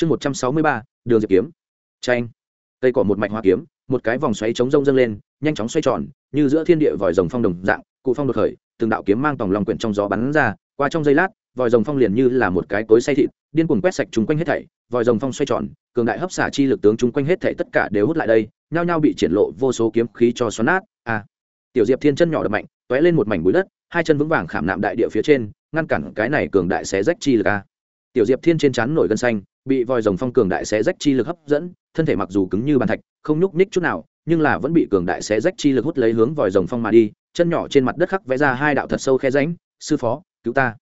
chương một trăm sáu mươi ba, đường diệp kiếm. Tranh cây cỏ một mạch hoa kiếm, một cái vòng xoáy chống rông dâng lên, nhanh chóng xoay tròn, như giữa thiên địa vòi rồng phong đồng dạng, cụ phong đột khởi, từng đạo kiếm mang tòng lòng quyển trong gió bắn ra, qua trong giây lát, vòi rồng phong liền như là một cái cối say thịt, điên cuồng quét sạch chung quanh hết thảy, vòi rồng phong xoay tròn, cường đại hấp xả chi lực tướng chung quanh hết thảy tất cả đều hút lại đây, nhao nhao bị triển lộ vô số kiếm khí cho xoắn nát, a. Tiểu diệp thiên chân nhỏ đập mạnh, tóe lên một mảnh bụi đất, hai chân vững vàng khảm nạm đại địa phía trên, ngăn cản cái này cường đại xé rách chi lực, a tiểu diệp thiên trên chắn nổi gân xanh, bị vòi rồng phong cường đại xé rách chi lực hấp dẫn, thân thể mặc dù cứng như bàn thạch, không nhúc ních chút nào, nhưng là vẫn bị cường đại xé rách chi lực hút lấy hướng vòi rồng phong mà đi, chân nhỏ trên mặt đất khắc vẽ ra hai đạo thật sâu khe ránh sư phó, cứu ta.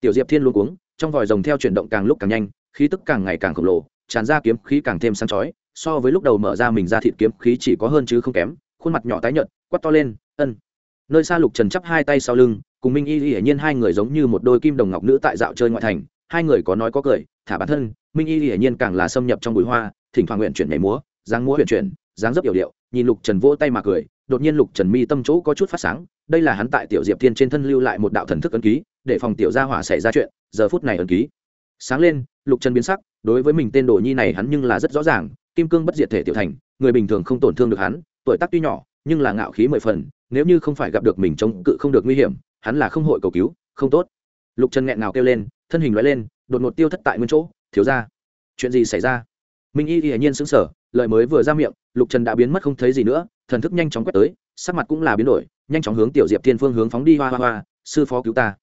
Tiểu diệp thiên luôn cuống, trong vòi rồng theo chuyển động càng lúc càng nhanh, khí tức càng ngày càng khổng lồ, tràn ra kiếm khí càng thêm sáng chói, so với lúc đầu mở ra mình ra thịt kiếm khí chỉ có hơn chứ không kém, khuôn mặt nhỏ tái nhợt quắt to lên, ân. Nơi xa lục trần chắp hai tay sau lưng, cùng minh y hiển nhiên hai người giống như một đôi kim đồng ngọc nữ tại dạo chơi ngoại thành hai người có nói có cười, thả bản thân, minh y hiển nhiên càng là xâm nhập trong bụi hoa, thỉnh thoảng nguyện chuyển nhảy múa, dáng múa huyền chuyển, dáng dấp yểu điệu, nhìn lục trần vỗ tay mà cười, đột nhiên lục trần mi tâm chỗ có chút phát sáng, đây là hắn tại tiểu diệp thiên trên thân lưu lại một đạo thần thức ấn ký, để phòng tiểu gia hỏa xảy ra chuyện, giờ phút này ấn ký. Sáng lên, lục trần biến sắc, đối với mình tên đồ nhi này hắn nhưng là rất rõ ràng, kim cương bất diệt thể tiểu thành, người bình thường không tổn thương được hắn, tuổi tác tuy nhỏ, nhưng là ngạo khí mười phần, nếu như không phải gặp được mình chống cự không được nguy hiểm, hắn là không hội cầu cứu, không tốt. Lục trần nghẹn nào kêu lên thân hình loại lên đột ngột tiêu thất tại nguyên chỗ thiếu ra. Chuyện gì xảy ra? Minh y hiển nhiên sững sờ, lời mới vừa ra miệng lục trần đã biến mất không thấy gì nữa thần thức nhanh chóng quét tới sắc mặt cũng là biến đổi nhanh chóng hướng tiểu diệp thiên phương hướng phóng đi hoa hoa hoa sư phó cứu ta.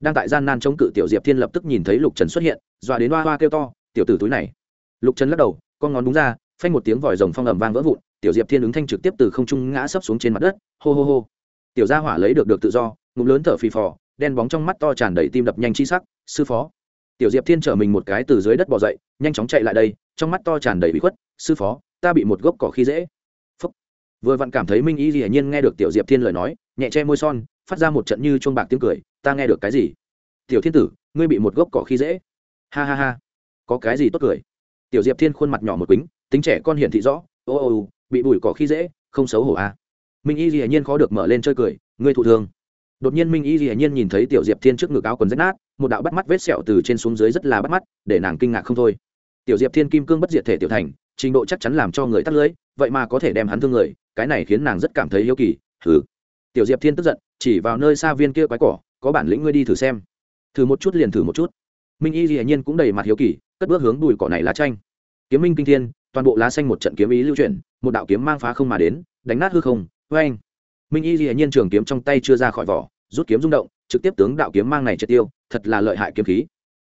Đang tại gian nan chống cự tiểu diệp thiên lập tức nhìn thấy lục trần xuất hiện dọa đến hoa hoa kêu to tiểu tử túi này. Lục trần lắc đầu con ngón đúng ra phanh một tiếng vòi rồng phong ẩm vang vỡ vụn tiểu diệp thiên ứng thanh trực tiếp từ không trung ngã sấp xuống trên mặt đất hô hô hô. Tiểu gia hỏa lấy được được tự do ngụm lớn thở phì phò đen bóng trong mắt to tràn đầy tim đập nhanh chi sắc, sư phó. Tiểu diệp thiên trở mình một cái từ dưới đất bỏ dậy, nhanh chóng chạy lại đây, trong mắt to tràn đầy bị khuất, sư phó, ta bị một gốc cỏ khi dễ. Phúc. vừa vặn cảm thấy minh y hiển nhiên nghe được tiểu diệp thiên lời nói, nhẹ che môi son, phát ra một trận như chuông bạc tiếng cười, ta nghe được cái gì? Tiểu thiên tử, ngươi bị một gốc cỏ khi dễ. Ha ha ha, có cái gì tốt cười? Tiểu diệp thiên khuôn mặt nhỏ một quýnh tính trẻ con hiển thị rõ, ô ô ô, bị bụi cỏ khi dễ, không xấu hổ à. minh y dĩ nhiên khó được mở lên chơi cười, ngươi thụ thương đột nhiên minh y dĩ nhiên nhìn thấy tiểu diệp thiên trước ngực áo quần rách nát, một đạo bắt mắt vết sẹo từ trên xuống dưới rất là bắt mắt, để nàng kinh ngạc không thôi. Tiểu diệp thiên kim cương bất diệt thể tiểu thành, trình độ chắc chắn làm cho người tắt lưới, vậy mà có thể đem hắn thương người, cái này khiến nàng rất cảm thấy yêu kỳ thử tiểu diệp thiên tức giận, chỉ vào nơi xa viên kia quái cỏ, có bản lĩnh ngươi đi thử xem. Thử một chút liền thử một chút. Minh y dĩ nhiên cũng đầy mặt hiếu kỳ, cất bước hướng đùi cỏ này lá tranh kiếm minh kinh thiên, toàn bộ lá xanh một trận kiếm ý lưu chuyển, một đạo kiếm mang phá không mà đến, đánh nát hư không vê anh minh y dĩ nhiên trường kiếm trong tay chưa ra khỏi vỏ, rút kiếm rung động, trực tiếp tướng đạo kiếm mang này triệt tiêu, thật là lợi hại kiếm khí.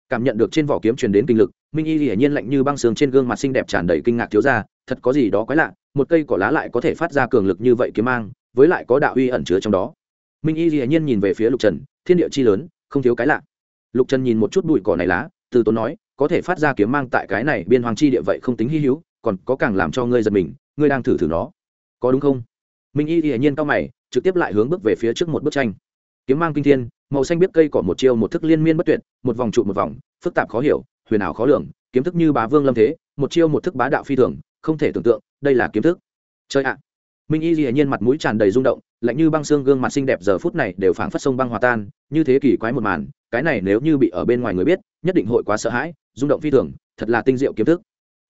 Cảm nhận được trên vỏ kiếm truyền đến kinh lực, minh y hiển nhiên lạnh như băng sương trên gương mặt xinh đẹp tràn đầy kinh ngạc thiếu ra, thật có gì đó quái lạ, một cây cỏ lá lại có thể phát ra cường lực như vậy kiếm mang, với lại có đạo uy ẩn chứa trong đó. Minh y hiển nhiên nhìn về phía lục trần, thiên địa chi lớn, không thiếu cái lạ. Lục trần nhìn một chút bụi cỏ này lá, từ tốn nói, có thể phát ra kiếm mang tại cái này biên hoàng chi địa vậy không tính hy hữu, còn có càng làm cho ngươi giật mình, ngươi đang thử thử nó. Có đúng không? Minh y hiển nhiên cao mày, trực tiếp lại hướng bước về phía trước một bức tranh. Kiếm mang kinh thiên, màu xanh biết cây cỏ một chiêu một thức liên miên bất tuyệt, một vòng trụ một vòng, phức tạp khó hiểu, huyền ảo khó lường, kiếm thức như bá vương lâm thế, một chiêu một thức bá đạo phi thường, không thể tưởng tượng, đây là kiếm thức. Chơi ạ. Minh y dĩ nhiên mặt mũi tràn đầy rung động, lạnh như băng xương gương mặt xinh đẹp giờ phút này đều phảng phất sông băng hòa tan, như thế kỷ quái một màn, cái này nếu như bị ở bên ngoài người biết, nhất định hội quá sợ hãi, rung động phi thường, thật là tinh diệu kiếm thức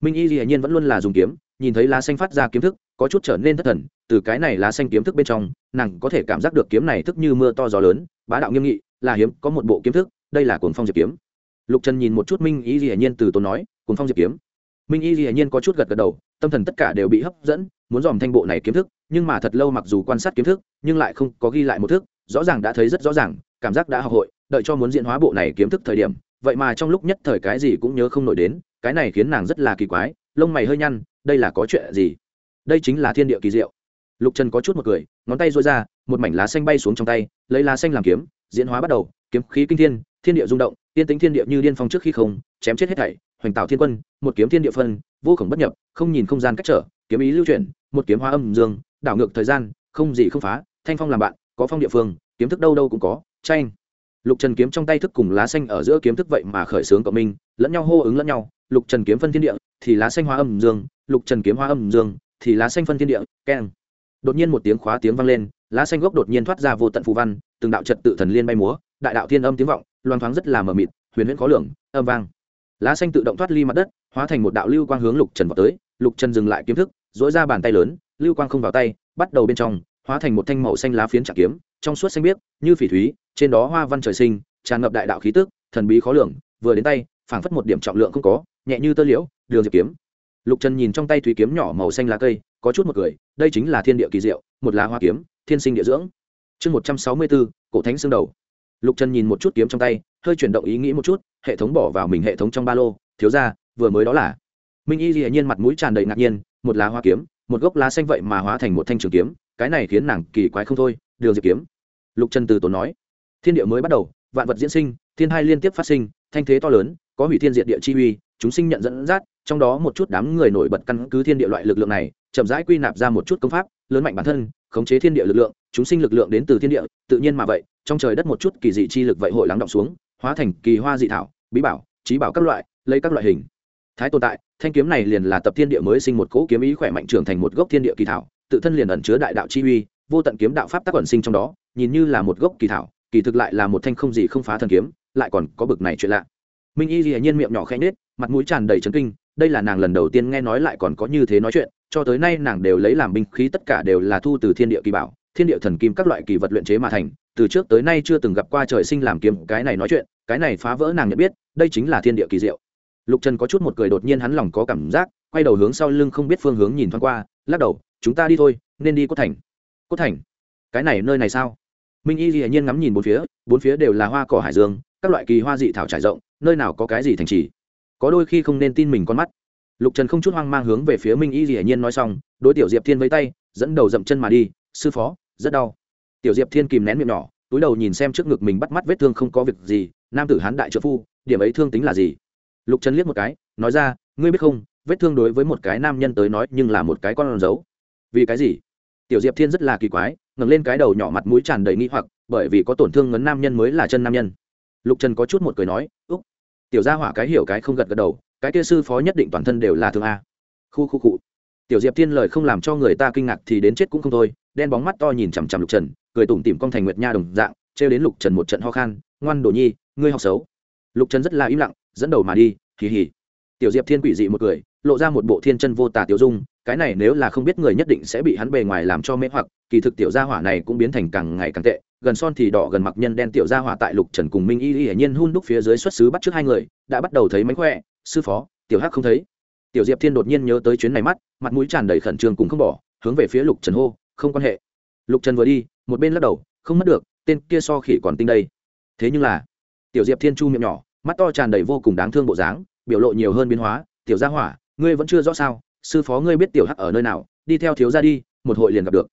minh y dĩ nhiên vẫn luôn là dùng kiếm, nhìn thấy lá xanh phát ra kiếm thức, có chút trở nên thất thần, từ cái này lá xanh kiếm thức bên trong, nàng có thể cảm giác được kiếm này thức như mưa to gió lớn, bá đạo nghiêm nghị, là hiếm, có một bộ kiếm thức, đây là cuồng phong diệp kiếm. Lục trần nhìn một chút minh y dĩ nhiên từ tốn nói, cuồng phong diệp kiếm. Minh y dĩ nhiên có chút gật gật đầu, tâm thần tất cả đều bị hấp dẫn, muốn dòm thanh bộ này kiếm thức, nhưng mà thật lâu mặc dù quan sát kiếm thức, nhưng lại không có ghi lại một thức, rõ ràng đã thấy rất rõ ràng, cảm giác đã học hội, đợi cho muốn diễn hóa bộ này kiếm thức thời điểm vậy mà trong lúc nhất thời cái gì cũng nhớ không nổi đến, cái này khiến nàng rất là kỳ quái, lông mày hơi nhăn, đây là có chuyện gì? Đây chính là thiên địa kỳ diệu. Lục trần có chút một cười, ngón tay dối ra, một mảnh lá xanh bay xuống trong tay, lấy lá xanh làm kiếm, diễn hóa bắt đầu, kiếm khí kinh thiên thiên địa rung động, tiên tính thiên địa như điên phong trước khi không, chém chết hết thảy, hoành tạo thiên quân, một kiếm thiên địa phân, vô khổng bất nhập, không nhìn không gian cách trở, kiếm ý lưu chuyển, một kiếm hóa âm dương, đảo ngược thời gian, không gì không phá, thanh phong làm bạn, có phong địa phương, kiếm thức đâu đâu cũng có, tranh lục trần kiếm trong tay thức cùng lá xanh ở giữa kiếm thức vậy mà khởi xướng cộng minh, lẫn nhau hô ứng lẫn nhau, lục trần kiếm phân thiên địa, thì lá xanh hóa âm dương, lục trần kiếm hóa âm dương, thì lá xanh phân thiên địa, keng. Đột nhiên một tiếng khóa tiếng vang lên, lá xanh gốc đột nhiên thoát ra vô tận phù văn, từng đạo trật tự thần liên bay múa, đại đạo thiên âm tiếng vọng loan thoáng rất là mờ mịt, huyền huyễn khó lường, âm vang. Lá xanh tự động thoát ly mặt đất, hóa thành một đạo lưu quang hướng lục trần vào tới, lục trần dừng lại kiếm thức dỗi ra bàn tay lớn, lưu quang không vào tay, bắt đầu bên trong, hóa thành một thanh màu xanh lá phiến trả kiếm, trong suốt xanh biếc, như phỉ thúy trên đó hoa văn trời sinh, tràn ngập đại đạo khí tức, thần bí khó lường, vừa đến tay, phảng phất một điểm trọng lượng không có, nhẹ như tơ liễu, đường diệp kiếm. Lục trần nhìn trong tay thúy kiếm nhỏ màu xanh lá cây, có chút một cười, đây chính là thiên địa kỳ diệu, một lá hoa kiếm, thiên sinh địa dưỡng. Chương một trăm sáu mươi bốn, cổ thánh xương đầu. Lục trần nhìn một chút kiếm trong tay, hơi chuyển động ý nghĩ một chút, hệ thống bỏ vào mình hệ thống trong ba lô, thiếu ra, vừa mới đó là. Minh y dĩ nhiên mặt mũi tràn đầy ngạc nhiên, một lá hoa kiếm, một gốc lá xanh vậy mà hóa thành một thanh trường kiếm, cái này khiến nàng kỳ quái không thôi, đường diệp kiếm. Lục trần từ tốn nói thiên địa mới bắt đầu, vạn vật diễn sinh, thiên hai liên tiếp phát sinh, thanh thế to lớn, có hủy thiên diện địa chi uy, chúng sinh nhận dẫn dắt, trong đó một chút đám người nổi bật căn cứ thiên địa loại lực lượng này, chậm rãi quy nạp ra một chút công pháp, lớn mạnh bản thân, khống chế thiên địa lực lượng, chúng sinh lực lượng đến từ thiên địa, tự nhiên mà vậy, trong trời đất một chút kỳ dị chi lực vậy hội lắng động xuống, hóa thành kỳ hoa dị thảo, bí bảo, trí bảo các loại, lấy các loại hình. Thái tồn tại, thanh kiếm này liền là tập thiên địa mới sinh một cỗ kiếm ý khỏe mạnh trưởng thành một gốc thiên địa kỳ thảo, tự thân liền ẩn chứa đại đạo chi uy, vô tận kiếm đạo pháp tác ẩn sinh trong đó, nhìn như là một gốc kỳ thảo kỳ thực lại là một thanh không gì không phá thần kiếm, lại còn có bực này chuyện lạ. Minh y dĩ nhiên miệng nhỏ khẽ nết mặt mũi tràn đầy trấn kinh, đây là nàng lần đầu tiên nghe nói lại còn có như thế nói chuyện, cho tới nay nàng đều lấy làm binh khí tất cả đều là thu từ thiên địa kỳ bảo, thiên địa thần kim các loại kỳ vật luyện chế mà thành, từ trước tới nay chưa từng gặp qua trời sinh làm kiếm, cái này nói chuyện, cái này phá vỡ nàng nhận biết, đây chính là thiên địa kỳ diệu. Lục trần có chút một cười đột nhiên hắn lòng có cảm giác, quay đầu hướng sau lưng không biết phương hướng nhìn thoáng qua, lắc đầu, chúng ta đi thôi, nên đi cốt thành. Cốt thành? Cái này nơi này sao? Minh y dĩ nhiên ngắm nhìn bốn phía bốn phía đều là hoa cỏ hải dương, các loại kỳ hoa dị thảo trải rộng, nơi nào có cái gì thành trì. Có đôi khi không nên tin mình con mắt. Lục trần không chút hoang mang hướng về phía minh y dĩ nhiên nói xong, đối tiểu diệp thiên với tay, dẫn đầu dậm chân mà đi, sư phó, rất đau. Tiểu diệp thiên kìm nén miệng nhỏ, túi đầu nhìn xem trước ngực mình bắt mắt vết thương không có việc gì, nam tử hán đại trợ phu, điểm ấy thương tính là gì? Lục trần liếc một cái, nói ra, ngươi biết không, vết thương đối với một cái nam nhân tới nói nhưng là một cái con dấu vì cái gì? Tiểu diệp thiên rất là kỳ quái, ngẩng lên cái đầu nhỏ mặt mũi tràn đầy nghi hoặc, bởi vì có tổn thương ngấn nam nhân mới là chân nam nhân. Lục trần có chút một cười nói, úc, tiểu gia hỏa cái hiểu cái không gật gật đầu, cái kia sư phó nhất định toàn thân đều là thương a. Khu khu cụ tiểu diệp thiên lời không làm cho người ta kinh ngạc thì đến chết cũng không thôi, đen bóng mắt to nhìn chằm chằm lục trần, cười tủm tỉm con thành nguyệt nha đồng dạng, trêu đến lục trần một trận ho khan, ngoan đồ nhi, ngươi học xấu. Lục trần rất là im lặng, dẫn đầu mà đi kỳ hỉ tiểu diệp thiên quỷ dị một cười, lộ ra một bộ thiên chân vô tà tiểu dung cái này nếu là không biết người nhất định sẽ bị hắn bề ngoài làm cho mê hoặc, kỳ thực tiểu gia hỏa này cũng biến thành càng ngày càng tệ, gần son thì đỏ gần mặc nhân đen tiểu gia hỏa tại lục trần cùng minh y y hiển nhiên hun đúc phía dưới xuất xứ bắt trước hai người, đã bắt đầu thấy mánh khỏe, sư phó, tiểu hắc không thấy. Tiểu diệp thiên đột nhiên nhớ tới chuyến này mắt, mặt mũi tràn đầy khẩn trương cùng không bỏ, hướng về phía lục trần hô, không quan hệ. Lục trần vừa đi, một bên lắc đầu, không mất được, tên kia so khỉ còn tinh đây. Thế nhưng là, tiểu diệp thiên chu miệng nhỏ, mắt to tràn đầy vô cùng đáng thương bộ dáng, biểu lộ nhiều hơn biến hóa, tiểu gia hỏa, ngươi vẫn chưa rõ sao? Sư phó ngươi biết tiểu hắc ở nơi nào, đi theo thiếu ra đi, một hội liền gặp được.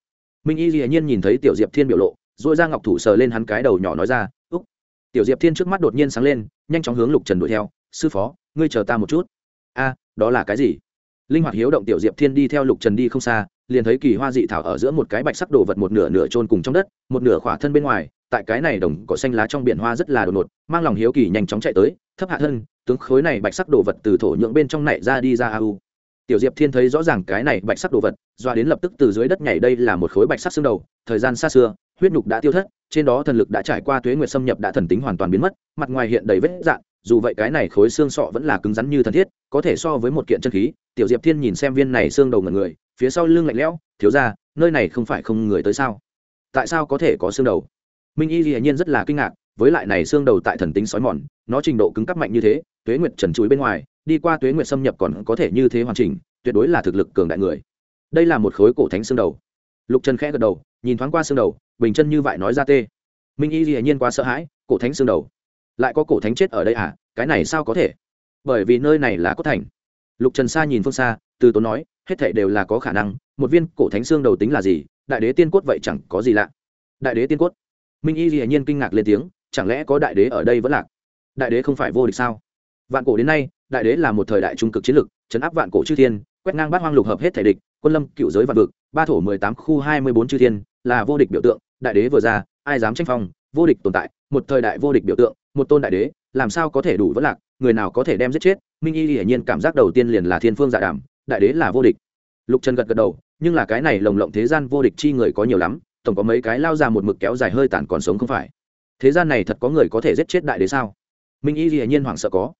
Minh y dĩ nhiên nhìn thấy tiểu diệp thiên biểu lộ dội ra ngọc thủ sờ lên hắn cái đầu nhỏ nói ra, úc. Tiểu diệp thiên trước mắt đột nhiên sáng lên, nhanh chóng hướng lục trần đuổi theo, sư phó, ngươi chờ ta một chút. A, đó là cái gì? Linh hoạt hiếu động tiểu diệp thiên đi theo lục trần đi không xa, liền thấy kỳ hoa dị thảo ở giữa một cái bạch sắc đồ vật một nửa nửa trôn cùng trong đất, một nửa khỏa thân bên ngoài, tại cái này đồng cỏ xanh lá trong biển hoa rất là đột ngột, mang lòng hiếu kỳ nhanh chóng chạy tới, thấp hạ thân, tướng khối này bạch sắc đồ vật từ thổ nhưỡng bên trong này ra đi ra a u tiểu diệp thiên thấy rõ ràng cái này bạch sắc đồ vật, doa đến lập tức từ dưới đất nhảy đây là một khối bạch sắc xương đầu, thời gian xa xưa, huyết nhục đã tiêu thất, trên đó thần lực đã trải qua tuế nguyệt xâm nhập đã thần tính hoàn toàn biến mất, mặt ngoài hiện đầy vết dạn dù vậy cái này khối xương sọ vẫn là cứng rắn như thần thiết, có thể so với một kiện chân khí, tiểu diệp thiên nhìn xem viên này xương đầu ngần người, phía sau lưng lạnh lẽo, thiếu ra nơi này không phải không người tới sao? Tại sao có thể có xương đầu? Minh y hiển nhiên rất là kinh ngạc, với lại này xương đầu tại thần tính sói mòn, nó trình độ cứng cắp mạnh như thế, tuế nguyệt trần chuối bên ngoài đi qua tuế nguyệt xâm nhập còn có thể như thế hoàn chỉnh, tuyệt đối là thực lực cường đại người. Đây là một khối cổ thánh xương đầu. Lục trần khẽ gật đầu, nhìn thoáng qua xương đầu, bình chân như vậy nói ra tê. Minh y hiển nhiên quá sợ hãi, cổ thánh xương đầu. Lại có cổ thánh chết ở đây à cái này sao có thể? Bởi vì nơi này là cốt thành. Lục trần sa nhìn phương xa, từ tốn nói, hết thảy đều là có khả năng, một viên cổ thánh xương đầu tính là gì, đại đế tiên cốt vậy chẳng có gì lạ. Đại đế tiên cốt. Minh y hiển nhiên kinh ngạc lên tiếng, chẳng lẽ có đại đế ở đây vẫn lạc? Đại đế không phải vô địch sao? Vạn cổ đến nay đại đế là một thời đại trung cực chiến lược, chấn áp vạn cổ chư thiên quét ngang bát hoang lục hợp hết thể địch quân lâm cựu giới vạn vực ba thổ mười tám khu hai mươi bốn chư thiên là vô địch biểu tượng đại đế vừa ra ai dám tranh phong vô địch tồn tại một thời đại vô địch biểu tượng một tôn đại đế làm sao có thể đủ vất lạc người nào có thể đem giết chết minh y hiển nhiên cảm giác đầu tiên liền là thiên phương dạ đảm đại đế là vô địch. Lục trần gật gật đầu nhưng là cái này lồng lộng thế gian vô địch chi người có nhiều lắm tổng có mấy cái lao ra một mực kéo dài hơi tàn còn sống không phải. Thế gian này thật có người có thể giết chết đại đế sao? Minh y hiển nhiên hoảng sợ có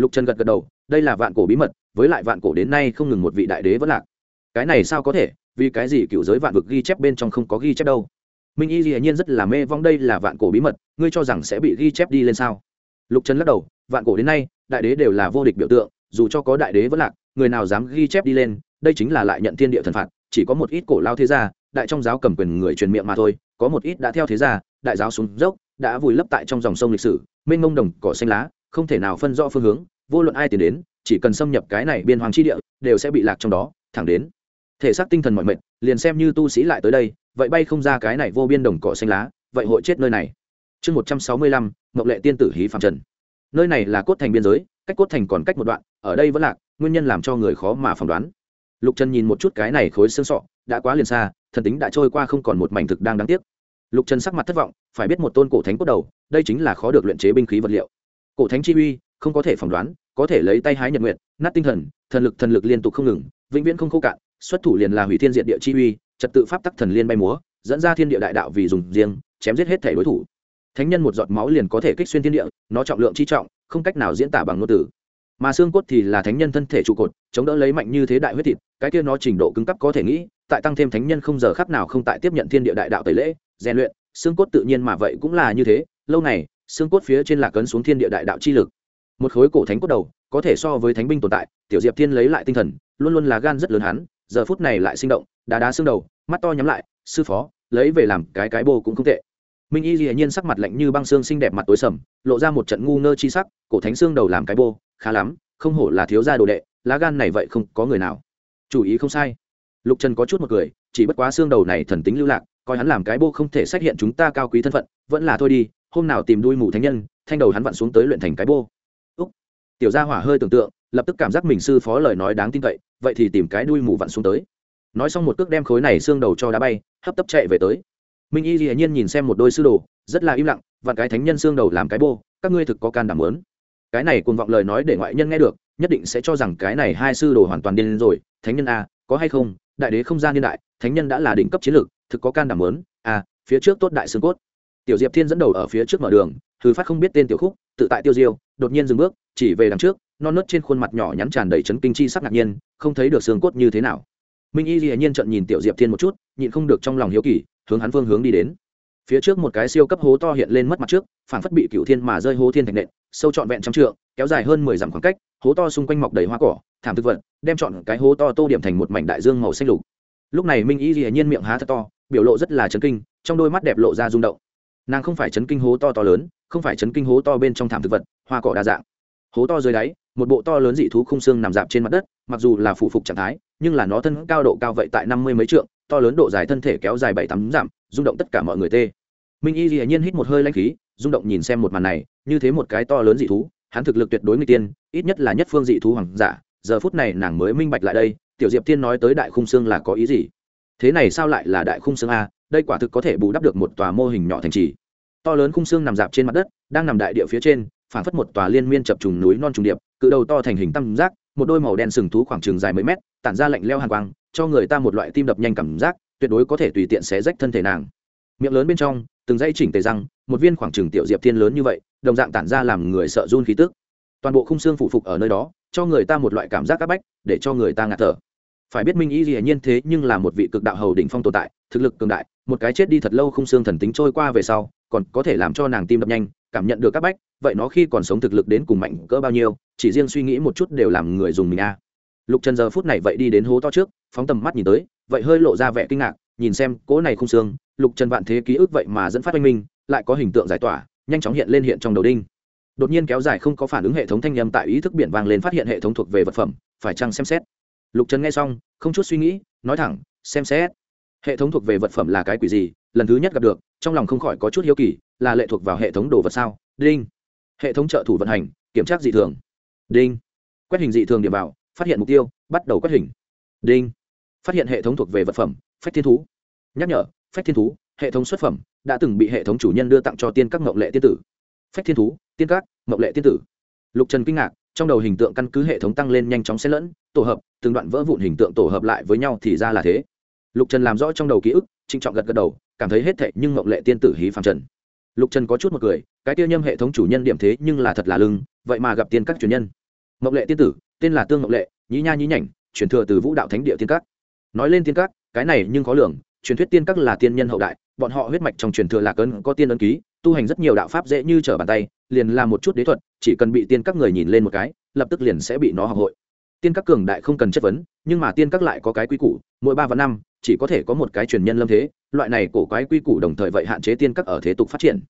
lục trần gật gật đầu, đây là vạn cổ bí mật, với lại vạn cổ đến nay không ngừng một vị đại đế vẫn lạc. Cái này sao có thể, vì cái gì cựu giới vạn vực ghi chép bên trong không có ghi chép đâu? Minh y dĩ nhiên rất là mê vong đây là vạn cổ bí mật, ngươi cho rằng sẽ bị ghi chép đi lên sao? Lục trần lắc đầu, vạn cổ đến nay, đại đế đều là vô địch biểu tượng, dù cho có đại đế vẫn lạc, người nào dám ghi chép đi lên, đây chính là lại nhận thiên địa thần phạt, chỉ có một ít cổ lao thế gia, đại trong giáo cầm quyền người truyền miệng mà thôi, có một ít đã theo thế gia, đại giáo xuống dốc, đã vùi lấp tại trong dòng sông lịch sử, mênh mông đồng cỏ xanh lá, không thể nào phân rõ phương hướng vô luận ai tiến đến, chỉ cần xâm nhập cái này biên hoàng chi địa, đều sẽ bị lạc trong đó, thẳng đến. Thể xác tinh thần mọi mệnh liền xem như tu sĩ lại tới đây, vậy bay không ra cái này vô biên đồng cỏ xanh lá, vậy hội chết nơi này. Chương một trăm sáu mươi lăm, mộc lệ tiên tử hí phạm trần. Nơi này là cốt thành biên giới, cách cốt thành còn cách một đoạn, ở đây vẫn lạc, nguyên nhân làm cho người khó mà phỏng đoán. Lục trần nhìn một chút cái này khối xương sọ, đã quá liền xa, thần tính đã trôi qua không còn một mảnh thực đang đáng tiếc. Lục trần sắc mặt thất vọng, phải biết một tôn cổ thánh cốt đầu, đây chính là khó được luyện chế binh khí vật liệu. Cổ thánh chi uy không có thể phỏng đoán, có thể lấy tay hái nhật nguyện nát tinh thần thần lực thần lực liên tục không ngừng, vĩnh viễn không khô cạn, xuất thủ liền là hủy thiên diện địa chi uy, trật tự pháp tắc thần liên bay múa, dẫn ra thiên địa đại đạo vì dùng riêng, chém giết hết thể đối thủ. Thánh nhân một giọt máu liền có thể kích xuyên thiên địa, nó trọng lượng chi trọng, không cách nào diễn tả bằng ngôn từ. Mà xương cốt thì là thánh nhân thân thể trụ cột, chống đỡ lấy mạnh như thế đại huyết thịt, cái kia nó trình độ cứng cấp có thể nghĩ, tại tăng thêm thánh nhân không giờ khắc nào không tại tiếp nhận thiên địa đại đạo tẩy lễ, rèn luyện, xương cốt tự nhiên mà vậy cũng là như thế, lâu này xương cốt phía trên là cấn xuống thiên địa đại đạo chi lực một khối cổ thánh cốt đầu, có thể so với thánh binh tồn tại, tiểu diệp thiên lấy lại tinh thần, luôn luôn là gan rất lớn hắn, giờ phút này lại sinh động, đá đá xương đầu, mắt to nhắm lại, sư phó, lấy về làm cái cái bô cũng không tệ. Minh y hiển nhiên sắc mặt lạnh như băng xương xinh đẹp mặt tối sầm, lộ ra một trận ngu ngơ chi sắc, cổ thánh xương đầu làm cái bô khá lắm, không hổ là thiếu gia đồ đệ, lá gan này vậy không có người nào. Chủ ý không sai. Lục trần có chút một cười, chỉ bất quá xương đầu này thần tính lưu lạc, coi hắn làm cái bô không thể xác hiện chúng ta cao quý thân phận, vẫn là thôi đi, hôm nào tìm đuôi mù thánh nhân, thanh đầu hắn vặn xuống tới luyện thành cái bô tiểu gia hỏa hơi tưởng tượng, lập tức cảm giác mình sư phó lời nói đáng tin cậy, vậy thì tìm cái đuôi mù vặn xuống tới. Nói xong một cước đem khối này xương đầu cho đá bay, hấp tấp chạy về tới. Minh y hiển nhiên nhìn xem một đôi sư đồ, rất là im lặng, vặn cái thánh nhân xương đầu làm cái bô, các ngươi thực có can đảm lớn cái này cuồng vọng lời nói để ngoại nhân nghe được, nhất định sẽ cho rằng cái này hai sư đồ hoàn toàn điên rồi, thánh nhân a, có hay không? Đại đế không gian niên đại, thánh nhân đã là đỉnh cấp chiến lược, thực có can đảm lớn a, phía trước tốt đại xương cốt. Tiểu diệp thiên dẫn đầu ở phía trước mở đường, thứ phát không biết tên tiểu khúc, tự tại tiêu diêu đột nhiên dừng bước, chỉ về đằng trước, non nớt trên khuôn mặt nhỏ nhắn tràn đầy chấn kinh chi sắc ngạc nhiên, không thấy được xương cốt như thế nào. Minh y hiển nhiên trận nhìn tiểu diệp thiên một chút, nhịn không được trong lòng hiếu kỳ, hướng hắn phương hướng đi đến. Phía trước một cái siêu cấp hố to hiện lên mất mặt trước phản phất bị cựu thiên mà rơi hố thiên thành nện, sâu trọn vẹn trăm trượng, kéo dài hơn mười dặm khoảng cách, hố to xung quanh mọc đầy hoa cỏ, thảm thực vật, đem chọn cái hố to tô điểm thành một mảnh đại dương màu xanh lục. Lúc này minh y dĩ nhiên miệng há thật to, biểu lộ rất là chấn kinh, trong đôi mắt đẹp lộ ra rung động. Nàng không phải chấn kinh hố to to lớn, không phải chấn kinh hố to bên trong thảm thực vật hoa cỏ đa dạng. Hố to dưới đáy, một bộ to lớn dị thú khung xương nằm dạp trên mặt đất, mặc dù là phụ phục trạng thái, nhưng là nó thân cao độ cao vậy tại năm mươi mấy trượng, to lớn độ dài thân thể kéo dài bảy tám dặm, rung động tất cả mọi người tê. Minh y hiển nhiên hít một hơi lanh khí, rung động nhìn xem một màn này, như thế một cái to lớn dị thú, hắn thực lực tuyệt đối người tiên, ít nhất là nhất phương dị thú hoàng giả, giờ phút này nàng mới minh bạch lại đây, tiểu diệp tiên nói tới đại khung xương là có ý gì? Thế này sao lại là đại khung xương a, đây quả thực có thể bù đắp được một tòa mô hình nhỏ thành trì. To lớn khung xương nằm dạp trên mặt đất, đang nằm đại địa phía trên phản phất một tòa liên miên chập trùng núi non trùng điệp, cự đầu to thành hình tam giác, một đôi màu đen sừng thú khoảng chừng dài mấy mét, tản ra lạnh leo hàng quang, cho người ta một loại tim đập nhanh cảm giác, tuyệt đối có thể tùy tiện xé rách thân thể nàng. Miệng lớn bên trong, từng dây chỉnh tề răng, một viên khoảng chừng tiểu diệp thiên lớn như vậy, đồng dạng tản ra làm người sợ run khí tức. Toàn bộ khung xương phụ phục ở nơi đó, cho người ta một loại cảm giác áp bách, để cho người ta ngạt thở. Phải biết minh y gì nhiên thế nhưng là một vị cực đạo hầu đỉnh phong tồn tại, thực lực cường đại, một cái chết đi thật lâu khung xương thần tính trôi qua về sau, còn có thể làm cho nàng tim đập nhanh cảm nhận được các bách, vậy nó khi còn sống thực lực đến cùng mạnh cỡ bao nhiêu, chỉ riêng suy nghĩ một chút đều làm người dùng mình a. Lục trần giờ phút này vậy đi đến hố to trước, phóng tầm mắt nhìn tới, vậy hơi lộ ra vẻ kinh ngạc, nhìn xem cỗ này không xương, lục trần vạn thế ký ức vậy mà dẫn phát oanh minh, lại có hình tượng giải tỏa, nhanh chóng hiện lên hiện trong đầu đinh. Đột nhiên kéo dài không có phản ứng hệ thống thanh â m tại ý thức biển vang lên phát hiện hệ thống thuộc về vật phẩm, phải chăng xem xét? Lục trần nghe xong, không chút suy nghĩ, nói thẳng, xem xét. Hệ thống thuộc về vật phẩm là cái quỷ gì, lần thứ nhất gặp được, trong lòng không khỏi có chút hiếu kỳ là lệ thuộc vào hệ thống đồ vật sao? Đinh. Hệ thống trợ thủ vận hành, kiểm tra dị thường. Đinh. Quét hình dị thường điểm vào, phát hiện mục tiêu, bắt đầu quét hình. Đinh. Phát hiện hệ thống thuộc về vật phẩm, phách thiên thú. Nhắc nhở, phách thiên thú, hệ thống xuất phẩm, đã từng bị hệ thống chủ nhân đưa tặng cho tiên các mậu lệ tiên tử. Phách thiên thú, tiên các mậu lệ tiên tử. Lục trần kinh ngạc, trong đầu hình tượng căn cứ hệ thống tăng lên nhanh chóng xen lẫn, tổ hợp, từng đoạn vỡ vụn hình tượng tổ hợp lại với nhau thì ra là thế. Lục trần làm rõ trong đầu ký ức trinh trọng gật gật đầu, cảm thấy hết thệ nhưng mậu lệ tiên tử hí phạm trần lục trần có chút một cười, cái tiêu nhâm hệ thống chủ nhân điểm thế nhưng là thật là lưng, vậy mà gặp tiên các truyền nhân. Mộng lệ tiên tử, tên là tương mộng lệ, nhí nha nhí nhảnh, truyền thừa từ vũ đạo thánh địa tiên các. Nói lên tiên các, cái này nhưng khó lường, truyền thuyết tiên các là tiên nhân hậu đại, bọn họ huyết mạch trong truyền thừa lạc ấn có tiên ấn ký, tu hành rất nhiều đạo pháp dễ như trở bàn tay, liền làm một chút đế thuật, chỉ cần bị tiên các người nhìn lên một cái, lập tức liền sẽ bị nó học hội. Tiên các cường đại không cần chất vấn, nhưng mà tiên các lại có cái quy củ, mỗi ba và năm chỉ có thể có một cái truyền nhân lâm thế, loại này cổ quái quy củ đồng thời vậy hạn chế tiên các ở thế tục phát triển.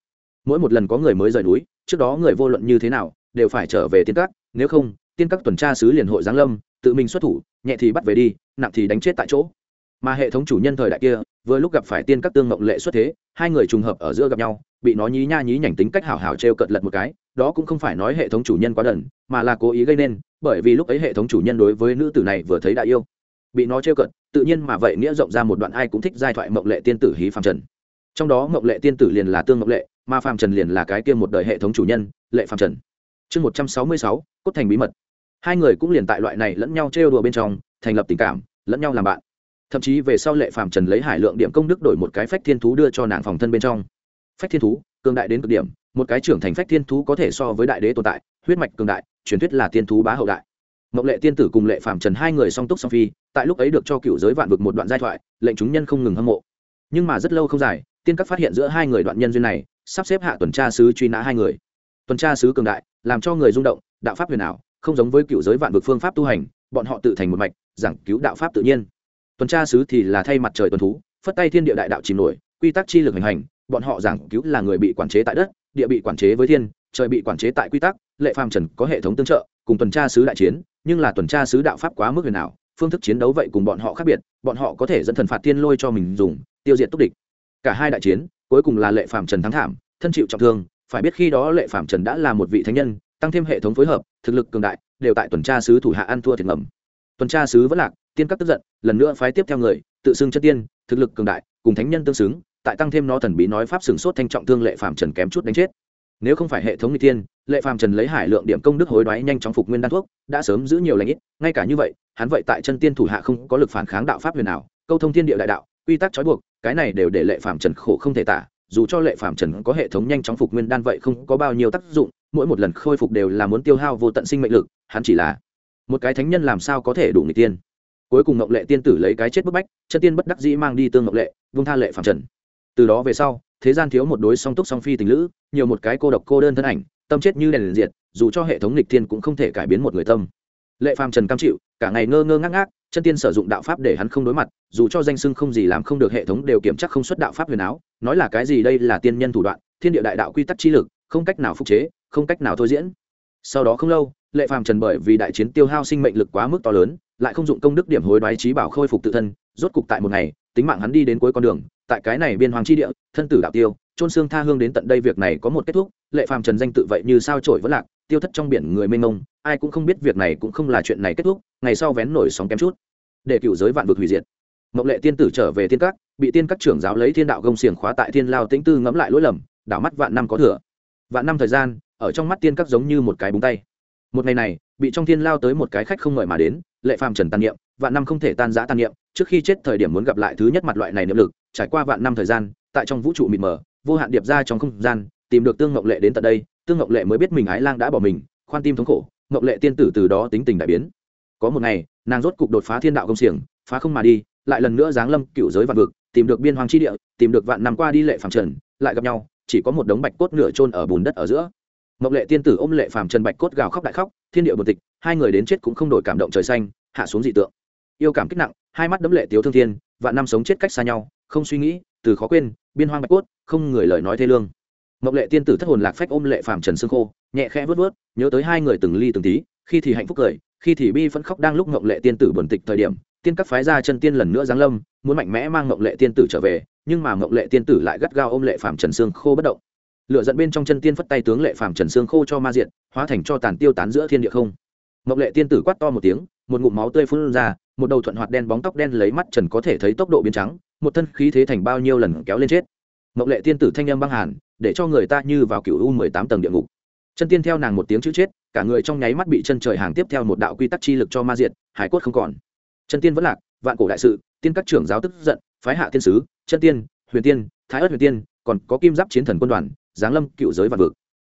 Mỗi một lần có người mới rời núi, trước đó người vô luận như thế nào, đều phải trở về tiên các, nếu không, tiên các tuần tra sứ liền hội giáng lâm, tự mình xuất thủ, nhẹ thì bắt về đi, nặng thì đánh chết tại chỗ. Mà hệ thống chủ nhân thời đại kia, vừa lúc gặp phải tiên các tương mộng lệ xuất thế, hai người trùng hợp ở giữa gặp nhau, bị nó nhí nha nhí nhảnh tính cách hảo hảo t r e o cận lật một cái, đó cũng không phải nói hệ thống chủ nhân quá đần, mà là cố ý gây nên, bởi vì lúc ấy hệ thống chủ nhân đối với nữ tử này vừa thấy đã yêu bị nó trêu cợt, cận tự nhiên mà vậy nghĩa rộng ra một đoạn ai cũng thích giai thoại mộng lệ tiên tử hí phạm trần. Trong đó mộng lệ tiên tử liền là tương mộng lệ mà phạm trần liền là cái kia một đời hệ thống chủ nhân lệ phạm trần. Chương một trăm sáu mươi sáu cốt thành bí mật. Hai người cũng liền tại loại này lẫn nhau trêu đùa bên trong thành lập tình cảm lẫn nhau làm bạn. Thậm chí về sau lệ phàm trần lấy hải lượng điểm công đức đổi một cái phách thiên thú đưa cho nàng phòng thân bên trong. Phách thiên thú cường đại đến cực điểm một cái trưởng thành phách thiên thú có thể so với đại đế tồn tại huyết mạch cường đại truyền thuyết là tiên thú bá hậu đại mộng lệ tiên tử cùng lệ phàm trần hai người song túc song phi, tại lúc ấy được cho cựu giới vạn vực một đoạn giai thoại, lệnh chúng nhân không ngừng hâm mộ. Nhưng mà rất lâu không dài, tiên các phát hiện giữa hai người đoạn nhân duyên này, sắp xếp hạ tuần tra sứ truy nã hai người. Tuần tra sứ cường đại, làm cho người rung động, đạo pháp huyền ảo, không giống với cựu giới vạn vực phương pháp tu hành, bọn họ tự thành một mạch, giảng cứu đạo pháp tự nhiên. Tuần tra sứ thì là thay mặt trời tuần thú, phất tay thiên địa đại đạo chìm nổi, quy tắc chi lực hành hành, bọn họ giảng cứu là người bị quản chế tại đất, địa bị quản chế với thiên, trời bị quản chế tại quy tắc, lệ phàm trần có hệ thống tương trợ cùng tuần tra sứ đại chiến, nhưng là tuần tra sứ đạo pháp quá mức huyền nào phương thức chiến đấu vậy cùng bọn họ khác biệt, bọn họ có thể dẫn thần phạt tiên lôi cho mình dùng, tiêu diệt túc địch. Cả hai đại chiến, cuối cùng là lệ phạm trần thắng thảm, thân chịu trọng thương, phải biết khi đó lệ phạm trần đã là một vị thánh nhân, tăng thêm hệ thống phối hợp, thực lực cường đại, đều tại tuần tra sứ thủ hạ ăn thua thiệt ngầm. Tuần tra sứ vẫn lạc, tiên các tức giận, lần nữa phái tiếp theo người, tự xưng chất tiên, thực lực cường đại, cùng thánh nhân tương xứng, tại tăng thêm nó thần bí nói pháp sừng sốt thanh trọng thương lệ phạm trần kém chút đánh chết nếu không phải hệ thống n tiên lệ phàm trần lấy hải lượng điểm công đức hối đoái nhanh chóng phục nguyên đan thuốc, đã sớm giữ nhiều lãnh ít, ngay cả như vậy, hắn vậy tại chân tiên thủ hạ không có lực phản kháng đạo pháp huyền nào, câu thông thiên địa đại đạo, quy tắc trói buộc, cái này đều để lệ phàm trần khổ không thể tả, dù cho lệ phàm trần có hệ thống nhanh chóng phục nguyên đan vậy không có bao nhiêu tác dụng, mỗi một lần khôi phục đều là muốn tiêu hao vô tận sinh mệnh lực, hắn chỉ là một cái thánh nhân làm sao có thể đủ người tiên cuối cùng ngọc lệ tiên tử lấy cái chết bức bách, chân tiên bất đắc dĩ mang đi tương ngọc lệ, vung tha lệ phàm trần từ đó về sau, thế gian thiếu một đối song túc song phi tình lữ, nhiều một cái cô độc cô đơn thân ảnh, tâm chết như đèn liền diệt, dù cho hệ thống lịch thiên cũng không thể cải biến một người tâm. Lệ phàm trần cam chịu, cả ngày ngơ ngơ ngác ngác, chân tiên sử dụng đạo pháp để hắn không đối mặt, dù cho danh sưng không gì làm không được hệ thống đều kiểm chắc không xuất đạo pháp huyền áo, nói là cái gì đây là tiên nhân thủ đoạn, thiên địa đại đạo quy tắc chi lực, không cách nào phục chế, không cách nào thôi diễn. Sau đó không lâu, lệ phàm trần bởi vì đại chiến tiêu hao sinh mệnh lực quá mức to lớn, lại không dụng công đức điểm hối đoái trí bảo khôi phục tự thân, rốt cục tại một ngày, tính mạng hắn đi đến cuối con đường tại cái này biên hoàng chi địa, thân tử đạo tiêu trôn xương tha hương đến tận đây việc này có một kết thúc, lệ phàm trần danh tự vậy như sao trổi vẫn lạc, tiêu thất trong biển người mênh mông, ai cũng không biết việc này cũng không là chuyện này kết thúc, ngày sau vén nổi sóng kém chút. Để cựu giới vạn vực hủy diệt. Mộng lệ tiên tử trở về thiên các, bị tiên các trưởng giáo lấy thiên đạo gông xiềng khóa tại thiên lao tĩnh tư ngẫm lại lỗi lầm, đảo mắt vạn năm có thừa. Vạn năm thời gian, ở trong mắt tiên các giống như một cái búng tay. Một ngày này, bị trong thiên lao tới một cái khách không ngợi mà đến, lệ phàm trần tàn niệm vạn năm không thể tan giã tàn niệm, trước khi chết thời điểm muốn gặp lại thứ nhất mặt loại này niệm lực, trải qua vạn năm thời gian, tại trong vũ trụ mịt mờ, vô hạn điệp ra trong không gian, tìm được tương ngọc lệ đến tận đây, tương ngọc lệ mới biết mình ái lang đã bỏ mình, khoan tim thống khổ, ngọc lệ tiên tử từ đó tính tình đại biến. Có một ngày, nàng rốt cục đột phá thiên đạo công xiềng, phá không mà đi, lại lần nữa giáng lâm cựu giới vạn vực, tìm được biên hoàng chi địa, tìm được vạn năm qua đi lệ phàm trần, lại gặp nhau, chỉ có một đống bạch cốt nửa trôn ở bùn đất ở giữa. Mộng lệ tiên tử ôm lệ phàm trần bạch cốt gào khóc đại khóc, thiên địa bột tịch, hai người đến chết cũng không đổi cảm động trời xanh, hạ xuống dị tượng yêu cảm kích nặng, hai mắt đấm lệ tiếu thương thiên, vạn năm sống chết cách xa nhau, không suy nghĩ, từ khó quên, biên hoang bạch cốt, không người lời nói thê lương. Mộng lệ tiên tử thất hồn lạc phách ôm lệ phàm trần xương khô, nhẹ khẽ vớt vớt nhớ tới hai người từng ly từng tí, khi thì hạnh phúc cười, khi thì bi vẫn khóc đang lúc mộng lệ tiên tử buồn tịch thời điểm, tiên các phái ra chân tiên lần nữa giáng lâm, muốn mạnh mẽ mang mộng lệ tiên tử trở về, nhưng mà mộng lệ tiên tử lại gắt gao ôm lệ phàm trần xương khô bất động. Lựa dẫn bên trong chân tiên phất tay tướng lệ phàm trần xương khô cho ma diện hóa thành cho tàn tiêu tán giữa thiên địa không. Mộng lệ tiên tử quát to một tiếng, một ngụm máu tươi phun ra một đầu thuận hoạt đen bóng tóc đen lấy mắt trần có thể thấy tốc độ biến trắng, một thân khí thế thành bao nhiêu lần kéo lên chết. Mộng lệ tiên tử thanh âm băng hàn, để cho người ta như vào cựu u mười tám tầng địa ngục. Chân tiên theo nàng một tiếng chữ chết, cả người trong nháy mắt bị chân trời hàng tiếp theo một đạo quy tắc chi lực cho ma diện hải cốt không còn. Chân tiên vẫn lạc, vạn cổ đại sự, tiên các trưởng giáo tức giận, phái hạ tiên sứ, chân tiên, huyền tiên, thái ất huyền tiên, còn có kim giáp chiến thần quân đoàn, giáng lâm cựu giới vạn vực.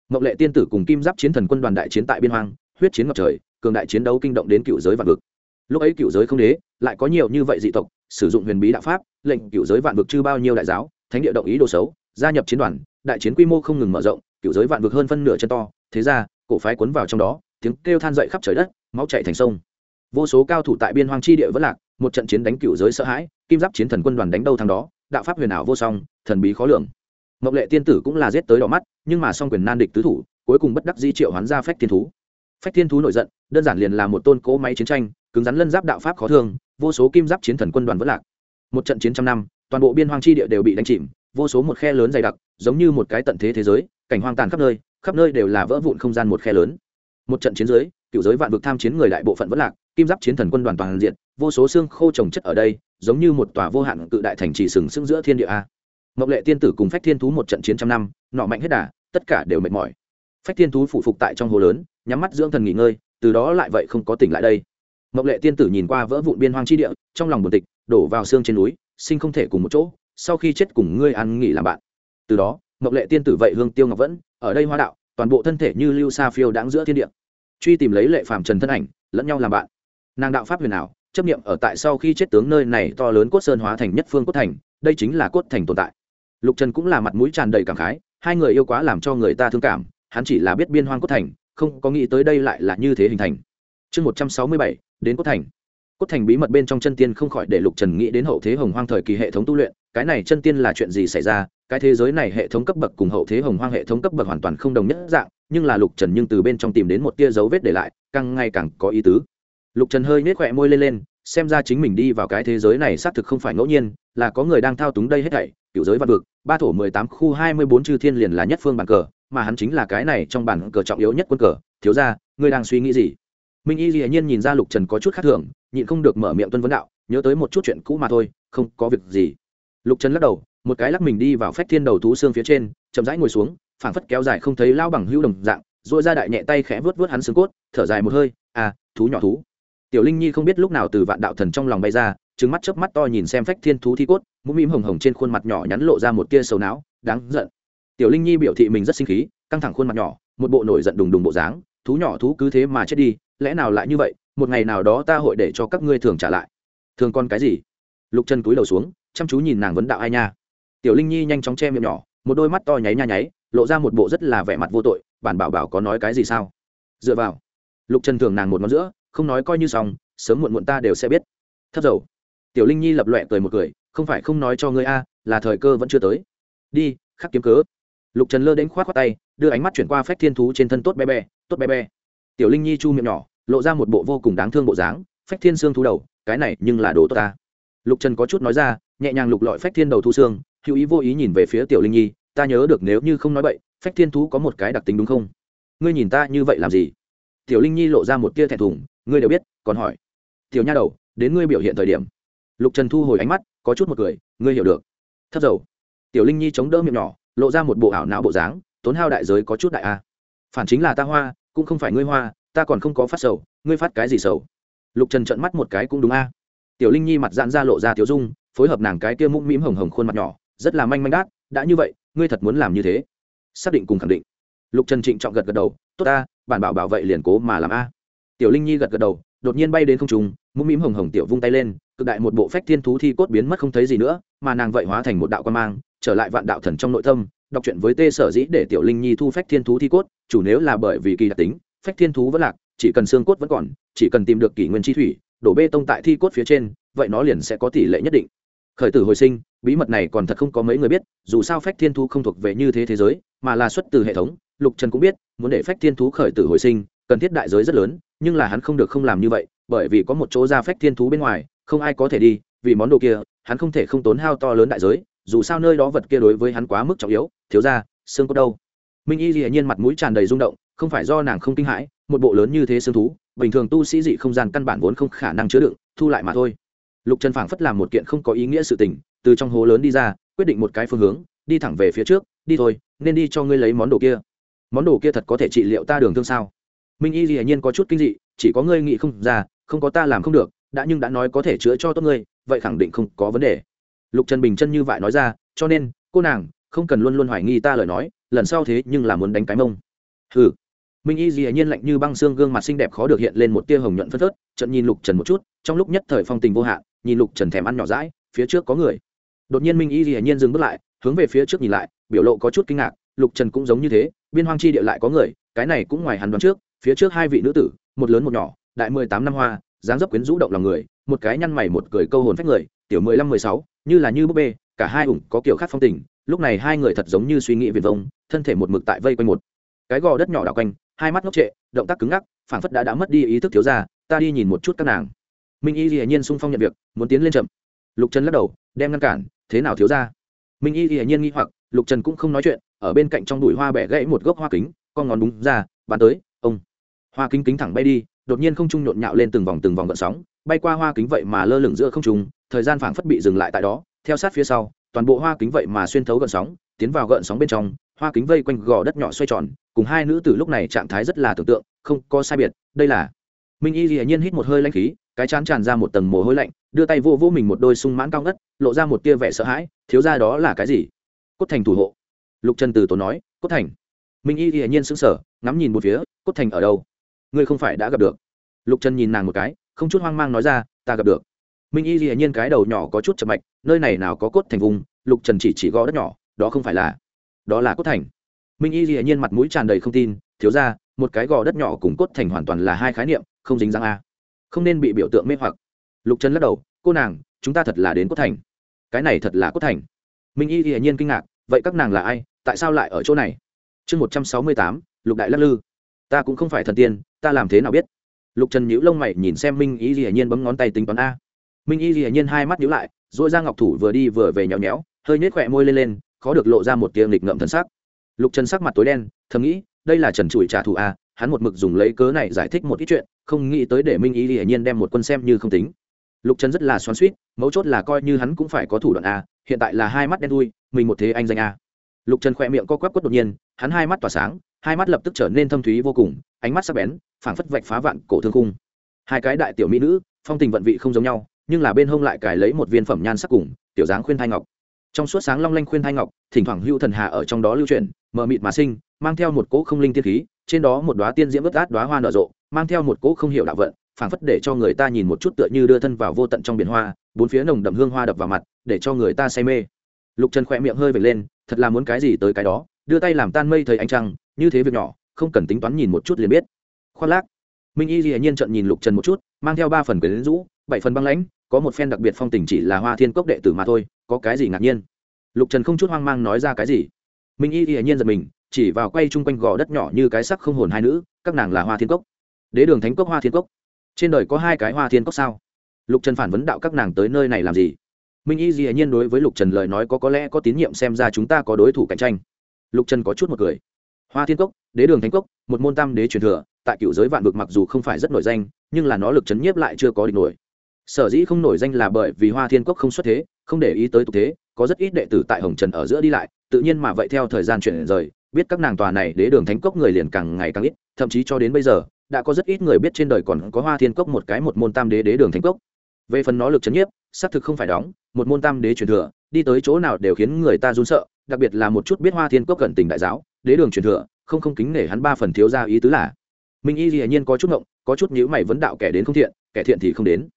Mộng lệ tiên tử cùng kim giáp chiến thần quân đoàn đại chiến tại biên hoang, huyết chiến ngập trời, cường đại chiến đấu kinh động đến cựu giới vạn vực lúc ấy cựu giới không đế, lại có nhiều như vậy dị tộc, sử dụng huyền bí đạo pháp, lệnh cựu giới vạn vực chư bao nhiêu đại giáo, thánh địa động ý đồ xấu, gia nhập chiến đoàn, đại chiến quy mô không ngừng mở rộng, cựu giới vạn vực hơn phân nửa chân to, thế ra, cổ phái cuốn vào trong đó, tiếng kêu than dậy khắp trời đất, máu chạy thành sông. Vô số cao thủ tại biên hoang chi địa vẫn lạc, một trận chiến đánh cựu giới sợ hãi, kim giáp chiến thần quân đoàn đánh đâu thằng đó, đạo pháp huyền ảo vô song, thần bí khó lường. Mộng lệ tiên tử cũng là giết tới đỏ mắt, nhưng mà song quyền nan địch tứ thủ, cuối cùng bất đắc di triệu hoán ra phách thiên thú. Phách thiên thú nổi giận, đơn giản liền là một tôn cỗ máy chiến tranh cứng rắn lân giáp đạo pháp khó thương, vô số kim giáp chiến thần quân đoàn vỡ lạc. Một trận chiến trăm năm, toàn bộ biên hoang chi địa đều bị đánh chìm, vô số một khe lớn dày đặc, giống như một cái tận thế thế giới, cảnh hoang tàn khắp nơi khắp nơi đều là vỡ vụn không gian một khe lớn. Một trận chiến giới, cựu giới vạn vực tham chiến người đại bộ phận vỡ lạc, kim giáp chiến thần quân đoàn toàn diện, vô số xương khô trồng chất ở đây, giống như một tòa vô hạn cự đại thành trì sừng sững giữa thiên địa a. Mộng lệ tiên tử cùng phách thiên thú một trận chiến trăm năm, nọ mạnh hết đà, tất cả đều mệt mỏi. Phách thiên thú phụ phục tại trong hồ lớn, nhắm mắt dưỡng thần nghỉ ngơi, từ đó lại vậy không có tỉnh lại đây mộng lệ tiên tử nhìn qua vỡ vụn biên hoang chi địa trong lòng buồn tịch đổ vào xương trên núi sinh không thể cùng một chỗ sau khi chết cùng ngươi ăn nghỉ làm bạn. Từ đó mộng lệ tiên tử vậy hương tiêu ngọc vẫn ở đây hoa đạo toàn bộ thân thể như lưu sa phiêu đáng giữa thiên địa. Truy tìm lấy lệ phàm trần thân ảnh lẫn nhau làm bạn. Nàng đạo pháp huyền nào, chấp niệm ở tại sau khi chết tướng nơi này to lớn cốt sơn hóa thành nhất phương cốt thành đây chính là cốt thành tồn tại. Lục trần cũng là mặt mũi tràn đầy cảm khái hai người yêu quá làm cho người ta thương cảm hắn chỉ là biết biên hoang cốt thành không có nghĩ tới đây lại là như thế hình thành chương một trăm sáu mươi bảy, đến cốt thành. Cốt thành bí mật bên trong chân tiên không khỏi để lục trần nghĩ đến hậu thế hồng hoang thời kỳ hệ thống tu luyện, cái này chân tiên là chuyện gì xảy ra? Cái thế giới này hệ thống cấp bậc cùng hậu thế hồng hoang hệ thống cấp bậc hoàn toàn không đồng nhất dạng, nhưng là lục trần nhưng từ bên trong tìm đến một tia dấu vết để lại, càng ngày càng có ý tứ. Lục trần hơi nết khỏe môi lên lên, xem ra chính mình đi vào cái thế giới này xác thực không phải ngẫu nhiên, là có người đang thao túng đây hết thảy, cựu giới văn vực, ba thổ mười tám khu hai mươi bốn chư thiên liền là nhất phương bàn cờ, mà hắn chính là cái này trong bàn cờ trọng yếu nhất quân cờ. Thiếu ra ngươi đang suy nghĩ gì? Minh y dĩ nhiên nhìn ra lục trần có chút khác thường, nhịn không được mở miệng tuân vấn đạo, nhớ tới một chút chuyện cũ mà thôi, không có việc gì. Lục trần lắc đầu, một cái lắc mình đi vào phách thiên đầu thú xương phía trên, chậm rãi ngồi xuống, phảng phất kéo dài không thấy lao bằng hữu đồng dạng dội ra đại nhẹ tay khẽ vớt vớt hắn xương cốt, thở dài một hơi à thú nhỏ thú. Tiểu linh nhi không biết lúc nào từ vạn đạo thần trong lòng bay ra trứng mắt chớp mắt to nhìn xem phách thiên thú thi cốt, mũm mĩm hồng hồng trên khuôn mặt nhỏ nhắn lộ ra một tia sầu não, đáng giận. Tiểu linh nhi biểu thị mình rất sinh khí, căng thẳng khuôn mặt nhỏ, một bộ nổi giận đùng đùng bộ dáng, thú nhỏ thú cứ thế mà chết đi lẽ nào lại như vậy, một ngày nào đó ta hội để cho các ngươi thường trả lại. Thường con cái gì? Lục chân túi đầu xuống, chăm chú nhìn nàng vấn đạo ai nha. Tiểu linh nhi nhanh chóng che miệng nhỏ, một đôi mắt to nháy nha nháy, lộ ra một bộ rất là vẻ mặt vô tội, bản bảo bảo có nói cái gì sao? Dựa vào. Lục trần thường nàng một ngón giữa, không nói coi như xong, sớm muộn muộn ta đều sẽ biết. Thấp dầu. Tiểu linh nhi lập loẹ cười một cười, không phải không nói cho ngươi a, là thời cơ vẫn chưa tới. Đi, khắc kiếm cớ. Lục trần lơ đến khoát khoát tay, đưa ánh mắt chuyển qua phách thiên thú trên thân tốt bé bé, tốt bé bé tiểu linh nhi chu miệng nhỏ, lộ ra một bộ vô cùng đáng thương bộ dáng, phách thiên xương thú đầu, cái này nhưng là đồ tốt ta. Lục trần có chút nói ra, nhẹ nhàng lục lọi phách thiên đầu thu xương, hữu ý vô ý nhìn về phía tiểu linh nhi, ta nhớ được nếu như không nói bậy, phách thiên thú có một cái đặc tính đúng không? Ngươi nhìn ta như vậy làm gì? Tiểu linh nhi lộ ra một tia thẹn thùng, ngươi đều biết, còn hỏi. Tiểu nha đầu, đến ngươi biểu hiện thời điểm. Lục trần thu hồi ánh mắt, có chút một cười, ngươi hiểu được. Thấp dầu. Tiểu linh nhi chống đỡ miệng nhỏ, lộ ra một bộ ảo não bộ dáng, tốn hao đại giới có chút đại a. Phản chính là ta hoa cũng không phải ngươi hoa, ta còn không có phát sầu, ngươi phát cái gì sầu? Lục trần trận mắt một cái cũng đúng a. Tiểu linh nhi mặt dạn ra lộ ra tiểu dung, phối hợp nàng cái kia mũm mĩm hồng hồng khuôn mặt nhỏ, rất là manh manh đát, đã như vậy, ngươi thật muốn làm như thế? Xác định cùng khẳng định. Lục trần trịnh trọng gật gật đầu, tốt ta, bản bảo bảo vậy liền cố mà làm a. Tiểu linh nhi gật gật đầu, đột nhiên bay đến không trùng mũm mĩm hồng hồng tiểu vung tay lên, cực đại một bộ phách thiên thú thi cốt biến mất không thấy gì nữa, mà nàng vậy hóa thành một đạo quan mang, trở lại vạn đạo thần trong nội tâm đọc chuyện với tê sở dĩ để tiểu linh nhi thu phách thiên thú thi cốt, chủ nếu là bởi vì kỳ đặc tính, phách thiên thú vẫn lạc, chỉ cần xương cốt vẫn còn, chỉ cần tìm được kỷ nguyên chi thủy, đổ bê tông tại thi cốt phía trên, vậy nó liền sẽ có tỷ lệ nhất định. Khởi tử hồi sinh, bí mật này còn thật không có mấy người biết, dù sao phách thiên thú không thuộc về như thế thế giới, mà là xuất từ hệ thống, lục trần cũng biết, muốn để phách thiên thú khởi tử hồi sinh, cần thiết đại giới rất lớn, nhưng là hắn không được không làm như vậy, bởi vì có một chỗ ra phách thiên thú bên ngoài, không ai có thể đi, vì món đồ kia, hắn không thể không tốn hao to lớn đại giới dù sao nơi đó vật kia đối với hắn quá mức trọng yếu, thiếu ra, xương có đâu? Minh y hiển nhiên mặt mũi tràn đầy rung động, không phải do nàng không kinh hãi, một bộ lớn như thế xương thú, bình thường tu sĩ dị không gian căn bản vốn không khả năng chứa đựng, thu lại mà thôi. Lục trần phảng phất làm một kiện không có ý nghĩa sự tình, từ trong hố lớn đi ra, quyết định một cái phương hướng, đi thẳng về phía trước, đi thôi, nên đi cho ngươi lấy món đồ kia. Món đồ kia thật có thể trị liệu ta đường thương sao? Minh y hiển nhiên có chút kinh dị, chỉ có ngươi nghĩ không ra, không có ta làm không được, đã nhưng đã nói có thể chữa cho tốt ngươi, vậy khẳng định không có vấn đề lục trần bình chân như vậy nói ra, cho nên, cô nàng, không cần luôn luôn hoài nghi ta lời nói, lần sau thế nhưng là muốn đánh cái mông. Ừ minh y dĩ nhiên lạnh như băng xương gương mặt xinh đẹp khó được hiện lên một tia hồng nhuận phất phớt trận nhìn lục trần một chút, trong lúc nhất thời phong tình vô hạn, nhìn lục trần thèm ăn nhỏ rãi phía trước có người. Đột nhiên minh y dĩ nhiên dừng bước lại, hướng về phía trước nhìn lại, biểu lộ có chút kinh ngạc, lục trần cũng giống như thế, biên hoang chi địa lại có người, cái này cũng ngoài hắn đoán trước, phía trước hai vị nữ tử, một lớn một nhỏ, đại mười tám năm hoa, dáng dấp quyến rũ động lòng người, một cái nhăn mày một cười câu hồn phách người, tiểu mười lăm mười sáu như là như búp bê, cả hai ủng có kiểu khác phong tình, lúc này hai người thật giống như suy nghĩ viền vông, thân thể một mực tại vây quanh một. Cái gò đất nhỏ đảo quanh, hai mắt ngốc trệ, động tác cứng ngắc, phảng phất đã đã mất đi ý thức thiếu ra, ta đi nhìn một chút các nàng. Minh y dĩ nhiên sung phong nhận việc, muốn tiến lên chậm. Lục trần lắc đầu, đem ngăn cản, thế nào thiếu ra? Minh y dĩ nhiên nghi hoặc, lục trần cũng không nói chuyện, ở bên cạnh trong đùi hoa bẻ gãy một gốc hoa kính, con ngón đúng ra bàn tới, ông. Hoa kính kính thẳng bay đi, đột nhiên không trung nhộn nhạo lên từng vòng từng vòng gợn sóng, bay qua hoa kính vậy mà lơ lửng giữa không trung thời gian phảng phất bị dừng lại tại đó, theo sát phía sau, toàn bộ hoa kính vậy mà xuyên thấu gợn sóng, tiến vào gợn sóng bên trong, hoa kính vây quanh gò đất nhỏ xoay tròn, cùng hai nữ tử lúc này trạng thái rất là tưởng tượng, không có sai biệt, đây là minh y dĩ nhiên hít một hơi lanh khí, cái chán tràn ra một tầng mồ hôi lạnh, đưa tay vô vô mình một đôi sung mãn cao ngất, lộ ra một tia vẻ sợ hãi, thiếu ra đó là cái gì? Cốt thành thủ hộ. Lục trần từ tổ nói, cốt thành. Minh y dĩ nhiên sững sờ, ngắm nhìn một phía, cốt thành ở đâu? Ngươi không phải đã gặp được. Lục trần nhìn nàng một cái, không chút hoang mang nói ra, ta gặp được minh y dĩ nhiên cái đầu nhỏ có chút chậm mạch, nơi này nào có cốt thành vùng, lục trần chỉ chỉ gò đất nhỏ, đó không phải là, đó là cốt thành. Minh y dĩ nhiên mặt mũi tràn đầy không tin, thiếu ra, một cái gò đất nhỏ cùng cốt thành hoàn toàn là hai khái niệm, không dính dáng a. Không nên bị biểu tượng mê hoặc. Lục trần lắc đầu, cô nàng, chúng ta thật là đến cốt thành. Cái này thật là cốt thành. Minh y dĩ nhiên kinh ngạc, vậy các nàng là ai? Tại sao lại ở chỗ này? Chương một trăm sáu mươi tám, lục đại lắc lư. Ta cũng không phải thần tiên, ta làm thế nào biết? Lục trần nhữ lông mày nhìn xem minh y dĩ nhiên bấm ngón tay tính toán a minh y hiển nhiên hai mắt nhíu lại dội ra ngọc thủ vừa đi vừa về nhéo nhéo, hơi nhếch khỏe môi lên lên, khó được lộ ra một tiếng lịch ngậm thần sắc lục trần sắc mặt tối đen, thầm nghĩ, đây là trần trụi trả thù à? hắn một mực dùng lấy cớ này giải thích một ít chuyện, không nghĩ tới để minh y hiển nhiên đem một quân xem như không tính lục trần rất là xoắn suýt mấu chốt là coi như hắn cũng phải có thủ đoạn a hiện tại là hai mắt đen thui, mình một thế anh danh a lục trần khỏe miệng co quắp quất đột nhiên, hắn hai mắt tỏa sáng, hai mắt lập tức trở nên thâm thúy vô cùng, ánh mắt sắc bén, phảng phất vạch phá vạn cổ thương khung. hai cái đại tiểu mỹ nữ, phong tình vận vị không giống nhau nhưng là bên hông lại cài lấy một viên phẩm nhan sắc cùng, tiểu dáng khuyên thai ngọc. Trong suốt sáng long lanh khuyên thai ngọc, thỉnh thoảng hữu thần hà ở trong đó lưu truyền, mờ mịt mà sinh, mang theo một cỗ không linh tiên khí, trên đó một đoá tiên diễm ướt át đoá hoa nở rộ, mang theo một cỗ không hiểu đạo vận, phảng phất để cho người ta nhìn một chút tựa như đưa thân vào vô tận trong biển hoa, bốn phía nồng đậm hương hoa đập vào mặt, để cho người ta say mê. Lục trần khỏe miệng hơi vệt lên, thật là muốn cái gì tới cái đó, đưa tay làm tan mây thấy ánh trăng, như thế việc nhỏ, không cần tính toán nhìn một chút liền biết. Khoác lác. Minh y dĩ nhiên trận nhìn lục trần một chút, mang theo ba phần quyển rũ, bảy phần băng lãnh có một phen đặc biệt phong tình chỉ là hoa thiên cốc đệ tử mà thôi, có cái gì ngạc nhiên? Lục trần không chút hoang mang nói ra cái gì? Minh y hiển nhiên giật mình, chỉ vào quay chung quanh gò đất nhỏ như cái sắc không hồn hai nữ, các nàng là hoa thiên cốc. Đế đường thánh cốc, hoa thiên cốc. Trên đời có hai cái hoa thiên cốc sao? Lục trần phản vấn đạo các nàng tới nơi này làm gì? Minh y hiển nhiên đối với lục trần lời nói có có lẽ có tín nhiệm xem ra chúng ta có đối thủ cạnh tranh. Lục trần có chút một cười. Hoa thiên cốc, đế đường thánh cốc, một môn tam đế truyền thừa, tại cựu giới vạn vực mặc dù không phải rất nổi danh, nhưng là nó lực chấn nhiếp lại chưa có địch nổi sở dĩ không nổi danh là bởi vì hoa thiên cốc không xuất thế, không để ý tới tục thế, có rất ít đệ tử tại hồng trần ở giữa đi lại, tự nhiên mà vậy theo thời gian chuyển rời, biết các nàng tòa này đế đường thánh cốc người liền càng ngày càng ít, thậm chí cho đến bây giờ, đã có rất ít người biết trên đời còn có hoa thiên cốc một cái một môn tam đế đế đường thánh cốc. Về phần nó lực chấn nhiếp, xác thực không phải đóng, một môn tam đế truyền thừa, đi tới chỗ nào đều khiến người ta run sợ, đặc biệt là một chút biết hoa thiên cốc cận tình đại giáo, đế đường truyền thừa, không không kính nể hắn ba phần thiếu ra ý tứ là. Minh y dĩ nhiên có chút ngộng, có chút nhữ mày vấn đạo kẻ đến không thiện, kẻ thiện thì không đến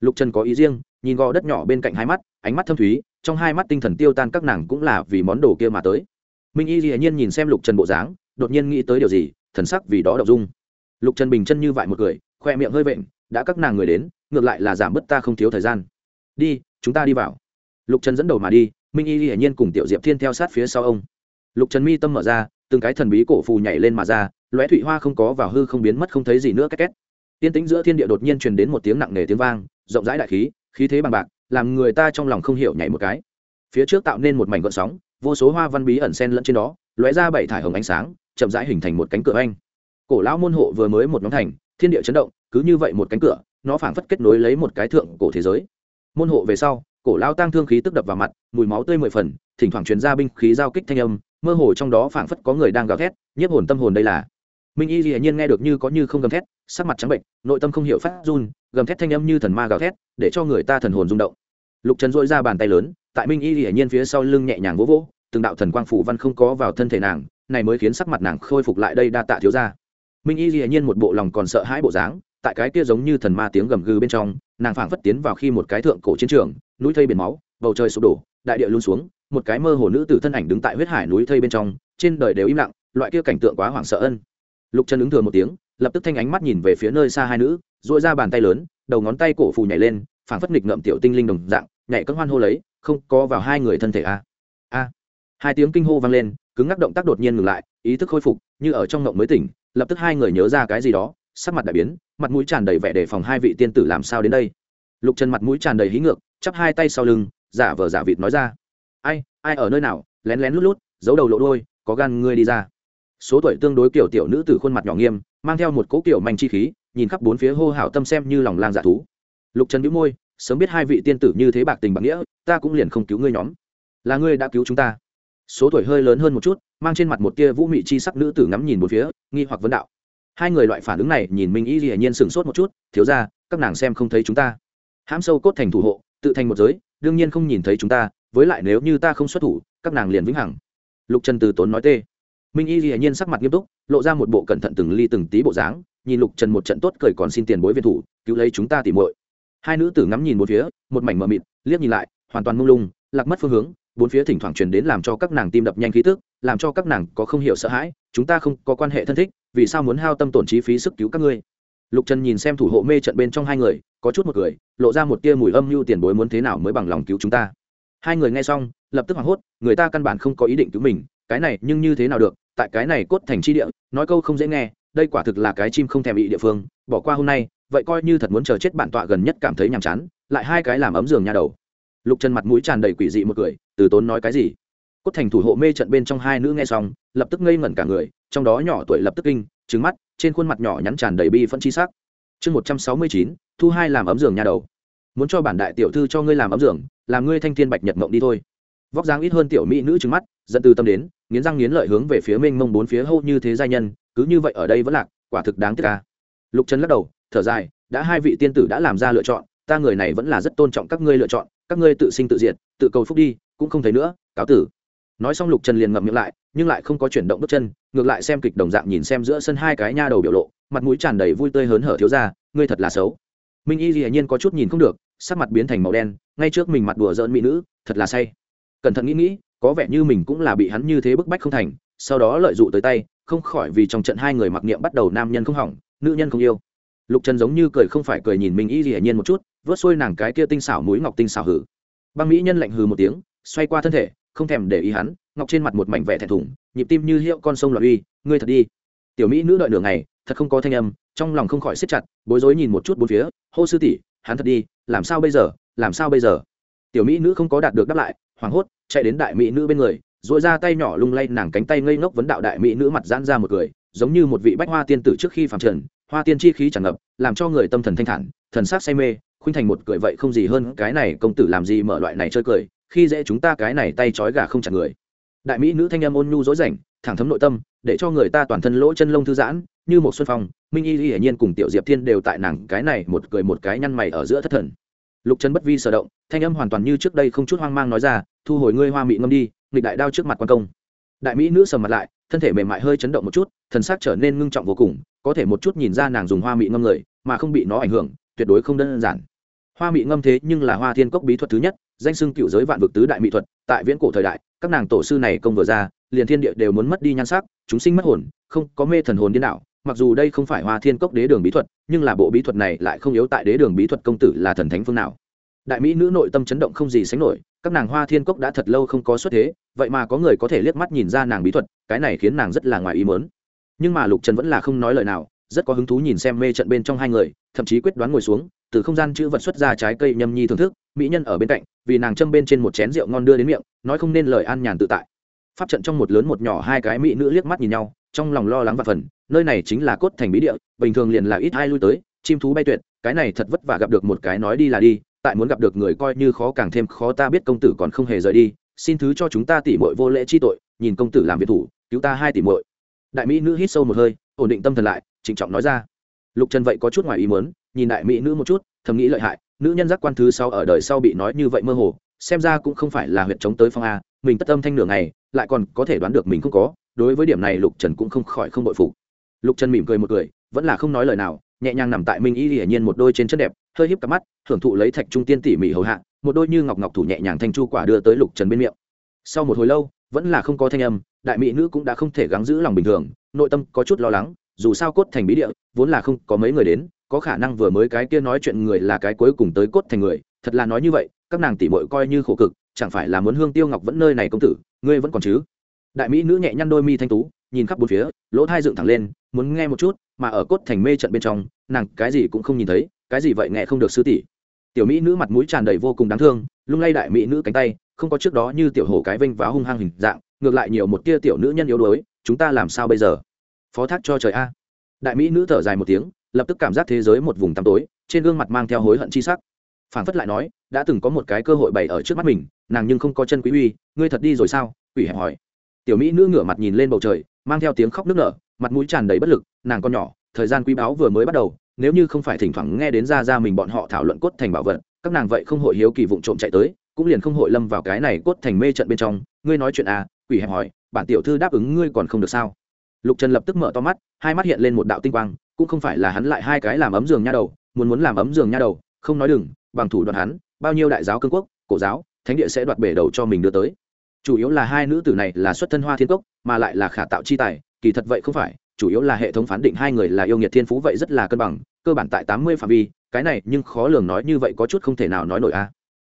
lục trần có ý riêng, nhìn gò đất nhỏ bên cạnh hai mắt, ánh mắt thâm thúy, trong hai mắt tinh thần tiêu tan các nàng cũng là vì món đồ kia mà tới. Minh y dĩ nhiên nhìn xem lục trần bộ dáng, đột nhiên nghĩ tới điều gì, thần sắc vì đó đậu dung. Lục trần bình chân như vại một cười khoe miệng hơi vện, đã các nàng người đến, ngược lại là giảm bớt ta không thiếu thời gian. Đi, chúng ta đi vào. Lục trần dẫn đầu mà đi, minh y hiển nhiên cùng tiểu diệp thiên theo sát phía sau ông. Lục trần mi tâm mở ra, từng cái thần bí cổ phù nhảy lên mà ra, lóe thụy hoa không có vào hư không biến mất không thấy gì nữa két két. Tiên tính giữa thiên địa đột nhiên truyền đến một tiếng nặng nề tiếng vang rộng rãi đại khí khí thế bằng bạc, làm người ta trong lòng không hiểu nhảy một cái. Phía trước tạo nên một mảnh gợn sóng, vô số hoa văn bí ẩn sen lẫn trên đó, lóe ra bảy thải hồng ánh sáng, chậm rãi hình thành một cánh cửa anh cổ lão môn hộ vừa mới một nhóm thành, thiên địa chấn động, cứ như vậy một cánh cửa, nó phảng phất kết nối lấy một cái thượng cổ thế giới. Môn hộ về sau, cổ lão tăng thương khí tức đập vào mặt, mùi máu tươi mười phần, thỉnh thoảng truyền ra binh khí giao kích thanh âm, mơ hồ trong đó phảng phất có người đang gào thét, nhiếp hồn tâm hồn đây là. Minh y dĩ nhiên nghe được như có như không gầm thét sắc mặt trắng bệnh, nội tâm không hiểu phát run, gầm thét thanh âm như thần ma gào thét, để cho người ta thần hồn rung động. Lục trần dội ra bàn tay lớn, tại minh y hiển nhiên phía sau lưng nhẹ nhàng vỗ vỗ, từng đạo thần quang phủ văn không có vào thân thể nàng, này mới khiến sắc mặt nàng khôi phục lại đây đa tạ thiếu ra minh y hiển nhiên một bộ lòng còn sợ hãi bộ dáng, tại cái kia giống như thần ma tiếng gầm gừ bên trong, nàng phảng phất tiến vào khi một cái thượng cổ chiến trường, núi thây biển máu, bầu trời sụp đổ, đại địa luôn xuống, một cái mơ hồ nữ tử thân ảnh đứng tại huyết hải núi thây bên trong, trên đời đều im lặng, loại kia cảnh tượng quá hoảng sợ ân. Lục trần ứng thừa một tiếng lập tức thanh ánh mắt nhìn về phía nơi xa hai nữ dội ra bàn tay lớn, đầu ngón tay cổ phù nhảy lên, phảng phất nghịch ngợm tiểu tinh linh đồng dạng, nhảy cất hoan hô lấy, không, có vào hai người thân thể a a. Hai tiếng kinh hô vang lên, cứng ngắc động tác đột nhiên ngừng lại, ý thức khôi phục, như ở trong mộng mới tỉnh, lập tức hai người nhớ ra cái gì đó, sắc mặt đại biến, mặt mũi tràn đầy vẻ đề phòng hai vị tiên tử làm sao đến đây. Lục trần mặt mũi tràn đầy hí ngược, chắp hai tay sau lưng, giả vờ giả vịt nói ra, ai ai ở nơi nào? Lén lén lút lút, giấu đầu lộ đôi có gan ngươi đi ra số tuổi tương đối kiểu tiểu nữ từ khuôn mặt nhỏ nghiêm, mang theo một cỗ kiểu manh chi khí, nhìn khắp bốn phía hô hào tâm xem như lòng lang dạ thú. Lục trần nhíu môi, sớm biết hai vị tiên tử như thế bạc tình bạc nghĩa, ta cũng liền không cứu ngươi nhóm. Là ngươi đã cứu chúng ta. Số tuổi hơi lớn hơn một chút, mang trên mặt một tia vũ mị chi sắc nữ tử ngắm nhìn một phía, nghi hoặc vấn đạo. Hai người loại phản ứng này nhìn minh y dĩ nhiên sửng sốt một chút, thiếu ra các nàng xem không thấy chúng ta. Hãm sâu cốt thành thủ hộ, tự thành một giới, đương nhiên không nhìn thấy chúng ta, với lại nếu như ta không xuất thủ, các nàng liền vĩnh hằng. Lục trần từ tốn nói tê minh y dĩ nhiên sắc mặt nghiêm túc, lộ ra một bộ cẩn thận từng ly từng tí bộ dáng, nhìn lục trần một trận tốt cười còn xin tiền bối viên thủ, cứu lấy chúng ta tỉ muội. Hai nữ tử ngắm nhìn một phía, một mảnh mờ mịt, liếc nhìn lại, hoàn toàn mông lung, lạc mất phương hướng, bốn phía thỉnh thoảng truyền đến làm cho các nàng tim đập nhanh khí tức, làm cho các nàng có không hiểu sợ hãi, chúng ta không có quan hệ thân thích, vì sao muốn hao tâm tổn chi phí sức cứu các ngươi? Lục trần nhìn xem thủ hộ mê trận bên trong hai người, có chút một cười, lộ ra một tia mùi âm mưu tiền bối muốn thế nào mới bằng lòng cứu chúng ta. Hai người nghe xong, lập tức hoảng hốt, người ta căn bản không có ý định cứu mình, cái này nhưng như thế nào được tại cái này cốt thành chi địa, nói câu không dễ nghe, đây quả thực là cái chim không thèm bị địa phương, bỏ qua hôm nay, vậy coi như thật muốn chờ chết bản tọa gần nhất cảm thấy nhàm chán, lại hai cái làm ấm giường nhà đầu. Lục trần mặt mũi tràn đầy quỷ dị một cười, từ tốn nói cái gì? Cốt thành thủ hộ mê trận bên trong hai nữ nghe xong, lập tức ngây ngẩn cả người, trong đó nhỏ tuổi lập tức kinh trứng mắt, trên khuôn mặt nhỏ nhắn tràn đầy bi phân chi sắc. Chương một trăm sáu mươi chín, thu hai làm ấm giường nhà đầu. Muốn cho bản đại tiểu thư cho ngươi làm ấm giường, làm ngươi thanh thiên bạch nhật mộng đi thôi. Vóc dáng ít hơn tiểu mỹ nữ trứng mắt dẫn từ tâm đến nghiến răng nghiến lợi hướng về phía mênh mông bốn phía hô như thế giai nhân, cứ như vậy ở đây vẫn lạc, quả thực đáng tiếc ca lục trần lắc đầu, thở dài, đã hai vị tiên tử đã làm ra lựa chọn, ta người này vẫn là rất tôn trọng các ngươi lựa chọn, các ngươi tự sinh tự diệt, tự cầu phúc đi, cũng không thấy nữa, cáo tử. Nói xong lục trần liền ngậm miệng lại, nhưng lại không có chuyển động bước chân, ngược lại xem kịch đồng dạng nhìn xem giữa sân hai cái nha đầu biểu lộ, mặt mũi tràn đầy vui tươi hớn hở thiếu ra, ngươi thật là xấu. Minh y dĩ nhiên có chút nhìn không được, sắc mặt biến thành màu đen, ngay trước mình mặt đùa dỡn mỹ nữ, thật là say. Cẩn thận nghĩ nghĩ có vẻ như mình cũng là bị hắn như thế bức bách không thành, sau đó lợi dụng tới tay, không khỏi vì trong trận hai người mặc niệm bắt đầu nam nhân không hỏng, nữ nhân không yêu. Lục trần giống như cười không phải cười nhìn mình y dĩ nhiên một chút, vớt xuôi nàng cái kia tinh xảo mũi ngọc tinh xảo hử. Băng mỹ nhân lạnh hừ một tiếng, xoay qua thân thể, không thèm để ý hắn, ngọc trên mặt một mảnh vẻ thẹn thùng, nhịp tim như hiệu con sông loạn uy, ngươi thật đi. Tiểu mỹ nữ đợi nửa ngày, thật không có thanh âm, trong lòng không khỏi siết chặt, bối rối nhìn một chút bốn phía, hô sư tỷ, hắn thật đi, làm sao bây giờ, làm sao bây giờ? Tiểu mỹ nữ không có đạt được đáp lại hoảng hốt, chạy đến đại mỹ nữ bên người dội ra tay nhỏ lung lay, nàng cánh tay ngây ngốc vấn đạo đại mỹ nữ mặt giãn ra một cười, giống như một vị bách hoa tiên tử trước khi phàm trần, hoa tiên chi khí tràn ngập, làm cho người tâm thần thanh thản, thần sắc say mê, khuynh thành một cười vậy không gì hơn cái này công tử làm gì mở loại này chơi cười, khi dễ chúng ta cái này tay trói gà không chặt người. Đại mỹ nữ thanh âm ôn nhu dối rảnh, thẳng thấm nội tâm, để cho người ta toàn thân lỗ chân lông thư giãn, như một xuân phong, minh y hiển nhiên cùng tiểu diệp thiên đều tại nàng cái này một cười một cái nhăn mày ở giữa thất thần lục trần bất vi sở động, thanh âm hoàn toàn như trước đây không chút hoang mang nói ra, thu hồi ngươi hoa mị ngâm đi, nghịch đại đao trước mặt quan công. Đại mỹ nữ sầm mặt lại, thân thể mềm mại hơi chấn động một chút, thần sắc trở nên ngưng trọng vô cùng, có thể một chút nhìn ra nàng dùng hoa mị ngâm người, mà không bị nó ảnh hưởng, tuyệt đối không đơn giản. Hoa mị ngâm thế nhưng là hoa thiên cốc bí thuật thứ nhất, danh xưng cựu giới vạn vực tứ đại mỹ thuật, tại viễn cổ thời đại, các nàng tổ sư này công vừa ra, liền thiên địa đều muốn mất đi nhan sắc, chúng sinh mất hồn, không có mê thần hồn điên đạo mặc dù đây không phải hoa thiên cốc đế đường bí thuật, nhưng là bộ bí thuật này lại không yếu tại đế đường bí thuật công tử là thần thánh phương nào. Đại mỹ nữ nội tâm chấn động không gì sánh nổi, các nàng hoa thiên cốc đã thật lâu không có xuất thế, vậy mà có người có thể liếc mắt nhìn ra nàng bí thuật, cái này khiến nàng rất là ngoài ý mớn nhưng mà lục trần vẫn là không nói lời nào, rất có hứng thú nhìn xem mê trận bên trong hai người, thậm chí quyết đoán ngồi xuống, từ không gian chữ vật xuất ra trái cây nhâm nhi thưởng thức, mỹ nhân ở bên cạnh, vì nàng châm bên trên một chén rượu ngon đưa đến miệng, nói không nên lời an nhàn tự tại. Pháp trận trong một lớn một nhỏ hai cái mỹ nữ liếc mắt nhìn nhau trong lòng lo lắng và phần, nơi này chính là cốt thành bí địa, bình thường liền là ít ai lui tới, chim thú bay tuyệt, cái này thật vất vả gặp được một cái nói đi là đi, tại muốn gặp được người coi như khó càng thêm khó ta biết công tử còn không hề rời đi, xin thứ cho chúng ta tỉ mội vô lễ chi tội, nhìn công tử làm việc thủ, cứu ta hai tỉ mội đại mỹ nữ hít sâu một hơi, ổn định tâm thần lại, trịnh trọng nói ra. Lục trần vậy có chút ngoài ý mớn nhìn đại mỹ nữ một chút, thầm nghĩ lợi hại, nữ nhân giác quan thứ sau ở đời sau bị nói như vậy mơ hồ, xem ra cũng không phải là huyện chống tới phong a, mình tất âm thanh nửa ngày, lại còn có thể đoán được mình không có đối với điểm này lục trần cũng không khỏi không bội phục. Lục trần mỉm cười một cười, vẫn là không nói lời nào, nhẹ nhàng nằm tại minh y hiển nhiên một đôi trên chân đẹp, hơi híp cặp mắt hưởng thụ lấy thạch trung tiên tỉ mỉ hầu hạ, một đôi như ngọc ngọc thủ nhẹ nhàng thanh chu quả đưa tới lục trần bên miệng. Sau một hồi lâu, vẫn là không có thanh âm, đại mỹ nữ cũng đã không thể gắng giữ lòng bình thường, nội tâm có chút lo lắng, dù sao cốt thành bí địa, vốn là không có mấy người đến, có khả năng vừa mới cái kia nói chuyện người là cái cuối cùng tới cốt thành người, thật là nói như vậy, các nàng tỷ muội coi như khổ cực, chẳng phải là muốn hương tiêu ngọc vẫn nơi này công tử, ngươi vẫn còn chứ? Đại mỹ nữ nhẹ nhăn đôi mi thanh tú, nhìn khắp bốn phía, lỗ thai dựng thẳng lên, muốn nghe một chút, mà ở cốt thành mê trận bên trong, nàng cái gì cũng không nhìn thấy, cái gì vậy nghe không được sư tỷ. Tiểu mỹ nữ mặt mũi tràn đầy vô cùng đáng thương, lung lay đại mỹ nữ cánh tay, không có trước đó như tiểu hổ cái vinh và hung hăng hình dạng, ngược lại nhiều một tia tiểu nữ nhân yếu đuối, chúng ta làm sao bây giờ? Phó thác cho trời a. Đại mỹ nữ thở dài một tiếng, lập tức cảm giác thế giới một vùng tăm tối, trên gương mặt mang theo hối hận chi sắc. Phản phất lại nói, đã từng có một cái cơ hội bày ở trước mắt mình, nàng nhưng không có chân quý uy, ngươi thật đi rồi sao? Quỷ hẹp hỏi tiểu mỹ nữ ngửa mặt nhìn lên bầu trời, mang theo tiếng khóc nức nở, mặt mũi tràn đầy bất lực, nàng con nhỏ, thời gian quý báu vừa mới bắt đầu, nếu như không phải thỉnh thoảng nghe đến ra ra mình bọn họ thảo luận cốt thành bảo vật, các nàng vậy không hội hiếu kỳ vụng trộm chạy tới, cũng liền không hội lâm vào cái này cốt thành mê trận bên trong. Ngươi nói chuyện à quỷ hẹp hỏi, bản tiểu thư đáp ứng ngươi còn không được sao? Lục trần lập tức mở to mắt, hai mắt hiện lên một đạo tinh quang, cũng không phải là hắn lại hai cái làm ấm giường nha đầu, muốn muốn làm ấm giường nha đầu, không nói đừng, bằng thủ đoạn hắn, bao nhiêu đại giáo cương quốc, cổ giáo, thánh địa sẽ đoạt bể đầu cho mình đưa tới chủ yếu là hai nữ tử này là xuất thân hoa thiên cốc, mà lại là khả tạo chi tài, kỳ thật vậy không phải, chủ yếu là hệ thống phán định hai người là yêu nghiệt thiên phú vậy rất là cân bằng, cơ bản tại tám mươi phạm vi, cái này nhưng khó lường nói như vậy có chút không thể nào nói nổi a.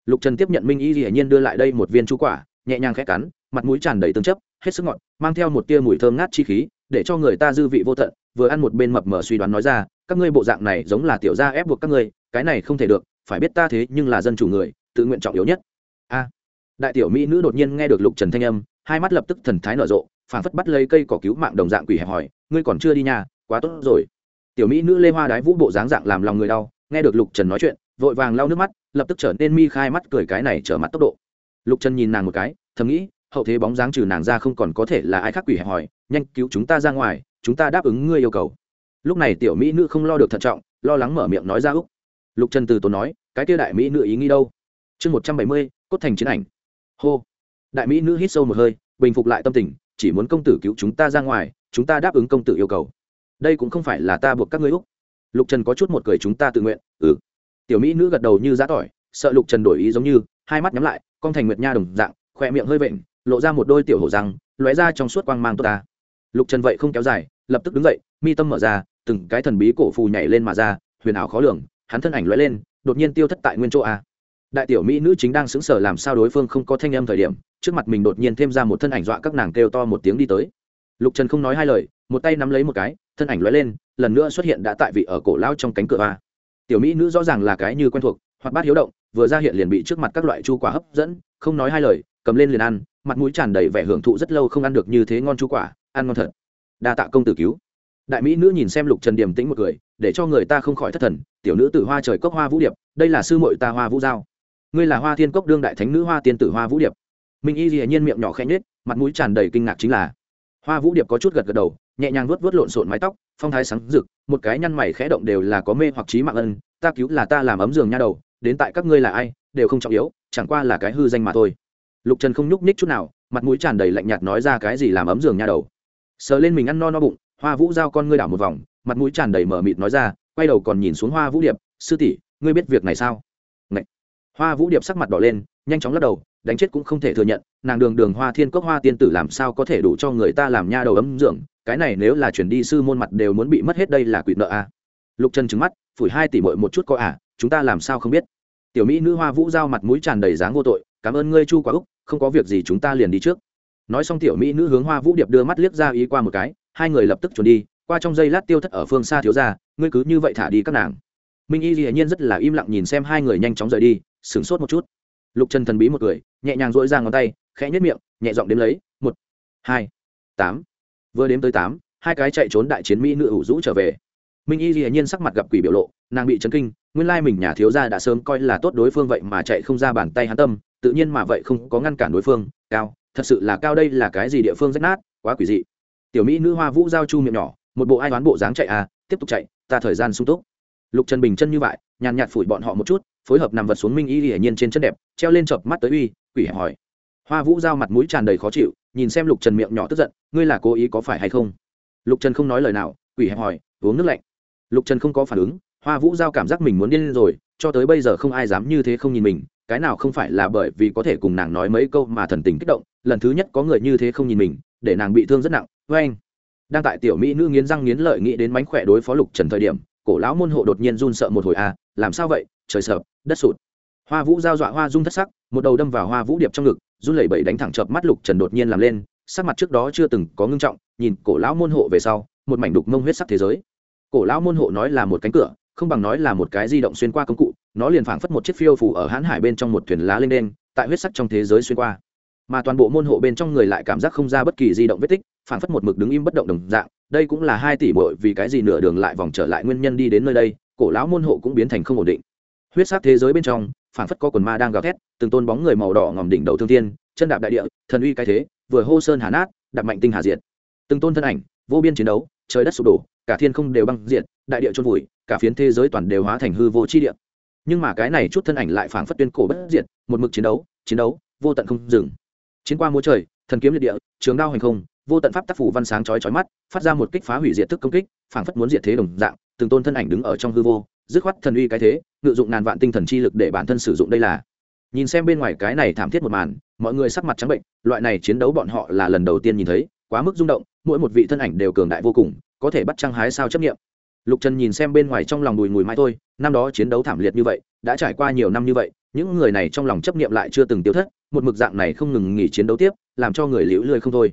Lục trần tiếp nhận minh y hiển nhiên đưa lại đây một viên chú quả, nhẹ nhàng khẽ cắn, mặt mũi tràn đầy tương chấp, hết sức ngọt, mang theo một tia mùi thơm ngát chi khí, để cho người ta dư vị vô tận, vừa ăn một bên mập mờ suy đoán nói ra, các ngươi bộ dạng này giống là tiểu gia ép buộc các ngươi, cái này không thể được, phải biết ta thế nhưng là dân chủ người, tự nguyện trọng yếu nhất. A đại tiểu mỹ nữ đột nhiên nghe được lục trần thanh âm, hai mắt lập tức thần thái nở rộ phản phất bắt lấy cây cỏ cứu mạng đồng dạng quỷ hẹp hỏi, ngươi còn chưa đi nhà, quá tốt rồi. Tiểu mỹ nữ lê hoa đái vũ bộ dáng dạng làm lòng người đau, nghe được lục trần nói chuyện, vội vàng lau nước mắt, lập tức trở nên mi khai mắt cười cái này trở mặt tốc độ. Lục trần nhìn nàng một cái, thầm nghĩ, hậu thế bóng dáng trừ nàng ra không còn có thể là ai khác quỷ hẹp hỏi, nhanh cứu chúng ta ra ngoài, chúng ta đáp ứng ngươi yêu cầu. Lúc này tiểu mỹ nữ không lo được thận trọng, lo lắng mở miệng nói ra úc. Lục trần từ tốn nói, cái kia đại mỹ nữ ý nghĩ đâu? Chương một trăm bảy mươi, cốt thành chiến ảnh hô. Đại mỹ nữ hít sâu một hơi, bình phục lại tâm tình, chỉ muốn công tử cứu chúng ta ra ngoài, chúng ta đáp ứng công tử yêu cầu. Đây cũng không phải là ta buộc các ngươi úc. Lục trần có chút một cười chúng ta tự nguyện ừ. Tiểu mỹ nữ gật đầu như giá tỏi, sợ lục trần đổi ý giống như, hai mắt nhắm lại, con thành nguyệt nha đồng dạng, khỏe miệng hơi vện, lộ ra một đôi tiểu hổ răng, lóe ra trong suốt quang mang tốt ta. Lục trần vậy không kéo dài, lập tức đứng dậy, mi tâm mở ra, từng cái thần bí cổ phù nhảy lên mà ra, huyền ảo khó lường, hắn thân ảnh lóe lên, đột nhiên tiêu thất tại nguyên chỗ a đại tiểu mỹ nữ chính đang sững sờ làm sao đối phương không có thanh âm thời điểm trước mặt mình đột nhiên thêm ra một thân ảnh dọa các nàng kêu to một tiếng đi tới. Lục trần không nói hai lời một tay nắm lấy một cái thân ảnh lóe lên lần nữa xuất hiện đã tại vị ở cổ lao trong cánh cửa a. Tiểu mỹ nữ rõ ràng là cái như quen thuộc hoặc bát hiếu động vừa ra hiện liền bị trước mặt các loại chu quả hấp dẫn không nói hai lời cầm lên liền ăn mặt mũi tràn đầy vẻ hưởng thụ rất lâu không ăn được như thế ngon chu quả ăn ngon thật. Đa tạ công tử cứu. Đại mỹ nữ nhìn xem lục trần điềm tĩnh một người, để cho người ta không khỏi thất thần tiểu nữ tử hoa trời cốc hoa vũ điệp đây là sư mội ta hoa vũ giao ngươi là hoa thiên cốc đương đại thánh nữ hoa tiên tử hoa vũ điệp minh y dĩ nhiên miệng nhỏ khẽ nhết mặt mũi tràn đầy kinh ngạc chính là hoa vũ điệp có chút gật gật đầu, nhẹ nhàng vuốt vuốt lộn xộn mái tóc, phong thái sáng rực, một cái nhăn mày khẽ động đều là có mê hoặc trí mạng ân, ta cứu là ta làm ấm giường nha đầu, đến tại các ngươi là ai, đều không trọng yếu, chẳng qua là cái hư danh mà thôi. Lục trần không nhúc nhích chút nào, mặt mũi tràn đầy lạnh nhạt nói ra cái gì làm ấm giường nha đầu. Sờ lên mình ăn no no bụng, hoa vũ giao con ngươi đảo một vòng, mặt mũi tràn đầy mở mịt nói ra, quay đầu còn nhìn xuống hoa vũ điệp, sư tỷ, ngươi biết việc này sao? Hoa vũ điệp sắc mặt đỏ lên, nhanh chóng lắc đầu, đánh chết cũng không thể thừa nhận, nàng đường đường hoa thiên cốc hoa tiên tử làm sao có thể đủ cho người ta làm nha đầu ấm dưỡng, cái này nếu là chuyển đi sư môn mặt đều muốn bị mất hết đây là quỵ nợ a à. lục trần trứng mắt, phủi hai tỷ mội một chút có à chúng ta làm sao không biết. Tiểu mỹ nữ hoa vũ giao mặt mũi tràn đầy dáng vô tội, cảm ơn ngươi chu quá úc, không có việc gì chúng ta liền đi trước. Nói xong tiểu mỹ nữ hướng hoa vũ điệp đưa mắt liếc ra ý qua một cái, hai người lập tức chuẩn đi, qua trong giây lát tiêu thất ở phương xa thiếu ra ngươi cứ như vậy thả đi các nàng minh y dĩ nhiên rất là im lặng nhìn xem hai người nhanh chóng rời đi, sửng sốt một chút. Lục trần thần bí một cười nhẹ nhàng dỗi ra ngón tay, khẽ nhất miệng, nhẹ giọng đếm lấy, một, hai, tám. Vừa đếm tới tám, hai cái chạy trốn đại chiến mỹ nữ ủ rũ trở về. Minh y dĩ nhiên sắc mặt gặp quỷ biểu lộ, nàng bị chấn kinh, nguyên lai mình nhà thiếu gia đã sớm coi là tốt đối phương vậy mà chạy không ra bàn tay hắn tâm, tự nhiên mà vậy không có ngăn cản đối phương, cao, thật sự là cao đây là cái gì địa phương rách nát, quá quỷ dị. Tiểu mỹ nữ hoa vũ giao chu miệng nhỏ, một bộ ai đoán bộ dáng chạy à tiếp tục chạy, ta thời gian sung túc lục trần bình chân như vậy nhàn nhạt phủi bọn họ một chút phối hợp nằm vật xuống minh y hiển nhiên trên chân đẹp treo lên chợp mắt tới uy quỷ hỏi. Hoa vũ giao mặt mũi tràn đầy khó chịu nhìn xem lục trần miệng nhỏ tức giận ngươi là cố ý có phải hay không? Lục trần không nói lời nào quỷ hẹp hỏi, uống nước lạnh. Lục trần không có phản ứng hoa vũ giao cảm giác mình muốn điên rồi cho tới bây giờ không ai dám như thế không nhìn mình cái nào không phải là bởi vì có thể cùng nàng nói mấy câu mà thần tình kích động lần thứ nhất có người như thế không nhìn mình để nàng bị thương rất nặng. Vê anh đang tại tiểu mỹ nữ nghiến răng nghiến lợi nghĩ đến mánh khỏe đối phó lục trần thời điểm cổ lão môn hộ đột nhiên run sợ một hồi à làm sao vậy? Trời sợ, đất sụt. Hoa vũ giao dọa hoa Dung thất sắc, một đầu đâm vào hoa vũ điệp trong ngực, run lẩy bẩy đánh thẳng chợp mắt lục trần đột nhiên làm lên, sắc mặt trước đó chưa từng có ngưng trọng, nhìn cổ lão môn hộ về sau, một mảnh đục mông huyết sắc thế giới. Cổ lão môn hộ nói là một cánh cửa, không bằng nói là một cái di động xuyên qua công cụ, nó liền phảng phất một chiếc phiêu phủ ở hãn hải bên trong một thuyền lá lên đen, tại huyết sắc trong thế giới xuyên qua. Mà toàn bộ môn hộ bên trong người lại cảm giác không ra bất kỳ di động vết tích, phảng phất một mực đứng im bất động đồng dạng đây cũng là hai tỷ bội vì cái gì nửa đường lại vòng trở lại nguyên nhân đi đến nơi đây, cổ lão môn hộ cũng biến thành không ổn định. Huyết sắc thế giới bên trong, phảng phất có quần ma đang gào thét, từng tôn bóng người màu đỏ ngòm đỉnh đầu thương thiên, chân đạp đại địa, thần uy cái thế, vừa hô sơn hà nát, đạp mạnh tinh hà diệt. Từng tôn thân ảnh, vô biên chiến đấu, trời đất sụp đổ, cả thiên không đều băng diệt, đại địa trôn vùi, cả phiến thế giới toàn đều hóa thành hư vô chi địa. Nhưng mà cái này chút thân ảnh lại phảng phất tuyên cổ bất diệt, một mực chiến đấu chiến đấu, vô tận không dừng. Chiến qua múa trời, thần kiếm liệt địa, trường đao hành không vô tận pháp tác phủ văn sáng chói chói mắt, phát ra một kích phá hủy diệt thức công kích, phảng phất muốn diệt thế đồng dạng, từng tôn thân ảnh đứng ở trong hư vô, dứt khoát thần uy cái thế, ngự dụng ngàn vạn tinh thần chi lực để bản thân sử dụng đây là. Nhìn xem bên ngoài cái này thảm thiết một màn, mọi người sắc mặt trắng bệnh, loại này chiến đấu bọn họ là lần đầu tiên nhìn thấy, quá mức rung động, mỗi một vị thân ảnh đều cường đại vô cùng, có thể bắt trăng hái sao chấp nghiệm lục trần nhìn xem bên ngoài trong lòng đùi mùi mãi thôi, năm đó chiến đấu thảm liệt như vậy, đã trải qua nhiều năm như vậy, những người này trong lòng chấp nghiệm lại chưa từng tiêu thất, một mực dạng này không ngừng nghỉ chiến đấu tiếp, làm cho người liễu lười không thôi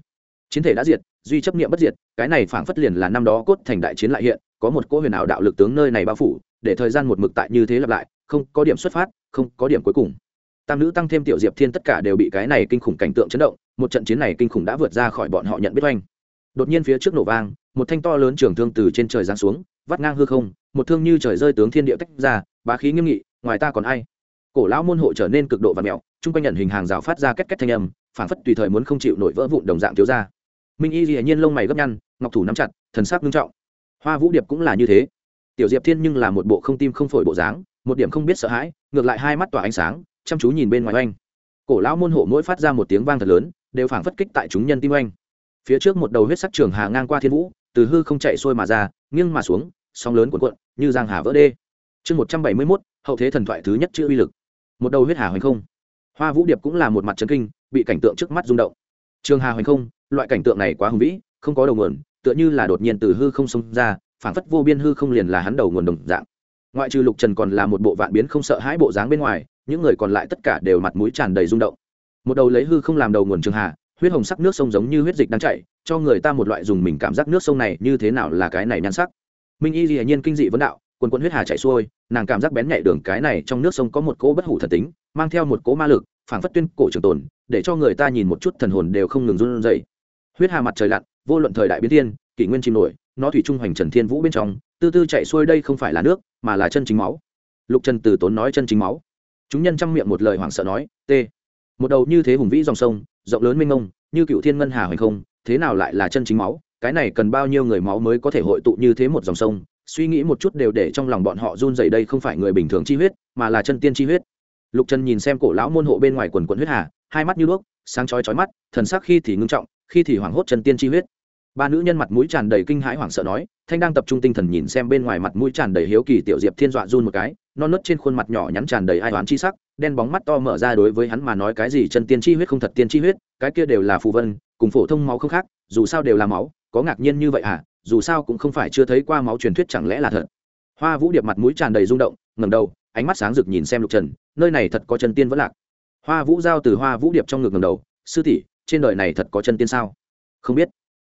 chiến thể đã diệt, duy chấp nghiệm bất diệt, cái này phảng phất liền là năm đó cốt thành đại chiến lại hiện, có một cỗ huyền ảo đạo lực tướng nơi này bao phủ, để thời gian một mực tại như thế lặp lại, không có điểm xuất phát, không có điểm cuối cùng. Tam nữ tăng thêm tiểu diệp thiên tất cả đều bị cái này kinh khủng cảnh tượng chấn động, một trận chiến này kinh khủng đã vượt ra khỏi bọn họ nhận biết oanh. Đột nhiên phía trước nổ vang, một thanh to lớn trường thương từ trên trời giáng xuống, vắt ngang hư không, một thương như trời rơi tướng thiên địa tách ra, bá khí nghiêm nghị, ngoài ta còn ai? Cổ lão môn hộ trở nên cực độ và mẹo chung quanh nhận hình hàng rào phát ra két két thanh âm, phảng phất tùy thời muốn không chịu nổi vỡ vụn đồng dạng thiếu ra minh y dĩ nhiên lông mày gấp nhăn, ngọc thủ nắm chặt, thần sắc nghiêm trọng. Hoa vũ điệp cũng là như thế. Tiểu diệp thiên nhưng là một bộ không tim không phổi bộ dáng, một điểm không biết sợ hãi, ngược lại hai mắt tỏa ánh sáng, chăm chú nhìn bên ngoài oanh. Cổ lão môn hộ mỗi phát ra một tiếng vang thật lớn, đều phảng phất kích tại chúng nhân tim oanh. Phía trước một đầu huyết sắc trường hà ngang qua thiên vũ, từ hư không chạy xuôi mà ra, nghiêng mà xuống, sóng lớn cuộn cuộn, như giang hà vỡ đê. Chương một trăm bảy mươi mốt, hậu thế thần thoại thứ nhất chữ uy lực. Một đầu huyết hà hoành không. Hoa vũ điệp cũng là một mặt trấn kinh, bị cảnh tượng trước mắt rung động. Trường hà hoành không loại cảnh tượng này quá hùng vĩ, không có đầu nguồn, tựa như là đột nhiên từ hư không xông ra phảng phất vô biên hư không liền là hắn đầu nguồn đồng dạng. Ngoại trừ lục trần còn là một bộ vạn biến không sợ hãi bộ dáng bên ngoài, những người còn lại tất cả đều mặt mũi tràn đầy rung động. Một đầu lấy hư không làm đầu nguồn trường hà huyết hồng sắc nước sông giống như huyết dịch đang chảy, cho người ta một loại dùng mình cảm giác nước sông này như thế nào là cái này nhan sắc. Minh y dĩ nhiên kinh dị vấn đạo, quần quần huyết hà chảy xuôi, nàng cảm giác bén nhạy đường cái này trong nước sông có một cỗ bất hủ thần tính, mang theo một cỗ ma lực, phảng phất tuyên cổ trường tồn, để cho người ta nhìn một chút thần hồn đều không ngừng run rẩy huyết hà mặt trời lặn, vô luận thời đại biến thiên, kỷ nguyên chìm nổi, nó thủy trung hoành trần thiên vũ bên trong, tư tư chạy xuôi đây không phải là nước, mà là chân chính máu. Lục trần từ tốn nói chân chính máu. Chúng nhân trong miệng một lời hoảng sợ nói t một đầu như thế hùng vĩ dòng sông, rộng lớn mênh mông, như cựu thiên ngân hà hoành không, thế nào lại là chân chính máu? Cái này cần bao nhiêu người máu mới có thể hội tụ như thế một dòng sông? Suy nghĩ một chút đều để trong lòng bọn họ run dày đây không phải người bình thường chi huyết, mà là chân tiên chi huyết. Lục trần nhìn xem cổ lão môn hộ bên ngoài quần quần huyết hà, hai mắt như đuốc, sáng chói chói mắt, thần sắc khi thì ngưng trọng khi thì hoảng hốt chân tiên chi huyết. Ba nữ nhân mặt mũi tràn đầy kinh hãi hoảng sợ nói, thanh đang tập trung tinh thần nhìn xem bên ngoài mặt mũi tràn đầy hiếu kỳ tiểu diệp thiên dọa run một cái, non nớt trên khuôn mặt nhỏ nhắn tràn đầy ai oán chi sắc, đen bóng mắt to mở ra đối với hắn mà nói cái gì chân tiên chi huyết không thật tiên chi huyết, cái kia đều là phù vân, cùng phổ thông máu không khác, dù sao đều là máu, có ngạc nhiên như vậy à dù sao cũng không phải chưa thấy qua máu truyền thuyết chẳng lẽ là thật. Hoa vũ điệp mặt mũi tràn đầy rung động, ngẩng đầu, ánh mắt sáng rực nhìn xem lục trần, nơi này thật có chân tiên vẫn lạc. Hoa vũ giao từ hoa vũ điệp trong ngực ngẩng đầu, sư tỷ trên đời này thật có chân tiên sao? Không biết.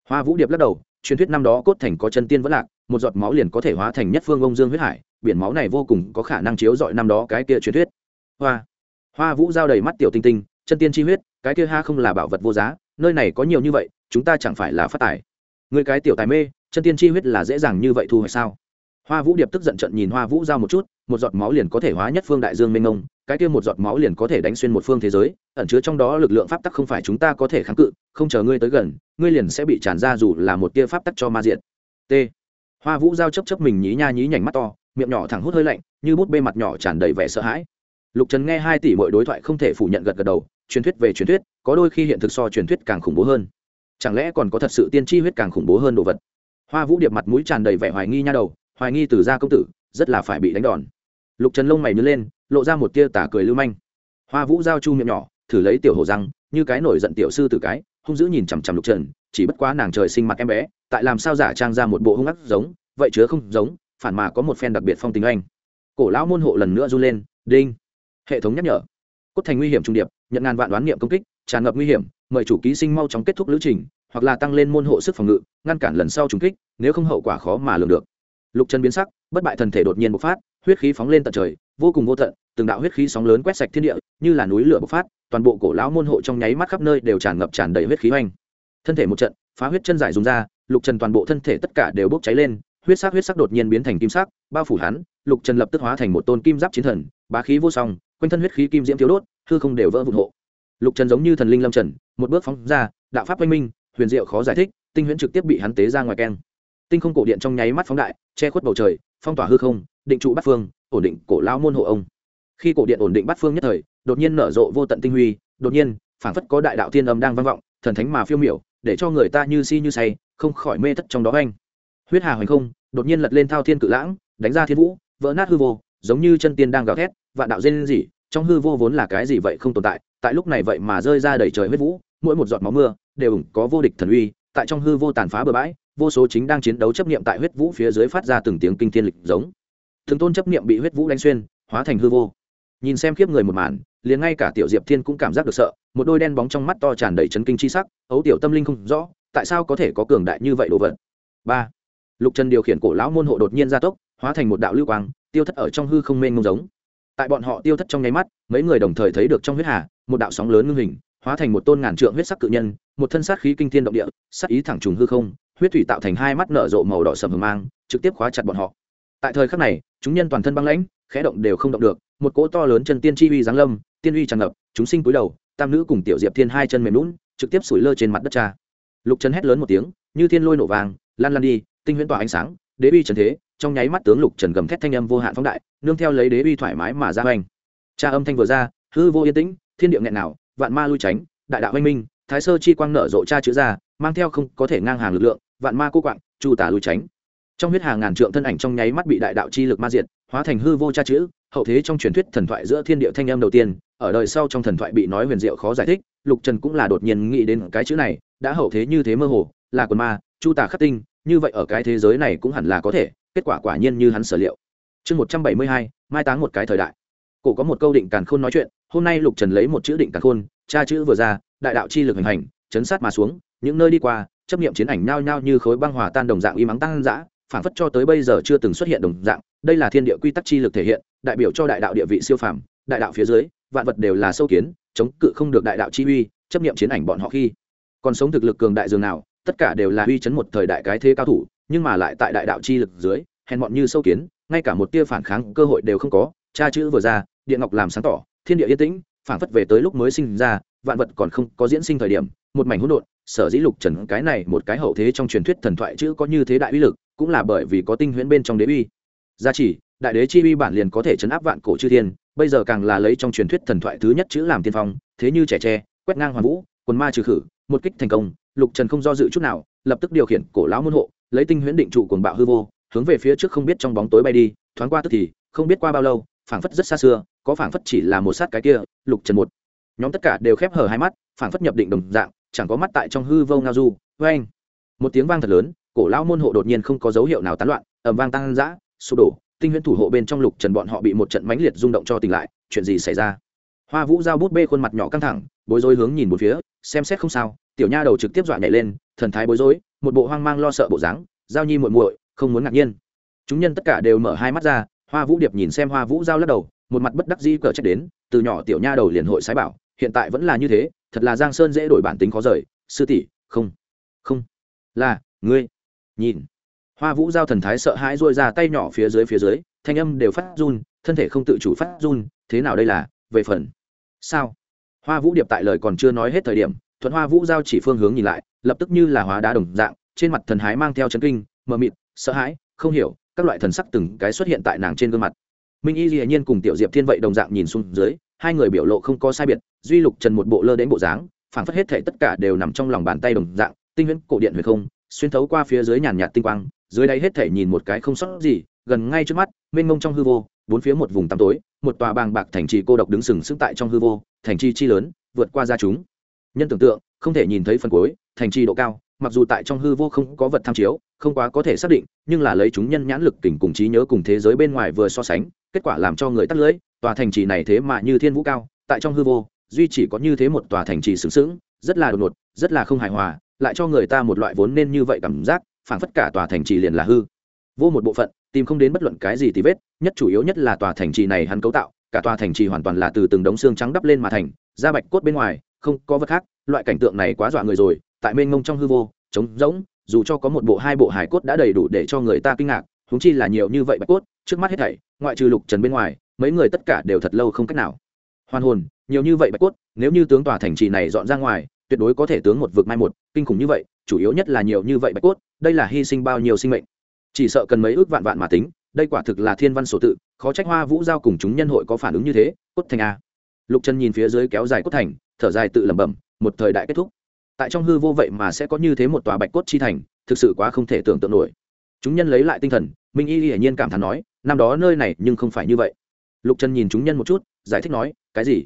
Hoa vũ điệp lắc đầu, truyền thuyết năm đó cốt thành có chân tiên vẫn lạc, một giọt máu liền có thể hóa thành nhất phương ông dương huyết hải, biển máu này vô cùng có khả năng chiếu dọi năm đó cái kia truyền thuyết. Hoa. Hoa vũ giao đầy mắt tiểu tinh tinh, chân tiên chi huyết, cái kia ha không là bảo vật vô giá, nơi này có nhiều như vậy, chúng ta chẳng phải là phát tài. Người cái tiểu tài mê, chân tiên chi huyết là dễ dàng như vậy thu hoạch sao? Hoa vũ điệp tức giận trận nhìn hoa vũ giao một chút, một giọt máu liền có thể hóa nhất phương đại dương mênh ngông cái kia một giọt máu liền có thể đánh xuyên một phương thế giới, ẩn chứa trong đó lực lượng pháp tắc không phải chúng ta có thể kháng cự, không chờ ngươi tới gần, ngươi liền sẽ bị tràn ra dù là một tia pháp tắc cho ma diện t. Hoa vũ giao chấp chấp mình nhí nha nhí nhảnh mắt to, miệng nhỏ thẳng hút hơi lạnh, như bút bê mặt nhỏ tràn đầy vẻ sợ hãi. Lục trần nghe hai tỷ mọi đối thoại không thể phủ nhận gật gật đầu, truyền thuyết về truyền thuyết, có đôi khi hiện thực so truyền thuyết càng khủng bố hơn. Chẳng lẽ còn có thật sự tiên tri huyết càng khủng bố hơn đồ vật? Hoa vũ điệp mặt mũi tràn đầy vẻ hoài nghi nha đầu, hoài nghi từ gia công tử, rất là phải bị đánh đòn. Lục trần lông mày nhớ lên lộ ra một tia tả cười lưu manh. Hoa vũ giao chu miệng nhỏ, thử lấy tiểu hồ răng, như cái nổi giận tiểu sư tử cái, hung dữ nhìn chằm chằm lục trần, chỉ bất quá nàng trời sinh mặt em bé, tại làm sao giả trang ra một bộ hung ác giống, vậy chứa không giống, phản mà có một phen đặc biệt phong tình anh. Cổ lão môn hộ lần nữa run lên, đinh. Hệ thống nhắc nhở. Cốt thành nguy hiểm trung điệp, nhận ngàn vạn đoán niệm công kích, tràn ngập nguy hiểm, mời chủ ký sinh mau chóng kết thúc lữ trình, hoặc là tăng lên môn hộ sức phòng ngự, ngăn cản lần sau trùng kích, nếu không hậu quả khó mà lường được. Lục chân biến sắc, bất bại thần thể đột nhiên bộc phát, huyết khí phóng lên tận trời vô cùng vô tận, từng đạo huyết khí sóng lớn quét sạch thiên địa, như là núi lửa bộc phát, toàn bộ cổ lão môn hộ trong nháy mắt khắp nơi đều tràn ngập tràn đầy huyết khí hoành. thân thể một trận, phá huyết chân giải dùng ra, lục trần toàn bộ thân thể tất cả đều bốc cháy lên, huyết sắc huyết sắc đột nhiên biến thành kim sắc, bao phủ hắn, lục trần lập tức hóa thành một tôn kim giáp chiến thần, bá khí vô song, quanh thân huyết khí kim diễm thiếu đốt, hư không đều vỡ vụn hộ lục trần giống như thần linh lâm trần, một bước phóng ra, đạo pháp oanh minh, huyền diệu khó giải thích, tinh huyễn trực tiếp bị hắn tế ra ngoài keng tinh không cổ điện trong nháy mắt phóng đại, che khuất bầu trời, phong tỏa hư không, định trụ bắt phương ổn định cổ lao môn hộ ông. Khi cổ điện ổn định bắt phương nhất thời, đột nhiên nở rộ vô tận tinh huy, đột nhiên, phảng phất có đại đạo thiên âm đang vang vọng, thần thánh mà phiêu miểu, để cho người ta như si như say, không khỏi mê thất trong đó anh huyết hà hoành không, đột nhiên lật lên thao thiên cự lãng, đánh ra thiên vũ, vỡ nát hư vô, giống như chân tiên đang gào thét, vạn đạo dên gì trong hư vô vốn là cái gì vậy không tồn tại tại lúc này vậy mà rơi ra đầy trời huyết vũ, mỗi một giọt máu mưa đều ủng có vô địch thần uy, tại trong hư vô tàn phá bờ bãi, vô số chính đang chiến đấu chấp niệm tại huyết vũ phía dưới phát ra từng tiếng kinh thiên lịch giống thường tôn chấp niệm bị huyết vũ đánh xuyên, hóa thành hư vô. Nhìn xem khiếp người một màn, liền ngay cả tiểu diệp thiên cũng cảm giác được sợ, một đôi đen bóng trong mắt to tràn đầy chấn kinh chi sắc, ấu tiểu tâm linh không rõ, tại sao có thể có cường đại như vậy đồ vật. Ba. Lục trần điều khiển cổ lão môn hộ đột nhiên gia tốc, hóa thành một đạo lưu quang, tiêu thất ở trong hư không mênh mông giống. Tại bọn họ tiêu thất trong nháy mắt, mấy người đồng thời thấy được trong huyết hà, một đạo sóng lớn ngưng hình, hóa thành một tôn ngàn trượng huyết sắc cự nhân, một thân sát khí kinh thiên động địa, sát ý thẳng trùng hư không, huyết thủy tạo thành hai mắt nở rộ màu đỏ sầm hờ mang, trực tiếp khóa chặt bọn họ. Tại thời khắc này chúng nhân toàn thân băng lãnh, khẽ động đều không động được, một cỗ to lớn chân tiên chi uy giáng lâm, tiên uy tràn ngập, chúng sinh cúi đầu, tam nữ cùng tiểu diệp thiên hai chân mềm lún trực tiếp sủi lơ trên mặt đất cha lục trần hét lớn một tiếng, như thiên lôi nổ vàng, lan lan đi, tinh huyễn tỏa ánh sáng, đế uy trần thế, trong nháy mắt tướng lục trần gầm thét thanh âm vô hạn phóng đại, nương theo lấy đế uy thoải mái mà ra hoành. cha âm thanh vừa ra, hư vô yên tĩnh, thiên địa nghẹn nào, vạn ma lui tránh, đại đạo oanh minh, thái sơ chi quang nở rộ cha chữ ra, mang theo không có thể ngang hàng lực lượng, vạn ma cô quạng, chu tả lui tránh trong huyết hàng ngàn trượng thân ảnh trong nháy mắt bị đại đạo chi lực ma diệt, hóa thành hư vô cha chữ, hậu thế trong truyền thuyết thần thoại giữa thiên địa thanh âm đầu tiên, ở đời sau trong thần thoại bị nói huyền diệu khó giải thích, lục trần cũng là đột nhiên nghĩ đến cái chữ này, đã hậu thế như thế mơ hồ, là quần ma, chu tả khắc tinh, như vậy ở cái thế giới này cũng hẳn là có thể, kết quả quả nhiên như hắn sở liệu. Chương một trăm bảy mươi hai, mai táng một cái thời đại. Cổ có một câu định càn khôn nói chuyện, hôm nay lục trần lấy một chữ định càn khôn, cha chữ vừa ra, đại đạo chi lực hình hành, chấn sát mà xuống, những nơi đi qua, chấp niệm chiến ảnh nhao nhao như khối băng hòa tan đồng dạng y mắng tăng dã phản phất cho tới bây giờ chưa từng xuất hiện đồng dạng, đây là thiên địa quy tắc chi lực thể hiện, đại biểu cho đại đạo địa vị siêu phàm, đại đạo phía dưới, vạn vật đều là sâu kiến, chống cự không được đại đạo chi uy, chấp niệm chiến ảnh bọn họ khi còn sống thực lực cường đại dường nào, tất cả đều là uy chấn một thời đại cái thế cao thủ, nhưng mà lại tại đại đạo chi lực dưới, hèn bọn như sâu kiến, ngay cả một tia phản kháng cơ hội đều không có, cha chữ vừa ra địa ngọc làm sáng tỏ, thiên địa yên tĩnh phản phất về tới lúc mới sinh ra vạn vật còn không có diễn sinh thời điểm, một mảnh hỗn độn, sở dĩ lục trần cái này một cái hậu thế trong truyền thuyết thần thoại chữ có như thế đại uy lực, cũng là bởi vì có tinh huyễn bên trong đế uy. Gia chỉ đại đế chi uy bản liền có thể chấn áp vạn cổ chư thiên, bây giờ càng là lấy trong truyền thuyết thần thoại thứ nhất chữ làm tiên phong, thế như trẻ tre, quét ngang hoàn vũ, quần ma trừ khử, một kích thành công, lục trần không do dự chút nào, lập tức điều khiển cổ lão môn hộ, lấy tinh huyễn định trụ cuồng bạo hư vô, hướng về phía trước không biết trong bóng tối bay đi, thoáng qua tức thì, không biết qua bao lâu, phảng phất rất xa xưa, có phảng phất chỉ là một sát cái kia, lục trần một nhóm tất cả đều khép hở hai mắt phản phất nhập định đồng dạng, chẳng có mắt tại trong hư vô ngao du. Vê anh một tiếng vang thật lớn, cổ lão môn hộ đột nhiên không có dấu hiệu nào tán loạn ẩm vang tăng dã sụp đổ, tinh huyễn thủ hộ bên trong lục trần bọn họ bị một trận mãnh liệt rung động cho tỉnh lại, chuyện gì xảy ra? Hoa vũ giao bút bê khuôn mặt nhỏ căng thẳng, bối rối hướng nhìn một phía, xem xét không sao, tiểu nha đầu trực tiếp dọa nhảy lên, thần thái bối rối, một bộ hoang mang lo sợ bộ dáng, giao nhi muội muội, không muốn ngạc nhiên. Chúng nhân tất cả đều mở hai mắt ra, hoa vũ điệp nhìn xem hoa vũ giao lắc đầu, một mặt bất đắc dĩ cờ trách đến, từ nhỏ tiểu nha đầu liền hội sái bảo hiện tại vẫn là như thế, thật là giang sơn dễ đổi bản tính khó rời. Sư tỷ, không không. Là, ngươi. Nhìn. Hoa vũ giao thần thái sợ hãi dôi ra tay nhỏ phía dưới phía dưới, thanh âm đều phát run, thân thể không tự chủ phát run, thế nào đây là, về phần. Sao? Hoa vũ điệp tại lời còn chưa nói hết thời điểm, thuận hoa vũ giao chỉ phương hướng nhìn lại, lập tức như là hóa đá đồng dạng, trên mặt thần hái mang theo chấn kinh, mờ mịt, sợ hãi, không hiểu, các loại thần sắc từng cái xuất hiện tại nàng trên gương mặt. Minh y dĩ nhiên cùng tiểu diệp thiên vậy đồng dạng nhìn xuống dưới hai người biểu lộ không có sai biệt, duy lục trần một bộ lơ đến bộ dáng, phảng phất hết thể tất cả đều nằm trong lòng bàn tay đồng dạng, tinh huyễn cổ điện huyền không, xuyên thấu qua phía dưới nhàn nhạt tinh quang, dưới đáy hết thể nhìn một cái không sót gì, gần ngay trước mắt, mênh mông trong hư vô, bốn phía một vùng tăm tối, một tòa bàng bạc thành trì cô độc đứng sừng sững tại trong hư vô, thành trì chi lớn, vượt qua ra chúng. Nhân tưởng tượng, không thể nhìn thấy phần cuối, thành trì độ cao, mặc dù tại trong hư vô không có vật tham chiếu, không quá có thể xác định, nhưng là lấy chúng nhân nhãn lực tỉnh cùng trí nhớ cùng thế giới bên ngoài vừa so sánh, kết quả làm cho người tắt lưỡi tòa thành trì này thế mà như thiên vũ cao, tại trong hư vô, duy chỉ có như thế một tòa thành trì sướng sướng rất là đột ngột, rất là không hài hòa, lại cho người ta một loại vốn nên như vậy cảm giác, phảng phất cả tòa thành trì liền là hư. Vô một bộ phận, tìm không đến bất luận cái gì thì vết, nhất chủ yếu nhất là tòa thành trì này hắn cấu tạo, cả tòa thành trì hoàn toàn là từ từng đống xương trắng đắp lên mà thành, da bạch cốt bên ngoài, không có vật khác, loại cảnh tượng này quá dọa người rồi, tại mênh mông trong hư vô, trống rỗng, dù cho có một bộ hai bộ hải cốt đã đầy đủ để cho người ta kinh ngạc húng chi là nhiều như vậy bạch cốt, trước mắt hết thảy, ngoại trừ lục trần bên ngoài mấy người tất cả đều thật lâu không cách nào. Hoàn hồn, nhiều như vậy bạch cốt, nếu như tướng tòa thành trì này dọn ra ngoài, tuyệt đối có thể tướng một vực mai một, kinh khủng như vậy, chủ yếu nhất là nhiều như vậy bạch cốt, đây là hy sinh bao nhiêu sinh mệnh. Chỉ sợ cần mấy ước vạn vạn mà tính, đây quả thực là thiên văn sổ tự, khó trách hoa vũ giao cùng chúng nhân hội có phản ứng như thế, cốt thành a. Lục trần nhìn phía dưới kéo dài cốt thành, thở dài tự lẩm bẩm, một thời đại kết thúc. Tại trong hư vô vậy mà sẽ có như thế một tòa bạch cốt chi thành, thực sự quá không thể tưởng tượng nổi. Chúng nhân lấy lại tinh thần, minh y hiển nhiên cảm thán nói, năm đó nơi này nhưng không phải như vậy lục trần nhìn chúng nhân một chút, giải thích nói, cái gì?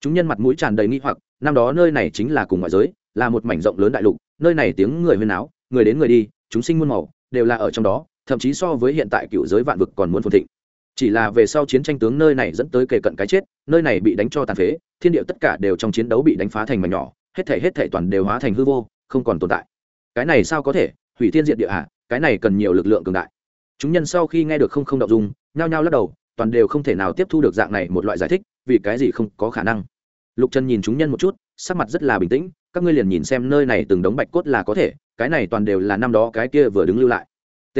Chúng nhân mặt mũi tràn đầy nghi hoặc, năm đó nơi này chính là cùng ngoại giới, là một mảnh rộng lớn đại lục, nơi này tiếng người huyên áo người đến người đi, chúng sinh muôn màu, đều là ở trong đó, thậm chí so với hiện tại cựu giới vạn vực còn muốn phồn thịnh. Chỉ là về sau chiến tranh tướng nơi này dẫn tới kề cận cái chết, nơi này bị đánh cho tàn phế, thiên địa tất cả đều trong chiến đấu bị đánh phá thành mảnh nhỏ, hết thể hết thể toàn đều hóa thành hư vô, không còn tồn tại. Cái này sao có thể? Hủy thiên diện địa hạ cái này cần nhiều lực lượng cường đại. Chúng nhân sau khi nghe được không không động dung, nhao nhao lắc đầu toàn đều không thể nào tiếp thu được dạng này một loại giải thích, vì cái gì không có khả năng. Lục trần nhìn chúng nhân một chút, sắc mặt rất là bình tĩnh, các ngươi liền nhìn xem nơi này từng đống bạch cốt là có thể, cái này toàn đều là năm đó cái kia vừa đứng lưu lại. T.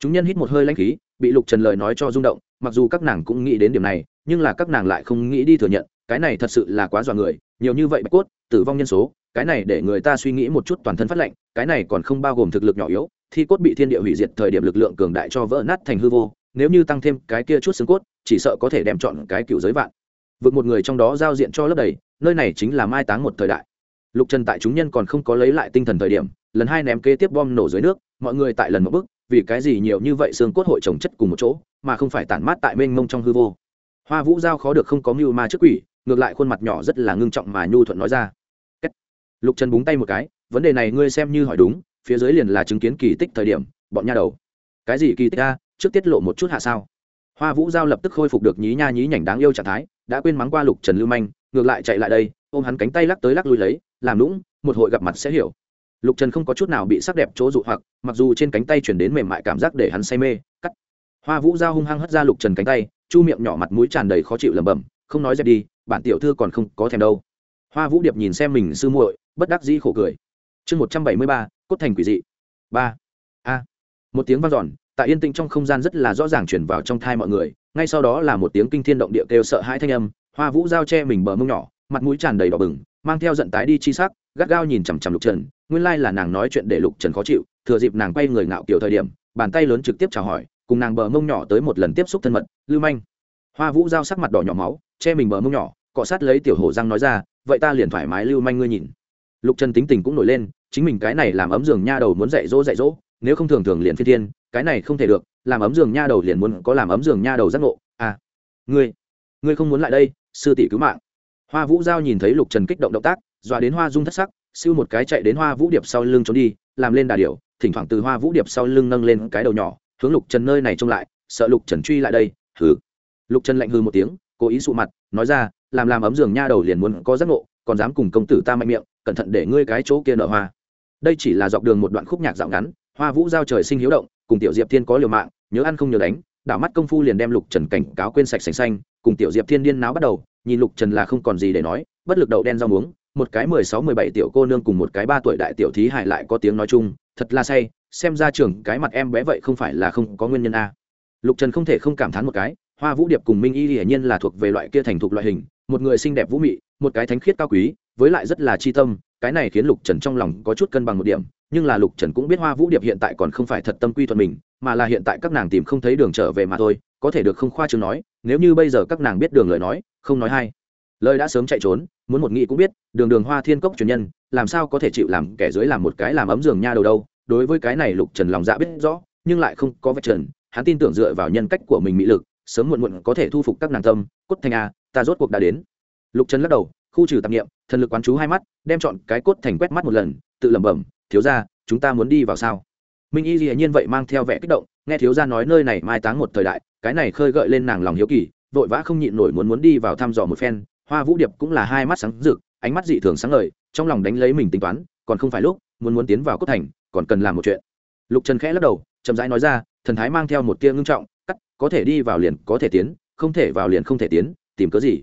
Chúng nhân hít một hơi lãnh khí, bị lục trần lời nói cho rung động, mặc dù các nàng cũng nghĩ đến điểm này, nhưng là các nàng lại không nghĩ đi thừa nhận, cái này thật sự là quá dọa người, nhiều như vậy bạch cốt, tử vong nhân số, cái này để người ta suy nghĩ một chút toàn thân phát lệnh cái này còn không bao gồm thực lực nhỏ yếu, thi cốt bị thiên địa hủy diệt thời điểm lực lượng cường đại cho vỡ nát thành hư vô nếu như tăng thêm cái kia chút xương cốt, chỉ sợ có thể đem chọn cái cựu giới vạn. Vượt một người trong đó giao diện cho lớp đầy, nơi này chính là mai táng một thời đại. Lục trần tại chúng nhân còn không có lấy lại tinh thần thời điểm, lần hai ném kế tiếp bom nổ dưới nước, mọi người tại lần một bước, vì cái gì nhiều như vậy xương cốt hội trồng chất cùng một chỗ, mà không phải tản mát tại mênh mông trong hư vô. Hoa vũ giao khó được không có mưu ma trước quỷ, ngược lại khuôn mặt nhỏ rất là ngưng trọng mà nhu thuận nói ra. Lục trần búng tay một cái, vấn đề này ngươi xem như hỏi đúng, phía dưới liền là chứng kiến kỳ tích thời điểm, bọn nha đầu. Cái gì kỳ tích a? Trước tiết lộ một chút hạ sao. Hoa vũ giao lập tức khôi phục được nhí nha nhí nhảnh đáng yêu trạng thái, đã quên mắng qua lục trần lưu manh, ngược lại chạy lại đây, ôm hắn cánh tay lắc tới lắc lui lấy, làm lũng một hội gặp mặt sẽ hiểu. Lục trần không có chút nào bị sắc đẹp chỗ dụ hoặc, mặc dù trên cánh tay chuyển đến mềm mại cảm giác để hắn say mê, cắt. Hoa vũ giao hung hăng hất ra lục trần cánh tay, chu miệng nhỏ mặt mũi tràn đầy khó chịu lẩm bẩm, không nói dẹp đi, bản tiểu thư còn không có thèm đâu. Hoa vũ điệp nhìn xem mình sư muội, bất đắc dĩ khổ cười. Chương một trăm bảy mươi ba, cốt thành quỷ dị. Ba. A. Một tiếng vang dọn tại yên tĩnh trong không gian rất là rõ ràng chuyển vào trong thai mọi người, ngay sau đó là một tiếng kinh thiên động địa kêu sợ hãi thanh âm, hoa vũ giao che mình bờ mông nhỏ, mặt mũi tràn đầy đỏ bừng, mang theo giận tái đi chi sắc, gắt gao nhìn chằm chằm lục trần, nguyên lai là nàng nói chuyện để lục trần khó chịu, thừa dịp nàng quay người ngạo kiểu thời điểm, bàn tay lớn trực tiếp chào hỏi, cùng nàng bờ mông nhỏ tới một lần tiếp xúc thân mật, lưu manh. Hoa vũ giao sắc mặt đỏ nhỏ máu, che mình bờ mông nhỏ, cọ sát lấy tiểu hổ răng nói ra, vậy ta liền thoải mái lưu manh ngươi nhìn. Lục trần tính tình cũng nổi lên, chính mình cái này làm ấm giường nha đầu muốn dạy dỗ dạy dỗ, nếu không thường thường liền phi thiên cái này không thể được, làm ấm giường nha đầu liền muốn có làm ấm giường nha đầu giác ngộ. À ngươi ngươi không muốn lại đây, sư tỷ cứu mạng. Hoa vũ giao nhìn thấy lục trần kích động động tác, dọa đến hoa dung thất sắc, siêu một cái chạy đến hoa vũ điệp sau lưng trốn đi, làm lên đà điểu, thỉnh thoảng từ hoa vũ điệp sau lưng nâng lên cái đầu nhỏ, hướng lục trần nơi này trông lại, sợ lục trần truy lại đây, hừ. Lục trần lạnh hư một tiếng, cố ý sụ mặt, nói ra, làm làm ấm giường nha đầu liền muốn có giác ngộ, còn dám cùng công tử ta mạnh miệng, cẩn thận để ngươi cái chỗ kia nở hoa. Đây chỉ là dọc đường một đoạn khúc nhạc dạo ngắn hoa vũ giao trời sinh hiếu động, cùng tiểu diệp thiên có liều mạng, nhớ ăn không nhớ đánh, đảo mắt công phu liền đem lục trần cảnh cáo quên sạch sành xanh, cùng tiểu diệp thiên điên náo bắt đầu, nhìn lục trần là không còn gì để nói, bất lực đậu đen rau muống, một cái mười sáu mười bảy tiểu cô nương cùng một cái ba tuổi đại tiểu thí hại lại có tiếng nói chung, thật là say, xem ra trường cái mặt em bé vậy không phải là không có nguyên nhân a. Lục trần không thể không cảm thán một cái, hoa vũ điệp cùng minh y hiển nhiên là thuộc về loại kia thành thục loại hình, một người xinh đẹp vũ mị, một cái thánh khiết cao quý, với lại rất là chi tâm, cái này khiến lục trần trong lòng có chút cân bằng một điểm nhưng là lục trần cũng biết hoa vũ điệp hiện tại còn không phải thật tâm quy thuận mình, mà là hiện tại các nàng tìm không thấy đường trở về mà thôi, có thể được không khoa chừng nói, nếu như bây giờ các nàng biết đường lời nói, không nói hay. Lời đã sớm chạy trốn, muốn một nghị cũng biết, đường đường hoa thiên cốc truyền nhân, làm sao có thể chịu làm kẻ dưới làm một cái làm ấm giường nha đầu đâu, đối với cái này lục trần lòng dạ biết rõ, nhưng lại không có vạch trần, hắn tin tưởng dựa vào nhân cách của mình mỹ lực, sớm muộn muộn có thể thu phục các nàng tâm, cốt thành a, ta rốt cuộc đã đến. Lục trần lắc đầu, khu trừ tạp nghiệm thần lực quán chú hai mắt, đem chọn cái cốt thành quét mắt một lần, tự lẩm bẩm thiếu ra chúng ta muốn đi vào sao? Minh y dĩ nhiên vậy mang theo vẻ kích động, nghe thiếu gia nói nơi này mai táng một thời đại, cái này khơi gợi lên nàng lòng hiếu kỳ, vội vã không nhịn nổi muốn muốn đi vào thăm dò một phen, hoa vũ điệp cũng là hai mắt sáng rực, ánh mắt dị thường sáng ngời, trong lòng đánh lấy mình tính toán, còn không phải lúc, muốn muốn tiến vào cốt thành, còn cần làm một chuyện. Lục trần khẽ lắc đầu, chậm rãi nói ra, thần thái mang theo một tia ngưng trọng, cắt, có thể đi vào liền có thể tiến, không thể vào liền không thể tiến, tìm cớ gì?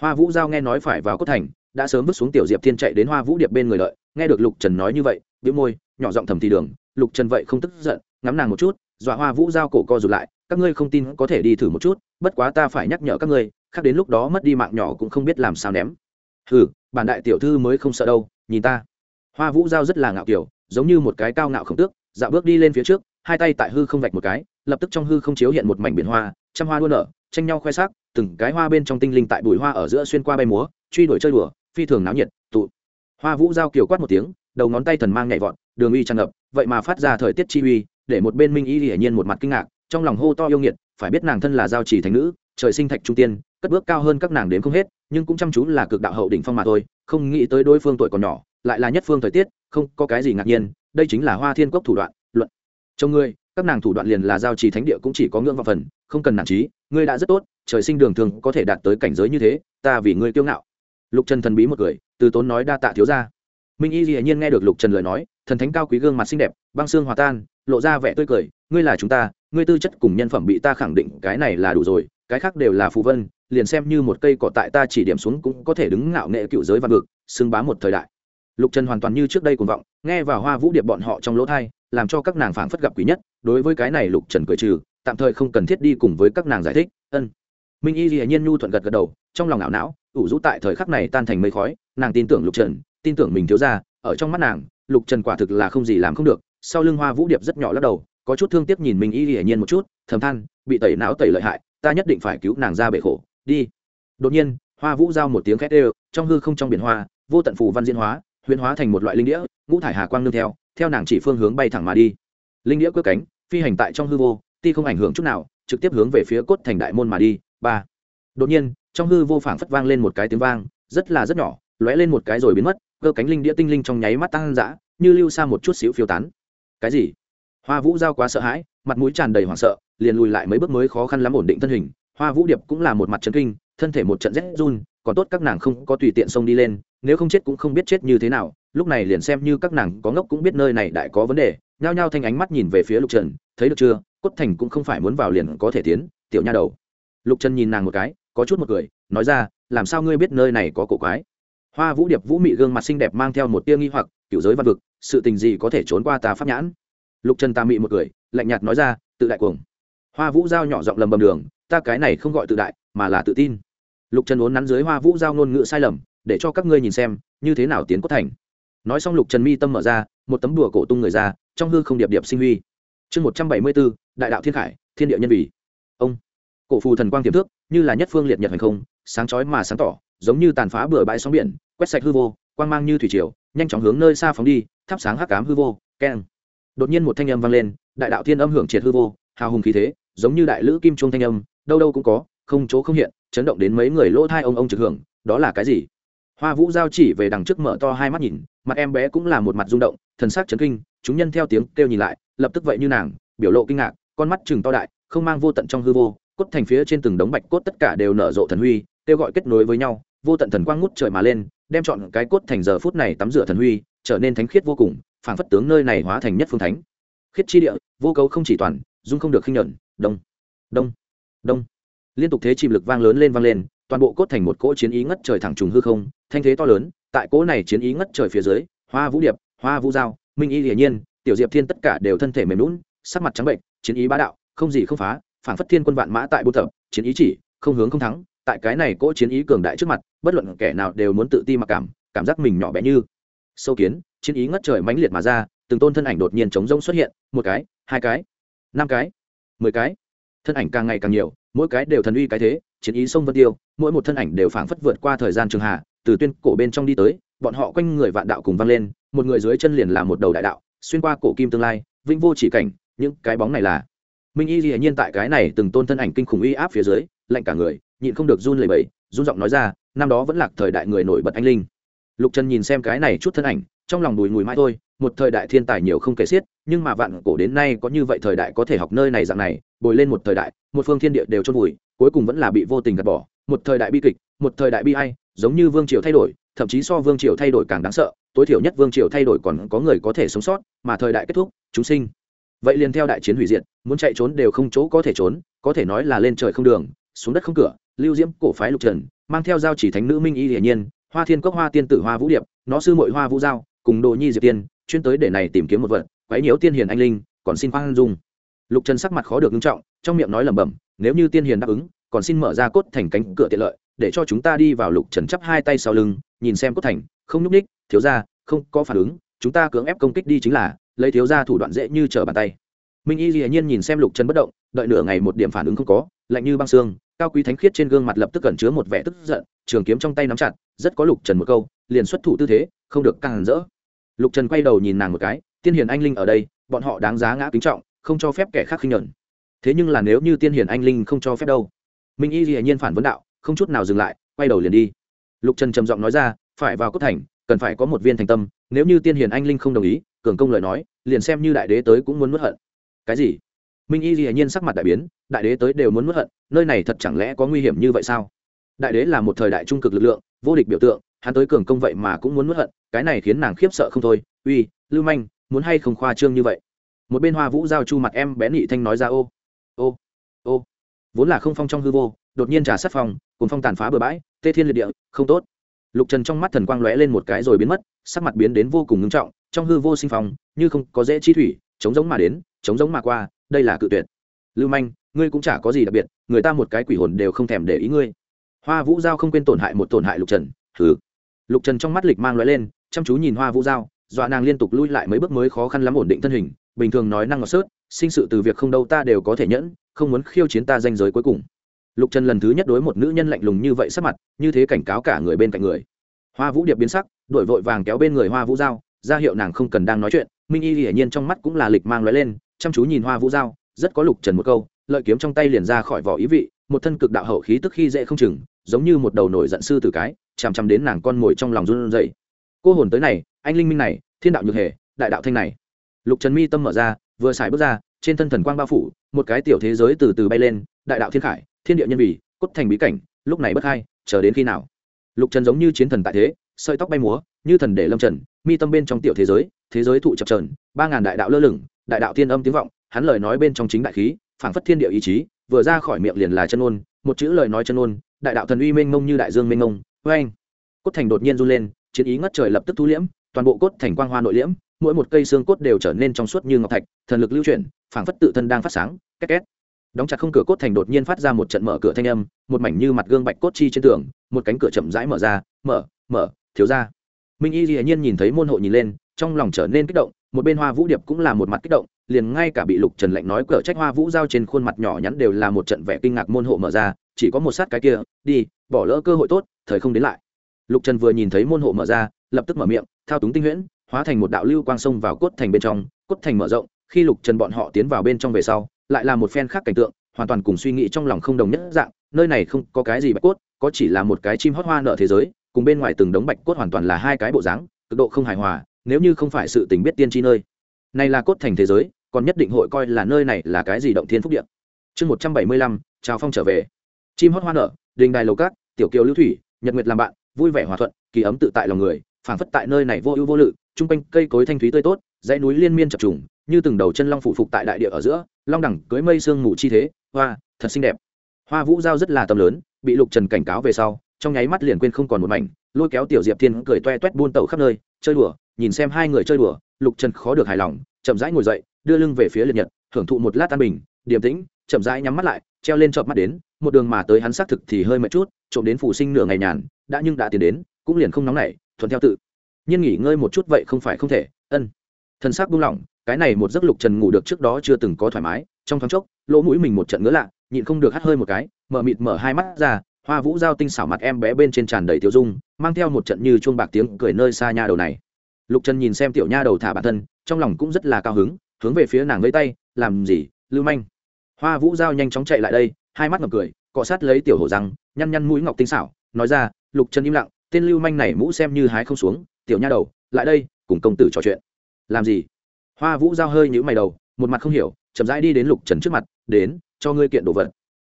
Hoa vũ giao nghe nói phải vào cốt thành đã sớm vứt xuống tiểu diệp thiên chạy đến hoa vũ điệp bên người lợi, nghe được lục trần nói như vậy, bĩu môi, nhỏ giọng thầm thì đường, lục trần vậy không tức giận, ngắm nàng một chút, dọa hoa vũ giao cổ co rụt lại, các ngươi không tin có thể đi thử một chút, bất quá ta phải nhắc nhở các ngươi, khác đến lúc đó mất đi mạng nhỏ cũng không biết làm sao ném. Ừ bản đại tiểu thư mới không sợ đâu, nhìn ta. Hoa vũ giao rất là ngạo kiểu, giống như một cái cao ngạo khổng tước dạo bước đi lên phía trước, hai tay tại hư không vạch một cái, lập tức trong hư không chiếu hiện một mảnh biển hoa, trăm hoa đua nở, tranh nhau khoe sắc, từng cái hoa bên trong tinh linh tại bụi hoa ở giữa xuyên qua bay múa, truy đuổi chơi đùa phi thường náo nhiệt, tụ. Hoa vũ giao kiều quát một tiếng, đầu ngón tay thần mang nhảy vọt, đường uy tràn ngập, vậy mà phát ra thời tiết chi uy, để một bên minh y hiển nhiên một mặt kinh ngạc, trong lòng hô to yêu nghiệt, phải biết nàng thân là giao chỉ thành nữ, trời sinh thạch trung tiên, cất bước cao hơn các nàng đến không hết, nhưng cũng chăm chú là cực đạo hậu đỉnh phong mà thôi, không nghĩ tới đối phương tuổi còn nhỏ, lại là nhất phương thời tiết, không có cái gì ngạc nhiên, đây chính là hoa thiên cốc thủ đoạn, luận. Trong ngươi, các nàng thủ đoạn liền là giao trì thánh địa cũng chỉ có ngưỡng vào phần, không cần nản trí, ngươi đã rất tốt, trời sinh đường thường có thể đạt tới cảnh giới như thế, ta vì ngươi kiêu ngạo lục trần thần bí một cười từ tốn nói đa tạ thiếu ra minh y dĩ nhiên nghe được lục trần lời nói, thần thánh cao quý gương mặt xinh đẹp, băng xương hòa tan, lộ ra vẻ tươi cười, ngươi là chúng ta, ngươi tư chất cùng nhân phẩm bị ta khẳng định, cái này là đủ rồi, cái khác đều là phù vân, liền xem như một cây cỏ tại ta chỉ điểm xuống cũng có thể đứng ngạo nghệ cựu giới văn vực, xưng bá một thời đại. Lục trần hoàn toàn như trước đây cuồng vọng, nghe vào hoa vũ điệp bọn họ trong lỗ thai làm cho các nàng phảng phất gặp quý nhất, đối với cái này lục trần cười trừ, tạm thời không cần thiết đi cùng với các nàng giải thích, ân. Minh y dĩ nhiên nhu thuận gật gật đầu, trong lòng ảo não ủ rũ tại thời khắc này tan thành mây khói, nàng tin tưởng lục trần, tin tưởng mình thiếu ra ở trong mắt nàng, lục trần quả thực là không gì làm không được, sau lưng hoa vũ điệp rất nhỏ lắc đầu, có chút thương tiếc nhìn mình y hiển nhiên một chút, thầm than, bị tẩy não tẩy lợi hại, ta nhất định phải cứu nàng ra bể khổ, đi. Đột nhiên, hoa vũ giao một tiếng khét ê trong hư không trong biển hoa, vô tận phù văn diễn hóa, huyễn hóa thành một loại linh đĩa, ngũ thải hà quang nương theo theo nàng chỉ phương hướng bay thẳng mà đi. Linh đĩa cướp cánh, phi hành tại trong hư vô ti không ảnh hưởng chút nào, trực tiếp hướng về phía cốt thành đại môn mà đi. Ba. Đột nhiên trong hư vô phảng phất vang lên một cái tiếng vang, rất là rất nhỏ, lóe lên một cái rồi biến mất, cơ cánh linh đĩa tinh linh trong nháy mắt tăng dã, như lưu xa một chút xíu phiêu tán. Cái gì? Hoa vũ giao quá sợ hãi, mặt mũi tràn đầy hoảng sợ, liền lùi lại mấy bước mới khó khăn lắm ổn định thân hình. Hoa vũ điệp cũng là một mặt trấn kinh, thân thể một trận rét run, còn tốt các nàng không có tùy tiện xông đi lên, nếu không chết cũng không biết chết như thế nào. Lúc này liền xem như các nàng có ngốc cũng biết nơi này đại có vấn đề, nhao nhao thanh ánh mắt nhìn về phía lục trần, thấy được chưa? Cốt thành cũng không phải muốn vào liền có thể tiến, tiểu nha đầu. Lục trần nhìn nàng một cái có chút một cười, nói ra, làm sao ngươi biết nơi này có cổ quái? Hoa vũ điệp vũ mị gương mặt xinh đẹp mang theo một tia nghi hoặc kiểu giới văn vực, sự tình gì có thể trốn qua ta pháp nhãn? Lục trần ta mị một cười, lạnh nhạt nói ra, tự đại cuồng. Hoa vũ giao nhỏ giọng lầm bầm đường, ta cái này không gọi tự đại, mà là tự tin. Lục trần uốn nắn dưới hoa vũ giao ngôn ngữ sai lầm, để cho các ngươi nhìn xem, như thế nào tiến cốt thành. Nói xong lục trần mi tâm mở ra, một tấm đùa cổ tung người ra, trong hư không điệp điệp sinh huy. Chương một trăm bảy mươi bốn, đại đạo thiên khải, thiên địa nhân vì cổ phù thần quang tiềm thước như là nhất phương liệt nhật hành không, sáng chói mà sáng tỏ, giống như tàn phá bừa bãi sóng biển, quét sạch hư vô, quang mang như thủy triều, nhanh chóng hướng nơi xa phóng đi, thắp sáng hắc cám hư vô, keng. Đột nhiên một thanh âm vang lên, đại đạo thiên âm hưởng triệt hư vô, hào hùng khí thế, giống như đại lữ kim trung thanh âm, đâu đâu cũng có, không chỗ không hiện, chấn động đến mấy người lỗ thai ông ông trực hưởng, đó là cái gì? Hoa vũ giao chỉ về đằng trước mở to hai mắt nhìn, mặt em bé cũng là một mặt rung động, thần sắc chấn kinh, chúng nhân theo tiếng kêu nhìn lại, lập tức vậy như nàng, biểu lộ kinh ngạc, con mắt chừng to đại, không mang vô tận trong hư vô cốt thành phía trên từng đống bạch cốt tất cả đều nở rộ thần huy, kêu gọi kết nối với nhau, vô tận thần quang ngút trời mà lên, đem chọn cái cốt thành giờ phút này tắm rửa thần huy, trở nên thánh khiết vô cùng, phảng phất tướng nơi này hóa thành nhất phương thánh. Khiết chi địa, vô cấu không chỉ toàn, dung không được khinh nhuận đông đông đông. Liên tục thế chìm lực vang lớn lên vang lên, toàn bộ cốt thành một cỗ chiến ý ngất trời thẳng trùng hư không, thanh thế to lớn, tại cỗ này chiến ý ngất trời phía dưới, hoa vũ điệp, hoa vũ giao minh y hiển nhiên, tiểu diệp thiên tất cả đều thân thể mềm lún sắc mặt trắng bệnh, chiến ý bá đạo, không gì không phá phản phất thiên quân vạn mã tại buôn tập, chiến ý chỉ, không hướng không thắng, tại cái này cỗ chiến ý cường đại trước mặt, bất luận kẻ nào đều muốn tự ti mặc cảm cảm giác mình nhỏ bé như sâu kiến, chiến ý ngất trời mãnh liệt mà ra, từng tôn thân ảnh đột nhiên chống rông xuất hiện, một cái, hai cái, năm cái, mười cái. Thân ảnh càng ngày càng nhiều, mỗi cái đều thần uy cái thế, chiến ý sông vân tiêu, mỗi một thân ảnh đều phảng phất vượt qua thời gian trường hạ, từ tuyên cổ bên trong đi tới, bọn họ quanh người vạn đạo cùng vang lên, một người dưới chân liền là một đầu đại đạo, xuyên qua cổ kim tương lai, vĩnh vô chỉ cảnh, những cái bóng này là minh y dĩ nhiên tại cái này từng tôn thân ảnh kinh khủng uy áp phía dưới, lạnh cả người, nhịn không được run lẩy bẩy, run giọng nói ra, năm đó vẫn lạc thời đại người nổi bật anh linh. Lục trần nhìn xem cái này chút thân ảnh, trong lòng đùi ngùi mãi thôi, một thời đại thiên tài nhiều không kể xiết, nhưng mà vạn cổ đến nay có như vậy thời đại có thể học nơi này dạng này, bồi lên một thời đại, một phương thiên địa đều trôn vùi, cuối cùng vẫn là bị vô tình gạt bỏ, một thời đại bi kịch, một thời đại bi hay giống như vương triều thay đổi, thậm chí so vương triều thay đổi càng đáng sợ, tối thiểu nhất vương triều thay đổi còn có người có thể sống sót, mà thời đại kết thúc, chúng sinh vậy liền theo đại chiến hủy diệt, muốn chạy trốn đều không chỗ có thể trốn, có thể nói là lên trời không đường, xuống đất không cửa. Lưu diễm cổ phái lục trần, mang theo giao chỉ thánh nữ minh y hiển nhiên, hoa thiên cốc, hoa tiên tử, hoa vũ điệp, nó sư mội hoa vũ giao, cùng đồ nhi diệp tiên, chuyên tới để này tìm kiếm một vật, quấy nhiễu tiên hiền anh linh, còn xin khoan dung. Lục trần sắc mặt khó được nghiêm trọng, trong miệng nói lẩm bẩm, nếu như tiên hiền đáp ứng, còn xin mở ra cốt thành cánh cửa tiện lợi, để cho chúng ta đi vào. Lục trần chắp hai tay sau lưng, nhìn xem cốt thành, không nhúc ních, thiếu ra không có phản ứng, chúng ta cưỡng ép công kích đi chính là lấy thiếu ra thủ đoạn dễ như trở bàn tay. Minh y dĩ nhiên nhìn xem lục trần bất động, đợi nửa ngày một điểm phản ứng không có, lạnh như băng xương, cao quý thánh khiết trên gương mặt lập tức cẩn chứa một vẻ tức giận, trường kiếm trong tay nắm chặt, rất có lục trần một câu, liền xuất thủ tư thế, không được càng rỡ. Lục trần quay đầu nhìn nàng một cái, tiên hiền anh linh ở đây, bọn họ đáng giá ngã kính trọng, không cho phép kẻ khác khinh nhuận thế nhưng là nếu như tiên hiền anh linh không cho phép đâu. Minh y dĩ nhiên phản vấn đạo, không chút nào dừng lại, quay đầu liền đi. Lục trần trầm giọng nói ra, phải vào cốt thành, cần phải có một viên thành tâm, nếu như tiên hiền anh linh không đồng ý cường công lời nói, liền xem như đại đế tới cũng muốn mất hận. Cái gì? Minh y dĩ nhiên sắc mặt đại biến, đại đế tới đều muốn mất hận, nơi này thật chẳng lẽ có nguy hiểm như vậy sao? Đại đế là một thời đại trung cực lực lượng, vô địch biểu tượng, hắn tới cường công vậy mà cũng muốn mất hận, cái này khiến nàng khiếp sợ không thôi. Uy, lưu manh, muốn hay không khoa trương như vậy? Một bên hoa vũ giao chu mặt em bé nị thanh nói ra, ô ô ô. Vốn là không phong trong hư vô, đột nhiên trả sát phong cùng phong tàn phá bừa bãi, tê thiên liệt địa, không tốt. Lục trần trong mắt thần quang lóe lên một cái rồi biến mất, sắc mặt biến đến vô cùng ngưng trọng trong hư vô sinh phong như không có dễ chi thủy chống giống mà đến chống giống mà qua, đây là cự tuyệt. Lưu manh, ngươi cũng chả có gì đặc biệt, người ta một cái quỷ hồn đều không thèm để ý ngươi. Hoa vũ giao không quên tổn hại một tổn hại lục trần. Thử lục trần trong mắt lịch mang loại lên, chăm chú nhìn hoa vũ giao, dọa nàng liên tục lui lại mấy bước mới khó khăn lắm ổn định thân hình, bình thường nói năng ngọt sớt, sinh sự từ việc không đâu ta đều có thể nhẫn, không muốn khiêu chiến ta danh giới cuối cùng. Lục trần lần thứ nhất đối một nữ nhân lạnh lùng như vậy sắc mặt, như thế cảnh cáo cả người bên cạnh người. Hoa vũ điệp biến sắc đội vội vàng kéo bên người hoa vũ giao ra hiệu nàng không cần đang nói chuyện, minh y hiển nhiên trong mắt cũng là lịch mang lóe lên, chăm chú nhìn hoa vũ giao, rất có lục trần một câu, lợi kiếm trong tay liền ra khỏi vỏ ý vị, một thân cực đạo hậu khí tức khi dễ không chừng, giống như một đầu nổi giận sư tử cái, chằm chằm đến nàng con mồi trong lòng run rẩy. Cô hồn tới này, anh linh minh này, thiên đạo nhược hề, đại đạo thanh này. Lục trần mi tâm mở ra, vừa xài bước ra, trên thân thần quang bao phủ, một cái tiểu thế giới từ từ bay lên, đại đạo thiên khải, thiên địa nhân vì, cốt thành bí cảnh, lúc này bất hai, chờ đến khi nào? Lục trần giống như chiến thần tại thế, sợi tóc bay múa như thần để lâm trần, mi tâm bên trong tiểu thế giới thế giới thụ chập trờn ba ngàn đại đạo lơ lửng, đại đạo thiên âm tiếng vọng, hắn lời nói bên trong chính đại khí, phảng phất thiên địa ý chí, vừa ra khỏi miệng liền là chân ôn, một chữ lời nói chân ôn, đại đạo thần uy mênh mông như đại dương mênh mông vê anh cốt thành đột nhiên run lên, chiến ý ngất trời lập tức thu liễm, toàn bộ cốt thành quang hoa nội liễm, mỗi một cây xương cốt đều trở nên trong suốt như ngọc thạch, thần lực lưu chuyển, phảng phất tự thân đang phát sáng, két két. Đóng chặt không cửa cốt thành đột nhiên phát ra một trận mở cửa thanh âm, một mảnh như mặt gương bạch cốt chi trên tường, một cánh cửa chậm rãi mở ra, mở mở, thiếu ra minh y dĩ nhiên nhìn thấy môn hộ nhìn lên, trong lòng trở nên kích động, một bên hoa vũ điệp cũng là một mặt kích động, liền ngay cả bị lục trần lạnh nói cỡ trách hoa vũ giao trên khuôn mặt nhỏ nhắn đều là một trận vẻ kinh ngạc môn hộ mở ra, chỉ có một sát cái kia, đi, bỏ lỡ cơ hội tốt, thời không đến lại. Lục trần vừa nhìn thấy môn hộ mở ra, lập tức mở miệng, thao túng tinh huyễn, hóa thành một đạo lưu quang sông vào cốt thành bên trong, cốt thành mở rộng, khi lục trần bọn họ tiến vào bên trong về sau, lại là một phen khác cảnh tượng, hoàn toàn cùng suy nghĩ trong lòng không đồng nhất dạng, nơi này không có cái gì bạch cốt, có chỉ là một cái chim hót hoa nợ thế giới cùng bên ngoài từng đống bạch cốt hoàn toàn là hai cái bộ dáng, cực độ không hài hòa, nếu như không phải sự tình biết tiên tri nơi. Này là cốt thành thế giới, còn nhất định hội coi là nơi này là cái gì động thiên phúc điện chương một trăm bảy mươi lăm, chào phong trở về. Chim hót hoa nở, đình đài lầu cát tiểu kiều lưu thủy, nhật nguyệt làm bạn, vui vẻ hòa thuận, kỳ ấm tự tại lòng người, phảng phất tại nơi này vô ưu vô lự, chung quanh cây cối thanh thúy tươi tốt, dãy núi liên miên chập trùng, như từng đầu chân long phủ phục tại đại địa ở giữa, long đẳng cưới mây sương mù chi thế, hoa, thật xinh đẹp. Hoa vũ giao rất là tầm lớn, bị lục trần cảnh cáo về sau trong nháy mắt liền quên không còn một mảnh, lôi kéo tiểu diệp thiên cười toe toét buôn tẩu khắp nơi, chơi đùa, nhìn xem hai người chơi đùa, lục trần khó được hài lòng, chậm rãi ngồi dậy, đưa lưng về phía liệt nhật, thưởng thụ một lát an bình, điềm tĩnh, chậm rãi nhắm mắt lại, treo lên chợp mắt đến, một đường mà tới hắn xác thực thì hơi mệt chút, trộm đến phủ sinh nửa ngày nhàn, đã nhưng đã tiến đến, cũng liền không nóng nảy, thuận theo tự. Nhiên nghỉ ngơi một chút vậy không phải không thể, ân. Thân xác buông lỏng, cái này một giấc lục trần ngủ được trước đó chưa từng có thoải mái, trong thoáng chốc, lỗ mũi mình một trận ngứa lạ, nhịn không được hắt hơi một cái, mở mịt mở hai mắt ra hoa vũ giao tinh xảo mặt em bé bên trên tràn đầy tiêu dung, mang theo một trận như chuông bạc tiếng cười nơi xa nha đầu này. Lục trần nhìn xem tiểu nha đầu thả bản thân, trong lòng cũng rất là cao hứng, hướng về phía nàng lấy tay, làm gì, lưu manh? Hoa vũ giao nhanh chóng chạy lại đây, hai mắt ngập cười, cọ sát lấy tiểu hổ răng, nhăn nhăn mũi ngọc tinh xảo, nói ra, lục trần im lặng, tên lưu manh này mũ xem như hái không xuống, tiểu nha đầu, lại đây, cùng công tử trò chuyện. Làm gì? Hoa vũ giao hơi nhữ mày đầu, một mặt không hiểu, chậm rãi đi đến lục trần trước mặt, đến, cho ngươi kiện đồ vật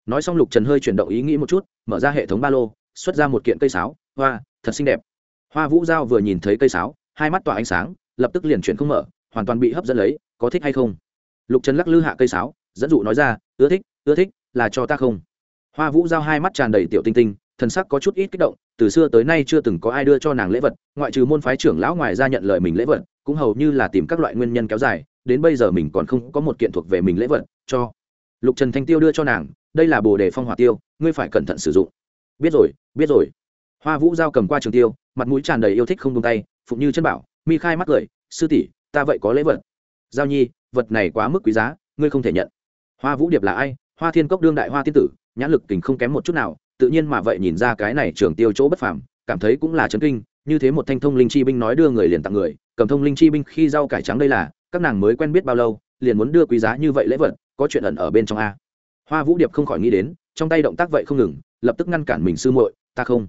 nói xong lục trần hơi chuyển động ý nghĩ một chút, mở ra hệ thống ba lô, xuất ra một kiện cây sáo, hoa, thật xinh đẹp. Hoa vũ giao vừa nhìn thấy cây sáo, hai mắt tỏa ánh sáng, lập tức liền chuyển không mở, hoàn toàn bị hấp dẫn lấy, có thích hay không? Lục trần lắc lư hạ cây sáo, dẫn dụ nói ra, ưa thích ưa thích, là cho ta không? Hoa vũ giao hai mắt tràn đầy tiểu tinh tinh, thần sắc có chút ít kích động, từ xưa tới nay chưa từng có ai đưa cho nàng lễ vật, ngoại trừ môn phái trưởng lão ngoài ra nhận lời mình lễ vật, cũng hầu như là tìm các loại nguyên nhân kéo dài, đến bây giờ mình còn không có một kiện thuộc về mình lễ vật, cho lục trần thanh tiêu đưa cho nàng, đây là bồ đề phong hỏa tiêu, ngươi phải cẩn thận sử dụng. Biết rồi biết rồi. Hoa vũ giao cầm qua trường tiêu, mặt mũi tràn đầy yêu thích không tung tay phụng như chân bảo, mi khai mắt cười, sư tỷ, ta vậy có lễ vật. Giao nhi, vật này quá mức quý giá, ngươi không thể nhận. Hoa vũ điệp là ai? Hoa thiên cốc đương đại hoa tiên tử, nhãn lực tình không kém một chút nào, tự nhiên mà vậy nhìn ra cái này trường tiêu chỗ bất phàm, cảm thấy cũng là chấn kinh, như thế một thanh thông linh chi binh nói đưa người liền tặng người, cầm thông linh chi binh khi rau cải trắng đây là, các nàng mới quen biết bao lâu liền muốn đưa quý giá như vậy lễ vật, có chuyện ẩn ở bên trong a. Hoa vũ điệp không khỏi nghĩ đến, trong tay động tác vậy không ngừng, lập tức ngăn cản mình sư muội, ta không.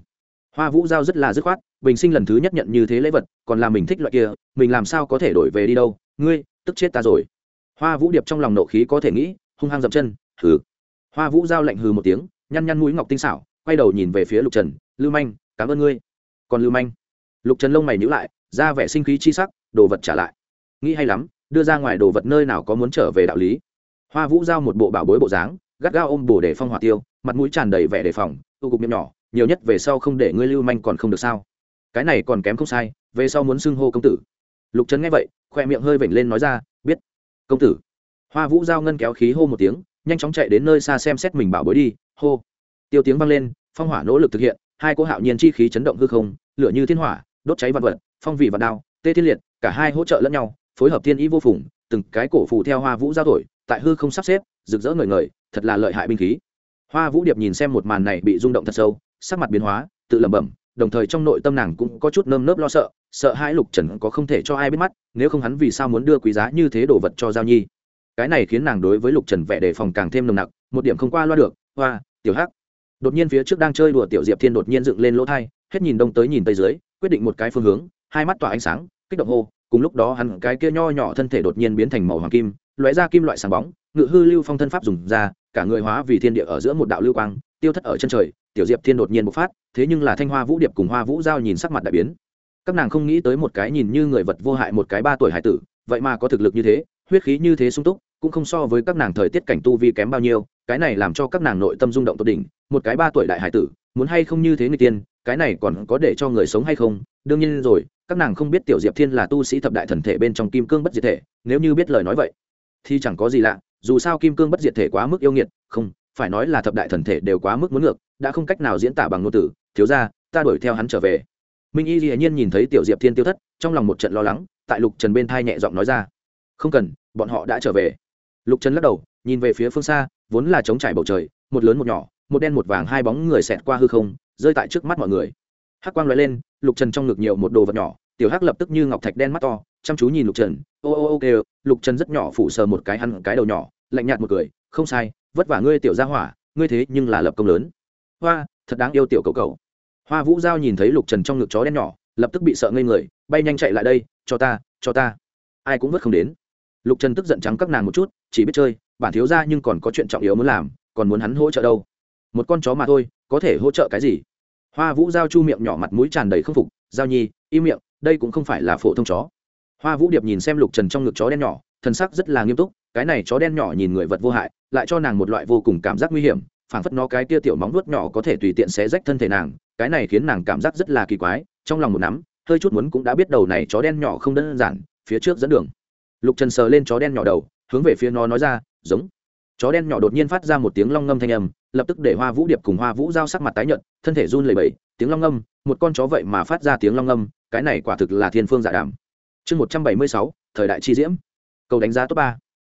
Hoa vũ giao rất là dứt khoát, bình sinh lần thứ nhất nhận như thế lễ vật, còn là mình thích loại kia, mình làm sao có thể đổi về đi đâu? Ngươi, tức chết ta rồi. Hoa vũ điệp trong lòng nộ khí có thể nghĩ, hung hăng dậm chân, hừ. Hoa vũ giao lạnh hừ một tiếng, nhăn nhăn mũi ngọc tinh xảo, quay đầu nhìn về phía lục trần, lưu manh, cảm ơn ngươi. Còn lưu manh? Lục trần lông mày nhữ lại, ra vẻ sinh khí chi sắc, đồ vật trả lại. Nghĩ hay lắm đưa ra ngoài đồ vật nơi nào có muốn trở về đạo lý. Hoa vũ giao một bộ bảo bối bộ dáng, gắt gao ôm bổ để phong hỏa tiêu, mặt mũi tràn đầy vẻ đề phòng tu cục miệng nhỏ, nhiều nhất về sau không để ngươi lưu manh còn không được sao? Cái này còn kém không sai, về sau muốn xưng hô công tử. Lục trấn nghe vậy, khoe miệng hơi vểnh lên nói ra, biết, công tử. Hoa vũ giao ngân kéo khí hô một tiếng, nhanh chóng chạy đến nơi xa xem xét mình bảo bối đi, hô. Tiêu tiếng vang lên, phong hỏa nỗ lực thực hiện, hai cô hạo nhiên chi khí chấn động hư không, lửa như thiên hỏa, đốt cháy vật vật, phong vị vật đao, tê thiên liệt, cả hai hỗ trợ lẫn nhau phối hợp thiên ý vô phùng, từng cái cổ phù theo hoa vũ giao thổi tại hư không sắp xếp, rực rỡ ngời ngời, thật là lợi hại binh khí. Hoa vũ điệp nhìn xem một màn này bị rung động thật sâu, sắc mặt biến hóa, tự lẩm bẩm, đồng thời trong nội tâm nàng cũng có chút nơm nớp lo sợ sợ hai lục trần có không thể cho ai biết mắt, nếu không hắn vì sao muốn đưa quý giá như thế đồ vật cho giao nhi. Cái này khiến nàng đối với lục trần vẻ đề phòng càng thêm nồng nặc, một điểm không qua loa được, hoa, tiểu hắc. Đột nhiên phía trước đang chơi đùa tiểu diệp thiên đột nhiên dựng lên lỗ thai, hết nhìn đông tới nhìn tây dưới, quyết định một cái phương hướng, hai mắt tỏa ánh sáng, kích động hô cùng lúc đó hắn cái kia nho nhỏ thân thể đột nhiên biến thành màu hoàng kim loại ra kim loại sáng bóng, ngự hư lưu phong thân pháp dùng ra, cả người hóa vì thiên địa ở giữa một đạo lưu quang, tiêu thất ở chân trời, tiểu diệp thiên đột nhiên bộc phát, thế nhưng là thanh hoa vũ điệp cùng hoa vũ giao nhìn sắc mặt đại biến. Các nàng không nghĩ tới một cái nhìn như người vật vô hại một cái ba tuổi hải tử, vậy mà có thực lực như thế, huyết khí như thế sung túc, cũng không so với các nàng thời tiết cảnh tu vi kém bao nhiêu, cái này làm cho các nàng nội tâm rung động tốt đỉnh, một cái ba tuổi đại hải tử, muốn hay không như thế người tiên, cái này còn có để cho người sống hay không, đương nhiên rồi các nàng không biết tiểu diệp thiên là tu sĩ thập đại thần thể bên trong kim cương bất diệt thể, nếu như biết lời nói vậy, thì chẳng có gì lạ, dù sao kim cương bất diệt thể quá mức yêu nghiệt, không, phải nói là thập đại thần thể đều quá mức muốn ngược, đã không cách nào diễn tả bằng ngôn từ, thiếu ra ta đuổi theo hắn trở về. Minh y dĩ nhiên nhìn thấy tiểu diệp thiên tiêu thất, trong lòng một trận lo lắng, tại lục trần bên thai nhẹ giọng nói ra, không cần, bọn họ đã trở về. Lục trần lắc đầu, nhìn về phía phương xa, vốn là trống trải bầu trời, một lớn một nhỏ, một đen một vàng hai bóng người xẹt qua hư không, rơi tại trước mắt mọi người. Hắc quang l lên lục trần trong ngực nhiều một đồ vật nhỏ, tiểu hắc lập tức như ngọc thạch đen mắt to, chăm chú nhìn lục trần, ô ô ô kêu, lục trần rất nhỏ phủ sờ một cái hắn cái đầu nhỏ, lạnh nhạt một cười, không sai, vất vả ngươi tiểu gia hỏa, ngươi thế nhưng là lập công lớn. Hoa, thật đáng yêu tiểu cầu cầu hoa vũ giao nhìn thấy lục trần trong ngực chó đen nhỏ, lập tức bị sợ ngây người, bay nhanh chạy lại đây, cho ta cho ta. Ai cũng vất không đến. Lục trần tức giận trắng các nàng một chút, chỉ biết chơi, bản thiếu ra nhưng còn có chuyện trọng yếu muốn làm, còn muốn hắn hỗ trợ đâu. Một con chó mà thôi, có thể hỗ trợ cái gì? Hoa vũ giao chu miệng nhỏ mặt mũi tràn đầy k phục, giao nhi, im miệng, đây cũng không phải là phổ thông chó. Hoa vũ điệp nhìn xem lục trần trong ngực chó đen nhỏ, thần sắc rất là nghiêm túc, cái này chó đen nhỏ nhìn người vật vô hại, lại cho nàng một loại vô cùng cảm giác nguy hiểm, phảng phất nó cái tia tiểu móng vuốt nhỏ có thể tùy tiện xé rách thân thể nàng, cái này khiến nàng cảm giác rất là kỳ quái, trong lòng một nắm, hơi chút muốn cũng đã biết đầu này chó đen nhỏ không đơn giản, phía trước dẫn đường. Lục trần sờ lên chó đen nhỏ đầu, hướng về phía nó nói ra, giống. Chó đen nhỏ đột nhiên phát ra một tiếng long ngâm thanh âm lập tức để hoa vũ điệp cùng hoa vũ giao sắc mặt tái nhợt thân thể run lẩy bẩy tiếng long âm, một con chó vậy mà phát ra tiếng long âm, cái này quả thực là thiên phương dạ đàm. Chương một trăm bảy mươi sáu thời đại chi diễm. Cầu đánh giá top ba.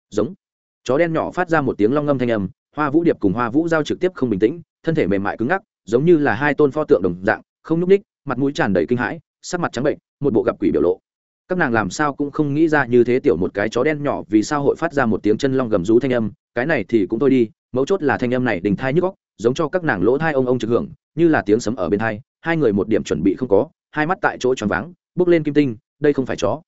Giống. Chó đen nhỏ phát ra một tiếng long ngâm thanh âm hoa vũ điệp cùng hoa vũ giao trực tiếp không bình tĩnh thân thể mềm mại cứng ngắc giống như là hai tôn pho tượng đồng dạng không nhúc ních mặt mũi tràn đầy kinh hãi sắc mặt trắng bệnh một bộ gặp quỷ biểu lộ. Các nàng làm sao cũng không nghĩ ra như thế tiểu một cái chó đen nhỏ vì sao hội phát ra một tiếng chân long gầm rú thanh âm cái này thì cũng thôi đi mấu chốt là thanh âm này đình thai nhức góc, giống cho các nàng lỗ thai ông ông trực hưởng, như là tiếng sấm ở bên thai hai người một điểm chuẩn bị không có, hai mắt tại chỗ tròn váng, bước lên kim tinh, đây không phải chó.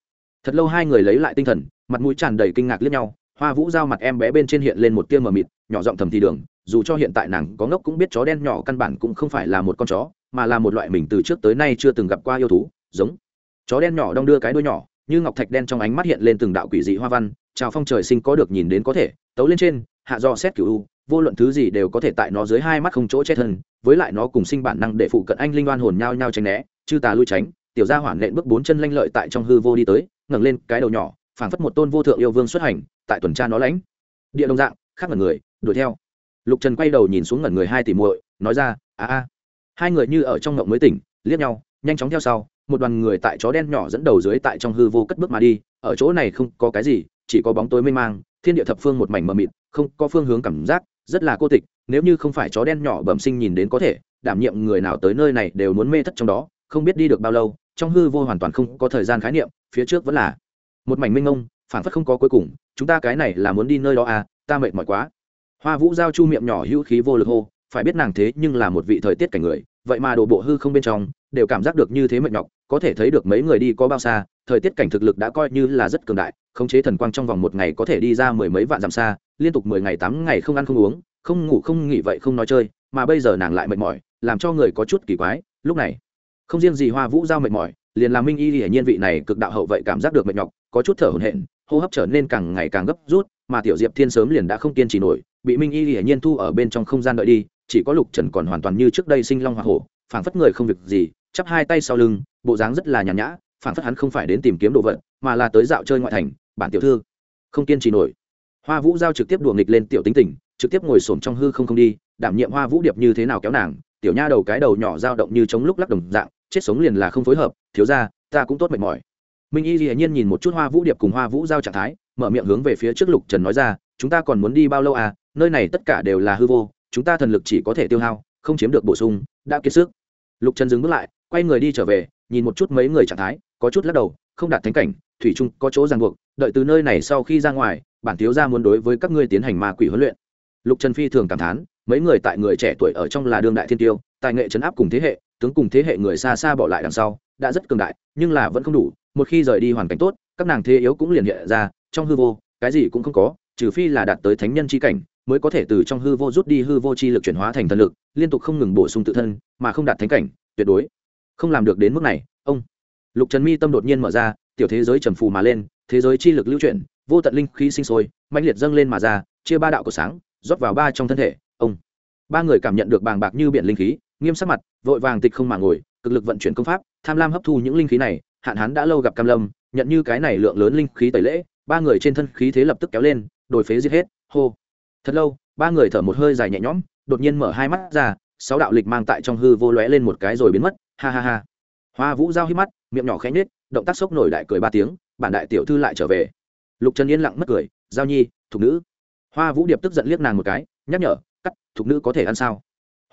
Thật lâu hai người lấy lại tinh thần, mặt mũi tràn đầy kinh ngạc liếc nhau, hoa vũ giao mặt em bé bên trên hiện lên một tia mờ mịt, nhỏ giọng thầm thì đường, dù cho hiện tại nàng có ngốc cũng biết chó đen nhỏ căn bản cũng không phải là một con chó, mà là một loại mình từ trước tới nay chưa từng gặp qua yêu thú, giống. Chó đen nhỏ đong đưa cái đuôi nhỏ, như ngọc thạch đen trong ánh mắt hiện lên từng đạo quỷ dị hoa văn, chào phong trời sinh có được nhìn đến có thể, tấu lên trên, hạ do xét cửu u vô luận thứ gì đều có thể tại nó dưới hai mắt không chỗ che thân, với lại nó cùng sinh bản năng để phụ cận anh linh oan hồn nhao nhau tránh né, chư tà lui tránh, tiểu gia hoảng lện bước bốn chân lanh lợi tại trong hư vô đi tới, ngẩng lên cái đầu nhỏ, phảng phất một tôn vô thượng yêu vương xuất hành, tại tuần tra nó lãnh. Địa đồng dạng, khác ngẩn người, đuổi theo. Lục trần quay đầu nhìn xuống ngẩn người hai tỷ muội, nói ra, a a. Hai người như ở trong ngộng mới tỉnh, liếc nhau, nhanh chóng theo sau, một đoàn người tại chó đen nhỏ dẫn đầu dưới tại trong hư vô cất bước mà đi, ở chỗ này không có cái gì, chỉ có bóng tối mênh mang, thiên địa thập phương một mảnh mờ mịt, không có phương hướng cảm giác rất là cô tịch, nếu như không phải chó đen nhỏ bẩm sinh nhìn đến có thể, đảm nhiệm người nào tới nơi này đều muốn mê thất trong đó, không biết đi được bao lâu, trong hư vô hoàn toàn không có thời gian khái niệm, phía trước vẫn là một mảnh mênh mông phản phất không có cuối cùng, chúng ta cái này là muốn đi nơi đó à ta mệt mỏi quá. Hoa vũ giao chu miệng nhỏ hữu khí vô lực hô, phải biết nàng thế nhưng là một vị thời tiết cảnh người, vậy mà đồ bộ hư không bên trong, đều cảm giác được như thế mệt nhọc, có thể thấy được mấy người đi có bao xa thời tiết cảnh thực lực đã coi như là rất cường đại, khống chế thần quang trong vòng một ngày có thể đi ra mười mấy vạn dặm xa, liên tục mười ngày tám ngày không ăn không uống, không ngủ không nghỉ vậy không nói chơi, mà bây giờ nàng lại mệt mỏi, làm cho người có chút kỳ quái, lúc này, không riêng gì hoa vũ giao mệt mỏi, liền làm minh y hiển nhiên vị này cực đạo hậu vậy cảm giác được mệt nhọc, có chút thở hổn hển, hô hấp trở nên càng ngày càng gấp rút, mà tiểu diệp thiên sớm liền đã không kiên trì nổi, bị minh y hiển nhiên thu ở bên trong không gian đợi đi, chỉ có lục trần còn hoàn toàn như trước đây sinh long hoa hổ, phảng phất người không việc gì, chắp hai tay sau lưng, bộ dáng rất là nhàn nhã phản phất hắn không phải đến tìm kiếm đồ vật, mà là tới dạo chơi ngoại thành, bản tiểu thư, không kiên trì nổi. Hoa vũ giao trực tiếp đùa nghịch lên tiểu tính tình, trực tiếp ngồi xổm trong hư không không đi, đảm nhiệm hoa vũ điệp như thế nào kéo nàng, tiểu nha đầu cái đầu nhỏ dao động như chống lúc lắc đồng dạng, chết sống liền là không phối hợp, thiếu ra ta cũng tốt mệt mỏi. Minh y dĩ nhiên nhìn một chút hoa vũ điệp cùng hoa vũ giao trạng thái, mở miệng hướng về phía trước lục trần nói ra, chúng ta còn muốn đi bao lâu à? Nơi này tất cả đều là hư vô, chúng ta thần lực chỉ có thể tiêu hao, không chiếm được bổ sung, đã kiệt sức. Lục trần dừng bước lại, quay người đi trở về, nhìn một chút mấy người trạng thái có chút lắc đầu, không đạt thánh cảnh, thủy trung có chỗ ràng buộc, đợi từ nơi này sau khi ra ngoài, bản thiếu gia muốn đối với các ngươi tiến hành ma quỷ huấn luyện. Lục trần phi thường cảm thán, mấy người tại người trẻ tuổi ở trong là đương đại thiên tiêu, tài nghệ chấn áp cùng thế hệ, tướng cùng thế hệ người xa xa bỏ lại đằng sau, đã rất cường đại, nhưng là vẫn không đủ, một khi rời đi hoàn cảnh tốt, các nàng thế yếu cũng liền hiện ra, trong hư vô, cái gì cũng không có, trừ phi là đạt tới thánh nhân chi cảnh, mới có thể từ trong hư vô rút đi hư vô chi lực chuyển hóa thành thần lực, liên tục không ngừng bổ sung tự thân, mà không đạt thánh cảnh, tuyệt đối không làm được đến mức này, ông lục trần mi tâm đột nhiên mở ra, tiểu thế giới trầm phù mà lên, thế giới chi lực lưu chuyển, vô tận linh khí sinh sôi mạnh liệt dâng lên mà ra, chia ba đạo của sáng, rót vào ba trong thân thể, ông. Ba người cảm nhận được bàng bạc như biển linh khí, nghiêm sắc mặt, vội vàng tịch không mà ngồi, cực lực vận chuyển công pháp, tham lam hấp thu những linh khí này, hạn hán đã lâu gặp cam lâm, nhận như cái này lượng lớn linh khí tẩy lễ, ba người trên thân khí thế lập tức kéo lên đồi phế giết hết, hô. Thật lâu, ba người thở một hơi dài nhẹ nhõm, đột nhiên mở hai mắt ra, sáu đạo lịch mang tại trong hư vô lóe lên một cái rồi biến mất, ha ha ha. Hoa vũ giao hít mắt miệng nhỏ khẽ nhếch, động tác sốc nổi đại cười ba tiếng, bản đại tiểu thư lại trở về. Lục trần yên lặng mất cười, giao nhi, thục nữ. Hoa vũ điệp tức giận liếc nàng một cái, nhắc nhở, cắt, thục nữ có thể ăn sao?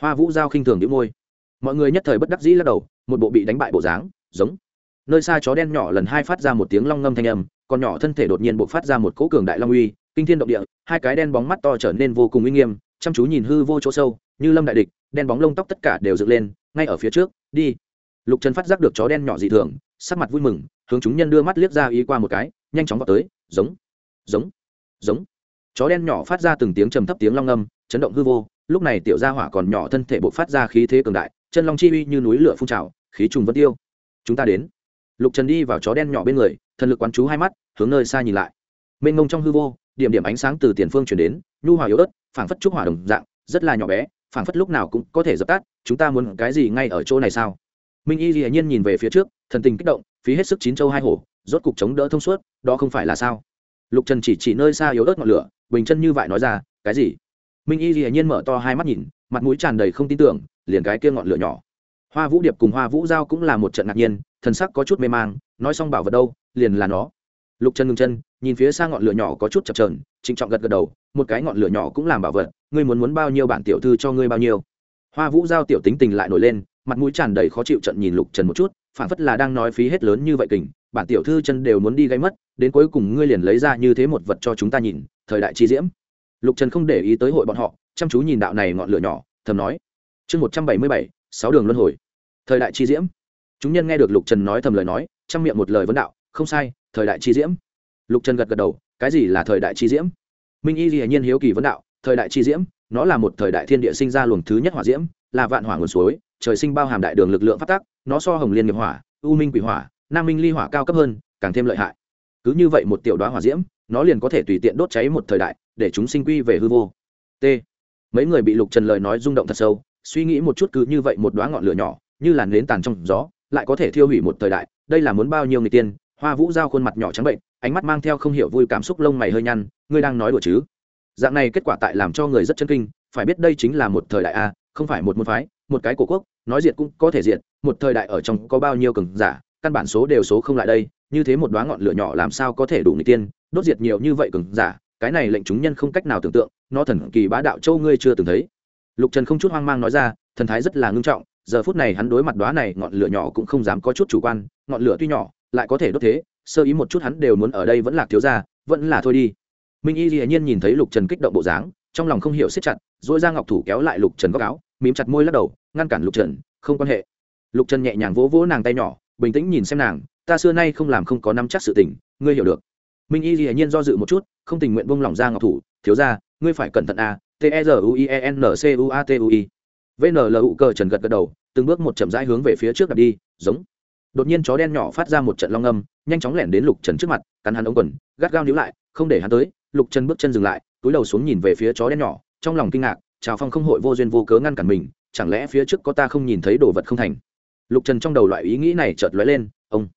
Hoa vũ giao khinh thường nhếch môi. Mọi người nhất thời bất đắc dĩ lắc đầu, một bộ bị đánh bại bộ dáng, giống. Nơi xa chó đen nhỏ lần hai phát ra một tiếng long ngâm thanh âm còn nhỏ thân thể đột nhiên bộc phát ra một cỗ cường đại long uy, kinh thiên động địa, hai cái đen bóng mắt to trở nên vô cùng uy nghiêm, chăm chú nhìn hư vô chỗ sâu, như lâm đại địch, đen bóng lông tóc tất cả đều dựng lên, ngay ở phía trước, đi lục trần phát giác được chó đen nhỏ dị thường, sắc mặt vui mừng, hướng chúng nhân đưa mắt liếc ra ý qua một cái, nhanh chóng vào tới, giống giống giống. Chó đen nhỏ phát ra từng tiếng trầm thấp tiếng long âm, chấn động hư vô, lúc này tiểu gia hỏa còn nhỏ thân thể bộ phát ra khí thế cường đại, chân long chi uy như núi lửa phun trào, khí trùng vẫn tiêu. Chúng ta đến. Lục trần đi vào chó đen nhỏ bên người, thần lực quán chú hai mắt, hướng nơi xa nhìn lại. Mênh mông trong hư vô, điểm điểm ánh sáng từ tiền phương chuyển đến, nhu hòa yếu ớt, phảng phất trúc hỏa đồng dạng, rất là nhỏ bé, phảng phất lúc nào cũng có thể dập tắt, chúng ta muốn cái gì ngay ở chỗ này sao? Minh y dĩ nhiên nhìn về phía trước, thần tình kích động, phí hết sức chín châu hai hổ, rốt cục chống đỡ thông suốt, đó không phải là sao? Lục trần chỉ chỉ nơi xa yếu ớt ngọn lửa, bình chân như vậy nói ra, cái gì? Minh y dĩ nhiên mở to hai mắt nhìn, mặt mũi tràn đầy không tin tưởng, liền cái kia ngọn lửa nhỏ. Hoa vũ điệp cùng hoa vũ giao cũng là một trận ngạc nhiên, thần sắc có chút mê mang, nói xong bảo vật đâu, liền là nó. Lục trần ngừng chân, nhìn phía xa ngọn lửa nhỏ có chút chập trờn trịnh trọng gật gật đầu, một cái ngọn lửa nhỏ cũng làm bảo vật, ngươi muốn muốn bao nhiêu bản tiểu thư cho ngươi bao nhiêu? Hoa vũ giao tiểu tính tình lại nổi lên mặt mũi tràn đầy khó chịu trận nhìn lục trần một chút phản phất là đang nói phí hết lớn như vậy kình, bản tiểu thư chân đều muốn đi gây mất, đến cuối cùng ngươi liền lấy ra như thế một vật cho chúng ta nhìn, thời đại chi diễm. Lục trần không để ý tới hội bọn họ, chăm chú nhìn đạo này ngọn lửa nhỏ, thầm nói. Chương một trăm bảy mươi bảy, sáu đường luân hồi. Thời đại chi diễm. Chúng nhân nghe được lục trần nói thầm lời nói, trong miệng một lời vấn đạo, không sai, thời đại chi diễm. Lục trần gật gật đầu, cái gì là thời đại chi diễm? Minh y hiển nhiên hiếu kỳ vấn đạo, thời đại chi diễm, nó là một thời đại thiên địa sinh ra luồng thứ nhất hỏa diễm, là vạn hỏa nguồn suối trời sinh bao hàm đại đường lực lượng phát tác, nó so hồng liên nghiệp hỏa, u minh quỷ hỏa, nam minh ly hỏa cao cấp hơn, càng thêm lợi hại. Cứ như vậy một tiểu đoá hỏa diễm, nó liền có thể tùy tiện đốt cháy một thời đại, để chúng sinh quy về hư vô. T. Mấy người bị lục trần lời nói rung động thật sâu, suy nghĩ một chút cứ như vậy một đoá ngọn lửa nhỏ, như là nến tàn trong gió, lại có thể thiêu hủy một thời đại, đây là muốn bao nhiêu người tiên? Hoa vũ giao khuôn mặt nhỏ trắng bệnh, ánh mắt mang theo không hiểu vui cảm xúc lông mày hơi nhăn, ngươi đang nói đùa chứ? Dạng này kết quả tại làm cho người rất chân kinh, phải biết đây chính là một thời đại a, không phải một môn phái một cái cổ quốc, nói diệt cũng có thể diệt, một thời đại ở trong có bao nhiêu cường giả, căn bản số đều số không lại đây, như thế một đoá ngọn lửa nhỏ làm sao có thể đủ người tiên, đốt diệt nhiều như vậy cường giả, cái này lệnh chúng nhân không cách nào tưởng tượng, nó thần kỳ bá đạo châu ngươi chưa từng thấy. Lục trần không chút hoang mang nói ra, thần thái rất là ngưng trọng, giờ phút này hắn đối mặt đoá này ngọn lửa nhỏ cũng không dám có chút chủ quan, ngọn lửa tuy nhỏ, lại có thể đốt thế, sơ ý một chút hắn đều muốn ở đây vẫn là thiếu ra vẫn là thôi đi. Minh y hiển nhiên nhìn thấy lục trần kích động bộ dáng, trong lòng không hiểu siết chặt dỗi ra ngọc thủ kéo lại lục trần góc áo mím chặt môi lắc đầu, ngăn cản lục trần, không quan hệ. Lục trần nhẹ nhàng vỗ vỗ nàng tay nhỏ, bình tĩnh nhìn xem nàng, ta xưa nay không làm không có nắm chắc sự tình, ngươi hiểu được. Minh y hiển nhiên do dự một chút, không tình nguyện bông lỏng ra ngọc thủ, thiếu ra ngươi phải cẩn thận a t e r u i e n c u a t u i. Vnlu cờ trần gật gật đầu, từng bước một chậm rãi hướng về phía trước đặt đi, giống. Đột nhiên chó đen nhỏ phát ra một trận long âm, nhanh chóng lẻn đến lục trần trước mặt, cắn hắn ống quần, gắt gao níu lại, không để hắn tới. Lục trần bước chân dừng lại, túi đầu xuống nhìn về phía chó đen nhỏ, trong lòng kinh ngạc trào phong không hội vô duyên vô cớ ngăn cản mình, chẳng lẽ phía trước có ta không nhìn thấy đồ vật không thành? Lục trần trong đầu loại ý nghĩ này chợt lóe lên, ông.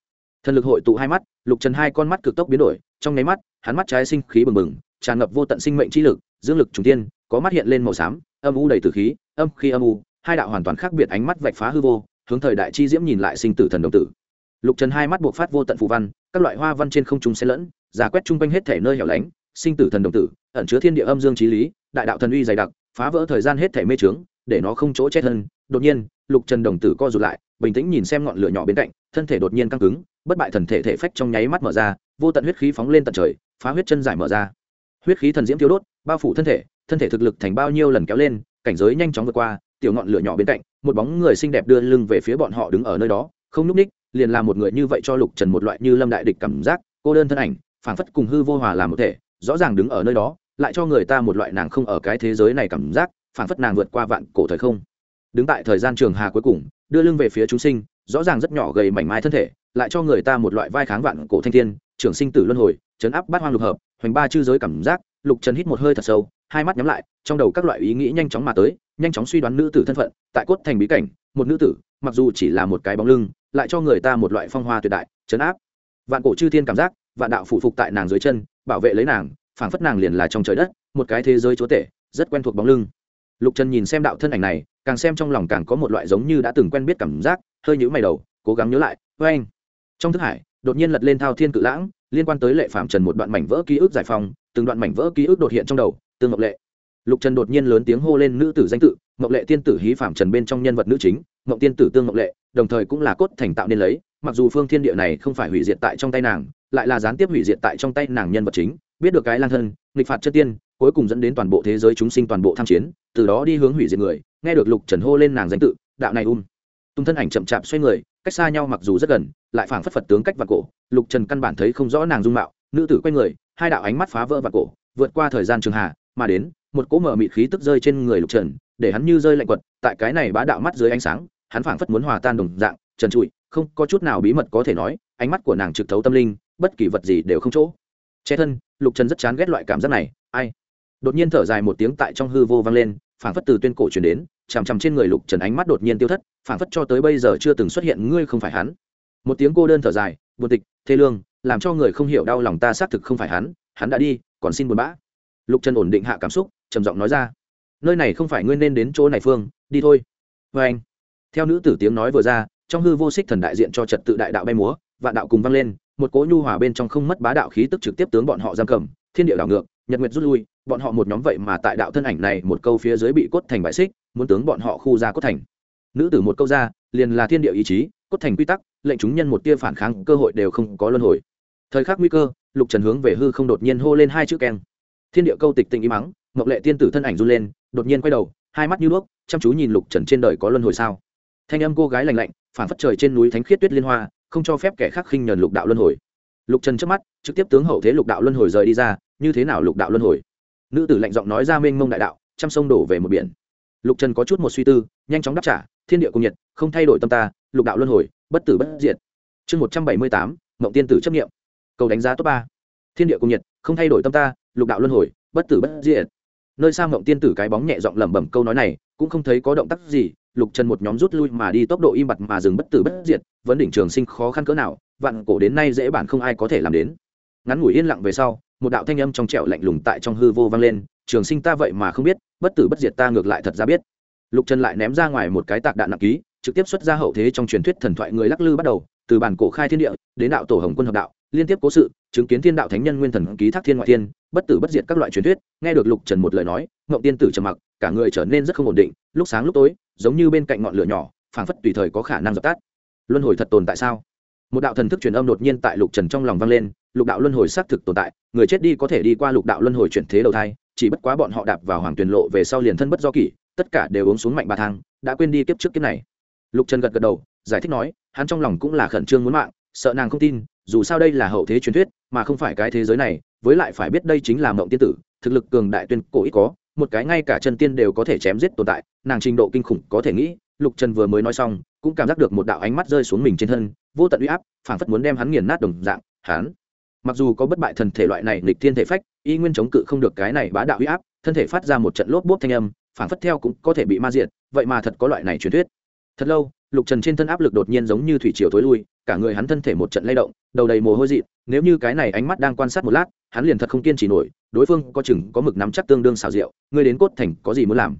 Thần lực hội tụ hai mắt, lục trần hai con mắt cực tốc biến đổi, trong nháy mắt, hắn mắt trái sinh khí bừng bừng, tràn ngập vô tận sinh mệnh trí lực, dương lực trùng tiên có mắt hiện lên màu xám, âm u đầy từ khí, âm khi âm u, hai đạo hoàn toàn khác biệt ánh mắt vạch phá hư vô, hướng thời đại chi diễm nhìn lại sinh tử thần đồng tử. Lục trần hai mắt buộc phát vô tận phù văn, các loại hoa văn trên không trung xen lẫn, giả quét chung quanh hết thể nơi hẻo lánh, sinh tử thần đồng tử, ẩn chứa thiên địa âm dương trí lý, đại đạo thần uy dày đặc phá vỡ thời gian hết thể mê trướng để nó không chỗ chết hơn. Đột nhiên, lục trần đồng tử co rụt lại, bình tĩnh nhìn xem ngọn lửa nhỏ bên cạnh, thân thể đột nhiên căng cứng, bất bại thần thể thể phách trong nháy mắt mở ra, vô tận huyết khí phóng lên tận trời, phá huyết chân giải mở ra. Huyết khí thần diễm thiếu đốt, bao phủ thân thể thân thể thực lực thành bao nhiêu lần kéo lên, cảnh giới nhanh chóng vượt qua, tiểu ngọn lửa nhỏ bên cạnh, một bóng người xinh đẹp đưa lưng về phía bọn họ đứng ở nơi đó, không nhúc ních, liền là một người như vậy cho lục trần một loại như lâm đại địch cảm giác, cô đơn thân ảnh, phảng phất cùng hư vô hòa làm một thể, rõ ràng đứng ở nơi đó lại cho người ta một loại nàng không ở cái thế giới này cảm giác phản phất nàng vượt qua vạn cổ thời không. Đứng tại thời gian trường hà cuối cùng, đưa lưng về phía chúng sinh, rõ ràng rất nhỏ gầy mảnh mai thân thể, lại cho người ta một loại vai kháng vạn cổ thanh thiên trường sinh tử luân hồi, chấn áp bát hoang lục hợp, hoành ba chư giới cảm giác, lục trần hít một hơi thật sâu, hai mắt nhắm lại, trong đầu các loại ý nghĩ nhanh chóng mà tới, nhanh chóng suy đoán nữ tử thân phận, tại cốt thành bí cảnh, một nữ tử, mặc dù chỉ là một cái bóng lưng, lại cho người ta một loại phong hoa tuyệt đại, chấn áp. Vạn cổ chư thiên cảm giác, vạn đạo phụ phục tại nàng dưới chân, bảo vệ lấy nàng phảng phất nàng liền là trong trời đất, một cái thế giới chúa tể, rất quen thuộc bóng lưng. Lục trần nhìn xem đạo thân ảnh này, càng xem trong lòng càng có một loại giống như đã từng quen biết cảm giác, hơi nhũ mày đầu, cố gắng nhớ lại vê anh trong thức hải, đột nhiên lật lên thao thiên cự lãng, liên quan tới lệ phạm trần một đoạn mảnh vỡ ký ức giải phóng, từng đoạn mảnh vỡ ký ức đột hiện trong đầu, tương ngọc lệ. Lục trần đột nhiên lớn tiếng hô lên nữ tử danh tự, ngọc lệ tiên tử hí phạm trần bên trong nhân vật nữ chính, ngọc tiên tử tương ngọc lệ, đồng thời cũng là cốt thành tạo nên lấy, mặc dù phương thiên địa này không phải hủy diệt tại trong tay nàng, lại là gián tiếp hủy diệt tại trong tay nàng nhân vật chính biết được cái lang thân, nghịch phạt chất tiên, cuối cùng dẫn đến toàn bộ thế giới chúng sinh toàn bộ tham chiến, từ đó đi hướng hủy diệt người, nghe được lục trần hô lên nàng danh tự, đạo này um. Tung thân ảnh chậm chạp xoay người, cách xa nhau mặc dù rất gần, lại phảng phất phật tướng cách vạn cổ, lục trần căn bản thấy không rõ nàng dung mạo, nữ tử quay người, hai đạo ánh mắt phá vỡ vạn cổ, vượt qua thời gian trường hà mà đến, một cỗ mở mịt khí tức rơi trên người lục trần, để hắn như rơi lạnh quật, tại cái này bá đạo mắt dưới ánh sáng, hắn phảng phất muốn hòa tan đồng dạng, trần trụi, không có chút nào bí mật có thể nói, ánh mắt của nàng trực thấu tâm linh, bất kỳ vật gì đều không chỗ che thân, lục trần rất chán ghét loại cảm giác này, ai? Đột nhiên thở dài một tiếng tại trong hư vô vang lên, phảng phất từ tuyên cổ truyền đến, chằm chằm trên người lục trần ánh mắt đột nhiên tiêu thất, phảng phất cho tới bây giờ chưa từng xuất hiện ngươi không phải hắn. Một tiếng cô đơn thở dài, buồn tịch, thê lương, làm cho người không hiểu đau lòng ta xác thực không phải hắn hắn đã đi, còn xin buồn bã. Lục trần ổn định hạ cảm xúc, trầm giọng nói ra, nơi này không phải ngươi nên đến chỗ này phương, đi thôi. Vê anh, theo nữ tử tiếng nói vừa ra, trong hư vô xích thần đại diện cho trật tự đại đạo bay múa, vạn đạo cùng vang lên một cỗ nhu hòa bên trong không mất bá đạo khí tức trực tiếp tướng bọn họ giam cầm, thiên địa đảo ngược, nhật nguyệt rút lui, bọn họ một nhóm vậy mà tại đạo thân ảnh này một câu phía dưới bị cốt thành bại xích, muốn tướng bọn họ khu ra cốt thành. Nữ tử một câu ra, liền là thiên địa ý chí, cốt thành quy tắc, lệnh chúng nhân một tia phản kháng, cơ hội đều không có luân hồi. Thời khắc nguy cơ, lục trần hướng về hư không đột nhiên hô lên hai chữ keng. Thiên địa câu tịch tình im mắng ngọc lệ tiên tử thân ảnh run lên, đột nhiên quay đầu, hai mắt như đuốc chăm chú nhìn lục trần trên đời có luân hồi sao. Thanh âm cô gái lành lạnh phản phất trời trên núi thánh khiết tuyết liên hoa không cho phép kẻ khác khinh nhờn lục đạo luân hồi. Lục trần trước mắt, trực tiếp tướng hậu thế lục đạo luân hồi rời đi ra, như thế nào lục đạo luân hồi? Nữ tử lạnh giọng nói ra mênh mông đại đạo, trăm sông đổ về một biển. Lục trần có chút một suy tư, nhanh chóng đáp trả, thiên địa cùng nhiệt, không thay đổi tâm ta, lục đạo luân hồi, bất tử bất diệt. Chương một trăm bảy mươi tám, mộng tiên tử chấp nghiệm cầu đánh giá top ba. Thiên địa cùng nhiệt, không thay đổi tâm ta, lục đạo luân hồi, bất tử bất diệt. Nơi sang mộng tiên tử cái bóng nhẹ giọng lẩm bẩm câu nói này, cũng không thấy có động tác gì lục trần một nhóm rút lui mà đi tốc độ im bặt mà dừng bất tử bất diệt, vấn đỉnh trường sinh khó khăn cỡ nào, vạn cổ đến nay dễ bản không ai có thể làm đến. Ngắn ngủi yên lặng về sau, một đạo thanh âm trong trẻo lạnh lùng tại trong hư vô vang lên, trường sinh ta vậy mà không biết, bất tử bất diệt ta ngược lại thật ra biết. Lục trần lại ném ra ngoài một cái tạc đạn nặng ký, trực tiếp xuất ra hậu thế trong truyền thuyết thần thoại người lắc lư bắt đầu, từ bản cổ khai thiên địa, đến đạo tổ hồng quân hợp đạo, liên tiếp cố sự, chứng kiến thiên đạo thánh nhân nguyên thần ký thác thiên ngoại thiên bất tử bất diệt các loại truyền thuyết, nghe được lục trần một lời nói ngậu tiên tử trầm mặc, cả người trở nên rất không ổn định, lúc sáng lúc tối, giống như bên cạnh ngọn lửa nhỏ, phảng phất tùy thời có khả năng dập tắt. Luân hồi thật tồn tại sao? Một đạo thần thức truyền âm đột nhiên tại lục trần trong lòng vang lên, lục đạo luân hồi xác thực tồn tại, người chết đi có thể đi qua lục đạo luân hồi chuyển thế đầu thai, chỉ bất quá bọn họ đạp vào hoàng tuyền lộ về sau liền thân bất do kỷ, tất cả đều uống xuống mạnh ba thang, đã quên đi kiếp trước kiếp này. Lục trần gật gật đầu, giải thích nói, hắn trong lòng cũng là khẩn trương muốn mạng, sợ nàng không tin, dù sao đây là hậu thế truyền thuyết, mà không phải cái thế giới này với lại phải biết đây chính là mộng tiên tử, thực lực cường đại tuyên cổ ít có, một cái ngay cả chân tiên đều có thể chém giết tồn tại, nàng trình độ kinh khủng có thể nghĩ, lục trần vừa mới nói xong, cũng cảm giác được một đạo ánh mắt rơi xuống mình trên thân, vô tận uy áp, phảng phất muốn đem hắn nghiền nát đồng dạng, hắn. Mặc dù có bất bại thần thể loại này lịch thiên thể phách, y nguyên chống cự không được cái này bá đạo uy áp, thân thể phát ra một trận lốp bốp thanh âm, phảng phất theo cũng có thể bị ma diệt, vậy mà thật có loại này truyền thuyết. Thật lâu lục trần trên thân áp lực đột nhiên giống như thủy chiều thối lui, cả người hắn thân thể một trận lay động, đầu đầy mồ hôi dị nếu như cái này ánh mắt đang quan sát một lát, hắn liền thật không kiên trì nổi, đối phương có chừng có mực nắm chắc tương đương xào rượu, ngươi đến cốt thành có gì muốn làm?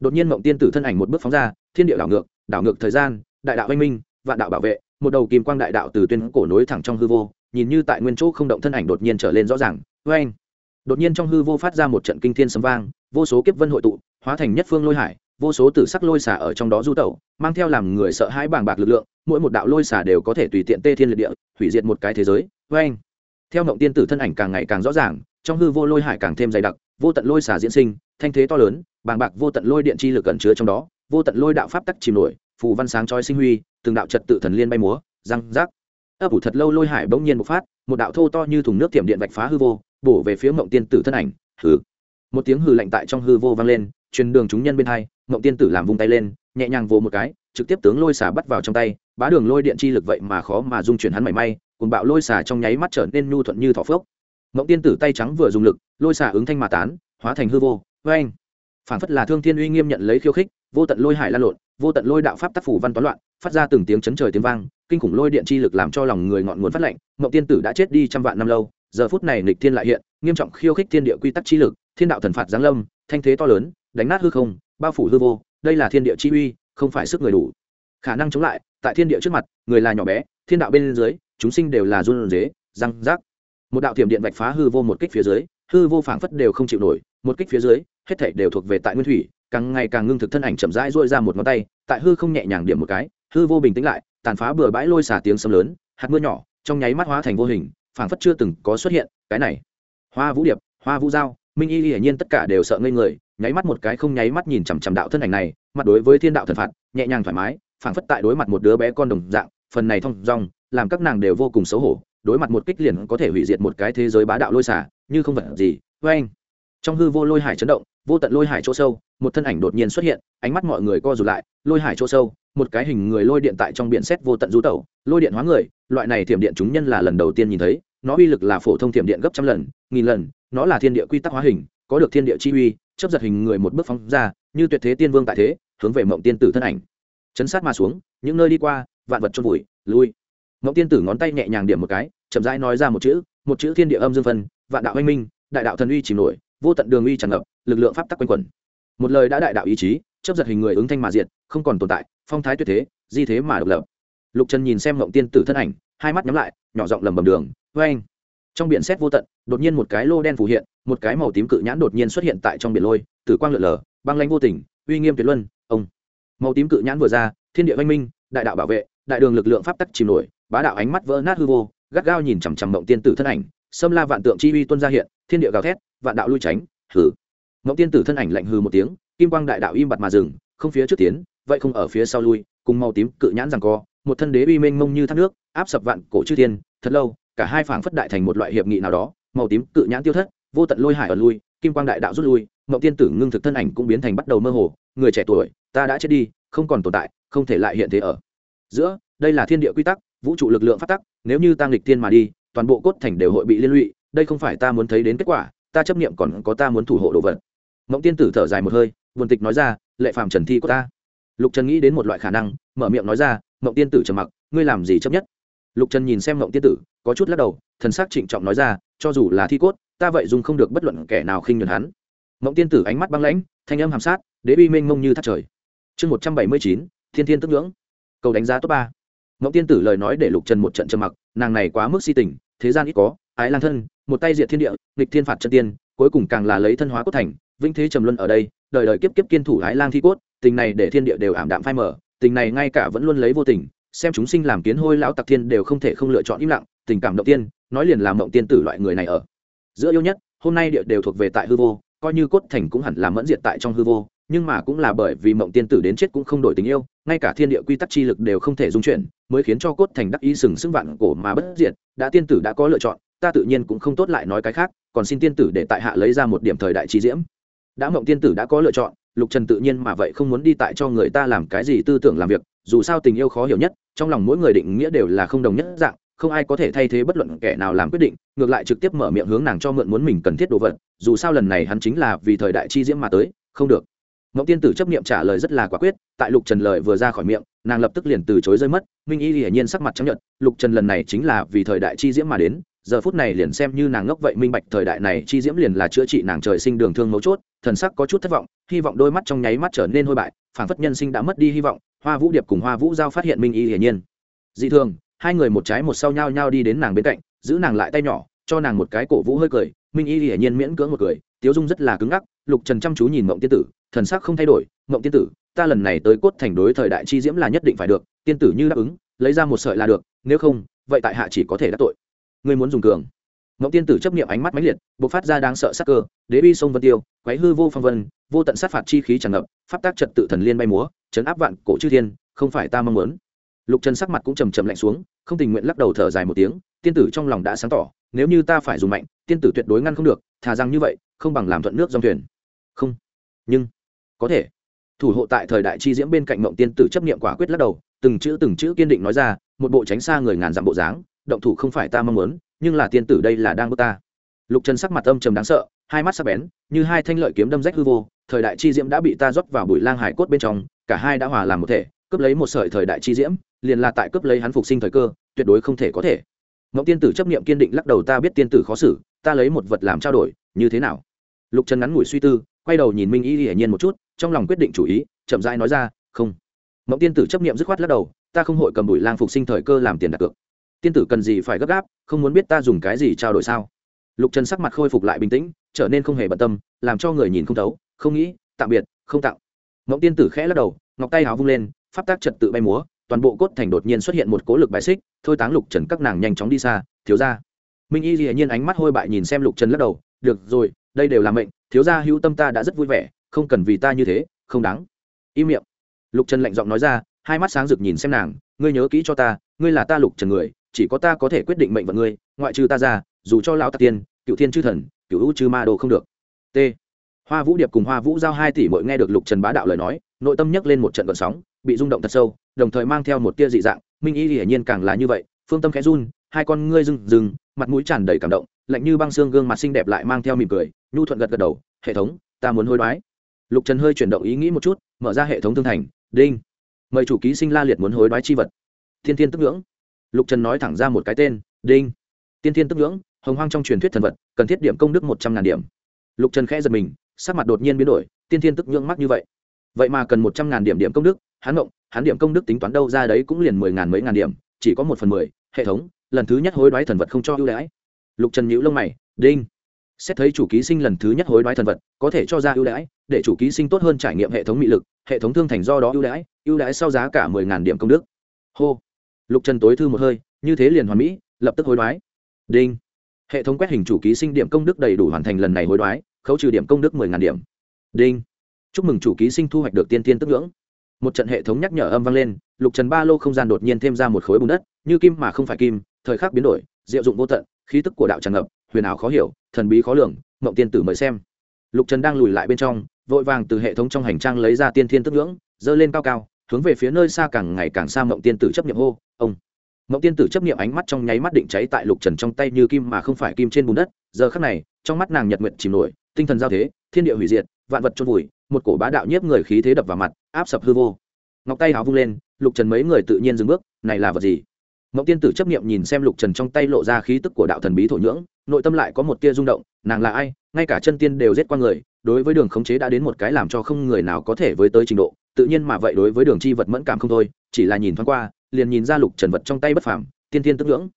Đột nhiên mộng tiên tử thân ảnh một bước phóng ra, thiên địa đảo ngược đảo ngược thời gian, đại đạo anh minh, vạn đạo bảo vệ, một đầu kim quang đại đạo từ tuyên cổ nối thẳng trong hư vô, nhìn như tại nguyên chỗ không động thân ảnh đột nhiên trở lên rõ ràng vê anh đột nhiên trong hư vô phát ra một trận kinh thiên sấm vang, vô số kiếp vân hội tụ, hóa thành nhất phương lôi hải vô số tử sắc lôi xả ở trong đó du tẩu, mang theo làm người sợ hãi bàng bạc lực lượng, mỗi một đạo lôi xả đều có thể tùy tiện tê thiên liệt địa, hủy diệt một cái thế giới. Vê anh theo mộng tiên tử thân ảnh càng ngày càng rõ ràng, trong hư vô lôi hải càng thêm dày đặc, vô tận lôi xả diễn sinh, thanh thế to lớn, bàng bạc vô tận lôi điện chi lực ẩn chứa trong đó, vô tận lôi đạo pháp tắc chìm nổi, phù văn sáng chói sinh huy, từng đạo trật tự thần liên bay múa, răng rác. Ấp ủ thật lâu lôi hải bỗng nhiên một phát, một đạo thô to như thùng nước tiệm điện vạch phá hư vô, bổ về phía mộng tiên tử thân ảnh. Hừ! Một tiếng hừ lạnh tại trong hư vô vang lên, truyền đường chúng nhân bên hai mộng tiên tử làm vung tay lên, nhẹ nhàng vồ một cái, trực tiếp tướng lôi xả bắt vào trong tay, bá đường lôi điện chi lực vậy mà khó mà dung chuyển hắn mảy may cùng bạo lôi xả trong nháy mắt trở nên nhu thuận như thỏ phước mộng tiên tử tay trắng vừa dùng lực, lôi xả ứng thanh mà tán, hóa thành hư vô vê anh phản phất là thương thiên uy nghiêm nhận lấy khiêu khích, vô tận lôi hải lan lộn, vô tận lôi đạo pháp tác phủ văn toán loạn, phát ra từng tiếng chấn trời tiếng vang, kinh khủng lôi điện chi lực làm cho lòng người ngọn nguồn phát lạnh. mộng tiên tử đã chết đi trăm vạn năm lâu, giờ phút này nịch thiên lại hiện, nghiêm trọng khiêu khích thiên địa quy tắc chi lực, thiên đạo thần phạt giáng lâm, thanh thế to lớn, đánh nát hư không bao phủ hư vô, đây là thiên địa chi uy, không phải sức người đủ. Khả năng chống lại, tại thiên địa trước mặt, người là nhỏ bé, thiên đạo bên dưới, chúng sinh đều là run rế, răng rác. Một đạo thiểm điện vạch phá hư vô một kích phía dưới, hư vô phảng phất đều không chịu nổi, một kích phía dưới, hết thảy đều thuộc về tại nguyên thủy, càng ngày càng ngưng thực thân ảnh chậm rãi duỗi ra một ngón tay, tại hư không nhẹ nhàng điểm một cái, hư vô bình tĩnh lại, tàn phá bừa bãi lôi xả tiếng sấm lớn, hạt mưa nhỏ, trong nháy mắt hóa thành vô hình, phảng phất chưa từng có xuất hiện, cái này. Hoa vũ điệp, hoa vũ giao, minh y hiển nhiên tất cả đều sợ ngây người nháy mắt một cái không nháy mắt nhìn chằm chằm đạo thân ảnh này, mặt đối với thiên đạo thần phạt, nhẹ nhàng thoải mái, phảng phất tại đối mặt một đứa bé con đồng dạng, phần này thông dong, làm các nàng đều vô cùng xấu hổ, đối mặt một kích liền có thể hủy diệt một cái thế giới bá đạo lôi xả, như không vật gì vê anh trong hư vô lôi hải chấn động, vô tận lôi hải chỗ sâu, một thân ảnh đột nhiên xuất hiện, ánh mắt mọi người co rụt lại, lôi hải chỗ sâu, một cái hình người lôi điện tại trong biển xét vô tận du tẩu, lôi điện hóa người, loại này thiểm điện chúng nhân là lần đầu tiên nhìn thấy, nó uy lực là phổ thông thiểm điện gấp trăm lần, nghìn lần, nó là thiên địa quy tắc hóa hình, có được thiên địa chi uy chấp giật hình người một bước phóng ra, như tuyệt thế tiên vương tại thế, hướng về mộng tiên tử thân ảnh. Chấn sát mà xuống, những nơi đi qua, vạn vật trôn vùi, lui. Mộng tiên tử ngón tay nhẹ nhàng điểm một cái, chậm rãi nói ra một chữ một chữ thiên địa âm dương phân, vạn đạo anh minh, đại đạo thần uy chìm nổi, vô tận đường uy tràn ngập, lực lượng pháp tắc quanh quẩn. Một lời đã đại đạo ý chí chấp giật hình người ứng thanh mà diệt, không còn tồn tại, phong thái tuyệt thế, di thế mà độc lập. Lục trần nhìn xem mộng tiên tử thân ảnh, hai mắt nhắm lại, nhỏ giọng lầm bầm đường vê anh trong biển xét vô tận, đột nhiên một cái lô đen phủ hiện một cái màu tím cự nhãn đột nhiên xuất hiện tại trong biển lôi, tử quang lượn lờ, băng lanh vô tình, uy nghiêm tuyệt luân, ông. Màu tím cự nhãn vừa ra, thiên địa văn minh, đại đạo bảo vệ, đại đường lực lượng pháp tắc chìm nổi, bá đạo ánh mắt vỡ nát hư vô, gắt gao nhìn chằm chằm mộng tiên tử thân ảnh, xâm la vạn tượng chi uy tuân ra hiện, thiên địa gào thét, vạn đạo lui tránh, hừ. Mộng tiên tử thân ảnh lạnh hư một tiếng, kim quang đại đạo im bặt mà dừng, không phía trước tiến, vậy không ở phía sau lui, cùng màu tím cự nhãn rằng co, một thân đế uy mênh mông như thác nước, áp sập vạn cổ chư thiên, thật lâu, cả hai phảng phất đại thành một loại hiệp nghị nào đó, màu tím cự nhãn tiêu thất vô tận lôi hải ở lui, kim quang đại đạo rút lui mậu tiên tử ngưng thực thân ảnh cũng biến thành bắt đầu mơ hồ, người trẻ tuổi, ta đã chết đi, không còn tồn tại, không thể lại hiện thế ở. Giữa, đây là thiên địa quy tắc, vũ trụ lực lượng phát tắc, nếu như ta nghịch thiên mà đi, toàn bộ cốt thành đều hội bị liên lụy, đây không phải ta muốn thấy đến kết quả, ta chấp niệm còn có ta muốn thủ hộ đồ vật. Mộng tiên tử thở dài một hơi, buồn tịch nói ra, lệ phàm trần thi của ta. Lục trần nghĩ đến một loại khả năng, mở miệng nói ra, mộng tiên tử trầm mặc, ngươi làm gì chấp nhất? Lục trần nhìn xem mộng tiên tử, có chút lắc đầu, thần sắc trịnh trọng nói ra, cho dù là thi cốt ta vậy dùng không được bất luận kẻ nào khinh nhuần hắn. Mộng tiên tử ánh mắt băng lãnh, thanh âm hàm sát, đế uy mênh mông như thắt trời. Chương một trăm bảy mươi chín, thiên thiên tức ngưỡng. Cầu đánh giá top ba. Mộng tiên tử lời nói để lục trần một trận trầm mặc, nàng này quá mức si tình, thế gian ít có, ái lang thân, một tay diệt thiên địa, nghịch thiên phạt chân tiên, cuối cùng càng là lấy thân hóa cốt thành, vĩnh thế trầm luân ở đây, đời đời kiếp kiếp kiên thủ ái lang thi cốt, tình này để thiên địa đều ảm đạm phai mở tình này ngay cả vẫn luôn lấy vô tình, xem chúng sinh làm kiến hôi lão tặc thiên đều không thể không lựa chọn im lặng, tình cảm động tiên, nói liền làm mộng tiên tử loại người này ở giữa yêu nhất, hôm nay địa đều thuộc về tại hư vô, coi như cốt thành cũng hẳn là mẫn diệt tại trong hư vô, nhưng mà cũng là bởi vì mộng tiên tử đến chết cũng không đổi tình yêu, ngay cả thiên địa quy tắc chi lực đều không thể dung chuyển, mới khiến cho cốt thành đắc ý sừng sững vạn cổ mà bất diệt, đã tiên tử đã có lựa chọn, ta tự nhiên cũng không tốt lại nói cái khác, còn xin tiên tử để tại hạ lấy ra một điểm thời đại chi diễm. Đã mộng tiên tử đã có lựa chọn, lục trần tự nhiên mà vậy không muốn đi tại cho người ta làm cái gì tư tưởng làm việc, dù sao tình yêu khó hiểu nhất, trong lòng mỗi người định nghĩa đều là không đồng nhất dạng không ai có thể thay thế bất luận kẻ nào làm quyết định, ngược lại trực tiếp mở miệng hướng nàng cho mượn muốn mình cần thiết đồ vật, dù sao lần này hắn chính là vì thời đại chi diễm mà tới, không được. Mộng tiên tử chấp niệm trả lời rất là quả quyết, tại lục trần lời vừa ra khỏi miệng, nàng lập tức liền từ chối rơi mất, minh y hiển nhiên sắc mặt chấp nhận lục trần lần này chính là vì thời đại chi diễm mà đến, giờ phút này liền xem như nàng ngốc vậy, minh bạch thời đại này chi diễm liền là chữa trị nàng trời sinh đường thương mấu chốt, thần sắc có chút thất vọng, hy vọng đôi mắt trong nháy mắt trở nên hôi bại phản phất nhân sinh đã mất đi hy vọng, hoa vũ điệp cùng hoa vũ giao phát hiện minh y hiển nhiên. Dị thường hai người một trái một sau nhau nhau đi đến nàng bên cạnh, giữ nàng lại tay nhỏ, cho nàng một cái cổ vũ hơi cười. Minh y hiển nhiên miễn cưỡng một cười, tiếu dung rất là cứng ngắc, lục trần chăm chú nhìn mộng tiên tử, thần sắc không thay đổi. Mộng tiên tử, ta lần này tới cốt thành đối thời đại chi diễm là nhất định phải được, tiên tử như đáp ứng, lấy ra một sợi là được, nếu không, vậy tại hạ chỉ có thể đắc tội. Ngươi muốn dùng cường. Mộng tiên tử chấp niệm ánh mắt mãnh liệt b ộ c phát ra đáng sợ sắc cơ, đế bi sông vân tiêu quáy hư vô phong vân, vô tận sát phạt chi khí tràn ngập, pháp tác trật tự thần liên bay múa, chấn áp vạn cổ chư thiên, không phải ta mong muốn. Lục trần sắc mặt cũng trầm trầm lạnh xuống không tình nguyện lắc đầu thở dài một tiếng, tiên tử trong lòng đã sáng tỏ, nếu như ta phải dùng mạnh, tiên tử tuyệt đối ngăn không được, thà rằng như vậy, không bằng làm thuận nước dòng thuyền. Không. Nhưng, có thể. Thủ hộ tại thời đại chi diễm bên cạnh mộng tiên tử chấp niệm quả quyết lắc đầu, từng chữ từng chữ kiên định nói ra, một bộ tránh xa người ngàn dặm bộ dáng, động thủ không phải ta mong muốn, nhưng là tiên tử đây là đang bước ta. Lục trần sắc mặt âm trầm đáng sợ, hai mắt sắc bén, như hai thanh lợi kiếm đâm rách hư vô, thời đại chi diễm đã bị ta rót vào bụi lang hải cốt bên trong, cả hai đã hòa làm một thể, cướp lấy một sợi thời đại chi diễm liền là tại cướp lấy hắn phục sinh thời cơ, tuyệt đối không thể có thể. Mộng tiên tử chấp niệm kiên định lắc đầu ta biết tiên tử khó xử, ta lấy một vật làm trao đổi, như thế nào? Lục trần ngắn ngủi suy tư, quay đầu nhìn minh y hiển nhiên một chút, trong lòng quyết định chủ ý, chậm rãi nói ra, không. Mộng tiên tử chấp niệm dứt khoát lắc đầu, ta không hội cầm đùi lang phục sinh thời cơ làm tiền đặt cược. Tiên tử cần gì phải gấp gáp, không muốn biết ta dùng cái gì trao đổi sao? Lục trần sắc mặt khôi phục lại bình tĩnh, trở nên không hề bận tâm, làm cho người nhìn không thấu, không nghĩ, tạm biệt, không tặng. Mộng tiên tử khẽ lắc đầu, ngọc tay háo vung lên, pháp tác trật tự bay múa toàn bộ cốt thành đột nhiên xuất hiện một cố lực bài xích, thôi táng lục trần các nàng nhanh chóng đi xa, thiếu ra minh y dĩ nhiên ánh mắt hôi bại nhìn xem lục trần lắc đầu, được rồi, đây đều là mệnh, thiếu gia hữu tâm ta đã rất vui vẻ, không cần vì ta như thế, không đáng. Im miệng. Lục trần lạnh giọng nói ra, hai mắt sáng rực nhìn xem nàng, ngươi nhớ kỹ cho ta, ngươi là ta lục trần người, chỉ có ta có thể quyết định mệnh vận ngươi, ngoại trừ ta ra, dù cho lão tạc tiên, cựu thiên chư thần, cựu hữu chư ma đồ không được. T. Hoa vũ điệp cùng hoa vũ giao hai tỷ mỗi nghe được lục trần bá đạo lời nói, nội tâm nhấc lên một trận gợn sóng bị rung động thật sâu, đồng thời mang theo một tia dị dạng, minh y hiển nhiên càng là như vậy, phương tâm khẽ run, hai con ngươi rừng rừng, mặt mũi tràn đầy cảm động, lạnh như băng xương gương mặt xinh đẹp lại mang theo mỉm cười, nhu thuận gật gật đầu, hệ thống, ta muốn hối đoái. Lục trần hơi chuyển động ý nghĩ một chút, mở ra hệ thống thương thành, đinh, mời chủ ký sinh la liệt muốn hối đoái chi vật. Thiên thiên tức ngưỡng. Lục trần nói thẳng ra một cái tên, đinh tiên thiên tức ngưỡng, hồng hoang trong truyền thuyết thần vật, cần thiết điểm công đức một trăm ngàn điểm. Lục trần khẽ giật mình, sắc mặt đột nhiên biến đổi tiên thiên tức ngưỡng mắc như vậy vậy mà cần một trăm ngàn điểm điểm công đức hắn động hắn điểm công đức tính toán đâu ra đấy cũng liền mười ngàn mấy ngàn điểm, chỉ có một phần mười, hệ thống, lần thứ nhất hối đoái thần vật không cho ưu đãi. Lục trần nhữ lông mày, đinh. Xét thấy chủ ký sinh lần thứ nhất hối đoái thần vật, có thể cho ra ưu đãi, để chủ ký sinh tốt hơn trải nghiệm hệ thống mị lực, hệ thống thương thành do đó ưu đãi ưu đãi sau giá cả mười ngàn điểm công đức. Hô. Lục trần tối thư một hơi, như thế liền hoàn mỹ, lập tức hối đoái. Đinh. Hệ thống quét hình chủ ký sinh điểm công đức đầy đủ hoàn thành lần này hối đoái, khấu trừ điểm công đức mười ngàn điểm. Đinh. Chúc mừng chủ ký sinh thu hoạch được tiên tiên tức ngưỡng một trận hệ thống nhắc nhở âm vang lên, lục trần ba lô không gian đột nhiên thêm ra một khối bùn đất, như kim mà không phải kim, thời khắc biến đổi, diệu dụng vô tận, khí tức của đạo tràn ngập, huyền ảo khó hiểu, thần bí khó lường, mộng tiên tử mời xem. Lục trần đang lùi lại bên trong, vội vàng từ hệ thống trong hành trang lấy ra tiên thiên tức ngưỡng dơ lên cao cao, hướng về phía nơi xa càng ngày càng xa mộng tiên tử chấp nhận hô, ông. Mộng tiên tử chấp nghiệm ánh mắt trong nháy mắt định cháy tại lục trần trong tay như kim mà không phải kim trên bùn đất, giờ khắc này, trong mắt nàng nhật nguyện chìm nổi, tinh thần giao thế, thiên địa hủy diệt, vạn vật trôn vùi một cổ bá đạo nhiếp người khí thế đập vào mặt, áp sập hư vô. Ngọc tay áo vung lên, lục trần mấy người tự nhiên dừng bước, này là vật gì? Mộng tiên tử chấp nghiệm nhìn xem lục trần trong tay lộ ra khí tức của đạo thần bí thổ nhưỡng, nội tâm lại có một tia rung động, nàng là ai? Ngay cả chân tiên đều giết qua người, đối với đường khống chế đã đến một cái làm cho không người nào có thể với tới trình độ, tự nhiên mà vậy đối với đường chi vật mẫn cảm không thôi, chỉ là nhìn thoáng qua, liền nhìn ra lục trần vật trong tay bất phàm, tiên tiên tức ngưỡng.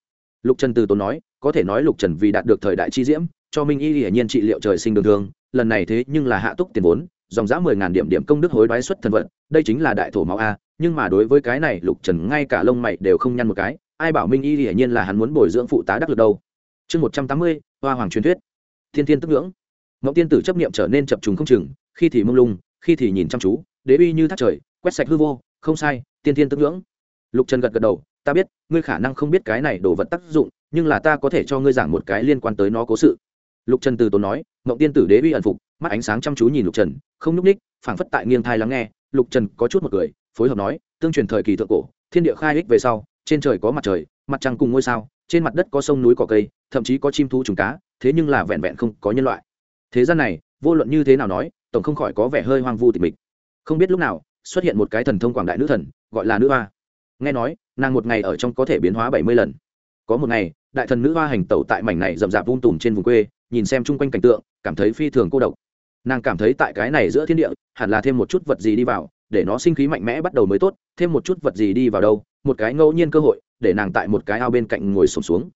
Lục trần từ tốn nói, có thể nói lục trần vì đạt được thời đại chi diễm, cho minh y hiển nhiên trị liệu trời sinh đường thương, lần này thế nhưng là hạ túc tiền vốn dòng dã mười ngàn điểm điểm công đức hối đoái xuất thần vận, đây chính là đại thổ máu a, nhưng mà đối với cái này, lục trần ngay cả lông mày đều không nhăn một cái, ai bảo minh y hiển nhiên là hắn muốn bồi dưỡng phụ tá đắc lực đâu. Chương một trăm tám mươi, hoa hoàng truyền thuyết. Thiên thiên tức ngưỡng. Ngẫu tiên tử chấp niệm trở nên chập trùng không chừng, khi thì mông lung, khi thì nhìn chăm chú, đế uy như thác trời, quét sạch hư vô, không sai tiên thiên tức ngưỡng. Lục trần gật gật đầu, ta biết, ngươi khả năng không biết cái này đồ vật tác dụng, nhưng là ta có thể cho ngươi giảng một cái liên quan tới nó cố sự lục trần từ tốn nói, mộng tiên tử đế uy ẩn phục, mắt ánh sáng chăm chú nhìn lục trần, không nhúc ních phảng phất tại nghiêng thai lắng nghe. Lục trần có chút một cười, phối hợp nói, tương truyền thời kỳ thượng cổ, thiên địa khai ích về sau, trên trời có mặt trời, mặt trăng cùng ngôi sao, trên mặt đất có sông núi cỏ cây, thậm chí có chim thú trùng cá, thế nhưng là vẹn vẹn không có nhân loại. Thế gian này, vô luận như thế nào nói, tổng không khỏi có vẻ hơi hoang vu tịch mịch. Không biết lúc nào, xuất hiện một cái thần thông quảng đại nữ thần, gọi là nữ hoa. Nghe nói, nàng một ngày ở trong có thể biến hóa bảy mươi lần. Có một ngày, đại thần nữ hoa hành tẩu tại mảnh này rậm rạp vung tùm trên vùng quê nhìn xem chung quanh cảnh tượng, cảm thấy phi thường cô độc. Nàng cảm thấy tại cái này giữa thiên địa, hẳn là thêm một chút vật gì đi vào, để nó sinh khí mạnh mẽ bắt đầu mới tốt, thêm một chút vật gì đi vào đâu, một cái ngẫu nhiên cơ hội, để nàng tại một cái ao bên cạnh ngồi sổm xuống.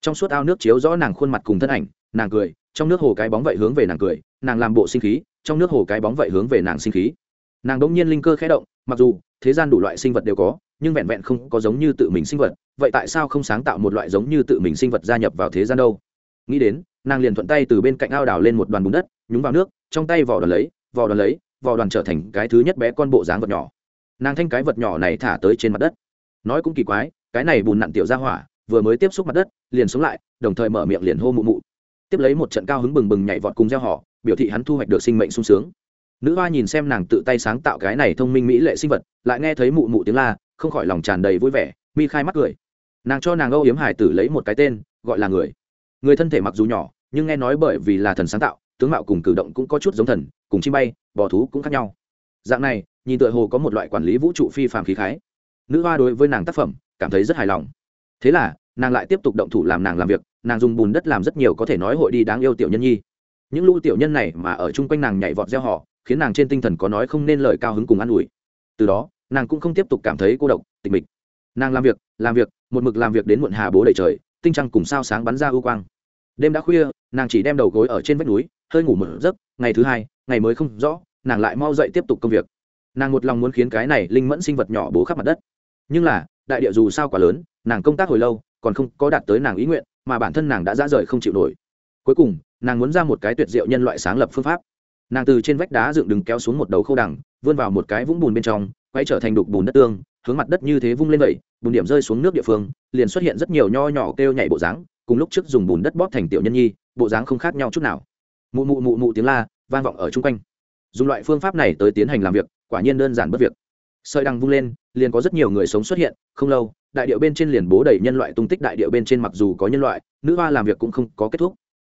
Trong suốt ao nước chiếu rõ nàng khuôn mặt cùng thân ảnh, nàng cười, trong nước hồ cái bóng vậy hướng về nàng cười, nàng làm bộ sinh khí, trong nước hồ cái bóng vậy hướng về nàng sinh khí. Nàng đỗng nhiên linh cơ khẽ động, mặc dù, thế gian đủ loại sinh vật đều có, nhưng vẹn vẹn không có giống như tự mình sinh vật, vậy tại sao không sáng tạo một loại giống như tự mình sinh vật gia nhập vào thế gian đâu? Nghĩ đến nàng liền thuận tay từ bên cạnh ao đào lên một đoàn bùn đất, nhúng vào nước, trong tay vỏ đoàn lấy, vỏ đoàn lấy, vỏ đoàn trở thành cái thứ nhất bé con bộ dáng vật nhỏ. Nàng thanh cái vật nhỏ này thả tới trên mặt đất. Nói cũng kỳ quái, cái này bùn nặn tiểu ra hỏa, vừa mới tiếp xúc mặt đất, liền sống lại, đồng thời mở miệng liền hô mụ mụ. Tiếp lấy một trận cao hứng bừng bừng nhảy vọt cùng gieo họ, biểu thị hắn thu hoạch được sinh mệnh sung sướng. Nữ hoa nhìn xem nàng tự tay sáng tạo cái này thông minh mỹ lệ sinh vật, lại nghe thấy mụ mụ tiếng la, không khỏi lòng tràn đầy vui vẻ, mi khai mắt cười. Nàng cho nàng âu yếm hải tử lấy một cái tên, gọi là người người thân thể mặc dù nhỏ, nhưng nghe nói bởi vì là thần sáng tạo, tướng mạo cùng cử động cũng có chút giống thần, cùng chim bay, bò thú cũng khác nhau. Dạng này, nhìn tựa hồ có một loại quản lý vũ trụ phi phàm khí khái. Nữ hoa đối với nàng tác phẩm, cảm thấy rất hài lòng. Thế là, nàng lại tiếp tục động thủ làm nàng làm việc, nàng dùng bùn đất làm rất nhiều có thể nói hội đi đáng yêu tiểu nhân nhi. Những lũ tiểu nhân này mà ở chung quanh nàng nhảy vọt gieo họ, khiến nàng trên tinh thần có nói không nên lời cao hứng cùng an ủi. Từ đó, nàng cũng không tiếp tục cảm thấy cô độc, tịch mịch. Nàng làm việc làm việc, một mực làm việc đến muộn hà bố đầy trời tinh trăng cùng sao sáng bắn ra ưu quang. Đêm đã khuya, nàng chỉ đem đầu gối ở trên vách núi, hơi ngủ một giấc, ngày thứ hai, ngày mới không rõ, nàng lại mau dậy tiếp tục công việc. Nàng một lòng muốn khiến cái này linh mẫn sinh vật nhỏ bố khắp mặt đất. Nhưng là, đại địa dù sao quá lớn, nàng công tác hồi lâu, còn không có đạt tới nàng ý nguyện, mà bản thân nàng đã ra rời không chịu nổi. Cuối cùng, nàng muốn ra một cái tuyệt diệu nhân loại sáng lập phương pháp. Nàng từ trên vách đá dựng đứng kéo xuống một đầu khâu đằng, vươn vào một cái vũng bùn bên trong, quay trở thành đục bùn đất tương hướng mặt đất như thế vung lên vậy, bùn điểm rơi xuống nước địa phương, liền xuất hiện rất nhiều nho nhỏ kêu nhảy bộ dáng, cùng lúc trước dùng bùn đất bóp thành tiểu nhân nhi, bộ dáng không khác nhau chút nào. Mụ mụ mụ mụ tiếng la, vang vọng ở chung quanh. Dùng loại phương pháp này tới tiến hành làm việc, quả nhiên đơn giản bất việc. Sợi đằng vung lên, liền có rất nhiều người sống xuất hiện, không lâu, đại điệu bên trên liền bố đầy nhân loại tung tích đại điệu bên trên mặc dù có nhân loại, nữ hoa làm việc cũng không có kết thúc.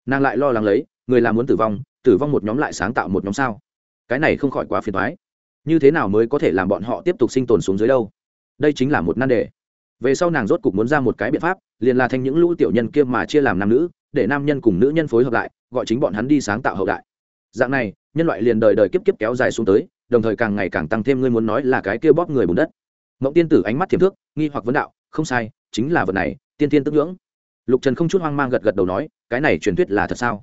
Nàng lại lo lắng lấy, người làm muốn tử vong tử vong một nhóm lại sáng tạo một nhóm sao. Cái này không khỏi quá phiền thoái như thế nào mới có thể làm bọn họ tiếp tục sinh tồn xuống dưới đâu? Đây chính là một nan đề. Về sau nàng rốt cục muốn ra một cái biện pháp, liền là thành những lũ tiểu nhân kia mà chia làm nam nữ, để nam nhân cùng nữ nhân phối hợp lại, gọi chính bọn hắn đi sáng tạo hậu đại. Dạng này, nhân loại liền đời đời kiếp kiếp kéo dài xuống tới, đồng thời càng ngày càng tăng thêm ngươi muốn nói là cái kia bóp người bùn đất. Mộng tiên tử ánh mắt thiềm thước, nghi hoặc vấn đạo, không sai, chính là vật này, tiên tiên tức ngưỡng. Lục trần không chút hoang mang gật gật đầu nói, cái này truyền thuyết là thật sao?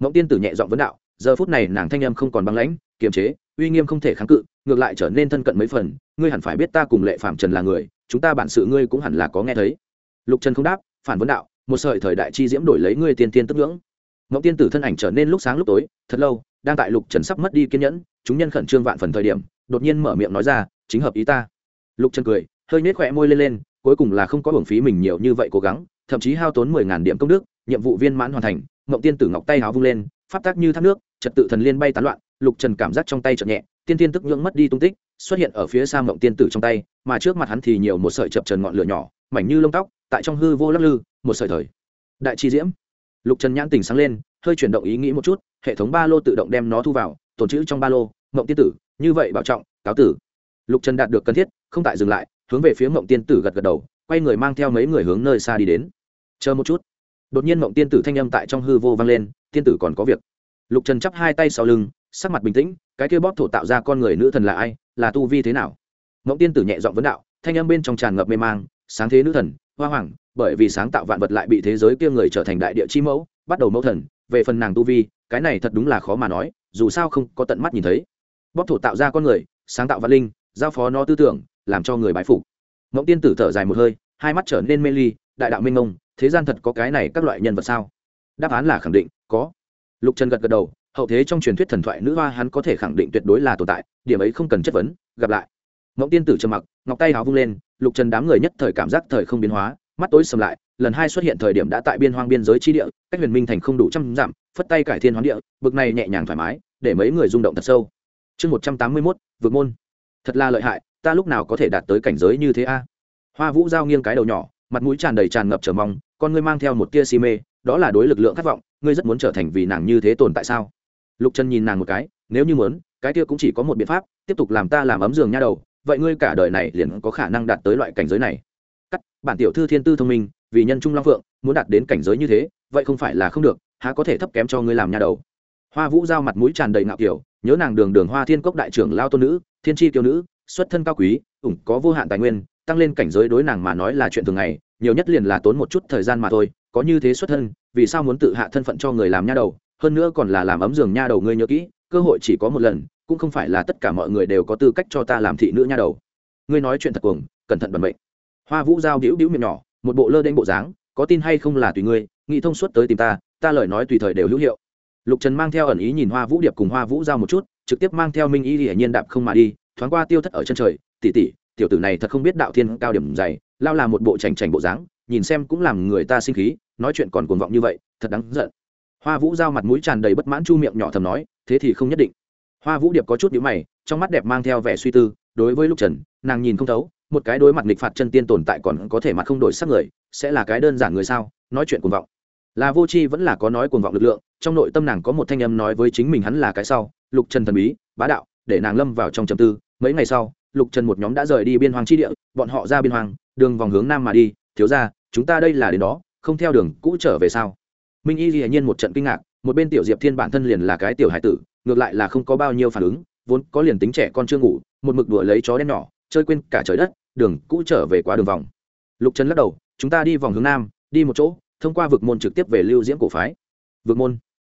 Mộng tiên tử nhẹ dọn vấn đạo, giờ phút này nàng thanh âm không còn băng lãnh, kiềm chế uy nghiêm không thể kháng cự, ngược lại trở nên thân cận mấy phần, ngươi hẳn phải biết ta cùng lệ phạm trần là người, chúng ta bản sự ngươi cũng hẳn là có nghe thấy. Lục trần không đáp, phản vấn đạo, một sợi thời đại chi diễm đổi lấy ngươi tiên tiên tức ngưỡng. Ngọc tiên tử thân ảnh trở nên lúc sáng lúc tối, thật lâu, đang tại lục trần sắp mất đi kiên nhẫn, chúng nhân khẩn trương vạn phần thời điểm, đột nhiên mở miệng nói ra, chính hợp ý ta. Lục trần cười, hơi nhếch khỏe môi lên lên, cuối cùng là không có hưởng phí mình nhiều như vậy cố gắng, thậm chí hao tốn mười ngàn điểm công đức, nhiệm vụ viên mãn hoàn thành, ngọc tiên tử ngọc tay háo vung lên, pháp tác như thác nước, trật tự thần liên bay tán loạn lục trần cảm giác trong tay chậm nhẹ, tiên tiên tức nhưỡng mất đi tung tích, xuất hiện ở phía xa mộng tiên tử trong tay, mà trước mặt hắn thì nhiều một sợi chập trần ngọn lửa nhỏ, mảnh như lông tóc, tại trong hư vô lắc lư, một sợi thời. Đại chi diễm. Lục trần nhãn tỉnh sáng lên, hơi chuyển động ý nghĩ một chút, hệ thống ba lô tự động đem nó thu vào, tồn trữ trong ba lô, mộng tiên tử, như vậy bảo trọng, cáo tử. Lục trần đạt được cần thiết, không tại dừng lại, hướng về phía mộng tiên tử gật gật đầu, quay người mang theo mấy người hướng nơi xa đi đến. Chờ một chút. Đột nhiên mộng tiên tử thanh âm tại trong hư vô vang lên, tiên tử còn có việc. Lục trần chắp hai tay sau lưng sắc mặt bình tĩnh, cái kia bóp thổ tạo ra con người nữ thần là ai, là tu vi thế nào? Mộng tiên tử nhẹ giọng vấn đạo, thanh âm bên trong tràn ngập mê mang, sáng thế nữ thần, hoa hoàng, bởi vì sáng tạo vạn vật lại bị thế giới kia người trở thành đại địa chi mẫu, bắt đầu mẫu thần, về phần nàng tu vi, cái này thật đúng là khó mà nói, dù sao không có tận mắt nhìn thấy. Bóp thổ tạo ra con người, sáng tạo văn linh, giao phó nó tư tưởng, làm cho người bái phục. Mộng tiên tử thở dài một hơi, hai mắt trở nên mê ly, đại đạo minh ngông thế gian thật có cái này các loại nhân vật sao? Đáp án là khẳng định, có. Lục trần gật gật đầu hậu thế trong truyền thuyết thần thoại nữ hoa hắn có thể khẳng định tuyệt đối là tồn tại, điểm ấy không cần chất vấn, gặp lại. Mộng tiên tử trầm mặc, ngọc tay háo vung lên, lục trần đám người nhất thời cảm giác thời không biến hóa, mắt tối sầm lại, lần hai xuất hiện thời điểm đã tại biên hoang biên giới chi địa, cách huyền minh thành không đủ trăm dặm, phất tay cải thiên hoán địa, bực này nhẹ nhàng thoải mái, để mấy người rung động thật sâu. Chương một trăm tám mươi mốt, vượt môn. Thật là lợi hại, ta lúc nào có thể đạt tới cảnh giới như thế a? Hoa vũ giao nghiêng cái đầu nhỏ, mặt mũi tràn đầy tràn ngập trở mong, con ngươi mang theo một tia si mê, đó là đối lực lượng khát vọng, ngươi rất muốn trở thành vì nàng như thế tồn tại sao? Lục trần nhìn nàng một cái, nếu như muốn, cái kia cũng chỉ có một biện pháp, tiếp tục làm ta làm ấm giường nha đầu, vậy ngươi cả đời này liền có khả năng đạt tới loại cảnh giới này. Cắt, bản tiểu thư thiên tư thông minh, vì nhân trung long phượng, muốn đạt đến cảnh giới như thế, vậy không phải là không được, há có thể thấp kém cho ngươi làm nha đầu. Hoa vũ giao mặt mũi tràn đầy ngạo kiểu, nhớ nàng đường đường hoa thiên cốc đại trưởng lao tôn nữ, thiên tri kiêu nữ, xuất thân cao quý, ủng có vô hạn tài nguyên, tăng lên cảnh giới đối nàng mà nói là chuyện thường ngày, nhiều nhất liền là tốn một chút thời gian mà thôi, có như thế xuất thân, vì sao muốn tự hạ thân phận cho người làm nha đầu hơn nữa còn là làm ấm giường nha đầu ngươi nhớ kỹ, cơ hội chỉ có một lần, cũng không phải là tất cả mọi người đều có tư cách cho ta làm thị nữ nha đầu. Ngươi nói chuyện thật cuồng, cẩn thận bẩn bệnh hoa vũ giao đĩu đĩu miệng nhỏ, một bộ lơ đễnh bộ dáng, có tin hay không là tùy ngươi, nghĩ thông suốt tới tìm ta ta lời nói tùy thời đều hữu hiệu. Lục trần mang theo ẩn ý nhìn hoa vũ điệp cùng hoa vũ giao một chút, trực tiếp mang theo minh y hiển nhiên đạp không mà đi, thoáng qua tiêu thất ở chân trời tỉ tỉ tiểu tử này thật không biết đạo thiên cao điểm dày, lao là một bộ chảnh chảnh bộ dáng, nhìn xem cũng làm người ta sinh khí, nói chuyện còn cuồng vọng như vậy, thật đáng giận hoa vũ giao mặt mũi tràn đầy bất mãn chu miệng nhỏ thầm nói, thế thì không nhất định. Hoa vũ điệp có chút nhíu mày, trong mắt đẹp mang theo vẻ suy tư, đối với lúc trần, nàng nhìn không thấu, một cái đối mặt nghịch phạt chân tiên tồn tại còn có thể mặt không đổi sắc người, sẽ là cái đơn giản người sao? Nói chuyện cuồng vọng. Là vô tri vẫn là có nói cuồng vọng lực lượng, trong nội tâm nàng có một thanh âm nói với chính mình hắn là cái sau, lục trần thần bí, bá đạo, để nàng lâm vào trong trầm tư. Mấy ngày sau, lục trần một nhóm đã rời đi biên hoàng chi địa, bọn họ ra biên hoàng đường vòng hướng nam mà đi, thiếu ra chúng ta đây là đến đó, không theo đường cũ trở về sao? Minh y dĩ nhiên một trận kinh ngạc, một bên tiểu diệp thiên bản thân liền là cái tiểu hải tử, ngược lại là không có bao nhiêu phản ứng, vốn có liền tính trẻ con chưa ngủ, một mực đuổi lấy chó đen nhỏ, chơi quên cả trời đất, đường cũ trở về quá đường vòng. Lục trần lắc đầu, chúng ta đi vòng hướng nam, đi một chỗ, thông qua vực môn trực tiếp về lưu Diễm cổ phái. Vực môn?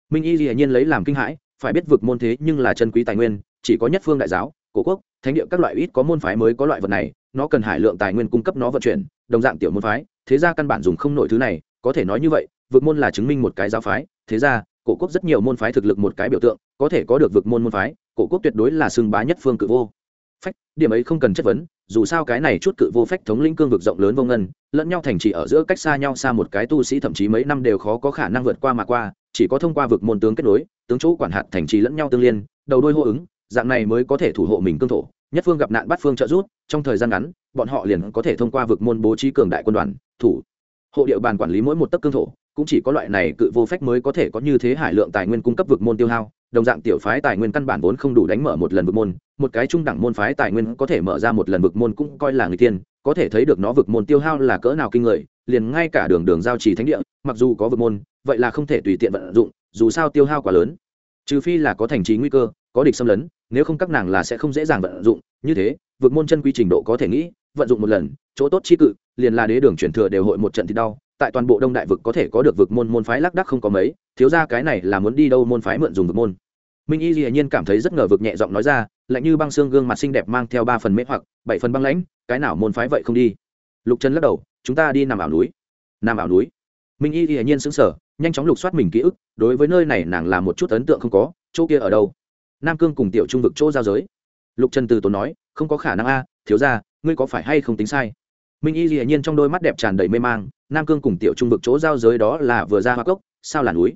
Minh y dĩ nhiên lấy làm kinh hãi, phải biết vực môn thế nhưng là chân quý tài nguyên, chỉ có nhất phương đại giáo, cổ quốc, thánh địa các loại ít có môn phái mới có loại vật này, nó cần hải lượng tài nguyên cung cấp nó vận chuyển, đồng dạng tiểu môn phái, thế ra căn bản dùng không nổi thứ này, có thể nói như vậy vực môn là chứng minh một cái giáo phái, thế ra, cổ quốc rất nhiều môn phái thực lực một cái biểu tượng, có thể có được vực môn môn phái, cổ quốc tuyệt đối là xưng bá nhất phương cự vô. Phách, điểm ấy không cần chất vấn, dù sao cái này chút cự vô phách thống lĩnh cương vực rộng lớn vô ngân, lẫn nhau thành trì ở giữa cách xa nhau xa một cái tu sĩ thậm chí mấy năm đều khó có khả năng vượt qua mà qua, chỉ có thông qua vực môn tướng kết nối, tướng chỗ quản hạt thành trì lẫn nhau tương liên, đầu đôi hô ứng, dạng này mới có thể thủ hộ mình cương thổ, nhất phương gặp nạn bắt phương trợ giúp, trong thời gian ngắn, bọn họ liền có thể thông qua vực môn bố trí cường đại quân đoàn, thủ hộ địa bàn quản lý mỗi một tấc cương thổ cũng chỉ có loại này cự vô phách mới có thể có như thế hải lượng tài nguyên cung cấp vực môn tiêu hao, đồng dạng tiểu phái tài nguyên căn bản vốn không đủ đánh mở một lần vực môn, một cái trung đẳng môn phái tài nguyên có thể mở ra một lần vực môn cũng coi là người tiên, có thể thấy được nó vực môn tiêu hao là cỡ nào kinh người, liền ngay cả đường đường giao trì thánh địa, mặc dù có vực môn, vậy là không thể tùy tiện vận dụng, dù sao tiêu hao quá lớn. Trừ phi là có thành trí nguy cơ, có địch xâm lấn, nếu không các nàng là sẽ không dễ dàng vận dụng, như thế, vực môn chân quy trình độ có thể nghĩ, vận dụng một lần, chỗ tốt chi cự, liền là đế đường chuyển thừa đều hội một trận thì đau tại toàn bộ đông đại vực có thể có được vực môn môn phái lác đắc không có mấy, thiếu ra cái này là muốn đi đâu môn phái mượn dùng vực môn. Minh y dĩ nhiên cảm thấy rất ngờ vực nhẹ giọng nói ra, lạnh như băng xương gương mặt xinh đẹp mang theo ba phần mễ hoặc, bảy phần băng lãnh, cái nào môn phái vậy không đi? Lục trần lắc đầu, chúng ta đi nằm ảo núi. Nằm ảo núi? Minh y dĩ nhiên sững sờ, nhanh chóng lục soát mình ký ức, đối với nơi này nàng là một chút ấn tượng không có, chỗ kia ở đâu? Nam cương cùng tiểu trung vực chỗ giao giới. Lục trần từ tốn nói, không có khả năng a, thiếu ra ngươi có phải hay không tính sai? Minh y dĩ nhiên trong đôi mắt đẹp tràn đầy mê mang nam cương cùng tiểu trung vực chỗ giao giới đó là vừa ra hoa cốc, sao là núi?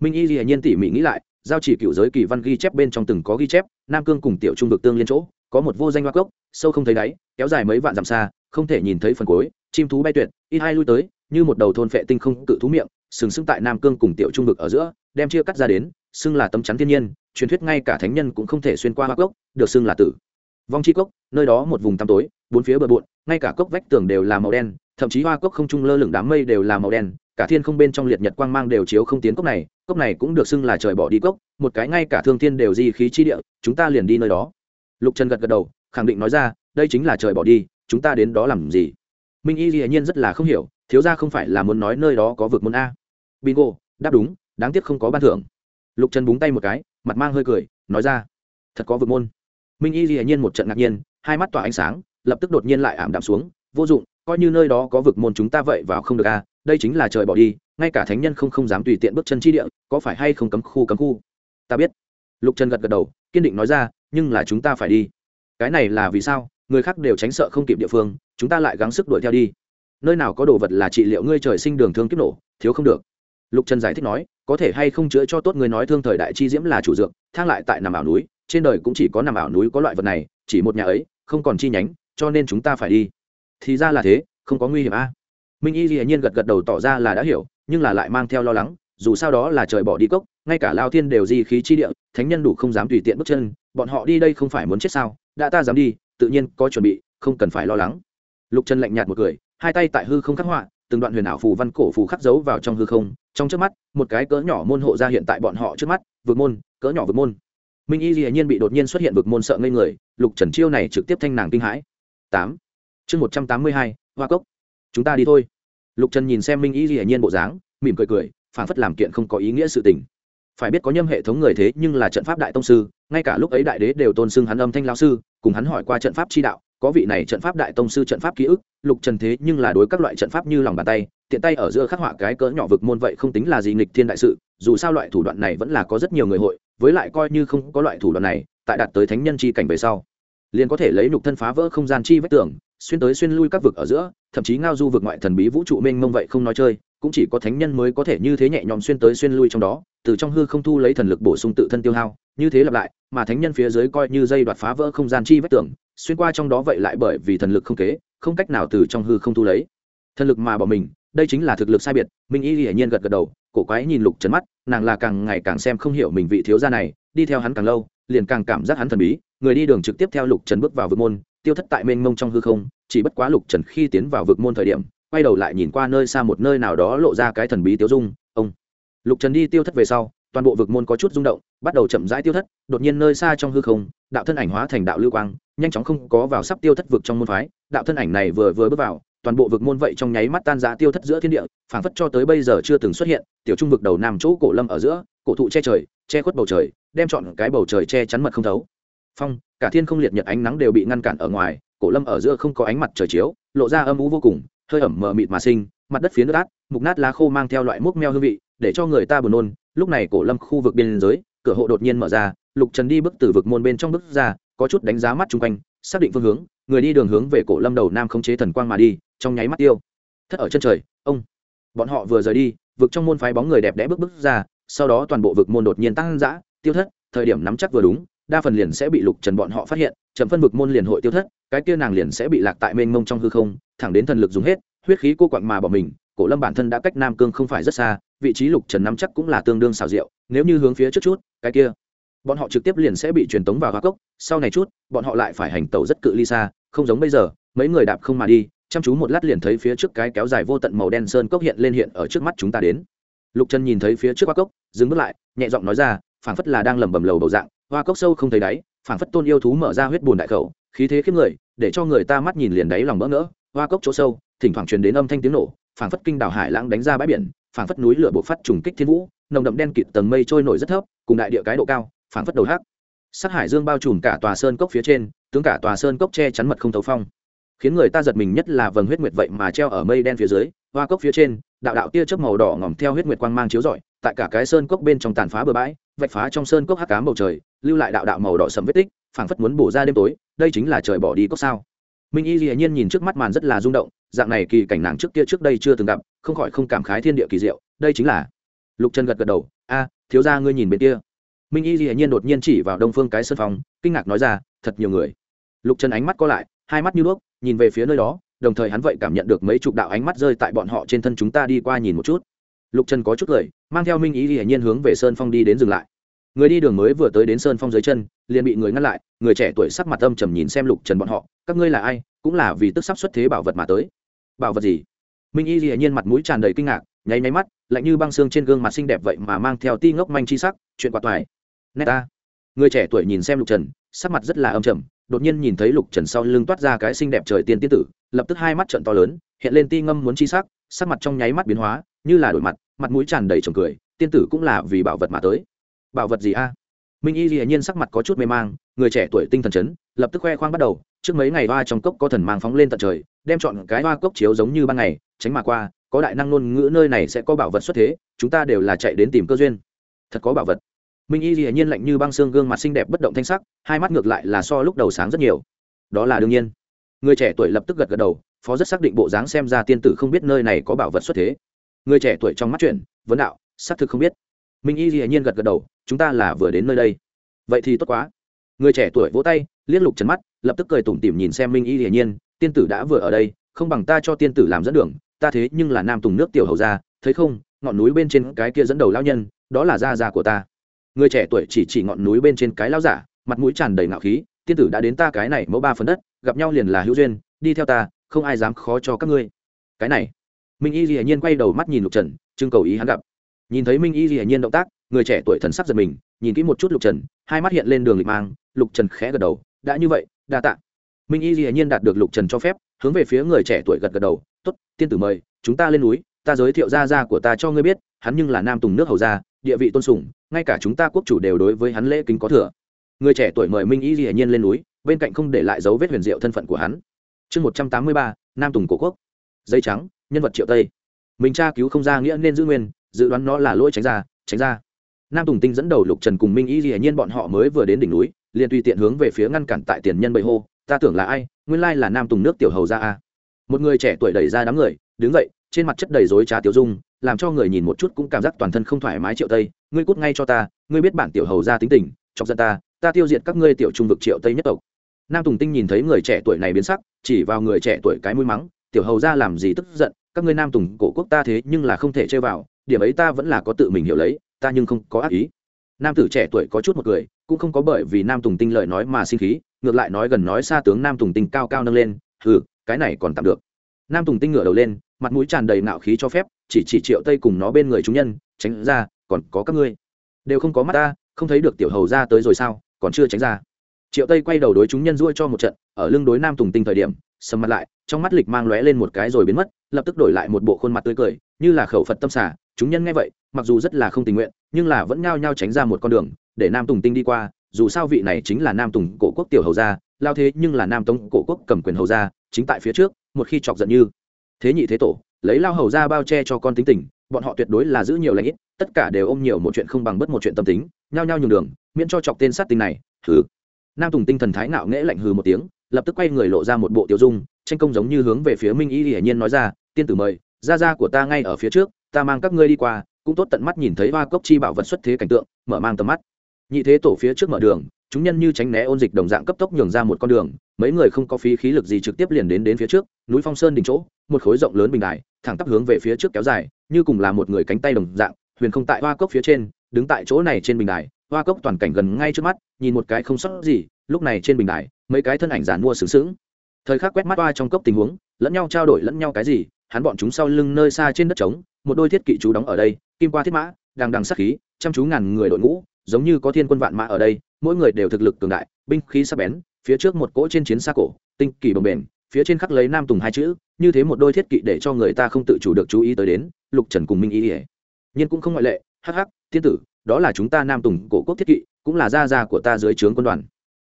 Minh y dĩ nhiên tỉ mỉ nghĩ lại, giao chỉ cựu giới kỳ văn ghi chép bên trong từng có ghi chép, nam cương cùng tiểu trung vực tương liên chỗ, có một vô danh hoa cốc, sâu không thấy đáy, kéo dài mấy vạn dặm xa, không thể nhìn thấy phần cuối, chim thú bay tuyệt, ít hai lui tới, như một đầu thôn phệ tinh không cự thú miệng, sừng sững tại nam cương cùng tiểu trung vực ở giữa, đem chia cắt ra đến, xưng là tấm chắn thiên nhiên, truyền thuyết ngay cả thánh nhân cũng không thể xuyên qua hoa cốc, được xưng là tử. Vong chi cốc, nơi đó một vùng tăm tối, bốn phía bờ bộn, ngay cả cốc vách tường đều là màu đen thậm chí hoa cốc không trung lơ lửng đám mây đều là màu đen, cả thiên không bên trong liệt nhật quang mang đều chiếu không tiến cốc này cốc này cũng được xưng là trời bỏ đi cốc, một cái ngay cả thương thiên đều di khí chi địa, chúng ta liền đi nơi đó. Lục trần gật gật đầu, khẳng định nói ra, đây chính là trời bỏ đi, chúng ta đến đó làm gì? Minh y hiển nhiên rất là không hiểu, thiếu ra không phải là muốn nói nơi đó có vực môn a. Bingo, đáp đúng, đáng tiếc không có ban thưởng. Lục trần búng tay một cái, mặt mang hơi cười, nói ra, thật có vực môn. Minh y hiển nhiên một trận ngạc nhiên, hai mắt tỏa ánh sáng, lập tức đột nhiên lại ảm đạm xuống, vô dụng coi như nơi đó có vực môn chúng ta vậy vào không được a đây chính là trời bỏ đi, ngay cả thánh nhân không không dám tùy tiện bước chân chi địa, có phải hay không cấm khu cấm khu? Ta biết. Lục trần gật gật đầu, kiên định nói ra, nhưng là chúng ta phải đi. Cái này là vì sao? Người khác đều tránh sợ không kịp địa phương, chúng ta lại gắng sức đuổi theo đi. Nơi nào có đồ vật là trị liệu ngươi trời sinh đường thương kiếp nổ, thiếu không được. Lục trần giải thích nói, có thể hay không chữa cho tốt người nói thương thời đại chi diễm là chủ dược, thang lại tại nằm ảo núi, trên đời cũng chỉ có nằm ảo núi có loại vật này, chỉ một nhà ấy, không còn chi nhánh, cho nên chúng ta phải đi thì ra là thế, không có nguy hiểm a. Minh y dĩ nhiên gật gật đầu tỏ ra là đã hiểu, nhưng là lại mang theo lo lắng, dù sao đó là trời bỏ đi cốc, ngay cả lao thiên đều di khí chi địa, thánh nhân đủ không dám tùy tiện bước chân, bọn họ đi đây không phải muốn chết sao? Đã ta dám đi, tự nhiên có chuẩn bị, không cần phải lo lắng. Lục trần lạnh nhạt một cười, hai tay tại hư không khắc họa, từng đoạn huyền ảo phù văn cổ phù khắc dấu vào trong hư không, trong trước mắt, một cái cỡ nhỏ môn hộ ra hiện tại bọn họ trước mắt vượt môn, cỡ nhỏ vượt môn. Minh y dĩ nhiên bị đột nhiên xuất hiện vượt môn sợ ngây người, lục trần chiêu này trực tiếp thanh nàng kinh hãi. Tám chương một trăm tám mươi hai, hoa cốc. Chúng ta đi thôi. Lục trần nhìn xem minh y dĩ nhiên bộ dáng, mỉm cười cười phản phất làm kiện không có ý nghĩa sự tình. Phải biết có nhâm hệ thống người thế nhưng là trận pháp đại tông sư, ngay cả lúc ấy đại đế đều tôn xưng hắn âm thanh lao sư, cùng hắn hỏi qua trận pháp chi đạo, có vị này trận pháp đại tông sư trận pháp ký ức, lục trần thế nhưng là đối các loại trận pháp như lòng bàn tay, tiện tay ở giữa khắc họa cái cỡ nhỏ vực môn vậy không tính là gì nghịch thiên đại sự, dù sao loại thủ đoạn này vẫn là có rất nhiều người hội, với lại coi như không có loại thủ đoạn này, tại đạt tới thánh nhân chi cảnh về sau, liền có thể lấy nhục thân phá vỡ không gian chi vách tường xuyên tới xuyên lui các vực ở giữa, thậm chí ngao du vực ngoại thần bí vũ trụ mênh mông vậy không nói chơi, cũng chỉ có thánh nhân mới có thể như thế nhẹ nhõm xuyên tới xuyên lui trong đó, từ trong hư không thu lấy thần lực bổ sung tự thân tiêu hao, như thế lặp lại, mà thánh nhân phía dưới coi như dây đoạt phá vỡ không gian chi vách tường, xuyên qua trong đó vậy lại bởi vì thần lực không kế, không cách nào từ trong hư không thu lấy. Thần lực mà bỏ mình, đây chính là thực lực sai biệt, minh y hiển nhiên gật gật đầu, cổ quái nhìn lục trấn mắt, nàng là càng ngày càng xem không hiểu mình vị thiếu gia này, đi theo hắn càng lâu, liền càng cảm giác hắn thần bí, người đi đường trực tiếp theo lục trấn bước vào vực môn tiêu thất tại mênh mông trong hư không, chỉ bất quá lục trần khi tiến vào vực môn thời điểm, quay đầu lại nhìn qua nơi xa một nơi nào đó lộ ra cái thần bí tiêu dung, ông. Lục trần đi tiêu thất về sau, toàn bộ vực môn có chút rung động, bắt đầu chậm rãi tiêu thất, đột nhiên nơi xa trong hư không, đạo thân ảnh hóa thành đạo lưu quang, nhanh chóng không có vào sắp tiêu thất vực trong môn phái, đạo thân ảnh này vừa vừa bước vào, toàn bộ vực môn vậy trong nháy mắt tan giá tiêu thất giữa thiên địa, phảng phất cho tới bây giờ chưa từng xuất hiện, tiểu trung vực đầu nam chỗ cổ lâm ở giữa, cổ thụ che trời, che khuất bầu trời, đem chọn cái bầu trời che chắn mật không thấu. Phong cả thiên không liệt nhật ánh nắng đều bị ngăn cản ở ngoài, cổ lâm ở giữa không có ánh mặt trời chiếu, lộ ra âm u vô cùng, hơi ẩm mờ mịt mà sinh, mặt đất phía nước át mục nát lá khô mang theo loại mốc meo hương vị, để cho người ta buồn nôn. Lúc này cổ lâm khu vực biên giới, cửa hộ đột nhiên mở ra, lục trần đi bước từ vực môn bên trong bước ra, có chút đánh giá mắt chung quanh, xác định phương hướng, người đi đường hướng về cổ lâm đầu nam không chế thần quang mà đi, trong nháy mắt tiêu. Thất ở chân trời, ông. Bọn họ vừa rời đi, vực trong môn phái bóng người đẹp đẽ bước bước ra, sau đó toàn bộ vực môn đột nhiên tăng dã, tiêu thất, thời điểm nắm chắc vừa đúng đa phần liền sẽ bị lục trần bọn họ phát hiện, chậm phân vực môn liền hội tiêu thất, cái kia nàng liền sẽ bị lạc tại mênh mông trong hư không, thẳng đến thần lực dùng hết, huyết khí cô quặng mà bỏ mình, cổ lâm bản thân đã cách nam cương không phải rất xa, vị trí lục trần nắm chắc cũng là tương đương xào rượu nếu như hướng phía trước chút, cái kia, bọn họ trực tiếp liền sẽ bị truyền tống vào hoa cốc, sau này chút, bọn họ lại phải hành tàu rất cự ly xa, không giống bây giờ, mấy người đạp không mà đi, chăm chú một lát liền thấy phía trước cái kéo dài vô tận màu đen sơn cốc hiện lên hiện ở trước mắt chúng ta đến. Lục trần nhìn thấy phía trước hoa cốc, dừng bước lại, nhẹ giọng nói ra, phảng phất là đang lẩm bẩm lầu bầu dạng hoa cốc sâu không thấy đáy, phảng phất tôn yêu thú mở ra huyết bùn đại khẩu, khí thế khiếp người, để cho người ta mắt nhìn liền đáy lòng bỡ ngỡ. Hoa cốc chỗ sâu, thỉnh thoảng truyền đến âm thanh tiếng nổ, phảng phất kinh đảo hải lãng đánh ra bãi biển, phảng phất núi lửa bộc phát trùng kích thiên vũ, nồng đậm đen kịt tầng mây trôi nổi rất thấp, cùng đại địa cái độ cao, phảng phất đầu hắc. Sát hải dương bao trùm cả tòa sơn cốc phía trên, tướng cả tòa sơn cốc che chắn mật không thấu phong. Khiến người ta giật mình nhất là vầng huyết nguyệt vậy mà treo ở mây đen phía dưới, hoa cốc phía trên, đạo đạo tia chớp màu đỏ ngỏm theo huyết nguyệt quang mang chiếu rọi, tại cả cái sơn cốc bên trong tàn phá bờ bãi vạch phá trong sơn cốc hắc cám bầu trời, lưu lại đạo đạo màu đỏ sầm vết tích, phảng phất muốn bổ ra đêm tối, đây chính là trời bỏ đi cốc sao. Minh y dĩ nhiên nhìn trước mắt màn rất là rung động, dạng này kỳ cảnh nàng trước kia trước đây chưa từng gặp, không khỏi không cảm khái thiên địa kỳ diệu, đây chính là lục trần gật gật đầu, a, thiếu ra ngươi nhìn bên kia. Minh y dĩ nhiên đột nhiên chỉ vào đông phương cái sân phòng, kinh ngạc nói ra, thật nhiều người. Lục trần ánh mắt co lại, hai mắt như đuốc nhìn về phía nơi đó, đồng thời hắn vậy cảm nhận được mấy chục đạo ánh mắt rơi tại bọn họ trên thân chúng ta đi qua nhìn một chút lục trần có chút cười, mang theo minh ý hiển nhiên hướng về sơn phong đi đến dừng lại. Người đi đường mới vừa tới đến sơn phong dưới chân, liền bị người ngăn lại, người trẻ tuổi sắc mặt âm trầm nhìn xem lục trần bọn họ, các ngươi là ai, cũng là vì tức sắp xuất thế bảo vật mà tới. Bảo vật gì? Minh y hiển nhiên mặt mũi tràn đầy kinh ngạc, nháy nháy mắt, lạnh như băng xương trên gương mặt xinh đẹp vậy mà mang theo ti ngốc manh chi sắc, chuyện quạt toài. Nét ta. Người trẻ tuổi nhìn xem lục trần, sắc mặt rất là âm trầm, đột nhiên nhìn thấy lục trần sau lưng toát ra cái xinh đẹp trời tiên tiên tử, lập tức hai mắt trận to lớn, hiện lên ti ngâm muốn chi sắc sắc mặt trong nháy mắt biến hóa, như là đổi mặt mặt mũi tràn đầy trồng cười, tiên tử cũng là vì bảo vật mà tới. Bảo vật gì a? Minh y dĩ nhiên sắc mặt có chút mê mang, người trẻ tuổi tinh thần chấn, lập tức khoe khoang bắt đầu, trước mấy ngày hoa trong cốc có thần mang phóng lên tận trời, đem chọn cái hoa cốc chiếu giống như ban ngày, tránh mà qua, có đại năng ngôn ngữ nơi này sẽ có bảo vật xuất thế, chúng ta đều là chạy đến tìm cơ duyên. Thật có bảo vật. Minh y dĩ nhiên lạnh như băng xương gương mặt xinh đẹp bất động thanh sắc, hai mắt ngược lại là so lúc đầu sáng rất nhiều. Đó là đương nhiên. Người trẻ tuổi lập tức gật gật đầu, phó rất xác định bộ dáng xem ra tiên tử không biết nơi này có bảo vật xuất thế người trẻ tuổi trong mắt chuyện vấn đạo xác thực không biết. Minh y dĩ nhiên gật gật đầu chúng ta là vừa đến nơi đây. Vậy thì tốt quá. Người trẻ tuổi vỗ tay liên lục trần mắt lập tức cười tủm tỉm nhìn xem minh y hiển nhiên tiên tử đã vừa ở đây không bằng ta cho tiên tử làm dẫn đường ta thế nhưng là nam tùng nước tiểu hầu ra, thấy không ngọn núi bên trên cái kia dẫn đầu lao nhân đó là gia gia của ta. Người trẻ tuổi chỉ chỉ ngọn núi bên trên cái lao giả mặt mũi tràn đầy ngạo khí tiên tử đã đến ta cái này mẫu ba phần đất gặp nhau liền là hữu duyên đi theo ta không ai dám khó cho các ngươi. Cái này minh y dĩ nhiên quay đầu mắt nhìn lục trần, trưng cầu ý hắn gặp. Nhìn thấy minh y dĩ nhiên động tác, người trẻ tuổi thần sắc giật mình, nhìn kỹ một chút lục trần, hai mắt hiện lên đường lịch mang, lục trần khẽ gật đầu, đã như vậy, đa tạ. Minh y dĩ nhiên đạt được lục trần cho phép, hướng về phía người trẻ tuổi gật gật đầu t ố t tiên tử mời, chúng ta lên núi, ta giới thiệu gia gia của ta cho ngươi biết, hắn nhưng là nam tùng nước hầu gia, địa vị tôn sùng, ngay cả chúng ta quốc chủ đều đối với hắn lễ kính có thừa. Người trẻ tuổi mời minh y dĩ nhiên lên núi, bên cạnh không để lại dấu vết huyền diệu thân phận của hắn. Chương một trăm tám mươi ba, nam tùng cổ quốc. Dây trắng nhân vật triệu tây. Mình tra cứu không ra nghĩa nên giữ nguyên, dự đoán nó là lỗi tránh ra tránh ra. Nam tùng tinh dẫn đầu lục trần cùng minh y hiển nhiên bọn họ mới vừa đến đỉnh núi, liền tùy tiện hướng về phía ngăn cản tại tiền nhân bầy hô, ta tưởng là ai? Nguyên lai là nam tùng nước tiểu hầu ra a. Một người trẻ tuổi đẩy ra đám người, đứng dậy, trên mặt chất đầy dối trá tiểu dung, làm cho người nhìn một chút cũng cảm giác toàn thân không thoải mái triệu tây. Ngươi cút ngay cho ta, ngươi biết bản tiểu hầu ra tính tình, chọc dân ta ta tiêu diệt các ngươi tiểu trung vực triệu tây nhất tộc. Nam tùng tinh nhìn thấy người trẻ tuổi này biến sắc, chỉ vào người trẻ tuổi cái mũi mắng, tiểu hầu ra làm gì tức giận các ngươi nam tùng cổ quốc ta thế nhưng là không thể chơi vào, điểm ấy ta vẫn là có tự mình hiểu lấy, ta nhưng không có ác ý. Nam tử trẻ tuổi có chút một người cũng không có bởi vì nam tùng tinh lời nói mà sinh khí, ngược lại nói gần nói xa tướng nam tùng tinh cao cao nâng lên ừ cái này còn tạm được. Nam tùng tinh ngửa đầu lên, mặt mũi tràn đầy nạo khí cho phép, chỉ chỉ triệu tây cùng nó bên người chúng nhân, tránh ra, còn có các ngươi. Đều không có mắt ta, không thấy được tiểu hầu ra tới rồi sao, còn chưa tránh ra. Triệu tây quay đầu đối chúng nhân ruôi cho một trận, ở lưng đối nam tùng tinh thời điểm, sầm mặt lại, trong mắt lịch mang lóe lên một cái rồi biến mất lập tức đổi lại một bộ khuôn mặt tươi cười, như là khẩu phật tâm xả, chúng nhân nghe vậy, mặc dù rất là không tình nguyện, nhưng là vẫn nhao nhao tránh ra một con đường, để nam tùng tinh đi qua, dù sao vị này chính là nam tùng cổ quốc tiểu hầu gia, lao thế nhưng là nam tống cổ quốc cầm quyền hầu gia, chính tại phía trước, một khi chọc giận như thế nhị thế tổ, lấy lao hầu gia bao che cho con tính tình, bọn họ tuyệt đối là giữ nhiều lãnh ít, tất cả đều ôm nhiều một chuyện không bằng bất một chuyện tâm tính, nhao nhao nhường đường, miễn cho chọc tên sát tinh này hừ nam tùng tinh thần thái ngạo nghễ lạnh hừ một tiếng, lập tức quay người lộ ra một bộ tiểu dung tranh công giống như hướng về phía minh y hiển nhiên nói ra, tiên tử mời, gia gia của ta ngay ở phía trước, ta mang các ngươi đi qua, cũng tốt tận mắt nhìn thấy hoa cốc chi bảo vật xuất thế cảnh tượng, mở mang tầm mắt. Nhị thế tổ phía trước mở đường, chúng nhân như tránh né ôn dịch đồng dạng cấp tốc nhường ra một con đường, mấy người không có phí khí lực gì trực tiếp liền đến đến phía trước, núi phong sơn đỉnh chỗ, một khối rộng lớn bình đài, thẳng tắp hướng về phía trước kéo dài, như cùng là một người cánh tay đồng dạng, huyền không tại hoa cốc phía trên, đứng tại chỗ này trên bình đài, hoa cốc toàn cảnh gần ngay trước mắt, nhìn một cái không sót gì, lúc này trên bình đài, mấy cái thân ảnh giản mua sướng sướng thời khắc quét mắt qua trong cốc tình huống, lẫn nhau trao đổi lẫn nhau cái gì, hắn bọn chúng sau lưng nơi xa trên đất trống, một đôi thiết kỵ chú đóng ở đây, kim qua thiết mã, đằng đằng sắc khí, chăm chú ngàn người đội ngũ, giống như có thiên quân vạn mã ở đây, mỗi người đều thực lực cường đại, binh khí sắc bén, phía trước một cỗ trên chiến xa cổ, tinh kỳ bồng bền phía trên khắc lấy nam tùng hai chữ, như thế một đôi thiết kỵ để cho người ta không tự chủ được chú ý tới đến, lục trần cùng minh ý ỉa nhưng cũng không ngoại lệ, hắc hắc, tiên tử, đó là chúng ta nam tùng cổ quốc thiết kỵ, cũng là gia gia của ta dưới trướng quân đoàn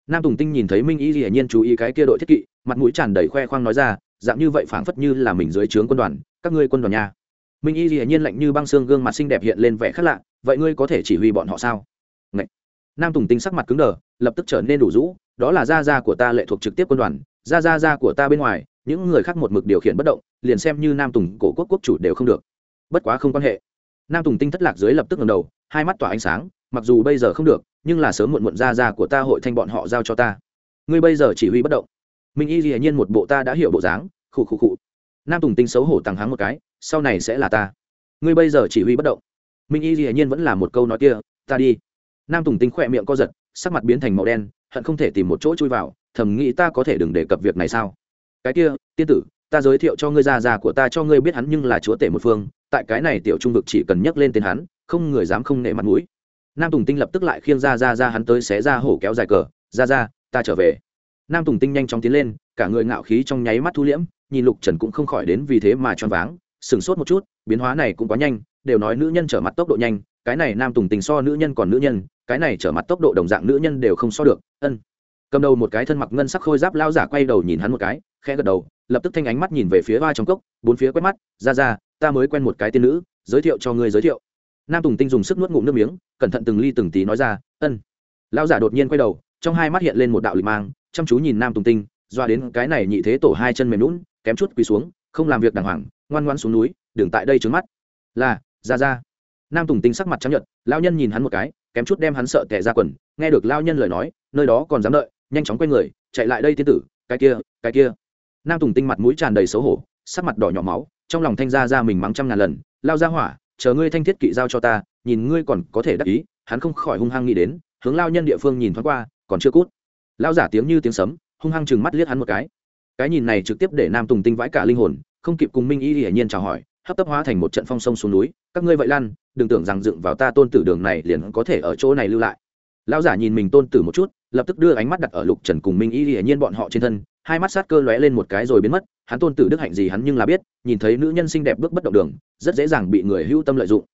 nam tùng tinh nhìn thấy minh y hiển nhiên chú ý cái kia đội thiết kỵ, mặt mũi tràn đầy khoe khoang nói ra, dạng như vậy phảng phất như là mình dưới trướng quân đoàn, các ngươi quân đoàn nha. Minh y hiển nhiên lạnh như băng xương gương mặt xinh đẹp hiện lên vẻ khác lạ, vậy ngươi có thể chỉ huy bọn họ sao? Ngậy. nam tùng tinh sắc mặt cứng đờ, lập tức trở nên đủ rũ, đó là gia gia của ta lệ thuộc trực tiếp quân đoàn, gia gia gia của ta bên ngoài, những người khác một mực điều khiển bất động, liền xem như nam tùng cổ quốc quốc chủ đều không được. Bất quá không quan hệ. Nam tùng tinh thất lạc dưới lập tức ngầm đầu, hai mắt tỏa ánh sáng, mặc dù bây giờ không được nhưng là sớm muộn muộn gia gia của ta hội thanh bọn họ giao cho ta. Ngươi bây giờ chỉ huy bất động. Minh y hiển nhiên một bộ ta đã hiểu bộ dáng, khụ khụ khụ. Nam tùng tinh xấu hổ tăng hắng một cái, sau này sẽ là ta. Ngươi bây giờ chỉ huy bất động. Minh y hiển nhiên vẫn là một câu nói kia, ta đi. Nam tùng tinh khỏe miệng co giật, sắc mặt biến thành màu đen, hận không thể tìm một chỗ chui vào, thầm nghĩ ta có thể đừng đề cập việc này sao? Cái kia, tiên tử, ta giới thiệu cho ngươi già già của ta cho ngươi biết hắn nhưng là chúa tể một phương, tại cái này tiểu trung vực chỉ cần nhắc lên tên hắn, không người dám không nể mặt mũi nam tùng tinh lập tức lại khiêng ra ra ra hắn tới xé ra hổ kéo dài cờ, ra ra, ta trở về. Nam tùng tinh nhanh chóng tiến lên, cả người ngạo khí trong nháy mắt thu liễm, nhìn lục trần cũng không khỏi đến vì thế mà choáng váng, sửng sốt một chút, biến hóa này cũng quá nhanh, đều nói nữ nhân trở mặt tốc độ nhanh, cái này nam tùng tình so nữ nhân còn nữ nhân, cái này trở mặt tốc độ đồng dạng nữ nhân đều không so được, ân. Cầm đầu một cái thân mặc ngân sắc khôi giáp lao giả quay đầu nhìn hắn một cái, khẽ gật đầu, lập tức thanh ánh mắt nhìn về phía vai trong cốc, bốn phía quét mắt, ra ra, ta mới quen một cái tiên nữ, giới thiệu cho ngươi giới thiệu nam tùng tinh dùng sức nuốt ngụm nước miếng cẩn thận từng ly từng tí nói ra ân Lão giả đột nhiên quay đầu trong hai mắt hiện lên một đạo lịch mang chăm chú nhìn nam tùng tinh doa đến cái này nhị thế tổ hai chân mềm lún kém chút quỳ xuống không làm việc đàng hoàng ngoan ngoan xuống núi đừng tại đây trướng mắt là ra ra nam tùng tinh sắc mặt trắng nhợt, lao nhân nhìn hắn một cái kém chút đem hắn sợ tẻ ra quần nghe được lao nhân lời nói nơi đó còn dám đợi nhanh chóng quay người chạy lại đây tiên tử cái kia cái kia nam tùng tinh mặt mũi tràn đầy xấu hổ sắc mặt đỏ nhỏ máu trong lòng thanh ra ra mình mắng trăm ngàn lần lao ra hỏa chờ ngươi thanh thiết kỵ giao cho ta, nhìn ngươi còn có thể đắc ý. Hắn không khỏi hung hăng nghĩ đến, hướng lao nhân địa phương nhìn thoáng qua, còn chưa cút. Lao giả tiếng như tiếng sấm, hung hăng chừng mắt liếc hắn một cái. Cái nhìn này trực tiếp để nam tùng tinh vãi cả linh hồn, không kịp cùng minh y hiển nhiên chào hỏi, hấp tấp hóa thành một trận phong sông xuống núi, các ngươi vậy lăn, đừng tưởng rằng dựng vào ta tôn tử đường này liền có thể ở chỗ này lưu lại. Lão giả nhìn mình tôn tử một chút, lập tức đưa ánh mắt đặt ở lục trần cùng minh y hiển nhiên bọn họ trên thân hai mắt sát cơ lóe lên một cái rồi biến mất, hắn tôn tử đức hạnh gì hắn nhưng là biết, nhìn thấy nữ nhân xinh đẹp bước bất động đường, rất dễ dàng bị người hữu tâm lợi dụng.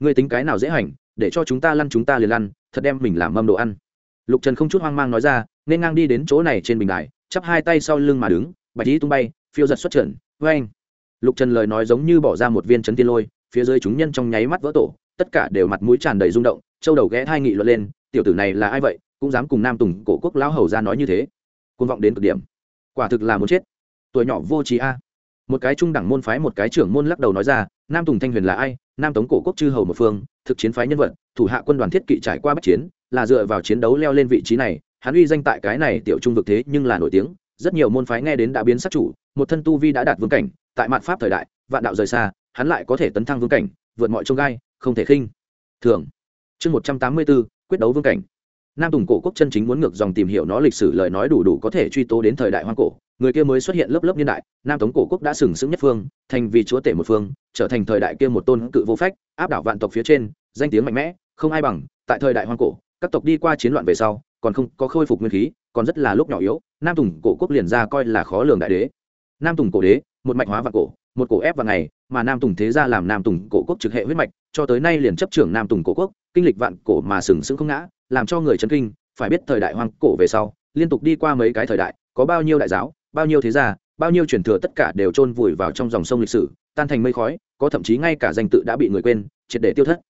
Người tính cái nào dễ hành, để cho chúng ta lăn chúng ta liền lăn, thật đem mình làm mâm đồ ăn. Lục trần không chút hoang mang nói ra, nên ngang đi đến chỗ này trên bình đài, chắp hai tay sau lưng mà đứng, bạch lý tung bay, phiêu giật xuất trần vê anh lục trần lời nói giống như bỏ ra một viên chấn tiên lôi, phía dưới chúng nhân trong nháy mắt vỡ tổ, tất cả đều mặt mũi tràn đầy rung động, châu đầu ghé thai nghị luận lên, tiểu tử này là ai vậy, cũng dám cùng nam tùng cổ quốc lão hầu ra nói như thế. Côn vọng đến cực điểm quả thực là muốn chết. Tuổi nhỏ vô trí a. Một cái trung đẳng môn phái một cái trưởng môn lắc đầu nói ra, nam tùng thanh huyền là ai? Nam tống cổ quốc chư hầu một phương, thực chiến phái nhân vật, thủ hạ quân đoàn thiết kỵ trải qua bất chiến, là dựa vào chiến đấu leo lên vị trí này. Hắn uy danh tại cái này tiểu trung vực thế nhưng là nổi tiếng. Rất nhiều môn phái nghe đến đã biến sắc chủ, một thân tu vi đã đạt vương cảnh, tại mạn pháp thời đại, vạn đạo rời xa, hắn lại có thể tấn thăng vương cảnh, vượt mọi trông gai, không thể khinh. Thường. Chương một trăm tám mươi bốn quyết đấu vương cảnh nam tùng cổ quốc chân chính muốn ngược dòng tìm hiểu nó lịch sử lời nói đủ đủ có thể truy tố đến thời đại hoang cổ. Người kia mới xuất hiện lớp lớp niên đại, nam tống cổ quốc đã sừng sững nhất phương, thành vì chúa tể một phương, trở thành thời đại kia một tôn cự vô phách, áp đảo vạn tộc phía trên, danh tiếng mạnh mẽ, không ai bằng, tại thời đại hoang cổ, các tộc đi qua chiến loạn về sau, còn không có khôi phục nguyên khí, còn rất là lúc nhỏ yếu, nam tùng cổ quốc liền ra coi là khó lường đại đế. Nam tùng cổ đế, một mạch hóa vạn cổ một cổ ép vào ngày, mà nam tùng thế gia làm nam tùng cổ quốc trực hệ huyết mạch, cho tới nay liền chấp trưởng nam tùng cổ quốc, kinh lịch vạn cổ mà sừng sững không ngã, làm cho người chấn kinh, phải biết thời đại hoang cổ về sau, liên tục đi qua mấy cái thời đại, có bao nhiêu đại giáo, bao nhiêu thế gia, bao nhiêu truyền thừa tất cả đều chôn vùi vào trong dòng sông lịch sử, tan thành mây khói, có thậm chí ngay cả danh tự đã bị người quên, triệt để tiêu thất.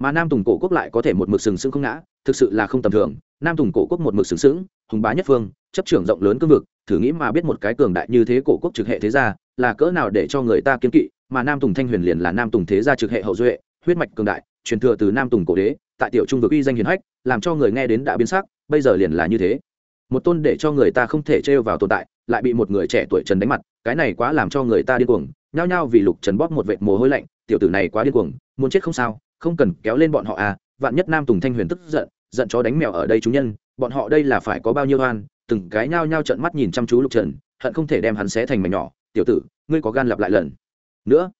Mà nam tùng cổ quốc lại có thể một mực sừng sững không ngã, thực sự là không tầm thường. Nam tùng cổ quốc một mực sừng sững, hùng bá nhất phương, chấp trưởng rộng lớn cương vực, thử nghĩ mà biết một cái cường đại như thế cổ quốc trực hệ thế gia là cỡ nào để cho người ta kiên kỵ, mà nam tùng thanh huyền liền là nam tùng thế gia trực hệ hậu duệ, huyết mạch cường đại, truyền thừa từ nam tùng cổ đế, tại tiểu trung vực uy danh hiền hách, làm cho người nghe đến đã biến sắc, bây giờ liền là như thế. Một tôn để cho người ta không thể trêu vào tồn tại, lại bị một người trẻ tuổi trần đánh mặt, cái này quá làm cho người ta điên cuồng, nhao nhao vì lục trần bóp một vệt mồ hôi lạnh, tiểu tử này quá điên cuồng, muốn chết không sao, không cần kéo lên bọn họ à vạn nhất nam tùng thanh huyền tức giận giận chó đánh mèo ở đây chúng nhân, bọn họ đây là phải có bao nhiêu oan, từng cái nhao nhao trợn mắt nhìn chăm chú lục trần, hận không thể đem hắn xé thành mảnh nhỏ tiểu tử, ngươi có gan lặp lại lần. Nữa,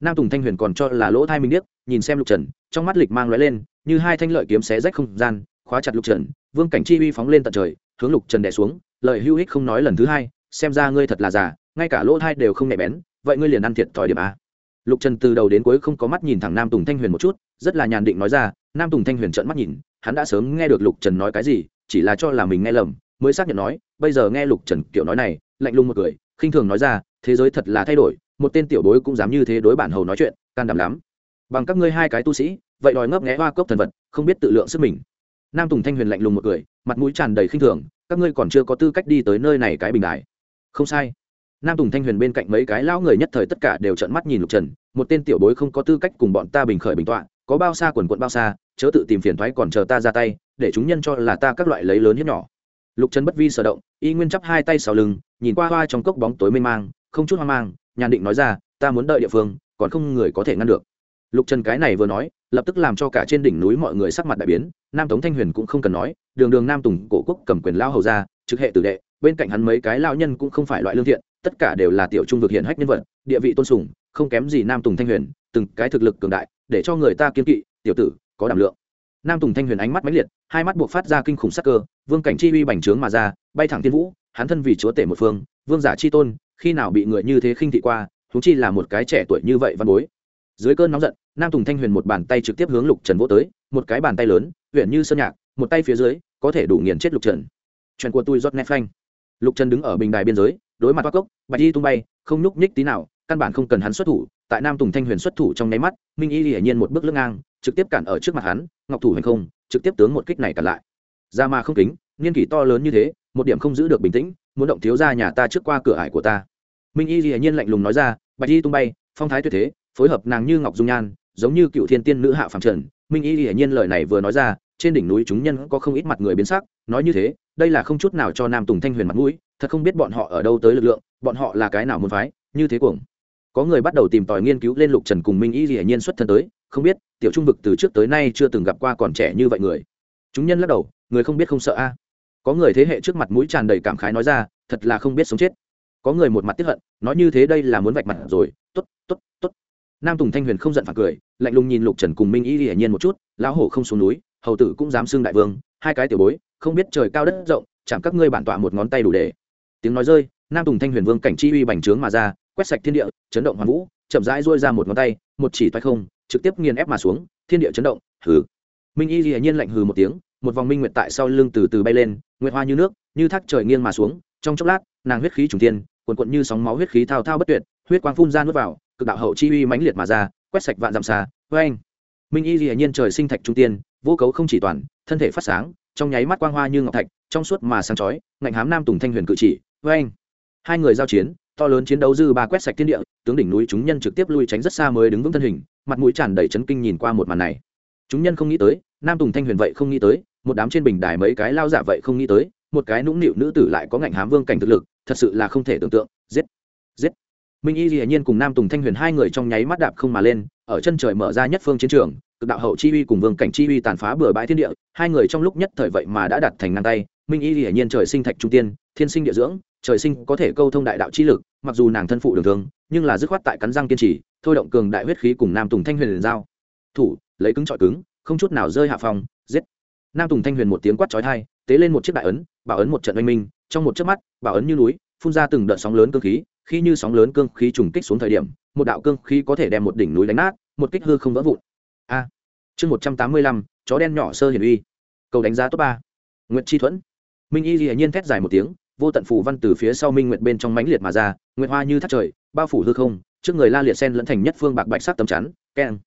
nam tùng thanh huyền còn cho là lỗ thai minh điếc, nhìn xem lục trần, trong mắt lịch mang lóe lên, như hai thanh lợi kiếm xé rách không gian, khóa chặt lục trần, vương cảnh chi uy phóng lên tận trời, hướng lục trần đẻ xuống lợi hữu hích không nói lần thứ hai, xem ra ngươi thật là già, ngay cả lỗ thai đều không nhạy bén, vậy ngươi liền ăn thiệt thòi điểm a. Lục trần từ đầu đến cuối không có mắt nhìn thẳng nam tùng thanh huyền một chút, rất là nhàn định nói ra, nam tùng thanh huyền trợn mắt nhìn, hắn đã sớm nghe được lục trần nói cái gì, chỉ là cho là mình nghe lầm, mới xác nhận nói, bây giờ nghe lục trần kiểu nói này, lạnh lùng một cười khinh thường nói ra thế giới thật là thay đổi, một tên tiểu bối cũng dám như thế đối bản hầu nói chuyện, can đảm lắm. Bằng các ngươi hai cái tu sĩ, vậy đòi ngấp nghẽ hoa cốc thần vật, không biết tự lượng sức mình. Nam tùng thanh huyền lạnh lùng một cười, mặt mũi tràn đầy khinh thường, các ngươi còn chưa có tư cách đi tới nơi này cái bình đài. Không sai. Nam tùng thanh huyền bên cạnh mấy cái lão người nhất thời tất cả đều trợn mắt nhìn lục trần, một tên tiểu bối không có tư cách cùng bọn ta bình khởi bình tọa, có bao xa quần quận bao xa, chớ tự tìm phiền thoái còn chờ ta ra tay, để chúng nhân cho là ta các loại lấy lớn hiếp nhỏ. Lục trần bất vi sở động, y nguyên chắp hai tay sau lưng, nhìn qua hoa trong cốc bóng tối mê mang không chút hoang mang, nhàn định nói ra, ta muốn đợi địa phương, còn không người có thể ngăn được. Lục trần cái này vừa nói, lập tức làm cho cả trên đỉnh núi mọi người sắc mặt đại biến, nam tống thanh huyền cũng không cần nói, đường đường nam tùng cổ quốc cầm quyền lao hầu ra, trực hệ tử đệ, bên cạnh hắn mấy cái lao nhân cũng không phải loại lương thiện, tất cả đều là tiểu trung vực hiển hách nhân vật, địa vị tôn sùng, không kém gì nam tùng thanh huyền, từng cái thực lực cường đại, để cho người ta kiên kỵ, tiểu tử, có đảm lượng. Nam tùng thanh huyền ánh mắt mãnh liệt, hai mắt buộc phát ra kinh khủng sắc cơ, vương cảnh chi uy bành trướng mà ra, bay thẳng tiên vũ, hắn thân vì chúa tể một phương, vương giả chi tôn khi nào bị người như thế khinh thị qua thú chi là một cái trẻ tuổi như vậy văn bối. Dưới cơn nóng giận, nam tùng thanh huyền một bàn tay trực tiếp hướng lục trần vỗ tới, một cái bàn tay lớn, huyện như sơn nhạc, một tay phía dưới, có thể đủ nghiền chết lục trần. Chuyện của tôi rót nét phanh. Lục trần đứng ở bình đài biên giới, đối mặt toa cốc, bạch y tung bay, không nhúc nhích tí nào, căn bản không cần hắn xuất thủ, tại nam tùng thanh huyền xuất thủ trong nháy mắt, minh y hiển nhiên một bước lưng ngang, trực tiếp cản ở trước mặt hắn, ngọc thủ hành không, trực tiếp tướng một kích này cản lại. Ra mà không kính, niên kỷ to lớn như thế, một điểm không giữ được bình tĩnh, muốn động thiếu ra nhà ta trước qua cửa ải của ta minh y hiển nhiên lạnh lùng nói ra, bạch y tung bay, phong thái tuyệt thế, phối hợp nàng như ngọc dung nhan, giống như cựu thiên tiên nữ hạ phàm trần. Minh y hiển nhiên lời này vừa nói ra, trên đỉnh núi chúng nhân có không ít mặt người biến sắc, nói như thế, đây là không chút nào cho nam tùng thanh huyền mặt mũi, thật không biết bọn họ ở đâu tới lực lượng, bọn họ là cái nào muốn phái, như thế cuồng. Có người bắt đầu tìm tòi nghiên cứu lên lục trần cùng minh y hiển nhiên xuất thân tới, không biết, tiểu trung vực từ trước tới nay chưa từng gặp qua còn trẻ như vậy người. Chúng nhân lắc đầu, người không biết không sợ a. Có người thế hệ trước mặt mũi tràn đầy cảm khái nói ra, thật là không biết sống chết có người một mặt tiếp hận, nói như thế đây là muốn vạch mặt rồi t ố t t ố t t ố t nam tùng thanh huyền không giận phản cười, lạnh lùng nhìn lục trần cùng minh y hiển nhiên một chút, lão hổ không xuống núi, hầu tử cũng dám xưng đại vương, hai cái tiểu bối, không biết trời cao đất rộng chẳng các ngươi bản tọa một ngón tay đủ để. Tiếng nói rơi, nam tùng thanh huyền vương cảnh chi uy bành trướng mà ra, quét sạch thiên địa, chấn động hoàn vũ, chậm rãi rôi ra một ngón tay, một chỉ toái không, trực tiếp nghiền ép mà xuống, thiên địa chấn động, hừ. Minh y hiển nhiên lạnh hừ một tiếng, một vòng minh nguyệt tại sau lưng từ từ bay lên, nguyệt hoa như nước, như thác trời nghiêng mà xuống, trong chốc lát, nàng huyết khí trùng tiên cuồn cuộn như sóng máu huyết khí thao thao bất tuyệt, huyết quang phun ra nuốt vào, cực đạo hậu chi uy mãnh liệt mà ra, quét sạch vạn dặm xa vê anh minh y hiển nhiên trời sinh thạch trung tiên, vô cấu không chỉ toàn, thân thể phát sáng, trong nháy mắt quang hoa như ngọc thạch, trong suốt mà sáng chói, ngạnh hám nam tùng thanh huyền cự chỉ vê anh hai người giao chiến, to lớn chiến đấu dư ba quét sạch thiên địa, tướng đỉnh núi chúng nhân trực tiếp lui tránh rất xa mới đứng vững thân hình, mặt mũi tràn đầy chấn kinh nhìn qua một màn này. Chúng nhân không nghĩ tới, nam tùng thanh huyền vậy không nghĩ tới, một đám trên bình đài mấy cái lao giả vậy không nghĩ tới, một cái nũng nịu nữ tử lại có ngạnh hám vương cảnh thực lực thật sự là không thể tưởng tượng. Giết giết. Minh y dĩ nhiên cùng nam tùng thanh huyền hai người trong nháy mắt đạp không mà lên, ở chân trời mở ra nhất phương chiến trường, cực đạo hậu chi uy cùng vương cảnh chi uy tàn phá bừa bãi thiên địa, hai người trong lúc nhất thời vậy mà đã đặt thành ngang tay. Minh y dĩ nhiên trời sinh thạch trung tiên, thiên sinh địa dưỡng, trời sinh có thể câu thông đại đạo chi lực, mặc dù nàng thân phụ đường thương, nhưng là dứt khoát tại cắn răng kiên trì, thôi động cường đại huyết khí cùng nam tùng thanh huyền liền giao. Thủ, lấy cứng trọi cứng, không chút nào rơi hạ phòng giết. Nam tùng thanh huyền một tiếng quát chói thai tế lên một chiếc đại ấn, bảo ấn một trận oanh minh trong một chớp mắt, bảo ấn như núi, phun ra từng đợt sóng lớn cương khí, khi như sóng lớn cương khí trùng kích xuống thời điểm, một đạo cương khí có thể đem một đỉnh núi đánh nát, một kích hư không vỡ vụn. A. Chương một trăm tám mươi lăm, chó đen nhỏ sơ hiển uy. Cầu đánh giá top ba. Nguyệt chi thuẫn. Minh y hiển nhiên thét dài một tiếng, vô tận phù văn từ phía sau minh nguyệt bên trong mãnh liệt mà ra, nguyệt hoa như thác trời, bao phủ hư không, trước người la liệt sen lẫn thành nhất phương bạc bạch sắc tấm chắn, keng.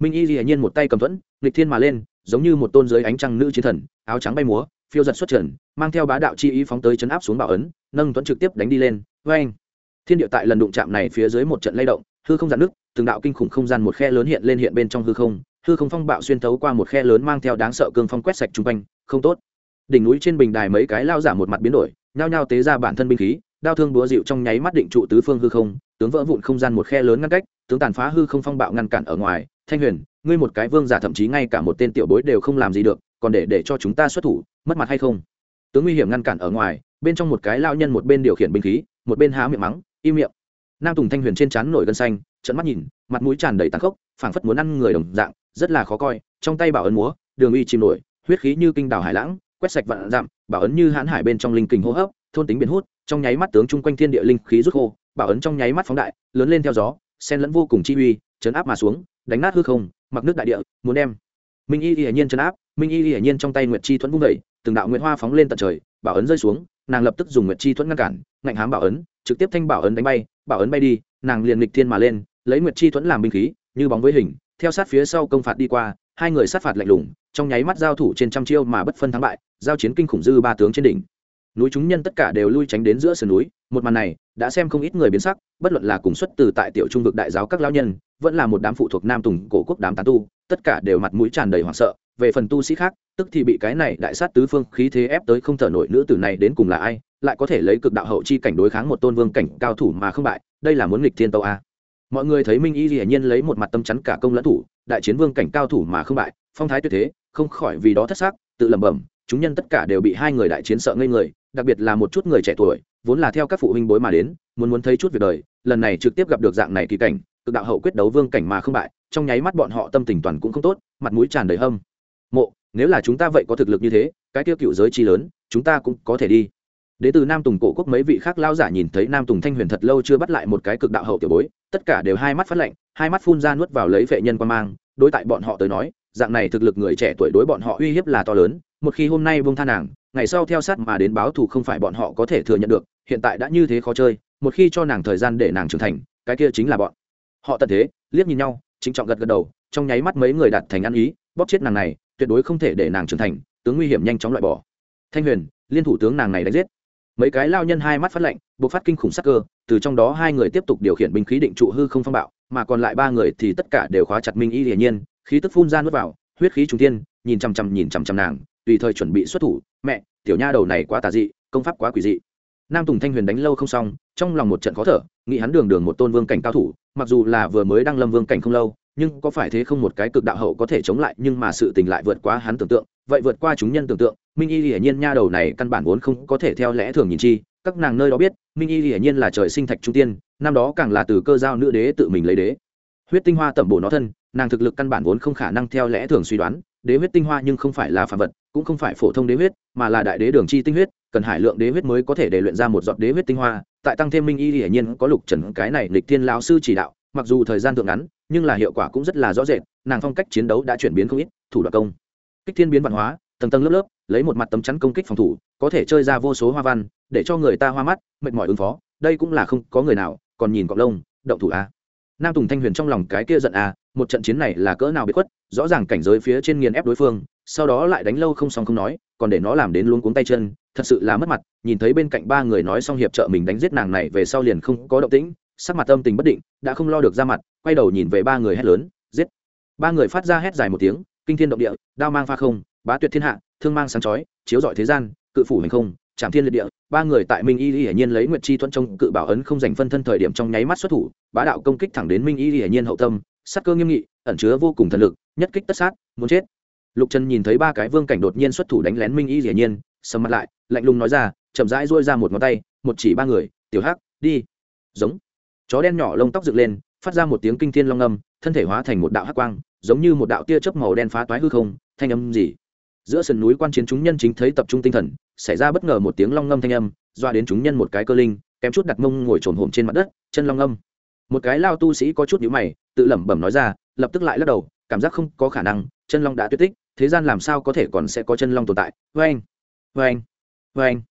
Minh y hiển nhiên một tay cầm thuẫn, nghịch thiên mà lên, giống như một tôn dưới ánh trăng nữ chiến thần, áo trắng bay múa phiêu giật xuất trần, mang theo bá đạo chi ý phóng tới chấn áp xuống bảo ấn, nâng tuấn trực tiếp đánh đi lên. Vê anh thiên địa tại lần đụng chạm này phía dưới một trận lay động, hư không giãn nứt từng đạo kinh khủng không gian một khe lớn hiện lên hiện bên trong hư không hư không phong bạo xuyên thấu qua một khe lớn mang theo đáng sợ cương phong quét sạch chung quanh, không tốt. Đỉnh núi trên bình đài mấy cái lao giả một mặt biến đổi, nhao nhao tế ra bản thân binh khí, đao thương búa dịu trong nháy mắt định trụ tứ phương hư không, tướng vỡ vụn không gian một khe lớn ngăn cách, tướng tàn phá hư không phong bạo ngăn cản ở ngoài. Thanh huyền, ngươi một cái vương giả thậm chí ngay cả một tên tiểu bối đều không làm gì được còn để để cho chúng ta xuất thủ, mất mặt hay không? Tướng nguy hiểm ngăn cản ở ngoài, bên trong một cái lao nhân một bên điều khiển binh khí, một bên há miệng mắng, im miệng. Nam tùng thanh huyền trên trán nổi gân xanh trận mắt nhìn, mặt mũi tràn đầy tàn khốc, phảng phất muốn ăn người đồng dạng, rất là khó coi, trong tay bảo ấn múa, đường uy chìm nổi, huyết khí như kinh đảo hải lãng, quét sạch vạn dặm, bảo ấn như hãn hải bên trong linh kình hô hấp, thôn tính biến hút, trong nháy mắt tướng chung quanh thiên địa linh khí rút khô, bảo ấn trong nháy mắt phóng đại, lớn lên theo gió sen lẫn vô cùng chi uy, chấn áp mà xuống, đánh nát hư không, mặc nước đại địa, muốn đem minh y hiển nhiên chấn áp minh y hiển nhiên trong tay nguyệt chi thuẫn vung vẩy từng đạo nguyệt hoa phóng lên tận trời, bảo ấn rơi xuống, nàng lập tức dùng nguyệt chi thuẫn ngăn cản, ngạnh hám bảo ấn, trực tiếp thanh bảo ấn đánh bay, bảo ấn bay đi, nàng liền nghịch thiên mà lên, lấy nguyệt chi thuẫn làm binh khí, như bóng với hình, theo sát phía sau công phạt đi qua, hai người sát phạt lạnh lùng, trong nháy mắt giao thủ trên trăm chiêu mà bất phân thắng bại, giao chiến kinh khủng dư ba tướng trên đỉnh. Núi chúng nhân tất cả đều lui tránh đến giữa sườn núi, một màn này đã xem không ít người biến sắc, bất luận là cùng xuất từ tại tiểu trung vực đại giáo các lão nhân, vẫn là một đám phụ thuộc nam tùng cổ quốc đám tán tu tất cả đều mặt mũi tràn đầy hoảng sợ, về phần tu sĩ khác, tức thì bị cái này đại sát tứ phương khí thế ép tới không thở nổi nữ tử này đến cùng là ai, lại có thể lấy cực đạo hậu chi cảnh đối kháng một tôn vương cảnh cao thủ mà không bại, đây là muốn nghịch thiên tâu a. Mọi người thấy minh y hiển nhiên lấy một mặt tâm chắn cả công lẫn thủ, đại chiến vương cảnh cao thủ mà không bại, phong thái tuyệt thế, không khỏi vì đó thất xác tự lẩm bẩm, chúng nhân tất cả đều bị hai người đại chiến sợ ngây người, đặc biệt là một chút người trẻ tuổi, vốn là theo các phụ huynh bối mà đến, muốn muốn thấy chút việc đời, lần này trực tiếp gặp được dạng này kỳ cảnh, cực đạo hậu quyết đấu vương cảnh mà không bại trong nháy mắt bọn họ tâm tình toàn cũng không tốt, mặt mũi tràn đầy hâm. Mộ, nếu là chúng ta vậy có thực lực như thế, cái tiêu cựu giới chi lớn, chúng ta cũng có thể đi. Đến từ nam tùng cổ quốc mấy vị khác lao giả nhìn thấy nam tùng thanh huyền thật lâu chưa bắt lại một cái cực đạo hậu tiểu bối, tất cả đều hai mắt phát lạnh, hai mắt phun ra nuốt vào lấy vệ nhân quan mang. Đối tại bọn họ tới nói, dạng này thực lực người trẻ tuổi đối bọn họ uy hiếp là to lớn, một khi hôm nay buông tha nàng, ngày sau theo sát mà đến báo thù không phải bọn họ có thể thừa nhận được, hiện tại đã như thế khó chơi, một khi cho nàng thời gian để nàng trưởng thành, cái kia chính là bọn họ tận thế, liếc nhìn nhau chính trọng gật gật đầu, trong nháy mắt mấy người đặt thành ăn ý, bóp chết nàng này, tuyệt đối không thể để nàng trưởng thành, tướng nguy hiểm nhanh chóng loại bỏ. Thanh huyền, liên thủ tướng nàng này đánh giết. Mấy cái lao nhân hai mắt phát lạnh buộc phát kinh khủng sắc cơ, từ trong đó hai người tiếp tục điều khiển binh khí định trụ hư không phong bạo, mà còn lại ba người thì tất cả đều khóa chặt minh y hiển nhiên, khí tức phun ra nuốt vào, huyết khí trung tiên nhìn chằm chằm nhìn chằm chằm nàng, tùy thời chuẩn bị xuất thủ, mẹ, tiểu nha đầu này quá tà dị, công pháp quá quỷ dị. Nam tùng thanh huyền đánh lâu không xong, trong lòng một trận khó thở, nghĩ hắn đường đường một tôn vương cảnh cao thủ mặc dù là vừa mới đăng lâm vương cảnh không lâu, nhưng có phải thế không một cái cực đạo hậu có thể chống lại, nhưng mà sự tình lại vượt quá hắn tưởng tượng, vậy vượt qua chúng nhân tưởng tượng, minh y hiển nhiên nha đầu này căn bản vốn không có thể theo lẽ thường nhìn chi, các nàng nơi đó biết, minh y hiển nhiên là trời sinh thạch trung tiên, năm đó càng là từ cơ giao nữ đế tự mình lấy đế. Huyết tinh hoa tẩm bổ nó thân, nàng thực lực căn bản vốn không khả năng theo lẽ thường suy đoán, đế huyết tinh hoa nhưng không phải là phản vật, cũng không phải phổ thông đế huyết, mà là đại đế đường chi tinh huyết, cần hải lượng đế huyết mới có thể để luyện ra một giọt đế huyết tinh hoa tại tăng thêm minh y hiển nhiên có lục trần cái này lịch thiên lão sư chỉ đạo mặc dù thời gian thượng ngắn nhưng là hiệu quả cũng rất là rõ rệt nàng phong cách chiến đấu đã chuyển biến không ít thủ đoạn công kích thiên biến văn hóa tầng tầng lớp lớp lấy một mặt tấm chắn công kích phòng thủ có thể chơi ra vô số hoa văn để cho người ta hoa mắt mệt mỏi ứng phó đây cũng là không có người nào còn nhìn cọc lông động thủ a à. nam tùng thanh huyền trong lòng cái kia giận a à, một trận chiến này là cỡ nào bị khuất rõ ràng cảnh giới phía trên nghiền ép đối phương sau đó lại đánh lâu không xong không nói, còn để nó làm đến luôn cuống tay chân, thật sự là mất mặt, nhìn thấy bên cạnh ba người nói xong hiệp trợ mình đánh giết nàng này về sau liền không có động tĩnh, sắc mặt âm tình bất định, đã không lo được ra mặt, quay đầu nhìn về ba người hét lớn, giết. Ba người phát ra hét dài một tiếng, kinh thiên động địa, đao mang pha không, bá tuyệt thiên hạ, thương mang sáng chói, chiếu rọi thế gian, cự phủ hành không, trảm thiên liệt địa, ba người tại minh y hiển nhiên lấy nguyệt chi thuận trong cự bảo ấn không dành phân thân thời điểm trong nháy mắt xuất thủ, bá đạo công kích thẳng đến minh y hiển nhiên hậu tâm, sắc cơ nghiêm nghị, ẩn chứa vô cùng thần lực, nhất kích tất sát, muốn chết lục trần nhìn thấy ba cái vương cảnh đột nhiên xuất thủ đánh lén minh y hiển nhiên, sầm mặt lại, lạnh lùng nói ra, chậm rãi duỗi ra một ngón tay, một chỉ ba người, tiểu hắc, đi. Giống. Chó đen nhỏ lông tóc dựng lên, phát ra một tiếng kinh thiên long âm, thân thể hóa thành một đạo hắc quang, giống như một đạo tia chớp màu đen phá toái hư không, thanh âm gì? Giữa sườn núi quan chiến chúng nhân chính thấy tập trung tinh thần, xảy ra bất ngờ một tiếng long ngâm thanh âm, doa đến chúng nhân một cái cơ linh, kém chút đặt mông ngồi trồn hổm trên mặt đất, chân long ngâm một cái lao tu sĩ có chút nhíu mày, tự lẩm bẩm nói ra, lập tức lại lắc đầu, cảm giác không có khả năng, chân long đã tuyệt tích thế gian làm sao có thể còn sẽ có chân long tồn tại? Vê anh vê anh vê anh.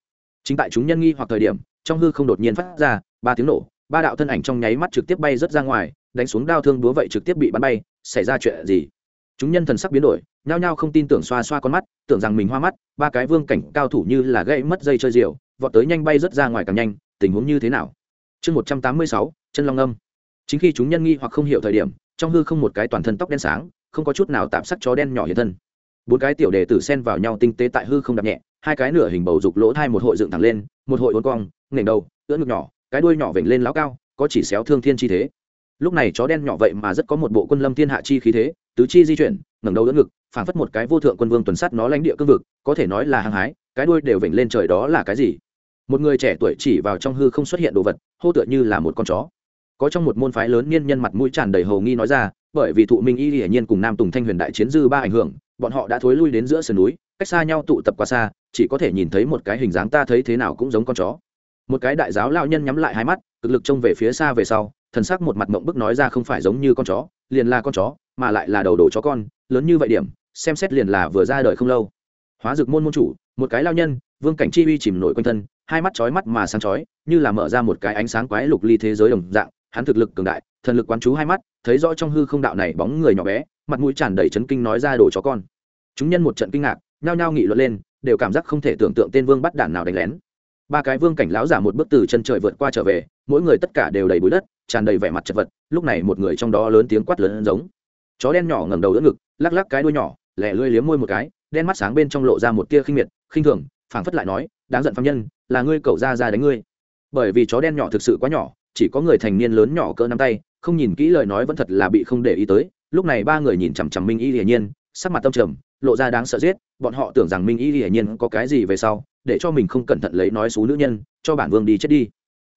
Chính tại chúng nhân nghi hoặc thời điểm, trong hư không đột nhiên phát ra ba tiếng nổ, ba đạo thân ảnh trong nháy mắt trực tiếp bay rớt ra ngoài, đánh xuống đao thương búa vậy trực tiếp bị bắn bay, xảy ra chuyện gì? Chúng nhân thần sắc biến đổi, nhao nhao không tin tưởng xoa xoa con mắt, tưởng rằng mình hoa mắt, ba cái vương cảnh cao thủ như là gãy mất dây chơi diều, vọt tới nhanh bay rớt ra ngoài càng nhanh, tình huống như thế nào? Chương một trăm tám mươi sáu, chân long âm. Chính khi chúng nhân nghi hoặc không hiểu thời điểm, trong hư không một cái toàn thân tóc đen sáng, không có chút nào tạm sắc chó đen nhỏ hiện thân bốn cái tiểu đề tử sen vào nhau tinh tế tại hư không đạp nhẹ, hai cái nửa hình bầu dục lỗ thai một hội dựng thẳng lên, một hội uốn cong nghềnh đầu, ưỡn ngực nhỏ, cái đuôi nhỏ vểnh lên láo cao, có chỉ xéo thương thiên chi thế. Lúc này chó đen nhỏ vậy mà rất có một bộ quân lâm thiên hạ chi khí thế, tứ chi di chuyển, ngẩng đầu đỡ ngực, phảng phất một cái vô thượng quân vương tuần sắt nó lãnh địa cương vực, có thể nói là hăng hái, cái đuôi đều vểnh lên trời đó là cái gì? Một người trẻ tuổi chỉ vào trong hư không xuất hiện đồ vật, hô tựa như là một con chó. Có trong một môn phái lớn niên nhân mặt mũi tràn đầy hầu nghi nói ra, bởi vì thụ minh y hiển nhiên cùng nam tùng thanh huyền đại chiến dư ba ảnh hưởng bọn họ đã thối lui đến giữa sườn núi, cách xa nhau tụ tập quá xa, chỉ có thể nhìn thấy một cái hình dáng ta thấy thế nào cũng giống con chó. Một cái đại giáo lao nhân nhắm lại hai mắt, cực lực trông về phía xa về sau, thần sắc một mặt mộng bức nói ra không phải giống như con chó, liền là con chó, mà lại là đầu đồ chó con, lớn như vậy điểm, xem xét liền là vừa ra đời không lâu. Hóa dược môn môn chủ, một cái lao nhân, vương cảnh chi uy chìm nổi quanh thân, hai mắt chói mắt mà sáng chói, như là mở ra một cái ánh sáng quái lục ly thế giới đồng dạng, hắn thực lực cường đại, thần lực quán chú hai mắt, thấy rõ trong hư không đạo này bóng người nhỏ bé mặt mũi tràn đầy chấn kinh nói ra đồ chó con. Chúng nhân một trận kinh ngạc, nhao nhao nghị luận lên, đều cảm giác không thể tưởng tượng tên vương bắt đản nào đánh lén. Ba cái vương cảnh lão giả một bước từ chân trời vượt qua trở về, mỗi người tất cả đều đầy bụi đất, tràn đầy vẻ mặt chật vật, lúc này một người trong đó lớn tiếng quát lớn giống. Chó đen nhỏ ngẩng đầu đỡ ngực, lắc lắc cái đuôi nhỏ, lẻ lươi liếm môi một cái, đen mắt sáng bên trong lộ ra một tia khinh miệt, khinh thường, phảng phất lại nói, đáng giận phạm nhân, là ngươi cậu ra ra đánh ngươi. Bởi vì chó đen nhỏ thực sự quá nhỏ, chỉ có người thành niên lớn nhỏ cỡ nắm tay, không nhìn kỹ lời nói vẫn thật là bị không để ý tới lúc này ba người nhìn chằm chằm minh y hiển nhiên, sắc mặt tâm trầm, lộ ra đáng sợ giết, bọn họ tưởng rằng minh y hiển nhiên có cái gì về sau, để cho mình không cẩn thận lấy nói xú nữ nhân, cho bản vương đi chết đi.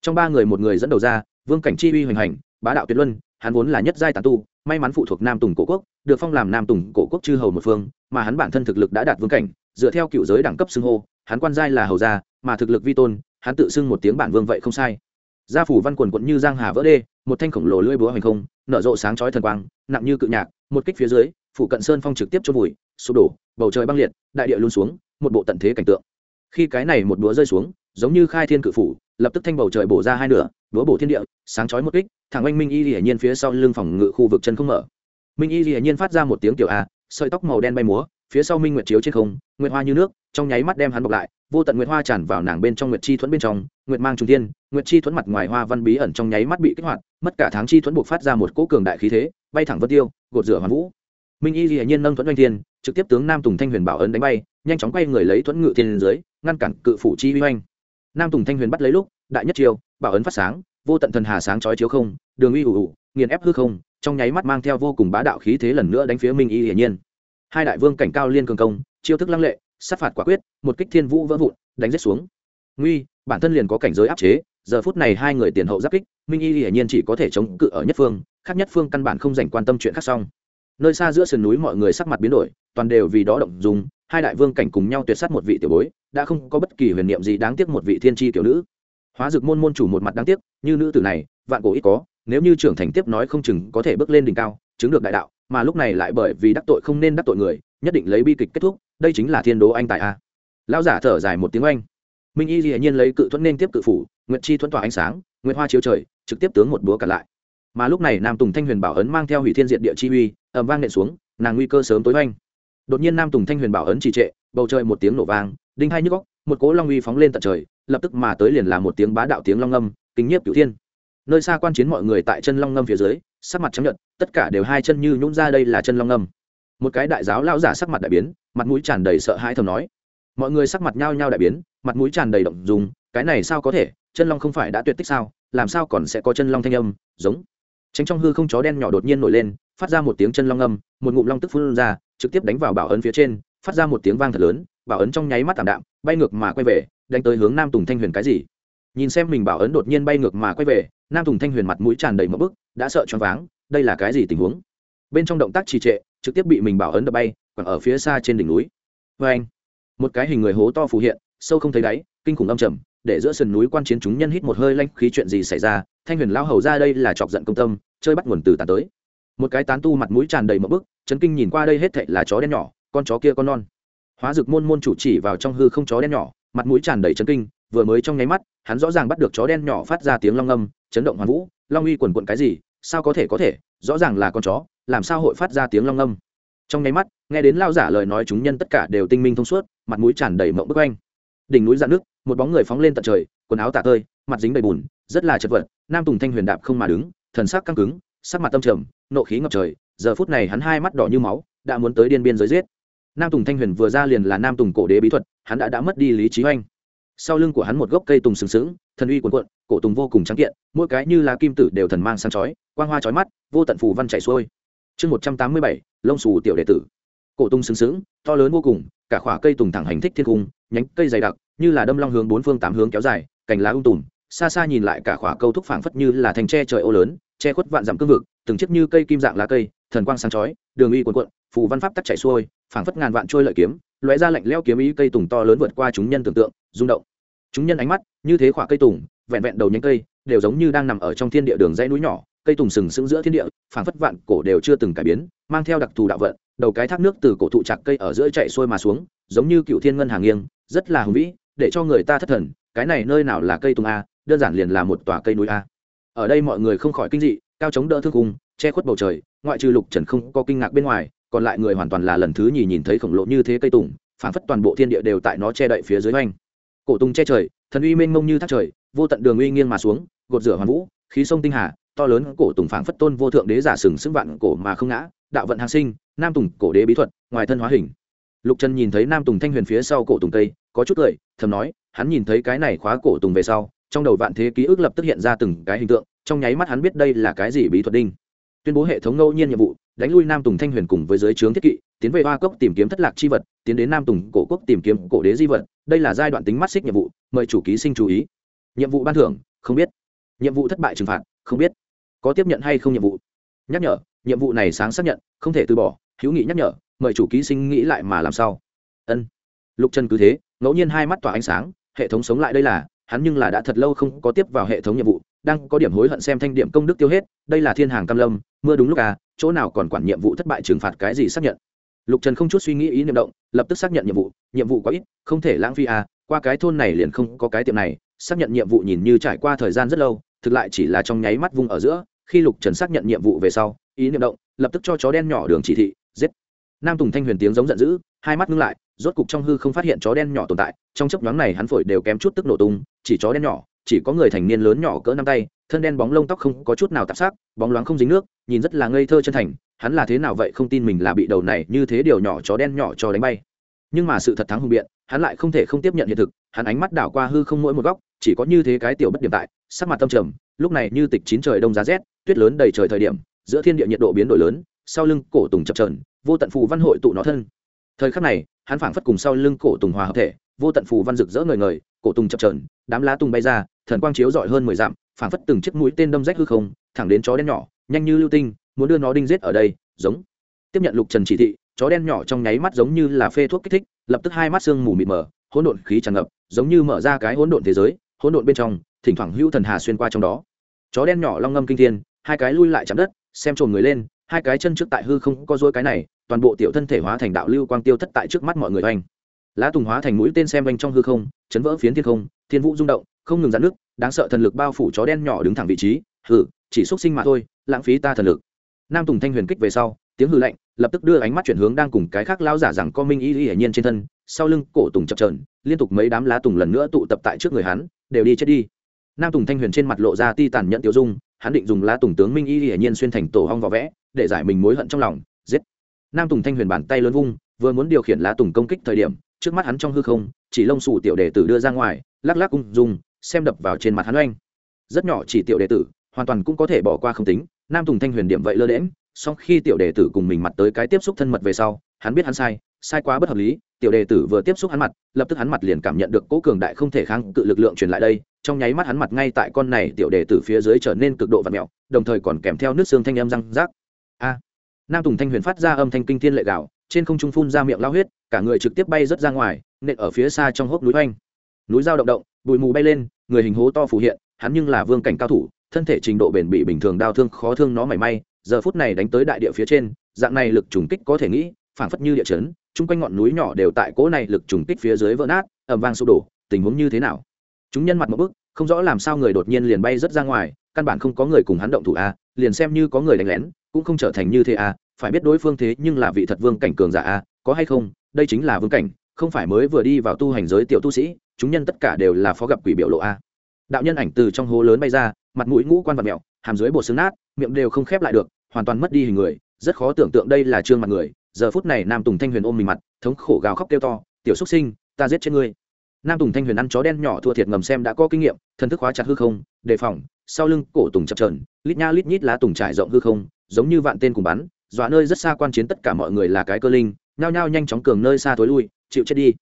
Trong ba người một người dẫn đầu ra, vương cảnh chi uy hoành hành, bá đạo tuyệt luân, hắn vốn là nhất giai tàn tu, may mắn phụ thuộc nam tùng cổ quốc, được phong làm nam tùng cổ quốc chư hầu một phương, mà hắn bản thân thực lực đã đạt vương cảnh, dựa theo cựu giới đẳng cấp xưng hô, hắn quan giai là hầu gia, mà thực lực vi tôn, hắn tự xưng một tiếng bản vương vậy không sai. Gia phủ văn quần quận như giang hà vỡ đê, một thanh khổng lồ lưỡi búa hoành không nở rộ sáng chói thần quang, nặng như cự nhạc, một kích phía dưới, phủ cận sơn phong trực tiếp chôn vùi, sụp đổ, bầu trời băng liệt, đại địa luôn xuống, một bộ tận thế cảnh tượng. Khi cái này một búa rơi xuống, giống như khai thiên cự phủ, lập tức thanh bầu trời bổ ra hai nửa, búa bổ thiên địa, sáng chói một kích, thẳng anh minh y hiển nhiên phía sau lưng phòng ngự khu vực chân không mở. Minh y hiển nhiên phát ra một tiếng tiểu a, sợi tóc màu đen bay múa, phía sau minh nguyệt chiếu trên không, nguyệt hoa như nước, trong nháy mắt đem hắn bọc lại, vô tận nguyệt hoa tràn vào nàng bên trong nguyệt chi thuẫn bên trong, nguyệt mang trung thiên nguyệt chi thuẫn mặt ngoài hoa văn bí ẩn trong nháy mắt bị kích hoạt, mất cả tháng chi thuẫn buộc phát ra một cỗ cường đại khí thế, bay thẳng vân tiêu, gột rửa hoàn vũ. Minh y hiển nhiên nâng thuẫn oanh thiên, trực tiếp tướng nam tùng thanh huyền bảo ấn đánh bay, nhanh chóng quay người lấy thuẫn ngự thiên dưới, ngăn cản cự phủ chi uy oanh nam tùng thanh huyền bắt lấy lúc, đại nhất chiêu, bảo ấn phát sáng, vô tận thần hà sáng chói chiếu không, đường uy ủ ủ, nghiền ép hư không, trong nháy mắt mang theo vô cùng bá đạo khí thế lần nữa đánh phía minh y hiển nhiên. Hai đại vương cảnh cao liên cường công, chiêu thức lăng lệ, sát phạt quả quyết, một kích thiên vũ vỡ vụn, đánh rết xuống. Nguy, bản thân liền có cảnh giới áp chế giờ phút này hai người tiền hậu giáp kích minh y hiển nhiên chỉ có thể chống cự ở nhất phương khác nhất phương căn bản không dành quan tâm chuyện khác xong. Nơi xa giữa sườn núi mọi người sắc mặt biến đổi toàn đều vì đó động dùng hai đại vương cảnh cùng nhau tuyệt sát một vị tiểu bối đã không có bất kỳ huyền niệm gì đáng tiếc một vị thiên tri tiểu nữ. Hóa dược môn môn chủ một mặt đáng tiếc như nữ tử này vạn cổ ít có nếu như trưởng thành tiếp nói không chừng có thể bước lên đỉnh cao chứng được đại đạo mà lúc này lại bởi vì đắc tội không nên đắc tội người nhất định lấy bi kịch kết thúc đây chính là thiên đố anh tại a. Lão giả thở dài một tiếng anh, minh y dĩ nhiên lấy cự thuẫn nên tiếp cự phủ nguyệt chi thuẫn tỏa ánh sáng, nguyệt hoa chiếu trời, trực tiếp tướng một búa cả lại. Mà lúc này nam tùng thanh huyền bảo ấn mang theo hủy thiên diện địa chi uy ẩm vang nện xuống, nàng nguy cơ sớm tối oanh. Đột nhiên nam tùng thanh huyền bảo ấn trì trệ, bầu trời một tiếng nổ vang, đinh hai nhức góc một cỗ long uy phóng lên tận trời, lập tức mà tới liền là một tiếng bá đạo tiếng long âm kính nhiếp cửu thiên. Nơi xa quan chiến mọi người tại chân long ngâm phía dưới, sắc mặt chấp nhận tất cả đều hai chân như nhún ra đây là chân long ngâm. Một cái đại giáo lão giả sắc mặt đại biến, mặt mũi tràn đầy sợ hãi thầm nói. Mọi người sắc mặt nhao nhao đại biến, mặt mũi tràn đầy động dùng cái này sao có thể? Chân long không phải đã tuyệt tích sao, làm sao còn sẽ có chân long thanh âm, giống. Tránh trong hư không chó đen nhỏ đột nhiên nổi lên, phát ra một tiếng chân long âm, một ngụm long tức phun ra, trực tiếp đánh vào bảo ấn phía trên, phát ra một tiếng vang thật lớn, bảo ấn trong nháy mắt tạm đạm, bay ngược mà quay về, đánh tới hướng nam tùng thanh huyền cái gì. Nhìn xem mình bảo ấn đột nhiên bay ngược mà quay về, nam tùng thanh huyền mặt mũi tràn đầy mỡ bức, đã sợ choáng váng, đây là cái gì tình huống? Bên trong động tác trì trệ, trực tiếp bị mình bảo ấn đập bay còn ở phía xa trên đỉnh núi. Vê anh một cái hình người hố to phù hiện, sâu không thấy đáy, kinh khủng âm trầm để giữa sườn núi quan chiến chúng nhân hít một hơi lanh khí chuyện gì xảy ra, thanh huyền lao hầu ra đây là chọc giận công tâm, chơi bắt nguồn từ tàn tới. Một cái tán tu mặt mũi tràn đầy mậm bức, chấn kinh nhìn qua đây hết thệ là chó đen nhỏ, con chó kia con non. Hóa dực môn môn chủ chỉ vào trong hư không chó đen nhỏ, mặt mũi tràn đầy chấn kinh, vừa mới trong nháy mắt, hắn rõ ràng bắt được chó đen nhỏ phát ra tiếng long âm, chấn động hoàn vũ, long uy quần quận cái gì, sao có thể có thể, rõ ràng là con chó, làm sao hội phát ra tiếng long âm. Trong nháy mắt, nghe đến lao giả lời nói chúng nhân tất cả đều tinh minh thông suốt, mặt mũi tràn đầy mộng bức oanh. Đỉnh núi dạn nước một bóng người phóng lên tận trời, quần áo tả tơi, mặt dính đầy bùn, rất là chật vật, nam tùng thanh huyền đạp không mà đứng, thần sắc căng cứng, sắc mặt tâm trầm, nộ khí ngập trời, giờ phút này hắn hai mắt đỏ như máu, đã muốn tới điên biên giới giết. Nam tùng thanh huyền vừa ra liền là nam tùng cổ đế bí thuật, hắn đã đã mất đi lý trí oanh. Sau lưng của hắn một gốc cây tùng sừng sững, thần uy quần quận cổ tùng vô cùng trắng kiện, mỗi cái như là kim tử đều thần mang sang chói, quang hoa chói mắt, vô tận phù văn chảy xuôi. Chương một trăm tám mươi bảy, lông xù tiểu đệ tử. Cổ tùng sừng sững, to lớn vô cùng, cả khỏa cây tùng thẳng hành thích thiên cung, nhánh cây dày đặc như là đâm long hướng bốn phương tám hướng kéo dài, cành lá ung tùm, xa xa nhìn lại cả khỏa câu thúc phảng phất như là thành tre trời ô lớn, che khuất vạn dặm cương vực, từng chiếc như cây kim dạng lá cây, thần quang sáng chói, đường uy cuồn cuộn, phù văn pháp tắc chảy xuôi, phảng phất ngàn vạn trôi lợi kiếm, lóe ra lạnh leo kiếm ý cây tùng to lớn vượt qua chúng nhân tưởng tượng, rung động. Chúng nhân ánh mắt, như thế khỏa cây tùng, vẹn vẹn đầu nhánh cây, đều giống như đang nằm ở trong thiên địa đường dãy núi nhỏ, cây tùng sừng sững giữa thiên địa, phảng phất vạn cổ đều chưa từng cải biến, mang theo đặc thù đạo vận, đầu cái thác nước từ cổ thụ chạc cây ở giữa chạy xuôi mà xuống, giống như cựu thiên ngân hàng nghiêng, rất là hùng vĩ để cho người ta thất thần, cái này nơi nào là cây tùng a, đơn giản liền là một tòa cây núi a. Ở đây mọi người không khỏi kinh dị, cao chống đỡ thương cung che khuất bầu trời, ngoại trừ lục trần không có kinh ngạc bên ngoài, còn lại người hoàn toàn là lần thứ nhì nhìn thấy khổng lồ như thế cây tùng, phảng phất toàn bộ thiên địa đều tại nó che đậy phía dưới oanh cổ tùng che trời, thần uy mênh mông như thác trời, vô tận đường uy nghiêng mà xuống, gột rửa hoàn vũ, khí sông tinh hà, to lớn cổ tùng phảng phất tôn vô thượng đế giả sừng sững vạn cổ mà không ngã, đạo vận hàng sinh, nam tùng cổ đế bí thuật, ngoài thân hóa hình. Lục trần nhìn thấy nam tùng thanh huyền phía sau cổ tùng tây có chút cười, thầm nói, hắn nhìn thấy cái này khóa cổ tùng về sau, trong đầu vạn thế ký ức lập tức hiện ra từng cái hình tượng, trong nháy mắt hắn biết đây là cái gì bí thuật đinh. Tuyên bố hệ thống ngẫu nhiên nhiệm vụ, đánh lui nam tùng thanh huyền cùng với giới trướng thiết kỵ, tiến về hoa cốc tìm kiếm thất lạc chi vật, tiến đến nam tùng cổ quốc tìm kiếm cổ đế di vật, đây là giai đoạn tính mắt xích nhiệm vụ, mời chủ ký sinh chú ý. Nhiệm vụ ban thưởng, không biết. Nhiệm vụ thất bại trừng phạt, không biết. Có tiếp nhận hay không nhiệm vụ? Nhắc nhở, nhiệm vụ này sáng xác nhận, không thể từ bỏ, hữu nghị nhắc nhở, mời chủ ký sinh nghĩ lại mà làm sao? Ân. Lục trần cứ thế ngẫu nhiên hai mắt tỏa ánh sáng, hệ thống sống lại đây là, hắn nhưng là đã thật lâu không có tiếp vào hệ thống nhiệm vụ, đang có điểm hối hận xem thanh điểm công đức tiêu hết, đây là thiên hàng cam lâm, mưa đúng lúc à chỗ nào còn quản nhiệm vụ thất bại trừng phạt cái gì xác nhận. Lục trần không chút suy nghĩ ý niệm động, lập tức xác nhận nhiệm vụ nhiệm vụ quá ít, không thể lãng phí à qua cái thôn này liền không có cái tiệm này, xác nhận nhiệm vụ nhìn như trải qua thời gian rất lâu, thực lại chỉ là trong nháy mắt vung ở giữa, khi lục trần xác nhận nhiệm vụ về sau, ý niệm động, lập tức cho chó đen nhỏ đường chỉ thị, giết. Nam tùng thanh huyền tiếng giống giận dữ, hai mắt ngưng lại rốt cục trong hư không phát hiện chó đen nhỏ tồn tại, trong chấp nhoáng này hắn phổi đều kém chút tức nổ tung, chỉ chó đen nhỏ, chỉ có người thành niên lớn nhỏ cỡ năm tay, thân đen bóng lông tóc không có chút nào tạp sắc, bóng loáng không dính nước, nhìn rất là ngây thơ chân thành, hắn là thế nào vậy không tin mình là bị đầu này như thế điều nhỏ chó đen nhỏ cho đánh bay. Nhưng mà sự thật thắng hùng biện, hắn lại không thể không tiếp nhận hiện thực, hắn ánh mắt đảo qua hư không mỗi một góc, chỉ có như thế cái tiểu bất điểm tại, sắc mặt tâm trầm, lúc này như tịch chín trời đông giá rét, tuyết lớn đầy trời thời điểm, giữa thiên địa nhiệt độ biến đổi lớn, sau lưng cổ tùng chập trờn vô tận phù văn hội tụ nó thân thời khắc này, hắn phảng phất cùng sau lưng cổ tùng hòa hợp thể, vô tận phù văn rực rỡ người người cổ tùng chập trờn đám lá tùng bay ra, thần quang chiếu dọi hơn mười dặm, phảng phất từng chiếc mũi tên đâm rách hư không, thẳng đến chó đen nhỏ, nhanh như lưu tinh, muốn đưa nó đinh giết ở đây, giống. Tiếp nhận lục trần chỉ thị, chó đen nhỏ trong nháy mắt giống như là phê thuốc kích thích, lập tức hai mắt sương mù mịt mờ, hỗn độn khí tràn ngập, giống như mở ra cái hỗn độn thế giới, hỗn độn bên trong, thỉnh thoảng hữu thần hà xuyên qua trong đó. Chó đen nhỏ long ngâm kinh thiên, hai cái lui lại chạm đất, xem trồn người lên, hai cái chân trước tại hư không có dối cái này toàn bộ tiểu thân thể hóa thành đạo lưu quang tiêu thất tại trước mắt mọi người oanh. Lá tùng hóa thành mũi tên xem oanh trong hư không, chấn vỡ phiến thiên không, thiên vũ rung động, không ngừng dạn nước, đáng sợ thần lực bao phủ chó đen nhỏ đứng thẳng vị trí. Hừ, chỉ xúc sinh mà thôi, lãng phí ta thần lực. Nam tùng thanh huyền kích về sau, tiếng hư lạnh, lập tức đưa ánh mắt chuyển hướng đang cùng cái khác lao giả rằng co minh y y hiển nhiên trên thân, sau lưng cổ tùng chập trờn liên tục mấy đám lá tùng lần nữa tụ tập tại trước người hắn, đều đi chết đi. Nam tùng thanh huyền trên mặt lộ ra ti tàn nhận tiêu dung, hắn định dùng lá tùng tướng minh y hiển nhiên xuyên thành tổ hong vỏ vẽ, để giải mình mối hận trong lòng, giết nam tùng thanh huyền bàn tay lớn vung, vừa muốn điều khiển lá tùng công kích thời điểm, trước mắt hắn trong hư không, chỉ lông xù tiểu đệ tử đưa ra ngoài, lắc lắc ung dung, xem đập vào trên mặt hắn oanh. Rất nhỏ chỉ tiểu đệ tử, hoàn toàn cũng có thể bỏ qua không tính, nam tùng thanh huyền điểm vậy lơ đễm song khi tiểu đệ tử cùng mình mặt tới cái tiếp xúc thân mật về sau, hắn biết hắn sai sai quá bất hợp lý, tiểu đệ tử vừa tiếp xúc hắn mặt, lập tức hắn mặt liền cảm nhận được cố cường đại không thể kháng cự lực lượng truyền lại đây, trong nháy mắt hắn mặt ngay tại con này tiểu đệ tử phía dưới trở nên cực độ và mẹo đồng thời còn kèm theo nước xương thanh âm răng rác. A! Nam tùng thanh huyền phát ra âm thanh kinh thiên lệ gạo, trên không trung phun ra miệng lao huyết, cả người trực tiếp bay rớt ra ngoài, nện ở phía xa trong hốc núi oanh. Núi dao động động, bụi mù bay lên, người hình hố to phủ hiện, hắn nhưng là vương cảnh cao thủ, thân thể trình độ bền bị bình thường đau thương khó thương nó mảy may, giờ phút này đánh tới đại địa phía trên, dạng này lực trùng kích có thể nghĩ, phảng phất như địa chấn, chung quanh ngọn núi nhỏ đều tại cỗ này lực trùng kích phía dưới vỡ nát ẩm vang sụp đổ, tình huống như thế nào? Chúng nhân mặt một bức, không rõ làm sao người đột nhiên liền bay rất ra ngoài, căn bản không có người cùng hắn động thủ a liền xem như có người đánh lén cũng không trở thành như thế à phải biết đối phương thế nhưng là vị thật vương cảnh cường giả à có hay không, đây chính là vương cảnh, không phải mới vừa đi vào tu hành giới tiểu tu sĩ, chúng nhân tất cả đều là phó gặp quỷ biểu lộ a đạo nhân ảnh từ trong hố lớn bay ra, mặt mũi ngũ quan vật mẹo, hàm dưới bột xương nát, miệng đều không khép lại được, hoàn toàn mất đi hình người, rất khó tưởng tượng đây là trương mặt người, giờ phút này nam tùng thanh huyền ôm mình mặt, thống khổ gào khóc kêu to, tiểu xúc sinh, ta giết chết ngươi. Nam tùng thanh huyền ăn chó đen nhỏ thua thiệt ngầm xem đã có kinh nghiệm, thần thức hóa chặt hư không, đề phòng, sau lưng cổ tùng chập trờn lít nha lít nhít lá tùng trải rộng hư không giống như vạn tên cùng bắn, dọa nơi rất xa quan chiến tất cả mọi người là cái cơ linh, nhao nhao nhanh chóng cường nơi xa thối lui, chịu chết đi.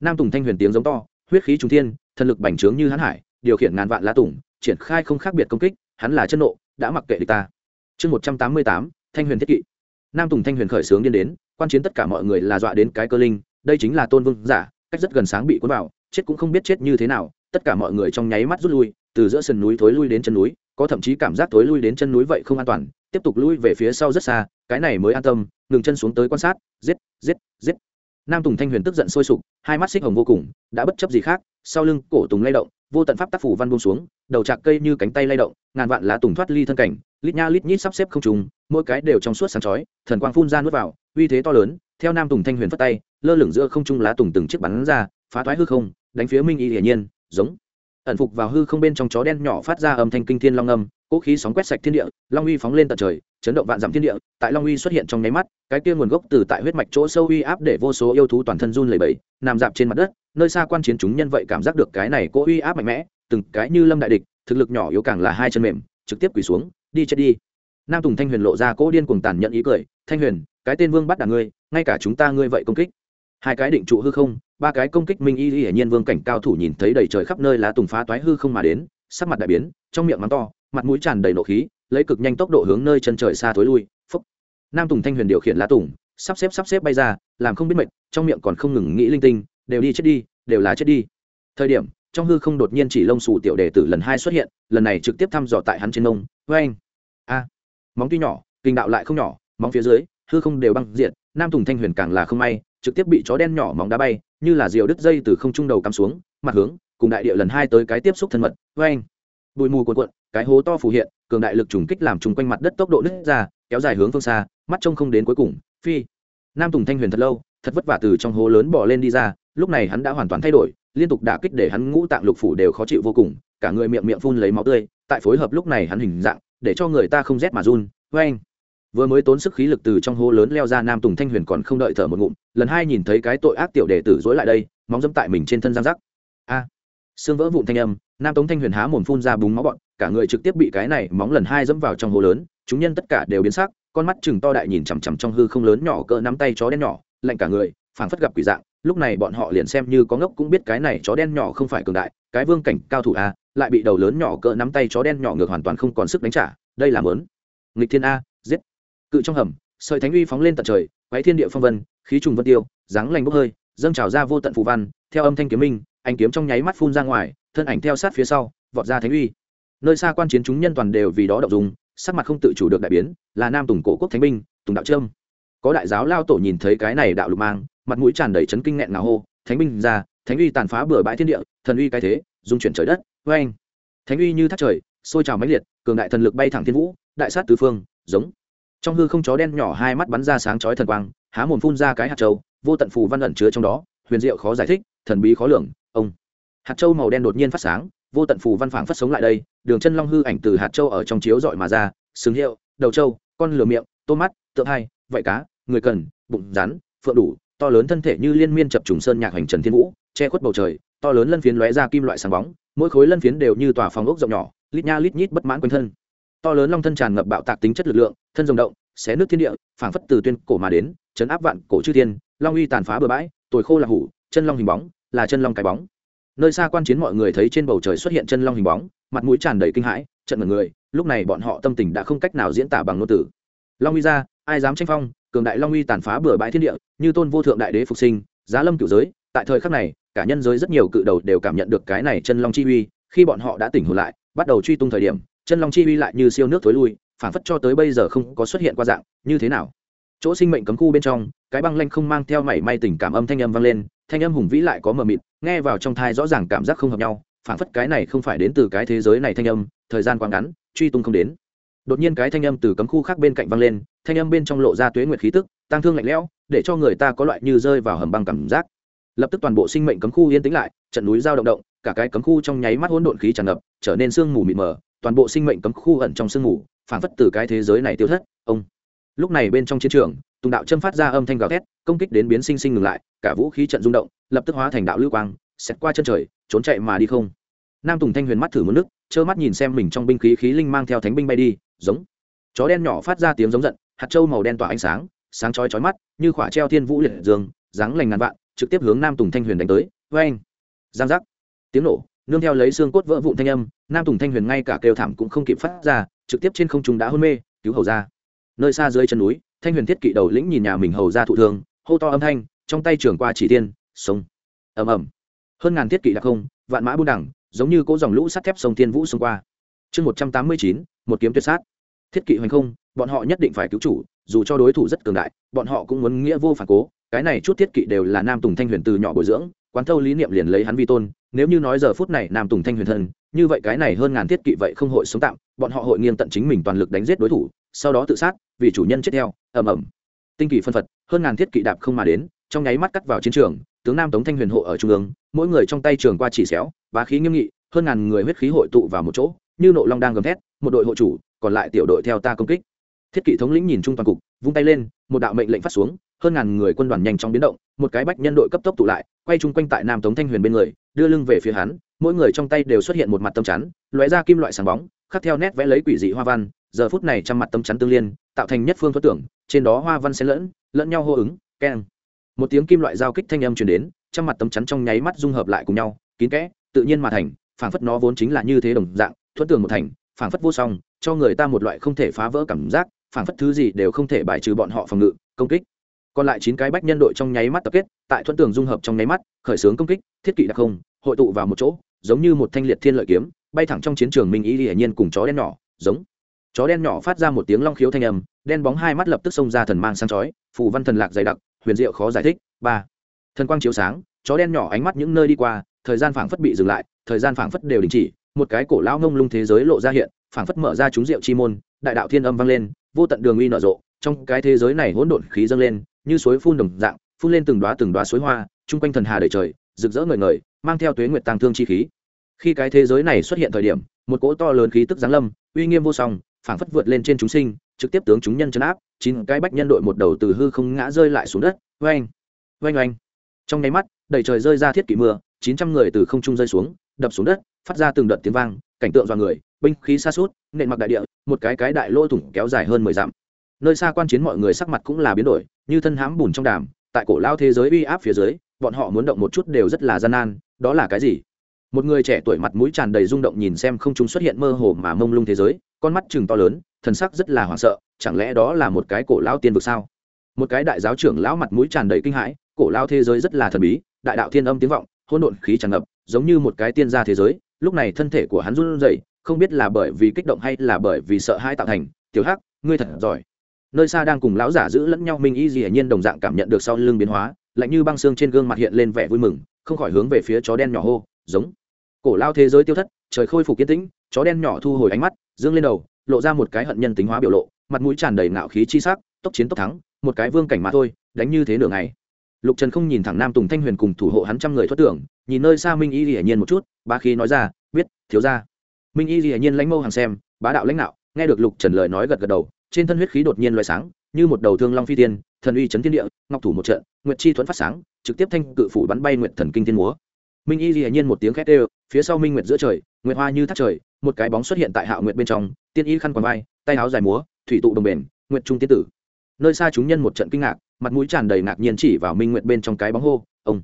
Nam tùng thanh huyền tiếng giống to, huyết khí trung thiên, thần lực bành trướng như hãn hải, điều khiển ngàn vạn lá tùng, triển khai không khác biệt công kích, hắn là chân nộ, đã mặc kệ địch ta. Chương một trăm tám mươi tám, thanh huyền thiết kỵ. Nam tùng thanh huyền khởi sướng điên đến, quan chiến tất cả mọi người là dọa đến cái cơ linh, đây chính là tôn vương giả, cách rất gần sáng bị cuốn vào, chết cũng không biết chết như thế nào, tất cả mọi người trong nháy mắt rút lui, từ giữa sườn núi thối lui đến chân núi có thậm chí cảm giác tối lui đến chân núi vậy không an toàn, tiếp tục lui về phía sau rất xa, cái này mới an tâm, ngừng chân xuống tới quan sát, giết giết giết. Nam tùng thanh huyền tức giận sôi sục, hai mắt xích hồng vô cùng, đã bất chấp gì khác, sau lưng cổ tùng lay động, vô tận pháp tác phủ văn buông xuống, đầu trạc cây như cánh tay lay động, ngàn vạn lá tùng thoát ly thân cảnh, lít nha lít nhít sắp xếp không trùng mỗi cái đều trong suốt sáng chói, thần quang phun ra nuốt vào, uy thế to lớn, theo nam tùng thanh huyền phất tay, lơ lửng giữa không trung lá tùng từng chiếc bắn ra, phá thoái hư không, đánh phía minh y hiển nhiên, giống ẩn phục vào hư không bên trong chó đen nhỏ phát ra âm thanh kinh thiên long âm, cỗ khí sóng quét sạch thiên địa, long uy phóng lên tận trời, chấn động vạn dặm thiên địa, tại long uy xuất hiện trong nháy mắt, cái kia nguồn gốc từ tại huyết mạch chỗ sâu uy áp để vô số yêu thú toàn thân run lẩy bẩy, nằm dạp trên mặt đất, nơi xa quan chiến chúng nhân vậy cảm giác được cái này cỗ uy áp mạnh mẽ, từng cái như lâm đại địch, thực lực nhỏ yếu càng là hai chân mềm, trực tiếp quỳ xuống, đi chết đi. Nam tùng thanh huyền lộ ra cỗ điên cuồng tàn nhận ý cười, thanh huyền, cái tên vương bắt đà ngươi, ngay cả chúng ta ngươi vậy công kích. Hai cái định trụ hư không ba cái công kích minh y hiển nhiên vương cảnh cao thủ nhìn thấy đầy trời khắp nơi lá tùng phá toái hư không mà đến, sắc mặt đại biến, trong miệng mắng to, mặt mũi tràn đầy nộ khí, lấy cực nhanh tốc độ hướng nơi chân trời xa thối lui phúc nam tùng thanh huyền điều khiển lá tùng, sắp xếp sắp xếp bay ra, làm không biết mệt, trong miệng còn không ngừng nghĩ linh tinh, đều đi chết đi, đều là chết đi. Thời điểm, trong hư không đột nhiên chỉ lông xù tiểu đệ tử lần hai xuất hiện, lần này trực tiếp thăm dò tại hắn trên nông với anh a. Móng tuy nhỏ, kinh đạo lại không nhỏ, móng phía dưới, hư không đều băng diện nam tùng thanh huyền càng là không may trực tiếp bị chó đen nhỏ móng đá bay, như là diều đứt dây từ không trung đầu cắm xuống, mặt hướng, cùng đại địa lần hai tới cái tiếp xúc thân mật vê anh bụi mù cuộn cuộn, cái hố to phù hiện, cường đại lực trùng kích làm chung quanh mặt đất tốc độ nứt ra, kéo dài hướng phương xa, mắt trông không đến cuối cùng, phi. Nam tùng thanh huyền thật lâu, thật vất vả từ trong hố lớn bỏ lên đi ra, lúc này hắn đã hoàn toàn thay đổi, liên tục đả kích để hắn ngũ tạng lục phủ đều khó chịu vô cùng, cả người miệng miệng phun lấy máu tươi, tại phối hợp lúc này hắn hình dạng, để cho người ta không rét mà run vê anh vừa mới tốn sức khí lực từ trong hố lớn leo ra nam tùng thanh huyền còn không đợi thở một ngụm, lần hai nhìn thấy cái tội ác tiểu đệ tử dối lại đây, móng dẫm tại mình trên thân giang rắc. A! Xương vỡ vụn thanh âm, nam tống thanh huyền há mồm phun ra búng máu bọn, cả người trực tiếp bị cái này móng lần hai dẫm vào trong hố lớn, chúng nhân tất cả đều biến sắc, con mắt chừng to đại nhìn chằm chằm trong hư không lớn nhỏ cỡ nắm tay chó đen nhỏ, lạnh cả người, phảng phất gặp quỷ dạng, lúc này bọn họ liền xem như có ngốc cũng biết cái này chó đen nhỏ không phải cường đại, cái vương cảnh cao thủ a, lại bị đầu lớn nhỏ cỡ nắm tay chó đen nhỏ ngược hoàn toàn không còn sức đánh trả, đây là mớn. Nghịch thiên a, giết cự trong hầm, sợi thánh uy phóng lên tận trời, quái thiên địa phong vân, khí trùng vân tiêu, dáng lành bốc hơi, dâng trào ra vô tận phù văn, theo âm thanh kiếm minh anh kiếm trong nháy mắt phun ra ngoài, thân ảnh theo sát phía sau, vọt ra thánh uy. Nơi xa quan chiến chúng nhân toàn đều vì đó động dùng sắc mặt không tự chủ được đại biến, là nam tùng cổ quốc thánh binh, tùng đạo trâm. Có đại giáo lao tổ nhìn thấy cái này đạo lục mang, mặt mũi tràn đầy chấn kinh nghẹn ngào hô, thánh binh ra, thánh uy tàn phá bừa bãi thiên địa, thần uy cái thế, dung chuyển trời đất vê anh thánh uy như thác trời, sôi trào mãnh liệt, cường đại thần lực bay thẳng thiên vũ, đại sát tứ phương, giống trong hư không chó đen nhỏ hai mắt bắn ra sáng chói thần quang, há mồm phun ra cái hạt châu, vô tận phù văn ẩn chứa trong đó, huyền diệu khó giải thích, thần bí khó lường, ông. Hạt châu màu đen đột nhiên phát sáng, vô tận phù văn phảng phát sống lại đây, đường chân long hư ảnh từ hạt châu ở trong chiếu dọi mà ra, sừng hiệu, đầu châu con lửa miệng, tô mắt, tượng hai, vậy cá, người cần, bụng rắn, phượng đủ, to lớn thân thể như liên miên chập trùng sơn nhạc hành trần thiên vũ, che khuất bầu trời, to lớn lân phiến lóe ra kim loại sáng bóng, mỗi khối lân phiến đều như tòa phòng ốc rộng nhỏ, lít nha lít nhít bất mãn quanh thân to lớn long thân tràn ngập bạo tạc tính chất lực lượng, thân rồng động, xé nước thiên địa, phảng phất từ tuyên cổ mà đến, chấn áp vạn cổ chư thiên, long uy tàn phá bừa bãi, tồi khô là hủ, chân long hình bóng, là chân long cái bóng. Nơi xa quan chiến mọi người thấy trên bầu trời xuất hiện chân long hình bóng, mặt mũi tràn đầy kinh hãi, trận mật người, lúc này bọn họ tâm tình đã không cách nào diễn tả bằng ngôn từ. Long uy ra, ai dám tranh phong, cường đại long uy tàn phá bừa bãi thiên địa, như tôn vô thượng đại đế phục sinh, giá lâm cửu giới, tại thời khắc này, cả nhân giới rất nhiều cự đầu đều cảm nhận được cái này chân long chi uy, khi bọn họ đã tỉnh hồn lại, bắt đầu truy tung thời điểm chân long chi uy lại như siêu nước thối lui phản phất cho tới bây giờ không có xuất hiện qua dạng, như thế nào? Chỗ sinh mệnh cấm khu bên trong, cái băng lanh không mang theo mảy may tình cảm âm thanh âm vang lên, thanh âm hùng vĩ lại có mờ mịt, nghe vào trong thai rõ ràng cảm giác không hợp nhau phản phất cái này không phải đến từ cái thế giới này thanh âm, thời gian quá ngắn, truy tung không đến. Đột nhiên cái thanh âm từ cấm khu khác bên cạnh vang lên, thanh âm bên trong lộ ra tuế nguyệt khí tức tăng thương lạnh lẽo, để cho người ta có loại như rơi vào hầm băng cảm giác. Lập tức toàn bộ sinh mệnh cấm khu yên tĩnh lại, trận núi giao động động, cả cái cấm khu trong nháy mắt hỗn độn khí tràn ngập, trở nên sương mù mịt mờ toàn bộ sinh mệnh cấm khu ẩn trong sương mù phản phất từ cái thế giới này tiêu thất, ông. Lúc này bên trong chiến trường, tùng đạo châm phát ra âm thanh gào thét, công kích đến biến sinh sinh ngừng lại, cả vũ khí trận rung động, lập tức hóa thành đạo lưu quang, xẹt qua chân trời, trốn chạy mà đi không. Nam tùng thanh huyền mắt thử một nước, trơ mắt nhìn xem mình trong binh khí khí linh mang theo thánh binh bay đi, giống. Chó đen nhỏ phát ra tiếng giống giận, hạt trâu màu đen tỏa ánh sáng sáng chói chói mắt, như khỏa treo thiên vũ liệt dương, dáng lành ngàn vạn, trực tiếp hướng nam tùng thanh huyền đánh tới. Vê anh giang giác. Tiếng nổ nương theo lấy xương cốt vỡ vụn thanh âm, nam tùng thanh huyền ngay cả kêu thảm cũng không kịp phát ra, trực tiếp trên không trung đã hôn mê, cứu hầu ra. Nơi xa dưới chân núi, thanh huyền thiết kỵ đầu lĩnh nhìn nhà mình hầu ra thụ thương, hô to âm thanh, trong tay trường qua chỉ tiên, sông. Ầm ầm. Hơn ngàn thiết kỵ đặc không, vạn mã buôn đẳng, giống như cỗ dòng lũ sắt thép sông thiên vũ xông qua. Chương một trăm tám mươi chín, một kiếm tuyệt sát. Thiết kỵ hoành không, bọn họ nhất định phải cứu chủ, dù cho đối thủ rất cường đại, bọn họ cũng muốn nghĩa vô phản cố, cái này chút thiết kỵ đều là nam tùng thanh huyền từ nhỏ bồi dưỡng quán thâu lý niệm liền lấy hắn vi tôn, nếu như nói giờ phút này nam tùng thanh huyền thân như vậy cái này hơn ngàn thiết kỵ vậy không hội sống tạm, bọn họ hội nghiêng tận chính mình toàn lực đánh giết đối thủ, sau đó tự sát, vì chủ nhân chết theo, ầm ầm. Tinh kỳ phân phật, hơn ngàn thiết kỵ đạp không mà đến, trong nháy mắt cắt vào chiến trường, tướng nam tống thanh huyền hộ ở trung ương, mỗi người trong tay trường qua chỉ xéo và khí nghiêm nghị, hơn ngàn người huyết khí hội tụ vào một chỗ, như nộ long đang gầm thét, một đội hộ chủ, còn lại tiểu đội theo ta công kích thiết kỵ thống lĩnh nhìn trung toàn cục, vung tay lên, một đạo mệnh lệnh phát xuống, hơn ngàn người quân đoàn nhanh chóng biến động, một cái bách nhân đội cấp tốc tụ lại, quay chung quanh tại nam tống thanh huyền bên người, đưa lưng về phía hắn, mỗi người trong tay đều xuất hiện một mặt tâm chắn, lóe ra kim loại sáng bóng, khắc theo nét vẽ lấy quỷ dị hoa văn, giờ phút này trăm mặt tâm chắn tương liên, tạo thành nhất phương thoát tưởng, trên đó hoa văn xen lẫn lẫn nhau hô ứng, keng. Một tiếng kim loại giao kích thanh âm truyền đến, trăm mặt tâm chắn trong nháy mắt dung hợp lại cùng nhau, kín kẽ, tự nhiên mà thành, phảng phất nó vốn chính là như thế đồng dạng thuận tưởng một thành, phảng phất vô song, cho người ta một loại không thể phá vỡ cảm giác phản phất thứ gì đều không thể bài trừ bọn họ phòng ngự, công kích. Còn lại chín cái bách nhân đội trong nháy mắt tập kết, tại thuận tường dung hợp trong nháy mắt, khởi xướng công kích, thiết kỵ đặc không hội tụ vào một chỗ, giống như một thanh liệt thiên lợi kiếm, bay thẳng trong chiến trường minh ý hiển nhiên cùng chó đen nhỏ, giống. Chó đen nhỏ phát ra một tiếng long khiếu thanh âm, đen bóng hai mắt lập tức xông ra thần mang sang chói, phù văn thần lạc dày đặc, huyền diệu khó giải thích. Ba. Thần quang chiếu sáng, chó đen nhỏ ánh mắt những nơi đi qua, thời gian phảng phất bị dừng lại, thời gian phảng phất đều đình chỉ, một cái cổ lão ngông lung thế giới lộ ra hiện, phảng phất mở ra chúng rượu chi môn, đại đạo thiên âm vang lên vô tận đường uy nở rộ, trong cái thế giới này hỗn độn khí dâng lên, như suối phun đồng dạng, phun lên từng đóa từng đóa suối hoa, chung quanh thần hà đầy trời, rực rỡ ngời ngời, mang theo tuế nguyệt tăng thương chi khí. Khi cái thế giới này xuất hiện thời điểm, một cỗ to lớn khí tức giáng lâm, uy nghiêm vô song, phảng phất vượt lên trên chúng sinh, trực tiếp tướng chúng nhân chấn áp, chín cái bách nhân đội một đầu từ hư không ngã rơi lại xuống đất, oanh oanh oanh. Trong nháy mắt, đầy trời rơi ra thiết kỷ mưa, chín trăm người từ không trung rơi xuống, đập xuống đất, phát ra từng đợt tiếng vang, cảnh tượng dọa người binh khí xa suốt, nện mặc đại địa, một cái cái đại lỗ thủng kéo dài hơn mười dặm. Nơi xa quan chiến mọi người sắc mặt cũng là biến đổi, như thân hãm bùn trong đàm, tại cổ lao thế giới uy áp phía dưới, bọn họ muốn động một chút đều rất là gian nan, đó là cái gì? Một người trẻ tuổi mặt mũi tràn đầy rung động nhìn xem không trung xuất hiện mơ hồ mà mông lung thế giới, con mắt chừng to lớn, thần sắc rất là hoảng sợ, chẳng lẽ đó là một cái cổ lao tiên vực sao? Một cái đại giáo trưởng lão mặt mũi tràn đầy kinh hãi, cổ lao thế giới rất là thần bí, đại đạo thiên âm tiếng vọng, hỗn độn khí tràn ngập, giống như một cái tiên gia thế giới, lúc này thân thể của hắn run rẩy không biết là bởi vì kích động hay là bởi vì sợ hãi tạo thành, tiểu hắc, ngươi thật giỏi. Nơi xa đang cùng lão giả giữ lẫn nhau, minh y dĩ nhiên đồng dạng cảm nhận được sau lưng biến hóa, lạnh như băng xương trên gương mặt hiện lên vẻ vui mừng, không khỏi hướng về phía chó đen nhỏ hô, giống. Cổ lao thế giới tiêu thất, trời khôi phục kiến tĩnh, chó đen nhỏ thu hồi ánh mắt, dương lên đầu, lộ ra một cái hận nhân tính hóa biểu lộ, mặt mũi tràn đầy ngạo khí chi sắc, tốc chiến tốc thắng, một cái vương cảnh mà thôi, đánh như thế nửa ngày. Lục trần không nhìn thẳng nam tùng thanh huyền cùng thủ hộ hắn trăm người thoát tưởng, nhìn nơi xa minh y hiển nhiên một chút, ba khí nói ra, biết, thiếu ra minh y hiển nhiên lãnh mâu hàng xem, bá đạo lãnh đạo, nghe được lục trần lời nói gật gật đầu, trên thân huyết khí đột nhiên loại sáng, như một đầu thương long phi tiên, thần uy chấn thiên địa, ngọc thủ một trận, nguyệt chi thuẫn phát sáng, trực tiếp thanh cự phủ bắn bay nguyệt thần kinh thiên múa. Minh y hiển nhiên một tiếng khét đều phía sau minh nguyệt giữa trời, nguyệt hoa như thác trời, một cái bóng xuất hiện tại hạo nguyệt bên trong, tiên y khăn quàng vai, tay áo dài múa, thủy tụ đồng bền, nguyệt trung tiên tử. Nơi xa chúng nhân một trận kinh ngạc, mặt mũi tràn đầy ngạc nhiên chỉ vào minh nguyệt bên trong cái bóng hô, ông.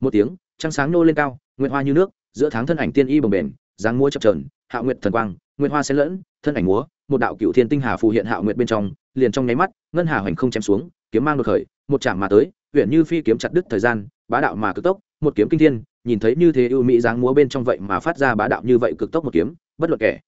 Một tiếng, trăng sáng nô lên cao, nguyệt hoa như nước, giữa tháng thân ảnh tiên y bồng bền, dáng múa chập trờn hạ nguyệt thần quang, nguyệt hoa xen lẫn, thân ảnh múa, một đạo cựu thiên tinh hà phù hiện hạ nguyệt bên trong, liền trong nháy mắt, ngân hà hoành không chém xuống, kiếm mang đột khởi, một chạm mà tới huyện như phi kiếm chặt đứt thời gian, bá đạo mà cực tốc, một kiếm kinh thiên, nhìn thấy như thế ưu mỹ dáng múa bên trong vậy mà phát ra bá đạo như vậy cực tốc một kiếm, bất luận kẻ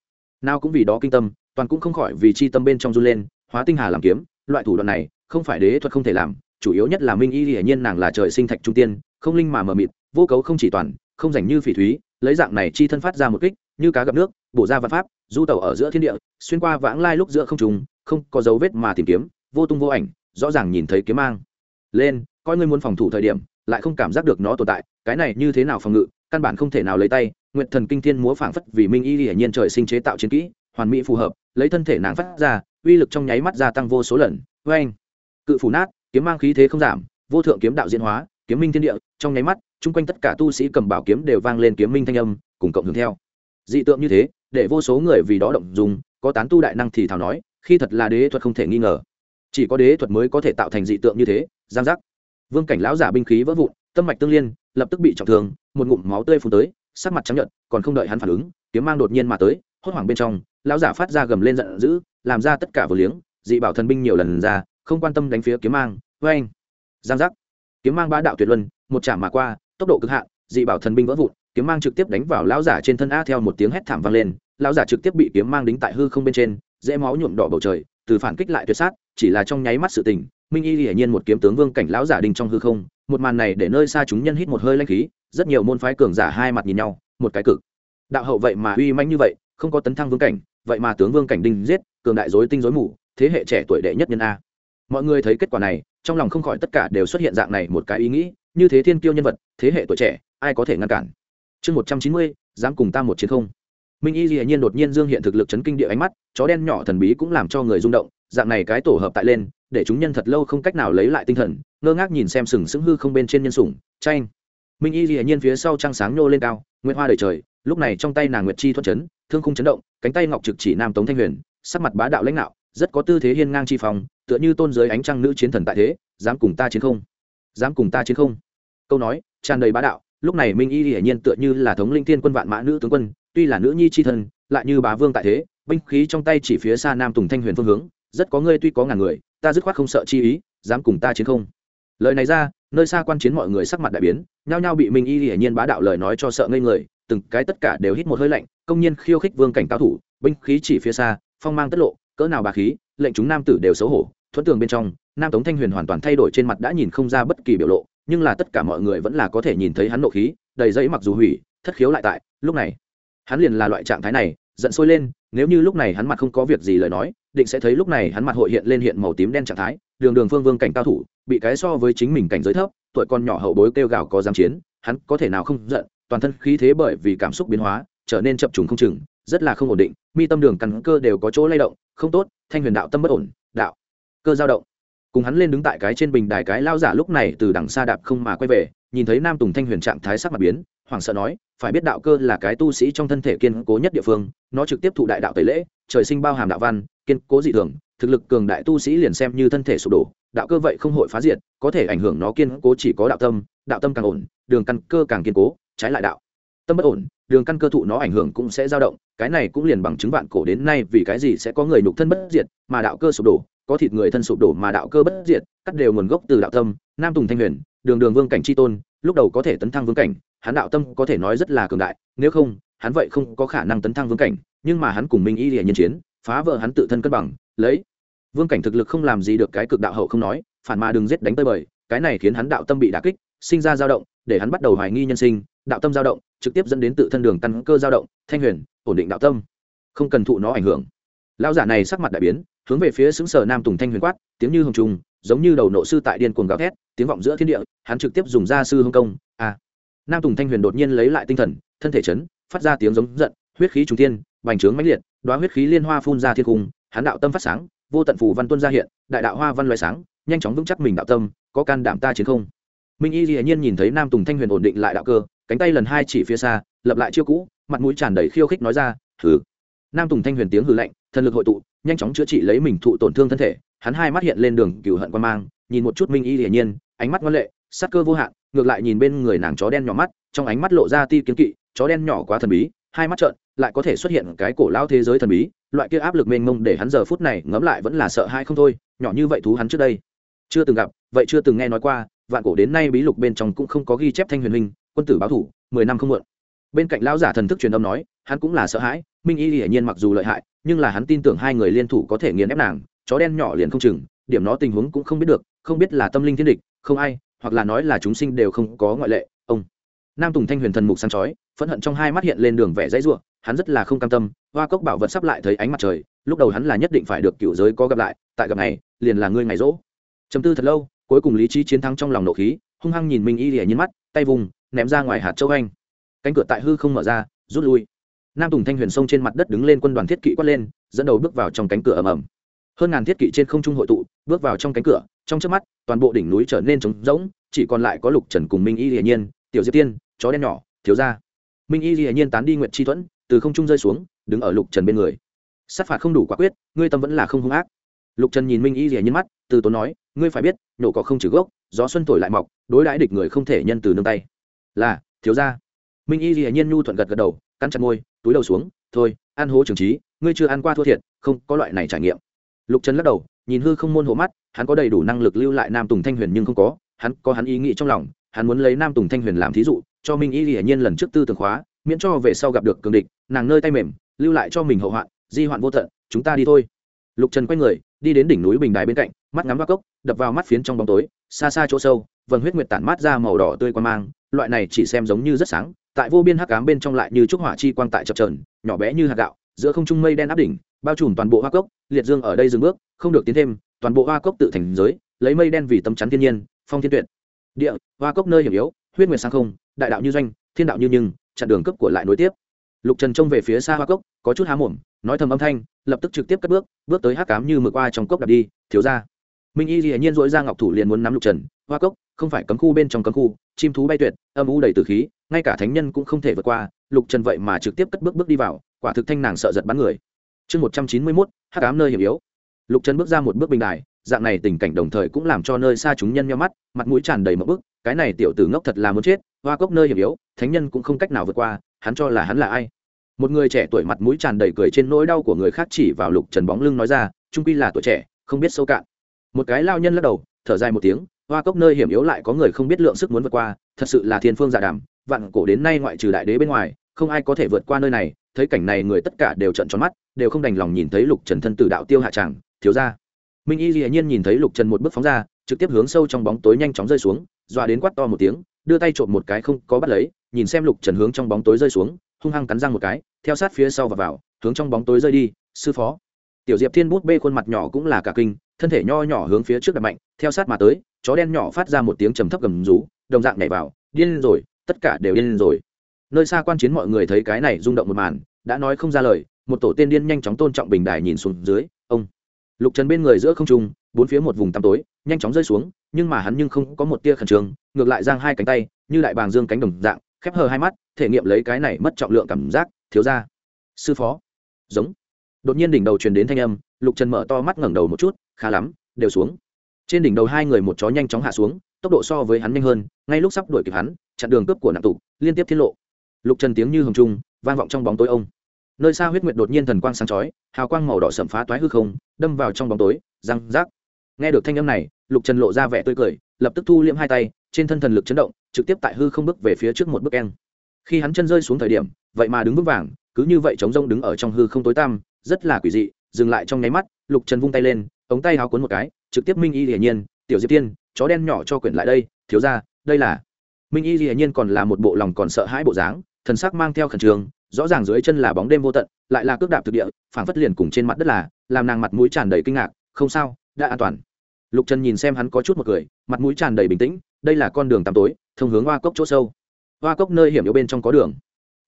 nào cũng vì đó kinh tâm, toàn cũng không khỏi vì chi tâm bên trong run lên, hóa tinh hà làm kiếm, loại thủ đoạn này, không phải đế thuật không thể làm, chủ yếu nhất là minh y hiển nhiên nàng là trời sinh thạch trung tiên, không linh mà mờ mịt, vô cấu không chỉ toàn, không dành như phỉ thúy, lấy dạng này chi thân phát ra một kích như cá gặp nước, bổ ra văn pháp, du tàu ở giữa thiên địa, xuyên qua vãng lai lúc giữa không trùng, không có dấu vết mà tìm kiếm, vô tung vô ảnh, rõ ràng nhìn thấy kiếm mang. Lên, coi ngươi muốn phòng thủ thời điểm, lại không cảm giác được nó tồn tại, cái này như thế nào phòng ngự, căn bản không thể nào lấy tay nguyện thần kinh thiên múa phảng phất vì minh y hiển nhiên trời sinh chế tạo chiến kỹ, hoàn mỹ phù hợp, lấy thân thể nàng phát ra, uy lực trong nháy mắt gia tăng vô số lần. Vê anh cự phủ nát, kiếm mang khí thế không giảm, vô thượng kiếm đạo diễn hóa, kiếm minh thiên địa, trong nháy mắt, chung quanh tất cả tu sĩ cầm bảo kiếm đều vang lên kiếm minh thanh âm, cùng cộng hưởng theo dị tượng như thế, để vô số người vì đó động dùng có tán tu đại năng thì thảo nói, khi thật là đế thuật không thể nghi ngờ. Chỉ có đế thuật mới có thể tạo thành dị tượng như thế, giang giác. Vương cảnh lão giả binh khí vỡ vụn, tâm mạch tương liên, lập tức bị trọng thương, một ngụm máu tươi phun tới, sắc mặt trắng nhợt, còn không đợi hắn phản ứng, kiếm mang đột nhiên mà tới, hốt hoảng bên trong, lão giả phát ra gầm lên giận dữ, làm ra tất cả vừa liếng, dị bảo thần binh nhiều lần ra, không quan tâm đánh phía kiếm mang vê anh giang giác. Kiếm mang ba đạo tuyệt luân, một chạm mà qua, tốc độ cực hạn, dị bảo thần binh vỡ vụn kiếm mang trực tiếp đánh vào lão giả trên thân a theo một tiếng hét thảm vang lên, lão giả trực tiếp bị kiếm mang đính tại hư không bên trên, dễ máu nhuộm đỏ bầu trời, từ phản kích lại tuyệt sát, chỉ là trong nháy mắt sự tình, minh y hiển nhiên một kiếm tướng vương cảnh lão giả đình trong hư không, một màn này để nơi xa chúng nhân hít một hơi lanh khí, rất nhiều môn phái cường giả hai mặt nhìn nhau, một cái cực. Đạo hậu vậy mà uy manh như vậy, không có tấn thăng vương cảnh, vậy mà tướng vương cảnh đinh giết, cường đại dối tinh dối mù, thế hệ trẻ tuổi đệ nhất nhân a. Mọi người thấy kết quả này, trong lòng không khỏi tất cả đều xuất hiện dạng này một cái ý nghĩ, như thế thiên kiêu nhân vật, thế hệ tuổi trẻ, ai có thể ngăn cản? Chương một trăm chín mươi, dám cùng ta một chiến không? Minh y dĩ nhiên đột nhiên dương hiện thực lực chấn kinh địa ánh mắt, chó đen nhỏ thần bí cũng làm cho người rung động, dạng này cái tổ hợp tại lên, để chúng nhân thật lâu không cách nào lấy lại tinh thần, ngơ ngác nhìn xem sừng sững hư không bên trên nhân sủng, tranh. Minh y dĩ nhiên phía sau trăng sáng nhô lên cao, nguyệt hoa đầy trời, lúc này trong tay nàng nguyệt chi thuận chấn, thương khung chấn động, cánh tay ngọc trực chỉ nam tống thanh huyền, sắc mặt bá đạo lãnh đạo rất có tư thế hiên ngang chi phòng tựa như tôn giới ánh trăng nữ chiến thần tại thế, dám cùng ta chiến không? Dám cùng ta chiến không? Câu nói, tràn đầy bá đạo lúc này minh y hiển nhiên tựa như là thống linh thiên quân vạn mã nữ tướng quân, tuy là nữ nhi c h i thân, lại như bá vương tại thế, binh khí trong tay chỉ phía xa nam tùng thanh huyền phương hướng, rất có ngươi tuy có ngàn người, ta dứt khoát không sợ chi ý, dám cùng ta chiến không? Lời này ra, nơi xa quan chiến mọi người sắc mặt đại biến, nhao nhao bị minh y hiển nhiên bá đạo lời nói cho sợ ngây người, từng cái tất cả đều hít một hơi lạnh, công nhiên khiêu khích vương cảnh cao thủ, binh khí chỉ phía xa, phong mang tất lộ, cỡ nào bà khí, lệnh chúng nam tử đều xấu hổ, thuẫn tường bên trong, nam tống thanh huyền hoàn toàn thay đổi trên mặt đã nhìn không ra bất kỳ biểu lộ nhưng là tất cả mọi người vẫn là có thể nhìn thấy hắn nộ khí, đầy dẫy mặc dù hủy, thất khiếu lại tại, lúc này, hắn liền là loại trạng thái này, giận sôi lên, nếu như lúc này hắn mặt không có việc gì lời nói, định sẽ thấy lúc này hắn mặt hội hiện lên hiện màu tím đen trạng thái, đường đường phương vương cảnh cao thủ, bị cái so với chính mình cảnh giới thấp, tuổi con nhỏ hậu bối kêu gào có dám chiến, hắn có thể nào không giận, toàn thân khí thế bởi vì cảm xúc biến hóa, trở nên chập trùng không chừng, rất là không ổn định, mi tâm đường cắn cơ đều có chỗ lay động, không tốt, thanh huyền đạo tâm bất ổn, đạo, cơ dao động cùng hắn lên đứng tại cái trên bình đài cái lao giả lúc này từ đằng xa đạp không mà quay về, nhìn thấy nam tùng thanh huyền trạng thái sắc mặt biến, hoảng sợ nói, phải biết đạo cơ là cái tu sĩ trong thân thể kiên cố nhất địa phương, nó trực tiếp thụ đại đạo tẩy lễ, trời sinh bao hàm đạo văn, kiên cố dị thường, thực lực cường đại tu sĩ liền xem như thân thể sụp đổ, đạo cơ vậy không hội phá diệt, có thể ảnh hưởng nó kiên cố chỉ có đạo tâm đạo tâm càng ổn, đường căn cơ càng kiên cố, trái lại đạo tâm bất ổn, đường căn cơ thụ nó ảnh hưởng cũng sẽ dao động, cái này cũng liền bằng chứng vạn cổ đến nay vì cái gì sẽ có người nhục thân bất diệt, mà đạo cơ sụp đổ có thịt người thân sụp đổ mà đạo cơ bất diệt, cắt đều nguồn gốc từ đạo tâm, nam tùng thanh huyền, đường đường vương cảnh tri tôn, lúc đầu có thể tấn thăng vương cảnh, hắn đạo tâm có thể nói rất là cường đại, nếu không, hắn vậy không có khả năng tấn thăng vương cảnh, nhưng mà hắn cùng minh y lìa nhân chiến, phá vỡ hắn tự thân cân bằng, lấy vương cảnh thực lực không làm gì được cái cực đạo hậu không nói, phản mà đừng giết đánh tơi bời, cái này khiến hắn đạo tâm bị đả kích, sinh ra dao động, để hắn bắt đầu hoài nghi nhân sinh, đạo tâm dao động, trực tiếp dẫn đến tự thân đường căn cơ dao động, thanh huyền, ổn định đạo tâm, không cần thụ nó ảnh hưởng. Lão giả này sắc mặt đại biến hướng về phía xứng sở nam tùng thanh huyền quát, tiếng như hồng trùng, giống như đầu nộ sư tại điên cuồng gào thét, tiếng vọng giữa thiên địa, hắn trực tiếp dùng ra sư hồng công a nam tùng thanh huyền đột nhiên lấy lại tinh thần, thân thể chấn, phát ra tiếng giống giận, huyết khí trùng thiên, bành trướng mãnh liệt đoá huyết khí liên hoa phun ra thiên cung, hắn đạo tâm phát sáng, vô tận phù văn tuân ra hiện, đại đạo hoa văn loại sáng, nhanh chóng vững chắc mình đạo tâm, có can đảm ta chiến không? Minh y dĩ nhiên nhìn thấy nam tùng thanh huyền ổn định lại đạo cơ, cánh tay lần hai chỉ phía xa, lập lại chiêu cũ, mặt mũi tràn đầy khiêu khích nói ra, hừ. Nam tùng thanh huyền tiếng hừ lạnh, thần lực hội tụ nhanh chóng chữa trị lấy mình thụ tổn thương thân thể, hắn hai mắt hiện lên đường cửu hận quan mang, nhìn một chút minh y hiển nhiên, ánh mắt ngoan lệ, sắc cơ vô hạn, ngược lại nhìn bên người nàng chó đen nhỏ mắt, trong ánh mắt lộ ra ti kiến kỵ, chó đen nhỏ quá thần bí, hai mắt trợn, lại có thể xuất hiện cái cổ lao thế giới thần bí, loại kia áp lực mênh mông để hắn giờ phút này ngẫm lại vẫn là sợ hai không thôi, nhỏ như vậy thú hắn trước đây. Chưa từng gặp, vậy chưa từng nghe nói qua, vạn cổ đến nay bí lục bên trong cũng không có ghi chép thanh huyền huynh, quân tử báo thủ, mười năm không muộn bên cạnh lão giả thần thức truyền âm nói, hắn cũng là sợ hãi, minh y hiển nhiên mặc dù lợi hại, nhưng là hắn tin tưởng hai người liên thủ có thể nghiền ép nàng, chó đen nhỏ liền không chừng, điểm nó tình huống cũng không biết được, không biết là tâm linh thiên địch, không ai, hoặc là nói là chúng sinh đều không có ngoại lệ, ông. Nam tùng thanh huyền thần mục sáng chói, phẫn hận trong hai mắt hiện lên đường vẻ dãy ruộng hắn rất là không cam tâm, hoa cốc bảo vật sắp lại thấy ánh mặt trời, lúc đầu hắn là nhất định phải được cựu giới có gặp lại, tại gặp này, liền là ngươi ngày rỗ. Chấm tư thật lâu, cuối cùng lý trí chiến thắng trong lòng nộ khí, hung hăng nhìn minh y hiển nhiên mắt, tay vùng, ném ra ngoài hạt châu anh cánh cửa tại hư không mở ra, rút lui. Nam tùng thanh huyền sông trên mặt đất đứng lên quân đoàn thiết kỵ quát lên, dẫn đầu bước vào trong cánh cửa ầm ầm. Hơn ngàn thiết kỵ trên không trung hội tụ, bước vào trong cánh cửa, trong trước mắt, toàn bộ đỉnh núi trở nên trống rỗng, chỉ còn lại có lục trần cùng minh y hiển nhiên, tiểu diệp tiên, chó đen nhỏ, thiếu gia. minh y hiển nhiên tán đi nguyện chi thuẫn, từ không trung rơi xuống, đứng ở lục trần bên người. Sát phạt không đủ quả quyết, ngươi tâm vẫn là không hung ác. Lục trần nhìn minh y hiển nhiên mắt, từ tốn nói, ngươi phải biết nổ cỏ không trừ gốc, gió xuân thổi lại mọc, đối đãi địch người không thể nhân từ nương tay. Là, thiếu gia minh y hiển nhiên nhu thuận gật gật đầu, cắn chặt môi, túi đầu xuống, thôi, ăn hố trường trí, ngươi chưa ăn qua thua thiệt, không, có loại này trải nghiệm. Lục trần lắc đầu, nhìn hư không môn hộ mắt, hắn có đầy đủ năng lực lưu lại nam tùng thanh huyền nhưng không có, hắn có hắn ý nghĩ trong lòng, hắn muốn lấy nam tùng thanh huyền làm thí dụ, cho minh y hiển nhiên lần trước tư tưởng khóa, miễn cho về sau gặp được cường địch, nàng nơi tay mềm, lưu lại cho mình hậu hoạn, di hoạn vô tận, chúng ta đi thôi. Lục trần quay người, đi đến đỉnh núi bình đài bên cạnh, mắt ngắm hoa cốc, đập vào mắt phiến trong bóng tối, xa xa chỗ sâu, vầng huyết nguyệt tản mát ra màu đỏ tươi quan mang, loại này chỉ xem giống như rất sáng tại vô biên hắc ám bên trong lại như trúc hỏa chi quang tại chập trờn nhỏ bé như hạt gạo, giữa không trung mây đen áp đỉnh, bao trùm toàn bộ hoa cốc, liệt dương ở đây dừng bước, không được tiến thêm, toàn bộ hoa cốc tự thành giới, lấy mây đen vì tấm chắn thiên nhiên, phong thiên tuyệt. Địa, hoa cốc nơi hiểm yếu, huyết nguyệt sang không, đại đạo như doanh, thiên đạo như nhưng, chặn đường cấp của lại nối tiếp. Lục trần trông về phía xa hoa cốc, có chút há mồm, nói thầm âm thanh, lập tức trực tiếp cất bước bước tới hắc cám như mực qua trong cốc đạp đi, thiếu ra. Minh y hiển nhiên dỗi ra ngọc thủ liền muốn nắm lục trần, hoa cốc, không phải cấm khu bên trong cấm khu, chim thú bay tuyệt, âm u đầy từ khí ngay cả thánh nhân cũng không thể vượt qua, lục trần vậy mà trực tiếp cất bước bước đi vào, quả thực thanh nàng sợ giật bắn người. Chương một trăm chín mươi mốt, hắc ám nơi hiểm yếu. Lục trần bước ra một bước bình đài, dạng này tình cảnh đồng thời cũng làm cho nơi xa chúng nhân nhau mắt, mặt mũi tràn đầy một bức, cái này tiểu tử ngốc thật là muốn chết, hoa cốc nơi hiểm yếu, thánh nhân cũng không cách nào vượt qua, hắn cho là hắn là ai? Một người trẻ tuổi mặt mũi tràn đầy cười trên nỗi đau của người khác chỉ vào lục trần bóng lưng nói ra, trung quy là tuổi trẻ, không biết sâu cạn. Một cái lao nhân lắc đầu, thở dài một tiếng, hoa cốc nơi hiểm yếu lại có người không biết lượng sức muốn vượt qua, thật sự là thiên phương giả đàm vạn cổ đến nay ngoại trừ đại đế bên ngoài, không ai có thể vượt qua nơi này, thấy cảnh này người tất cả đều trận tròn mắt, đều không đành lòng nhìn thấy lục trần thân tử đạo tiêu hạ tràng, thiếu ra minh y dĩ nhiên nhìn thấy lục trần một bước phóng ra, trực tiếp hướng sâu trong bóng tối nhanh chóng rơi xuống, dọa đến quát to một tiếng, đưa tay trộm một cái không có bắt lấy, nhìn xem lục trần hướng trong bóng tối rơi xuống, hung hăng cắn răng một cái, theo sát phía sau và vào, hướng trong bóng tối rơi đi, sư phó. Tiểu diệp thiên bút bê khuôn mặt nhỏ cũng là cả kinh, thân thể nho nhỏ hướng phía trước đập mạnh, theo sát mà tới, chó đen nhỏ phát ra một tiếng trầm thấp gầm rú, đồng dạng nhảy vào, điên rồi tất cả đều điên rồi. Nơi xa quan chiến mọi người thấy cái này rung động một màn, đã nói không ra lời, một tổ tiên điên nhanh chóng tôn trọng bình đài nhìn xuống dưới, ông. Lục trần bên người giữa không trung, bốn phía một vùng tăm tối, nhanh chóng rơi xuống, nhưng mà hắn nhưng không có một tia khẩn trương, ngược lại giang hai cánh tay, như đại bàng dương cánh đồng dạng, khép hờ hai mắt, thể nghiệm lấy cái này mất trọng lượng cảm giác, thiếu ra sư phó. Giống. Đột nhiên đỉnh đầu truyền đến thanh âm, lục trần mở to mắt ngẩng đầu một chút, khá lắm, đều xuống. Trên đỉnh đầu hai người một chó nhanh chóng hạ xuống tốc độ so với hắn nhanh hơn, ngay lúc sắp đuổi kịp hắn, chặn đường cướp của nặng tụ liên tiếp tiết lộ. Lục trần tiếng như hồng trung, vang vọng trong bóng tối ông. Nơi xa huyết nguyệt đột nhiên thần quang sáng chói, hào quang màu đỏ sầm phá toái hư không, đâm vào trong bóng tối, răng rác. Nghe được thanh âm này, lục trần lộ ra vẻ tươi cười, lập tức thu liễm hai tay, trên thân thần lực chấn động, trực tiếp tại hư không bước về phía trước một bước keng khi hắn chân rơi xuống thời điểm, vậy mà đứng vững vàng, cứ như vậy chống rông đứng ở trong hư không tối tăm, rất là quỷ dị, dừng lại trong nháy mắt, lục trần vung tay lên, ống tay háo cuốn một cái, trực tiếp minh y hiển nhiên, tiểu diệp tiên chó đen nhỏ cho quyển lại đây, thiếu ra đây là minh y dĩ nhiên còn là một bộ lòng còn sợ hãi bộ dáng, thần sắc mang theo khẩn trương, rõ ràng dưới chân là bóng đêm vô tận, lại là cước đạp thực địa, phảng phất liền cùng trên mặt đất là, làm nàng mặt mũi tràn đầy kinh ngạc, không sao, đã an toàn. Lục trần nhìn xem hắn có chút một cười, mặt mũi tràn đầy bình tĩnh, đây là con đường tăm tối, thông hướng hoa cốc chỗ sâu. Hoa cốc nơi hiểm yếu bên trong có đường.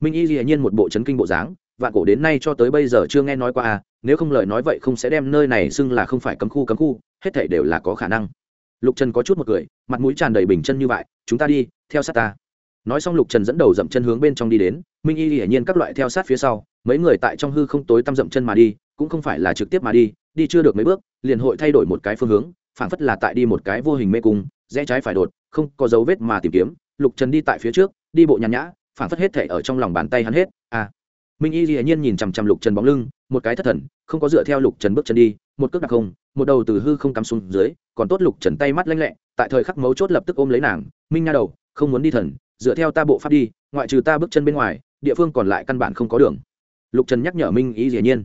Minh y dĩ nhiên một bộ chấn kinh bộ dáng, vạn cổ đến nay cho tới bây giờ chưa nghe nói qua à nếu không lời nói vậy không sẽ đem nơi này xưng là không phải cấm khu cấm khu, hết thể đều là có khả năng lục trần có chút một cười, mặt mũi tràn đầy bình chân như vậy, chúng ta đi, theo sát ta. Nói xong lục trần dẫn đầu dậm chân hướng bên trong đi đến, minh y hiển nhiên các loại theo sát phía sau, mấy người tại trong hư không tối tăm dậm chân mà đi, cũng không phải là trực tiếp mà đi đi chưa được mấy bước, liền hội thay đổi một cái phương hướng, phảng phất là tại đi một cái vô hình mê cung, rẽ trái phải đột, không có dấu vết mà tìm kiếm. Lục trần đi tại phía trước, đi bộ nhàn nhã, phảng phất hết thể ở trong lòng bàn tay hắn hết à. Minh y hiển nhiên nhìn chằm chằm lục trần bóng lưng, một cái thất thần, không có dựa theo lục trần bước chân đi, một cước đặc không một đầu từ hư không cắm xuống dưới, còn tốt lục trần tay mắt lanh lẹ, tại thời khắc mấu chốt lập tức ôm lấy nàng, minh nha đầu, không muốn đi thần, dựa theo ta bộ pháp đi, ngoại trừ ta bước chân bên ngoài, địa phương còn lại căn bản không có đường. Lục trần nhắc nhở minh ý dĩ nhiên.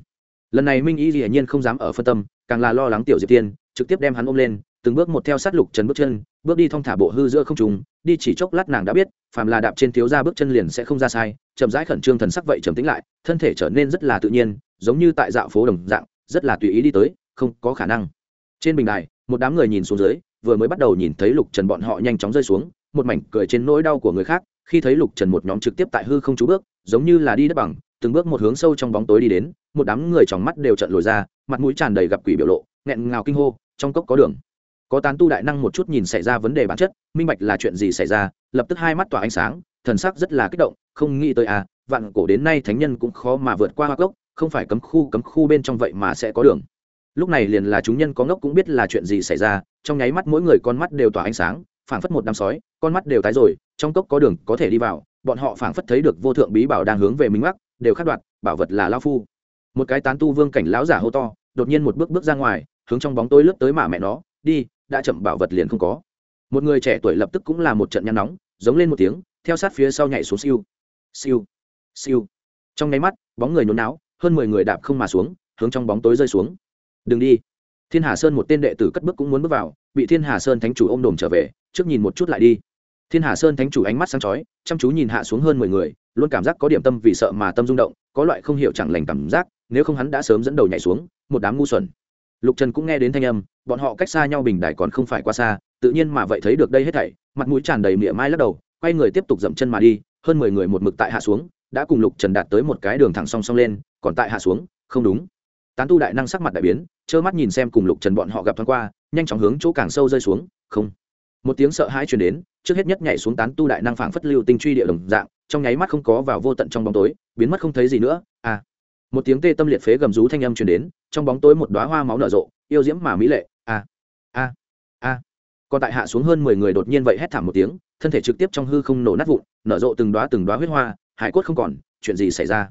Lần này minh ý dĩ nhiên không dám ở phân tâm, càng là lo lắng tiểu diệp tiên, trực tiếp đem hắn ôm lên, từng bước một theo sát lục trần bước chân, bước đi thong thả bộ hư giữa không trùng đi chỉ chốc lát nàng đã biết, phàm là đạp trên thiếu ra bước chân liền sẽ không ra sai, chậm rãi khẩn trương thần sắc vậy trầm tĩnh lại, thân thể trở nên rất là tự nhiên, giống như tại dạo phố đồng dạng, rất là tùy ý đi tới không có khả năng. Trên bình đài, một đám người nhìn xuống dưới, vừa mới bắt đầu nhìn thấy lục trần bọn họ nhanh chóng rơi xuống, một mảnh cười trên nỗi đau của người khác, khi thấy lục trần một nhóm trực tiếp tại hư không chú bước, giống như là đi đất bằng, từng bước một hướng sâu trong bóng tối đi đến, một đám người trong mắt đều trận lồi ra, mặt mũi tràn đầy gặp quỷ biểu lộ, nghẹn ngào kinh hô, trong cốc có đường. Có tán tu đại năng một chút nhìn xảy ra vấn đề bản chất, minh bạch là chuyện gì xảy ra, lập tức hai mắt tỏa ánh sáng, thần sắc rất là kích động, không nghĩ tới à vạn cổ đến nay thánh nhân cũng khó mà vượt qua hoa cốc, không phải cấm khu cấm khu bên trong vậy mà sẽ có đường lúc này liền là chúng nhân có ngốc cũng biết là chuyện gì xảy ra, trong nháy mắt mỗi người con mắt đều tỏa ánh sáng, phảng phất một đám sói, con mắt đều tái rồi, trong cốc có đường, có thể đi vào, bọn họ phảng phất thấy được vô thượng bí bảo đang hướng về minh mắc, đều khát đoạt, bảo vật là lao phu. Một cái tán tu vương cảnh lão giả hô to, đột nhiên một bước bước ra ngoài, hướng trong bóng tối lướt tới mà mẹ nó, đi, đã chậm bảo vật liền không có. Một người trẻ tuổi lập tức cũng là một trận nhăn nóng, giống lên một tiếng, theo sát phía sau nhảy xuống siêu. Siêu. Siêu. Trong nháy mắt, bóng người nhốn náo, hơn mười người đạp không mà xuống, hướng trong bóng tối rơi xuống đừng đi. Thiên hà sơn một tên đệ tử cất bước cũng muốn bước vào, bị thiên hà sơn thánh chủ ôm đồm trở về, trước nhìn một chút lại đi. Thiên hà sơn thánh chủ ánh mắt sáng chói, chăm chú nhìn hạ xuống hơn mười người, luôn cảm giác có điểm tâm vì sợ mà tâm rung động, có loại không hiểu chẳng lành cảm giác, nếu không hắn đã sớm dẫn đầu nhảy xuống, một đám ngu xuẩn. Lục trần cũng nghe đến thanh âm, bọn họ cách xa nhau bình đài còn không phải quá xa, tự nhiên mà vậy thấy được đây hết thảy, mặt mũi tràn đầy mỉa mai lắc đầu, quay người tiếp tục dậm chân mà đi, hơn mười người một mực tại hạ xuống, đã cùng lục trần đạt tới một cái đường thẳng song song lên, còn tại hạ xuống, không đúng tán tu đại năng sắc mặt đại biến, trơ mắt nhìn xem cùng lục trần bọn họ gặp thoáng qua, nhanh chóng hướng chỗ càng sâu rơi xuống, không. Một tiếng sợ hãi truyền đến, trước hết nhất nhảy xuống tán tu đại năng phảng phất lưu tinh truy địa đồng dạng, trong nháy mắt không có vào vô tận trong bóng tối, biến mất không thấy gì nữa à. Một tiếng tê tâm liệt phế gầm rú thanh âm truyền đến, trong bóng tối một đoá hoa máu nở rộ, yêu diễm mà mỹ lệ à. A a còn tại hạ xuống hơn mười người đột nhiên vậy hét thảm một tiếng, thân thể trực tiếp trong hư không nổ nát vụn, nở rộ từng đoá từng đoá huyết hoa, hải cốt không còn, chuyện gì xảy ra?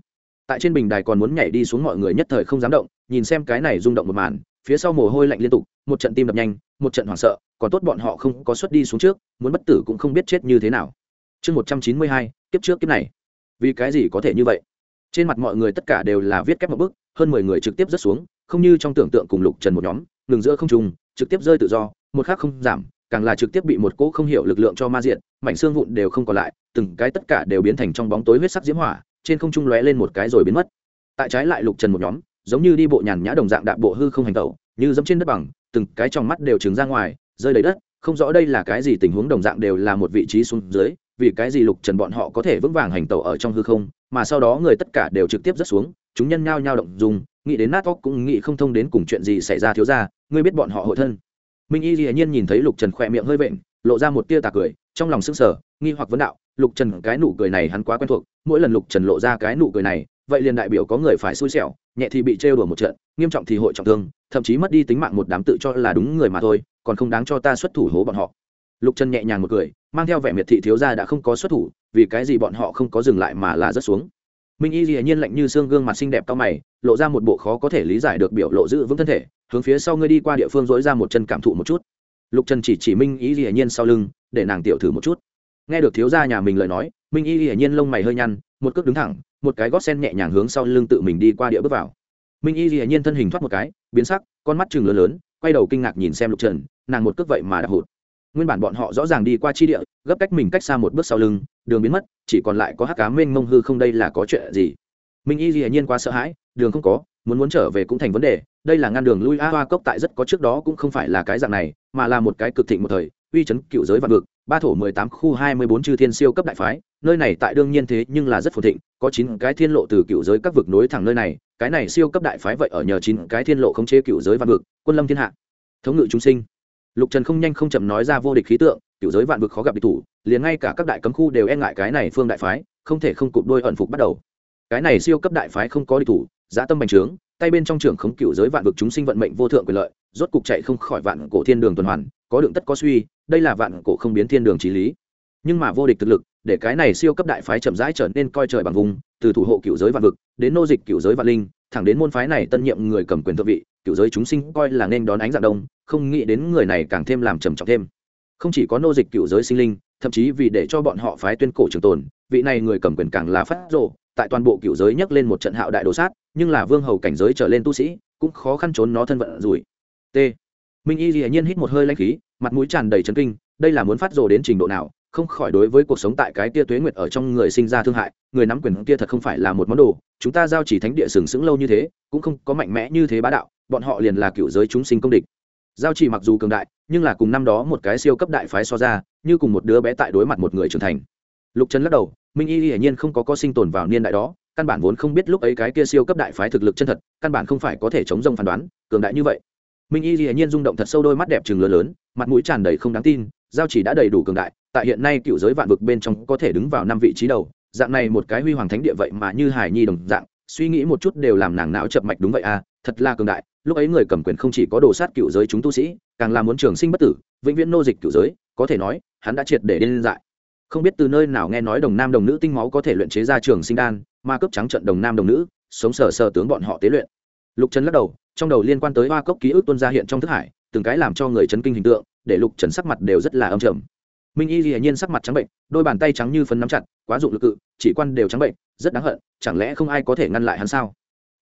Tại trên bình đài còn muốn nhảy đi xuống mọi người nhất thời không dám động, nhìn xem cái này rung động một màn, phía sau mồ hôi lạnh liên tục, một trận tim đập nhanh, một trận hoảng sợ, còn tốt bọn họ không có xuất đi xuống trước, muốn bất tử cũng không biết chết như thế nào. Chương một trăm chín mươi hai, kiếp trước kiếp này. Vì cái gì có thể như vậy? Trên mặt mọi người tất cả đều là viết kép một bức, hơn mười người trực tiếp rớt xuống, không như trong tưởng tượng cùng lục trần một nhóm, ngừng giữa không trùng trực tiếp rơi tự do, một khác không giảm, càng là trực tiếp bị một cỗ không hiểu lực lượng cho ma diện mảnh xương vụn đều không còn lại, từng cái tất cả đều biến thành trong bóng tối huyết sắc diễm hỏa trên không trung lóe lên một cái rồi biến mất. Tại trái lại lục trần một nhóm, giống như đi bộ nhàn nhã đồng dạng đạp bộ hư không hành tẩu, như dẫm trên đất bằng, từng cái trong mắt đều trừng ra ngoài, rơi đầy đất, không rõ đây là cái gì tình huống đồng dạng đều là một vị trí xuống dưới, vì cái gì lục trần bọn họ có thể vững vàng hành tẩu ở trong hư không, mà sau đó người tất cả đều trực tiếp rớt xuống, chúng nhân nhao nhao động dùng nghĩ đến nát óc cũng nghĩ không thông đến cùng chuyện gì xảy ra thiếu ra ngươi biết bọn họ hội thân. Minh y hiển nhiên nhìn thấy lục trần khỏe miệng hơi vện lộ ra một tia tà cười, trong lòng sững sờ, nghi hoặc vấn đạo, lục trần, cái nụ cười này hắn quá quen thuộc, mỗi lần lục trần lộ ra cái nụ cười này, vậy liền đại biểu có người phải xui xẻo, nhẹ thì bị trêu đùa một trận, nghiêm trọng thì hội trọng thương, thậm chí mất đi tính mạng một đám tự cho là đúng người mà thôi, còn không đáng cho ta xuất thủ hố bọn họ. Lục trần nhẹ nhàng một cười, mang theo vẻ miệt thị thiếu gia đã không có xuất thủ, vì cái gì bọn họ không có dừng lại mà là rất xuống. Minh y hiển nhiên lạnh như xương gương mặt xinh đẹp cao mày, lộ ra một bộ khó có thể lý giải được biểu lộ giữ vững thân thể, hướng phía sau ngươi đi qua địa phương dối ra một chân cảm thụ một chút lục trần chỉ chỉ minh y hiển nhiên sau lưng, để nàng tiểu thử một chút. Nghe được thiếu gia nhà mình lời nói, minh y hiển nhiên lông mày hơi nhăn, một cước đứng thẳng, một cái gót sen nhẹ nhàng hướng sau lưng tự mình đi qua địa bước vào. Minh y hiển nhiên thân hình thoát một cái, biến sắc, con mắt chừng lớn lớn, quay đầu kinh ngạc nhìn xem lục trần, nàng một cước vậy mà đạp hụt. Nguyên bản bọn họ rõ ràng đi qua chi địa, gấp cách mình cách xa một bước sau lưng, đường biến mất, chỉ còn lại có hắc cá mênh mông hư không đây là có chuyện gì. Minh y hiển nhiên quá sợ hãi, đường không có, muốn muốn trở về cũng thành vấn đề đây là ngăn đường lui a hoa cốc tại rất có trước đó cũng không phải là cái dạng này, mà là một cái cực thịnh một thời, uy chấn cựu giới vạn vực, ba thổ mười tám khu hai mươi bốn chư thiên siêu cấp đại phái, nơi này tại đương nhiên thế nhưng là rất phồn thịnh, có chín cái thiên lộ từ cựu giới các vực nối thẳng nơi này, cái này siêu cấp đại phái vậy ở nhờ chín cái thiên lộ khống chế cựu giới vạn vực, quân lâm thiên hạ. Thống ngự chúng sinh. Lục trần không nhanh không chậm nói ra vô địch khí tượng, cựu giới vạn vực khó gặp địch thủ, liền ngay cả các đại cấm khu đều e ngại cái này phương đại phái, không thể không cụp đôi ẩn phục bắt đầu. Cái này siêu cấp đại phái không có địch thủ, giá tâm bành trướng tay bên trong trưởng khống cựu giới vạn vực chúng sinh vận mệnh vô thượng quyền lợi, rốt cục chạy không khỏi vạn cổ thiên đường tuần hoàn, có đựng tất có suy, đây là vạn cổ không biến thiên đường trí lý. Nhưng mà vô địch thực lực, để cái này siêu cấp đại phái chậm rãi trở nên coi trời bằng vùng, từ thủ hộ cựu giới vạn vực, đến nô dịch cựu giới vạn linh, thẳng đến môn phái này tân nhiệm người cầm quyền thượng vị, cựu giới chúng sinh coi là nên đón ánh dạng đông, không nghĩ đến người này càng thêm làm trầm trọng thêm. Không chỉ có nô dịch cựu giới sinh linh, thậm chí vì để cho bọn họ phái tuyên cổ trường tồn, vị này người cầm quyền càng là phát rộ tại toàn bộ cựu giới nhấc lên một trận hạo đại đồ sát, nhưng là vương hầu cảnh giới trở lên tu sĩ, cũng khó khăn trốn nó thân vận rủi t. Minh y dĩ nhiên hít một hơi lanh khí, mặt mũi tràn đầy chấn kinh, đây là muốn phát rồ đến trình độ nào, không khỏi đối với cuộc sống tại cái tia tuế nguyệt ở trong người sinh ra thương hại, người nắm quyền kia thật không phải là một món đồ, chúng ta giao chỉ thánh địa sừng sững lâu như thế, cũng không có mạnh mẽ như thế bá đạo, bọn họ liền là cựu giới chúng sinh công địch. Giao chỉ mặc dù cường đại, nhưng là cùng năm đó một cái siêu cấp đại phái so ra, như cùng một đứa bé tại đối mặt một người trưởng thành. Lục trần lắc đầu minh y hiển nhiên không có có sinh tồn vào niên đại đó, căn bản vốn không biết lúc ấy cái kia siêu cấp đại phái thực lực chân thật, căn bản không phải có thể chống rông phán đoán, cường đại như vậy. Minh y hiển nhiên rung động thật sâu đôi mắt đẹp trừng lớn lớn, mặt mũi tràn đầy không đáng tin, giao chỉ đã đầy đủ cường đại, tại hiện nay cựu giới vạn vực bên trong có thể đứng vào năm vị trí đầu, dạng này một cái huy hoàng thánh địa vậy mà như hải nhi đồng dạng, suy nghĩ một chút đều làm nàng não chập mạch đúng vậy à thật là cường đại, lúc ấy người cầm quyền không chỉ có đồ sát cựu giới chúng tu sĩ, càng là muốn trường sinh bất tử, vĩnh viễn nô dịch cựu giới, có thể nói, hắn đã triệt để điên dại không biết từ nơi nào nghe nói đồng nam đồng nữ tinh máu có thể luyện chế ra trường sinh đan, ma cấp trắng trận đồng nam đồng nữ, sống sờ sờ tướng bọn họ tế luyện. Lục trần lắc đầu, trong đầu liên quan tới hoa cốc ký ức tuân ra hiện trong thức hải, từng cái làm cho người chấn kinh hình tượng, để lục trần sắc mặt đều rất là âm trầm. Minh y dĩ nhiên sắc mặt trắng bệnh, đôi bàn tay trắng như phấn nắm chặt, quá dụng lực cự, chỉ quan đều trắng bệnh, rất đáng hận, chẳng lẽ không ai có thể ngăn lại hắn sao?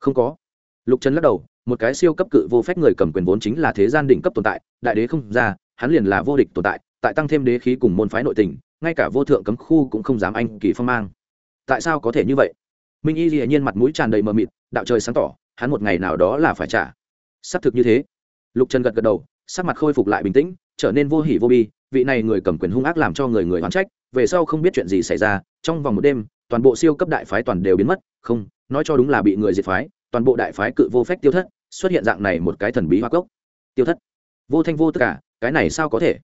Không có. Lục trần lắc đầu, một cái siêu cấp cự vô phép người cầm quyền vốn chính là thế gian đỉnh cấp tồn tại, đại đế không ra, hắn liền là vô địch tồn tại tại tăng thêm đế khí cùng môn phái nội tình ngay cả vô thượng cấm khu cũng không dám anh kỳ phong mang. Tại sao có thể như vậy? Minh y dĩ nhiên mặt mũi tràn đầy mờ mịt, đạo trời sáng tỏ, hắn một ngày nào đó là phải trả. Xác thực như thế. Lục trần gật gật đầu, sắc mặt khôi phục lại bình tĩnh, trở nên vô hỉ vô bi, vị này người cầm quyền hung ác làm cho người người hoán trách, về sau không biết chuyện gì xảy ra, trong vòng một đêm, toàn bộ siêu cấp đại phái toàn đều biến mất, không, nói cho đúng là bị người diệt phái, toàn bộ đại phái cự vô phép tiêu thất, xuất hiện dạng này một cái thần bí hoa cốc. Tiêu thất. Vô thanh vô tất cả, cái này sao có thể?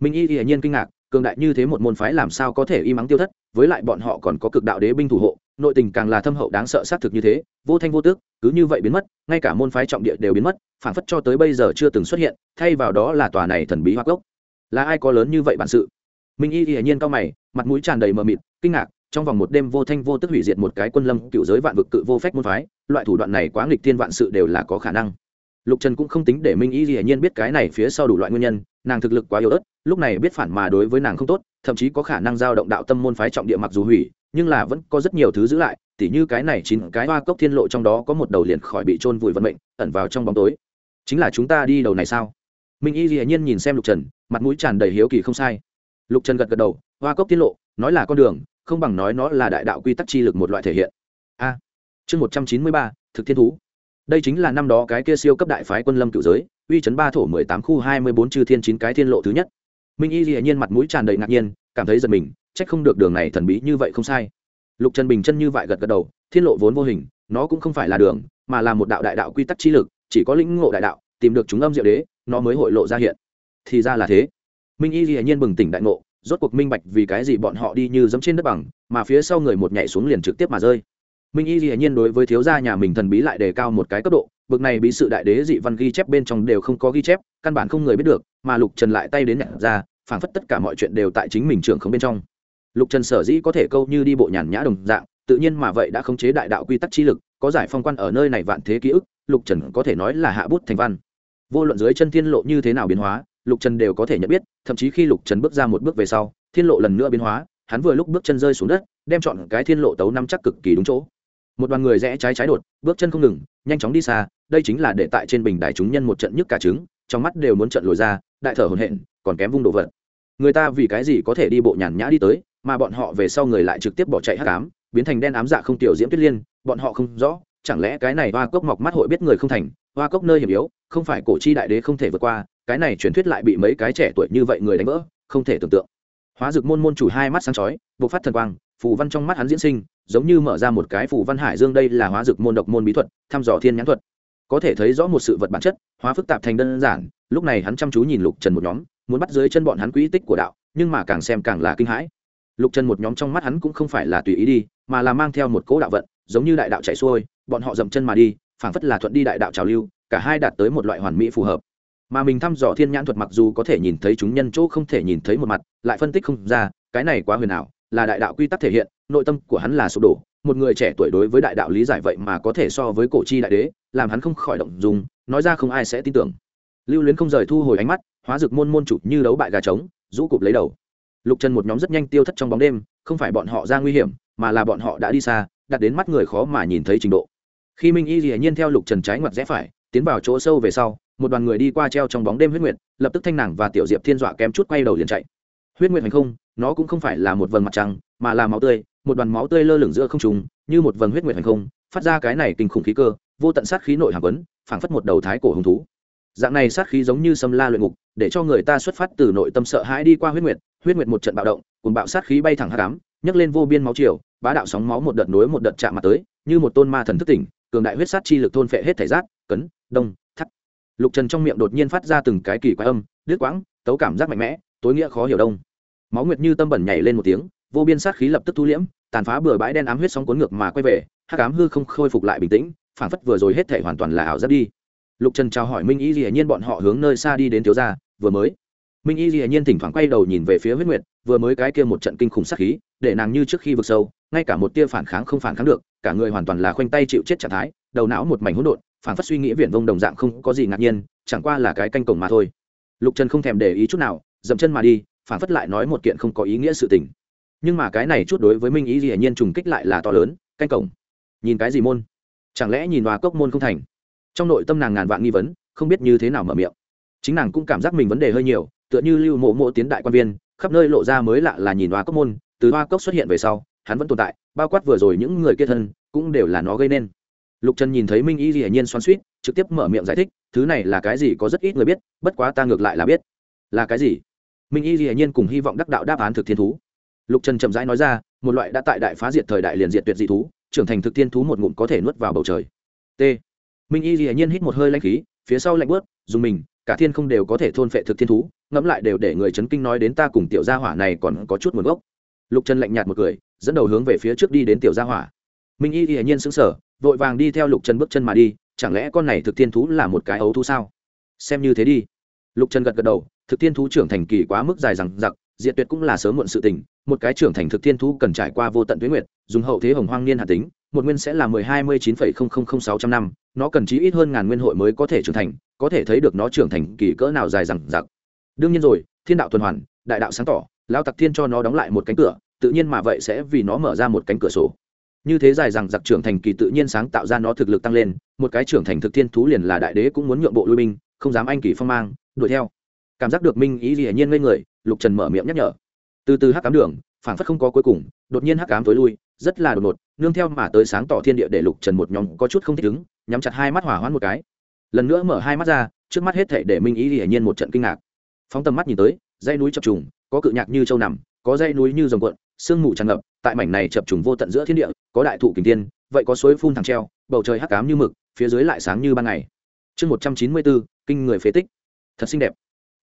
Minh y hiển nhiên kinh ngạc cường đại như thế một môn phái làm sao có thể y mắng tiêu thất, với lại bọn họ còn có cực đạo đế binh thủ hộ, nội tình càng là thâm hậu đáng sợ xác thực như thế, vô thanh vô tước, cứ như vậy biến mất, ngay cả môn phái trọng địa đều biến mất phản phất cho tới bây giờ chưa từng xuất hiện, thay vào đó là tòa này thần bí hoặc gốc là ai có lớn như vậy bản sự? Minh y hiển nhiên cao mày, mặt mũi tràn đầy mờ mịt, kinh ngạc, trong vòng một đêm vô thanh vô tức hủy diệt một cái quân lâm cựu giới vạn vực cự vô phép môn phái, loại thủ đoạn này quá nghịch thiên vạn sự đều là có khả năng lục trần cũng không tính để minh y hiển nhiên biết cái này phía sau đủ loại nguyên nhân, nàng thực lực quá yếu ớt, lúc này biết phản mà đối với nàng không tốt, thậm chí có khả năng giao động đạo tâm môn phái trọng địa mặc dù hủy, nhưng là vẫn có rất nhiều thứ giữ lại, tỉ như cái này chín cái hoa cốc thiên lộ trong đó có một đầu liền khỏi bị trôn vùi vận mệnh, ẩn vào trong bóng tối. Chính là chúng ta đi đầu này sao? Minh y hiển nhiên nhìn xem lục trần, mặt mũi tràn đầy hiếu kỳ không sai. Lục trần gật gật đầu, hoa cốc thiên lộ, nói là con đường, không bằng nói nó là đại đạo quy tắc chi lực một loại thể hiện. A, chương một trăm chín mươi ba, thực thiên thú đây chính là năm đó cái kia siêu cấp đại phái quân lâm cựu giới, uy chấn ba thổ mười tám khu hai mươi bốn chư thiên chín cái thiên lộ thứ nhất. Minh y hiển nhiên mặt mũi tràn đầy ngạc nhiên, cảm thấy giật mình, trách không được đường này thần bí như vậy không sai. Lục trần bình chân như vậy gật gật đầu, thiên lộ vốn vô hình, nó cũng không phải là đường, mà là một đạo đại đạo quy tắc chi lực, chỉ có lĩnh ngộ đại đạo, tìm được chúng âm diệu đế, nó mới hội lộ ra hiện. Thì ra là thế. Minh y hiển nhiên bừng tỉnh đại ngộ, rốt cuộc minh bạch vì cái gì bọn họ đi như dẫm trên đất bằng, mà phía sau người một nhảy xuống liền trực tiếp mà rơi minh y dĩ nhiên đối với thiếu gia nhà mình thần bí lại đề cao một cái cấp độ, bực này bí sự đại đế dị văn ghi chép bên trong đều không có ghi chép, căn bản không người biết được, mà lục trần lại tay đến nhận ra, phảng phất tất cả mọi chuyện đều tại chính mình trưởng không bên trong. Lục trần sở dĩ có thể câu như đi bộ nhàn nhã đồng dạng, tự nhiên mà vậy đã khống chế đại đạo quy tắc chi lực, có giải phong quan ở nơi này vạn thế ký ức, lục trần có thể nói là hạ bút thành văn. Vô luận dưới chân thiên lộ như thế nào biến hóa, lục trần đều có thể nhận biết, thậm chí khi lục trần bước ra một bước về sau, thiên lộ lần nữa biến hóa, hắn vừa lúc bước chân rơi xuống đất, đem chọn cái thiên lộ tấu năm chắc cực kỳ đúng chỗ một đoàn người rẽ trái trái đột, bước chân không ngừng, nhanh chóng đi xa, đây chính là để tại trên bình đài chúng nhân một trận nhức cả trứng, trong mắt đều muốn trận lồi ra, đại thở hồn hện còn kém vung đồ vật. Người ta vì cái gì có thể đi bộ nhàn nhã đi tới, mà bọn họ về sau người lại trực tiếp bỏ chạy hắc ám, biến thành đen ám dạ không tiểu diễm tuyết liên, bọn họ không rõ, chẳng lẽ cái này hoa cốc mọc mắt hội biết người không thành, hoa cốc nơi hiểm yếu, không phải cổ chi đại đế không thể vượt qua, cái này truyền thuyết lại bị mấy cái trẻ tuổi như vậy người đánh vỡ, không thể tưởng tượng. Hóa dược môn môn chủ hai mắt sáng chói, bộc phát thần quang phù văn trong mắt hắn diễn sinh, giống như mở ra một cái phù văn hải dương đây là hóa dược môn độc môn bí thuật, thăm dò thiên nhãn thuật. Có thể thấy rõ một sự vật bản chất, hóa phức tạp thành đơn giản, lúc này hắn chăm chú nhìn lục trần một nhóm, muốn bắt dưới chân bọn hắn quỹ tích của đạo, nhưng mà càng xem càng là kinh hãi. Lục trần một nhóm trong mắt hắn cũng không phải là tùy ý đi, mà là mang theo một cỗ đạo vận, giống như đại đạo chạy xuôi, bọn họ dậm chân mà đi, phảng phất là thuận đi đại đạo trào lưu, cả hai đạt tới một loại hoàn mỹ phù hợp. Mà mình thăm dò thiên nhãn thuật mặc dù có thể nhìn thấy chúng nhân chỗ không thể nhìn thấy một mặt, lại phân tích không ra, cái này quá huyền ảo là đại đạo quy tắc thể hiện, nội tâm của hắn là sụp đổ. Một người trẻ tuổi đối với đại đạo lý giải vậy mà có thể so với cổ chi đại đế, làm hắn không khỏi động dùng nói ra không ai sẽ tin tưởng. Lưu luyến không rời thu hồi ánh mắt, hóa rực môn môn chụp như đấu bại gà trống, rũ cụp lấy đầu. Lục trần một nhóm rất nhanh tiêu thất trong bóng đêm, không phải bọn họ ra nguy hiểm, mà là bọn họ đã đi xa, đặt đến mắt người khó mà nhìn thấy trình độ. Khi minh y dĩ nhiên theo lục trần trái ngoặt rẽ phải, tiến vào chỗ sâu về sau, một đoàn người đi qua treo trong bóng đêm huyết nguyệt, lập tức thanh nàng và tiểu diệp thiên dọa kém chút quay đầu liền chạy. Huyết nguyệt hành không nó cũng không phải là một vầng mặt trăng, mà là máu tươi, một đoàn máu tươi lơ lửng giữa không trùng như một vầng huyết nguyệt hành không, phát ra cái này kinh khủng khí cơ, vô tận sát khí nội hàng quấn, phảng phất một đầu thái cổ hứng thú. Dạng này sát khí giống như sâm la luyện ngục, để cho người ta xuất phát từ nội tâm sợ hãi đi qua huyết nguyệt huyết nguyệt một trận bạo động cùng bạo sát khí bay thẳng hạ cám nhấc lên vô biên máu chiều bá đạo sóng máu một đợt nối một đợt chạm mặt tới, như một tôn ma thần thức tỉnh, cường đại huyết sát chi lực thôn phệ hết thể giác cấn, đông, thắt. Lục trần trong miệng đột nhiên phát ra từng cái kỳ quái âm, đứt quãng, tấu cảm giác mạnh mẽ, tối nghĩa khó hiểu đông máu nguyệt như tâm bẩn nhảy lên một tiếng, vô biên sát khí lập tức thu liễm, tàn phá bừa bãi đen ám huyết sóng cuốn ngược mà quay về, hắc ám hư không khôi phục lại bình tĩnh, phảng phất vừa rồi hết thể hoàn toàn là ảo giác đi. Lục trần chào hỏi minh y dĩ nhiên bọn họ hướng nơi xa đi đến thiếu gia, vừa mới. Minh y dĩ nhiên thỉnh thoảng quay đầu nhìn về phía huyết nguyệt, vừa mới cái kia một trận kinh khủng sát khí, để nàng như trước khi vực sâu, ngay cả một tia phản kháng không phản kháng được, cả người hoàn toàn là khoanh tay chịu chết trạng thái, đầu não một mảnh hỗn độn phản phất suy nghĩ viển vông đồng dạng không có gì ngạc nhiên, chẳng qua là cái canh cổng mà thôi. Lục trần không thèm để ý chút nào, dậm chân mà đi phản phất lại nói một kiện không có ý nghĩa sự tình. Nhưng mà cái này chút đối với minh ý gì nhiên trùng kích lại là to lớn, canh cổng. Nhìn cái gì môn? Chẳng lẽ nhìn hòa cốc môn không thành? Trong nội tâm nàng ngàn vạn nghi vấn, không biết như thế nào mở miệng. Chính nàng cũng cảm giác mình vấn đề hơi nhiều, tựa như lưu mộ mộ tiến đại quan viên, khắp nơi lộ ra mới lạ là nhìn hoa cốc môn, từ hoa cốc xuất hiện về sau, hắn vẫn tồn tại, bao quát vừa rồi những người kia thân, cũng đều là nó gây nên. Lục trần nhìn thấy minh y hiển nhiên xoắn suýt trực tiếp mở miệng giải thích, thứ này là cái gì có rất ít người biết, bất quá ta ngược lại là biết. Là cái gì? Minh y dĩ nhiên cùng hy vọng đắc đạo đáp án thực thiên thú. Lục trần chậm rãi nói ra, một loại đã tại đại phá diệt thời đại liền diệt tuyệt dị thú, trưởng thành thực thiên thú một ngụm có thể nuốt vào bầu trời. T. Minh y dĩ nhiên hít một hơi lanh khí, phía sau lạnh bớt, dùng mình, cả thiên không đều có thể thôn phệ thực thiên thú, ngẫm lại đều để người chấn kinh nói đến ta cùng tiểu gia hỏa này còn có chút nguồn gốc. Lục trần lạnh nhạt một cười, dẫn đầu hướng về phía trước đi đến tiểu gia hỏa. Minh y hiển nhiên sững sờ, vội vàng đi theo lục trần bước chân mà đi, chẳng lẽ con này thực thiên thú là một cái ấu thú sao? Xem như thế đi. Lục trần gật gật đầu thực thiên thú trưởng thành kỳ quá mức dài rằng giặc diệt tuyệt cũng là sớm muộn sự tình, một cái trưởng thành thực thiên thú cần trải qua vô tận tuyến nguyệt, dùng hậu thế hồng hoang niên hạt tính, một nguyên sẽ là mười hai mươi chín phẩy không không không sáu trăm năm, nó cần chí ít hơn ngàn nguyên hội mới có thể trưởng thành, có thể thấy được nó trưởng thành kỳ cỡ nào dài rằng giặc đương nhiên rồi, thiên đạo tuần hoàn, đại đạo sáng tỏ lao tặc thiên cho nó đóng lại một cánh cửa, tự nhiên mà vậy sẽ vì nó mở ra một cánh cửa sổ. Như thế dài rằng giặc trưởng thành kỳ tự nhiên sáng tạo ra nó thực lực tăng lên, một cái trưởng thành thực thiên thú liền là đại đế cũng muốn nhượng bộ lui binh, không dám anh kỳ phong mang, đuổi theo cảm giác được minh ý gì hiển nhiên ngây người, lục trần mở miệng nhắc nhở. Từ từ hắc cám đường phản phất không có cuối cùng, đột nhiên hắc cám tối lui, rất là đột ngột, nương theo mà tới sáng tỏ thiên địa để lục trần một nhóm có chút không thích ứng, nhắm chặt hai mắt hỏa hoãn một cái. Lần nữa mở hai mắt ra, trước mắt hết thể để minh ý hiển nhiên một trận kinh ngạc. Phóng tầm mắt nhìn tới dây núi chập trùng, có cự nhạc như châu nằm, có dây núi như rồng cuộn, sương mù tràn ngập, tại mảnh này chập trùng vô tận giữa thiên địa, có đại thụ kình tiên vậy có suối phun thẳng treo, bầu trời hắc cám như mực, phía dưới lại sáng như ban ngày. Chương một trăm chín mươi bốn, kinh người phế tích. Thật xinh đẹp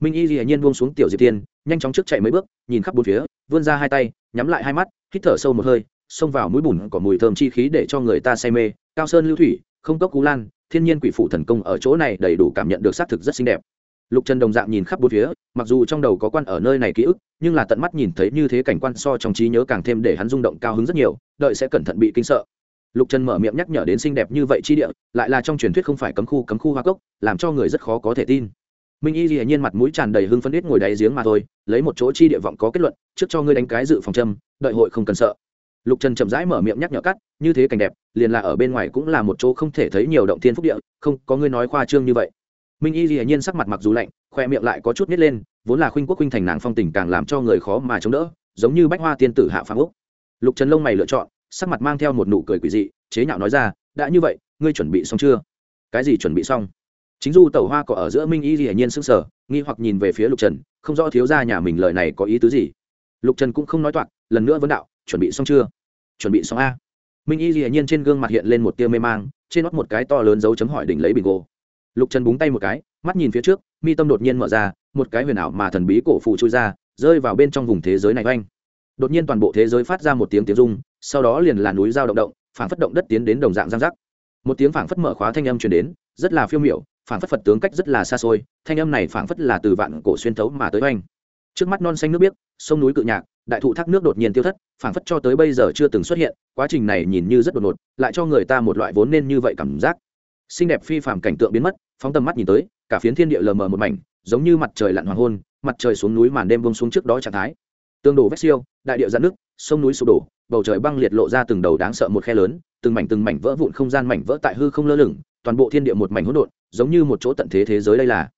minh y dĩ nhiên buông xuống tiểu diệp tiên, nhanh chóng trước chạy mấy bước, nhìn khắp bốn phía, vươn ra hai tay, nhắm lại hai mắt, hít thở sâu một hơi, xông vào mũi bùn có mùi thơm chi khí để cho người ta say mê. Cao sơn lưu thủy, không cốc cú lan, thiên nhiên quỷ phụ thần công ở chỗ này đầy đủ cảm nhận được xác thực rất xinh đẹp. Lục trần đồng dạng nhìn khắp bốn phía, mặc dù trong đầu có quan ở nơi này ký ức, nhưng là tận mắt nhìn thấy như thế cảnh quan so trong trí nhớ càng thêm để hắn rung động cao hứng rất nhiều, đợi sẽ cẩn thận bị kinh sợ. Lục trần mở miệng nhắc nhở đến xinh đẹp như vậy chi địa, lại là trong truyền thuyết không phải cấm khu cấm khu hoa cốc, làm cho người rất khó có thể tin minh y dĩ nhiên mặt mũi tràn đầy hưng phân ít ngồi đáy giếng mà thôi, lấy một chỗ chi địa vọng có kết luận, trước cho ngươi đánh cái dự phòng châm, đợi hội không cần sợ. Lục trần chậm rãi mở miệng nhắc nhở cắt, như thế cảnh đẹp, liền là ở bên ngoài cũng là một chỗ không thể thấy nhiều động thiên phúc địa, không, có ngươi nói khoa trương như vậy. Minh y dĩ nhiên sắc mặt mặc dù lạnh, khoe miệng lại có chút nít lên, vốn là khuynh quốc khuynh thành nàng phong tình càng làm cho người khó mà chống đỡ, giống như bách hoa tiên tử hạ phàm úc. Lục trần lông mày lựa chọn, sắc mặt mang theo một nụ cười quỷ dị, chế nhạo nói ra, đã như vậy, ngươi chuẩn bị xong chưa? Cái gì chuẩn bị xong? Chính du tẩu hoa cỏ ở giữa minh y hiển nhiên sững sờ, nghi hoặc nhìn về phía lục trần, không rõ thiếu gia nhà mình lời này có ý tứ gì. Lục trần cũng không nói toạc, lần nữa vấn đạo, chuẩn bị xong chưa? Chuẩn bị xong a. Minh y hiển nhiên trên gương mặt hiện lên một tia mê mang, trên nót một cái to lớn dấu chấm hỏi đỉnh lấy bình gô lục trần búng tay một cái, mắt nhìn phía trước, mi tâm đột nhiên mở ra, một cái huyền ảo mà thần bí cổ phụ trôi ra, rơi vào bên trong vùng thế giới này oanh. Đột nhiên toàn bộ thế giới phát ra một tiếng tiếng rung, sau đó liền là núi dao động động, phảng phất động đất tiến đến đồng dạng giang giác một tiếng phảng phất mở khóa thanh âm truyền đến, rất là phiêu miểu phảng phất phật tướng cách rất là xa xôi, thanh âm này phảng phất là từ vạn cổ xuyên thấu mà tới oanh. Trước mắt non xanh nước biếc, sông núi cự nhạc, đại thụ thác nước đột nhiên tiêu thất, phảng phất cho tới bây giờ chưa từng xuất hiện, quá trình này nhìn như rất đột ngột, lại cho người ta một loại vốn nên như vậy cảm giác. Xinh đẹp phi phàm cảnh tượng biến mất, phóng tầm mắt nhìn tới, cả phiến thiên địa lờ mờ một mảnh, giống như mặt trời lặn hoàng hôn, mặt trời xuống núi màn đêm bông xuống trước đó trạng thái. Tương đổ vét siêu, đại địa giãn nước, sông núi sụp đổ, bầu trời băng liệt lộ ra từng đầu đáng sợ một khe lớn, từng mảnh từng mảnh vỡ vụn không gian mảnh vỡ tại hư không lơ lửng toàn bộ thiên địa một mảnh hỗn độn, giống như một chỗ tận thế thế giới đây là.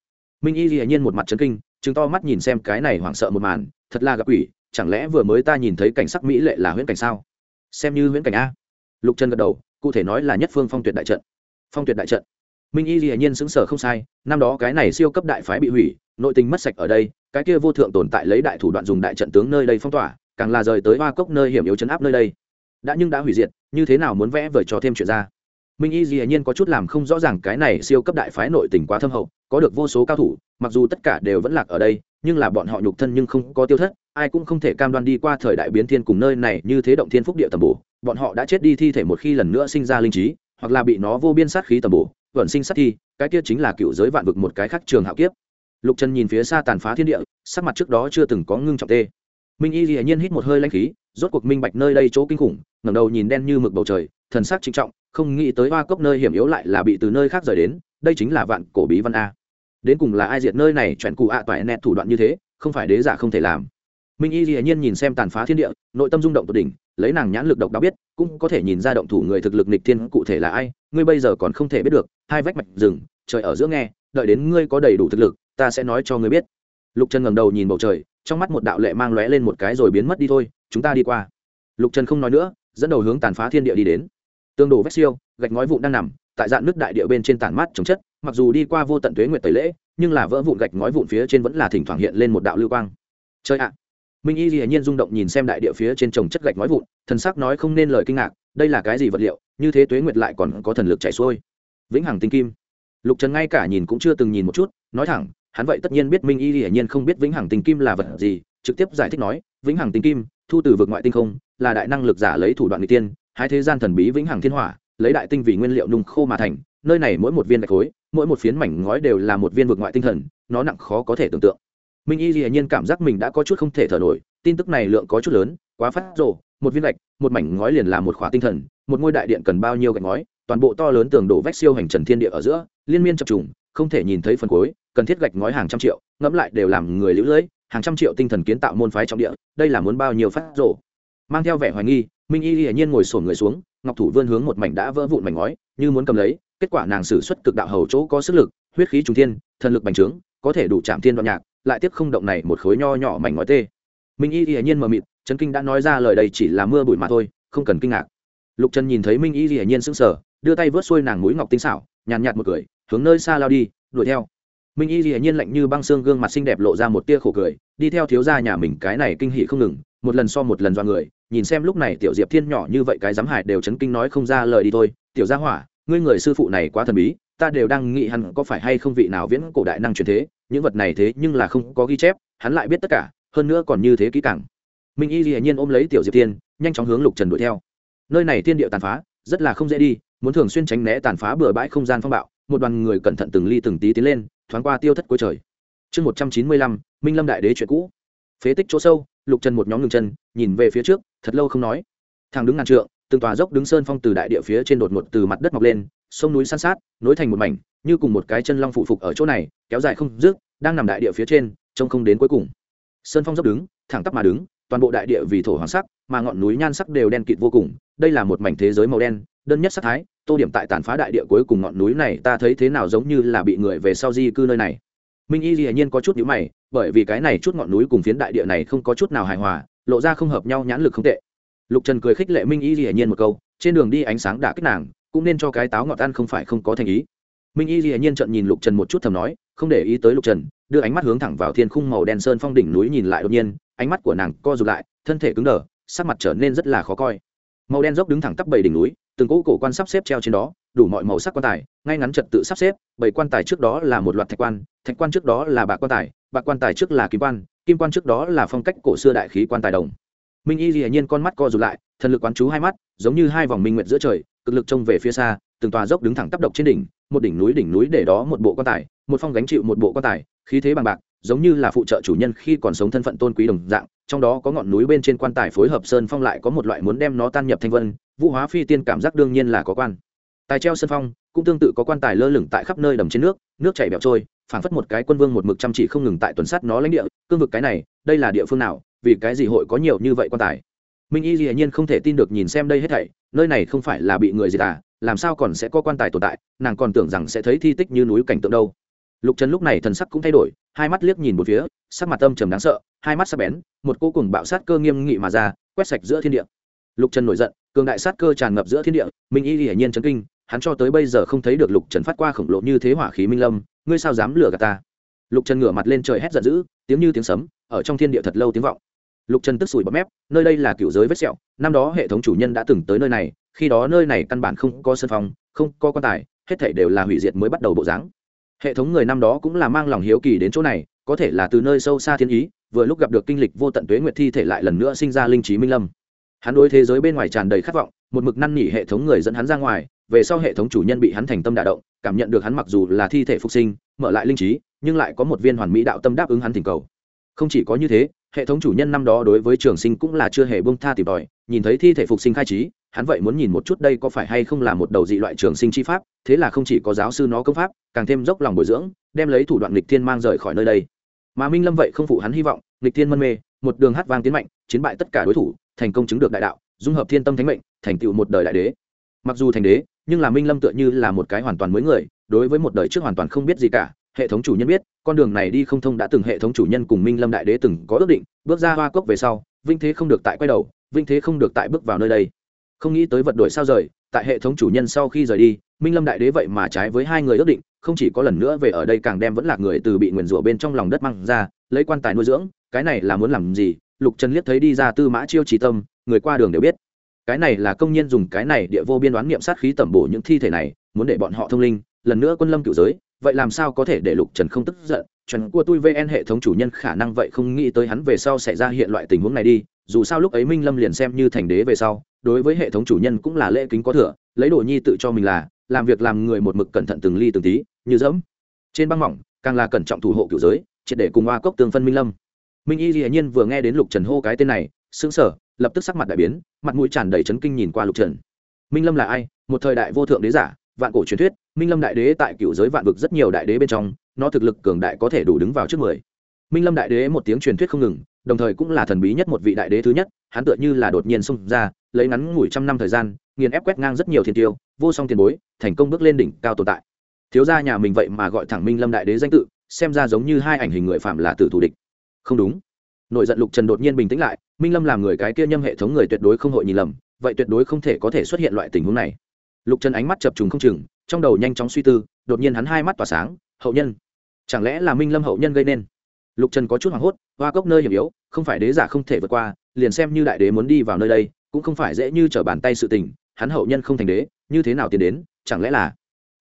Minh y dĩ nhiên một mặt chấn kinh chứng to mắt nhìn xem cái này hoảng sợ một màn, thật là gặp quỷ, chẳng lẽ vừa mới ta nhìn thấy cảnh sắc mỹ lệ là huyễn cảnh sao? Xem như huyễn cảnh a. Lục trần gật đầu, cụ thể nói là nhất phương phong tuyệt đại trận. Phong tuyệt đại trận. Minh y dĩ nhiên xứng sở không sai, năm đó cái này siêu cấp đại phái bị hủy, nội tình mất sạch ở đây, cái kia vô thượng tồn tại lấy đại thủ đoạn dùng đại trận tướng nơi đây phong tỏa, càng là rời tới hoa cốc nơi hiểm yếu chấn áp nơi đây. Đã nhưng đã hủy diệt, như thế nào muốn vẽ vời cho thêm chuyện ra? Minh y dĩ nhiên có chút làm không rõ ràng cái này siêu cấp đại phái nội tình quá thâm hậu, có được vô số cao thủ, mặc dù tất cả đều vẫn lạc ở đây, nhưng là bọn họ nhục thân nhưng không có tiêu thất, ai cũng không thể cam đoan đi qua thời đại biến thiên cùng nơi này như thế động thiên phúc địa tầm bổ. Bọn họ đã chết đi thi thể một khi lần nữa sinh ra linh trí, hoặc là bị nó vô biên sát khí tầm bổ vẩn sinh sát thi, cái kia chính là cựu giới vạn vực một cái khác trường hạo kiếp. Lục trần nhìn phía xa tàn phá thiên địa, sắc mặt trước đó chưa từng có ngưng trọng tê. Minh y dĩ nhiên hít một hơi lanh khí, rốt cuộc minh bạch nơi đây chỗ kinh khủng, ngẩng đầu nhìn đen như mực bầu trời, thần sắc trịnh trọng không nghĩ tới hoa cốc nơi hiểm yếu lại là bị từ nơi khác rời đến, đây chính là vạn cổ bí văn a. Đến cùng là ai diệt nơi này chuẩn cụ ạ à toại nẹt thủ đoạn như thế, không phải đế giả không thể làm. Minh y hiển nhiên nhìn xem tàn phá thiên địa, nội tâm rung động tột đỉnh, lấy nàng nhãn lực độc đáo biết, cũng có thể nhìn ra động thủ người thực lực nịch thiên cụ thể là ai, ngươi bây giờ còn không thể biết được, hai vách mạch rừng, trời ở giữa nghe, đợi đến ngươi có đầy đủ thực lực, ta sẽ nói cho ngươi biết. Lục trần ngẩng đầu nhìn bầu trời, trong mắt một đạo lệ mang lóe lên một cái rồi biến mất đi thôi, chúng ta đi qua. Lục trần không nói nữa, dẫn đầu hướng tàn phá thiên địa đi đến tương đồ vét siêu, gạch ngói vụn đang nằm, tại dạng nước đại địa bên trên tàn mát trồng chất, mặc dù đi qua vô tận tuế nguyệt tẩy lễ, nhưng là vỡ vụn gạch ngói vụn phía trên vẫn là thỉnh thoảng hiện lên một đạo lưu quang. Chơi ạ! Minh y dĩ nhiên rung động nhìn xem đại địa phía trên trồng chất gạch ngói vụn, thần sắc nói không nên lời kinh ngạc, đây là cái gì vật liệu, như thế tuế nguyệt lại còn có thần lực chảy xuôi. Vĩnh hằng tinh kim. Lục trần ngay cả nhìn cũng chưa từng nhìn một chút, nói thẳng, hắn vậy tất nhiên biết minh y hiển nhiên không biết vĩnh hằng tinh kim là vật gì, trực tiếp giải thích nói, vĩnh hằng tinh kim, thu từ vực ngoại tinh không, là đại năng lực giả lấy thủ đoạn người tiên hai thế gian thần bí vĩnh hằng thiên hỏa, lấy đại tinh vì nguyên liệu nung khô mà thành, nơi này mỗi một viên gạch khối, mỗi một phiến mảnh ngói đều là một viên vực ngoại tinh thần, nó nặng khó có thể tưởng tượng. Minh y hiển nhiên cảm giác mình đã có chút không thể thở nổi, tin tức này lượng có chút lớn, quá phát rộ một viên gạch, một mảnh ngói liền là một khóa tinh thần, một ngôi đại điện cần bao nhiêu gạch ngói, toàn bộ to lớn tường đổ vách siêu hành trần thiên địa ở giữa, liên miên chập trùng, không thể nhìn thấy phần cuối, cần thiết gạch ngói hàng trăm triệu, ngẫm lại đều làm người lũ lưỡi, hàng trăm triệu tinh thần kiến tạo môn phái trọng địa, đây là muốn bao nhiêu phát rổ mang theo vẻ hoài nghi minh y hiển nhiên ngồi sổn người xuống, ngọc thủ vươn hướng một mảnh đã vỡ vụn mảnh ngói, như muốn cầm lấy, kết quả nàng sử xuất cực đạo hầu chỗ có sức lực, huyết khí trung thiên, thần lực bành trướng, có thể đủ chạm thiên đoạn nhạc, lại tiếp không động này một khối nho nhỏ mảnh ngói tê. Minh y hiển nhiên mờ mịt, trấn kinh đã nói ra lời đây chỉ là mưa bụi mà thôi, không cần kinh ngạc. Lục trần nhìn thấy minh y hiển nhiên sững sờ, đưa tay vớt xuôi nàng mũi ngọc tinh xảo, nhàn nhạt một cười, hướng nơi xa lao đi, đuổi theo. Minh y hiển nhiên lạnh như băng xương gương mặt xinh đẹp lộ ra một tia khổ cười, đi theo thiếu gia nhà mình cái này kinh hỉ không ngừng, một lần so một lần do người nhìn xem lúc này tiểu diệp thiên nhỏ như vậy cái dám hải đều chấn kinh nói không ra lời đi thôi. Tiểu gia hỏa, ngươi người sư phụ này quá thần bí, ta đều đang nghĩ hắn có phải hay không vị nào viễn cổ đại năng truyền thế. Những vật này thế nhưng là không có ghi chép, hắn lại biết tất cả, hơn nữa còn như thế kỹ càng. Minh y hiển nhiên ôm lấy tiểu diệp thiên, nhanh chóng hướng lục trần đuổi theo. Nơi này thiên địa tàn phá, rất là không dễ đi, muốn thường xuyên tránh né tàn phá bừa bãi không gian phong bạo, một đoàn người cẩn thận từng ly từng tí tiến lên, thoáng qua tiêu thất cuối trời. Chương một trăm chín mươi lăm, minh lâm đại đế chuyện cũ. Phế tích chỗ sâu, lục trần một nhóm ngừng chân, nhìn về phía trước thật lâu không nói. Thằng đứng ngàn trượng, từng tòa dốc đứng sơn phong từ đại địa phía trên đột ngột từ mặt đất mọc lên, sông núi san sát, nối thành một mảnh, như cùng một cái chân long phụ phục ở chỗ này, kéo dài không dứt, đang nằm đại địa phía trên, trông không đến cuối cùng. Sơn phong dốc đứng, thẳng tắp mà đứng, toàn bộ đại địa vì thổ hoàng sắc, mà ngọn núi nhan sắc đều đen kịt vô cùng, đây là một mảnh thế giới màu đen, đơn nhất sắc thái, tô điểm tại tàn phá đại địa cuối cùng ngọn núi này, ta thấy thế nào giống như là bị người về sau di cư nơi này. Minh y dĩ nhiên có chút nhữ mày, bởi vì cái này chút ngọn núi cùng phiến đại địa này không có chút nào hài hòa lộ ra không hợp nhau nhãn lực không tệ. Lục trần cười khích lệ minh y hiển nhiên một câu, trên đường đi ánh sáng đã kích nàng, cũng nên cho cái táo ngọt ăn không phải không có thành ý. Minh y hiển nhiên trận nhìn lục trần một chút thầm nói, không để ý tới lục trần, đưa ánh mắt hướng thẳng vào thiên khung màu đen sơn phong đỉnh núi nhìn lại đột nhiên, ánh mắt của nàng co rụt lại, thân thể cứng đờ, sắc mặt trở nên rất là khó coi. Màu đen dốc đứng thẳng tắp bảy đỉnh núi, từng cỗ cổ quan sắp xếp treo trên đó, đủ mọi màu sắc quan tài, ngay ngắn trật tự sắp xếp bảy quan tài trước đó là một loạt thạch quan thạch quan trước đó là bạc quan tài, bạc quan tài trước là kim quan kim quan trước đó là phong cách cổ xưa đại khí quan tài đồng. Minh y hiển nhiên con mắt co rụt lại, thần lực quán chú hai mắt, giống như hai vòng minh nguyện giữa trời, cực lực trông về phía xa, từng tòa dốc đứng thẳng tắp độc trên đỉnh, một đỉnh núi đỉnh núi để đó một bộ quan tài, một phong gánh chịu một bộ quan tài, khí thế bằng bạc, giống như là phụ trợ chủ nhân khi còn sống thân phận tôn quý đồng dạng, trong đó có ngọn núi bên trên quan tài phối hợp sơn phong lại có một loại muốn đem nó tan nhập thanh vân, vũ hóa phi tiên cảm giác đương nhiên là có quan. Tài treo sơn phong, cũng tương tự có quan tài lơ lửng tại khắp nơi đầm trên nước nước chảy bẹo trôi phảng phất một cái quân vương một mực chăm chỉ không ngừng tại tuần sát nó lãnh địa, cương vực cái này, đây là địa phương nào, vì cái gì hội có nhiều như vậy quan tài? Minh y dĩ nhiên không thể tin được nhìn xem đây hết thảy, nơi này không phải là bị người gì à làm sao còn sẽ có quan tài tồn tại, nàng còn tưởng rằng sẽ thấy thi tích như núi cảnh tượng đâu. Lục trần lúc này thần sắc cũng thay đổi, hai mắt liếc nhìn một phía, sắc mặt âm trầm đáng sợ, hai mắt sắc bén, một cô cùng bạo sát cơ nghiêm nghị mà ra, quét sạch giữa thiên địa. Lục trần nổi giận, cường đại sát cơ tràn ngập giữa thiên địa, minh y hiển nhiên chấn kinh, hắn cho tới bây giờ không thấy được lục trần phát qua khổng lồ như thế hỏa khí minh lâm ngươi sao dám lừa gạt ta? Lục trần ngửa mặt lên trời hét giận dữ, tiếng như tiếng sấm, ở trong thiên địa thật lâu tiếng vọng. Lục trần tức sủi bọt mép, nơi đây là cựu giới vết sẹo, năm đó hệ thống chủ nhân đã từng tới nơi này, khi đó nơi này căn bản không có sân phòng, không có quan tài, hết thảy đều là hủy diệt mới bắt đầu bộ dáng. Hệ thống người năm đó cũng là mang lòng hiếu kỳ đến chỗ này, có thể là từ nơi sâu xa thiên ý, vừa lúc gặp được kinh lịch vô tận tuế nguyệt thi thể lại lần nữa sinh ra linh trí minh lâm. Hắn đối thế giới bên ngoài tràn đầy khát vọng một mực năn nỉ hệ thống người dẫn hắn ra ngoài, về sau hệ thống chủ nhân bị hắn thành tâm đả động, cảm nhận được hắn mặc dù là thi thể phục sinh, mở lại linh trí, nhưng lại có một viên hoàn mỹ đạo tâm đáp ứng hắn thỉnh cầu. Không chỉ có như thế, hệ thống chủ nhân năm đó đối với trường sinh cũng là chưa hề bông tha tìm tòi, nhìn thấy thi thể phục sinh khai trí, hắn vậy muốn nhìn một chút đây có phải hay không là một đầu dị loại trường sinh chi pháp, thế là không chỉ có giáo sư nó công pháp, càng thêm dốc lòng bồi dưỡng, đem lấy thủ đoạn lịch thiên mang rời khỏi nơi đây. Mà minh lâm vậy không phụ hắn hy vọng lịch thiên mân mê, một đường hát vang tiến mạnh, chiến bại tất cả đối thủ, thành công chứng được đại đạo dung hợp thiên tâm thánh mệnh, thành tựu một đời đại đế. Mặc dù thành đế, nhưng là minh lâm tựa như là một cái hoàn toàn mới người, đối với một đời trước hoàn toàn không biết gì cả. Hệ thống chủ nhân biết, con đường này đi không thông đã từng hệ thống chủ nhân cùng minh lâm đại đế từng có ước định, bước ra hoa cốc về sau, vinh thế không được tại quay đầu, vinh thế không được tại bước vào nơi đây. Không nghĩ tới vật đổi sao rời, tại hệ thống chủ nhân sau khi rời đi, minh lâm đại đế vậy mà trái với hai người ước định, không chỉ có lần nữa về ở đây càng đem vẫn là người từ bị nguyền rủa bên trong lòng đất mang ra, lấy quan tài nuôi dưỡng, cái này là muốn làm gì? Lục trần liếc thấy đi ra tư mã chiêu trí tâm người qua đường đều biết. Cái này là công nhân dùng cái này địa vô biên đoán nghiệm sát khí tẩm bổ những thi thể này, muốn để bọn họ thông linh, lần nữa quân lâm cựu giới, vậy làm sao có thể để lục trần không tức giận? Chuẩn của tôi vn hệ thống chủ nhân khả năng vậy không nghĩ tới hắn về sau sẽ ra hiện loại tình huống này đi, dù sao lúc ấy minh lâm liền xem như thành đế về sau, đối với hệ thống chủ nhân cũng là lễ kính có thừa, lấy đồ nhi tự cho mình là, làm việc làm người một mực cẩn thận từng ly từng tí, như dẫm. Trên băng mỏng, càng là cẩn trọng thủ hộ cựu giới, triệt để cùng hoa cốc tương phân minh lâm. Minh y hiển nhiên vừa nghe đến lục trần hô cái tên này, sững sờ lập tức sắc mặt đại biến, mặt mũi tràn đầy chấn kinh nhìn qua lục trần. Minh lâm là ai? Một thời đại vô thượng đế giả, vạn cổ truyền thuyết, minh lâm đại đế tại cựu giới vạn vực rất nhiều đại đế bên trong, nó thực lực cường đại có thể đủ đứng vào trước mười. Minh lâm đại đế một tiếng truyền thuyết không ngừng, đồng thời cũng là thần bí nhất một vị đại đế thứ nhất, hắn tựa như là đột nhiên xông ra, lấy ngắn ngủi trăm năm thời gian, nghiền ép quét ngang rất nhiều thiên tiêu, vô song tiền bối, thành công bước lên đỉnh cao tồn tại. Thiếu gia nhà mình vậy mà gọi thẳng minh lâm đại đế danh tự, xem ra giống như hai ảnh hình người phạm là tử thù địch. Không đúng nội giận lục trần đột nhiên bình tĩnh lại, minh lâm làm người cái kia nhâm hệ thống người tuyệt đối không hội nhìn lầm, vậy tuyệt đối không thể có thể xuất hiện loại tình huống này. Lục trần ánh mắt chập trùng không chừng, trong đầu nhanh chóng suy tư, đột nhiên hắn hai mắt tỏa sáng, hậu nhân, chẳng lẽ là minh lâm hậu nhân gây nên? Lục trần có chút hoảng hốt, hoa cốc nơi hiểm yếu, không phải đế giả không thể vượt qua, liền xem như đại đế muốn đi vào nơi đây, cũng không phải dễ như t r ở bàn tay sự tình, hắn hậu nhân không thành đế, như thế nào tiến đến, chẳng lẽ là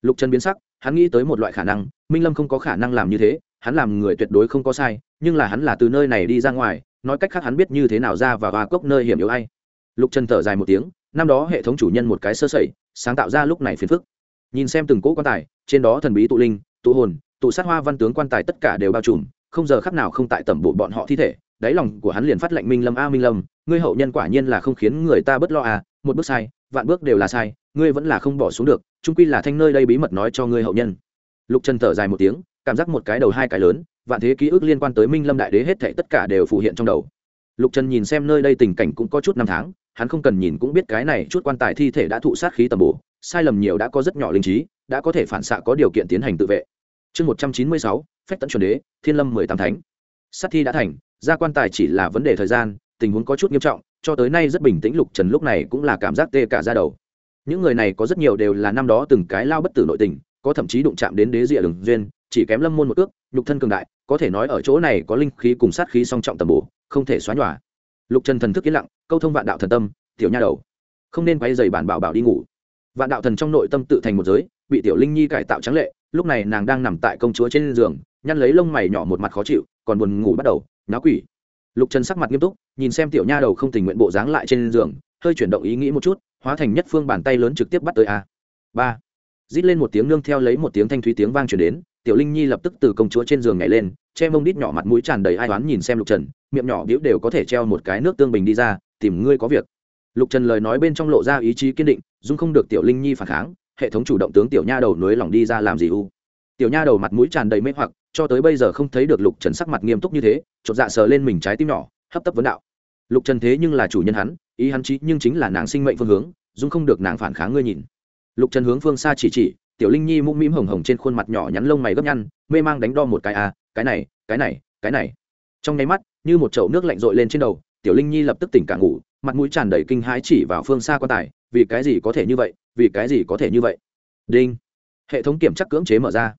lục trần biến sắc, hắn nghĩ tới một loại khả năng, minh lâm không có khả năng làm như thế hắn làm người tuyệt đối không có sai, nhưng là hắn là từ nơi này đi ra ngoài, nói cách khác hắn biết như thế nào ra và hoa cốc nơi hiểm yếu hay lục trần thở dài một tiếng, năm đó hệ thống chủ nhân một cái sơ sẩy, sáng tạo ra lúc này phiền phức. Nhìn xem từng cỗ quan tài, trên đó thần bí tụ linh, tụ hồn, tụ sát hoa văn tướng quan tài tất cả đều bao trùm, không giờ khắc nào không tại tẩm bộ bọn họ thi thể, đáy lòng của hắn liền phát lệnh minh lâm, a minh lâm, ngươi hậu nhân quả nhiên là không khiến người ta bất lo à một bước sai, vạn bước đều là sai, ngươi vẫn là không bỏ xuống được trung quy là thanh nơi đây bí mật nói cho ngươi hậu nhân. Lục trần thở dài một tiếng cảm giác một cái đầu hai cái lớn, vạn thế ký ức liên quan tới minh lâm đại đế hết thảy tất cả đều phụ hiện trong đầu. Lục trần nhìn xem nơi đây tình cảnh cũng có chút năm tháng, hắn không cần nhìn cũng biết cái này chút quan tài thi thể đã thụ sát khí tầm bổ, sai lầm nhiều đã có rất nhỏ linh trí, đã có thể phản xạ có điều kiện tiến hành tự vệ. Chương một trăm chín mươi sáu, phách tận chuẩn đế, thiên lâm mười tám thánh. Sát thi đã thành, ra quan tài chỉ là vấn đề thời gian, tình huống có chút nghiêm trọng, cho tới nay rất bình tĩnh lục trần lúc này cũng là cảm giác tê cả ra đầu. Những người này có rất nhiều đều là năm đó từng cái lao bất tử nội tình, có thậm chí đụng chạm đến đế rịa đường duyên chỉ kém lâm môn một ước nhục thân cường đại, có thể nói ở chỗ này có linh khí cùng sát khí song trọng tầm bổ, không thể xóa nhòa. Lục trần thần thức yên lặng, câu thông vạn đạo thần tâm, tiểu nha đầu. Không nên quay dày bản bảo bảo đi ngủ. Vạn đạo thần trong nội tâm tự thành một giới, bị tiểu linh nhi cải tạo trắng lệ, lúc này nàng đang nằm tại công chúa trên giường, nhăn lấy lông mày nhỏ một mặt khó chịu, còn buồn ngủ bắt đầu, náo quỷ. Lục trần sắc mặt nghiêm túc, nhìn xem tiểu nha đầu không tình nguyện bộ dáng lại trên giường, hơi chuyển động ý nghĩ một chút, hóa thành nhất phương bàn tay lớn trực tiếp bắt tới a. Ba. Rít lên một tiếng nương theo lấy một tiếng thanh thúy tiếng vang chuyển đến tiểu linh nhi lập tức từ công chúa trên giường nhảy lên, che mông đít nhỏ mặt mũi tràn đầy ai toán nhìn xem lục trần, miệng nhỏ biếu đều có thể treo một cái nước tương bình đi ra, tìm ngươi có việc. Lục trần lời nói bên trong lộ ra ý chí kiên định, dung không được tiểu linh nhi phản kháng, hệ thống chủ động tướng tiểu nha đầu nối lỏng đi ra làm gì u. Tiểu nha đầu mặt mũi tràn đầy mê hoặc, cho tới bây giờ không thấy được lục trần sắc mặt nghiêm túc như thế, chột dạ sờ lên mình trái tim nhỏ, hấp tấp vấn đạo. Lục trần thế nhưng là chủ nhân hắn, ý hắn chí nhưng chính là nàng sinh mệnh phương hướng, dung không được nàng phản kháng ngươi nhìn. Lục trần hướng phương xa chỉ chỉ tiểu linh nhi mũm mĩm hồng hồng trên khuôn mặt nhỏ nhắn lông mày gấp nhăn, mê mang đánh đo một cái à cái này cái này cái này. Trong nháy mắt, như một chậu nước lạnh rội lên trên đầu, tiểu linh nhi lập tức tỉnh cả ngủ, mặt mũi tràn đầy kinh hãi chỉ vào phương xa quan tài, vì cái gì có thể như vậy, vì cái gì có thể như vậy. Đinh. Hệ thống kiểm tra cưỡng chế mở ra.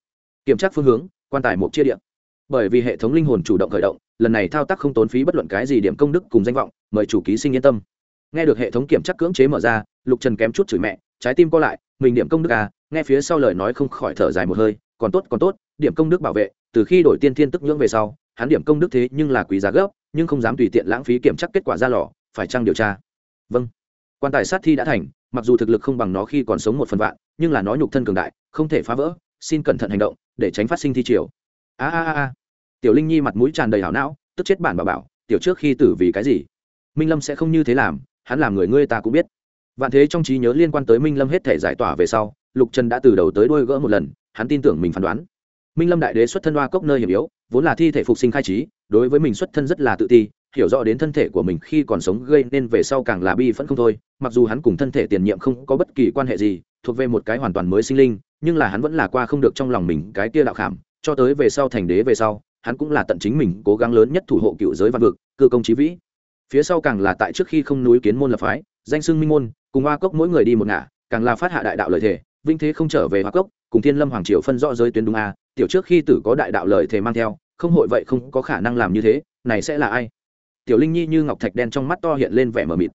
Kiểm tra phương hướng, quan tài một chia điện. Bởi vì hệ thống linh hồn chủ động khởi động, lần này thao tác không tốn phí bất luận cái gì điểm công đức cùng danh vọng, mời chủ ký sinh yên tâm. Nghe được hệ thống kiểm tra cưỡng chế mở ra, lục trần kém chút chửi mẹ, trái tim co lại, mình điểm công đức à nghe phía sau lời nói không khỏi thở dài một hơi, còn tốt còn tốt, điểm công đức bảo vệ, từ khi đổi tiên thiên tức nhưỡng về sau, hắn điểm công đức thế nhưng là quý giá gấp, nhưng không dám tùy tiện lãng phí kiểm tra kết quả ra lò, phải chăng điều tra? Vâng. Quan tài sát thi đã thành, mặc dù thực lực không bằng nó khi còn sống một phần vạn, nhưng là nó nhục thân cường đại, không thể phá vỡ, xin cẩn thận hành động, để tránh phát sinh thi triều. A a a tiểu linh nhi mặt mũi tràn đầy hảo não, tức chết bản bà bảo, tiểu trước khi tử vì cái gì? Minh lâm sẽ không như thế làm, hắn làm người ngươi ta cũng biết. Vạn thế trong trí nhớ liên quan tới minh lâm hết thể giải tỏa về sau lục trần đã từ đầu tới đôi gỡ một lần, hắn tin tưởng mình phán đoán. Minh lâm đại đế xuất thân hoa cốc nơi hiểm yếu, vốn là thi thể phục sinh khai trí, đối với mình xuất thân rất là tự ti, hiểu rõ đến thân thể của mình khi còn sống gây nên về sau càng là bi phẫn không thôi, mặc dù hắn cùng thân thể tiền nhiệm không có bất kỳ quan hệ gì, thuộc về một cái hoàn toàn mới sinh linh, nhưng là hắn vẫn là qua không được trong lòng mình cái kia đạo khảm, cho tới về sau thành đế về sau, hắn cũng là tận chính mình cố gắng lớn nhất thủ hộ cựu giới văn vực cơ công trí vĩ. Phía sau càng là tại trước khi không núi kiến môn lập phái, danh xưng minh môn, cùng hoa cốc mỗi người đi một ngả, càng là phát hạ đại đạo lời thề vinh thế không trở về hoa cốc, cùng thiên lâm hoàng triều phân rõ giới tuyến đúng a tiểu trước khi tử có đại đạo lời thề mang theo, không hội vậy không có khả năng làm như thế, này sẽ là ai? Tiểu linh nhi như ngọc thạch đen trong mắt to hiện lên vẻ mờ mịt.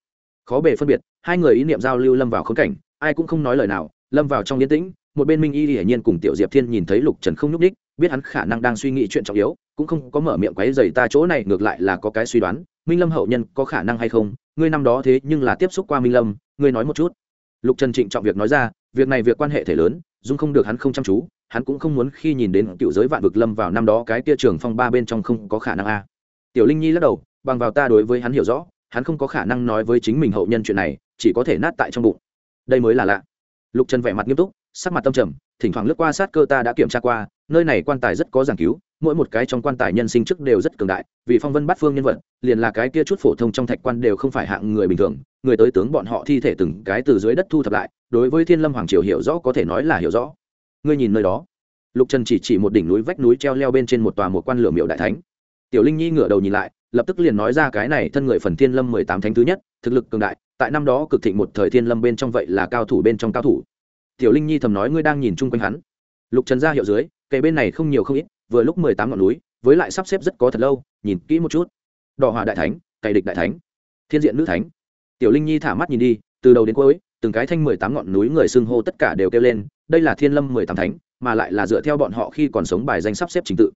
Khó bề phân biệt, hai người ý niệm giao lưu lâm vào khốn cảnh, ai cũng không nói lời nào, lâm vào trong yên tĩnh, một bên minh y hiển nhiên cùng tiểu diệp thiên nhìn thấy lục trần không nhúc ních biết hắn khả năng đang suy nghĩ chuyện trọng yếu, cũng không có mở miệng quấy dày ta chỗ này, ngược lại là có cái suy đoán, minh lâm hậu nhân có khả năng hay không? Ngươi năm đó thế nhưng là tiếp xúc qua minh lâm, ngươi nói một chút lục trần trịnh trọng việc nói ra, việc này việc quan hệ thể lớn, dung không được hắn không chăm chú, hắn cũng không muốn khi nhìn đến cựu giới vạn vực lâm vào năm đó cái tia trường phong ba bên trong không có khả năng a. Tiểu linh nhi lắc đầu, bằng vào ta đối với hắn hiểu rõ, hắn không có khả năng nói với chính mình hậu nhân chuyện này, chỉ có thể nát tại trong bụng. Đây mới là lạ. Lục trần vẻ mặt nghiêm túc, sắc mặt tâm trầm, thỉnh thoảng lướt qua sát cơ ta đã kiểm tra qua, nơi này quan tài rất có giảng cứu mỗi một cái trong quan tài nhân sinh trước đều rất cường đại, vì phong vân bát phương nhân vật, liền là cái kia chút phổ thông trong thạch quan đều không phải hạng người bình thường, người tới tướng bọn họ thi thể từng cái từ dưới đất thu thập lại, đối với thiên lâm hoàng triều hiểu rõ có thể nói là hiểu rõ. Ngươi nhìn nơi đó. Lục trần chỉ chỉ một đỉnh núi vách núi treo leo bên trên một tòa một quan lửa miệu đại thánh. Tiểu linh nhi ngửa đầu nhìn lại, lập tức liền nói ra cái này thân người phần thiên lâm mười tám thánh thứ nhất, thực lực cường đại, tại năm đó cực thịnh một thời thiên lâm bên trong vậy là cao thủ bên trong cao thủ. Tiểu linh nhi thầm nói ngươi đang nhìn chung quanh hắn. Lục trần ra hiệu dưới kề bên này không nhiều không ít vừa lúc mười tám ngọn núi, với lại sắp xếp rất có thật lâu, nhìn kỹ một chút. Đỏ hỏa đại thánh, cày địch đại thánh, thiên diện nữ thánh. Tiểu linh nhi thả mắt nhìn đi, từ đầu đến cuối, từng cái thanh mười tám ngọn núi người xưng hô tất cả đều kêu lên, đây là thiên lâm mười tám thánh, mà lại là dựa theo bọn họ khi còn sống bài danh sắp xếp trình tự.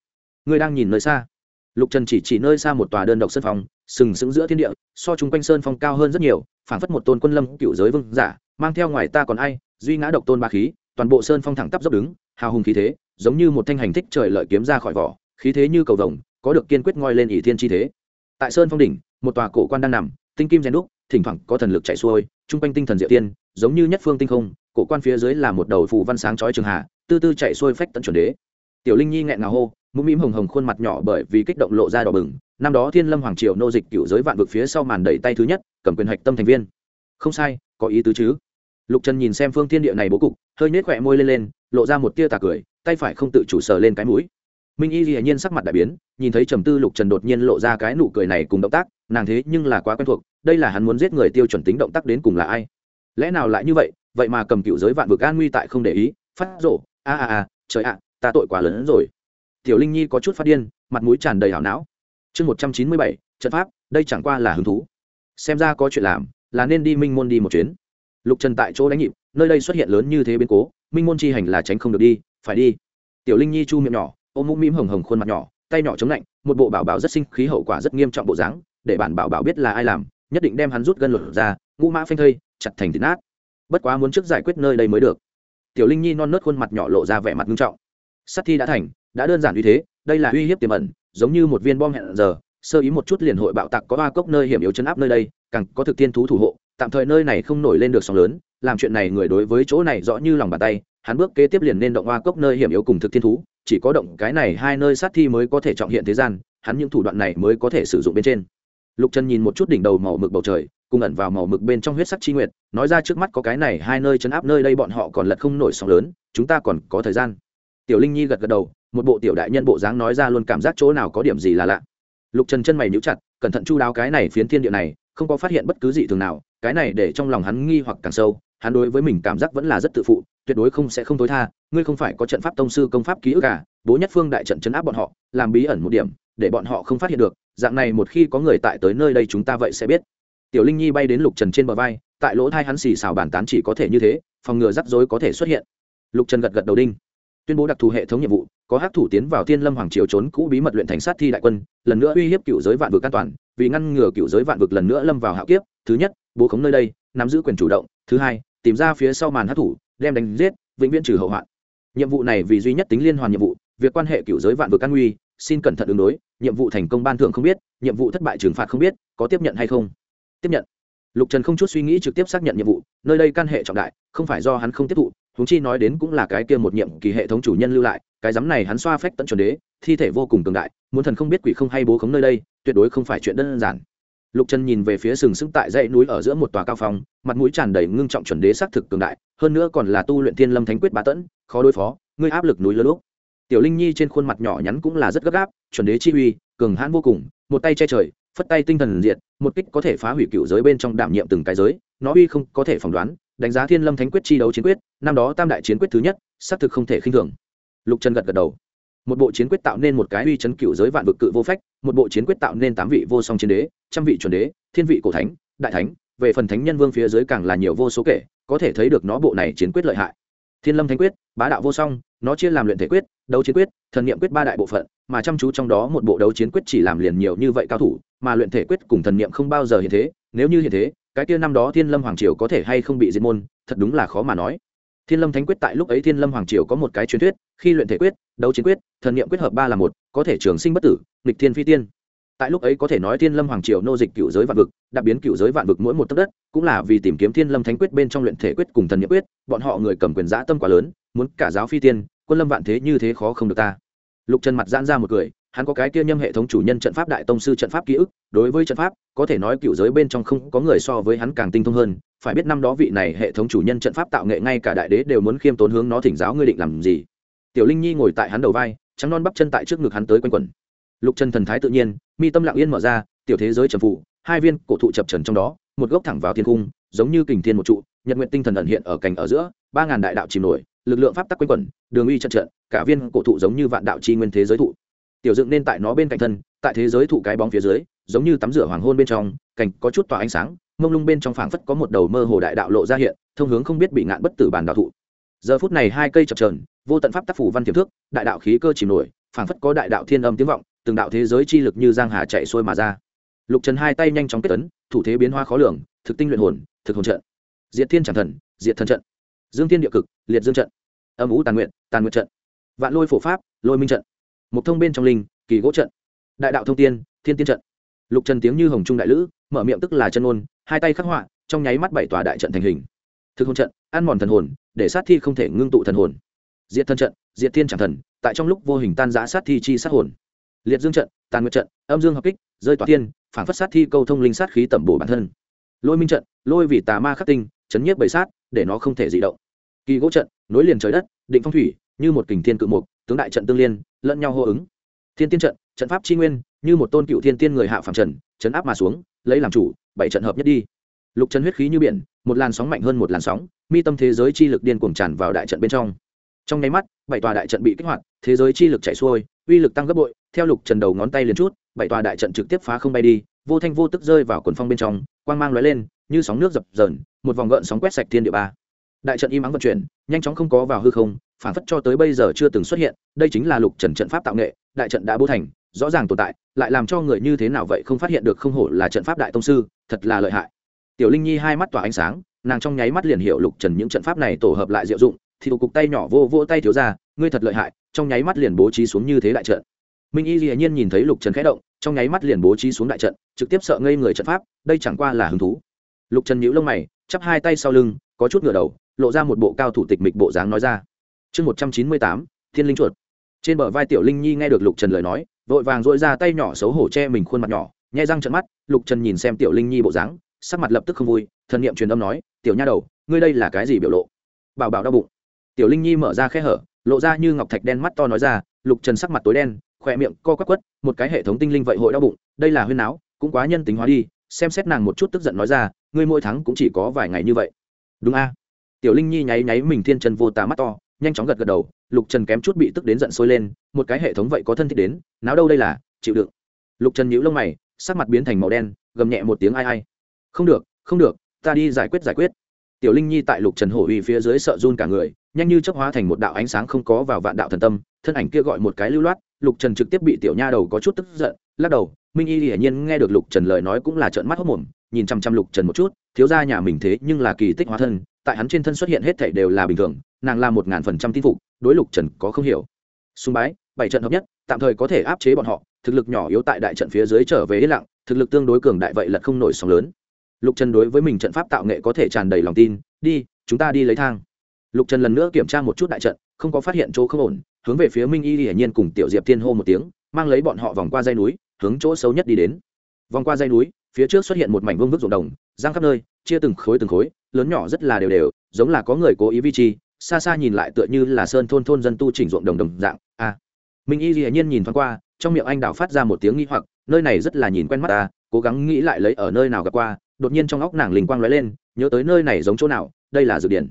Ngươi đang nhìn nơi xa. Lục trần chỉ chỉ nơi xa một tòa đơn độc sân phong, sừng sững giữa thiên địa, so chung quanh sơn phong cao hơn rất nhiều, phảng phất một tôn quân lâm cựu giới vương giả, mang theo ngoài ta còn ai, duy ngã độc tôn ba khí, toàn bộ sơn phong thẳng tắp dốc đứng, hào hùng khí thế giống như một thanh hành thích trời lợi kiếm ra khỏi vỏ, khí thế như cầu vồng, có được kiên quyết ngoi lên ỷ thiên chi thế. Tại sơn phong đỉnh, một tòa cổ quan đang nằm, tinh kim rèn đúc, thỉnh thoảng có thần lực chạy xuôi chung quanh tinh thần diệu tiên, giống như nhất phương tinh không, cổ quan phía dưới là một đầu phù văn sáng chói trường hạ, tư tư chạy xuôi phách tận chuẩn đế. Tiểu linh nhi nghẹn ngào hô, mũm mĩm hồng hồng khuôn mặt nhỏ bởi vì kích động lộ ra đỏ bừng, năm đó thiên lâm hoàng triều nô dịch cựu giới vạn vực phía sau màn đẩy tay thứ nhất, cầm quyền hạch tâm thành viên. Không sai, có ý tứ chứ. Lục trần nhìn xem phương thiên địa này bố cục, hơi nhếch khỏe môi lên lên, lộ ra một tia tà cười tay phải không tự chủ sờ lên cái mũi. Minh y hiển nhiên sắc mặt đại biến, nhìn thấy trầm tư lục trần đột nhiên lộ ra cái nụ cười này cùng động tác, nàng thế nhưng là quá quen thuộc, đây là hắn muốn giết người tiêu chuẩn tính động tác đến cùng là ai? Lẽ nào lại như vậy vậy mà cầm cựu giới vạn vực an nguy tại không để ý, phát rộ a a a, trời ạ, ta tội quá lớn hơn rồi. Tiểu linh nhi có chút phát điên, mặt mũi tràn đầy hảo não. Chương một trăm chín mươi bảy, trận pháp, đây chẳng qua là hứng thú. Xem ra có chuyện làm, là nên đi minh môn đi một chuyến. Lục trần tại chỗ đánh nhịp, nơi đây xuất hiện lớn như thế biến cố, minh môn chi hành là tránh không được đi phải đi. Tiểu linh nhi chu miệng nhỏ, ôm mũm mĩm hồng hồng khuôn mặt nhỏ, tay nhỏ chống lạnh, một bộ bảo bảo rất sinh khí hậu quả rất nghiêm trọng bộ dáng, để bản bảo bảo biết là ai làm, nhất định đem hắn rút gân lột ra, ngũ mã phanh thây, chặt thành thịt nát. Bất quá muốn trước giải quyết nơi đây mới được. Tiểu linh nhi non nớt khuôn mặt nhỏ lộ ra vẻ mặt nghiêm trọng. Sát thi đã thành, đã đơn giản như thế, đây là uy hiếp tiềm ẩn, giống như một viên bom hẹn giờ, sơ ý một chút liền hội bạo tạc có ba cốc nơi hiểm yếu chấn áp nơi đây, càng có thực tiên thú thủ hộ, tạm thời nơi này không nổi lên được sóng lớn, làm chuyện này người đối với chỗ này rõ như lòng bàn tay hắn bước kế tiếp liền nên động hoa cốc nơi hiểm yếu cùng thực thiên thú, chỉ có động cái này hai nơi sát thi mới có thể trọng hiện thế gian, hắn những thủ đoạn này mới có thể sử dụng bên trên. Lục trần nhìn một chút đỉnh đầu màu mực bầu trời, cùng ẩn vào màu mực bên trong huyết sắc chi nguyệt, nói ra trước mắt có cái này hai nơi chấn áp nơi đây bọn họ còn lật không nổi sóng lớn, chúng ta còn có thời gian. Tiểu linh nhi gật gật đầu, một bộ tiểu đại nhân bộ dáng nói ra luôn cảm giác chỗ nào có điểm gì là lạ. Lục trần chân mày nhíu chặt, cẩn thận chu đáo cái này phiến thiên địa này, không có phát hiện bất cứ gì thường nào, cái này để trong lòng hắn nghi hoặc càng sâu hắn đối với mình cảm giác vẫn là rất tự phụ, tuyệt đối không sẽ không tối tha, ngươi không phải có trận pháp tông sư công pháp ký ức cả bố nhất phương đại trận chấn áp bọn họ, làm bí ẩn một điểm, để bọn họ không phát hiện được, dạng này một khi có người tại tới nơi đây chúng ta vậy sẽ biết. Tiểu linh nhi bay đến lục trần trên bờ vai, tại lỗ thai hắn xì xào bàn tán chỉ có thể như thế, phòng ngừa rắc rối có thể xuất hiện. Lục trần gật gật đầu đinh. Tuyên bố đặc thù hệ thống nhiệm vụ, có hắc thủ tiến vào thiên lâm hoàng triều trốn cũ bí mật luyện thành sát thi đại quân, lần nữa uy hiếp cựu giới vạn vực an toàn, vì ngăn ngừa cựu giới vạn vực lần nữa lâm vào hạo kiếp, thứ nhất, bố khống nơi đây, nắm giữ quyền chủ động thứ hai, tìm ra phía sau màn hát thủ, đem đánh giết, vĩnh viễn trừ hậu hoạn. Nhiệm vụ này vì duy nhất tính liên hoàn nhiệm vụ, việc quan hệ cựu giới vạn vực an nguy, xin cẩn thận ứng đối, nhiệm vụ thành công ban thưởng không biết, nhiệm vụ thất bại trừng phạt không biết, có tiếp nhận hay không? Tiếp nhận. Lục trần không chút suy nghĩ trực tiếp xác nhận nhiệm vụ, nơi đây căn hệ trọng đại, không phải do hắn không tiếp thụ, huống chi nói đến cũng là cái kia một nhiệm kỳ hệ thống chủ nhân lưu lại, cái giám này hắn xoa phách tận chuẩn đế, thi thể vô cùng cường đại, muốn thần không biết quỷ không hay bố khống nơi đây, tuyệt đối không phải chuyện đơn giản lục trần nhìn về phía sừng sững tại dãy núi ở giữa một tòa cao phong, mặt mũi tràn đầy ngưng trọng chuẩn đế xác thực cường đại, hơn nữa còn là tu luyện thiên lâm thánh quyết bá tẫn, khó đối phó, ngươi áp lực núi lớn lúc. Tiểu linh nhi trên khuôn mặt nhỏ nhắn cũng là rất gấp gáp, chuẩn đế chi uy, cường hãn vô cùng, một tay che trời, phất tay tinh thần diệt, một kích có thể phá hủy cựu giới bên trong đảm nhiệm từng cái giới, nó uy không có thể phỏng đoán, đánh giá thiên lâm thánh quyết chi đấu chiến quyết, năm đó tam đại chiến quyết thứ nhất, xác thực không thể khinh thường. Lục trần gật gật đầu một bộ chiến quyết tạo nên một cái uy chấn cựu giới vạn vực cự vô phách, một bộ chiến quyết tạo nên tám vị vô song chiến đế, trăm vị chuẩn đế, thiên vị cổ thánh, đại thánh, về phần thánh nhân vương phía dưới càng là nhiều vô số kể, có thể thấy được nó bộ này chiến quyết lợi hại. Thiên lâm thánh quyết, bá đạo vô song, nó chia làm luyện thể quyết, đấu chiến quyết, thần niệm quyết ba đại bộ phận, mà chăm chú trong đó một bộ đấu chiến quyết chỉ làm liền nhiều như vậy cao thủ, mà luyện thể quyết cùng thần niệm không bao giờ hiện thế, nếu như hiện thế, cái kia năm đó thiên lâm hoàng triều có thể hay không bị diệt môn, thật đúng là khó mà nói thiên lâm thánh quyết tại lúc ấy thiên lâm hoàng triều có một cái truyền thuyết, khi luyện thể quyết, đấu chiến quyết, thần niệm quyết hợp ba là một, có thể trường sinh bất tử, nghịch thiên phi tiên. Tại lúc ấy có thể nói thiên lâm hoàng triều nô dịch cựu giới vạn vực, đặc biến cựu giới vạn vực mỗi một tấc đất, cũng là vì tìm kiếm thiên lâm thánh quyết bên trong luyện thể quyết cùng thần niệm quyết, bọn họ người cầm quyền giã tâm quá lớn, muốn cả giáo phi tiên, quân lâm vạn thế như thế khó không được ta. Lục trần mặt giãn ra một cười hắn có cái kia nhâm hệ thống chủ nhân trận pháp đại tông sư trận pháp ký ức, đối với trận pháp, có thể nói cựu giới bên trong không có người so với hắn càng tinh thông hơn. Phải biết năm đó vị này hệ thống chủ nhân trận pháp tạo nghệ ngay cả đại đế đều muốn khiêm tốn hướng nó thỉnh giáo ngươi định làm gì. Tiểu linh nhi ngồi tại hắn đầu vai, trắng non bắp chân tại trước ngực hắn tới quanh quẩn. Lục chân thần thái tự nhiên, mi tâm lặng yên mở ra, tiểu thế giới trầm phụ, hai viên cổ thụ chập trần trong đó, một gốc thẳng vào thiên cung, giống như kình thiên một trụ, nhật nguyện tinh thần ẩn hiện ở cành ở giữa, ba ngàn đại đạo chìm nổi, lực lượng pháp tắc quanh quẩn, đường uy trận trận, cả viên cổ thụ giống như vạn đạo chi nguyên thế giới thụ tiểu dựng nên tại nó bên cạnh thân, tại thế giới thụ cái bóng phía dưới, giống như tắm rửa hoàng hôn bên trong, cảnh có chút tỏa ánh sáng, mông lung bên trong phảng phất có một đầu mơ hồ đại đạo lộ ra hiện, thông hướng không biết bị ngạn bất tử bản đạo thụ. Giờ phút này hai cây chập trờn vô tận pháp tác phủ văn tiềm thước đại đạo khí cơ chìm nổi, phảng phất có đại đạo thiên âm tiếng vọng, từng đạo thế giới chi lực như giang hà chạy xuôi mà ra. Lục trần hai tay nhanh chóng kết tấn thủ thế biến hoa khó lường, thực tinh luyện hồn, thực hồn trận. Diệt thiên chẳng thần, diệt thần trận. Dương thiên địa cực, liệt dương trận. Âm ú tàn nguyện tàn nguyện trận. Vạn lôi phổ pháp, lôi minh trận một thông bên trong linh, kỳ gỗ trận. Đại đạo thông tiên, thiên tiên trận. Lục trần tiếng như hồng trung đại lữ, mở miệng tức là chân ôn, hai tay khắc họa, trong nháy mắt bảy tòa đại trận thành hình. Thực hồn trận, ăn mòn thần hồn, để sát thi không thể ngưng tụ thần hồn. Diệt thân trận, diệt thiên chẳng thần, tại trong lúc vô hình tan giã sát thi chi sát hồn. Liệt dương trận, tàn nguyệt trận, âm dương hợp kích, rơi tỏa tiên phản phất sát thi câu thông linh sát khí tẩm bổ bản thân. Lôi minh trận, lôi vì tà ma khắc tinh, chấn nhiếp bầy sát, để nó không thể dị động. Kỳ gỗ trận, nối liền trời đất, định phong thủy, như một kình thiên cự mục, tướng đại trận tương liên lẫn nhau hô ứng. Thiên tiên trận trận pháp tri nguyên, như một tôn cựu thiên tiên người hạ phẳng trần, trấn áp mà xuống, lấy làm chủ, bảy trận hợp nhất đi. Lục trần huyết khí như biển, một làn sóng mạnh hơn một làn sóng, mi tâm thế giới chi lực điên cuồng tràn vào đại trận bên trong. Trong nháy mắt, bảy tòa đại trận bị kích hoạt, thế giới chi lực chạy xuôi, uy lực tăng gấp bội, theo lục trần đầu ngón tay liền chút, bảy tòa đại trận trực tiếp phá không bay đi, vô thanh vô tức rơi vào quần phong bên trong, quang mang lóe lên, như sóng nước dập dờn, một vòng gợn sóng quét sạch thiên địa ba. Đại trận im ắng vận chuyển, nhanh chóng không có vào hư không phản phất cho tới bây giờ chưa từng xuất hiện, đây chính là lục trần trận pháp tạo nghệ, đại trận đã bố thành, rõ ràng tồn tại, lại làm cho người như thế nào vậy không phát hiện được không hổ là trận pháp đại tông sư, thật là lợi hại. Tiểu linh nhi hai mắt tỏa ánh sáng, nàng trong nháy mắt liền hiểu lục trần những trận pháp này tổ hợp lại diệu dụng, thì thủ cục tay nhỏ vô vô tay thiếu ra, ngươi thật lợi hại. Trong nháy mắt liền bố trí xuống như thế đại trận. Minh y dĩ nhiên nhìn thấy lục trần khẽ động, trong nháy mắt liền bố trí xuống đại trận, trực tiếp sợ ngây người trận pháp, đây chẳng qua là hứng thú. Lục trần nhíu lông mày, chắp hai tay sau lưng, có chút ngửa đầu, lộ ra một bộ cao thủ tịch mịch bộ dáng nói ra chương một trăm chín mươi tám, thiên linh chuột. Trên bờ vai tiểu linh nhi nghe được lục trần lời nói, vội vàng dội ra tay nhỏ xấu hổ che mình khuôn mặt nhỏ nhai răng trận mắt, lục trần nhìn xem tiểu linh nhi bộ dáng, sắc mặt lập tức không vui, thần niệm truyền âm nói, tiểu nha đầu, ngươi đây là cái gì biểu lộ? Bảo bảo đau bụng. Tiểu linh nhi mở ra khe hở, lộ ra như ngọc thạch đen mắt to nói ra, lục trần sắc mặt tối đen, khỏe miệng co quắp quất, một cái hệ thống tinh linh vậy hội đau bụng, đây là huyên áo cũng quá nhân tính hóa đi. Xem xét nàng một chút tức giận nói ra, ngươi mỗi tháng cũng chỉ có vài ngày như vậy. Đúng a. Tiểu linh nhi nháy nháy mình thiên trần vô tà mắt to nhanh chóng gật gật đầu, lục trần kém chút bị tức đến giận sôi lên, một cái hệ thống vậy có thân thiết đến náo đâu đây là, chịu đựng. Lục trần nhíu lông mày, sắc mặt biến thành màu đen, gầm nhẹ một tiếng ai ai. Không được không được, ta đi giải quyết giải quyết. Tiểu linh nhi tại lục trần hổ uy phía dưới sợ run cả người, nhanh như chấp hóa thành một đạo ánh sáng không có vào vạn đạo thần tâm, thân ảnh kia gọi một cái lưu loát, lục trần trực tiếp bị tiểu nha đầu có chút tức giận, lắc đầu, minh y hiển nhiên nghe được lục trần lời nói cũng là trợn mắt hốc mồm, nhìn chăm chăm lục trần một chút, thiếu ra nhà mình thế nhưng là kỳ tích hóa thân tại hắn trên thân xuất hiện hết thảy đều là bình thường, nàng là một ngàn phần trăm tin phục, đối lục trần có không hiểu. Sung bái, bảy trận hợp nhất, tạm thời có thể áp chế bọn họ, thực lực nhỏ yếu tại đại trận phía dưới trở về yên lặng, thực lực tương đối cường đại vậy lật không nổi sóng lớn. Lục trần đối với mình trận pháp tạo nghệ có thể tràn đầy lòng tin, đi, chúng ta đi lấy thang. Lục trần lần nữa kiểm tra một chút đại trận, không có phát hiện chỗ không ổn, hướng về phía minh y hiển nhiên cùng tiểu diệp thiên hô một tiếng, mang lấy bọn họ vòng qua dây núi, hướng chỗ xấu nhất đi đến. Vòng qua dây núi, phía trước xuất hiện một mảnh vương vức ruộng đồng, giang khắp nơi chia từng khối từng khối, lớn nhỏ rất là đều đều, giống là có người cố ý vi chi, xa xa nhìn lại tựa như là sơn thôn thôn dân tu chỉnh ruộng đồng đồng dạng a minh y hiển nhiên nhìn thoáng qua, trong miệng anh đào phát ra một tiếng nghi hoặc, nơi này rất là nhìn quen mắt ta, cố gắng nghĩ lại lấy ở nơi nào gặp qua, đột nhiên trong óc nàng linh quang lóe lên, nhớ tới nơi này giống chỗ nào, đây là dược điển.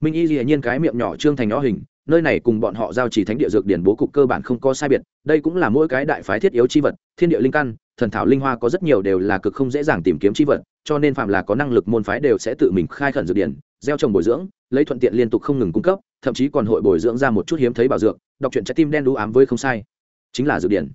Minh y hiển nhiên cái miệng nhỏ trương thành nhỏ hình nơi này cùng bọn họ giao chỉ thánh địa dược điển bố cục cơ bản không có sai biệt, đây cũng là mỗi cái đại phái thiết yếu chi vật, thiên địa linh căn, thần thảo linh hoa có rất nhiều đều là cực không dễ dàng tìm kiếm chi vật, cho nên phạm là có năng lực môn phái đều sẽ tự mình khai khẩn dược điển, gieo trồng bồi dưỡng, lấy thuận tiện liên tục không ngừng cung cấp, thậm chí còn hội bồi dưỡng ra một chút hiếm thấy bảo dược, đọc truyện trái tim đen đu ám với không sai. Chính là dược điển.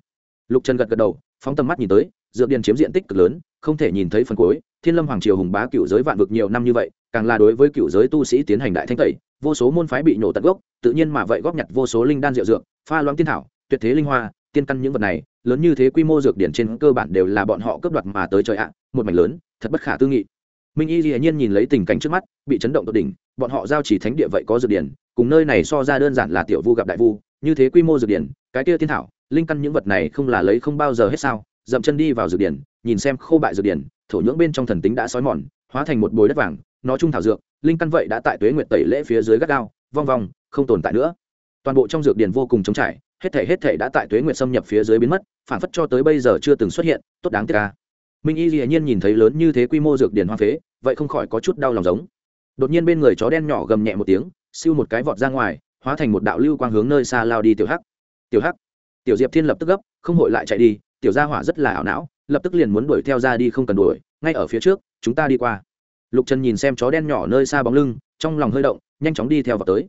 Lục trần gật gật đầu, phóng tầm mắt nhìn tới, dược điển chiếm diện tích cực lớn, không thể nhìn thấy phần cuối, thiên lâm hoàng triều hùng bá cựu giới vạn vực nhiều năm như vậy càng là đối với cựu giới tu sĩ tiến hành đại thanh tẩy, vô số môn phái bị nổ tận gốc, tự nhiên mà vậy góp nhặt vô số linh đan rượu dược, pha loãng tiên thảo, tuyệt thế linh hoa, tiên căn những vật này, lớn như thế quy mô dược điển trên cơ bản đều là bọn họ cướp đoạt mà tới trời ạ, một mảnh lớn, thật bất khả tư nghị. Minh y dĩ nhiên nhìn lấy tình cảnh trước mắt, bị chấn động tột đỉnh, bọn họ giao chỉ thánh địa vậy có dược điển, cùng nơi này so ra đơn giản là tiểu vu gặp đại vu, như thế quy mô dược điển, cái kia tiên thảo, linh căn những vật này không là lấy không bao giờ hết sao, dậm chân đi vào dược điển, nhìn xem khô bại dược điển thổ nhưỡng bên trong thần tính đã sói mòn, hóa thành một bồi đất vàng, nó trung thảo dược, linh căn vậy đã tại tuế nguyệt tẩy lễ phía dưới gắt gao, vong vong, không tồn tại nữa. Toàn bộ trong dược điển vô cùng trống trải, hết thể hết thể đã tại tuế nguyệt xâm nhập phía dưới biến mất, phản phất cho tới bây giờ chưa từng xuất hiện, tốt đáng tiếc ca minh y dĩ nhiên nhìn thấy lớn như thế quy mô dược điển hoa phế, vậy không khỏi có chút đau lòng giống. Đột nhiên bên người chó đen nhỏ gầm nhẹ một tiếng, siêu một cái vọt ra ngoài, hóa thành một đạo lưu quang hướng nơi xa lao đi tiểu hắc. Tiểu hắc. Tiểu diệp thiên lập tức gấp, không hội lại chạy đi, tiểu gia hỏa rất là ảo não lập tức liền muốn đuổi theo ra đi không cần đuổi, ngay ở phía trước, chúng ta đi qua. Lục trần nhìn xem chó đen nhỏ nơi xa bóng lưng, trong lòng hơi động, nhanh chóng đi theo vào tới.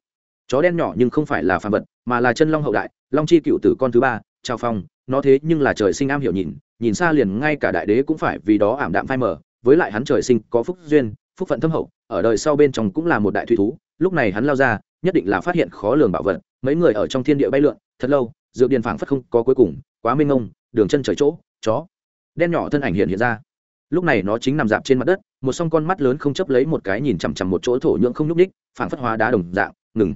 Chó đen nhỏ nhưng không phải là phàm vật, mà là chân long hậu đại, long chi cựu tử con thứ ba trao phong, nó thế nhưng là trời sinh am hiểu nhìn nhìn xa liền ngay cả đại đế cũng phải vì đó ảm đạm phai mờ, với lại hắn trời sinh có phúc duyên, phúc phận thâm hậu, ở đời sau bên trong cũng là một đại thủy thú, lúc này hắn lao ra, nhất định là phát hiện khó lường bảo vật, mấy người ở trong thiên địa bay lượn, thật lâu, dược điền phảng phất không có cuối cùng, quá minh ông đường chân trời chỗ, chó đen nhỏ thân ảnh hiện hiện ra. Lúc này nó chính nằm dạp trên mặt đất, một song con mắt lớn không chấp lấy một cái nhìn chằm chằm một chỗ thổ nhưỡng không nhúc ních phảng phất hóa đá đồng dạng, ngừng.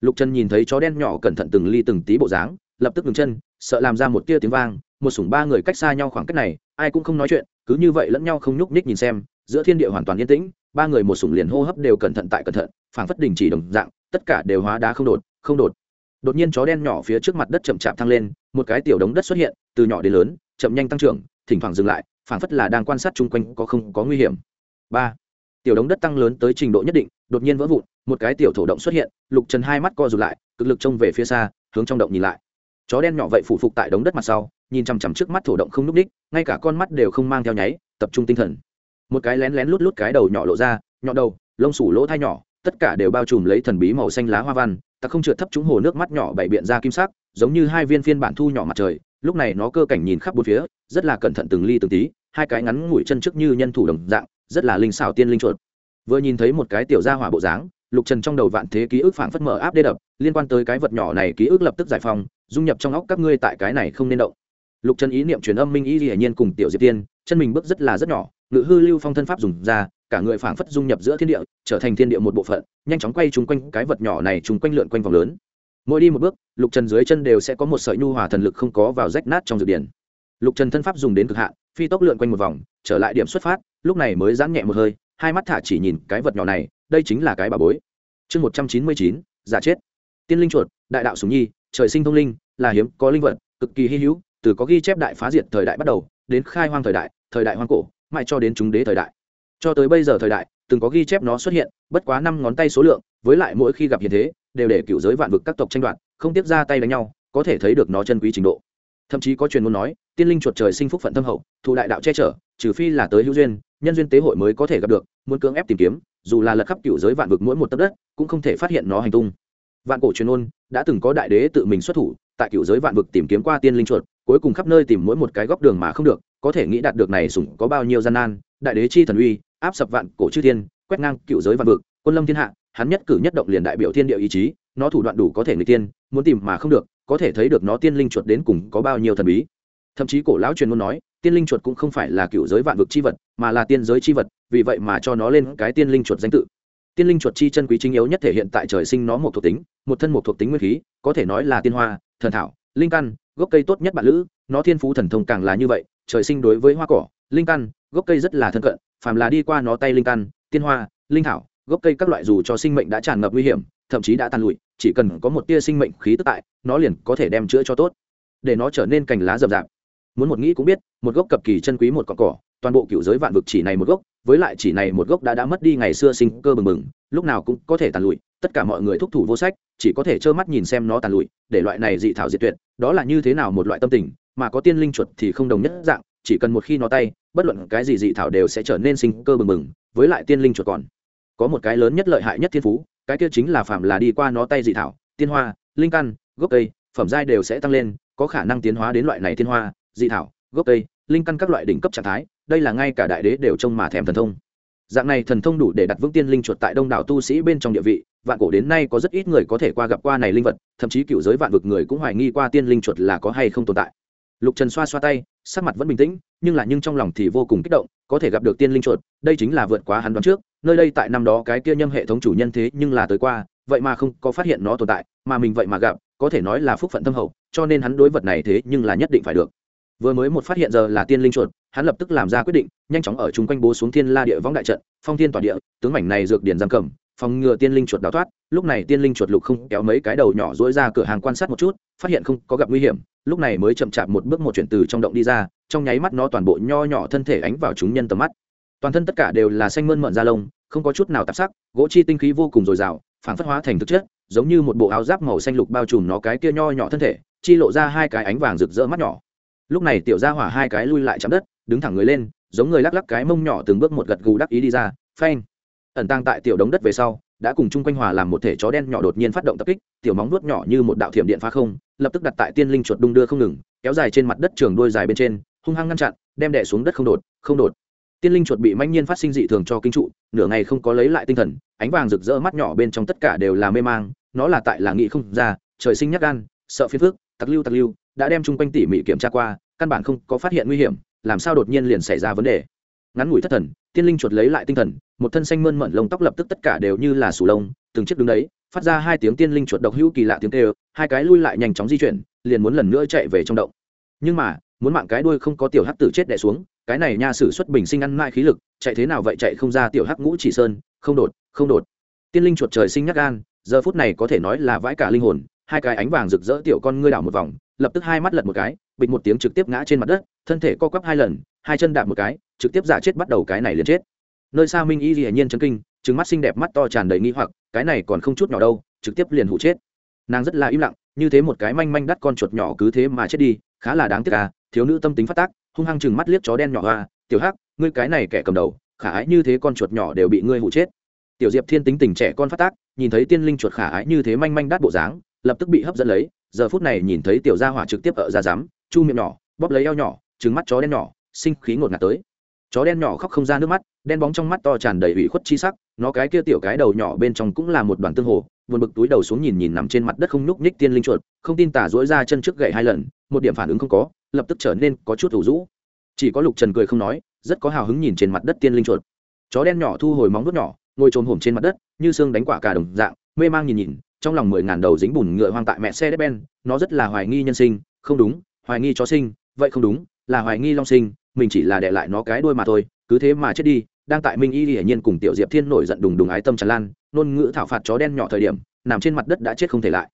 Lục trần nhìn thấy chó đen nhỏ cẩn thận từng ly từng tí bộ dáng, lập tức ngừng chân, sợ làm ra một tia tiếng vang, một sủng ba người cách xa nhau khoảng cách này, ai cũng không nói chuyện, cứ như vậy lẫn nhau không nhúc ních nhìn xem, giữa thiên địa hoàn toàn yên tĩnh, ba người một sủng liền hô hấp đều cẩn thận tại cẩn thận, phảng phất đình chỉ đồng dạng, tất cả đều hóa đá không đột không đột. Đột nhiên chó đen nhỏ phía trước mặt đất chậm chạp thăng lên, một cái tiểu đống đất xuất hiện, từ nhỏ đến lớn, chậm nhanh tăng trưởng thỉnh thoảng dừng lại, phảng phất là đang quan sát chung quanh có không có nguy hiểm. Ba, tiểu đống đất tăng lớn tới trình độ nhất định, đột nhiên vỡ vụn, một cái tiểu thổ động xuất hiện, lục trần hai mắt co rụt lại, cực lực trông về phía xa, hướng trong động nhìn lại. Chó đen nhỏ vậy phủ phục tại đống đất mặt sau, nhìn chằm chằm trước mắt thổ động không núp đích ngay cả con mắt đều không mang theo nháy, tập trung tinh thần. Một cái lén lén lút lút cái đầu nhỏ lộ ra nhọn đầu, lông sủ lỗ thai nhỏ, tất cả đều bao trùm lấy thần bí màu xanh lá hoa văn, ta không trượt thấp trúng hồ nước mắt nhỏ bảy biện ra kim sắc, giống như hai viên phiên bản thu nhỏ mặt trời, lúc này nó cơ cảnh nhìn khắp bốn phía rất là cẩn thận từng ly từng tí, hai cái ngắn ngủi chân trước như nhân thủ đồng dạng, rất là linh xảo tiên linh chuột. Vừa nhìn thấy một cái tiểu gia hỏa bộ dáng, lục trần trong đầu vạn thế ký ức phảng phất mở áp đê đập, liên quan tới cái vật nhỏ này ký ức lập tức giải phóng, dung nhập trong óc các ngươi tại cái này không nên động. Lục trần ý niệm truyền âm minh ý hiển nhiên cùng tiểu diệp tiên, chân mình bước rất là rất nhỏ, ngự hư lưu phong thân pháp dùng ra, cả người phảng phất dung nhập giữa thiên địa, trở thành thiên địa một bộ phận, nhanh chóng quay chung quanh cái vật nhỏ này chung quanh lượn quanh vòng lớn. Mỗi đi một bước, lục trần dưới chân đều sẽ có một sợi nhu hòa thần lực không có vào rách nát trong dược điển lục trần thân pháp dùng đến cực hạn, phi tốc lượn quanh một vòng, trở lại điểm xuất phát, lúc này mới giãn nhẹ một hơi, hai mắt thả chỉ nhìn cái vật nhỏ này, đây chính là cái bà bối. Chương một trăm chín mươi chín, giả chết. Tiên linh chuột, đại đạo sùng nhi, trời sinh thông linh, là hiếm, có linh vật, cực kỳ hy hữu, từ có ghi chép đại phá diệt thời đại bắt đầu, đến khai hoang thời đại thời đại hoang cổ, mãi cho đến chúng đế thời đại. Cho tới bây giờ thời đại, từng có ghi chép nó xuất hiện, bất quá năm ngón tay số lượng, với lại mỗi khi gặp hiện thế, đều để cựu giới vạn vực các tộc tranh đoạt, không tiếp ra tay đánh nhau, có thể thấy được nó chân quý trình độ thậm chí có truyền muốn nói, tiên linh chuột trời sinh phúc phận tâm hậu, thụ đại đạo che chở, trừ phi là tới hữu duyên, nhân duyên tế hội mới có thể gặp được, muốn cưỡng ép tìm kiếm, dù là lật khắp cựu giới vạn vực mỗi một tấc đất, cũng không thể phát hiện nó hành tung. Vạn cổ truyền ôn đã từng có đại đế tự mình xuất thủ, tại cựu giới vạn vực tìm kiếm qua tiên linh chuột, cuối cùng khắp nơi tìm mỗi một cái góc đường mà không được, có thể nghĩ đạt được này sủng có bao nhiêu gian nan, đại đế chi thần uy, áp sập vạn cổ chư thiên, quét ngang cựu giới vạn vực, quân lâm thiên hạ, hắn nhất cử nhất động liền đại biểu thiên địa ý chí, nó thủ đoạn đủ có thể người tiên, muốn tìm mà không được có thể thấy được nó tiên linh chuột đến cùng có bao nhiêu thần bí. Thậm chí cổ lão truyền ngôn nói, tiên linh chuột cũng không phải là cựu giới vạn vực c h i vật, mà là tiên giới c h i vật, vì vậy mà cho nó lên cái tiên linh chuột danh tự. Tiên linh chuột chi chân quý chính yếu nhất thể hiện tại trời sinh nó một thuộc tính, một thân một thuộc tính nguyên khí, có thể nói là tiên hoa, thần thảo, linh căn, gốc cây tốt nhất bạn lữ, nó thiên phú thần thông càng là như vậy, trời sinh đối với hoa cỏ, linh căn, gốc cây rất là thân cận, phàm là đi qua nó tay linh căn, tiên hoa, linh thảo, gốc cây các loại dù cho sinh mệnh đã tràn ngập nguy hiểm, thậm chí đã tan lụi chỉ cần có một tia sinh mệnh khí tức tại, nó liền có thể đem chữa cho tốt. Để nó trở nên cành lá rậm rạp. Muốn một nghĩ cũng biết, một gốc cập kỳ chân quý một cọn cỏ, toàn bộ cựu giới vạn vực chỉ này một gốc, với lại chỉ này một gốc đã đã mất đi ngày xưa sinh cơ bừng bừng, lúc nào cũng có thể tàn lụi, tất cả mọi người thúc thủ vô sách, chỉ có thể trơ mắt nhìn xem nó tàn lụi, để loại này dị thảo diệt tuyệt, đó là như thế nào một loại tâm tình, mà có tiên linh chuột thì không đồng nhất dạng, chỉ cần một khi nó tay, bất luận cái gì dị thảo đều sẽ trở nên sinh cơ bừng bừng, với lại tiên linh chuột còn. Có một cái lớn nhất lợi hại nhất thiên phú cái kia chính là phạm là đi qua nó tay dị thảo, tiên hoa, linh căn, gốc cây, phẩm giai đều sẽ tăng lên, có khả năng tiến hóa đến loại này tiên hoa, dị thảo, gốc cây, linh căn các loại đỉnh cấp trạng thái, đây là ngay cả đại đế đều trông mà thèm thần thông. Dạng này thần thông đủ để đặt vững tiên linh chuột tại đông đảo tu sĩ bên trong địa vị, vạn cổ đến nay có rất ít người có thể qua gặp qua này linh vật, thậm chí cựu giới vạn vực người cũng hoài nghi qua tiên linh chuột là có hay không tồn tại. Lục trần xoa xoa tay sắc mặt vẫn bình tĩnh, nhưng là nhưng trong lòng thì vô cùng kích động, có thể gặp được tiên linh chuột, đây chính là vượt quá hắn đoán trước, nơi đây tại năm đó cái kia nhâm hệ thống chủ nhân thế nhưng là tới qua, vậy mà không có phát hiện nó tồn tại, mà mình vậy mà gặp, có thể nói là phúc phận tâm hậu, cho nên hắn đối vật này thế nhưng là nhất định phải được. Vừa mới một phát hiện giờ là tiên linh chuột, hắn lập tức làm ra quyết định, nhanh chóng ở chung quanh bố xuống thiên la địa võng đại trận, phong thiên tỏa địa, tướng mảnh này dược điển giam cầm, phòng ngừa tiên linh chuột đào thoát, lúc này tiên linh chuột lục không kéo mấy cái đầu nhỏ dối ra cửa hàng quan sát một chút, phát hiện không có gặp nguy hiểm lúc này mới chậm chạp một bước một chuyển từ trong động đi ra, trong nháy mắt nó toàn bộ nho nhỏ thân thể ánh vào chúng nhân tầm mắt. Toàn thân tất cả đều là xanh mơn mận da lông, không có chút nào tạp sắc, gỗ chi tinh khí vô cùng dồi dào, phản phất hóa thành thực chất, giống như một bộ áo giáp màu xanh lục bao trùm nó cái kia nho nhỏ thân thể, chi lộ ra hai cái ánh vàng rực rỡ mắt nhỏ. Lúc này tiểu gia hỏa hai cái lui lại chạm đất, đứng thẳng người lên, giống người lắc lắc cái mông nhỏ từng bước một gật gù đắc ý đi ra, phanh ẩn tang tại tiểu đống đất về sau, đã cùng chung quanh hòa làm một thể chó đen nhỏ đột nhiên phát động tập kích, tiểu móng nuốt nhỏ như một đạo thiểm điện phá không, lập tức đặt tại tiên linh chuột đung đưa không ngừng, kéo dài trên mặt đất trường đôi dài bên trên, hung hăng ngăn chặn, đem đẻ xuống đất không đột không đột. Tiên linh chuột bị manh nhiên phát sinh dị thường cho kinh trụ, nửa ngày không có lấy lại tinh thần, ánh vàng rực rỡ mắt nhỏ bên trong tất cả đều là mê mang, nó là tại là nghị không ra, trời sinh nhắc gan, sợ phiên phước tặc lưu tặc lưu, đã đem chung quanh tỉ mỉ kiểm tra qua, căn bản không có phát hiện nguy hiểm, làm sao đột nhiên liền xảy ra vấn đề. Ngắn ngủi thất thần tiên linh chuột lấy lại tinh thần, một thân xanh mơn mận lông tóc lập tức tất cả đều như là sù lông, từng chiếc đứng đấy, phát ra hai tiếng tiên linh chuột độc hữu kỳ lạ tiếng kêu, hai cái lui lại nhanh chóng di chuyển, liền muốn lần nữa chạy về trong động. Nhưng mà, muốn mạng cái đuôi không có tiểu hắc tử chết đẻ xuống, cái này nha sử xuất bình sinh ăn mãi khí lực, chạy thế nào vậy chạy không ra tiểu hắc ngũ chỉ sơn, không đột không đột. Tiên linh chuột trời sinh nhắc gan, giờ phút này có thể nói là vãi cả linh hồn, hai cái ánh vàng rực rỡ tiểu con ngươi đảo một vòng lập tức hai mắt lật một cái, bịch một tiếng trực tiếp ngã trên mặt đất, thân thể co quắp hai lần, hai chân đạp một cái, trực tiếp giả chết bắt đầu cái này liền chết. Nơi xa minh y dĩ nhiên chấn kinh trứng mắt xinh đẹp mắt to tràn đầy nghi hoặc, cái này còn không chút nhỏ đâu, trực tiếp liền hụ chết. Nàng rất là im lặng, như thế một cái manh manh đắt con chuột nhỏ cứ thế mà chết đi, khá là đáng tiếc à thiếu nữ tâm tính phát tác, hung hăng chừng mắt liếc chó đen nhỏ hoa, tiểu hắc, ngươi cái này kẻ cầm đầu, khả ái như thế con chuột nhỏ đều bị ngươi hụ chết. Tiểu diệp thiên tính tình trẻ con phát tác, nhìn thấy tiên linh chuột khả ái như thế manh manh đắt bộ dáng, lập tức bị hấp dẫn lấy giờ phút này nhìn thấy tiểu gia hỏa trực tiếp ở ra dám, chu miệng nhỏ, bóp lấy eo nhỏ trứng mắt chó đen nhỏ, sinh khí ngột ngạt tới. Chó đen nhỏ khóc không ra nước mắt, đen bóng trong mắt to tràn đầy ủy khuất chi sắc, nó cái kia tiểu cái đầu nhỏ bên trong cũng là một đoàn tương hồ, buồn bực túi đầu xuống nhìn nhìn nằm trên mặt đất không nhúc nhích tiên linh chuột, không tin tả dỗi ra chân trước gậy hai lần, một điểm phản ứng không có, lập tức trở nên có chút thủ rũ. Chỉ có lục trần cười không nói, rất có hào hứng nhìn trên mặt đất tiên linh chuột. Chó đen nhỏ thu hồi móng vuốt nhỏ, ngồi trồm hổm trên mặt đất, như xương đánh quả cả đồng dạng, mê mang nhìn nhìn trong lòng mười ngàn đầu dính bùn ngựa hoang tại mẹ xe đép ben nó rất là hoài nghi nhân sinh. Không đúng, hoài nghi chó sinh, vậy không đúng, là hoài nghi long sinh, mình chỉ là để lại nó cái đuôi mà thôi, cứ thế mà chết đi. Đang tại minh y hiển nhiên cùng tiểu diệp thiên nổi giận đùng đùng ái tâm tràn lan, nôn ngữ thảo phạt chó đen nhỏ thời điểm, nằm trên mặt đất đã chết không thể lại.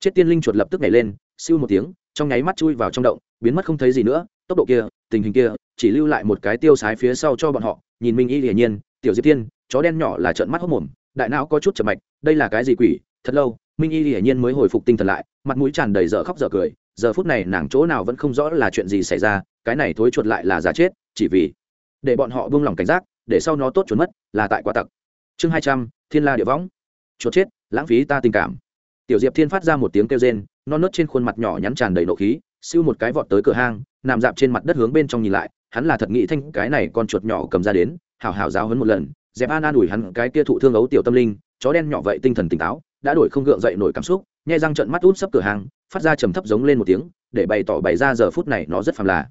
Chết tiên linh chuột lập tức nhảy lên, siêu một tiếng, trong nháy mắt chui vào trong động, biến mất không thấy gì nữa. Tốc độ kia, tình hình kia, chỉ lưu lại một cái tiêu sái phía sau cho bọn họ. Nhìn minh y hiển nhiên, tiểu diệp thiên, chó đen nhỏ là trợn mắt hốc mồm đại não có chút chậm mạch, đây là cái gì quỷ? Thật lâu, minh y hiển nhiên mới hồi phục tinh thần lại, mặt mũi tràn đầy dở khóc dở cười, giờ phút này nàng chỗ nào vẫn không rõ là chuyện gì xảy ra, cái này thối chuột lại là giả chết, chỉ vì để bọn họ buông lỏng cảnh giác, để sau nó tốt chuột mất, là tại quả tặc. Chương hai trăm, thiên la địa võng. Chuột chết, lãng phí ta tình cảm. Tiểu diệp thiên phát ra một tiếng kêu rên, non nớt trên khuôn mặt nhỏ nhắn tràn đầy nộ khí, siêu một cái vọt tới cửa hang, nằm dạp trên mặt đất hướng bên trong nhìn lại, hắn là thật nghĩ thanh, cái này con chuột nhỏ cầm ra đến, hào hào giáo hấn một lần dẹp an an ủi hắn cái kia thụ thương ấu tiểu tâm linh, chó đen nhỏ vậy tinh thần tỉnh táo, đã đổi không gượng dậy nổi cảm xúc, nhai răng trận mắt út sấp cửa hàng, phát ra trầm thấp giống lên một tiếng, để bày tỏ bày ra giờ phút này nó rất phàm là.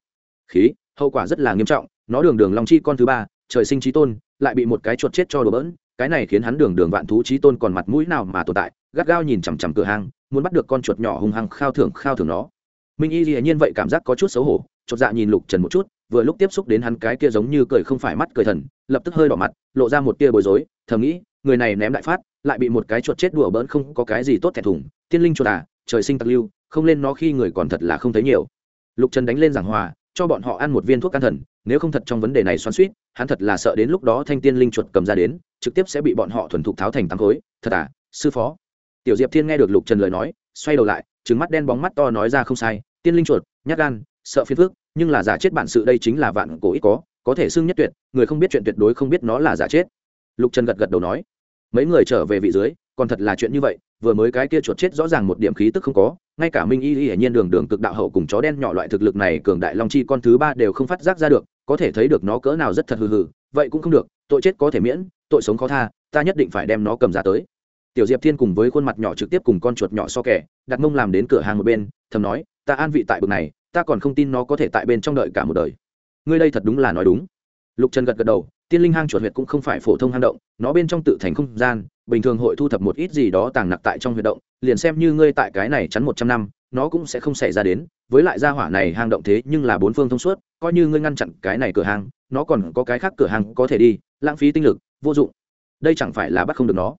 Khí, hậu quả rất là nghiêm trọng, nó đường đường long chi con thứ ba, trời sinh trí tôn, lại bị một cái chuột chết cho đồ bỡn, cái này khiến hắn đường đường vạn thú trí tôn còn mặt mũi nào mà tồn tại, gắt gao nhìn chằm chằm cửa hàng, muốn bắt được con chuột nhỏ hung hăng khao thưởng khao thưởng nó. Minh y dĩ nhiên vậy cảm giác có chút xấu hổ, chột dạ nhìn lục trần một chút vừa lúc tiếp xúc đến hắn cái kia giống như cười không phải mắt cười thần, lập tức hơi đỏ mặt, lộ ra một tia bối rối, thầm nghĩ, người này ném đại phát, lại bị một cái chuột chết đùa bỡn không có cái gì tốt thẹn thùng, tiên linh chuột à trời sinh tặc lưu, không lên nó khi người còn thật là không thấy nhiều. Lục trần đánh lên giảng hòa, cho bọn họ ăn một viên thuốc can thần, nếu không thật trong vấn đề này xoắn suýt hắn thật là sợ đến lúc đó thanh tiên linh chuột cầm ra đến, trực tiếp sẽ bị bọn họ thuần thục tháo thành tăng khối, thật à sư phó. Tiểu diệp thiên nghe được lục trần lời nói, xoay đầu lại trứng mắt đen bóng mắt to nói ra không sai, tiên linh chuột, nhát gan, sợ phiền phước nhưng là giả chết bản sự đây chính là vạn cổ ít có có thể xưng nhất tuyệt, người không biết chuyện tuyệt đối không biết nó là giả chết. Lục trần gật gật đầu nói, mấy người trở về vị dưới, còn thật là chuyện như vậy, vừa mới cái kia chuột chết rõ ràng một điểm khí tức không có, ngay cả minh y y hiển nhiên đường đường cực đạo hậu cùng chó đen nhỏ loại thực lực này cường đại long chi con thứ ba đều không phát giác ra được, có thể thấy được nó cỡ nào rất thật hừ hừ, vậy cũng không được, tội chết có thể miễn, tội sống khó tha, ta nhất định phải đem nó cầm ra tới. Tiểu diệp thiên cùng với khuôn mặt nhỏ trực tiếp cùng con chuột nhỏ so kẻ, đặt mông làm đến cửa hàng một bên, thầm nói, ta an vị tại bực này ta còn không tin nó có thể tại bên trong đợi cả một đời. Ngươi đây thật đúng là nói đúng. Lục trần gật gật đầu, tiên linh hang chuột huyệt cũng không phải phổ thông hang động, nó bên trong tự thành không gian, bình thường hội thu thập một ít gì đó tàng nặc tại trong huyệt động, liền xem như ngươi tại cái này chắn một trăm năm, nó cũng sẽ không xảy ra đến. Với lại gia hỏa này hang động thế nhưng là bốn phương thông suốt, coi như ngươi ngăn chặn cái này cửa hàng nó còn có cái khác cửa hàng có thể đi, lãng phí tinh lực, vô dụng. Đây chẳng phải là bắt không được nó.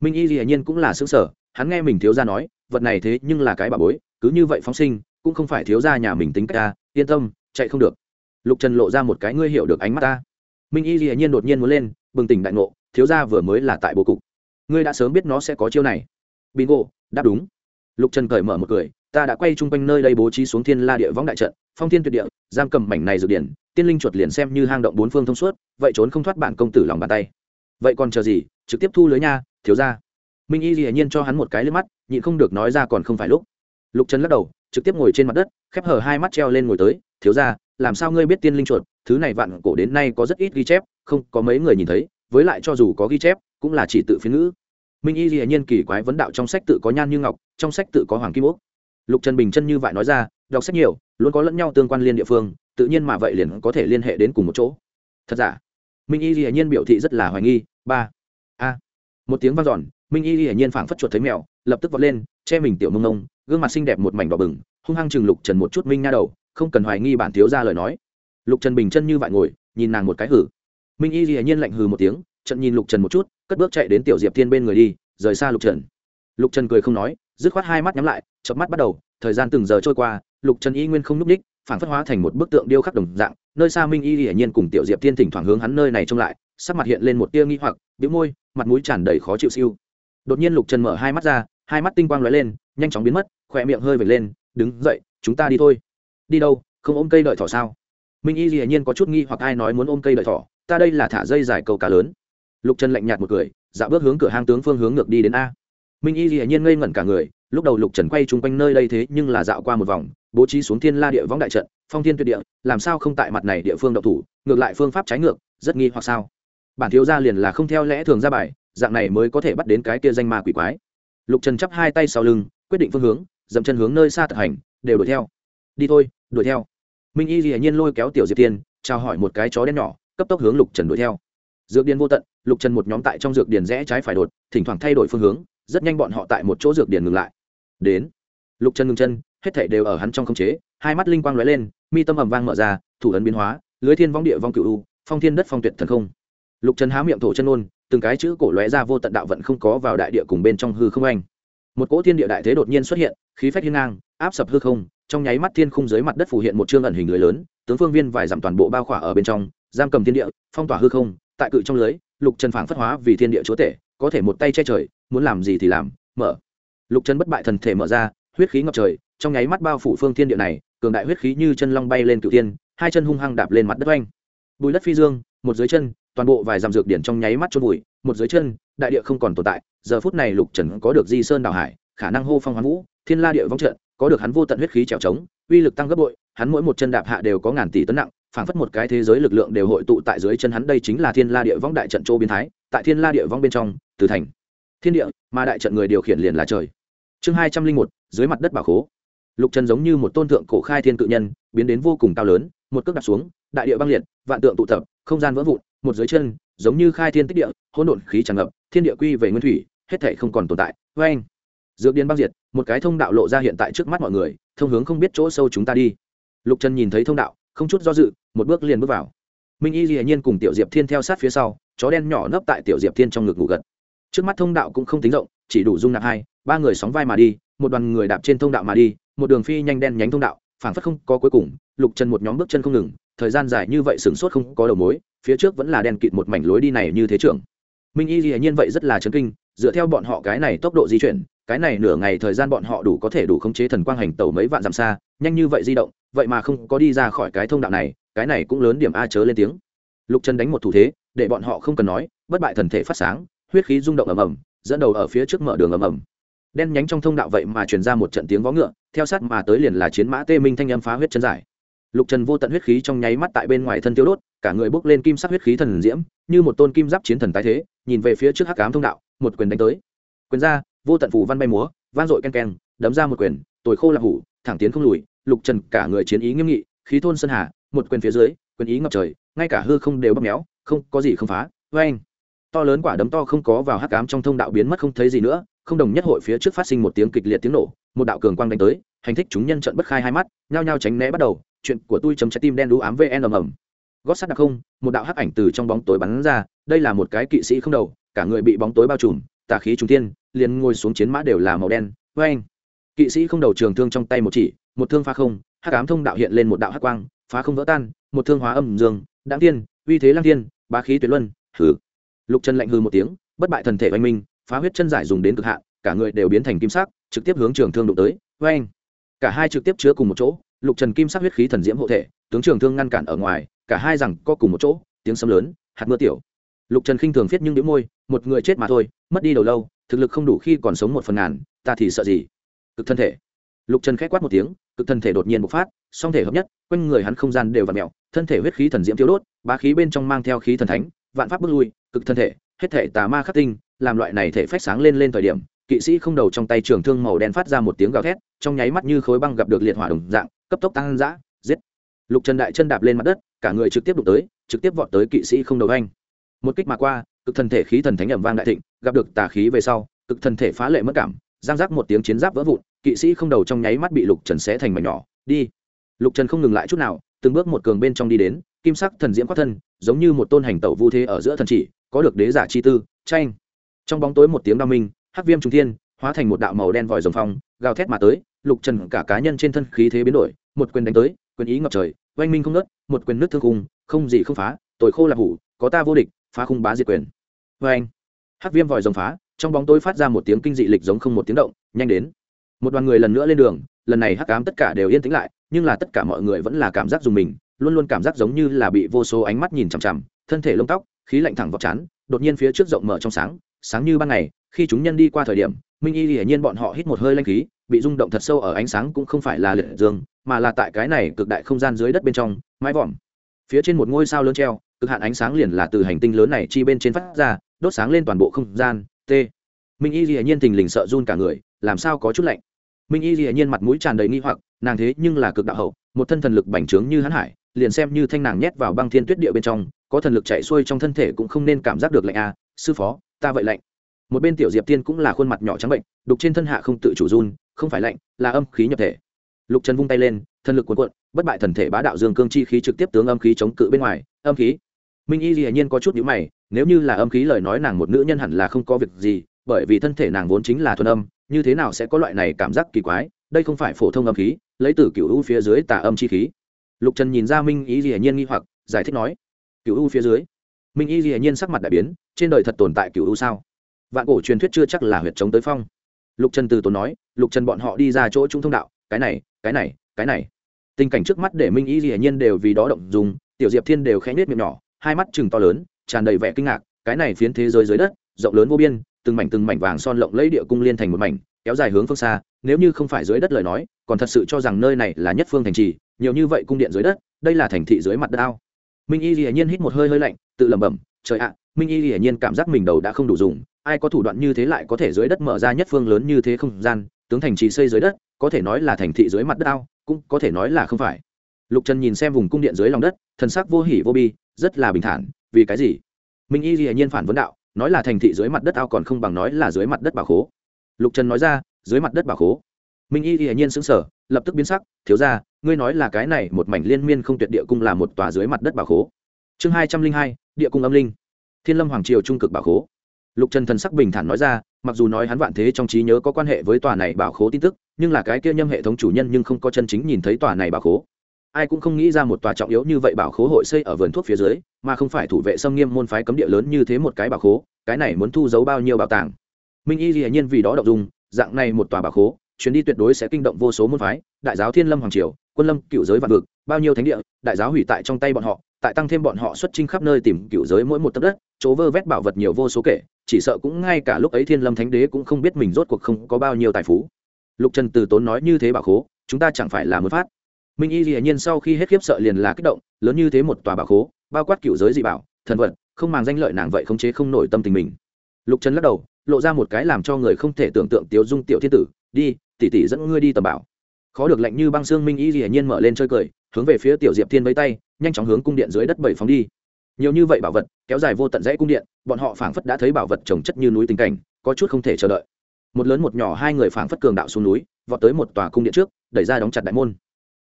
Minh y dĩ nhiên cũng là xứng sở hắn nghe mình thiếu gia nói, vật này thế nhưng là cái bà bối, cứ như vậy phóng sinh cũng không phải thiếu gia nhà mình tính cách ta, yên tâm, chạy không được. Lục trần lộ ra một cái ngươi hiểu được ánh mắt ta. Minh y dĩ nhiên đột nhiên muốn lên, bừng tỉnh đại ngộ, thiếu gia vừa mới là tại bố cục. Ngươi đã sớm biết nó sẽ có chiêu này. Bingo, đáp đúng. Lục trần cởi mở một cười, ta đã quay chung quanh nơi đây bố trí xuống thiên la địa võng đại trận, phong thiên tuyệt địa, giam cầm mảnh này dược điển, tiên linh chuột liền xem như hang động bốn phương thông suốt, vậy trốn không thoát bản công tử lòng bàn tay. Vậy còn chờ gì? Trực tiếp thu lưới nha, thiếu ra minh y hiển nhiên cho hắn một cái lên mắt, nhịn không được nói ra còn không phải lúc. Lục trần lắc đầu trực tiếp ngồi trên mặt đất, khép hở hai mắt treo lên ngồi tới, thiếu ra làm sao ngươi biết tiên linh chuột? Thứ này vạn cổ đến nay có rất ít ghi chép, không có mấy người nhìn thấy, với lại cho dù có ghi chép, cũng là chỉ tự phiên ngữ. Minh y hiển nhiên kỳ quái vấn đạo trong sách tự có nhan như ngọc, trong sách tự có hoàng kim úc lục trần bình chân như vậy nói ra, đọc sách nhiều, luôn có lẫn nhau tương quan liên địa phương, tự nhiên mà vậy liền có thể liên hệ đến cùng một chỗ. Thật giả? Minh y hiển nhiên biểu thị rất là hoài nghi, ba, a. Một tiếng vang dọn, minh y hiển nhiên phảng phất chuột thấy mèo, lập tức vọt lên che mình tiểu mông ngông gương mặt xinh đẹp một mảnh đỏ bừng, hung hăng chừng lục trần một chút minh nha đầu, không cần hoài nghi bản thiếu ra lời nói. Lục trần bình chân như vậy ngồi, nhìn nàng một cái hử. Minh y hiển nhiên lạnh hừ một tiếng trận nhìn lục trần một chút, cất bước chạy đến tiểu diệp thiên bên người đi, rời xa lục trần. Lục trần cười không nói, dứt khoát hai mắt nhắm lại chợp mắt bắt đầu, thời gian từng giờ trôi qua, lục trần y nguyên không núp ních, phản phất hóa thành một bức tượng điêu khắc đồng dạng, nơi xa minh y hiển nhiên cùng tiểu diệp thiên thỉnh thoảng hướng hắn nơi này trông lại, sắc mặt hiện lên một tia nghi hoặc, bĩu môi, mặt mũi tràn đầy khó chịu siêu. Đột nhiên lục trần mở hai mắt ra hai mắt tinh quang lóe lên, nhanh chóng biến mất, khỏe miệng hơi vệt lên, đứng dậy, chúng ta đi thôi. Đi đâu, không ôm cây đợi thỏ sao? Minh y Dĩ nhiên có chút nghi hoặc ai nói muốn ôm cây đợi thỏ, ta đây là thả dây dài câu cá lớn. Lục trần lạnh nhạt một cười dạo bước hướng cửa hang tướng phương hướng ngược đi đến a. Minh y Dĩ nhiên ngây ngẩn cả người, lúc đầu lục trần quay chung quanh nơi đây thế nhưng là dạo qua một vòng, bố trí xuống thiên la địa võng đại trận, phong thiên tuyệt địa, làm sao không tại mặt này địa phương độc thủ, ngược lại phương pháp trái ngược, rất nghi hoặc sao? Bản thiếu gia liền là không theo lẽ thường ra bài, dạng này mới có thể bắt đến cái kia danh ma quỷ quái lục trần chắp hai tay sau lưng, quyết định phương hướng, dậm chân hướng nơi xa thực hành, đều đuổi theo. Đi thôi, đuổi theo. Minh y dĩ nhiên lôi kéo tiểu diệp tiên, chào hỏi một cái chó đen nhỏ, cấp tốc hướng lục trần đuổi theo. Dược điền vô tận, lục trần một nhóm tại trong dược điền rẽ trái phải đột, thỉnh thoảng thay đổi phương hướng, rất nhanh bọn họ tại một chỗ dược điền ngừng lại. Đến. Lục trần ngừng chân, hết thảy đều ở hắn trong khống chế, hai mắt linh quang lóe lên, mi tâm ầm vang mở ra, thủ ấn biến hóa, lưới thiên vong địa vong cựu u, phong thiên đất phong tuyệt thần không. Lục trần há miệng thổ chân ôn từng cái chữ cổ lóe ra vô tận đạo vận không có vào đại địa cùng bên trong hư không anh. Một cỗ thiên địa đại thế đột nhiên xuất hiện, khí phách hiên ngang, áp sập hư không, trong nháy mắt thiên khung dưới mặt đất phủ hiện một chương ẩn hình lưới lớn, tướng phương viên vài dặm toàn bộ bao khỏa ở bên trong, giam cầm thiên địa, phong tỏa hư không, tại cự trong lưới, lục trần phảng phất hóa vì thiên địa chúa tể, có thể một tay che trời, muốn làm gì thì làm, mở. Lục trần bất bại thần thể mở ra, huyết khí ngập trời, trong nháy mắt bao phủ phương thiên địa này, cường đại huyết khí như chân long bay lên cựu tiên hai chân hung hăng đạp lên mặt đất oanh. Bùi đất phi dương, một dưới chân toàn bộ vài dặm dược điển trong nháy mắt chôn vùi, một dưới chân, đại địa không còn tồn tại. Giờ phút này lục trần có được di sơn đào hải, khả năng hô phong hoán vũ, thiên la địa vong trận, có được hắn vô tận huyết khí trèo trống, uy lực tăng gấp bội, hắn mỗi một chân đạp hạ đều có ngàn tỷ tấn nặng, phảng phất một cái thế giới lực lượng đều hội tụ tại dưới chân hắn. Đây chính là thiên la địa vong đại trận châu biến thái, tại thiên la địa vong bên trong, từ thành, thiên địa mà đại trận người điều khiển liền là trời. Chương hai trăm linh một, dưới mặt đất bảo khố. Lục trần giống như một tôn tượng cổ khai thiên cự nhân, biến đến vô cùng cao lớn, một cước đặt xuống, đại địa băng liệt, vạn tượng tụ tập, không gian vỡ vụn một dưới chân, giống như khai thiên tích địa, hỗn độn khí tràn ngập, thiên địa quy về nguyên thủy, hết thể không còn tồn tại. Vê anh, dược điên băng diệt, một cái thông đạo lộ ra hiện tại trước mắt mọi người, thông hướng không biết chỗ sâu chúng ta đi. Lục trần nhìn thấy thông đạo, không chút do dự, một bước liền bước vào. Minh y hiển nhiên cùng tiểu diệp thiên theo sát phía sau, chó đen nhỏ nấp tại tiểu diệp thiên trong ngực ngủ gật. Trước mắt thông đạo cũng không tính rộng, chỉ đủ dung nạp hai, ba người sóng vai mà đi, một đoàn người đạp trên thông đạo mà đi, một đường phi nhanh đen nhánh thông đạo, phảng phất không có cuối cùng. Lục trần một nhóm bước chân không ngừng, thời gian dài như vậy sửng sốt không có đầu mối phía trước vẫn là đen kịt một mảnh lối đi này như thế trưởng. Minh y hiển nhiên vậy rất là chấn kinh, dựa theo bọn họ cái này tốc độ di chuyển, cái này nửa ngày thời gian bọn họ đủ có thể đủ khống chế thần quang hành tàu mấy vạn dặm xa, nhanh như vậy di động, vậy mà không có đi ra khỏi cái thông đạo này, cái này cũng lớn điểm a chớ lên tiếng. Lục trần đánh một thủ thế, để bọn họ không cần nói, bất bại thần thể phát sáng, huyết khí rung động ầm ầm, dẫn đầu ở phía trước mở đường ầm ầm. Đen nhánh trong thông đạo vậy mà truyền ra một trận tiếng vó ngựa, theo sát mà tới liền là chiến mã tê minh thanh âm phá huyết chân giải lục trần vô tận huyết khí trong nháy mắt tại bên ngoài thân tiêu đốt, cả người bốc lên kim sắc huyết khí thần diễm, như một tôn kim giáp chiến thần tái thế, nhìn về phía trước hắc ám thông đạo, một quyền đánh tới. Quyền ra, vô tận phủ văn bay múa, vang dội ken ken đấm ra một quyền, tồi khô lạc hủ, thẳng tiến không lùi, lục trần cả người chiến ý nghiêm nghị, khí thôn sơn hà, một quyền phía dưới, quyền ý ngập trời, ngay cả hư không đều bóp méo, không có gì không phá vê anh to lớn quả đấm to không có vào hắc ám trong thông đạo biến mất không thấy gì nữa, không đồng nhất hội phía trước phát sinh một tiếng kịch liệt tiếng nổ, một đạo cường quang đánh tới, hành thích chúng nhân trận bất khai hai mắt, nhao nhao tránh né bắt đầu chuyện của tôi chấm trái tim đen đũ ám vn ầm ầm. Gót sắt đặc không, một đạo hắc ảnh từ trong bóng tối bắn ra, đây là một cái kỵ sĩ không đầu, cả người bị bóng tối bao trùm, tà khí trung tiên liền ngồi xuống chiến mã đều là màu đen vê anh kỵ sĩ không đầu trường thương trong tay một chỉ, một thương phá không, hắc ám thông đạo hiện lên một đạo hắc quang, phá không vỡ tan, một thương hóa âm dương đáng tiên uy thế lang tiên bá khí tuyệt luân, hừ. Lục trần lạnh hư một tiếng, bất bại thần thể oanh minh, phá huyết chân giải dùng đến cực hạn, cả người đều biến thành kim sắc, trực tiếp hướng trường thương đụng tới vê anh cả hai trực tiếp chứa cùng một chỗ lục trần kim sắc huyết khí thần diễm hộ thể, tướng trường thương ngăn cản ở ngoài, cả hai rằng có cùng một chỗ, tiếng sấm lớn, hạt mưa tiểu. Lục trần khinh thường viết nhưng đĩu môi, một người chết mà thôi, mất đi đầu lâu, thực lực không đủ khi còn sống một phần ngàn, ta thì sợ gì? Cực thân thể. Lục trần k h á quát một tiếng, cực thân thể đột nhiên bộc phát, song thể hợp nhất, quanh người hắn không gian đều v ặ mẹo thân thể huyết khí thần diễm thiếu đốt, bá khí bên trong mang theo khí thần thánh, vạn pháp bước lui, cực thân thể, hết thể tà ma khắc tinh, làm loại này thể phách sáng lên lên thời điểm, kỵ sĩ không đầu trong tay trường thương màu đen phát ra một tiếng gào thét, trong nháy mắt như khối băng gặp được liệt hỏa đồng dạng cấp tốc tăng dã giết. Lục trần đại chân đạp lên mặt đất, cả người trực tiếp đụng tới, trực tiếp vọt tới kỵ sĩ không đầu anh. Một kích mà qua, cực thần thể khí thần thánh ẩm vang đại thịnh, gặp được tà khí về sau, cực thần thể phá lệ mất cảm, giang giác một tiếng chiến giáp vỡ vụn, kỵ sĩ không đầu trong nháy mắt bị lục trần xé thành mảnh nhỏ, đi. Lục trần không ngừng lại chút nào, từng bước một cường bên trong đi đến, kim sắc thần diễm quát thân, giống như một tôn hành tẩu vu thế ở giữa thần chỉ, có được đế giả chi tư tranh trong bóng tối một tiếng đao minh, hắc viêm trung thiên, hóa thành một đạo màu đen vòi rồng phong, gào thét mà tới lục trần cả cá nhân trên thân khí thế biến đổi, một quyền đánh tới, quyền ý ngập trời, oanh minh không nớt một quyền nước thương khung, không gì không phá, tội khô là hủ, có ta vô địch, phá khung bá diệt quyền. Oanh. Hắc viêm vòi rồng phá, trong bóng tối phát ra một tiếng kinh dị lịch giống không một tiếng động, nhanh đến. Một đoàn người lần nữa lên đường, lần này hắc ám tất cả đều yên tĩnh lại, nhưng là tất cả mọi người vẫn là cảm giác dùng mình, luôn luôn cảm giác giống như là bị vô số ánh mắt nhìn chằm chằm, thân thể lông tóc, khí lạnh thẳng vào chán đột nhiên phía trước rộng mở trong sáng sáng như ban ngày, khi chúng nhân đi qua thời điểm minh y hiển nhiên bọn họ hít một hơi lanh khí, bị rung động thật sâu ở ánh sáng cũng không phải là liệt dương, mà là tại cái này cực đại không gian dưới đất bên trong, mái vòm. Phía trên một ngôi sao lớn treo, cực hạn ánh sáng liền là từ hành tinh lớn này chi bên trên phát ra, đốt sáng lên toàn bộ không gian, t. Minh y hiển nhiên thình lình sợ run cả người, làm sao có chút lạnh. Minh y hiển nhiên mặt mũi tràn đầy nghi hoặc, nàng thế nhưng là cực đạo hậu, một thân thần lực bành trướng như hắn hải, liền xem như thanh nàng nhét vào băng thiên tuyết địa bên trong, có thần lực chạy xuôi trong thân thể cũng không nên cảm giác được lạnh à sư phó, ta vậy lạnh một bên tiểu diệp tiên cũng là khuôn mặt nhỏ trắng bệnh, đục trên thân hạ không tự chủ run, không phải lạnh, là âm khí nhập thể. Lục trần vung tay lên, thân lực cuộn cuộn, bất bại thần thể bá đạo dương cương chi khí trực tiếp tướng âm khí chống cự bên ngoài, âm khí. Minh y dĩ nhiên có chút nhữ mày, nếu như là âm khí lời nói nàng một nữ nhân hẳn là không có việc gì, bởi vì thân thể nàng vốn chính là thuần âm, như thế nào sẽ có loại này cảm giác kỳ quái, đây không phải phổ thông âm khí, lấy từ cựu u phía dưới tà âm chi khí. Lục trần nhìn ra minh y dĩ nhiên nghi hoặc, giải thích nói cựu u phía dưới? Minh y dĩ nhiên sắc mặt đại biến, trên đời thật tồn tại cựu u sao? Vạn cổ truyền thuyết chưa chắc là huyệt chống tới phong. Lục trần từ tốn nói, lục trần bọn họ đi ra chỗ trung thông đạo, cái này cái này cái này. Tình cảnh trước mắt để minh y dĩ nhiên đều vì đó động dùng tiểu diệp thiên đều khẽ nết miệng nhỏ, hai mắt chừng to lớn, tràn đầy vẻ kinh ngạc, cái này phiến thế giới dưới đất, rộng lớn vô biên, từng mảnh từng mảnh vàng son lộng lấy địa cung liên thành một mảnh, kéo dài hướng phương xa, nếu như không phải dưới đất lời nói, còn thật sự cho rằng nơi này là nhất phương thành trì, nhiều như vậy cung điện dưới đất, đây là thành thị dưới mặt đất ao. Minh y hiển nhiên hít một hơi hơi lạnh, tự lẩm bẩm, trời ạ, minh y hiển nhiên cảm giác mình đầu đã không đủ dùng ai có thủ đoạn như thế lại có thể dưới đất mở ra nhất phương lớn như thế không gian, tướng thành trì xây dưới đất, có thể nói là thành thị dưới mặt đất ao, cũng có thể nói là không phải. Lục trần nhìn xem vùng cung điện dưới lòng đất, thần sắc vô hỉ vô bi, rất là bình thản, vì cái gì? Minh y hiển nhiên phản vấn đạo, nói là thành thị dưới mặt đất ao còn không bằng nói là dưới mặt đất bảo khố. Lục trần nói ra, dưới mặt đất bảo khố. Minh y hiển nhiên xứng sở lập tức biến sắc, thiếu ra ngươi nói là cái này một mảnh liên miên không tuyệt địa cung là một tòa dưới mặt đất bảo khố. Chương hai trăm linh hai, địa cung âm linh. Thiên lâm hoàng triều trung cực bảo khố lục trần thần sắc bình thản nói ra, mặc dù nói hắn vạn thế trong trí nhớ có quan hệ với tòa này bảo khố tin tức, nhưng là cái kia nhâm hệ thống chủ nhân nhưng không có chân chính nhìn thấy tòa này bảo khố. Ai cũng không nghĩ ra một tòa trọng yếu như vậy bảo khố hội xây ở vườn thuốc phía dưới, mà không phải thủ vệ xâm nghiêm môn phái cấm địa lớn như thế một cái bảo khố, cái này muốn thu giấu bao nhiêu bảo tàng. Minh y dĩ nhiên vì đó động dung, dạng này một tòa bảo khố, chuyến đi tuyệt đối sẽ kinh động vô số môn phái, đại giáo thiên lâm hoàng triều, quân lâm cựu giới vạn vực, bao nhiêu thánh địa, đại giáo hủy tại trong tay bọn họ tại tăng thêm bọn họ xuất chinh khắp nơi tìm cựu giới mỗi một tấc đất, chỗ vơ vét bảo vật nhiều vô số kể, chỉ sợ cũng ngay cả lúc ấy thiên lâm thánh đế cũng không biết mình rốt cuộc không có bao nhiêu tài phú. Lục trần từ tốn nói như thế bảo khố, chúng ta chẳng phải là muốn phát. Minh y hiển nhiên sau khi hết khiếp sợ liền là kích động, lớn như thế một tòa bảo khố, bao quát cựu giới dị bảo, thần vật, không màng danh lợi nàng vậy không chế không nổi tâm tình mình. Lục trần lắc đầu, lộ ra một cái làm cho người không thể tưởng tượng tiếu dung tiểu thiên tử, đi, tỷ tỷ dẫn ngươi đi tầm bảo. Khó được lạnh như băng xương minh y hiển nhiên mở lên chơi cười, hướng về phía tiểu diệp thiên với tay nhanh chóng hướng cung điện dưới đất bảy phóng đi. Nhiều như vậy bảo vật, kéo dài vô tận dãy cung điện, bọn họ phảng phất đã thấy bảo vật trồng chất như núi tình cảnh, có chút không thể chờ đợi. Một lớn một nhỏ hai người phảng phất cường đạo xuống núi, vọt tới một tòa cung điện trước, đẩy ra đóng chặt đại môn.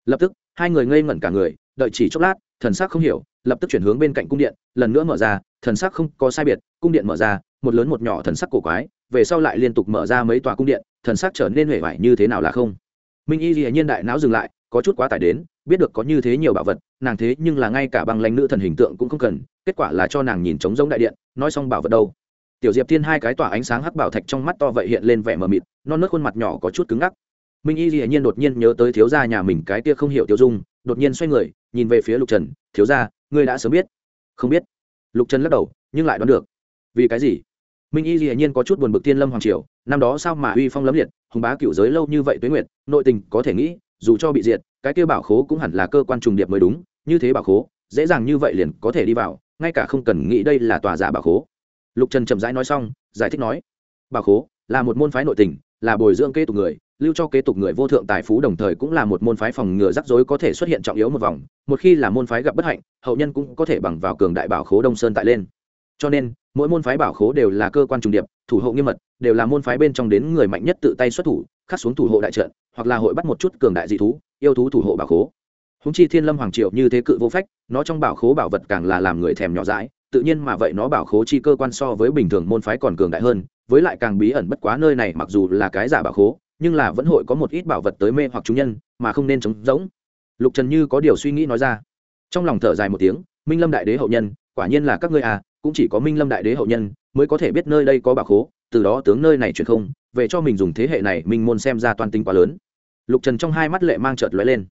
Lập tức, hai người ngây ngẩn cả người, đợi chỉ chốc lát, thần sắc không hiểu, lập tức chuyển hướng bên cạnh cung điện, lần nữa mở ra, thần sắc không có sai biệt, cung điện mở ra, một lớn một nhỏ thần sắc cổ quái, về sau lại liên tục mở ra mấy tòa cung điện, thần sắc trở nên huệ vải như thế nào là không. Minh y hiển nhiên đại não dừng lại có chút quá tải đến, biết được có như thế nhiều bảo vật, nàng thế nhưng là ngay cả băng lãnh nữ thần hình tượng cũng không cần, kết quả là cho nàng nhìn trống giống đại điện, nói xong bảo vật đâu. Tiểu diệp thiên hai cái tỏa ánh sáng hắc bảo thạch trong mắt to vậy hiện lên vẻ mờ mịt, non nớt khuôn mặt nhỏ có chút cứng ngắc. Minh y dĩ nhiên đột nhiên nhớ tới thiếu gia nhà mình cái kia không hiểu tiêu dung, đột nhiên xoay người, nhìn về phía lục trần, thiếu gia, ngươi đã sớm biết. Không biết. Lục trần lắc đầu, nhưng lại đoán được. Vì cái gì? Minh y dĩ nhiên có chút buồn bực thiên lâm hoàng triều, năm đó sao mà uy phong lấm liệt, hùng bá cựu giới lâu như vậy tuế nguyệt, nội tình có thể nghĩ dù cho bị diệt, cái kia bảo khố cũng hẳn là cơ quan trùng điệp mới đúng, như thế bảo khố, dễ dàng như vậy liền có thể đi vào, ngay cả không cần nghĩ đây là tòa giả bảo khố. Lục trần chậm rãi nói xong, giải thích nói, bảo khố là một môn phái nội tình, là bồi dưỡng kế tục người, lưu cho kế tục người vô thượng tài phú đồng thời cũng là một môn phái phòng ngừa rắc rối có thể xuất hiện trọng yếu một vòng, một khi là môn phái gặp bất hạnh, hậu nhân cũng có thể bằng vào cường đại bảo khố đông sơn tại lên. Cho nên, mỗi môn phái bảo khố đều là cơ quan trùng điệp, thủ hộ nghiêm mật, đều là môn phái bên trong đến người mạnh nhất tự tay xuất thủ, khắc xuống thủ hộ đại trận hoặc là hội bắt một chút cường đại dị thú, yêu thú thủ hộ bảo khố. Húng chi thiên lâm hoàng triệu như thế cự vô phách, nó trong bảo khố bảo vật càng là làm người thèm nhỏ dãi, tự nhiên mà vậy nó bảo khố chi cơ quan so với bình thường môn phái còn cường đại hơn, với lại càng bí ẩn bất quá nơi này mặc dù là cái giả bảo khố, nhưng là vẫn hội có một ít bảo vật tới mê hoặc chúng nhân, mà không nên chống rỗng. Lục trần như có điều suy nghĩ nói ra. Trong lòng thở dài một tiếng, minh lâm đại đế hậu nhân, quả nhiên là các ngươi à cũng chỉ có minh lâm đại đế hậu nhân mới có thể biết nơi đây có bảo khố, từ đó tướng nơi này chuyển không, về cho mình dùng thế hệ này minh môn xem ra toan tính quá lớn lục trần trong hai mắt lệ mang trợt lóe lên.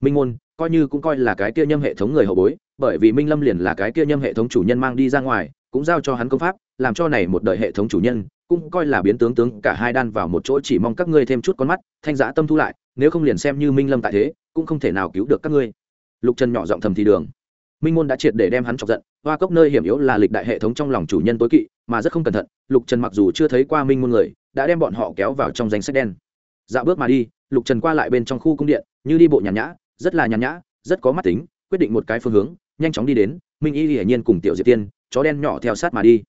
Minh môn, coi như cũng coi là cái kia nhâm hệ thống người hậu bối, bởi vì minh lâm liền là cái kia nhâm hệ thống chủ nhân mang đi ra ngoài, cũng giao cho hắn công pháp, làm cho này một đời hệ thống chủ nhân, cũng coi là biến tướng tướng, cả hai đan vào một chỗ chỉ mong các ngươi thêm chút con mắt, thanh giã tâm thu lại, nếu không liền xem như minh lâm tại thế, cũng không thể nào cứu được các ngươi. Lục trần nhỏ giọng thầm thì đường. Minh môn đã triệt để đem hắn chọc giận, hoa cốc nơi hiểm yếu là lịch đại hệ thống trong lòng chủ nhân tối kỵ, mà rất không cẩn thận, lục trần mặc dù chưa thấy qua minh môn người, đã đem bọn họ kéo vào trong danh sách đen. Dạo bước mà đi lục trần qua lại bên trong khu cung điện như đi bộ nhàn nhã rất là nhàn nhã rất có mắt tính quyết định một cái phương hướng nhanh chóng đi đến minh y hiển nhiên cùng tiểu diệp tiên chó đen nhỏ theo sát mà đi.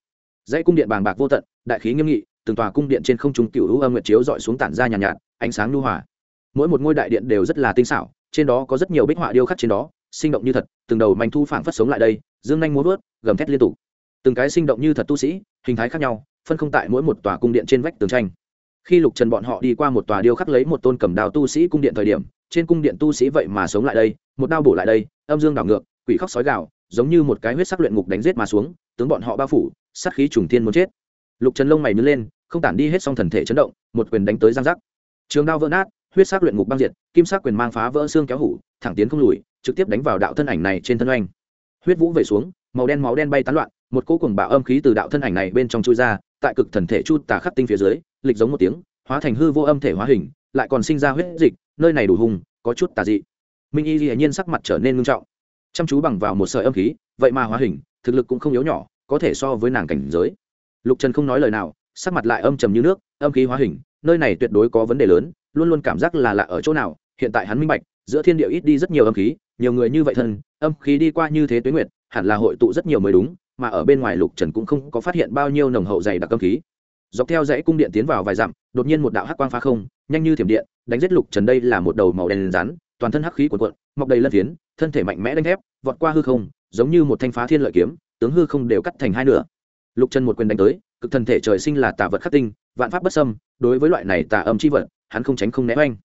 Dãy cung điện bàng bạc vô tận đại khí nghiêm nghị từng tòa cung điện trên không trung cựu hữu âm nguyệt chiếu dọi xuống tản ra nhàn nhạt, nhạt ánh sáng lưu hòa. Mỗi một ngôi đại điện đều rất là tinh xảo trên đó có rất nhiều bích họa điêu khắc trên đó sinh động như thật từng đầu manh thu phảng phất sống lại đây dương nhanh muốn vớt gầm thét liên tục. Từng cái sinh động như thật tu sĩ hình thái khác nhau phân không tại mỗi một tòa cung điện trên vách tường tranh khi lục trần bọn họ đi qua một tòa điêu khắc lấy một tôn cầm đào tu sĩ cung điện thời điểm, trên cung điện tu sĩ vậy mà sống lại đây, một đao bổ lại đây, âm dương đảo ngược, quỷ khóc sói gạo giống như một cái huyết sắc luyện ngục đánh giết mà xuống, tướng bọn họ bao phủ, sát khí trùng thiên muốn chết. Lục trần lông mày nứt lên, không tản đi hết xong thần thể chấn động, một quyền đánh tới giang giác. Trường đao vỡ nát, huyết sắc luyện ngục băng diệt, kim sắc quyền mang phá vỡ xương kéo hủ, thẳng tiến không lùi, trực tiếp đánh vào đạo thân ảnh này trên thân oanh. Huyết vũ về xuống, màu đen máu đen bay tán loạn, một cỗ cùng bạo âm khí từ đạo thân ảnh này bên trong chui ra tại cực thần thể chu tà khắc tinh phía dưới, lịch giống một tiếng, hóa thành hư vô âm thể hóa hình, lại còn sinh ra huyết dịch, nơi này đủ hùng có chút tà dị. Minh y hiển nhiên sắc mặt trở nên ngưng trọng. Chăm chú bằng vào một sợi âm khí, vậy mà hóa hình, thực lực cũng không yếu nhỏ, có thể so với nàng cảnh giới. Lục trần không nói lời nào, sắc mặt lại âm trầm như nước, âm khí hóa hình, nơi này tuyệt đối có vấn đề lớn, luôn luôn cảm giác là lạ ở chỗ nào, hiện tại hắn minh bạch, giữa thiên địa ít đi rất nhiều âm khí, nhiều người như vậy thân, âm khí đi qua như thế tuế nguyệt, hẳn là hội tụ rất nhiều mới đúng mà ở bên ngoài lục trần cũng không có phát hiện bao nhiêu nồng hậu dày đặc âm khí. Dọc theo dãy cung điện tiến vào vài dặm đột nhiên một đạo hắc quang phá không nhanh như thiểm điện đánh giết lục trần đây là một đầu màu đen rắn toàn thân hắc khí cuộn cuộn mọc đầy lân phiến thân thể mạnh mẽ đánh thép vọt qua hư không giống như một thanh phá thiên lợi kiếm tướng hư không đều cắt thành hai nửa. Lục trần một quyền đánh tới cực thần thể trời sinh là tà vật khắc tinh vạn pháp bất sâm, đối với loại này tà âm chi vật hắn không tránh không né oanh.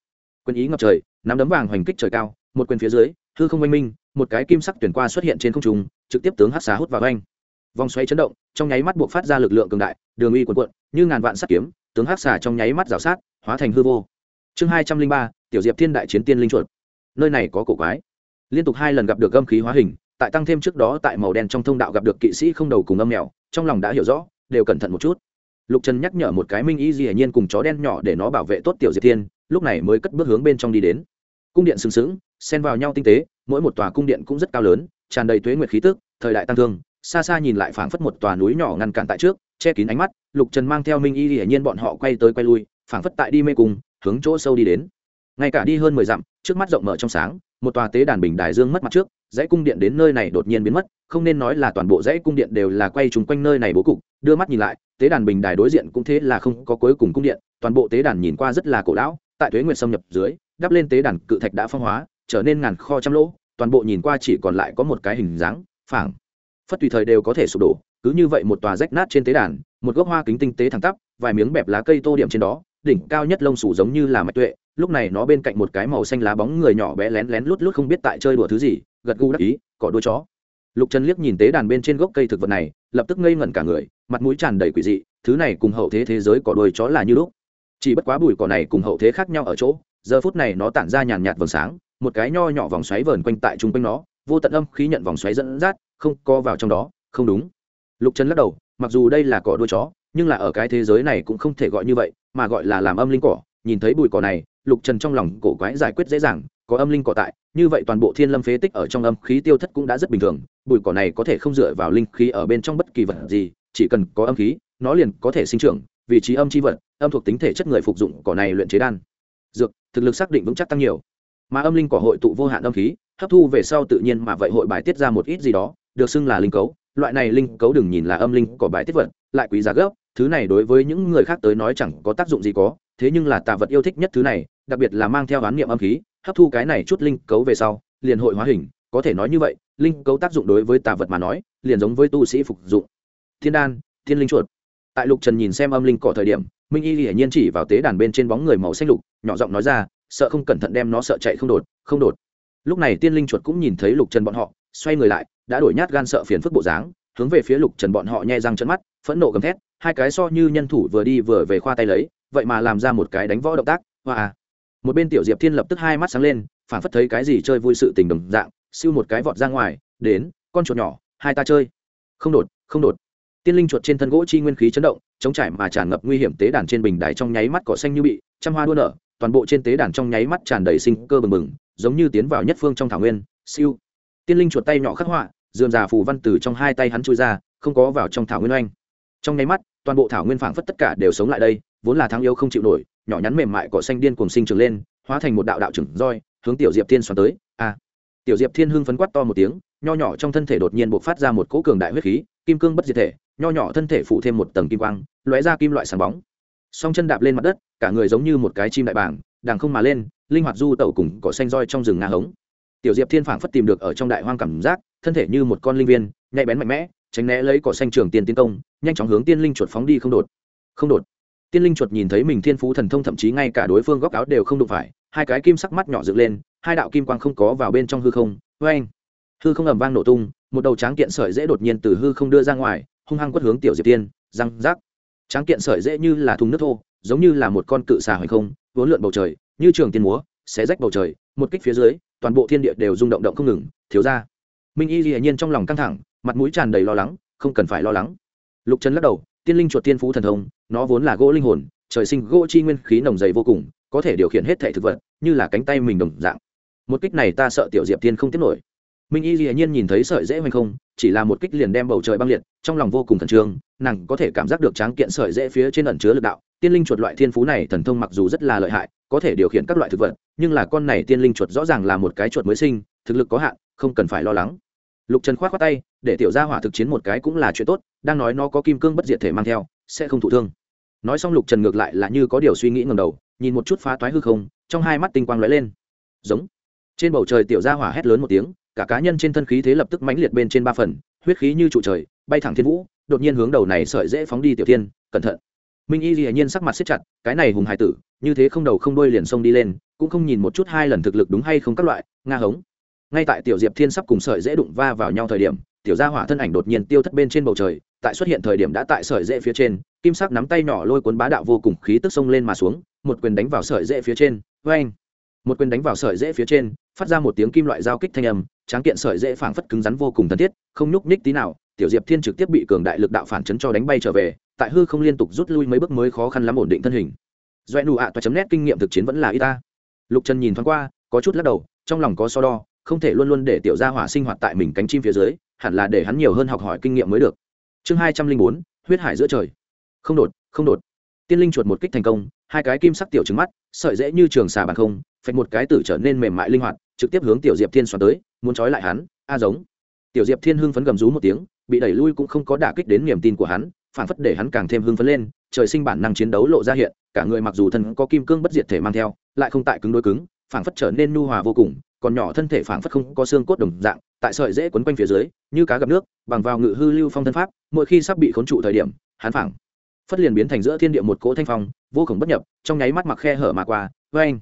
Quyền ý ngập trời nắm đấm vàng hoành kích trời cao một quyền phía dưới hư không oanh minh một cái kim sắc tuyển qua xuất hiện trên không trung trực tiếp tướng hắc xá hút vào oanh vòng xoay chấn động, trong nháy mắt buộc phát ra lực lượng cường đại, đường uy quần quận như ngàn vạn sắt kiếm, tướng hắc xà trong nháy mắt rào sát, hóa thành hư vô. Chương hai trăm linh ba, tiểu diệp thiên đại chiến tiên linh chuột. Nơi này có cổ quái. Liên tục hai lần gặp được âm khí hóa hình, tại tăng thêm trước đó tại màu đen trong thông đạo gặp được kỵ sĩ không đầu cùng âm mèo, trong lòng đã hiểu rõ, đều cẩn thận một chút. Lục trần nhắc nhở một cái minh y dĩ nhiên cùng chó đen nhỏ để nó bảo vệ tốt tiểu diệp thiên, lúc này mới cất bước hướng bên trong đi đến. Cung điện sừng sững, xen vào nhau tinh tế, mỗi một tòa cung điện cũng rất cao lớn, tràn đầy tuế nguyệt khí tức, thời đại tăng thương xa xa nhìn lại phảng phất một tòa núi nhỏ ngăn cản tại trước, che kín ánh mắt, lục trần mang theo minh y hiển nhiên bọn họ quay tới quay lui, phảng phất tại đi mê cùng hướng chỗ sâu đi đến ngay cả đi hơn mười dặm, trước mắt rộng mở trong sáng, một tòa tế đàn bình đài dương mất mặt trước, dãy cung điện đến nơi này đột nhiên biến mất, không nên nói là toàn bộ dãy cung điện đều là quay trùng quanh nơi này bố cục, đưa mắt nhìn lại, tế đàn bình đài đối diện cũng thế là không có cuối cùng cung điện, toàn bộ tế đàn nhìn qua rất là cổ lão, tại thuế nguyệt xâm nhập dưới, đắp lên tế đàn cự thạch đã phong hóa, trở nên ngàn kho trăm lỗ, toàn bộ nhìn qua chỉ còn lại có một cái hình dáng, phảng phất tùy thời đều có thể sụp đổ, cứ như vậy một tòa rách nát trên tế đàn, một gốc hoa kính tinh tế thẳng tắp, vài miếng bẹp lá cây tô điểm trên đó, đỉnh cao nhất lông sủ giống như là mạch tuệ, lúc này nó bên cạnh một cái màu xanh lá bóng người nhỏ bé lén lén lút lút không biết tại chơi đùa thứ gì, gật gù đắc ý, cỏ đuôi chó. Lục trần liếc nhìn tế đàn bên trên gốc cây thực vật này, lập tức ngây ngẩn cả người, mặt mũi tràn đầy quỷ dị, thứ này cùng hậu thế thế giới cỏ đuôi chó là như lúc. Chỉ bất quá bụi cỏ này cùng hậu thế khác nhau ở chỗ, giờ phút này nó tản ra nhàn nhạt vầng sáng, một cái nho nhỏ vòng xoáy vờn quanh tại trung quanh nó, vô tận âm khí nhận vòng xoáy dẫn dắt không co vào trong đó, không đúng. Lục trần lắc đầu, mặc dù đây là cỏ đuôi chó, nhưng là ở cái thế giới này cũng không thể gọi như vậy, mà gọi là làm âm linh cỏ. Nhìn thấy bụi cỏ này, lục trần trong lòng cổ quái giải quyết dễ dàng, có âm linh cỏ tại, như vậy toàn bộ thiên lâm phế tích ở trong âm khí tiêu thất cũng đã rất bình thường, bụi cỏ này có thể không dựa vào linh khí ở bên trong bất kỳ vật gì, chỉ cần có âm khí, nó liền có thể sinh trưởng, vị trí âm chi vật, âm thuộc tính thể chất người phục dụng cỏ này luyện chế đan. Dược, thực lực xác định vững chắc tăng nhiều. Mà âm linh cỏ hội tụ vô hạn âm khí, hấp thu về sau tự nhiên mà vậy hội bài tiết ra một ít gì đó được xưng là linh cấu, loại này linh cấu đừng nhìn là âm linh cỏ bài tiết vật, lại quý giá gấp, thứ này đối với những người khác tới nói chẳng có tác dụng gì có, thế nhưng là tà vật yêu thích nhất thứ này, đặc biệt là mang theo oán niệm âm khí, hấp thu cái này chút linh cấu về sau, liền hội hóa hình, có thể nói như vậy, linh cấu tác dụng đối với tà vật mà nói, liền giống với tu sĩ phục dụng. Thiên đan, thiên linh chuột. Tại lục trần nhìn xem âm linh cỏ thời điểm, minh y hiển nhiên chỉ vào tế đàn bên trên bóng người màu xanh lục, nhỏ giọng nói ra, sợ không cẩn thận đem nó sợ chạy không đột không đột. Lúc này tiên linh chuột cũng nhìn thấy lục trần bọn họ, xoay người lại đã đổi nhát gan sợ phiền phức bộ dáng, hướng về phía lục trần bọn họ nhẹ răng chân mắt, phẫn nộ gầm thét, hai cái so như nhân thủ vừa đi vừa về khoa tay lấy, vậy mà làm ra một cái đánh võ động tác, hoa à. một bên tiểu diệp thiên lập tức hai mắt sáng lên, phản phất thấy cái gì chơi vui sự tình đồng dạng, siêu một cái vọt ra ngoài, đến, con chuột nhỏ, hai ta chơi. Không đột không đột. Tiên linh chuột trên thân gỗ chi nguyên khí chấn động, chống trải mà tràn ngập nguy hiểm tế đàn trên bình đài trong nháy mắt cỏ xanh như bị trăm hoa đua nở, toàn bộ trên tế đàn trong nháy mắt tràn đầy sinh cơ bừng bừng, giống như tiến vào nhất phương trong thảo nguyên, siêu. Tiên linh chuột tay nhỏ khắc họa dườm già phù văn từ trong hai tay hắn chui ra, không có vào trong thảo nguyên oanh. Trong nháy mắt, toàn bộ thảo nguyên phảng phất tất cả đều sống lại đây, vốn là thắng yếu không chịu nổi, nhỏ nhắn mềm mại cỏ xanh điên cuồng sinh trưởng lên, hóa thành một đạo đạo trưởng roi, hướng tiểu diệp thiên xoắn tới. A tiểu diệp thiên hưng phấn quát to một tiếng, nho nhỏ trong thân thể đột nhiên bộc phát ra một cỗ cường đại huyết khí, kim cương bất diệt thể, nho nhỏ thân thể phụ thêm một tầng kim quang, lóe ra kim loại sáng bóng. Song chân đạp lên mặt đất, cả người giống như một cái chim đại bảng đàng không mà lên, linh hoạt du tẩu cùng cỏ xanh roi trong rừng nga hống tiểu diệp thiên phảng phất tìm được ở trong đại hoang cảm giác, thân thể như một con linh viên, nhạy bén mạnh mẽ, tránh né lấy cỏ xanh trường tiền tiến công, nhanh chóng hướng tiên linh chuột phóng đi không đột. Không đột. Tiên linh chuột nhìn thấy mình thiên phú thần thông thậm chí ngay cả đối phương góc áo đều không đụng phải, hai cái kim sắc mắt nhỏ dựng lên, hai đạo kim quang không có vào bên trong hư không vê anh hư không ầm vang nổ tung, một đầu tráng kiện sợi dễ đột nhiên từ hư không đưa ra ngoài, hung hăng quất hướng tiểu diệp tiên răng rác tráng kiện sợi dễ như là thùng nước thô, giống như là một con cự xà hoành không, vốn lượn bầu trời, như trường tiên múa, xé rách bầu trời, một kích phía dưới toàn bộ thiên địa đều rung động động không ngừng, thiếu ra. Minh y hiển nhiên trong lòng căng thẳng, mặt mũi tràn đầy lo lắng, không cần phải lo lắng. Lục trần lắc đầu, tiên linh chuột tiên phú thần thông, nó vốn là gỗ linh hồn, trời sinh gỗ chi nguyên khí nồng dày vô cùng, có thể điều khiển hết thể thực vật, như là cánh tay mình đồng dạng. Một kích này ta sợ tiểu diệp tiên không tiếp nổi minh y hiển nhiên nhìn thấy sợi dễ hoành không, chỉ là một kích liền đem bầu trời băng liệt, trong lòng vô cùng khẩn trương, nàng có thể cảm giác được tráng kiện sợi dễ phía trên ẩn chứa lực đạo. Tiên linh chuột loại thiên phú này thần thông mặc dù rất là lợi hại, có thể điều khiển các loại thực vật, nhưng là con này tiên linh chuột rõ ràng là một cái chuột mới sinh, thực lực có hạn, không cần phải lo lắng. Lục trần k h o á t khoác tay, để tiểu gia hỏa thực chiến một cái cũng là chuyện tốt, đang nói nó có kim cương bất diệt thể mang theo, sẽ không thụ thương. Nói xong lục trần ngược lại là như có điều suy nghĩ ngầm đầu, nhìn một chút phá toái hư không, trong hai mắt tinh quang lóe lên. Giống. Trên bầu trời tiểu gia hỏa hét lớn một tiếng cả cá nhân trên thân khí thế lập tức mãnh liệt bên trên ba phần, huyết khí như trụ trời, bay thẳng thiên vũ, đột nhiên hướng đầu này sợi dễ phóng đi tiểu tiên cẩn thận. Minh y hiển nhiên sắc mặt siết chặt, cái này hùng hải tử, như thế không đầu không đuôi liền xông đi lên, cũng không nhìn một chút hai lần thực lực đúng hay không các loại, nga hống. Ngay tại tiểu diệp thiên sắp cùng sợi dễ đụng va vào nhau thời điểm, tiểu gia hỏa thân ảnh đột nhiên tiêu thất bên trên bầu trời, tại xuất hiện thời điểm đã tại sợi dễ phía trên, kim sắc nắm tay nhỏ lôi cuốn bá đạo vô cùng khí tức xông lên mà xuống, một quyền đánh vào sợi dễ phía trên. Vê anh một quyền đánh vào sợi dễ phía trên phát ra một tiếng kim loại giao kích thanh âm, tráng kiện sợi dễ phảng phất cứng rắn vô cùng thân thiết, không nhúc nhích tí nào, tiểu diệp thiên trực tiếp bị cường đại lực đạo phản chấn cho đánh bay trở về, tại hư không liên tục rút lui mấy bước mới khó khăn lắm ổn định thân hình. Doẹ nụ ạ toa chấm nét kinh nghiệm thực chiến vẫn là y ta. Lục trần nhìn thoáng qua, có chút lắc đầu, trong lòng có so đo, không thể luôn luôn để tiểu gia hỏa sinh hoạt tại mình cánh chim phía dưới, hẳn là để hắn nhiều hơn học hỏi kinh nghiệm mới được. Chương hai trăm linh bốn, huyết hải giữa trời. Không đột không đột. Tiên linh chuột một kích thành công, hai cái kim sắc tiểu trứng mắt, sợi dễ như trường xà bàn không, phạch một cái tử trở nên mềm mại linh hoạt trực tiếp hướng tiểu diệp thiên xoắn tới, muốn trói lại hắn, a giống. Tiểu diệp thiên hưng phấn gầm rú một tiếng, bị đẩy lui cũng không có đả kích đến niềm tin của hắn, phản phất để hắn càng thêm hưng phấn lên, trời sinh bản năng chiến đấu lộ ra hiện, cả người mặc dù thân có kim cương bất diệt thể mang theo, lại không tại cứng đối cứng, phản phất trở nên nu hòa vô cùng, còn nhỏ thân thể phản phất không có xương cốt đồng dạng, tại sợi dễ quấn quanh phía dưới, như cá gặp nước, bằng vào ngự hư lưu phong thân pháp, mỗi khi sắp bị khốn trụ thời điểm, hắn phảng phất liền biến thành giữa thiên địa một cỗ thanh phong, vô cùng bất nhập, trong nháy mắt mặc khe hở mà qua vê anh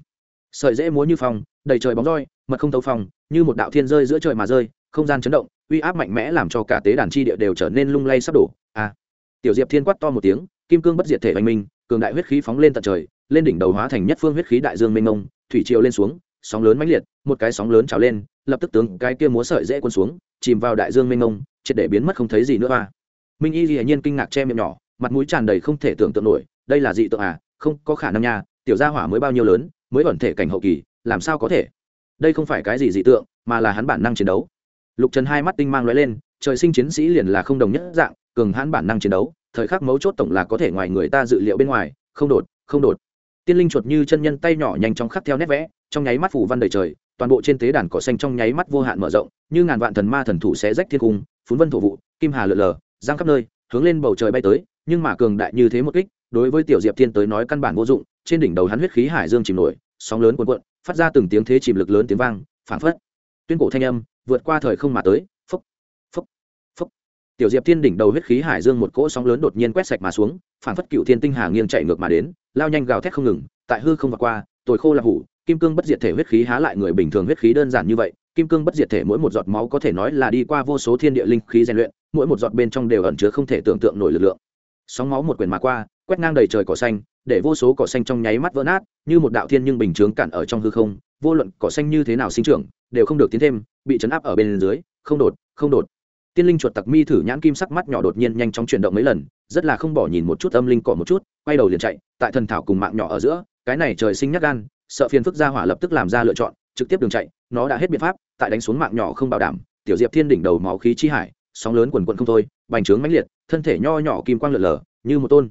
sợi dễ múa như phong, đầy trời bóng roi mật không tấu phong, như một đạo thiên rơi giữa trời mà rơi, không gian chấn động, uy áp mạnh mẽ làm cho cả tế đàn chi địa đều trở nên lung lay sắp đổ a à. tiểu diệp thiên quát to một tiếng, kim cương bất diệt thể oanh minh, cường đại huyết khí phóng lên tận trời, lên đỉnh đầu hóa thành nhất phương huyết khí đại dương mênh mông, thủy triều lên xuống, sóng lớn mãnh liệt, một cái sóng lớn trào lên, lập tức tướng cái kia múa sợi dễ quân xuống, chìm vào đại dương mênh mông, triệt để biến mất không thấy gì nữa va minh y dĩ nhiên kinh ngạc che miệng nhỏ, mặt mũi tràn đầy không thể tưởng tượng nổi, đây là dị tượng à không có khả năng nha, tiểu gia hỏa mới bao nhiêu lớn, mới ẩn thể cảnh hậu kỳ, làm sao có thể đây không phải cái gì dị tượng, mà là hắn bản năng chiến đấu. Lục trần hai mắt tinh mang lóe lên, trời sinh chiến sĩ liền là không đồng nhất dạng, cường hãn bản năng chiến đấu, thời khắc mấu chốt tổng là có thể ngoài người ta dự liệu bên ngoài, không đột không đột. Tiên linh chuột như chân nhân tay nhỏ nhanh chóng khắc theo nét vẽ, trong nháy mắt phủ văn đầy trời, toàn bộ trên tế đàn cỏ xanh trong nháy mắt vô hạn mở rộng, như ngàn vạn thần ma thần thủ xé rách thiên cung, phún vân thổ vụ, kim hà lượn lờ, giang khắp nơi, hướng lên bầu trời bay tới, nhưng mà cường đại như thế một kích, đối với tiểu diệp thiên tới nói căn bản vô dụng, trên đỉnh đầu hắn huyết khí hải dương chìm nổi, sóng lớn cuộn cuộn phát ra từng tiếng thế chìm lực lớn tiếng vang, phảng phất tuyên cổ thanh âm, vượt qua thời không mà tới phúc phúc phúc tiểu diệp thiên đỉnh đầu huyết khí hải dương một cỗ sóng lớn đột nhiên quét sạch mà xuống, phảng phất cựu thiên tinh hà nghiêng chạy ngược mà đến, lao nhanh gào thét không ngừng, tại hư không vượt qua, tồi khô là hủ, kim cương bất diệt thể huyết khí há lại người bình thường huyết khí đơn giản như vậy, kim cương bất diệt thể mỗi một giọt máu có thể nói là đi qua vô số thiên địa linh khí rèn luyện, mỗi một giọt bên trong đều ẩn chứa không thể tưởng tượng nổi lực lượng. Sóng máu một quyền mà qua, quét ngang đầy trời cỏ xanh để vô số cỏ xanh trong nháy mắt vỡ nát, như một đạo thiên nhưng bình chướng cản ở trong hư không, vô luận cỏ xanh như thế nào sinh trưởng, đều không được tiến thêm, bị chấn áp ở bên dưới, không đột không đột. Tiên linh chuột tặc mi thử nhãn kim sắc mắt nhỏ đột nhiên nhanh chóng chuyển động mấy lần, rất là không bỏ nhìn một chút âm linh cỏ một chút, quay đầu liền chạy, tại thần thảo cùng mạng nhỏ ở giữa, cái này trời sinh nhắc gan, sợ phiền phức ra hỏa lập tức làm ra lựa chọn, trực tiếp đường chạy, nó đã hết biện pháp, tại đánh xuống mạng nhỏ không bảo đảm, tiểu diệp thiên đỉnh đầu máu khí chi hải, sóng lớn quần quận không thôi, bành trướng mãnh liệt, thân thể nho nhỏ kim quang lượn lờ, như một tôn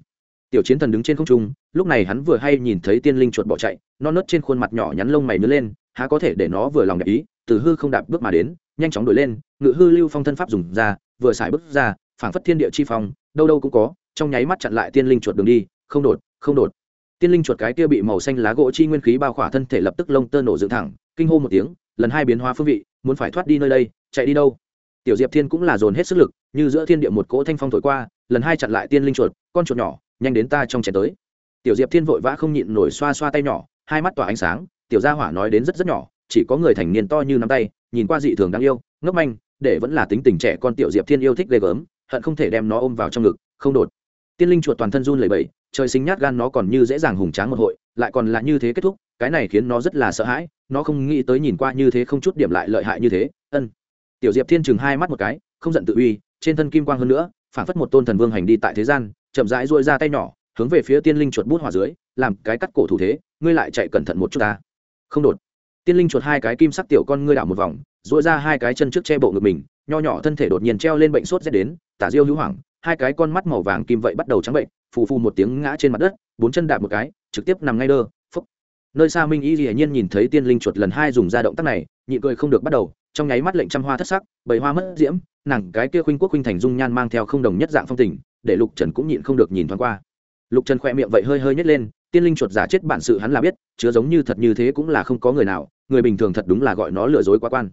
tiểu chiến thần đứng trên không trung, lúc này hắn vừa hay nhìn thấy tiên linh chuột bỏ chạy non nớt trên khuôn mặt nhỏ nhắn lông mày nứa lên, há có thể để nó vừa lòng đẹp ý, từ hư không đạp bước mà đến, nhanh chóng đổi lên, ngự hư lưu phong thân pháp dùng ra, vừa xài bước ra, phảng phất thiên địa chi phong, đâu đâu cũng có, trong nháy mắt chặn lại tiên linh chuột đường đi, không đột không đột. Tiên linh chuột cái kia bị màu xanh lá gỗ chi nguyên khí bao khỏa thân thể lập tức lông tơ nổ dựng thẳng, kinh hô một tiếng, lần hai biến hóa phương vị, muốn phải thoát đi nơi đây, chạy đi đâu? Tiểu diệp thiên cũng là dồn hết sức lực, như giữa thiên địa một cỗ thanh phong thổi qua, lần hai chặn lại tiên linh chuột, con chuột nhỏ nhanh đến ta trong chén tới. Tiểu diệp thiên vội vã không nhịn nổi xoa xoa tay nhỏ, hai mắt tỏa ánh sáng, tiểu gia hỏa nói đến rất rất nhỏ, chỉ có người thành niên to như nắm tay, nhìn qua dị thường đáng yêu, ngốc manh, để vẫn là tính tình trẻ con tiểu diệp thiên yêu thích ghê gớm, hận không thể đem nó ôm vào trong ngực, không đột. Tiên linh chuột toàn thân run lẩy bẩy, trời sinh nhát gan nó còn như dễ dàng hùng tráng một hội, lại còn là như thế kết thúc, cái này khiến nó rất là sợ hãi, nó không nghĩ tới nhìn qua như thế không chút điểm lại lợi hại như thế, ân. Tiểu diệp thiên chừng hai mắt một cái, không giận tự uy, trên thân kim quang hơn nữa, phản phất một tôn thần vương hành đi tại thế gian chậm rãi duỗi ra tay nhỏ, hướng về phía tiên linh chuột bút hỏa dưới, làm cái cắt cổ thủ thế, ngươi lại chạy cẩn thận một chút ta. Không đột. Tiên linh chuột hai cái kim sắc tiểu con ngươi đảo một vòng, duỗi ra hai cái chân trước che bộ ngực mình, nho nhỏ thân thể đột nhiên treo lên bệnh sốt rét đến, tả diêu hữu hoảng, hai cái con mắt màu vàng kim vậy bắt đầu trắng bệnh, phù phù một tiếng ngã trên mặt đất, bốn chân đạp một cái, trực tiếp nằm ngay đơ, phúc. Nơi xa minh y dĩ nhiên nhìn thấy tiên linh chuột lần hai dùng ra động tác này nhị cười không được bắt đầu, trong nháy mắt lệnh trăm hoa thất sắc, bầy hoa mất diễm, nàng cái kia khuynh quốc khuynh thành dung nhan mang theo không đồng nhất dạng phong tình để lục trần cũng nhịn không được nhìn thoáng qua. Lục trần khoe miệng vậy hơi hơi nhét lên, tiên linh chuột giả chết bản sự hắn là biết, chứa giống như thật như thế cũng là không có người nào, người bình thường thật đúng là gọi nó lừa dối quá quan.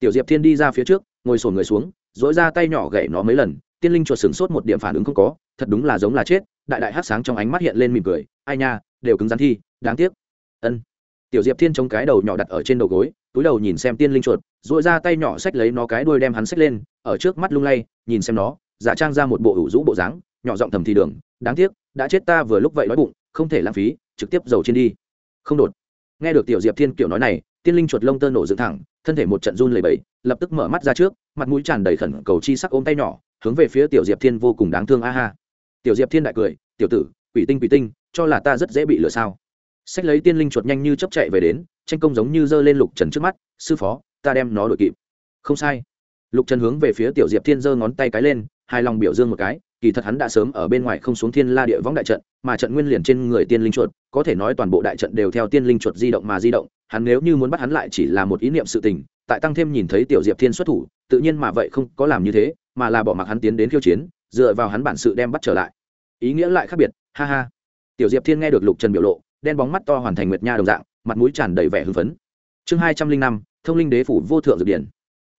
Tiểu diệp thiên đi ra phía trước, ngồi sổn người xuống dỗi ra tay nhỏ gậy nó mấy lần, tiên linh chuột sửng sốt một điểm phản ứng không có, thật đúng là giống là chết, đại đại hát sáng trong ánh mắt hiện lên mỉm cười, ai nha, đều cứng rắn thi, đáng tiếc. Ân. Tiểu diệp thiên chống cái đầu nhỏ đặt ở trên đầu gối, túi đầu nhìn xem tiên linh chuột dội ra tay nhỏ xách lấy nó cái đuôi đem hắn xách lên, ở trước mắt lung lay, nhìn xem nó giả trang ra một bộ ủ rũ bộ dáng, nhỏ giọng thầm thì đường, đáng tiếc, đã chết ta vừa lúc vậy đói bụng, không thể lãng phí, trực tiếp dầu trên đi. Không đột. Nghe được tiểu diệp thiên kiểu nói này, tiên linh chuột lông tơ nổ dựng thẳng, thân thể một trận run lẩy bẩy, lập tức mở mắt ra trước, mặt mũi tràn đầy khẩn cầu chi sắc ôm tay nhỏ, hướng về phía tiểu diệp thiên vô cùng đáng thương a ha. Tiểu diệp thiên đại cười, tiểu tử, quỷ tinh quỷ tinh, cho là ta rất dễ bị lừa sao? Sách lấy tiên linh chuột nhanh như chấp chạy về đến, tranh công giống như giơ lên lục trần trước mắt, sư phó, ta đem nó đổi kịp. Không sai. Lục trần hướng về phía tiểu diệp thiên giơ ngón tay cái lên hài lòng biểu dương một cái, kỳ thật hắn đã sớm ở bên ngoài không xuống thiên la địa võng đại trận, mà trận nguyên liền trên người tiên linh chuột, có thể nói toàn bộ đại trận đều theo tiên linh chuột di động mà di động, hắn nếu như muốn bắt hắn lại chỉ là một ý niệm sự tình, tại tăng thêm nhìn thấy tiểu diệp thiên xuất thủ, tự nhiên mà vậy không có làm như thế, mà là bỏ mặc hắn tiến đến khiêu chiến, dựa vào hắn bản sự đem bắt trở lại. Ý nghĩa lại khác biệt, ha ha. Tiểu diệp thiên nghe được lục trần biểu lộ, đen bóng mắt to hoàn thành nguyệt nha đồng dạng, mặt mũi tràn đầy vẻ hưng phấn. Chương hai trăm linh năm, thông linh đế phủ vô thượng dược điển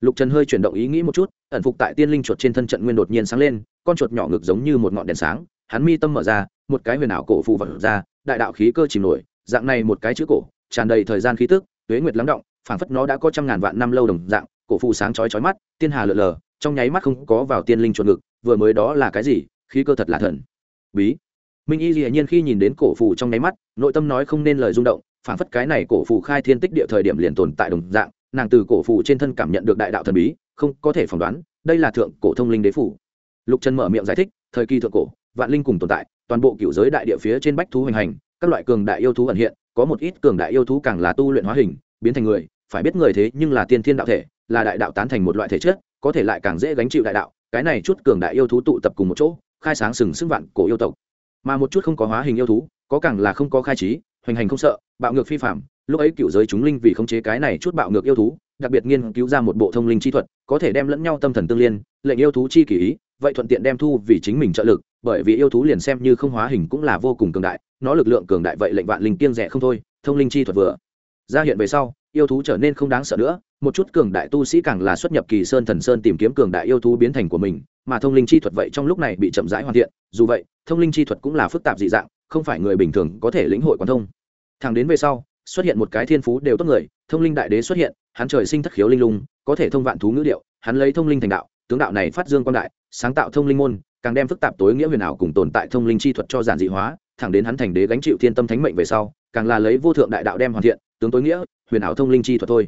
lục trần hơi chuyển động ý nghĩ một chút, ẩn phục tại tiên linh chuột trên thân trận nguyên đột nhiên sáng lên, con chuột nhỏ ngực giống như một ngọn đèn sáng, hắn mi tâm mở ra, một cái huyền ảo cổ phù vật ra, đại đạo khí cơ chìm nổi, dạng này một cái chữ cổ, tràn đầy thời gian khí tức, tuế nguyệt lắng động, phảng phất nó đã có trăm ngàn vạn năm lâu đồng dạng, cổ phù sáng chói chói mắt, tiên hà lượn lờ, trong nháy mắt không có vào tiên linh chuột ngực, vừa mới đó là cái gì, khí cơ thật là thần. Bí. Minh y dĩ nhiên khi nhìn đến cổ phù trong nháy mắt, nội tâm nói không nên lời rung động, phảng phất cái này cổ phù khai thiên tích địa thời điểm liền tồn tại đồng dạng nàng từ cổ phụ trên thân cảm nhận được đại đạo thần bí, không có thể phỏng đoán, đây là thượng cổ thông linh đế phủ. Lục trần mở miệng giải thích, thời kỳ thượng cổ, vạn linh cùng tồn tại, toàn bộ cựu giới đại địa phía trên bách thú hành hành, các loại cường đại yêu thú ẩn hiện, có một ít cường đại yêu thú càng là tu luyện hóa hình, biến thành người, phải biết người thế nhưng là tiên thiên đạo thể, là đại đạo tán thành một loại thể chất, có thể lại càng dễ gánh chịu đại đạo, cái này chút cường đại yêu thú tụ tập cùng một chỗ, khai sáng sừng sức vạn cổ yêu tộc. Mà một chút không có hóa hình yêu thú, có càng là không có khai trí, hoành hành không sợ, bạo ngược phi phạm lúc ấy cựu giới chúng linh vì khống chế cái này chút bạo ngược yêu thú, đặc biệt nghiên cứu ra một bộ thông linh chi thuật, có thể đem lẫn nhau tâm thần tương liên, lệnh yêu thú chi kỳ ý, vậy thuận tiện đem thu vì chính mình trợ lực, bởi vì yêu thú liền xem như không hóa hình cũng là vô cùng cường đại, nó lực lượng cường đại vậy lệnh vạn linh kiêng rẻ không thôi, thông linh chi thuật vừa ra hiện về sau, yêu thú trở nên không đáng sợ nữa, một chút cường đại tu sĩ càng là xuất nhập kỳ sơn thần sơn tìm kiếm cường đại yêu thú biến thành của mình, mà thông linh chi thuật vậy trong lúc này bị chậm rãi hoàn thiện, dù vậy, thông linh chi thuật cũng là phức tạp dị dạng, không phải người bình thường có thể lĩnh hội quan thông. Thẳng đến về sau xuất hiện một cái thiên phú đều tốt người, thông linh đại đế xuất hiện, hắn trời sinh thất khiếu linh lung, có thể thông vạn thú ngữ điệu, hắn lấy thông linh thành đạo, tướng đạo này phát dương quan đại, sáng tạo thông linh môn, càng đem phức tạp tối nghĩa huyền ảo cùng tồn tại thông linh chi thuật cho giản dị hóa, thẳng đến hắn thành đế gánh chịu thiên tâm thánh mệnh về sau, càng là lấy vô thượng đại đạo đem hoàn thiện, tướng tối nghĩa, huyền ảo thông linh chi thuật thôi.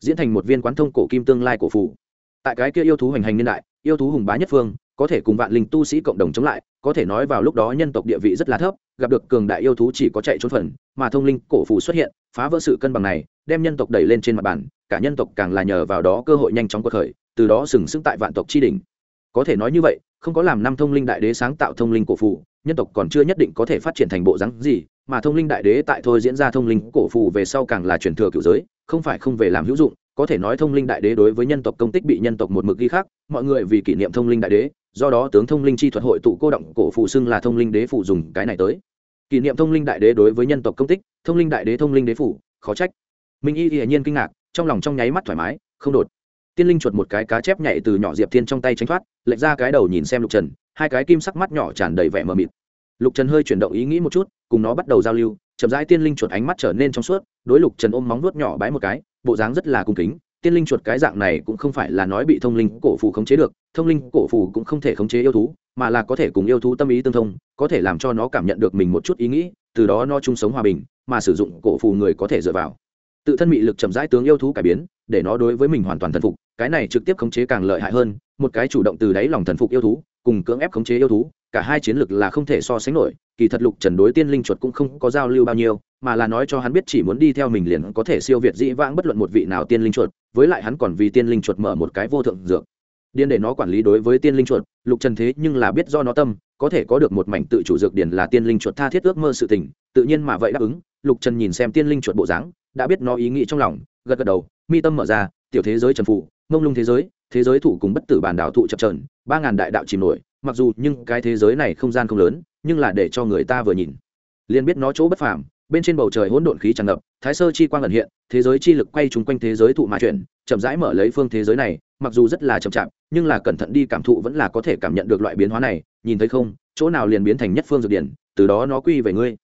Diễn thành một viên quán thông cổ kim tương lai cổ phủ tại cái kia yêu thú hành hành niên đại, yêu thú hùng bá nhất phương, có thể cùng vạn linh tu sĩ cộng đồng chống lại, có thể nói vào lúc đó nhân tộc địa vị rất là thấp, gặp được cường đại yêu thú chỉ có chạy trốn phần mà thông linh cổ phù xuất hiện, phá vỡ sự cân bằng này, đem nhân tộc đẩy lên trên mặt bàn, cả nhân tộc càng là nhờ vào đó cơ hội nhanh chóng cuộc khởi, từ đó sừng sững tại vạn tộc tri đỉnh. Có thể nói như vậy, không có làm năm thông linh đại đế sáng tạo thông linh cổ phù, nhân tộc còn chưa nhất định có thể phát triển thành bộ rắn gì, mà thông linh đại đế tại thôi diễn ra thông linh cổ phù về sau càng là truyền thừa cựu giới, không phải không về làm hữu dụng, có thể nói thông linh đại đế đối với nhân tộc công tích bị nhân tộc một mực ghi khác mọi người vì kỷ niệm thông linh đại đế, do đó tướng thông linh chi thuật hội tụ cô động cổ phù xưng là thông linh đế phù dùng cái này tới kỷ niệm thông linh đại đế đối với nhân tộc công tích, thông linh đại đế thông linh đế phủ, khó trách. Minh y hiển nhiên kinh ngạc, trong lòng trong nháy mắt thoải mái, không đột. Tiên linh chuột một cái cá chép nhảy từ nhỏ diệp thiên trong tay tránh thoát, lệch ra cái đầu nhìn xem lục trần, hai cái kim sắc mắt nhỏ tràn đầy vẻ mờ mịt. Lục trần hơi chuyển động ý nghĩ một chút, cùng nó bắt đầu giao lưu, chậm rãi tiên linh chuột ánh mắt trở nên trong suốt, đối lục trần ôm móng nuốt nhỏ bái một cái, bộ dáng rất là cung kính. Tiên linh chuột cái dạng này cũng không phải là nói bị thông linh cổ phù khống chế được, thông linh cổ phù cũng không thể khống chế yêu thú mà là có thể cùng yêu thú tâm ý tương thông, có thể làm cho nó cảm nhận được mình một chút ý nghĩ, từ đó nó chung sống hòa bình, mà sử dụng cổ phù người có thể dựa vào. Tự thân bị lực chậm rãi tướng yêu thú cải biến, để nó đối với mình hoàn toàn thần phục, cái này trực tiếp khống chế càng lợi hại hơn, một cái chủ động từ đáy lòng thần phục yêu thú, cùng cưỡng ép khống chế yêu thú, cả hai chiến lược là không thể so sánh nổi, kỳ thật lục trần đối tiên linh chuột cũng không có giao lưu bao nhiêu, mà là nói cho hắn biết chỉ muốn đi theo mình liền có thể siêu việt dĩ vãng bất luận một vị nào tiên linh chuột, với lại hắn còn vì tiên linh chuột mở một cái vô thượng dược điền để nó quản lý đối với tiên linh chuột, lục trần thế nhưng là biết do nó tâm, có thể có được một mảnh tự chủ dược điển là tiên linh chuột tha thiết ước mơ sự tình, tự nhiên mà vậy đáp ứng, lục trần nhìn xem tiên linh chuột bộ dáng, đã biết nó ý nghĩ trong lòng, gật gật đầu, mi tâm mở ra, tiểu thế giới trần phụ mông lung thế giới thế giới thủ cùng bất tử bản đảo thụ chập trờn ba ngàn đại đạo chìm nổi, mặc dù nhưng cái thế giới này không gian không lớn, nhưng là để cho người ta vừa nhìn. Liền biết nó chỗ bất phàm, bên trên bầu trời hỗn độn khí tràn ngập, thái sơ chi quang ẩn hiện, thế giới chi lực quay trúng quanh thế giới thụ mà chuyển, chậm rãi mở lấy phương thế giới này mặc dù rất là chậm chạp, nhưng là cẩn thận đi cảm thụ vẫn là có thể cảm nhận được loại biến hóa này. Nhìn thấy không, chỗ nào liền biến thành nhất phương dược điển, từ đó nó quy về ngươi.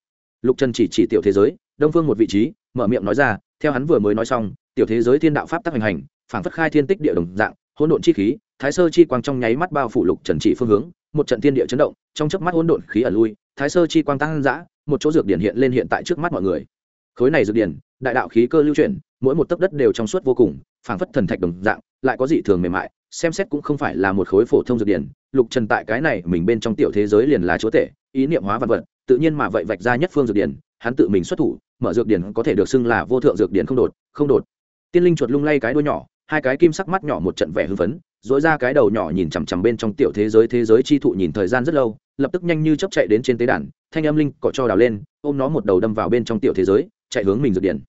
Lục trần chỉ chỉ tiểu thế giới, đông phương một vị trí, mở miệng nói ra, theo hắn vừa mới nói xong, tiểu thế giới thiên đạo pháp tắc hành hành, phảng phất khai thiên tích địa đồng dạng, hỗn độn chi khí, thái sơ chi quang trong nháy mắt bao phủ lục trần chỉ phương hướng, một trận thiên địa chấn động, trong chớp mắt hỗn độn khí ẩn lui, thái sơ chi quang tăng dã, một chỗ dược điển hiện lên hiện tại trước mắt mọi người. Khối này dược điển, đại đạo khí cơ lưu chuyển, mỗi một tấc đất đều trong suốt vô cùng, phảng phất thần thạch đồng dạng lại có dị thường mềm mại, xem xét cũng không phải là một khối phổ thông dược điển. Lục trần tại cái này mình bên trong tiểu thế giới liền là chúa tể, ý niệm hóa vật vật, tự nhiên mà vậy vạch ra nhất phương dược điển, hắn tự mình xuất thủ, mở dược điển có thể được xưng là vô thượng dược điển không đột không đột. Tiên linh chuột lung lay cái đuôi nhỏ, hai cái kim sắc mắt nhỏ một trận vẻ hưng phấn dỗi ra cái đầu nhỏ nhìn chằm chằm bên trong tiểu thế giới thế giới chi thụ nhìn thời gian rất lâu, lập tức nhanh như chấp chạy đến trên tế đàn, thanh âm linh cọ cho đào lên, ôm nó một đầu đâm vào bên trong tiểu thế giới, chạy hướng mình dược điển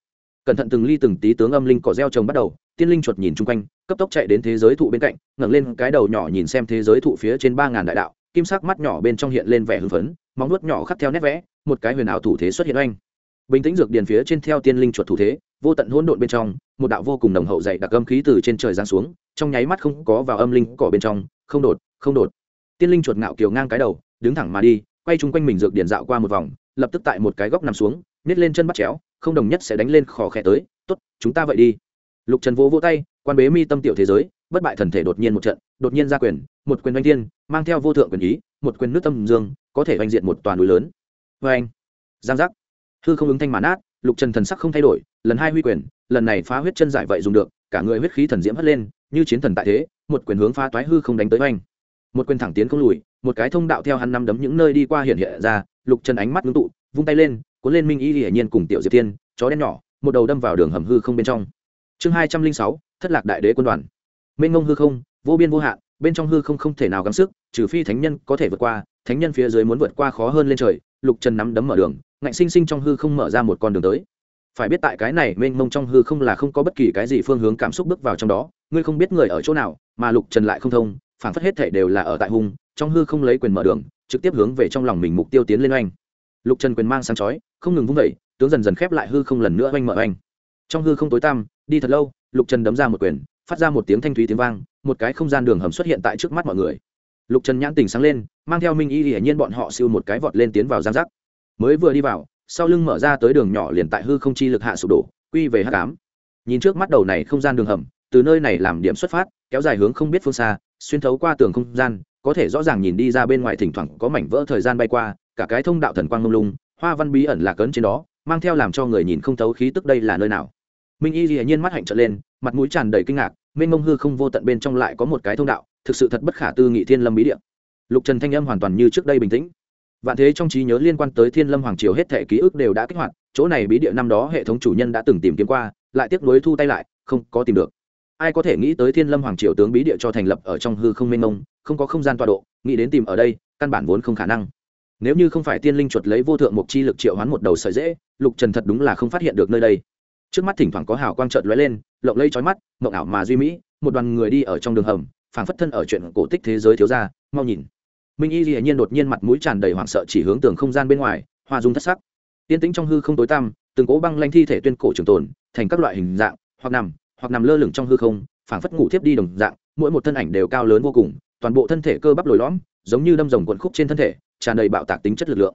cẩn thận từng ly từng tí tướng âm linh cỏ gieo trồng bắt đầu, tiên linh chuột nhìn chung quanh, cấp tốc chạy đến thế giới thụ bên cạnh, ngẩng lên cái đầu nhỏ nhìn xem thế giới thụ phía trên ba ngàn đại đạo, kim sắc mắt nhỏ bên trong hiện lên vẻ hưng phấn, móng nuốt nhỏ khắc theo nét vẽ, một cái huyền ảo thủ thế xuất hiện oanh. Bình tĩnh dược điền phía trên theo tiên linh chuột thủ thế, vô tận hỗn độn bên trong, một đạo vô cùng nồng hậu dày đặc âm khí từ trên trời giáng xuống, trong nháy mắt không có vào âm linh cỏ bên trong, không đột không đột. Tiên linh chuột ngạo kiều ngang cái đầu, đứng thẳng mà đi, quay chung quanh mình dược điền dạo qua một vòng, lập tức tại một cái góc nằm xuống, nhét lên chân bắt chéo không đồng nhất sẽ đánh lên khó khẽ tới, tốt, chúng ta vậy đi. Lục trần vỗ vỗ tay, quan bế mi tâm tiểu thế giới, bất bại thần thể đột nhiên một trận, đột nhiên ra quyền, một quyền oanh thiên, mang theo vô thượng quyền ý, một quyền nước tâm dương, có thể oanh diện một toàn núi lớn. Vê anh. Giang giác. Hư không ứng thanh màn át lục trần thần sắc không thay đổi, lần hai huy quyền, lần này phá huyết chân giải vậy dùng được, cả người huyết khí thần diễm hất lên, như chiến thần tại thế, một quyền hướng phá toái hư không đánh tới oanh. Một quyền thẳng tiến không lùi, một cái thông đạo theo hắn năm đấm những nơi đi qua hiện hiện ra, lục trần ánh mắt ngưng tụ, vung tay lên cuốn lên minh y hiển nhiên cùng tiểu diệp Thiên, chó đen nhỏ, một đầu đâm vào đường hầm hư không bên trong. Chương hai trăm linh sáu, thất lạc đại đế quân đoàn. Mênh ngông hư không, vô biên vô hạn, bên trong hư không không thể nào gắng sức, trừ phi thánh nhân có thể vượt qua, thánh nhân phía dưới muốn vượt qua khó hơn lên trời, lục trần nắm đấm mở đường, ngạnh sinh sinh trong hư không mở ra một con đường tới. Phải biết tại cái này mênh mông trong hư không là không có bất kỳ cái gì phương hướng cảm xúc bước vào trong đó, ngươi không biết người ở chỗ nào, mà lục trần lại không thông phản phất hết thể đều là ở tại hung, trong hư không lấy quyền mở đường, trực tiếp hướng về trong lòng mình mục tiêu tiến lên oanh. Lục trần quyền mang sáng chói không ngừng vung vẩy, tướng dần dần khép lại hư không lần nữa oanh mở oanh. Trong hư không tối tăm, đi thật lâu, lục trần đấm ra một quyền, phát ra một tiếng thanh thúy tiếng vang, một cái không gian đường hầm xuất hiện tại trước mắt mọi người. Lục trần nhãn tình sáng lên, mang theo minh y hiển nhiên bọn họ siêu một cái vọt lên tiến vào giang giác. Mới vừa đi vào, sau lưng mở ra tới đường nhỏ liền tại hư không chi lực hạ sụp đổ, quy về hắc ám. Nhìn trước mắt đầu này không gian đường hầm, từ nơi này làm điểm xuất phát, kéo dài hướng không biết phương xa, xuyên thấu qua tường không gian, có thể rõ ràng nhìn đi ra bên ngoài thỉnh thoảng có mảnh vỡ thời gian bay qua, cả cái thông đạo thần quang mông lung hoa văn bí ẩn lạc ấn trên đó, mang theo làm cho người nhìn không thấu khí tức đây là nơi nào. Minh y hiển nhiên mắt hạnh trở lên, mặt mũi tràn đầy kinh ngạc, mênh mông hư không vô tận bên trong lại có một cái thông đạo, thực sự thật bất khả tư nghị thiên lâm bí địa. Lục trần thanh âm hoàn toàn như trước đây bình tĩnh. Vạn thế trong trí nhớ liên quan tới thiên lâm hoàng triều hết thể ký ức đều đã kích hoạt, chỗ này bí địa năm đó hệ thống chủ nhân đã từng tìm kiếm qua, lại tiếp nối thu tay lại, không có tìm được. Ai có thể nghĩ tới thiên lâm hoàng triều tướng bí địa cho thành lập ở trong hư không mênh mông, không có không gian tọa độ, nghĩ đến tìm ở đây, căn bản vốn không khả năng nếu như không phải tiên linh chuột lấy vô thượng mục chi lực triệu hoán một đầu sợi dễ, lục trần thật đúng là không phát hiện được nơi đây. Trước mắt thỉnh thoảng có hào quang trợt lóe lên, lộng lây trói mắt, mộng ảo mà duy mỹ, một đoàn người đi ở trong đường hầm, phảng phất thân ở chuyện cổ tích thế giới thiếu gia, mau nhìn. Minh y dĩ nhiên đột nhiên mặt mũi tràn đầy hoảng sợ chỉ hướng tường không gian bên ngoài, hoa dung thất sắc. Tiên tĩnh trong hư không tối tăm, từng cố băng lanh thi thể tuyên cổ trường tồn, thành các loại hình dạng, hoặc nằm hoặc nằm lơ lửng trong hư không, phảng phất ngủ thiếp đi đồng dạng, mỗi một thân ảnh đều cao lớn vô cùng, toàn bộ thân thể cơ bắp lồi lõm, giống như đâm rồng quần khúc trên thân thể tràn đầy bạo tạc tính chất lực lượng.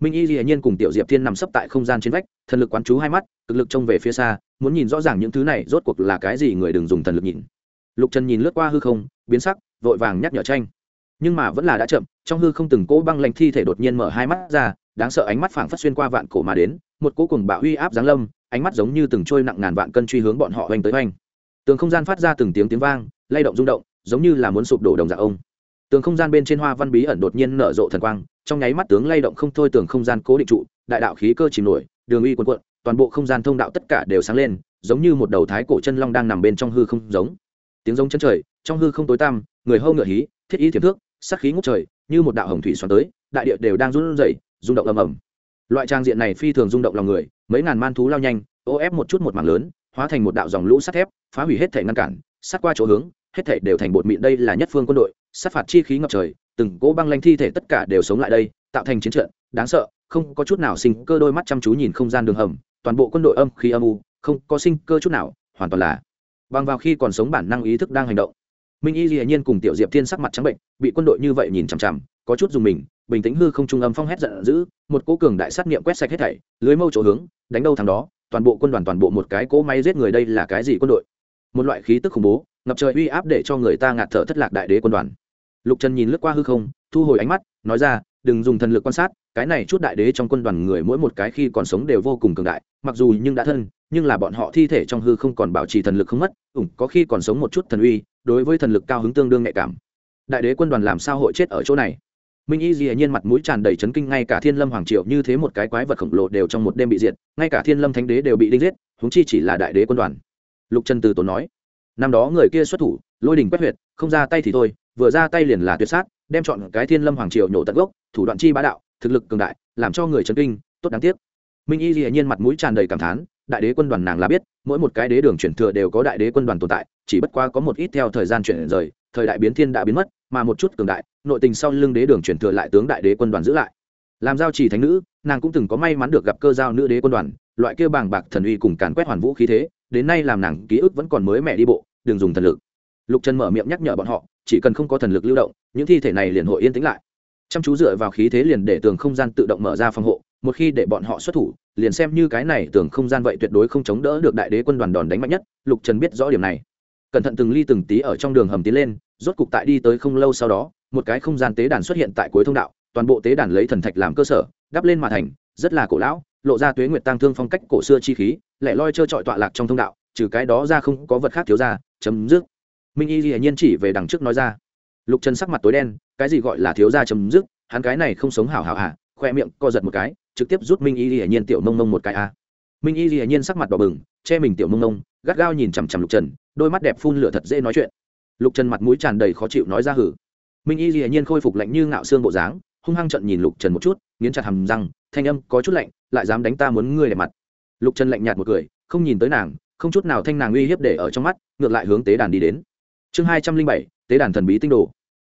Minh y dĩ nhiên cùng tiểu diệp thiên nằm sấp tại không gian trên vách, thần lực quán chú hai mắt, cực lực trông về phía xa, muốn nhìn rõ ràng những thứ này rốt cuộc là cái gì người đừng dùng thần lực nhìn. Lục trần nhìn lướt qua hư không, biến sắc, vội vàng nhắc nhở tranh. Nhưng mà vẫn là đã chậm, trong hư không từng cỗ băng lanh thi thể đột nhiên mở hai mắt ra, đáng sợ ánh mắt phảng phất xuyên qua vạn cổ mà đến, một cỗ cùng bạo uy áp giáng lâm, ánh mắt giống như từng trôi nặng ngàn vạn cân truy hướng bọn họ oanh tới oanh tường không gian phát ra từng tiếng tiếng vang, lay động rung động, giống như là muốn sụp đổ đồng dạng ông tường không gian bên trên hoa văn bí ẩn đột nhiên nở rộ thần quang, trong nháy mắt tướng lay động không thôi tường không gian cố định trụ, đại đạo khí cơ chìm nổi, đường uy quần quận toàn bộ không gian thông đạo tất cả đều sáng lên, giống như một đầu thái cổ chân long đang nằm bên trong hư không giống. Tiếng giống chân trời, trong hư không tối tăm, người hâu ngựa hí, thiết ý thiệp thước sắc khí ngốc trời, như một đạo hồng thủy xoắn tới, đại địa đều đang run rẩy, rung động ầm ầm. Loại trang diện này phi thường rung động lòng người, mấy ngàn man thú lao nhanh, ô ép một chút một mảng lớn, hóa thành một đạo dòng lũ sắt thép, phá hủy hết thể ngăn cản, sát qua chỗ hướng, hết thể đều thành bột mịn, đây là nhất phương quân đội sát phạt chi khí ngập trời, từng cỗ băng lanh thi thể tất cả đều sống lại đây, tạo thành chiến trận, đáng sợ, không có chút nào sinh cơ, đôi mắt chăm chú nhìn không gian đường hầm, toàn bộ quân đội âm khí âm u, không có sinh cơ chút nào, hoàn toàn là. Bằng vào khi còn sống bản năng ý thức đang hành động. Minh y dĩ nhiên cùng tiểu diệp thiên sắc mặt trắng bệnh, bị quân đội như vậy nhìn chằm chằm, có chút dùng mình, bình tĩnh hư không trung âm phong hét giận dữ, một cỗ cường đại sát nghiệm quét sạch hết thảy, lưới mâu chỗ hướng, đánh đâu thằng đó, toàn bộ quân đoàn toàn bộ một cái cỗ máy giết người đây là cái gì quân đội? Một loại khí tức khủng bố, ngập trời uy áp để cho người ta ngạt thở thất lạc đại đế quân đoàn. Lục trần nhìn lướt qua hư không, thu hồi ánh mắt, nói ra, đừng dùng thần lực quan sát, cái này chút đại đế trong quân đoàn người mỗi một cái khi còn sống đều vô cùng cường đại, mặc dù nhưng đã thân, nhưng là bọn họ thi thể trong hư không còn bảo trì thần lực không mất ủng có khi còn sống một chút thần uy, đối với thần lực cao hứng tương đương nhạy cảm. Đại đế quân đoàn làm sao hội chết ở chỗ này? Minh y dĩ nhiên mặt mũi tràn đầy chấn kinh, ngay cả thiên lâm hoàng triệu như thế một cái quái vật khổng lồ đều trong một đêm bị diệt, ngay cả thiên lâm thánh đế đều bị đinh giết húng chi chỉ là đại đế quân đoàn lục trần từ tốn nói, năm đó người kia xuất thủ, lôi đình quét huyệt, không ra tay thì thôi, vừa ra tay liền là tuyệt sát, đem chọn cái thiên lâm hoàng triều nhổ tận gốc, thủ đoạn chi bá đạo, thực lực cường đại, làm cho người chấn kinh, tốt đáng tiếc. Minh y dĩ nhiên mặt mũi tràn đầy cảm thán, đại đế quân đoàn nàng là biết, mỗi một cái đế đường chuyển thừa đều có đại đế quân đoàn tồn tại, chỉ bất qua có một ít theo thời gian chuyển rời, thời đại biến thiên đã biến mất, mà một chút cường đại, nội tình sau lưng đế đường chuyển thừa lại tướng đại đế quân đoàn giữ lại. Làm giao chỉ thánh nữ, nàng cũng từng có may mắn được gặp cơ giao nữ đế quân đoàn, loại kia bàng bạc thần uy cùng càn quét hoàn vũ khí thế đến nay làm nàng ký ức vẫn còn mới mẹ đi bộ, đừng dùng thần lực. Lục trần mở miệng nhắc nhở bọn họ, chỉ cần không có thần lực lưu động, những thi thể này liền hội yên tĩnh lại. Chăm chú dựa vào khí thế liền để tường không gian tự động mở ra phòng hộ, một khi để bọn họ xuất thủ, liền xem như cái này tường không gian vậy tuyệt đối không chống đỡ được đại đế quân đoàn đòn đánh mạnh nhất, lục trần biết rõ điểm này. Cẩn thận từng ly từng tí ở trong đường hầm tiến lên, rốt cục tại đi tới không lâu sau đó, một cái không gian tế đàn xuất hiện tại cuối thông đạo, toàn bộ tế đàn lấy thần thạch làm cơ sở, đắp lên mà thành, rất là cổ lão lộ ra tuế nguyệt tăng thương phong cách cổ xưa chi khí lại loi trơ trọi tọa lạc trong thông đạo, trừ cái đó ra không có vật khác thiếu ra, chấm dứt. Minh y dĩ nhiên chỉ về đằng trước nói ra. Lục trần sắc mặt tối đen, cái gì gọi là thiếu ra chấm dứt, hắn cái này không sống hảo hảo hả khoe miệng co giật một cái, trực tiếp rút minh y dĩ nhiên tiểu mông mông một cái a minh y dĩ nhiên sắc mặt đỏ bừng, che mình tiểu mông mông, gắt gao nhìn chằm chằm lục trần, đôi mắt đẹp phun lửa thật dễ nói chuyện. Lục trần mặt mũi tràn đầy khó chịu nói ra hử. Minh y dĩ nhiên khôi phục lạnh như ngạo xương bộ dáng hung hăng trận nhìn lục trần một chút, nghiến chặt hầm răng, thanh âm có chút lạnh, lại dám đánh ta muốn ngươi để mặt. Lục trần lạnh nhạt một cười, không nhìn tới nàng, không chút nào thanh nàng uy hiếp để ở trong mắt, ngược lại hướng tế đàn đi đến. Chương hai trăm linh bảy, tế đàn thần bí tinh đồ.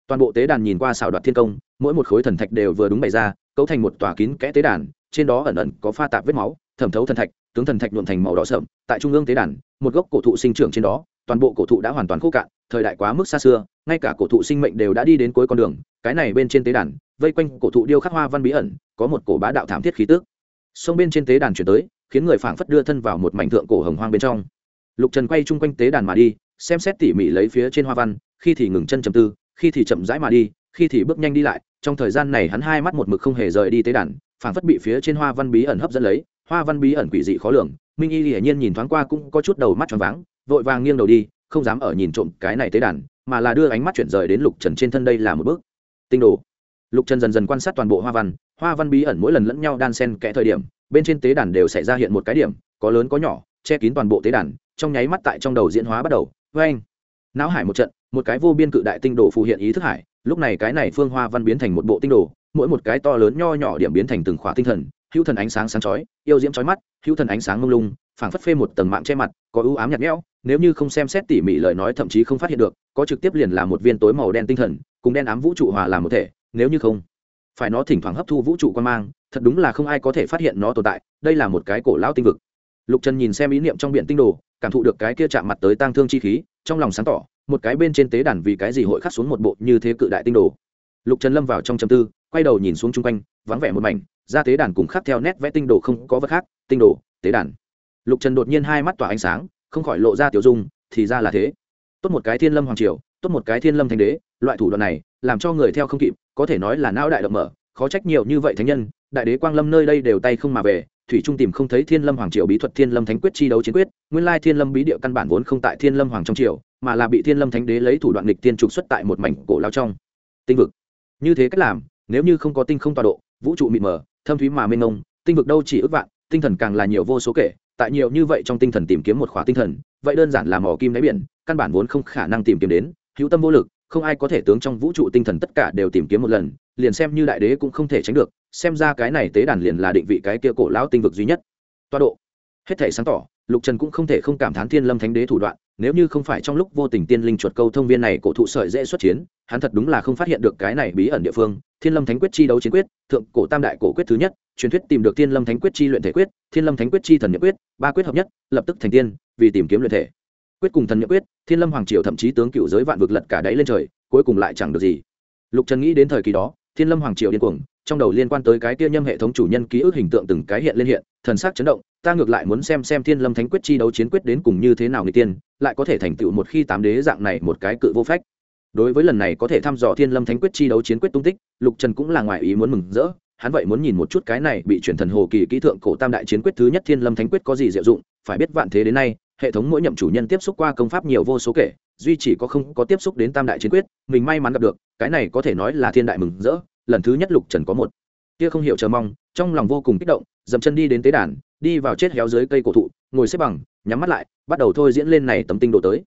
Toàn bộ tế đàn nhìn qua xảo đoạt thiên công, mỗi một khối thần thạch đều vừa đúng bày ra, cấu thành một tòa kín kẽ tế đàn, trên đó ẩn ẩn có pha tạp vết máu, thẩm thấu thần thạch, tướng thần thạch nhuộn thành màu đỏ sậm, tại trung ương tế đàn, một gốc cổ thụ sinh trưởng trên đó, toàn bộ cổ thụ đã hoàn toàn khô cạn thời đại quá mức xa xưa, ngay cả cổ thụ sinh mệnh đều đã đi đến cuối con đường, cái này bên trên tế đàn, vây quanh cổ thụ điêu khắc hoa văn bí ẩn, có một cổ bá đạo thảm thiết khí tức. Sông bên trên tế đàn chuyển tới, khiến người phảng phất đưa thân vào một mảnh thượng cổ hồng hoang bên trong. Lục trần quay chung quanh tế đàn mà đi, xem xét tỉ mỉ lấy phía trên hoa văn, khi thì ngừng chân chầm tư, khi thì chậm rãi mà đi, khi thì bước nhanh đi lại, trong thời gian này hắn hai mắt một mực không hề rời đi tế đàn, phảng phất bị phía trên hoa văn bí ẩn hấp dẫn lấy, hoa văn bí ẩn quỷ dị khó lường, minh y hiển nhiên nhìn thoáng qua cũng có chút đầu mắt tròn váng, vội vàng nghiêng đầu đi không dám ở nhìn trộm cái này tế đàn, mà là đưa ánh mắt chuyển rời đến lục trần trên thân đây là một bước. Tinh đồ. Lục trần dần dần quan sát toàn bộ hoa văn hoa văn bí ẩn mỗi lần lẫn nhau đan sen kẽ thời điểm, bên trên tế đàn đều sẽ ra hiện một cái điểm, có lớn có nhỏ, che kín toàn bộ tế đàn, trong nháy mắt tại trong đầu diễn hóa bắt đầu. Vê anh não hải một trận, một cái vô biên cự đại tinh đồ phù hiện ý thức hải, lúc này cái này phương hoa văn biến thành một bộ tinh đồ, mỗi một cái to lớn nho nhỏ điểm biến thành từng khỏa tinh thần, hữu thần ánh sáng sáng chói, yêu diễm chói mắt, hữu thần ánh sáng mông lung phảng phất phê một tầng mạng che mặt, có ưu ám nhạt nhẽo, nếu như không xem xét tỉ mỉ lời nói thậm chí không phát hiện được, có trực tiếp liền là một viên tối màu đen tinh thần, cùng đen ám vũ trụ hòa làm một thể, nếu như không phải nó thỉnh thoảng hấp thu vũ trụ quan mang, thật đúng là không ai có thể phát hiện nó tồn tại, đây là một cái cổ lão tinh vực. Lục trần nhìn xem ý niệm trong biển tinh đồ, cảm thụ được cái kia chạm mặt tới tang thương chi khí, trong lòng sáng tỏ, một cái bên trên tế đàn vì cái gì hội khắc xuống một bộ như thế cự đại tinh đồ. Lục trần lâm vào trong châm tư, quay đầu nhìn xuống chung quanh, vắng vẻ một mảnh, ra tế đàn cùng khác theo nét vẽ tinh đồ không có vật khác, tinh đồ, tế đàn lục trần đột nhiên hai mắt tỏa ánh sáng, không khỏi lộ ra tiểu dung, thì ra là thế. Tốt một cái thiên lâm hoàng triều, tốt một cái thiên lâm thanh đế, loại thủ đoạn này, làm cho người theo không kịp, có thể nói là não đại động mở, khó trách nhiều như vậy thánh nhân, đại đế quang lâm nơi đây đều tay không mà về, thủy trung tìm không thấy thiên lâm hoàng triều bí thuật thiên lâm thánh quyết chi đấu chiến quyết, nguyên lai thiên lâm bí địa căn bản vốn không tại thiên lâm hoàng trong triều, mà là bị thiên lâm thánh đế lấy thủ đoạn lịch tiên trục xuất tại một mảnh cổ lao trong. Tinh vực. Như thế cách làm, nếu như không có tinh không tọa độ, vũ trụ mịt mờ, thâm thúy mà mênh mông, tinh vực đâu chỉ ước vạn, tinh thần càng là nhiều vô số kể tại nhiều như vậy trong tinh thần tìm kiếm một khóa tinh thần, vậy đơn giản là mỏ kim đáy biển, căn bản vốn không khả năng tìm kiếm đến, hữu tâm vô lực, không ai có thể tướng trong vũ trụ tinh thần tất cả đều tìm kiếm một lần, liền xem như đại đế cũng không thể tránh được, xem ra cái này tế đàn liền là định vị cái kia cổ lão tinh vực duy nhất. Toa độ. Hết thể sáng tỏ, lục trần cũng không thể không cảm thán thiên lâm thánh đế thủ đoạn nếu như không phải trong lúc vô tình tiên linh chuột câu thông viên này cổ thụ sợi dễ xuất chiến, hắn thật đúng là không phát hiện được cái này bí ẩn địa phương, thiên lâm thánh quyết chi đấu chiến quyết, thượng cổ tam đại cổ quyết thứ nhất, truyền thuyết tìm được thiên lâm thánh quyết chi luyện thể quyết, thiên lâm thánh quyết chi thần nhật quyết, ba quyết hợp nhất, lập tức thành tiên, vì tìm kiếm luyện thể. Quyết cùng thần nhật quyết, thiên lâm hoàng triều thậm chí tướng cựu giới vạn vực lật cả đáy lên trời, cuối cùng lại chẳng được gì. Lục trần nghĩ đến thời kỳ đó, thiên lâm hoàng triều điên cuồng, trong đầu liên quan tới cái kia nhâm hệ thống chủ nhân ký ức hình tượng từng cái hiện lên hiện, thần sắc chấn động, ta ngược lại muốn xem xem thiên lâm thánh quyết chi đấu chiến quyết đến cùng như thế nào người tiên lại có thể thành tựu một khi tám đế dạng này một cái cự vô phách. Đối với lần này có thể thăm dò thiên lâm thánh quyết chi đấu chiến quyết tung tích, lục trần cũng là ngoài ý muốn mừng rỡ. Hắn vậy muốn nhìn một chút cái này bị truyền thần hồ kỳ kỹ thượng cổ tam đại chiến quyết thứ nhất thiên lâm thánh quyết có gì diệu dụng, phải biết vạn thế đến nay, hệ thống mỗi nhậm chủ nhân tiếp xúc qua công pháp nhiều vô số kể, duy chỉ có không có tiếp xúc đến tam đại chiến quyết, mình may mắn gặp được, cái này có thể nói là thiên đại mừng rỡ, lần thứ nhất lục trần có một. Kia không hiểu chờ mong, trong lòng vô cùng kích động, dậm chân đi đến tế đàn, đi vào chết héo dưới cây cổ thụ ngồi xếp bằng, nhắm mắt lại, bắt đầu thôi diễn lên này tấm tinh đồ tới.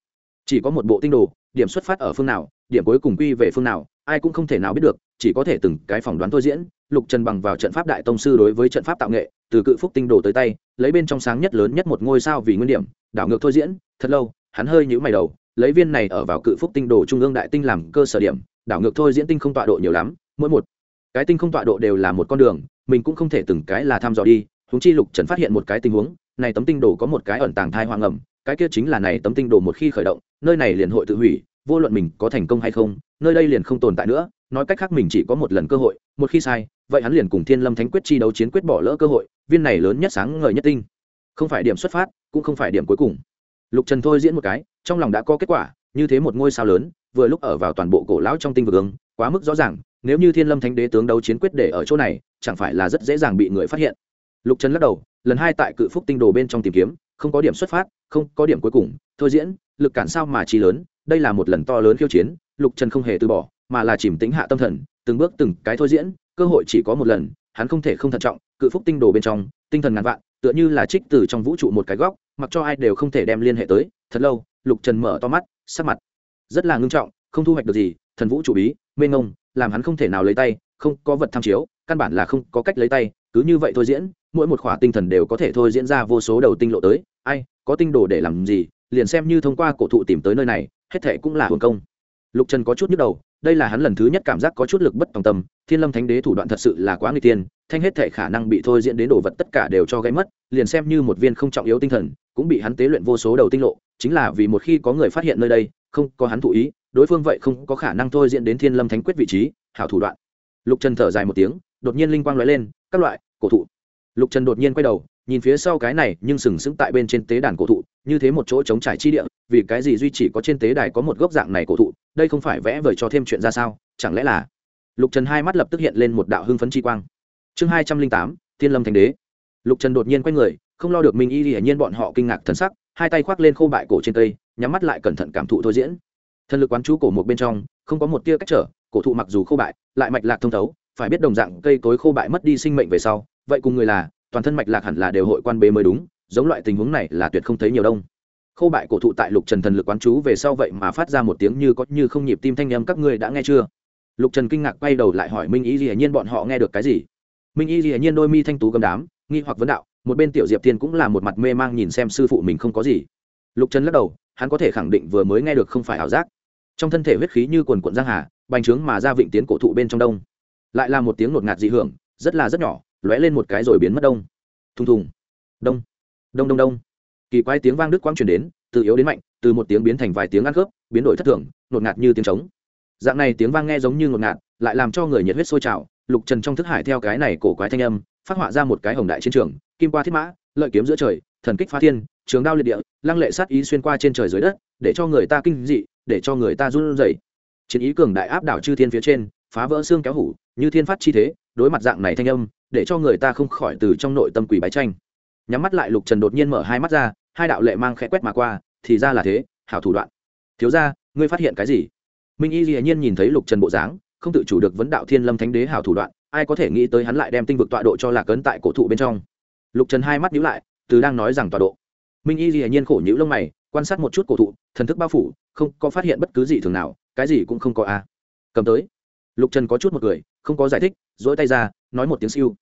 Chỉ có một bộ tinh đồ, điểm xuất phát ở phương nào, điểm cuối cùng quy về phương nào, ai cũng không thể nào biết được, chỉ có thể từng cái phỏng đoán thôi diễn. Lục trần bằng vào trận pháp đại tông sư đối với trận pháp tạo nghệ, từ cự phúc tinh đồ tới tay, lấy bên trong sáng nhất lớn nhất một ngôi sao vì nguyên điểm, đảo ngược thôi diễn. Thật lâu, hắn hơi nhũ mày đầu, lấy viên này ở vào cự phúc tinh đồ trung ương đại tinh làm cơ sở điểm, đảo ngược thôi diễn tinh không tọa độ nhiều lắm, mỗi một cái tinh không tọa độ đều là một con đường, mình cũng không thể từng cái là thăm dò đi. Húng chi lục trần phát hiện một cái tình huống này tấm tinh đồ có một cái ẩn tàng thai hoang ẩm, cái kia chính là này tấm tinh đồ một khi khởi động, nơi này liền hội tự hủy, vô luận mình có thành công hay không, nơi đây liền không tồn tại nữa. Nói cách khác mình chỉ có một lần cơ hội, một khi sai, vậy hắn liền cùng thiên lâm thánh quyết chi đấu chiến quyết bỏ lỡ cơ hội, viên này lớn nhất sáng ngời nhất tinh. Không phải điểm xuất phát, cũng không phải điểm cuối cùng. Lục trần thôi diễn một cái, trong lòng đã có kết quả, như thế một ngôi sao lớn, vừa lúc ở vào toàn bộ cổ lão trong tinh vực ứng quá mức rõ ràng, nếu như thiên lâm thánh đế tướng đấu chiến quyết để ở chỗ này, chẳng phải là rất dễ dàng bị người phát hiện. Lục trần lắc đầu lần hai tại cự phúc tinh đồ bên trong tìm kiếm, không có điểm xuất phát, không có điểm cuối cùng, thôi diễn, lực cản sao mà chi lớn, đây là một lần to lớn khiêu chiến, lục trần không hề từ bỏ, mà là chìm tính hạ tâm thần, từng bước từng cái thôi diễn, cơ hội chỉ có một lần, hắn không thể không thận trọng, cự phúc tinh đồ bên trong, tinh thần ngàn vạn, tựa như là trích từ trong vũ trụ một cái góc, mặc cho ai đều không thể đem liên hệ tới, thật lâu, lục trần mở to mắt, sắc mặt rất là ngưng trọng, không thu hoạch được gì, thần vũ chủ bí mê ngông làm hắn không thể nào lấy tay, không có vật tham chiếu, căn bản là không có cách lấy tay cứ như vậy thôi diễn, mỗi một khỏa tinh thần đều có thể thôi diễn ra vô số đầu tinh lộ tới. Ai, có tinh đồ để làm gì, liền xem như thông qua cổ thụ tìm tới nơi này, hết thệ cũng là hưởng công. Lục trần có chút nhức đầu, đây là hắn lần thứ nhất cảm giác có chút lực bất tòng tâm, thiên lâm thánh đế thủ đoạn thật sự là quá người tiên, thanh hết thệ khả năng bị thôi diễn đến đồ vật tất cả đều cho gây mất, liền xem như một viên không trọng yếu tinh thần, cũng bị hắn tế luyện vô số đầu tinh lộ, chính là vì một khi có người phát hiện nơi đây, không có hắn thụ ý, đối phương vậy không có khả năng thôi diễn đến thiên lâm thánh quyết vị trí, hảo thủ đoạn. Lục trần thở dài một tiếng, đột nhiên linh quang lóe lên các loại, cổ thụ. Lục trần đột nhiên quay đầu, nhìn phía sau cái này nhưng sừng sững tại bên trên tế đàn cổ thụ, như thế một chỗ chống trải chi địa, vì cái gì duy chỉ có trên tế đài có một gốc dạng này cổ thụ, đây không phải vẽ vời cho thêm chuyện ra sao, chẳng lẽ là? Lục trần hai mắt lập tức hiện lên một đạo hưng phấn chi quang. Chương hai trăm linh tám, thiên lâm thành đế. Lục trần đột nhiên quay người, không lo được minh y hiển nhiên bọn họ kinh ngạc thần sắc, hai tay khoác lên khô bại cổ trên cây, nhắm mắt lại cẩn thận cảm thụ thôi diễn. Thần lực quán chú cổ một bên trong, không có một tia cách trở, cổ thụ mặc dù khô bại, lại mạch lạc thông thấu phải biết đồng dạng cây cối khô bại mất đi sinh mệnh về sau, vậy cùng người là, toàn thân mạch lạc hẳn là đều hội quan bế mới đúng, giống loại tình huống này là tuyệt không thấy nhiều đông. Khô bại cổ thụ tại lục trần thần lực quán chú về sau vậy mà phát ra một tiếng như có như không nhịp tim thanh âm các ngươi đã nghe chưa? Lục trần kinh ngạc quay đầu lại hỏi minh y dĩ nhiên bọn họ nghe được cái gì? Minh y dĩ nhiên đôi mi thanh tú gầm đám, nghi hoặc vấn đạo, một bên tiểu diệp thiên cũng là một mặt mê mang nhìn xem sư phụ mình không có gì. Lục trần lắc đầu, hắn có thể khẳng định vừa mới nghe được không phải ảo giác. Trong thân thể huyết khí như quần quận giang hà, bành trướng mà ra vịnh tiến cổ thụ bên trong đông lại là một tiếng ngột ngạt dị hưởng, rất là rất nhỏ, lóe lên một cái rồi biến mất đông. Thùng thùng. Đông. Đông đông đông. Kỳ quái tiếng vang đứt quang truyền đến, từ yếu đến mạnh, từ một tiếng biến thành vài tiếng ăn khớp, biến đổi thất thường, ngột ngạt như tiếng trống. Dạng này tiếng vang nghe giống như ngột ngạt, lại làm cho người nhiệt huyết sôi trào, lục trần trong thức hải theo cái này cổ quái thanh âm, phát họa ra một cái hồng đại chiến trường, kim qua thiết mã, lợi kiếm giữa trời, thần kích phá thiên, trường đao liệt địa, lăng lệ sát ý xuyên qua trên trời dưới đất, để cho người ta kinh dị, để cho người ta run rẩy. Chiến ý cường đại áp đảo chư thiên phía trên, phá vỡ xương kéo hủ như thiên phát chi thế, đối mặt dạng này thanh âm, để cho người ta không khỏi từ trong nội tâm quỷ bái tranh. Nhắm mắt lại lục trần đột nhiên mở hai mắt ra, hai đạo lệ mang khẽ quét mà qua, thì ra là thế, hảo thủ đoạn. Thiếu ra ngươi phát hiện cái gì? Minh y dĩ nhiên nhìn thấy lục trần bộ dáng, không tự chủ được vấn đạo thiên lâm thánh đế hảo thủ đoạn, ai có thể nghĩ tới hắn lại đem tinh vực tọa độ cho lạc ấn tại cổ thụ bên trong. Lục trần hai mắt nhíu lại, từ đang nói rằng tọa độ. Minh y dĩ nhiên khổ nhíu lông mày, quan sát một chút cổ thụ, thần thức bao phủ, không có phát hiện bất cứ gì thường nào, cái gì cũng không có a. Cầm tới lục trần có chút một cười, không có giải thích dỗi tay ra, nói một tiếng siêu.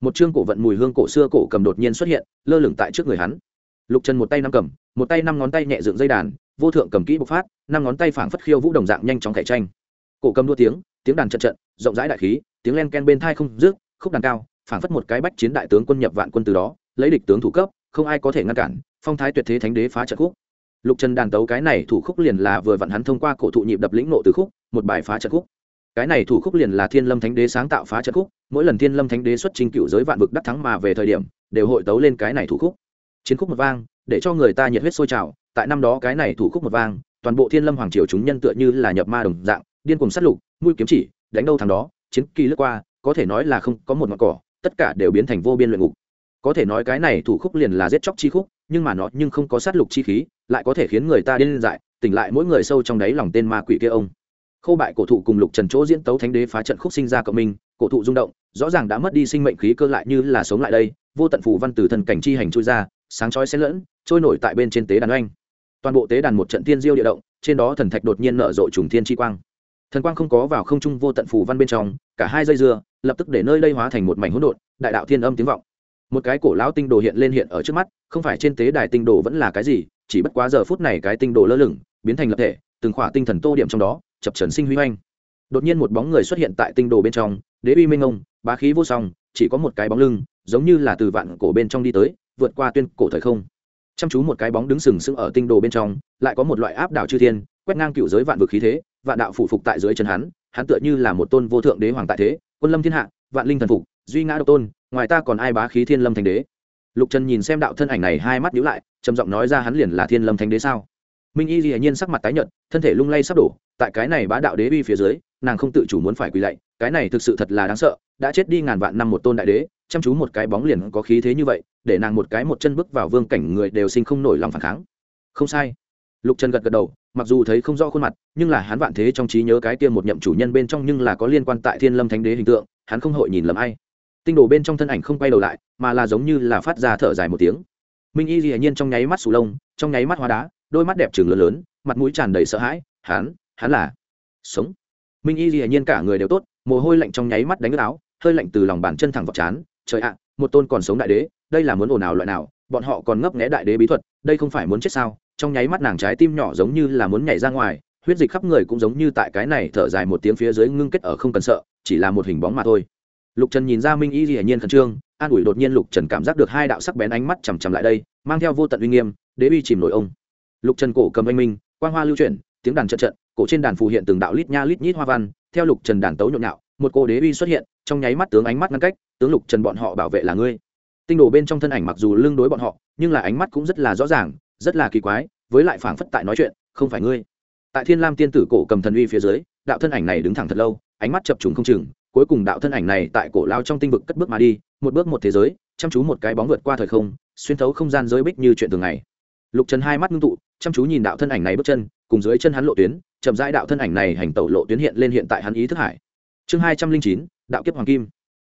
Một chương cổ vận mùi hương cổ xưa cổ cầm đột nhiên xuất hiện, lơ lửng tại trước người hắn. Lục trần một tay năm cầm, một tay năm ngón tay nhẹ dựng dây đàn, vô thượng cầm kỹ bộc phát, năm ngón tay phảng phất khiêu vũ đồng dạng nhanh chóng khẽ tranh. Cổ cầm đua tiếng tiếng đàn trận trận, rộng rãi đại khí, tiếng len ken bên thai không rước khúc đàn cao, phảng phất một cái bách chiến đại tướng quân nhập vạn quân từ đó, lấy địch tướng thủ cấp, không ai có thể ngăn cản, phong thái tuyệt thế thánh đế phá trận khúc. Lục trần đàn tấu cái này thủ khúc liền là vừa vặn hắn thông qua cổ thụ nhịp đập lĩnh nộ từ khúc, một bài phá trận khúc cái này thủ khúc liền là thiên lâm thánh đế sáng tạo phá trận khúc, mỗi lần thiên lâm thánh đế xuất trình cựu giới vạn vực đắc thắng mà về thời điểm, đều hội tấu lên cái này thủ khúc. Chiến khúc một vang, để cho người ta nhiệt huyết sôi trào, tại năm đó cái này thủ khúc một vang, toàn bộ thiên lâm hoàng triều chúng nhân tựa như là nhập ma đồng dạng, điên cùng sát lục, mũi kiếm chỉ, đánh đâu thằng đó, chiến kỳ lướt qua, có thể nói là không có một ngọn cỏ, tất cả đều biến thành vô biên luyện ngục. Có thể nói cái này thủ khúc liền là giết chóc chi khúc, nhưng mà nó nhưng không có sát lục chi khí, lại có thể khiến người ta điên dại, tỉnh lại mỗi người sâu trong đáy lòng tên ma quỷ kia ông khâu bại cổ thụ cùng lục trần chỗ diễn tấu thánh đế phá trận khúc sinh ra cộng minh, cổ thụ rung động, rõ ràng đã mất đi sinh mệnh khí cơ lại như là sống lại đây, vô tận phủ văn từ thần cảnh chi hành trôi ra, sáng chói xen lẫn, trôi nổi tại bên trên tế đàn oanh. Toàn bộ tế đàn một trận tiên diêu địa động, trên đó thần thạch đột nhiên nở rộ trùng thiên chi quang. Thần quang không có vào không trung vô tận phủ văn bên trong, cả hai dây dưa, lập tức để nơi đây hóa thành một mảnh hỗn độn, đại đạo thiên âm tiếng vọng. Một cái cổ lão tinh đồ hiện lên hiện ở trước mắt, không phải trên tế đài tinh đồ vẫn là cái gì, chỉ bất quá giờ phút này cái tinh đồ lơ lửng, biến thành lập thể, từng khỏa tinh thần tô điểm trong đó chập trần sinh huy hoanh. Đột nhiên một bóng người xuất hiện tại tinh đồ bên trong, đế uy minh ông bá khí vô song, chỉ có một cái bóng lưng, giống như là từ vạn cổ bên trong đi tới, vượt qua tuyên cổ thời không. Chăm chú một cái bóng đứng sừng sững ở tinh đồ bên trong, lại có một loại áp đảo chư thiên, quét ngang cựu giới vạn vực khí thế, vạn đạo phủ phục tại dưới chân hắn hắn tựa như là một tôn vô thượng đế hoàng tại thế, quân lâm thiên hạ, vạn linh thần phục, duy ngã độc tôn, ngoài ta còn ai bá khí thiên lâm thành đế? Lục trần nhìn xem đạo thân ảnh này, hai mắt nhíu lại, trầm giọng nói ra hắn liền là thiên lâm thánh đế sao? Minh y hiển nhiên sắc mặt tái nhợt, thân thể lung lay sắp đổ, tại cái này bá đạo đế uy phía dưới, nàng không tự chủ muốn phải quỳ lạy, cái này thực sự thật là đáng sợ, đã chết đi ngàn vạn năm một tôn đại đế, chăm chú một cái bóng liền có khí thế như vậy, để nàng một cái một chân bước vào vương cảnh người đều sinh không nổi lòng phản kháng. Không sai. Lục trần gật gật đầu, mặc dù thấy không rõ khuôn mặt, nhưng là hắn vạn thế trong trí nhớ cái kia một nhậm chủ nhân bên trong nhưng là có liên quan tại thiên lâm thánh đế hình tượng, hắn không hội nhìn lầm ai. Tinh đồ bên trong thân ảnh không quay đầu lại, mà là giống như là phát ra thở dài một tiếng. Minh y hiển nhiên trong nháy mắt sù lông, trong nháy mắt hóa đá đôi mắt đẹp trừng lớn lớn, mặt mũi tràn đầy sợ hãi, hắn hắn là? Sống. Minh y hiển nhiên cả người đều tốt, mồ hôi lạnh trong nháy mắt đánh ướt áo, hơi lạnh từ lòng bàn chân thẳng vào chán trời ạ, một tôn còn sống đại đế, đây là muốn ồn ào loại nào, bọn họ còn ngấp nghé đại đế bí thuật, đây không phải muốn chết sao? Trong nháy mắt nàng trái tim nhỏ giống như là muốn nhảy ra ngoài, huyết dịch khắp người cũng giống như tại cái này thở dài một tiếng phía dưới ngưng kết ở không cần sợ, chỉ là một hình bóng mà thôi. Lục trần nhìn ra minh y hiển nhiên khẩn trương, an ủi đột nhiên lục trần cảm giác được hai đạo sắc bén ánh mắt chằm chằm lại đây, mang theo vô tận uy nghiêm, đế uy chìm nổi ông lục trần cổ cầm anh minh, quang hoa lưu chuyển, tiếng đàn trận trận, cổ trên đàn phù hiện từng đạo lít nha lít nhít hoa văn, theo lục trần đàn tấu nhộn nhạo, một cô đế uy xuất hiện, trong nháy mắt tướng ánh mắt ngăn cách, tướng lục trần bọn họ bảo vệ là ngươi. Tinh đồ bên trong thân ảnh mặc dù lưng đối bọn họ, nhưng là ánh mắt cũng rất là rõ ràng, rất là kỳ quái, với lại phảng phất tại nói chuyện, không phải ngươi. Tại thiên lam tiên tử cổ cầm thần uy phía dưới, đạo thân ảnh này đứng thẳng thật lâu, ánh mắt chập trùng không chừng, cuối cùng đạo thân ảnh này tại cổ lao trong tinh vực cất bước mà đi, một bước một thế giới, chăm chú một cái bóng vượt qua thời không, xuyên thấu không gian giới bích như chuyện thường ngày lục trần hai mắt ngưng tụ, chăm chú nhìn đạo thân ảnh này bước chân, cùng dưới chân hắn lộ tuyến, chậm rãi đạo thân ảnh này hành tẩu lộ tuyến hiện lên hiện tại hắn ý thức hải. Chương hai trăm linh chín, đạo kiếp hoàng kim.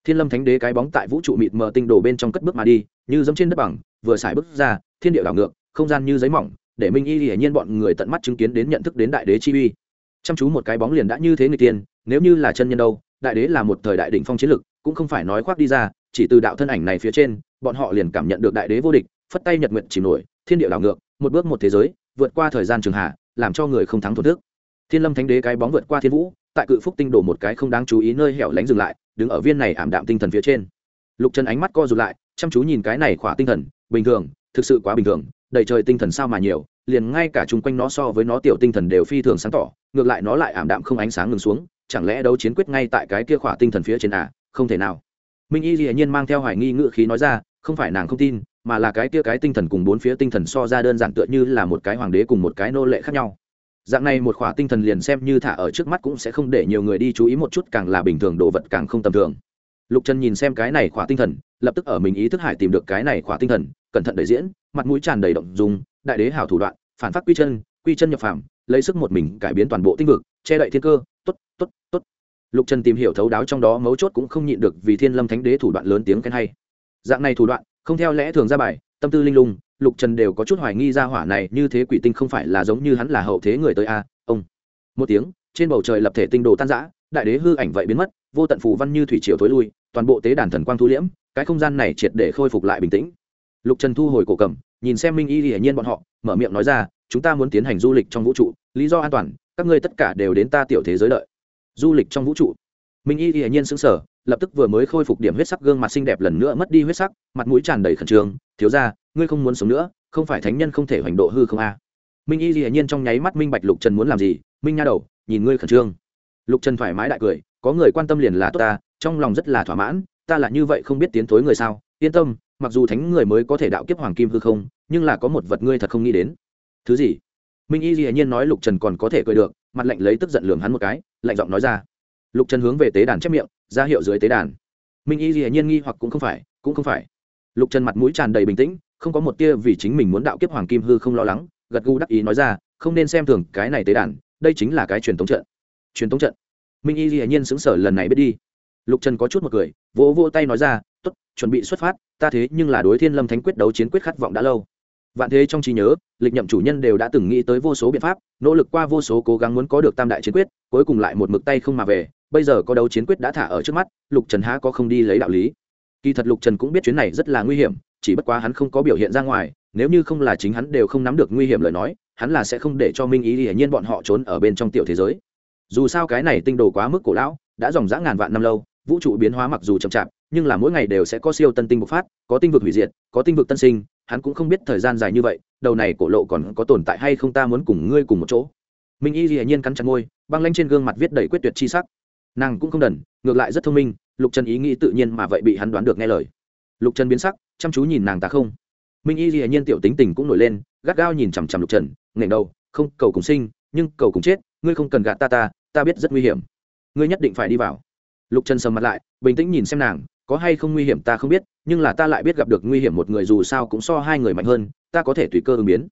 Thiên lâm thánh đế cái bóng tại vũ trụ mịt mờ tinh đồ bên trong cất bước mà đi, như dẫm trên đất bằng, vừa xài bước ra, thiên địa đảo ngược, không gian như giấy mỏng, để minh y hiển nhiên bọn người tận mắt chứng kiến đến nhận thức đến đại đế chi uy. Chăm chú một cái bóng liền đã như thế người tiên, nếu như là chân nhân đâu, đại đế là một thời đại đỉnh phong chiến lực, cũng không phải nói khoác đi ra, chỉ từ đạo thân ảnh này phía trên, bọn họ liền cảm nhận được đại đế vô địch, phất tay nhật nguyện chìm nổi thiên địa đảo ngược, một bước một thế giới, vượt qua thời gian trường hạ, làm cho người không thắng thổn thức. Thiên lâm thánh đế cái bóng vượt qua thiên vũ, tại cự phúc tinh đổ một cái không đáng chú ý nơi hẻo lánh dừng lại, đứng ở viên này ảm đạm tinh thần phía trên. Lục trần ánh mắt co rụt lại, chăm chú nhìn cái này khỏa tinh thần, bình thường, thực sự quá bình thường, đầy trời tinh thần sao mà nhiều, liền ngay cả chung quanh nó so với nó tiểu tinh thần đều phi thường sáng tỏ, ngược lại nó lại ảm đạm không ánh sáng ngừng xuống, chẳng lẽ đấu chiến quyết ngay tại cái kia khỏa tinh thần phía trên à? Không thể nào. Minh y hiển nhiên mang theo hoài nghi ngự khí nói ra, không phải nàng không tin mà là cái kia cái tinh thần cùng bốn phía tinh thần so ra đơn giản tựa như là một cái hoàng đế cùng một cái nô lệ khác nhau. Dạng này một khỏa tinh thần liền xem như thả ở trước mắt cũng sẽ không để nhiều người đi chú ý một chút, càng là bình thường đồ vật càng không tầm thường. Lục trần nhìn xem cái này khỏa tinh thần, lập tức ở mình ý thức hải tìm được cái này khỏa tinh thần, cẩn thận đ diễn, mặt mũi tràn đầy động dùng đại đế hảo thủ đoạn, phản phát quy chân quy chân nhập phàm, lấy sức một mình cải biến toàn bộ tinh vực, che đậy thiên cơ t ố t t ố t t ố t lục trần tìm hiểu thấu đáo trong đó mấu chốt cũng không nhịn được vì thiên lâm thánh đế thủ đoạn lớn tiếng khen hay. Dạng này thủ đoạn không theo lẽ thường ra bài, tâm tư linh lung, lục trần đều có chút hoài nghi ra hỏa này như thế quỷ tinh không phải là giống như hắn là hậu thế người tới a, ông. Một tiếng, trên bầu trời lập thể tinh đồ tan giã đại đế hư ảnh vậy biến mất, vô tận phù văn như thủy triều thối lui, toàn bộ tế đàn thần quang thu liễm, cái không gian này triệt để khôi phục lại bình tĩnh. Lục trần thu hồi cổ cầm, nhìn xem minh y hiển nhiên bọn họ, mở miệng nói ra, chúng ta muốn tiến hành du lịch trong vũ trụ, lý do an toàn, các ngươi tất cả đều đến ta tiểu thế giới đợi. Du lịch trong vũ trụ. Minh y hiển nhiên xứng sở lập tức vừa mới khôi phục điểm huyết sắc gương mặt xinh đẹp lần nữa mất đi huyết sắc, mặt mũi tràn đầy khẩn trương, thiếu ra ngươi không muốn sống nữa, không phải thánh nhân không thể hoành độ hư không a? Minh y dĩ nhiên trong nháy mắt minh bạch lục trần muốn làm gì, minh nha đầu, nhìn ngươi khẩn trương. Lục trần thoải mái đại cười, có người quan tâm liền là tốt ta, trong lòng rất là thỏa mãn, ta là như vậy không biết tiến thối người sao, yên tâm, mặc dù thánh người mới có thể đạo kiếp hoàng kim hư không, nhưng là có một vật ngươi thật không nghĩ đến. Thứ gì? Minh y dĩ nhiên nói lục trần còn có thể cười được, mặt lạnh lấy tức giận lường hắn một cái, lạnh giọng nói ra. Lục trần hướng về tế đàn chép miệng ra hiệu dưới tế đàn. Minh y dĩ nhiên nghi hoặc cũng không phải, cũng không phải. Lục trần mặt mũi tràn đầy bình tĩnh, không có một tia vì chính mình muốn đạo kiếp hoàng kim hư không lo lắng, gật gù đắc ý nói ra, không nên xem thường cái này tế đàn, đây chính là cái truyền thống trận. Truyền thống trận. Minh y dĩ nhiên xứng sở lần này biết đi. Lục trần có chút một cười, vỗ vỗ tay nói ra t ố t chuẩn bị xuất phát, ta thế nhưng là đối thiên lâm thánh quyết đấu chiến quyết khát vọng đã lâu. Vạn thế trong trí nhớ, lịch nhậm chủ nhân đều đã từng nghĩ tới vô số biện pháp, nỗ lực qua vô số cố gắng muốn có được tam đại chiến quyết, cuối cùng lại một mực tay không mà về bây giờ có đấu chiến quyết đã thả ở trước mắt, lục trần há có không đi lấy đạo lý. Kỳ thật lục trần cũng biết chuyến này rất là nguy hiểm, chỉ bất quá hắn không có biểu hiện ra ngoài, nếu như không là chính hắn đều không nắm được nguy hiểm lời nói, hắn là sẽ không để cho minh ý hiển nhiên bọn họ trốn ở bên trong tiểu thế giới. Dù sao cái này tinh đồ quá mức cổ lão, đã dòng dã ngàn vạn năm lâu, vũ trụ biến hóa mặc dù chậm chạp, nhưng là mỗi ngày đều sẽ có siêu tân tinh bộc phát, có tinh vực hủy diệt, có tinh vực tân sinh, hắn cũng không biết thời gian dài như vậy, đầu này cổ lộ còn có tồn tại hay không ta muốn cùng ngươi cùng một chỗ. Minh y hiển nhiên cắn chặt môi, băng lanh trên gương mặt viết đầy quyết tuyệt chi sắc nàng cũng không đần, ngược lại rất thông minh, lục trần ý nghĩ tự nhiên mà vậy bị hắn đoán được nghe lời. Lục trần biến sắc, chăm chú nhìn nàng ta không. Minh y hiển nhiên tiểu tính tình cũng nổi lên, gắt gao nhìn chằm chằm lục trần nghển đầu, không, cầu cùng sinh, nhưng cầu cùng chết, ngươi không cần gạt ta ta ta biết rất nguy hiểm. Ngươi nhất định phải đi vào. Lục trần sầm mặt lại, bình tĩnh nhìn xem nàng, có hay không nguy hiểm ta không biết, nhưng là ta lại biết gặp được nguy hiểm một người dù sao cũng so hai người mạnh hơn, ta có thể tùy cơ ứng biến.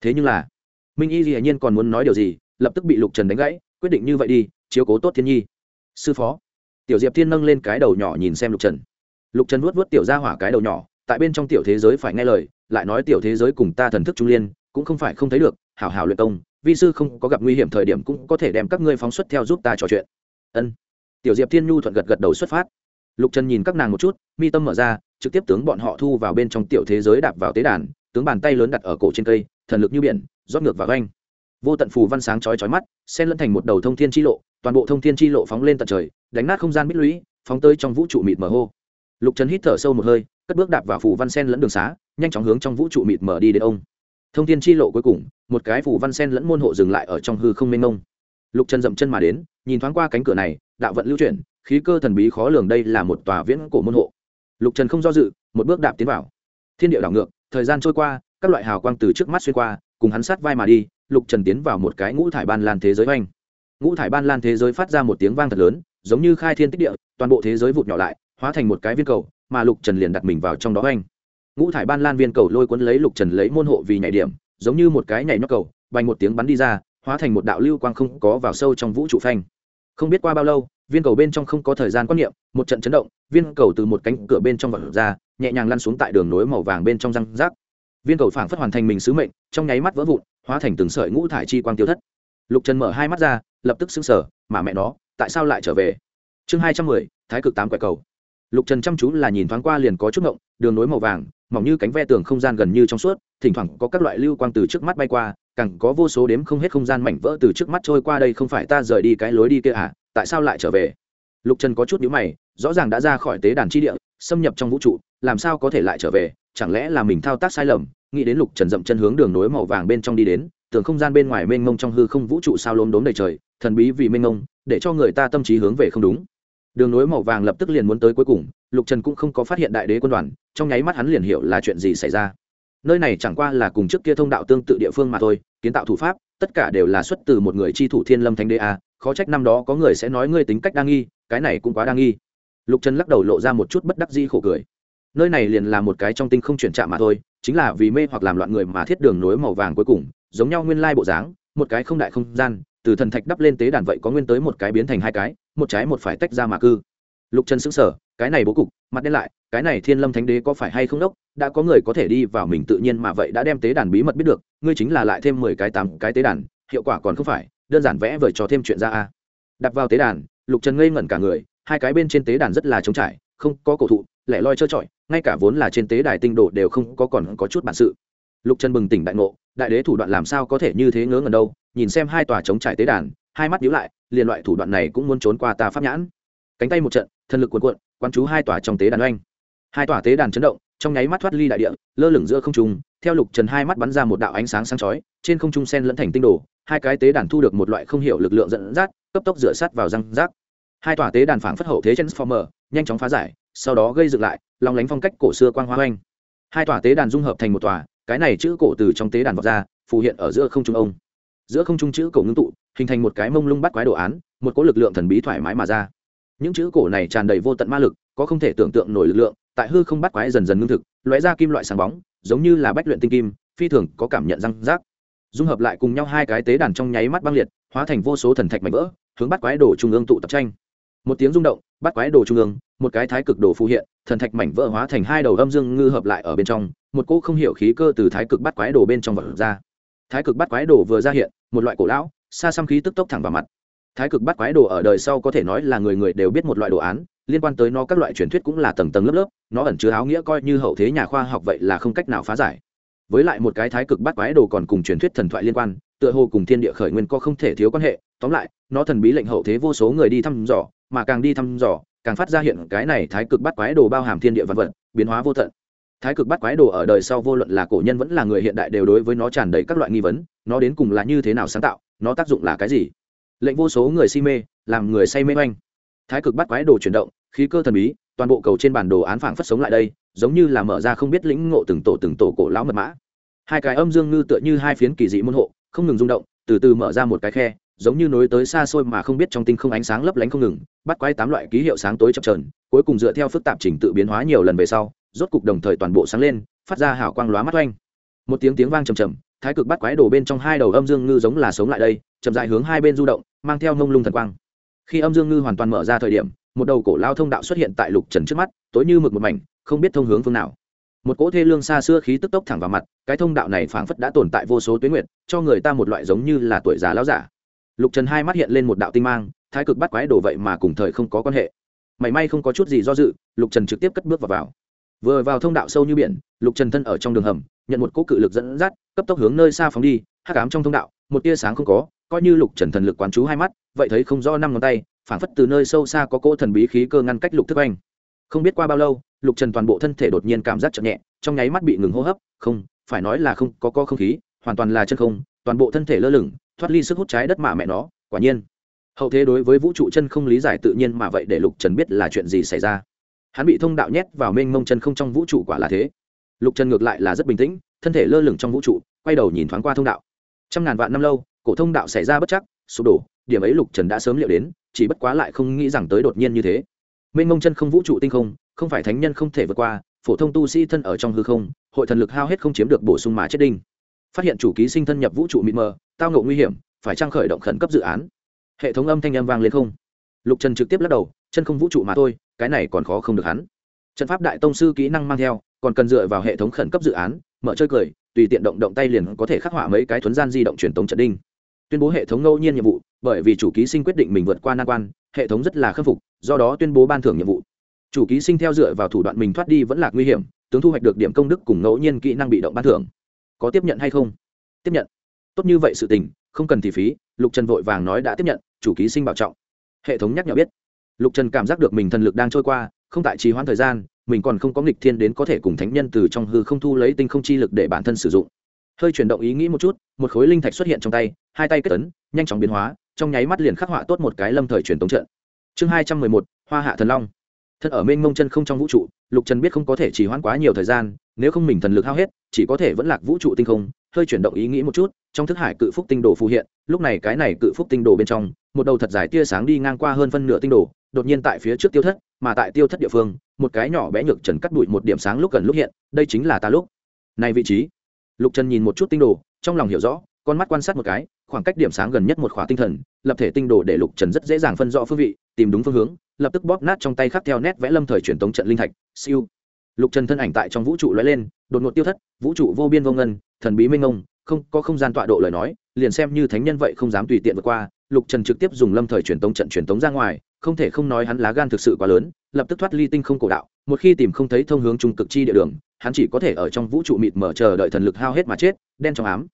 Thế nhưng là, minh y dĩ nhiên còn muốn nói điều gì, lập tức bị lục trần đánh gãy, quyết định như vậy đi, chiếu cố tốt thiên nhi sư phó. Tiểu diệp thiên nâng lên cái đầu nhỏ nhìn xem lục trần. Lục trần vuốt vuốt tiểu ra hỏa cái đầu nhỏ, tại bên trong tiểu thế giới phải nghe lời, lại nói tiểu thế giới cùng ta thần thức trung liên, cũng không phải không thấy được, hảo hảo luyện công, vi sư không có gặp nguy hiểm thời điểm cũng có thể đem các ngươi phóng xuất theo giúp ta trò chuyện. Ân. Tiểu diệp thiên nhu thuận gật gật đầu xuất phát. Lục trần nhìn các nàng một chút, mi tâm mở ra, trực tiếp tướng bọn họ thu vào bên trong tiểu thế giới đạp vào tế đàn, tướng bàn tay lớn đặt ở cổ trên cây, thần lực như biển, rót ngược vào ganh vô tận phù văn sáng chói chói mắt, xen lẫn thành một đầu thông thiên chi lộ, toàn bộ thông thiên chi lộ phóng lên tận trời, đánh nát không gian bích lũy, phóng tới trong vũ trụ mịt mờ hô. Lục trần hít thở sâu một hơi, cất bước đạp vào phù văn sen lẫn đường xá, nhanh chóng hướng trong vũ trụ mịt mờ đi đến ông. Thông thiên chi lộ cuối cùng, một cái phù văn sen lẫn môn hộ dừng lại ở trong hư không mênh mông. Lục trần dậm chân mà đến, nhìn thoáng qua cánh cửa này, đạo vận lưu chuyển, khí cơ thần bí khó lường đây là một tòa viễn cổ môn hộ. Lục trần không do dự, một bước đạp tiến vào. Thiên địa đảo ngược, thời gian trôi qua, các loại hào quang từ trước mắt xuyên qua, cùng hắn sát vai mà đi lục trần tiến vào một cái ngũ thải ban lan thế giới oanh. Ngũ thải ban lan thế giới phát ra một tiếng vang thật lớn, giống như khai thiên tích địa, toàn bộ thế giới vụt nhỏ lại, hóa thành một cái viên cầu, mà lục trần liền đặt mình vào trong đó oanh. Ngũ thải ban lan viên cầu lôi cuốn lấy lục trần lấy môn hộ vì nhảy điểm, giống như một cái nhảy nhóc cầu, bành một tiếng bắn đi ra, hóa thành một đạo lưu quang không có vào sâu trong vũ trụ phanh. Không biết qua bao lâu, viên cầu bên trong không có thời gian quan niệm, một trận chấn động, viên cầu từ một cánh cửa bên trong vật ra, nhẹ nhàng lăn xuống tại đường nối màu vàng bên trong răng rác. Viên cầu phảng phất hoàn thành mình sứ mệnh, trong nháy mắt vỡ vụn hóa thành từng sợi ngũ thải chi quang tiêu thất. Lục trần mở hai mắt ra, lập tức xứng sở mà mẹ nó, tại sao lại trở về? Chương hai trăm mười, thái cực tám quẻ cầu. Lục trần chăm chú là nhìn thoáng qua liền có chút ngộng, đường nối màu vàng, mỏng như cánh ve tường không gian gần như trong suốt, thỉnh thoảng có các loại lưu quang từ trước mắt bay qua, càng có vô số đếm không hết không gian mảnh vỡ từ trước mắt trôi qua, đây không phải ta rời đi cái lối đi kia à tại sao lại trở về? Lục trần có chút nhíu mày, rõ ràng đã ra khỏi tế đàn chi địa, xâm nhập trong vũ trụ làm sao có thể lại trở về, chẳng lẽ là mình thao tác sai lầm, nghĩ đến lục trần dậm chân hướng đường nối màu vàng bên trong đi đến, tường không gian bên ngoài mênh mông trong hư không vũ trụ sao lốm đốm đầy trời, thần bí vì mênh mông, để cho người ta tâm trí hướng về không đúng. Đường nối màu vàng lập tức liền muốn tới cuối cùng, lục trần cũng không có phát hiện đại đế quân đoàn, trong nháy mắt hắn liền hiểu là chuyện gì xảy ra. Nơi này chẳng qua là cùng trước kia thông đạo tương tự địa phương mà thôi, kiến tạo thủ pháp, tất cả đều là xuất từ một người chi thủ thiên lâm thánh đế a, khó trách năm đó có người sẽ nói ngươi tính cách đa nghi, cái này cũng quá đa nghi. Lục trần lắc đầu lộ ra một chút bất đắc di khổ cười nơi này liền là một cái trong tinh không chuyển chạm mà thôi, chính là vì mê hoặc làm loạn người mà thiết đường nối màu vàng cuối cùng, giống nhau nguyên lai bộ dáng, một cái không đại không gian, từ thần thạch đắp lên tế đàn vậy có nguyên tới một cái biến thành hai cái, một trái một phải tách ra mà cư. Lục trần xứng sở cái này bố cục, mặt đen lại, cái này thiên lâm thánh đế có phải hay không đốc, đã có người có thể đi vào mình tự nhiên mà vậy đã đem tế đàn bí mật biết được, ngươi chính là lại thêm mười cái tám cái tế đàn, hiệu quả còn không phải, đơn giản vẽ vời cho thêm chuyện ra a. Đặt vào tế đàn, lục trần ngây ngẩn cả người, hai cái bên trên tế đàn rất là trống trải, không có cổ thụ, lẻ loi trơ trọi ngay cả vốn là trên tế đài tinh đồ đều không có còn có chút bản sự. Lục trần bừng tỉnh đại ngộ, đại đế thủ đoạn làm sao có thể như thế ngớ ngẩn đâu, nhìn xem hai tòa chống trải tế đàn, hai mắt nhíu lại, liền loại thủ đoạn này cũng muốn trốn qua ta pháp nhãn. Cánh tay một trận, thân lực cuộn cuộn, quán chú hai tòa trong tế đàn oanh. Hai tòa tế đàn chấn động, trong nháy mắt thoát ly đại địa, lơ lửng giữa không trung, theo lục trần hai mắt bắn ra một đạo ánh sáng sáng chói, trên không trung sen lẫn thành tinh đồ, hai cái tế đàn thu được một loại không hiểu lực lượng dẫn dắt, cấp tốc dựa sát vào răng rác. Hai tòa tế đàn phảng phất hậu thế transformer, nhanh chóng phá giải, sau đó gây dựng lại lòng lánh phong cách cổ xưa quang hoa oanh hai tòa tế đàn dung hợp thành một tòa, cái này chữ cổ từ trong tế đàn vọt ra, phù hiện ở giữa không trung ông. Giữa không trung chữ cổ ngưng tụ, hình thành một cái mông lung bắt quái đồ án, một cỗ lực lượng thần bí thoải mái mà ra. Những chữ cổ này tràn đầy vô tận ma lực, có không thể tưởng tượng nổi lực lượng, tại hư không bắt quái dần dần ngưng thực, lóe ra kim loại sáng bóng, giống như là bách luyện tinh kim, phi thường có cảm nhận răng rác. Dung hợp lại cùng nhau hai cái tế đàn trong nháy mắt băng liệt, hóa thành vô số thần thạch mảnh vỡ, hướng bắt quái đồ trung ương tụ tập tranh một tiếng rung động, bắt quái đồ trung ương, một cái thái cực đồ phù hiện, thần thạch mảnh vỡ hóa thành hai đầu âm dương ngư hợp lại ở bên trong, một cỗ không hiểu khí cơ từ thái cực bắt quái đồ bên trong vật ra. Thái cực bắt quái đồ vừa ra hiện, một loại cổ lão, xa xăm khí tức tốc thẳng vào mặt. Thái cực bắt quái đồ ở đời sau có thể nói là người người đều biết một loại đồ án, liên quan tới nó các loại truyền thuyết cũng là tầng tầng lớp lớp, nó ẩn chứa áo nghĩa coi như hậu thế nhà khoa học vậy là không cách nào phá giải. Với lại một cái thái cực bắt quái đồ còn cùng truyền thuyết thần thoại liên quan, tựa hồ cùng thiên địa khởi nguyên có không thể thiếu quan hệ, tóm lại nó thần bí lệnh hậu thế vô số người đi thăm dò, mà càng đi thăm dò, càng phát ra hiện cái này thái cực bắt quái đồ bao hàm thiên địa vật vật, biến hóa vô tận. Thái cực bắt quái đồ ở đời sau vô luận là cổ nhân vẫn là người hiện đại đều đối với nó tràn đầy các loại nghi vấn, nó đến cùng là như thế nào sáng tạo, nó tác dụng là cái gì? Lệnh vô số người si mê, làm người say mê oanh. Thái cực bắt quái đồ chuyển động, khí cơ thần bí, toàn bộ cầu trên bản đồ án phảng phất sống lại đây, giống như là mở ra không biết lĩnh ngộ từng tổ từng tổ cổ lão mật mã. Hai cái âm dương ngư tựa như hai phiến kỳ dị môn hộ, không ngừng rung động, từ từ mở ra một cái khe giống như nối tới xa xôi mà không biết trong tinh không ánh sáng lấp lánh không ngừng, bắt quái tám loại ký hiệu sáng tối chập trờn cuối cùng dựa theo phức tạp trình tự biến hóa nhiều lần về sau, rốt cục đồng thời toàn bộ sáng lên, phát ra hào quang lóa mắt oanh. Một tiếng tiếng vang trầm trầm, thái cực bắt quái đổ bên trong hai đầu âm dương ngư giống là sống lại đây, chậm dại hướng hai bên du động, mang theo ngông lung thần quang. Khi âm dương ngư hoàn toàn mở ra thời điểm, một đầu cổ lao thông đạo xuất hiện tại lục trần trước mắt, tối như mực một mảnh, không biết thông hướng phương nào. Một cỗ thê lương xa xưa khí tức tốc thẳng vào mặt, cái thông đạo này phảng phất đã tồn tại vô số tuyến nguyệt, cho người ta một loại giống như là tuổi già lão giả lục trần hai mắt hiện lên một đạo tinh mang thái cực bắt quái đổ vậy mà cùng thời không có quan hệ mảy may không có chút gì do dự lục trần trực tiếp cất bước vào, vào. vừa vào thông đạo sâu như biển lục trần thân ở trong đường hầm nhận một cỗ cự lực dẫn dắt cấp tốc hướng nơi xa phóng đi hắc ám trong thông đạo một tia sáng không có coi như lục trần thần lực quán chú hai mắt vậy thấy không rõ năm ngón tay phảng phất từ nơi sâu xa có cỗ thần bí khí cơ ngăn cách lục thức anh không biết qua bao lâu lục trần toàn bộ thân thể đột nhiên cảm giác chậm nhẹ trong nháy mắt bị ngừng hô hấp không phải nói là không có co không khí hoàn toàn là chân không toàn bộ thân thể lơ lửng thoát ly sức hút trái đất mà mẹ nó, quả nhiên. Hậu thế đối với vũ trụ chân không lý giải tự nhiên mà vậy để lục trần biết là chuyện gì xảy ra. Hắn bị thông đạo nhét vào mênh mông chân không trong vũ trụ quả là thế. Lục trần ngược lại là rất bình tĩnh, thân thể lơ lửng trong vũ trụ, quay đầu nhìn thoáng qua thông đạo. Trăm ngàn vạn năm lâu, cổ thông đạo xảy ra bất chắc, sụp đổ, điểm ấy lục trần đã sớm liệu đến, chỉ bất quá lại không nghĩ rằng tới đột nhiên như thế. Mênh mông chân không vũ trụ tinh không không phải thánh nhân không thể vượt qua, phổ thông tu sĩ thân ở trong hư không, hội thần lực hao hết không chiếm được bổ sung mà chết đinh phát hiện chủ ký sinh thân nhập vũ trụ mịt mờ, tao ngộ nguy hiểm, phải trang khởi động khẩn cấp dự án. Hệ thống âm thanh âm vang lên không. Lục trần trực tiếp lắc đầu, chân không vũ trụ mà thôi, cái này còn khó không được hắn. Trận pháp đại tông sư kỹ năng mang theo, còn cần dựa vào hệ thống khẩn cấp dự án, mở chơi cười, tùy tiện động động tay liền có thể khắc họa mấy cái thuấn gian di động truyền tống trận đinh. Tuyên bố hệ thống ngẫu nhiên nhiệm vụ, bởi vì chủ ký sinh quyết định mình vượt qua nan quan, hệ thống rất là khâm phục, do đó tuyên bố ban thưởng nhiệm vụ. Chủ ký sinh theo dựa vào thủ đoạn mình thoát đi vẫn là nguy hiểm, tướng thu hoạch được điểm công đức cùng ngẫu nhiên kỹ năng bị động ban thưởng có tiếp nhận hay không? Tiếp nhận. Tốt như vậy sự tình, không cần thì phí, lục trần vội vàng nói đã tiếp nhận, chủ ký sinh bảo trọng. Hệ thống nhắc nhở biết. Lục trần cảm giác được mình thần lực đang trôi qua, không tại trì hoãn thời gian, mình còn không có nghịch thiên đến có thể cùng thánh nhân từ trong hư không thu lấy tinh không chi lực để bản thân sử dụng. Hơi chuyển động ý nghĩ một chút, một khối linh thạch xuất hiện trong tay, hai tay kết tấn nhanh chóng biến hóa, trong nháy mắt liền khắc họa tốt một cái lâm thời truyền tống trận. Chương hai trăm mười một, hoa hạ thần long thân ở mênh mông chân không trong vũ trụ, lục trần biết không có thể chỉ hoãn quá nhiều thời gian, nếu không mình thần lực hao hết, chỉ có thể vẫn lạc vũ trụ tinh không, hơi chuyển động ý nghĩ một chút, trong thức hải cự phúc tinh đồ phù hiện, lúc này cái này cự phúc tinh đồ bên trong, một đầu thật dài tia sáng đi ngang qua hơn phân nửa tinh đồ, đột nhiên tại phía trước tiêu thất, mà tại tiêu thất địa phương, một cái nhỏ bé nhược trần cắt đụi một điểm sáng lúc gần lúc hiện, đây chính là ta lúc. Này vị trí. Lục trần nhìn một chút tinh đồ, trong lòng hiểu rõ, con mắt quan sát một cái khoảng cách điểm sáng gần nhất một khỏa tinh thần, lập thể tinh đồ để lục trần rất dễ dàng phân rõ phương vị, tìm đúng phương hướng, lập tức bóp nát trong tay khắc theo nét vẽ lâm thời truyền tống trận linh thạch, siêu. Lục trần thân ảnh tại trong vũ trụ lóe lên, đột ngột tiêu thất, vũ trụ vô biên vô ngân, thần bí minh ông không, có không gian tọa độ lời nói, liền xem như thánh nhân vậy không dám tùy tiện vượt qua, lục trần trực tiếp dùng lâm thời truyền tống trận truyền tống ra ngoài, không thể không nói hắn lá gan thực sự quá lớn, lập tức thoát ly tinh không cổ đạo, một khi tìm không thấy thông hướng trung cực chi địa đường, hắn chỉ có thể ở trong vũ trụ mịt mở chờ đợi thần lực hao hết mà chết, đen trong ám.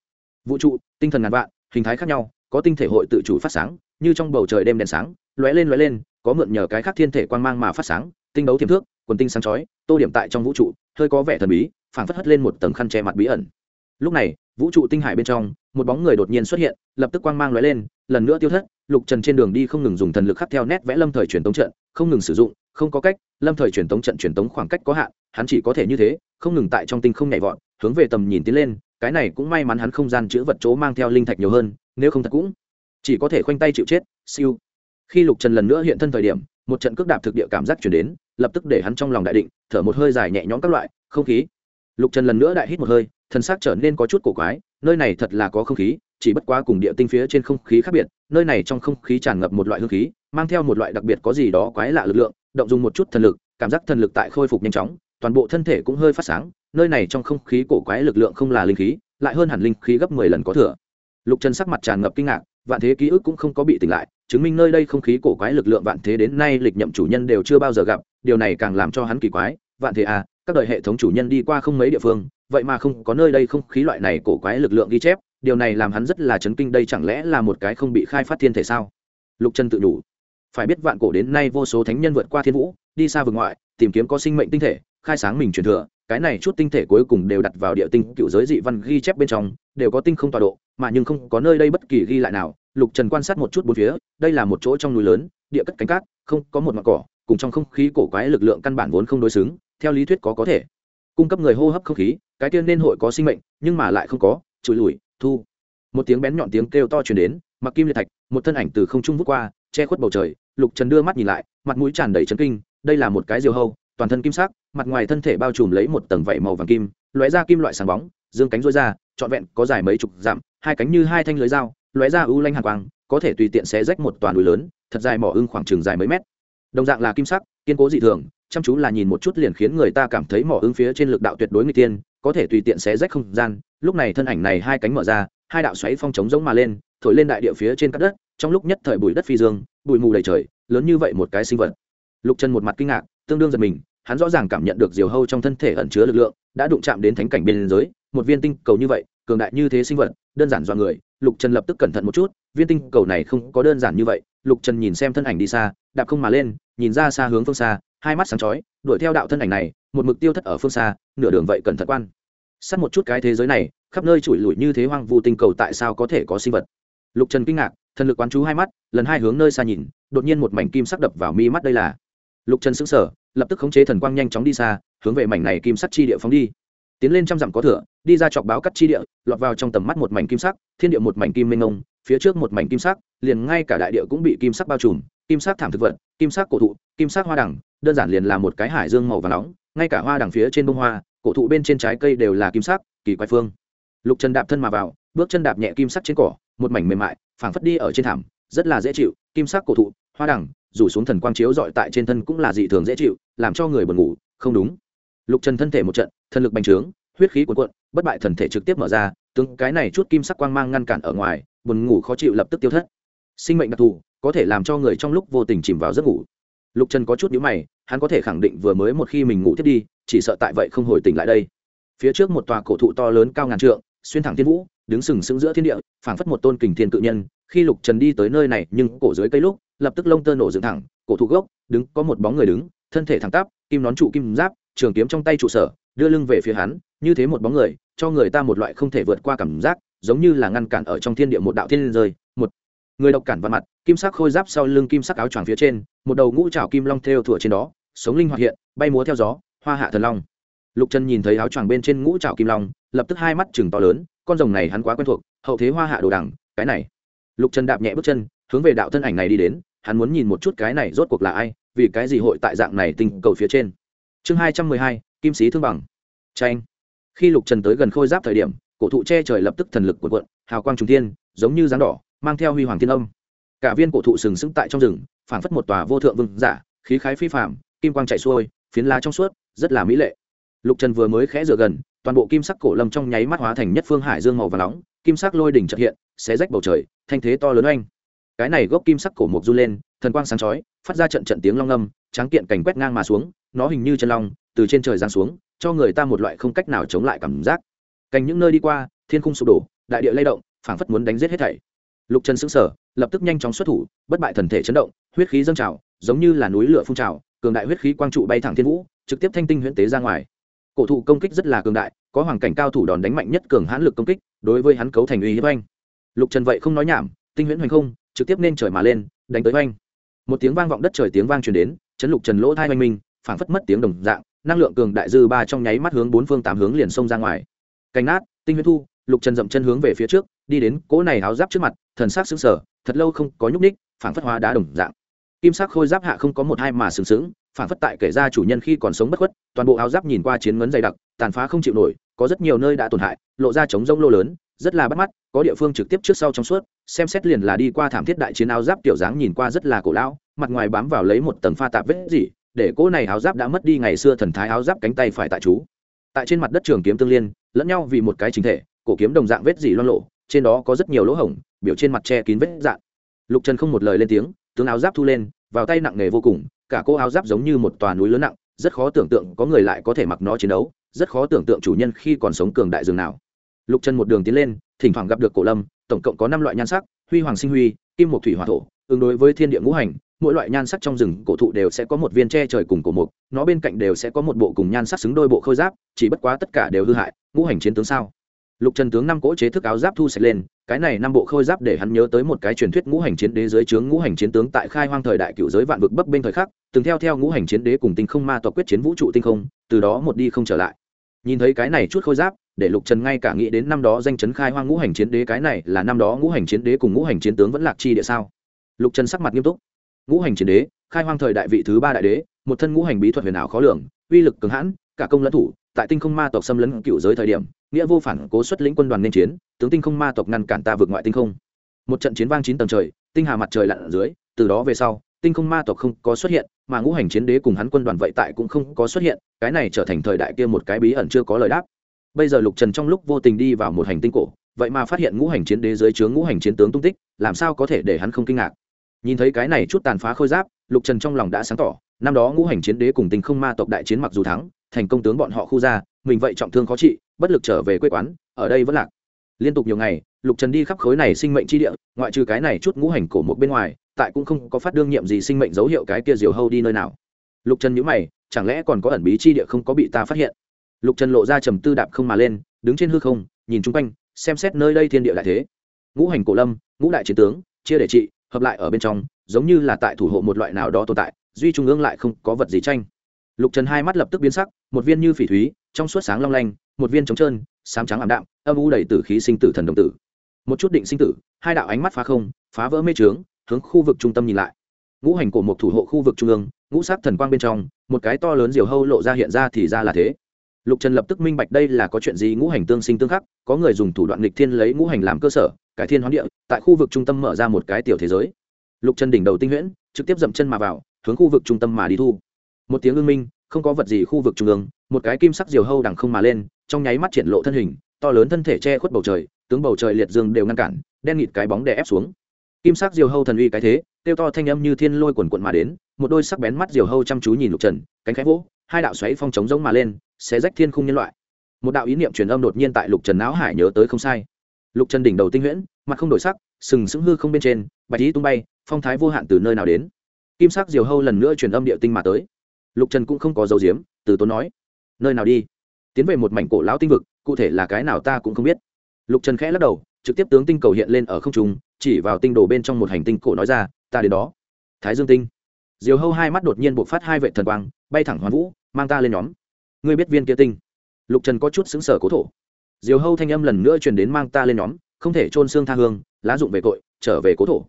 Vũ trụ, tinh thần ngàn vạn hình thái khác nhau, có tinh thể hội tự chủ phát sáng, như trong bầu trời đêm đèn sáng, lóe lên lóe lên, có mượn nhờ cái khác thiên thể quang mang mà phát sáng, tinh đấu thiềm thước, quần tinh sáng chói, tô điểm tại trong vũ trụ, hơi có vẻ thần bí, phảng phất hất lên một tầng khăn che mặt bí ẩn. Lúc này, vũ trụ tinh hải bên trong, một bóng người đột nhiên xuất hiện, lập tức quang mang lóe lên, lần nữa tiêu thất, lục trần trên đường đi không ngừng dùng thần lực khắc theo nét vẽ lâm thời truyền tống trận, không ngừng sử dụng, không có cách, lâm thời truyền tống trận truyền tống khoảng cách có hạn, hắn chỉ có thể như thế, không ngừng tại trong tinh không nhảy vọt, hướng về tầm nhìn tiến lên cái này cũng may mắn hắn không gian chữ vật chỗ mang theo linh thạch nhiều hơn, nếu không thật cũng chỉ có thể khoanh tay chịu chết, siêu. Khi lục trần lần nữa hiện thân thời điểm, một trận cước đạp thực địa cảm giác chuyển đến, lập tức để hắn trong lòng đại định, thở một hơi dài nhẹ nhõm các loại, không khí. Lục trần lần nữa đại hít một hơi, thân xác trở nên có chút cổ quái, nơi này thật là có không khí, chỉ bất quá cùng địa tinh phía trên không khí khác biệt, nơi này trong không khí tràn ngập một loại hương khí, mang theo một loại đặc biệt có gì đó quái lạ lực lượng, động dùng một chút thần lực, cảm giác thần lực tại khôi phục nhanh chóng, toàn bộ thân thể cũng hơi phát sáng nơi này trong không khí cổ quái lực lượng không là linh khí, lại hơn hẳn linh khí gấp mười lần có thừa. Lục trần sắc mặt tràn ngập kinh ngạc, vạn thế ký ức cũng không có bị tỉnh lại, chứng minh nơi đây không khí cổ quái lực lượng vạn thế đến nay lịch nhậm chủ nhân đều chưa bao giờ gặp, điều này càng làm cho hắn kỳ quái, vạn thế à các đời hệ thống chủ nhân đi qua không mấy địa phương, vậy mà không có nơi đây không khí loại này cổ quái lực lượng ghi chép, điều này làm hắn rất là chấn kinh đây chẳng lẽ là một cái không bị khai phát thiên thể sao? Lục trần tự đủ phải biết vạn cổ đến nay vô số thánh nhân vượt qua thiên vũ, đi xa vực ngoại, tìm kiếm có sinh mệnh tinh thể, khai sáng mình truyền thừa cái này chút tinh thể cuối cùng đều đặt vào địa tinh cựu giới dị văn ghi chép bên trong, đều có tinh không tọa độ, mà nhưng không có nơi đây bất kỳ ghi lại nào. Lục trần quan sát một chút bốn phía, đây là một chỗ trong núi lớn, địa cất cánh cát, không, có một mặt cỏ, cùng trong không khí cổ quái lực lượng căn bản vốn không đối xứng, theo lý thuyết có có thể. Cung cấp người hô hấp không khí, cái tiên nên hội có sinh mệnh, nhưng mà lại không có, trụi lùi, thu. Một tiếng bén nhọn tiếng kêu to truyền đến, mặc kim liệt thạch, một thân ảnh từ không trung vút qua, che khuất bầu trời. Lục trần đưa mắt nhìn lại, mặt mũi tràn đầy trấn kinh, đây là một cái diều hâu toàn thân kim sắc, mặt ngoài thân thể bao trùm lấy một tầng vảy màu vàng kim, lóe ra kim loại sáng bóng, dương cánh rối ra, trọn vẹn có dài mấy chục dặm, hai cánh như hai thanh lưới dao, lóe ra u lanh hàn quang, có thể tùy tiện xé rách một toàn núi lớn, thật dài mỏ ưng khoảng chừng dài mấy mét. Đồng dạng là kim sắc, kiên cố dị thường, chăm chú là nhìn một chút liền khiến người ta cảm thấy mỏ ưng phía trên lực đạo tuyệt đối người tiên có thể tùy tiện xé rách không gian. Lúc này thân ảnh này hai cánh mở ra, hai đạo xoáy phong trống giống mà lên, thổi lên đại địa phía trên cát đất, trong lúc nhất thời bụi đất phi dương, bụi mù đầy trời, lớn như vậy một cái sinh vật lục Trần một mặt kinh ngạc, tương đương giật mình, hắn rõ ràng cảm nhận được diều hâu trong thân thể ẩn chứa lực lượng, đã đụng chạm đến thánh cảnh biên giới, một viên tinh cầu như vậy, cường đại như thế sinh vật, đơn giản do người, lục trần lập tức cẩn thận một chút, viên tinh cầu này không có đơn giản như vậy, lục trần nhìn xem thân ảnh đi xa, đạp không mà lên, nhìn ra xa hướng phương xa, hai mắt sáng chói, đuổi theo đạo thân ảnh này, một mục tiêu thất ở phương xa, nửa đường vậy cẩn thận quan. Sát một chút cái thế giới này, khắp nơi trụi lủi như thế hoang vu tinh cầu tại sao có thể có sinh vật? Lục trần kinh ngạc, thần lực quán chú hai mắt, lần hai hướng nơi xa nhìn, đột nhiên một mảnh kim sắc đập vào mi mắt đây là lục trần xứng sở lập tức khống chế thần quang nhanh chóng đi xa hướng về mảnh này kim sắc chi địa phóng đi. Tiến lên trăm dặm có thửa đi ra chọc báo cắt chi địa lọt vào trong tầm mắt một mảnh kim sắc thiên địa một mảnh kim minh ngông phía trước một mảnh kim sắc liền ngay cả đại địa cũng bị kim sắc bao trùm kim sắc thảm thực vật kim sắc cổ thụ kim sắc hoa đẳng, đơn giản liền là một cái hải dương màu và nóng ngay cả hoa đằng phía trên bông hoa cổ thụ bên trên trái cây đều là kim sắc kỳ quái phương. Lục trần đạp thân mà vào bước chân đạp nhẹ kim sắc trên cỏ một mảnh mềm mại phảng phất đi ở trên thảm rất là dễ chịu kim sắc cổ thụ hoa đằng rủ xuống thần quang chiếu dọi tại trên thân cũng là dị thường dễ chịu, làm cho người buồn ngủ, không đúng. Lục trần thân thể một trận, thần lực bành trướng, huyết khí cuồn cuộn, bất bại thần thể trực tiếp mở ra, tướng cái này chút kim sắc quang mang ngăn cản ở ngoài, buồn ngủ khó chịu lập tức tiêu thất. Sinh mệnh đặc thù, có thể làm cho người trong lúc vô tình chìm vào giấc ngủ. Lục trần có chút nhữ mày, hắn có thể khẳng định vừa mới một khi mình ngủ thiết đi, chỉ sợ tại vậy không hồi tỉnh lại đây. Phía trước một tòa cổ thụ to lớn cao ngàn trượng, xuyên thẳng thiên vũ, đứng sừng sững giữa thiên địa, phảng phất một tôn kình thiên cự nhân, khi lục trần đi tới nơi này, nhưng cổ dưới cây lúc lập tức lông tơ nổ dựng thẳng, cổ thụ gốc, đứng, có một bóng người đứng, thân thể thẳng tắp, kim nón trụ kim giáp, trường kiếm trong tay trụ sở, đưa lưng về phía hắn, như thế một bóng người, cho người ta một loại không thể vượt qua cảm giác, giống như là ngăn cản ở trong thiên địa một đạo thiên rơi, một người độc cản vào mặt, kim sắc khôi giáp sau lưng kim sắc áo choàng phía trên, một đầu ngũ trảo kim long thêu thủa trên đó, sống linh hoạt hiện, bay múa theo gió, hoa hạ thần long. Lục trần nhìn thấy áo choàng bên trên ngũ trảo kim long, lập tức hai mắt chừng to lớn, con rồng này hắn quá quen thuộc, hậu thế hoa hạ đồ đằng, cái này. Lục trần đạp nhẹ bước chân, hướng về đạo thân ảnh này đi đến hắn muốn nhìn một chút cái này rốt cuộc là ai, vì cái gì hội tại dạng này tinh cầu phía trên. Chương hai trăm mười hai, kim sĩ thương bằng. Tranh khi lục trần tới gần khôi giáp thời điểm, cổ thụ che trời lập tức thần lực của cuộn, hào quang trung thiên, giống như dáng đỏ, mang theo huy hoàng thiên âm. Cả viên cổ thụ sừng sững tại trong rừng, phảng phất một tòa vô thượng vương giả, khí khái phi phạm kim quang chạy xuôi, phiến lá trong suốt, rất là mỹ lệ. Lục trần vừa mới khẽ dựa gần, toàn bộ kim sắc cổ lâm trong nháy mắt hóa thành nhất phương hải dương màu và nóng, kim sắc lôi đỉnh trật hiện, xé rách bầu trời, thanh thế to lớn oanh cái này gốc kim sắc cổ mục run lên, thần quang sáng chói, phát ra trận trận tiếng long âm, tráng kiện cảnh quét ngang mà xuống, nó hình như chân long, từ trên trời giáng xuống, cho người ta một loại không cách nào chống lại cảm giác. Cành những nơi đi qua, thiên khung sụp đổ, đại địa lay động, phảng phất muốn đánh giết hết thảy. Lục trần xứng sở lập tức nhanh chóng xuất thủ, bất bại thần thể chấn động, huyết khí dâng trào, giống như là núi lửa phun trào, cường đại huyết khí quang trụ bay thẳng thiên vũ, trực tiếp thanh tinh huyễn tế ra ngoài. Cổ thụ công kích rất là cường đại, có hoàng cảnh cao thủ đòn đánh mạnh nhất cường hãn lực công kích, đối với hắn cấu thành uy hiếp anh lục trần vậy không nói nhảm, tinh huyễn hoành không trực tiếp nên trời mà lên, đánh tới oanh. Một tiếng vang vọng đất trời tiếng vang truyền đến, chấn lục trần lỗ thai oanh minh, phảng phất mất tiếng đồng dạng, năng lượng cường đại dư ba trong nháy mắt hướng bốn phương tám hướng liền xông ra ngoài. Cành nát, tinh huyết thu, lục trần dậm chân hướng về phía trước, đi đến cỗ này áo giáp trước mặt, thần sắc sững sờ, thật lâu không có nhúc ních phảng phất hóa đá đồng dạng. Kim sắc khôi giáp hạ không có một hai mà sừng sững, phảng phất tại kể ra chủ nhân khi còn sống bất khuất, toàn bộ áo giáp nhìn qua chiến ngấn dày đặc, tàn phá không chịu nổi, có rất nhiều nơi đã tổn hại, lộ ra trống rông lô lớn rất là bắt mắt, có địa phương trực tiếp trước sau trong suốt, xem xét liền là đi qua thảm thiết đại chiến áo giáp tiểu dáng nhìn qua rất là cổ lão, mặt ngoài bám vào lấy một tầng pha tạp vết gì để cỗ này áo giáp đã mất đi ngày xưa thần thái áo giáp cánh tay phải tại chú. Tại trên mặt đất trường kiếm tương liên, lẫn nhau vì một cái chính thể, cổ kiếm đồng dạng vết dỉ loan lộ trên đó có rất nhiều lỗ hổng, biểu trên mặt che kín vết dạng lục trần không một lời lên tiếng, tướng áo giáp thu lên, vào tay nặng nề vô cùng, cả cô áo giáp giống như một tòa núi lớn nặng, rất khó tưởng tượng có người lại có thể mặc nó chiến đấu, rất khó tưởng tượng chủ nhân khi còn sống cường đại dường nào lục trần một đường tiến lên, thỉnh thoảng gặp được cổ lâm, tổng cộng có năm loại nhan sắc, huy hoàng sinh huy, kim một thủy hỏa thổ, ứng đối với thiên địa ngũ hành, mỗi loại nhan sắc trong rừng, cổ thụ đều sẽ có một viên tre trời cùng cổ mục nó bên cạnh đều sẽ có một bộ cùng nhan sắc xứng đôi bộ khôi giáp, chỉ bất quá tất cả đều hư hại, ngũ hành chiến tướng sao? Lục trần tướng năm cỗ chế thức áo giáp thu sạch lên, cái này năm bộ khôi giáp để hắn nhớ tới một cái truyền thuyết ngũ hành chiến đế dưới trướng ngũ hành chiến tướng tại khai hoang thời đại cựu giới vạn vực bấp bên thời khắc, từng theo theo ngũ hành chiến đế cùng tinh không ma tộc quyết chiến vũ trụ tinh không, từ đó một đi không trở lại nhìn thấy cái này chút khôi giáp, để lục trần ngay cả nghĩ đến năm đó danh chấn khai hoang ngũ hành chiến đế cái này là năm đó ngũ hành chiến đế cùng ngũ hành chiến tướng vẫn lạc chi địa sao? Lục trần sắc mặt nghiêm túc. Ngũ hành chiến đế, khai hoang thời đại vị thứ ba đại đế, một thân ngũ hành bí thuật huyền ảo khó lường, uy lực cường hãn, cả công lẫn thủ, tại tinh không ma tộc xâm lấn cựu giới thời điểm, nghĩa vô phản cố xuất lĩnh quân đoàn nên chiến, tướng tinh không ma tộc ngăn cản ta vượt ngoại tinh không. Một trận chiến vang chín tầng trời, tinh hà mặt trời lặn ở dưới, từ đó về sau, tinh không ma tộc không có xuất hiện, mà ngũ hành chiến đế cùng hắn quân đoàn vậy tại cũng không có xuất hiện cái này trở thành thời đại kia một cái bí ẩn chưa có lời đáp. Bây giờ lục trần trong lúc vô tình đi vào một hành tinh cổ, vậy mà phát hiện ngũ hành chiến đế dưới chướng ngũ hành chiến tướng tung tích, làm sao có thể để hắn không kinh ngạc? Nhìn thấy cái này chút tàn phá khôi giáp, lục trần trong lòng đã sáng tỏ, năm đó ngũ hành chiến đế cùng tinh không ma tộc đại chiến mặc dù thắng, thành công tướng bọn họ khu ra, mình vậy trọng thương khó trị, bất lực trở về quê quán, ở đây vẫn lạc. Liên tục nhiều ngày, lục trần đi khắp khối này sinh mệnh chi địa, ngoại trừ cái này chút ngũ hành cổ một bên ngoài, tại cũng không có phát đương nhiệm gì sinh mệnh dấu hiệu cái kia diều hâu đi nơi nào. Lục trần nhữ mày chẳng lẽ còn có ẩn bí chi địa không có bị ta phát hiện? Lục trần lộ ra trầm tư đạp không mà lên, đứng trên hư không, nhìn chung quanh, xem xét nơi đây thiên địa lại thế. Ngũ hành cổ lâm, ngũ đại chiến tướng, chia để trị, hợp lại ở bên trong, giống như là tại thủ hộ một loại nào đó tồn tại, duy trung ương lại không có vật gì tranh. Lục trần hai mắt lập tức biến sắc, một viên như phỉ thúy, trong suốt sáng long lanh, một viên trống trơn, sám trắng ảm đạm, âm u đầy tử khí sinh tử thần đồng tử. Một chút định sinh tử, hai đạo ánh mắt phá không, phá vỡ mê trướng, hướng khu vực trung tâm nhìn lại. Ngũ hành cổ một thủ hộ khu vực trung ương, ngũ sát thần quang bên trong một cái to lớn diều hâu lộ ra hiện ra thì ra là thế. Lục trần lập tức minh bạch đây là có chuyện gì ngũ hành tương sinh tương khắc, có người dùng thủ đoạn lịch thiên lấy ngũ hành làm cơ sở, cải thiên hoán địa, tại khu vực trung tâm mở ra một cái tiểu thế giới. Lục trần đỉnh đầu tinh huyễn, trực tiếp dậm chân mà vào, hướng khu vực trung tâm mà đi thu. Một tiếng ương minh, không có vật gì khu vực trung ương, một cái kim sắc diều hâu đằng không mà lên, trong nháy mắt triển lộ thân hình, to lớn thân thể che khuất bầu trời, tướng bầu trời liệt dương đều ngăn cản, đen nghịt cái bóng đè ép xuống. Kim sắc diều hâu thần uy cái thế tiêu to thanh âm như thiên lôi quần quận mà đến một đôi sắc bén mắt diều hâu chăm chú nhìn lục trần, cánh khẽ vỗ, hai đạo xoáy phong trống giống mà lên, xé rách thiên khung nhân loại. Một đạo ý niệm truyền âm đột nhiên tại lục trần não hải nhớ tới không sai. Lục trần đỉnh đầu tinh huyễn, mặt không đổi sắc, sừng sững hư không bên trên, bạch ý tung bay, phong thái vô hạn từ nơi nào đến. Kim sắc diều hâu lần nữa truyền âm địa tinh mà tới. Lục trần cũng không có dấu diếm, từ tốn nói, nơi nào đi? Tiến về một mảnh cổ lão tinh vực, cụ thể là cái nào ta cũng không biết. Lục trần khẽ lắc đầu, trực tiếp tướng tinh cầu hiện lên ở không trung, chỉ vào tinh đồ bên trong một hành tinh cổ nói ra, ta đến đó. Thái dương tinh diều hâu hai mắt đột nhiên buộc phát hai vệ thần quang, bay thẳng hoàn vũ, mang ta lên nhóm. Ngươi biết viên kia tinh. Lục trần có chút xứng sở cố thổ. Diều hâu thanh âm lần nữa truyền đến mang ta lên nhóm, không thể trôn xương tha hương, lá dụng về tội, trở về cố thổ.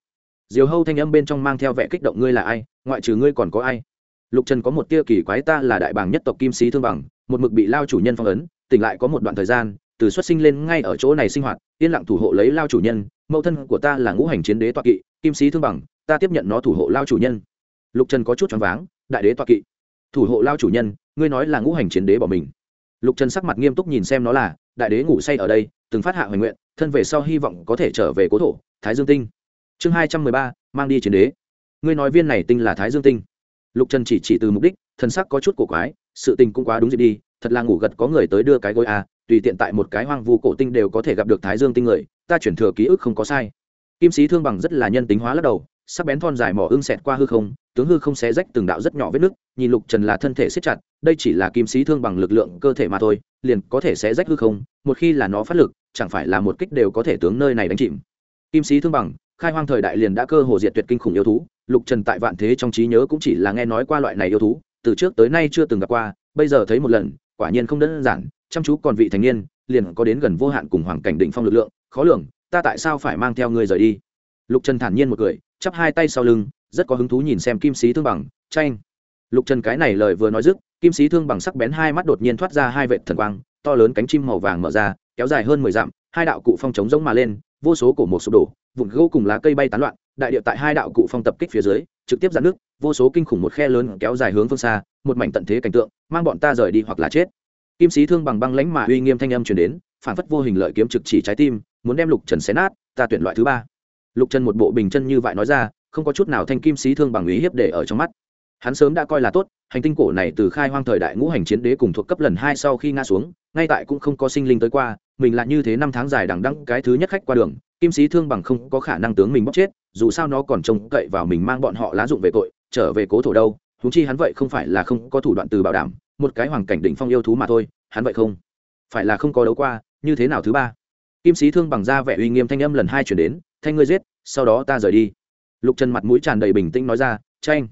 Diều hâu thanh âm bên trong mang theo vẻ kích động ngươi là ai, ngoại trừ ngươi còn có ai? Lục trần có một tia kỳ quái ta là đại bàng nhất tộc kim sĩ thương bằng, một mực bị lao chủ nhân phong ấn, tỉnh lại có một đoạn thời gian, từ xuất sinh lên ngay ở chỗ này sinh hoạt, yên lặng thủ hộ lấy lao chủ nhân, mẫu thân của ta là ngũ hành chiến đế toa kỵ, kim sĩ thương bằng, ta tiếp nhận nó thủ hộ lao chủ nhân lục trần có chút choáng váng, đại đế toa kỵ, thủ hộ lao chủ nhân, ngươi nói là ngũ hành chiến đế bỏ mình. Lục trần sắc mặt nghiêm túc nhìn xem nó là, đại đế ngủ say ở đây, từng phát hạ hoành nguyện, thân về sau hy vọng có thể trở về cố thổ, thái dương tinh. Chương hai trăm mười ba, mang đi chiến đế. Ngươi nói viên này tinh là thái dương tinh. Lục trần chỉ chỉ từ mục đích thân sắc có chút cổ quái, sự tình cũng quá đúng gì đi, thật là ngủ gật có người tới đưa cái gối à tùy tiện tại một cái hoang vu cổ tinh đều có thể gặp được thái dương tinh người, ta chuyển thừa ký ức không có sai. Kim sĩ thương bằng rất là nhân tính hóa lắc đầu sắc bén thon dài mỏ ưng xẹt qua hư không, tướng hư không xé rách từng đạo rất nhỏ vết nứt, nhìn lục trần là thân thể siết chặt, đây chỉ là kim sĩ thương bằng lực lượng cơ thể mà thôi, liền có thể xé rách hư không, một khi là nó phát lực, chẳng phải là một kích đều có thể tướng nơi này đánh chìm. Kim sĩ thương bằng, khai hoang thời đại liền đã cơ hồ diệt tuyệt kinh khủng yêu thú, lục trần tại vạn thế trong trí nhớ cũng chỉ là nghe nói qua loại này yêu thú, từ trước tới nay chưa từng gặp qua, bây giờ thấy một lần, quả nhiên không đơn giản, chăm chú còn vị thành niên, liền có đến gần vô hạn cùng hoàng cảnh định phong lực lượng, khó lường, ta tại sao phải mang theo ngươi rời đi? Lục trần thản nhiên một cười chắp hai tay sau lưng, rất có hứng thú nhìn xem kim sĩ thương bằng, tranh. Lục trần cái này lời vừa nói dứt, kim sĩ thương bằng sắc bén hai mắt đột nhiên thoát ra hai vệ thần quang, to lớn cánh chim màu vàng mở ra, kéo dài hơn mười dặm, hai đạo cụ phong chống giống mà lên, vô số cổ một sụp đổ, vụn gỗ cùng lá cây bay tán loạn, đại địa tại hai đạo cụ phong tập kích phía dưới, trực tiếp giãn nước vô số kinh khủng một khe lớn kéo dài hướng phương xa, một mảnh tận thế cảnh tượng, mang bọn ta rời đi hoặc là chết. Kim sĩ thương bằng băng lãnh mà uy nghiêm thanh âm truyền đến, phản phất vô hình lợi kiếm trực chỉ trái tim, muốn đem lục trần xé nát, ta tuyển loại thứ ba lục trần một bộ bình chân như vậy nói ra, không có chút nào thanh kim xí thương bằng ý hiếp để ở trong mắt. Hắn sớm đã coi là tốt, hành tinh cổ này từ khai hoang thời đại ngũ hành chiến đế cùng thuộc cấp lần hai sau khi nga xuống, ngay tại cũng không có sinh linh tới qua, mình là như thế năm tháng dài đằng đăng cái thứ nhất khách qua đường, kim sĩ thương bằng không có khả năng tướng mình bóc chết, dù sao nó còn trông cậy vào mình mang bọn họ lá dụng về tội, trở về cố thổ đâu húng chi hắn vậy không phải là không có thủ đoạn từ bảo đảm, một cái hoàng cảnh đỉnh phong yêu thú mà thôi, hắn vậy không? Phải là không có đấu qua, như thế nào thứ ba? Kim sĩ thương bằng ra vẻ uy nghiêm thanh âm lần hai chuyển đến thanh ngươi giết, sau đó ta rời đi. Lục trần mặt mũi tràn đầy bình tĩnh nói ra tranh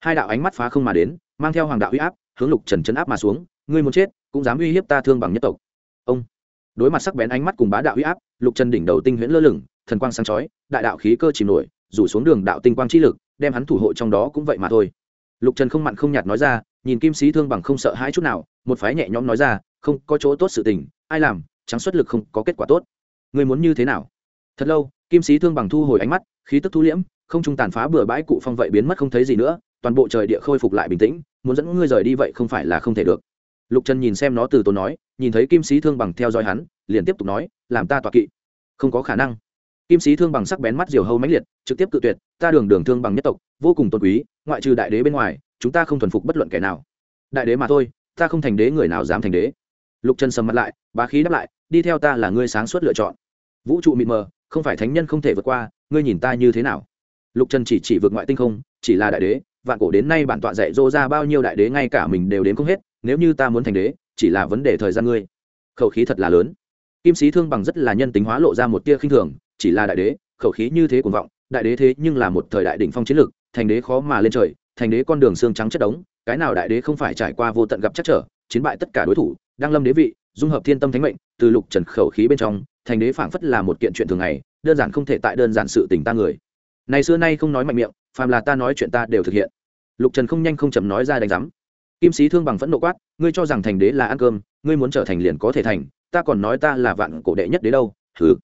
hai đạo ánh mắt phá không mà đến, mang theo hoàng đạo uy áp, hướng lục trần chấn áp mà xuống, ngươi muốn chết, cũng dám uy hiếp ta thương bằng nhất tộc. Ông. Đối mặt sắc bén ánh mắt cùng bá đạo uy áp, lục trần đỉnh đầu tinh huyễn lơ lửng, thần quang sáng chói, đại đạo khí cơ chìm nổi, rủ xuống đường đạo tinh quang chi lực, đem hắn thủ hộ trong đó cũng vậy mà thôi. Lục trần không mặn không nhạt nói ra, nhìn kim sĩ thương bằng không sợ hãi chút nào, một phái nhẹ nhõm nói ra, không, có chỗ tốt sự tình, ai làm, trắng xuất lực không có kết quả tốt. Người muốn như thế nào? Thật lâu kim sĩ thương bằng thu hồi ánh mắt, khí tức thu liễm, không trung tàn phá bừa bãi cụ phong vậy biến mất không thấy gì nữa, toàn bộ trời địa khôi phục lại bình tĩnh, muốn dẫn ngươi rời đi vậy không phải là không thể được. Lục trần nhìn xem nó từ tốn nói, nhìn thấy kim sĩ thương bằng theo dõi hắn, liền tiếp tục nói, làm ta tọa kỵ. Không có khả năng. Kim sĩ thương bằng sắc bén mắt diều hâu mãnh liệt, trực tiếp cự tuyệt, ta đường đường thương bằng nhất tộc, vô cùng tôn quý, ngoại trừ đại đế bên ngoài, chúng ta không thuần phục bất luận kẻ nào. Đại đế mà thôi, ta không thành đế người nào dám thành đế. Lục trần sầm mặt lại, bá khí đáp lại, đi theo ta là ngươi sáng suốt lựa chọn. Vũ trụ mịt mờ không phải thánh nhân không thể vượt qua, ngươi nhìn ta như thế nào? Lục trần chỉ chỉ vượt ngoại tinh không, chỉ là đại đế, vạn cổ đến nay bản tọa dạy dỗ ra bao nhiêu đại đế ngay cả mình đều đến không hết, nếu như ta muốn thành đế, chỉ là vấn đề thời gian ngươi. Khẩu khí thật là lớn. Kim sĩ thương bằng rất là nhân tính hóa lộ ra một tia khinh thường, chỉ là đại đế, khẩu khí như thế cuồng vọng, đại đế thế nhưng là một thời đại đỉnh phong chiến lược, thành đế khó mà lên trời, thành đế con đường xương trắng chất đống, cái nào đại đế không phải trải qua vô tận gặp chắc trở, chiến bại tất cả đối thủ, đang lâm đế vị, dung hợp thiên tâm thánh mệnh, từ lục trần khẩu khí bên trong thành đế phảng phất là một kiện chuyện thường ngày, đơn giản không thể tại đơn giản sự tình ta người. Này xưa nay không nói mạnh miệng, phàm là ta nói chuyện ta đều thực hiện. Lục trần không nhanh không chậm nói ra đánh giám. Kim sĩ thương bằng phẫn nộ quát, ngươi cho rằng thành đế là ăn cơm, ngươi muốn trở thành liền có thể thành, ta còn nói ta là vạn cổ đệ nhất đế đâu thứ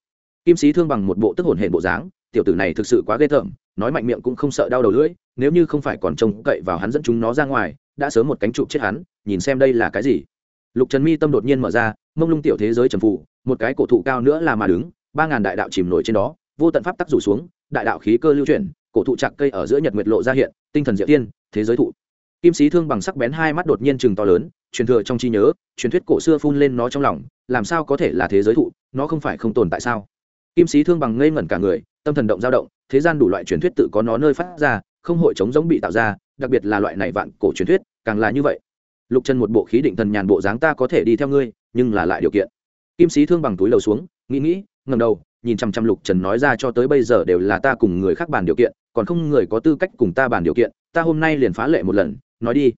kim sĩ thương bằng một bộ tức hồn hển bộ dáng, tiểu tử này thực sự quá ghê tởm, nói mạnh miệng cũng không sợ đau đầu lưỡi, nếu như không phải còn trông cậy vào hắn dẫn chúng nó ra ngoài, đã sớm một cánh trụ chết hắn, nhìn xem đây là cái gì. Lục trần mi tâm đột nhiên mở ra mông lung tiểu thế giới trầm phụ một cái cổ thụ cao nữa là mà đứng, ba ngàn đại đạo chìm nổi trên đó, vô tận pháp tắc rủ xuống, đại đạo khí cơ lưu chuyển, cổ thụ chặt cây ở giữa nhật nguyệt lộ ra hiện, tinh thần diệu tiên, thế giới thụ. Kim sĩ thương bằng sắc bén hai mắt đột nhiên chừng to lớn, truyền thừa trong trí nhớ, truyền thuyết cổ xưa phun lên nó trong lòng, làm sao có thể là thế giới thụ, nó không phải không tồn tại sao? Kim sĩ thương bằng ngây ngẩn cả người, tâm thần động dao động, thế gian đủ loại truyền thuyết tự có nó nơi phát ra, không hội chống giống bị tạo ra, đặc biệt là loại này vạn cổ truyền thuyết, càng là như vậy. Lục chân một bộ khí định thần nhàn bộ dáng ta có thể đi theo ngươi nhưng là lại điều kiện. Kim sĩ thương bằng túi lầu xuống, nghĩ nghĩ ngầm đầu, nhìn chăm chăm lục trần nói ra cho tới bây giờ đều là ta cùng người khác bàn điều kiện, còn không người có tư cách cùng ta bàn điều kiện, ta hôm nay liền phá lệ một lần, nói đi.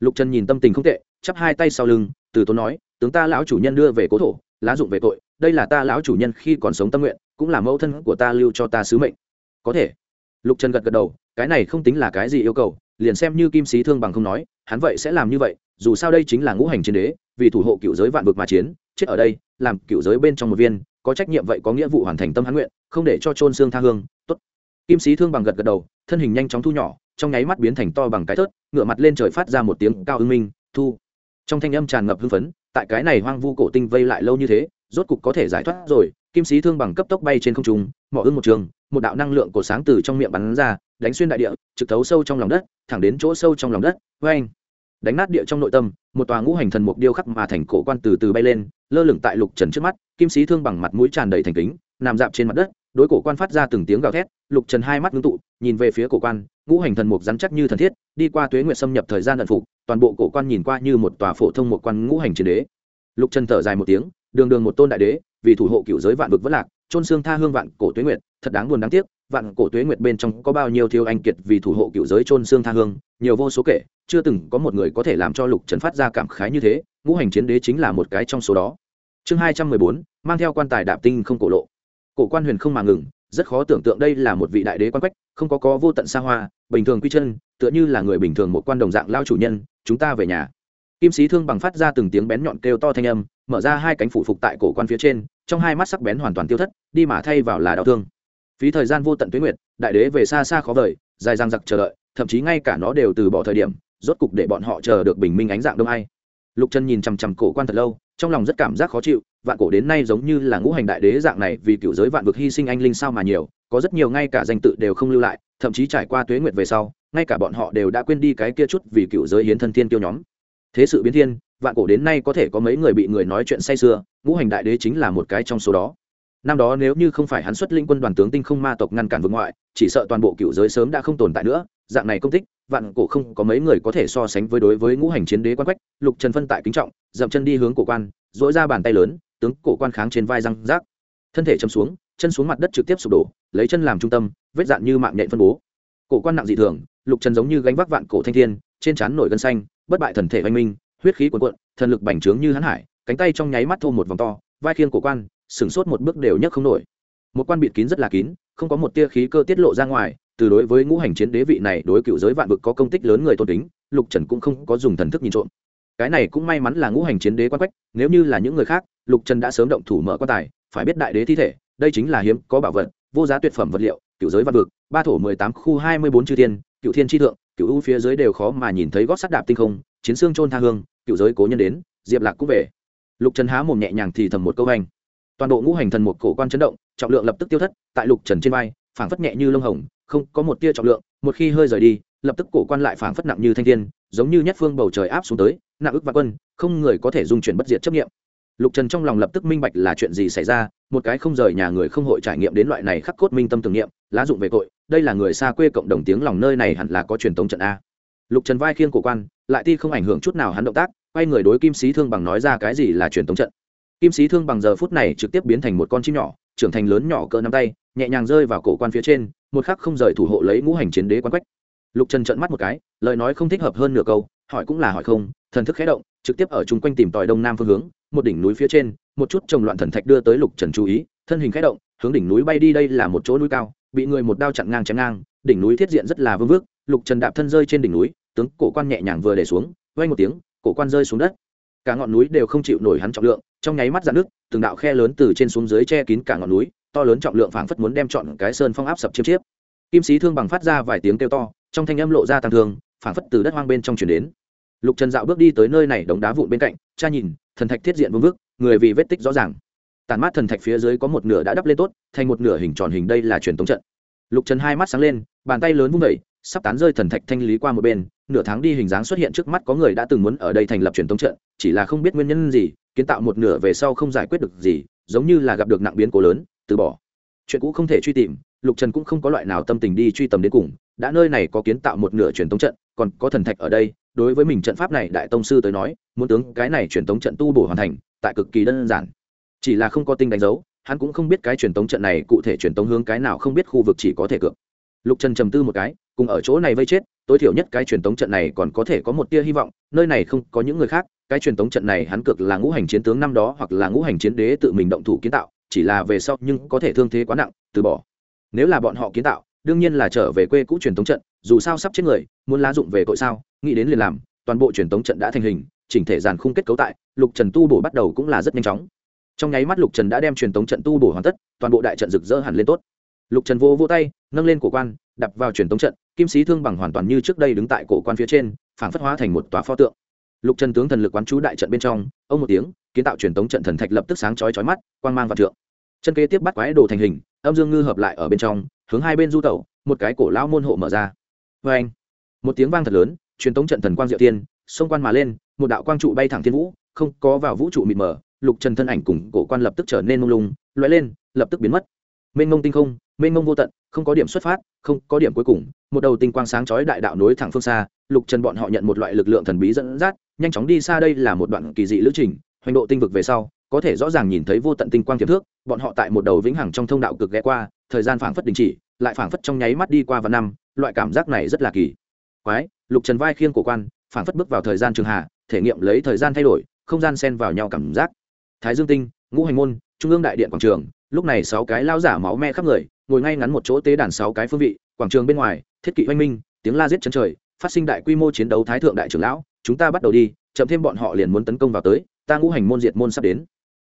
Lục trần nhìn tâm tình không tệ, chắp hai tay sau lưng, từ tốn nói, tướng ta lão chủ nhân đưa về cố thổ, lá dụng về tội, đây là ta lão chủ nhân khi còn sống tâm nguyện, cũng là mẫu thân của ta lưu cho ta sứ mệnh. Có thể. Lục trần gật gật đầu, cái này không tính là cái gì yêu cầu, liền xem như kim sĩ thương bằng không nói, hắn vậy sẽ làm như vậy, dù sao đây chính là ngũ hành chiến đế vì thủ hộ cựu giới vạn vực mà chiến, chết ở đây, làm cựu giới bên trong một viên, có trách nhiệm vậy có nghĩa vụ hoàn thành tâm hãn nguyện, không để cho trôn xương tha hương, tốt. Kim sĩ thương bằng gật gật đầu, thân hình nhanh chóng thu nhỏ, trong nháy mắt biến thành to bằng cái thớt ngựa mặt lên trời phát ra một tiếng cao ưng minh, thu. Trong thanh âm tràn ngập hưng phấn, tại cái này hoang vu cổ tinh vây lại lâu như thế, rốt cục có thể giải thoát rồi, kim sĩ thương bằng cấp tốc bay trên không trung, mỏ ưng một trường, một đạo năng lượng cổ sáng từ trong miệng bắn ra, đánh xuyên đại địa, trực thấu sâu trong lòng đất, thẳng đến chỗ sâu trong lòng đất vê anh đánh nát địa trong nội tâm một tòa ngũ hành thần mục điêu khắc mà thành cổ quan từ từ bay lên, lơ lửng tại lục trần trước mắt, kim sĩ thương bằng mặt mũi tràn đầy thành kính, nằm dạp trên mặt đất, đối cổ quan phát ra từng tiếng gào thét, lục trần hai mắt ngưng tụ, nhìn về phía cổ quan, ngũ hành thần mục rắn chắc như thần thiết, đi qua tuế nguyện xâm nhập thời gian ẩn phục, toàn bộ cổ quan nhìn qua như một tòa phổ thông một quan ngũ hành chiến đế. Lục trần thở dài một tiếng, đường đường một tôn đại đế, vì thủ hộ cựu giới vạn vực vất lạc trôn xương tha hương vạn cổ tuế nguyệt, thật đáng buồn đáng tiếc, vạn cổ tuế nguyệt bên trong có bao nhiêu thiếu anh kiệt vì thủ hộ cựu giới trôn xương tha hương, nhiều vô số kể chưa từng có một người có thể làm cho lục trần phát ra cảm khái như thế, ngũ hành chiến đế chính là một cái trong số đó. Chương hai trăm mười bốn, mang theo quan tài đạp tinh không cổ lộ. Cổ quan huyền không mà ngừng, rất khó tưởng tượng đây là một vị đại đế quan quách, không có có vô tận xa hoa, bình thường quy chân, tựa như là người bình thường một quan đồng dạng lao chủ nhân, chúng ta về nhà. Kim sĩ thương bằng phát ra từng tiếng bén nhọn kêu to thanh âm, mở ra hai cánh phủ phục tại cổ quan phía trên, trong hai mắt sắc bén hoàn toàn tiêu thất, đi mà thay vào là đau thương. Phí thời gian vô tận tuyến nguyệt, đại đế về xa xa khó vời, dài dang giặc chờ đợi, thậm chí ngay cả nó đều từ bỏ thời điểm rốt cục để bọn họ chờ được bình minh ánh dạng đông ai. Lục trần nhìn chằm chằm cổ quan thật lâu, trong lòng rất cảm giác khó chịu, vạn cổ đến nay giống như là ngũ hành đại đế dạng này vì cựu giới vạn vực hy sinh anh linh sao mà nhiều, có rất nhiều ngay cả danh tự đều không lưu lại, thậm chí trải qua tuế nguyệt về sau, ngay cả bọn họ đều đã quên đi cái kia chút vì cựu giới hiến thân thiên tiêu nhóm. Thế sự biến thiên, vạn cổ đến nay có thể có mấy người bị người nói chuyện say sưa, ngũ hành đại đế chính là một cái trong số đó năm đó nếu như không phải hắn xuất linh quân đoàn tướng tinh không ma tộc ngăn cản vương ngoại, chỉ sợ toàn bộ cựu giới sớm đã không tồn tại nữa. Dạng này công tích, vạn cổ không có mấy người có thể so sánh với đối với ngũ hành chiến đế quan quách. Lục trần phân tại kính trọng, dậm chân đi hướng cổ quan dỗi ra bàn tay lớn, tướng cổ quan kháng trên vai răng rác. Thân thể châm xuống, chân xuống mặt đất trực tiếp sụp đổ, lấy chân làm trung tâm, vết dạn như mạng nhện phân bố. Cổ quan nặng dị thường, lục trần giống như gánh vác vạn cổ thanh thiên, trên trán nổi gân xanh, bất bại thần thể oanh minh, huyết khí cuồn cuộn, thần lực bành trướng như hắn hải, cánh tay trong nháy mắt thô một vòng to, vai khiên cổ quan sửng sốt một bước đều nhấc không nổi. Một quan bịt kín rất là kín, không có một tia khí cơ tiết lộ ra ngoài, từ đối với ngũ hành chiến đế vị này đối cựu giới vạn vực có công tích lớn người tôn kính, lục trần cũng không có dùng thần thức nhìn trộm. Cái này cũng may mắn là ngũ hành chiến đế quan quách, nếu như là những người khác, lục trần đã sớm động thủ mở quan tài, phải biết đại đế thi thể, đây chính là hiếm có bảo vật, vô giá tuyệt phẩm vật liệu, cựu giới vạn vực, ba thổ mười tám khu hai mươi bốn chư thiên, cựu thiên tri thượng, cựu u phía dưới đều khó mà nhìn thấy gót sắt đạp tinh không, chiến xương trôn tha hương, cựu giới cố nhân đến, diệp lạc cũng về. Lục trần há mồm nhẹ nhàng thì thầm một câu hành toàn bộ ngũ hành thần một cổ quan chấn động, trọng lượng lập tức tiêu thất, tại lục trần trên vai, phảng phất nhẹ như lông hồng, không có một tia trọng lượng, một khi hơi rời đi, lập tức cổ quan lại phảng phất nặng như thanh thiên, giống như nhất phương bầu trời áp xuống tới, nặng ức và quân, không người có thể dung chuyển bất diệt chấp nghiệm lục trần trong lòng lập tức minh bạch là chuyện gì xảy ra, một cái không rời nhà người không hội trải nghiệm đến loại này khắc cốt minh tâm tưởng niệm, lá dụng về tội, đây là người xa quê cộng đồng tiếng lòng nơi này hẳn là có truyền thống trận a. Lục trần vai khiêng cổ quan, lại ti không ảnh hưởng chút nào hắn động tác, quay người đối kim sĩ thương bằng nói ra cái gì là truyền thống trận kim sĩ thương bằng giờ phút này trực tiếp biến thành một con chim nhỏ, trưởng thành lớn nhỏ cỡ nắm tay, nhẹ nhàng rơi vào cổ quan phía trên, một khắc không rời thủ hộ lấy ngũ hành chiến đế quan quách. Lục trần trợn mắt một cái, lời nói không thích hợp hơn nửa câu, hỏi cũng là hỏi không, thần thức khé động, trực tiếp ở chung quanh tìm tòi đông nam phương hướng, một đỉnh núi phía trên, một chút trồng loạn thần thạch đưa tới lục trần chú ý, thân hình khé động, hướng đỉnh núi bay đi đây là một chỗ núi cao, bị người một đao chặn ngang chém ngang, đỉnh núi thiết diện rất là vương vước lục trần đạp thân rơi trên đỉnh núi, tướng cổ quan nhẹ nhàng vừa để xuống vay một tiếng, cổ quan rơi xuống đất cả ngọn núi đều không chịu nổi hắn trọng lượng, trong nháy mắt dạn nước từng đạo khe lớn từ trên xuống dưới che kín cả ngọn núi, to lớn trọng lượng phảng phất muốn đem chọn cái sơn phong áp sập chiếm chiếp. Kim sĩ thương bằng phát ra vài tiếng kêu to, trong thanh âm lộ ra tăng thương, phảng phất từ đất hoang bên trong chuyển đến. Lục trần dạo bước đi tới nơi này đống đá vụn bên cạnh, cha nhìn, thần thạch thiết diện vương vức, người vì vết tích rõ ràng. Tàn mát thần thạch phía dưới có một nửa đã đắp lên tốt, thành một nửa hình tròn hình đây là truyền tống trận. Lục trần hai mắt sáng lên, bàn tay lớn vung vẩy sắp tán rơi thần thạch thanh lý qua một bên nửa tháng đi hình dáng xuất hiện trước mắt có người đã từng muốn ở đây thành lập truyền thống trận, chỉ là không biết nguyên nhân gì, kiến tạo một nửa về sau không giải quyết được gì, giống như là gặp được nặng biến cố lớn, từ bỏ. Chuyện cũ không thể truy tìm, lục trần cũng không có loại nào tâm tình đi truy tầm đến cùng, đã nơi này có kiến tạo một nửa truyền thống trận, còn có thần thạch ở đây, đối với mình trận pháp này đại tông sư tới nói, muốn tướng cái này truyền thống trận tu bổ hoàn thành, tại cực kỳ đơn giản. Chỉ là không có tinh đánh dấu, hắn cũng không biết cái truyền thống trận này cụ thể truyền thống hướng cái nào không biết khu vực chỉ có thể cược. Lục trần trầm tư một cái, cùng ở chỗ này vây chết tối thiểu nhất cái truyền tống trận này còn có thể có một tia hy vọng, nơi này không có những người khác, cái truyền tống trận này hắn cực là ngũ hành chiến tướng năm đó hoặc là ngũ hành chiến đế tự mình động thủ kiến tạo, chỉ là về sau nhưng có thể thương thế quá nặng, từ bỏ. Nếu là bọn họ kiến tạo, đương nhiên là trở về quê cũ truyền tống trận, dù sao sắp chết người, muốn lá dụng về tội sao, nghĩ đến liền làm, toàn bộ truyền tống trận đã thành hình, chỉnh thể dàn khung kết cấu tại, lục trần tu bổ bắt đầu cũng là rất nhanh chóng. Trong nháy mắt lục trần đã đem truyền tống trận tu bổ hoàn tất, toàn bộ đại trận rực rỡ hẳn lên tốt lục trần vô vô tay, nâng lên cổ quan, đập vào truyền tống trận, kim sĩ thương bằng hoàn toàn như trước đây đứng tại cổ quan phía trên, phảng phất hóa thành một tòa pho tượng. Lục trần tướng thần lực quán chú đại trận bên trong, ông một tiếng, kiến tạo truyền tống trận thần thạch lập tức sáng chói chói mắt, quang mang và trượng. Chân kế tiếp bắt quái đồ thành hình, âm dương ngư hợp lại ở bên trong, hướng hai bên du tẩu, một cái cổ lao môn hộ mở ra. Vê anh, một tiếng vang thật lớn, truyền tống trận thần quang diệu tiên, xông quan mà lên, một đạo quang trụ bay thẳng thiên vũ, không có vào vũ trụ mịt mờ, lục trần thân ảnh cùng cổ quan lập tức trở nên mông lung loay lên, lập tức biến mất. Mênh mông tinh không mênh mông vô tận, không có điểm xuất phát, không có điểm cuối cùng, một đầu tinh quang sáng chói đại đạo nối thẳng phương xa, lục trần bọn họ nhận một loại lực lượng thần bí dẫn dắt, nhanh chóng đi xa đây là một đoạn kỳ dị lữ trình, hoành độ tinh vực về sau, có thể rõ ràng nhìn thấy vô tận tinh quang tiềm thước bọn họ tại một đầu vĩnh hằng trong thông đạo cực ghé qua, thời gian phảng phất đình chỉ, lại phảng phất trong nháy mắt đi qua và năm, loại cảm giác này rất là kỳ quái, lục trần vai khiêng cổ quan, phảng phất bước vào thời gian trường hạ, thể nghiệm lấy thời gian thay đổi, không gian xen vào nhau cảm giác. Thái dương tinh, ngũ hành môn, trung ương đại điện quảng trường lúc này sáu cái lao giả máu me khắp người, ngồi ngay ngắn một chỗ tế đàn sáu cái phương vị, quảng trường bên ngoài, thiết kỵ oanh minh, tiếng la giết chân trời, phát sinh đại quy mô chiến đấu thái thượng đại trưởng lão, chúng ta bắt đầu đi, chậm thêm bọn họ liền muốn tấn công vào tới, ta ngũ hành môn diệt môn sắp đến.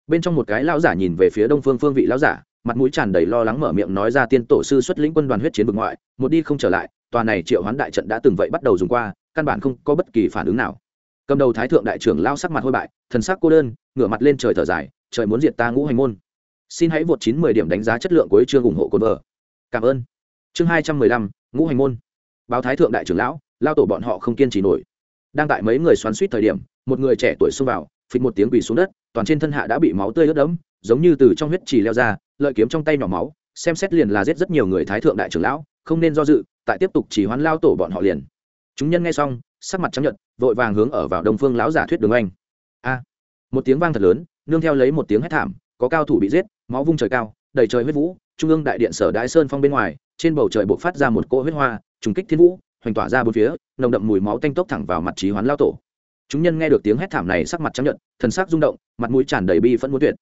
Bên trong một cái lão giả nhìn về phía đông phương phương vị lão giả, mặt mũi tràn đầy lo lắng mở miệng nói ra tiên tổ sư xuất lĩnh quân đoàn huyết chiến vực ngoại, một đi không trở lại, tòa này triệu hoán đại trận đã từng vậy bắt đầu dùng qua, căn bản không có bất kỳ phản ứng nào. Cầm đầu thái thượng đại trưởng lao sắc mặt hôi bại, thần sắc cô đơn, ngửa mặt lên trời thở dài, trời muốn diệt ta ngũ hành môn xin hãy vượt chín mười điểm đánh giá chất lượng của chương ủng hộ cồn vợ. Cảm ơn. Chương hai trăm mười lăm, ngũ hành môn. Báo thái thượng đại trưởng lão, lao tổ bọn họ không kiên trì nổi. Đang tại mấy người xoắn suýt thời điểm, một người trẻ tuổi xông vào, phịch một tiếng quỳ xuống đất, toàn trên thân hạ đã bị máu tươi ướt đẫm, giống như từ trong huyết chỉ leo ra, lợi kiếm trong tay nhỏ máu, xem xét liền là giết rất nhiều người thái thượng đại trưởng lão, không nên do dự, tại tiếp tục chỉ hoán lao tổ bọn họ liền. Chúng nhân nghe xong, sắc mặt trắng nhợt, vội vàng hướng ở vào đông phương lão giả thuyết đường anh. A! Một tiếng vang thật lớn, nương theo lấy một tiếng hét thảm có cao thủ bị giết, máu vung trời cao, đầy trời huyết vũ, trung ương đại điện sở đại sơn phong bên ngoài, trên bầu trời buộc phát ra một cỗ huyết hoa, trùng kích thiên vũ, hoành tỏa ra bốn phía, nồng đậm mùi máu tanh tốc thẳng vào mặt trí hoán lao tổ. Chúng nhân nghe được tiếng hét thảm này sắc mặt trắng nhận thần sắc rung động, mặt mũi tràn đầy bi phẫn muốn tuyệt.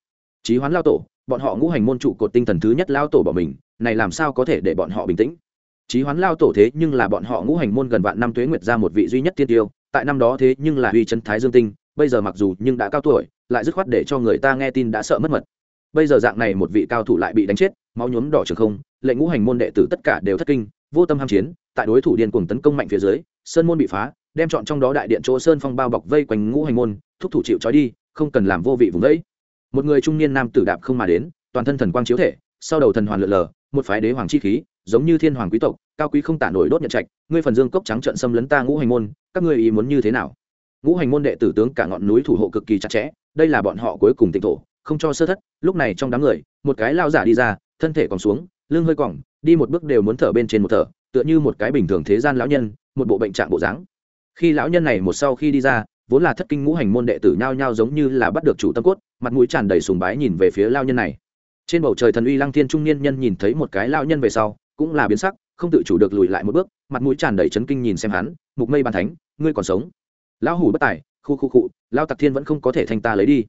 Trí hoán lao tổ, bọn họ ngũ hành môn trụ cột tinh thần thứ nhất lao tổ bỏ mình, này làm sao có thể để bọn họ bình tĩnh? Trí hoán lao tổ thế nhưng là bọn họ ngũ hành môn gần vạn năm tuế nguyệt ra một vị duy nhất tiên tiêu, tại năm đó thế nhưng là uy chân thái dương tinh, bây giờ mặc dù nhưng đã cao tuổi lại dứt khoát để cho người ta nghe tin đã sợ mất mật. Bây giờ dạng này một vị cao thủ lại bị đánh chết, máu nhuốm đỏ trường không, lệnh ngũ hành môn đệ tử tất cả đều thất kinh, vô tâm ham chiến, tại đối thủ điên cuồng tấn công mạnh phía dưới, sơn môn bị phá, đem chọn trong đó đại điện chỗ sơn phong bao bọc vây quanh ngũ hành môn, thúc thủ chịu trói đi, không cần làm vô vị vùng đấy một người trung niên nam tử đạp không mà đến, toàn thân thần quang chiếu thể, sau đầu thần hoàn lượn lờ, một phái đế hoàng chi khí, giống như thiên hoàng quý tộc, cao quý không tả nổi đốt nhận trạch, ngươi phần dương cốc trắng trận xâm lấn ta ngũ hành môn, các ngươi ý muốn như thế nào? Ngũ hành môn đệ tử tướng cả ngọn núi thủ hộ cực kỳ chặt chẽ đây là bọn họ cuối cùng tịnh thổ, không cho sơ thất, lúc này trong đám người, một cái lao giả đi ra, thân thể còn xuống, lưng hơi còng, đi một bước đều muốn thở bên trên một thở, tựa như một cái bình thường thế gian lão nhân, một bộ bệnh trạng bộ dáng. Khi lão nhân này một sau khi đi ra, vốn là thất kinh ngũ hành môn đệ tử nhao nhao giống như là bắt được chủ tâm cốt, mặt mũi tràn đầy sùng bái nhìn về phía lao nhân này. Trên bầu trời thần uy lăng thiên trung niên nhân nhìn thấy một cái lao nhân về sau, cũng là biến sắc, không tự chủ được lùi lại một bước, mặt mũi tràn đầy chấn kinh nhìn xem hắn, mục mây bàn thánh, ngươi còn sống. Lão hủ bất tài khu khu cụ lao tặc thiên vẫn không có thể thành ta lấy đi.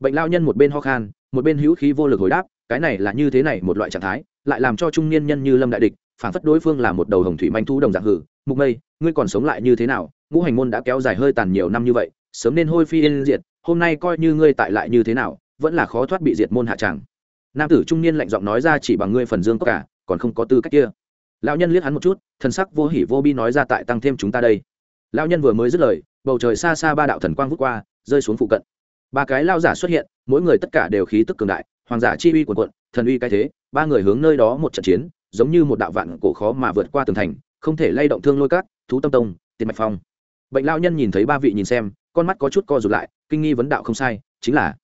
Bệnh lao nhân một bên ho khan, một bên hữu khí vô lực hồi đáp, cái này là như thế này một loại trạng thái, lại làm cho trung niên nhân như lâm đại địch, phản phất đối phương là một đầu hồng thủy manh thu đồng dạng hử, mục mây, ngươi còn sống lại như thế nào? Ngũ hành môn đã kéo dài hơi tàn nhiều năm như vậy, sớm nên hôi phi yên diệt, hôm nay coi như ngươi tại lại như thế nào, vẫn là khó thoát bị diệt môn hạ tràng. Nam tử trung niên lạnh giọng nói ra, chỉ bằng ngươi phần dương có cả, còn không có tư cách kia. Lão nhân liếc hắn một chút, thần sắc vô hỉ vô bi nói ra, tại tăng thêm chúng ta đây. Lão nhân vừa mới dứt lời bầu trời xa xa ba đạo thần quang vút qua, rơi xuống phụ cận. Ba cái lao giả xuất hiện, mỗi người tất cả đều khí tức cường đại, hoàng giả chi uy quần quận thần uy cái thế, ba người hướng nơi đó một trận chiến, giống như một đạo vạn cổ khó mà vượt qua tường thành, không thể lay động thương lôi cát, thú tâm tông, tiền mạch phong. Bệnh lao nhân nhìn thấy ba vị nhìn xem, con mắt có chút co rụt lại, kinh nghi vấn đạo không sai, chính là.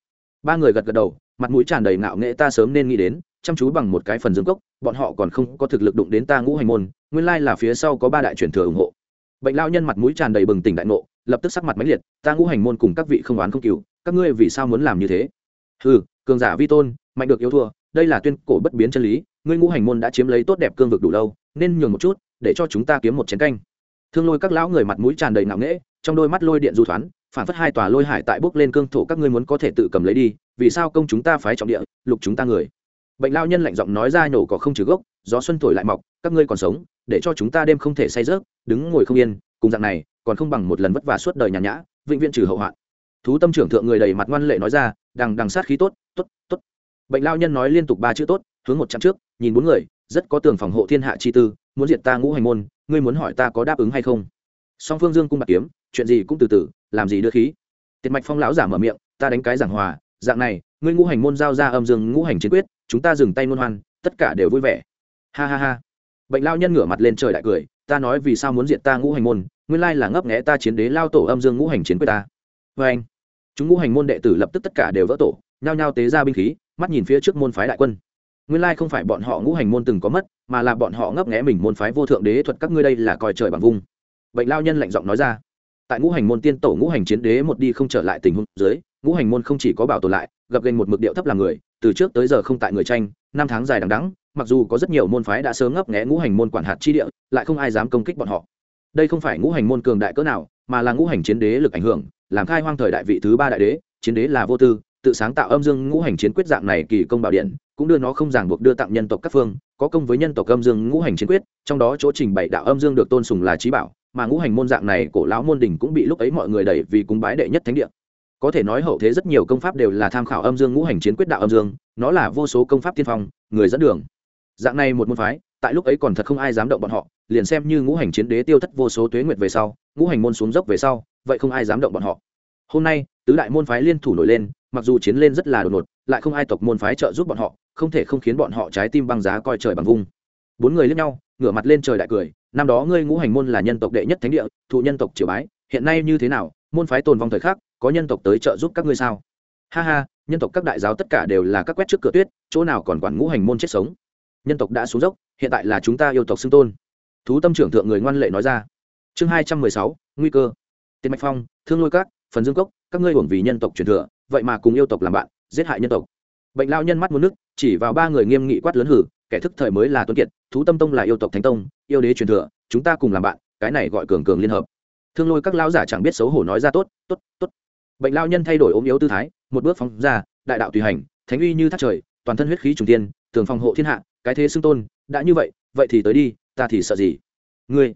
Ba người gật gật đầu, mặt mũi tràn đầy ngạo nghệ ta sớm nên nghĩ đến, chăm chú bằng một cái phần dương cốc, bọn họ còn không có thực lực đụng đến ta ngũ hành môn, nguyên lai là phía sau có ba đại truyền thừa ủng hộ bệnh lao nhân mặt mũi tràn đầy bừng tỉnh đại ngộ, lập tức sắc mặt mãnh liệt, ta ngũ hành môn cùng các vị không oán không cừu, các ngươi vì sao muốn làm như thế? Ừ cường giả vi tôn, mạnh được yêu thua, đây là tuyên cổ bất biến chân lý, ngươi ngũ hành môn đã chiếm lấy tốt đẹp cương vực đủ lâu, nên nhường một chút, để cho chúng ta kiếm một chén canh. Thương lôi các lão người mặt mũi tràn đầy nặng nễ trong đôi mắt lôi điện du thoán phản phất hai tòa lôi hải tại bốc lên cương thổ các ngươi muốn có thể tự cầm lấy đi, vì sao công chúng ta phái trọng địa, lục chúng ta người? Bệnh lao nhân lạnh giọng nói ra nhổ cỏ không trừ gốc, gió xuân thổi lại mọc, các ngươi còn sống, để cho chúng ta đêm không thể say rớt đứng ngồi không yên, cùng dạng này, còn không bằng một lần vất vả suốt đời nhàn nhã, vĩnh viễn trừ hậu hoạn. Thú tâm trưởng thượng người đầy mặt ngoan lệ nói ra, đằng đằng sát khí tốt tốt tốt. Bệnh lao nhân nói liên tục ba chữ tốt, hướng một chặng trước, nhìn bốn người, rất có tường phòng hộ thiên hạ chi tư, muốn diệt ta ngũ hành môn, ngươi muốn hỏi ta có đáp ứng hay không? Song phương dương cung bạc kiếm, chuyện gì cũng từ từ, làm gì đưa khí. Tiệt mạch phong lão giả mở miệng, ta đánh cái giảng hòa, dạng này, ngươi ngũ hành môn giao ra âm dương ngũ hành chiến quyết, chúng ta dừng tay ngôn hoan, tất cả đều vui vẻ. Ha ha ha. Bệnh lao nhân ngửa mặt lên trời đại cười ta nói vì sao muốn diện ta ngũ hành môn, nguyên lai là ngấp nghẽ ta chiến đế lao tổ âm dương ngũ hành chiến với ta. Vê anh, chúng ngũ hành môn đệ tử lập tức tất cả đều vỡ tổ, nhao nhao tế ra binh khí, mắt nhìn phía trước môn phái đại quân. Nguyên lai không phải bọn họ ngũ hành môn từng có mất, mà là bọn họ ngấp nghẽ mình môn phái vô thượng đế thuật các ngươi đây là coi trời bằng vung. Bệnh lao nhân lạnh giọng nói ra. Tại ngũ hành môn tiên tổ ngũ hành chiến đế một đi không trở lại tình huống dưới, ngũ hành môn không chỉ có bảo tồn lại, gặp gành một mực điệu thấp làm người, từ trước tới giờ không tại người tranh, năm tháng dài đằng đắng mặc dù có rất nhiều môn phái đã sớm ngấp nghẽ ngũ hành môn quản hạt chi địa, lại không ai dám công kích bọn họ. Đây không phải ngũ hành môn cường đại cỡ nào, mà là ngũ hành chiến đế lực ảnh hưởng, làm khai hoang thời đại vị thứ ba đại đế, chiến đế là vô tư, tự sáng tạo âm dương ngũ hành chiến quyết dạng này kỳ công bảo điện, cũng đưa nó không ràng buộc đưa tặng nhân tộc các phương, có công với nhân tộc âm dương ngũ hành chiến quyết, trong đó chỗ trình bày đạo âm dương được tôn sùng là trí bảo, mà ngũ hành môn dạng này cổ lão môn đỉnh cũng bị lúc ấy mọi người đẩy vì cúng bái đệ nhất thánh địa. Có thể nói hậu thế rất nhiều công pháp đều là tham khảo âm dương ngũ hành chiến quyết đạo âm dương, nó là vô số công pháp tiên phong, người dẫn đường dạng này một môn phái, tại lúc ấy còn thật không ai dám động bọn họ, liền xem như ngũ hành chiến đế tiêu thất vô số tuế nguyệt về sau, ngũ hành môn xuống dốc về sau, vậy không ai dám động bọn họ. Hôm nay, tứ đại môn phái liên thủ nổi lên, mặc dù chiến lên rất là đột ngột, lại không ai tộc môn phái trợ giúp bọn họ, không thể không khiến bọn họ trái tim băng giá coi trời bằng vung. Bốn người lướt nhau, ngửa mặt lên trời đại cười, năm đó ngươi ngũ hành môn là nhân tộc đệ nhất thánh địa, thụ nhân tộc triều bái, hiện nay như thế nào, môn phái tồn vong thời khắc, có nhân tộc tới trợ giúp các ngươi sao? Ha ha, nhân tộc các đại giáo tất cả đều là các quét trước cửa tuyết, chỗ nào còn quản ngũ hành môn chết sống? Nhân tộc đã xuống dốc, hiện tại là chúng ta yêu tộc xưng tôn. Thú tâm trưởng thượng người ngoan lệ nói ra. Chương hai trăm mười sáu, nguy cơ. Tiền mạch phong, thương lôi các, phần dương cốc, các ngươi hưởng vì nhân tộc truyền thừa, vậy mà cùng yêu tộc làm bạn, giết hại nhân tộc. Bệnh lao nhân mắt muốn nước, chỉ vào ba người nghiêm nghị quát lớn hử, kẻ thức thời mới là tuấn kiệt, thú tâm tông là yêu tộc thánh tông, yêu đế truyền thừa, chúng ta cùng làm bạn, cái này gọi cường cường liên hợp. Thương lôi các lao giả chẳng biết xấu hổ nói ra tốt tốt tốt. Bệnh lao nhân thay đổi ốm yếu tư thái, một bước phóng ra, đại đạo tùy hành, thánh uy như thác trời, toàn thân huyết khí trùng tiên, tường phòng hộ thiên hạ cái thế xưng tôn, đã như vậy vậy thì tới đi, ta thì sợ gì? Ngươi.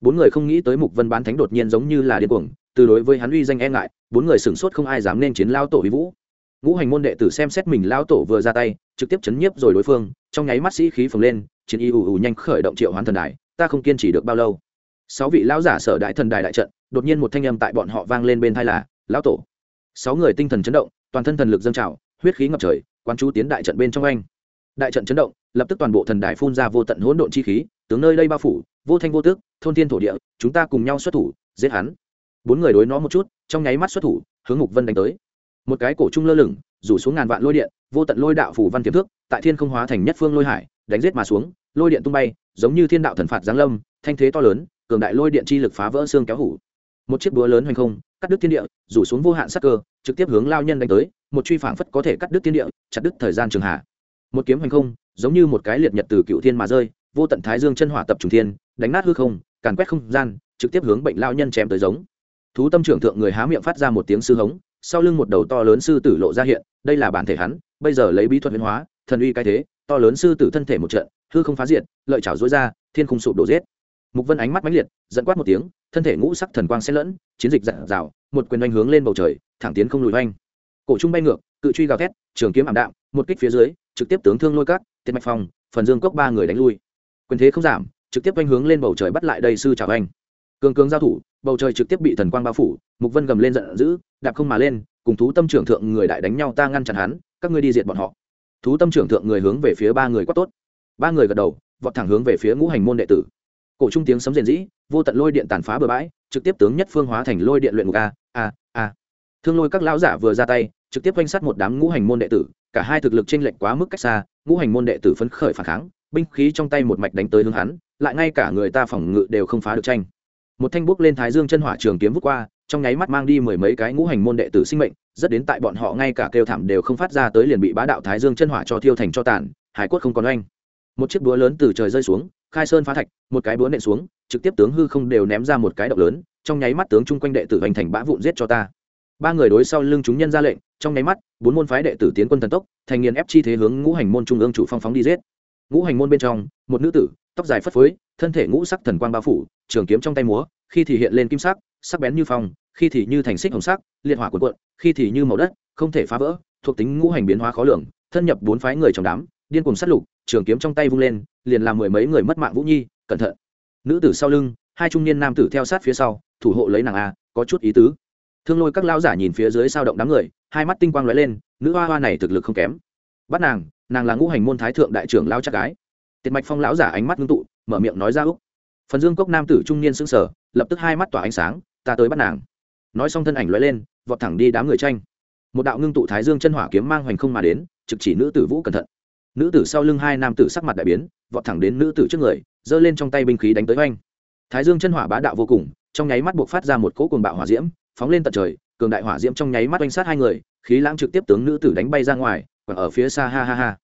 Bốn người không nghĩ tới mục vân bán thánh đột nhiên giống như là điên cuồng, từ đối với hắn uy danh e ngại, bốn người sửng sốt không ai dám nên chiến lao tổ uy vũ. Ngũ hành môn đệ tử xem xét mình lao tổ vừa ra tay, trực tiếp chấn nhiếp rồi đối phương, trong nháy mắt sĩ khí phồng lên, chiến y ù ù nhanh khởi động triệu hoán thần đài, ta không kiên trì được bao lâu. Sáu vị lão giả sở đại thần đài đại trận, đột nhiên một thanh âm tại bọn họ vang lên bên thai là, lão tổ. Sáu người tinh thần chấn động, toàn thân thần lực dâng trào, huyết khí ngập trời quan chú tiến đại trận bên trong anh. Đại trận chấn động lập tức toàn bộ thần đài phun ra vô tận hỗn độn chi khí, tướng nơi đây bao phủ, vô thanh vô tước thôn thiên thổ địa, chúng ta cùng nhau xuất thủ, giết hắn. Bốn người đối nó một chút, trong nháy mắt xuất thủ, hướng mục vân đánh tới. Một cái cổ trung lơ lửng, rủ xuống ngàn vạn lôi điện, vô tận lôi đạo phủ văn kiếm thước tại thiên không hóa thành nhất phương lôi hải, đánh giết mà xuống, lôi điện tung bay, giống như thiên đạo thần phạt giáng lâm, thanh thế to lớn, cường đại lôi điện chi lực phá vỡ xương kéo hủ. Một chiếc búa lớn hoành không, cắt đứt thiên địa, rủ xuống vô hạn sắc cơ, trực tiếp hướng lao nhân đánh tới, một truy phảng phất có thể cắt đứt thiên địa, chặt đứt thời gian trường hạ. Một kiếm hoành không giống như một cái liệt nhật từ cựu thiên mà rơi, vô tận thái dương chân hỏa tập trung thiên, đánh nát hư không, càn quét không gian, trực tiếp hướng bệnh lao nhân chém tới giống. Thú tâm trưởng thượng người há miệng phát ra một tiếng sư hống, sau lưng một đầu to lớn sư tử lộ ra hiện, đây là bản thể hắn, bây giờ lấy bí thuật biến hóa, thần uy cái thế, to lớn sư tử thân thể một trận, hư không phá diệt, lợi chảo dối ra, thiên khung sụp đổ giết. Mục vân ánh mắt mãnh liệt dẫn quát một tiếng, thân thể ngũ sắc thần quang xen lẫn, chiến dịch dặn dào, một quyền oanh hướng lên bầu trời, thẳng tiến không lùi oanh. Cổ trung bay ngược, cự truy gào thét, trường kiếm ảm đạm, một kích phía dưới, trực tiếp tướng thương lôi cát tiết mạch phong, phần dương cốc ba người đánh lui. Quyền thế không giảm, trực tiếp quanh hướng lên bầu trời bắt lại đầy sư trào anh. Cường cường giao thủ, bầu trời trực tiếp bị thần quang bao phủ, mục vân gầm lên giận dữ, đạp không mà lên, cùng thú tâm trưởng thượng người đại đánh nhau ta ngăn chặn hắn, các ngươi đi diệt bọn họ. Thú tâm trưởng thượng người hướng về phía ba người quá tốt. Ba người gật đầu, vọt thẳng hướng về phía ngũ hành môn đệ tử. Cổ trung tiếng sấm rền dĩ vô tận lôi điện tàn phá bừa bãi, trực tiếp tướng nhất phương hóa thành lôi điện luyện ngục a a a. Thương lôi các lão giả vừa ra tay, trực tiếp quanh sát một đám ngũ hành môn đệ tử, cả hai thực lực chênh lệch quá mức cách xa ngũ hành môn đệ tử phấn khởi phản kháng, binh khí trong tay một mạch đánh tới hướng hắn, lại ngay cả người ta phòng ngự đều không phá được tranh. Một thanh bút lên thái dương chân hỏa trường kiếm vút qua, trong nháy mắt mang đi mười mấy cái ngũ hành môn đệ tử sinh mệnh, rất đến tại bọn họ ngay cả kêu thảm đều không phát ra tới liền bị bá đạo thái dương chân hỏa cho thiêu thành cho tàn, hải quất không còn oanh. Một chiếc búa lớn từ trời rơi xuống, khai sơn phá thạch, một cái búa nện xuống, trực tiếp tướng hư không đều ném ra một cái động lớn, trong nháy mắt tướng chung quanh đệ tử hành thành bã vụn giết cho ta ba người đối sau lưng chúng nhân ra lệnh, trong nháy mắt, bốn môn phái đệ tử tiến quân thần tốc, thành nghiền ép chi thế hướng ngũ hành môn trung ương chủ phong phóng đi giết. Ngũ hành môn bên trong, một nữ tử, tóc dài phất phới, thân thể ngũ sắc thần quang bao phủ, trường kiếm trong tay múa, khi thì hiện lên kim sắc sắc bén như phong, khi thì như thành xích hồng sắc, liệt hỏa cuộn cuộn, khi thì như màu đất, không thể phá vỡ, thuộc tính ngũ hành biến hóa khó lường, thân nhập bốn phái người trong đám, điên cùng sát lục, trường kiếm trong tay vung lên, liền làm mười mấy người mất mạng vũ nhi, cẩn thận. Nữ tử sau lưng, hai trung niên nam tử theo sát phía sau, thủ hộ lấy nàng a, có chút ý tứ thương lôi các lão giả nhìn phía dưới sao động đám người, hai mắt tinh quang lóe lên, nữ hoa hoa này thực lực không kém. Bắt nàng nàng là ngũ hành môn thái thượng đại trưởng lao chắc gái. Tiệt mạch phong lão giả ánh mắt ngưng tụ, mở miệng nói ra, úc. Phần dương cốc nam tử trung niên xứng sở lập tức hai mắt tỏa ánh sáng, ta tới bắt nàng. Nói xong thân ảnh lóe lên, vọt thẳng đi đám người tranh. Một đạo ngưng tụ thái dương chân hỏa kiếm mang hoành không mà đến, trực chỉ nữ tử vũ cẩn thận. Nữ tử sau lưng hai nam tử sắc mặt đại biến, vọt thẳng đến nữ tử trước người, giơ lên trong tay binh khí đánh tới oanh. Thái dương chân hỏa bá đạo vô cùng, trong nháy mắt buộc phát ra một cỗ cuồng bạo hỏa diễm phóng lên tận trời, cường đại hỏa diễm trong nháy mắt oanh sát hai người, khí lãng trực tiếp tướng nữ tử đánh bay ra ngoài còn ở phía xa, ha ha ha.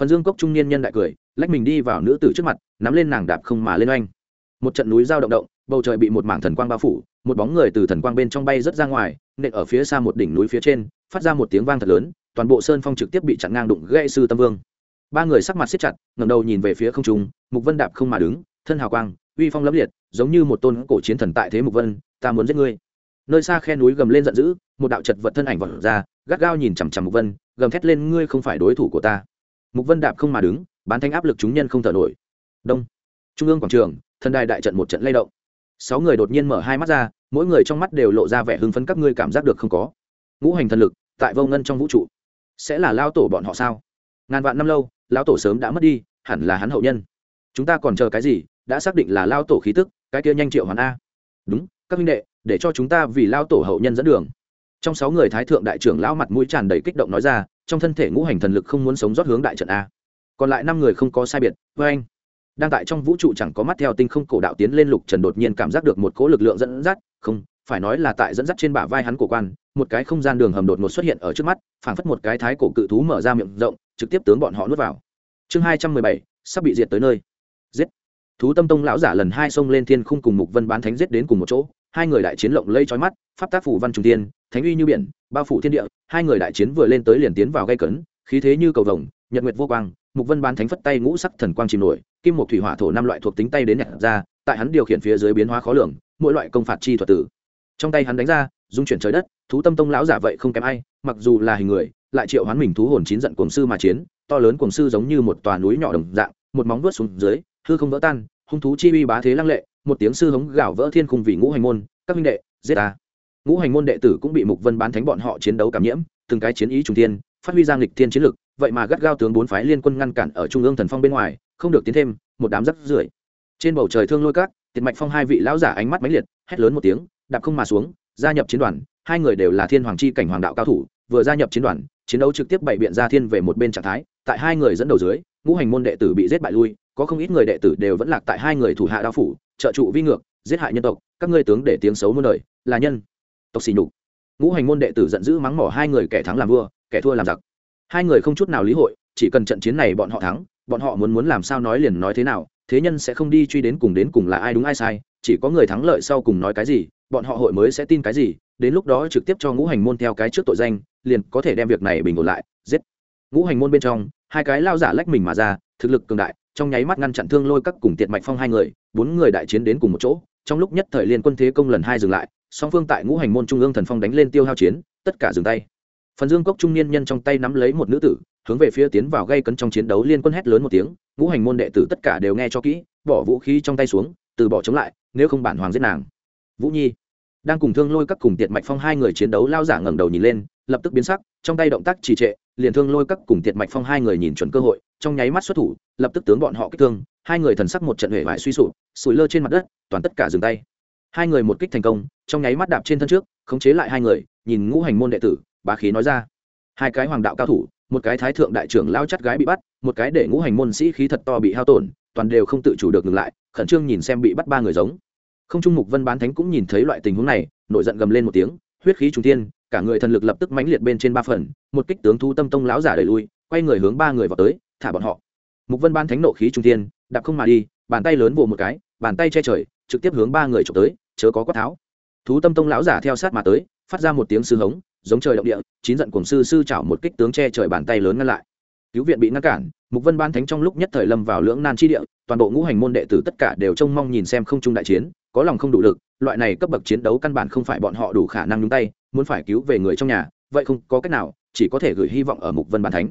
Phần dương cốc trung niên nhân đại cười, lách mình đi vào nữ tử trước mặt, nắm lên nàng đạp không mà lên oanh. Một trận núi giao động động, bầu trời bị một mảng thần quang bao phủ, một bóng người từ thần quang bên trong bay rất ra ngoài, nện ở phía xa một đỉnh núi phía trên, phát ra một tiếng vang thật lớn, toàn bộ sơn phong trực tiếp bị chặn ngang đụng gãy sư tâm vương. Ba người sắc mặt siết chặt, ngẩng đầu nhìn về phía không trung, mục vân đạp không mà đứng, thân hào quang, uy phong lẫm liệt, giống như một tôn cổ chiến thần tại thế mục vân, ta muốn giết ngươi nơi xa khe núi gầm lên giận dữ, một đạo chật vật thân ảnh vọt ra, gắt gao nhìn chằm chằm mục vân, gầm thét lên, ngươi không phải đối thủ của ta. Mục vân đạp không mà đứng, bán thanh áp lực chúng nhân không thở nổi. Đông. Trung ương quảng trường, thần đài đại trận một trận lay động. Sáu người đột nhiên mở hai mắt ra, mỗi người trong mắt đều lộ ra vẻ hưng phấn các ngươi cảm giác được không có. Ngũ hành thần lực, tại vô ngân trong vũ trụ. Sẽ là lao tổ bọn họ sao? Ngàn vạn năm lâu lao tổ sớm đã mất đi, hẳn là hắn hậu nhân. Chúng ta còn chờ cái gì? Đã xác định là lao tổ khí tức, cái kia nhanh triệu hoàn a. Đúng, các huynh đệ để cho chúng ta vì lao tổ hậu nhân dẫn đường. Trong sáu người thái thượng đại trưởng lão mặt mũi tràn đầy kích động nói ra, trong thân thể ngũ hành thần lực không muốn sống rót hướng đại trận a. Còn lại năm người không có sai biệt, với anh. Đang tại trong vũ trụ chẳng có mắt theo tinh không cổ đạo tiến lên lục trần đột nhiên cảm giác được một cỗ lực lượng dẫn dắt, không, phải nói là tại dẫn dắt trên bả vai hắn cổ quan, một cái không gian đường hầm đột ngột xuất hiện ở trước mắt, phảng phất một cái thái cổ cự thú mở ra miệng rộng, trực tiếp tướng bọn họ nuốt vào. Chương hai trăm mười bảy, sắp bị diệt tới nơi. Giết. Thú tâm tông lão giả lần hai xông lên thiên khung cùng mục vân bán thánh giết đến cùng một chỗ hai người đại chiến lộng lây trói mắt, pháp tác phủ văn trung tiên, thánh uy như biển, bao phủ thiên địa, hai người đại chiến vừa lên tới liền tiến vào gây cấn, khí thế như cầu vồng, nhật nguyệt vô quang, mục vân bán thánh phất tay ngũ sắc thần quang chìm nổi, kim một thủy hỏa thổ năm loại thuộc tính tay đến nhặt ra, tại hắn điều khiển phía dưới biến hóa khó lường, mỗi loại công phạt chi thuật tử. Trong tay hắn đánh ra dung chuyển trời đất, thú tâm tông lão giả vậy không kém ai, mặc dù là hình người, lại triệu hoán mình thú hồn chín giận cuồng sư mà chiến, to lớn cuồng sư giống như một tòa núi nhỏ đồng dạng, một móng vuốt xuống dưới, hư không vỡ tan, hung thú chi uy bá thế lăng lệ một tiếng sư hống gào vỡ thiên khung vì ngũ hành môn, các minh đệ, giết ta. Ngũ hành môn đệ tử cũng bị mục vân bán thánh bọn họ chiến đấu cảm nhiễm, từng cái chiến ý trùng thiên, phát huy giang lịch thiên chiến lực, vậy mà gắt gao tướng bốn phái liên quân ngăn cản ở trung ương thần phong bên ngoài, không được tiến thêm một đám rắc rưởi. Trên bầu trời thương lôi cát, tiệt mạch phong hai vị lão giả ánh mắt mãnh liệt, hét lớn một tiếng, đạp không mà xuống, gia nhập chiến đoàn, hai người đều là thiên hoàng chi cảnh hoàng đạo cao thủ, vừa gia nhập chiến đoàn, chiến đấu trực tiếp bày biện ra thiên về một bên trạng thái, tại hai người dẫn đầu dưới, ngũ hành môn đệ tử bị giết bại lui, có không ít người đệ tử đều vẫn lạc tại hai người thủ hạ đao phủ trợ trụ vi ngược, giết hại nhân tộc, các ngươi tướng để tiếng xấu muôn đời, là nhân. Tộc xỉ nhục. Ngũ hành môn đệ tử giận dữ mắng mỏ hai người kẻ thắng làm vua, kẻ thua làm giặc. Hai người không chút nào lý hội, chỉ cần trận chiến này bọn họ thắng, bọn họ muốn muốn làm sao nói liền nói thế nào, thế nhân sẽ không đi truy đến cùng đến cùng là ai đúng ai sai, chỉ có người thắng lợi sau cùng nói cái gì, bọn họ hội mới sẽ tin cái gì, đến lúc đó trực tiếp cho ngũ hành môn theo cái trước tội danh, liền có thể đem việc này bình ổn lại, giết. Ngũ hành môn bên trong, hai cái lao giả lách mình mà ra, thực lực cường đại trong nháy mắt ngăn chặn thương lôi các cùng tiệt mạch phong hai người, bốn người đại chiến đến cùng một chỗ, trong lúc nhất thời liên quân thế công lần hai dừng lại, song phương tại ngũ hành môn trung ương thần phong đánh lên tiêu hao chiến, tất cả dừng tay. Phần dương cốc trung niên nhân trong tay nắm lấy một nữ tử, hướng về phía tiến vào gây cấn trong chiến đấu liên quân hét lớn một tiếng, ngũ hành môn đệ tử tất cả đều nghe cho kỹ, bỏ vũ khí trong tay xuống, từ bỏ chống lại, nếu không bản hoàng giết nàng. Vũ nhi đang cùng thương lôi các cùng tiệt mạch phong hai người chiến đấu lao giả ngẩng đầu nhìn lên, lập tức biến sắc, trong tay động tác trì trệ, liền thương lôi các cùng tiệt mạch phong hai người nhìn chuẩn cơ hội trong nháy mắt xuất thủ, lập tức tướng bọn họ kích thương, hai người thần sắc một trận huệ vải suy sụp, sủi lơ trên mặt đất, toàn tất cả dừng tay. Hai người một kích thành công, trong nháy mắt đạp trên thân trước, khống chế lại hai người, nhìn ngũ hành môn đệ tử, bá khí nói ra. Hai cái hoàng đạo cao thủ, một cái thái thượng đại trưởng lao chắt gái bị bắt, một cái để ngũ hành môn sĩ khí thật to bị hao tổn, toàn đều không tự chủ được ngừng lại, khẩn trương nhìn xem bị bắt ba người giống. Không trung mục vân bán thánh cũng nhìn thấy loại tình huống này, nổi giận gầm lên một tiếng, huyết khí trung thiên, cả người thần lực lập tức mãnh liệt bên trên ba phần, một kích tướng thu tâm tông lão giả đẩy lui, quay người hướng ba người vào tới thả bọn họ. Mục vân ban thánh nộ khí trung thiên, đạp không mà đi, bàn tay lớn vồ một cái, bàn tay che trời, trực tiếp hướng ba người trộm tới, chớ có quát tháo. Thú tâm tông lão giả theo sát mà tới, phát ra một tiếng sư hống, giống trời động địa, chín giận cùng sư sư chảo một kích tướng che trời bàn tay lớn ngăn lại. Cứu viện bị ngăn cản, mục vân ban thánh trong lúc nhất thời lâm vào lưỡng nan chi địa, toàn bộ ngũ hành môn đệ tử tất cả đều trông mong nhìn xem không trung đại chiến, có lòng không đủ lực, loại này cấp bậc chiến đấu căn bản không phải bọn họ đủ khả năng nhúng tay, muốn phải cứu về người trong nhà, vậy không có cách nào, chỉ có thể gửi hy vọng ở mục vân ban thánh.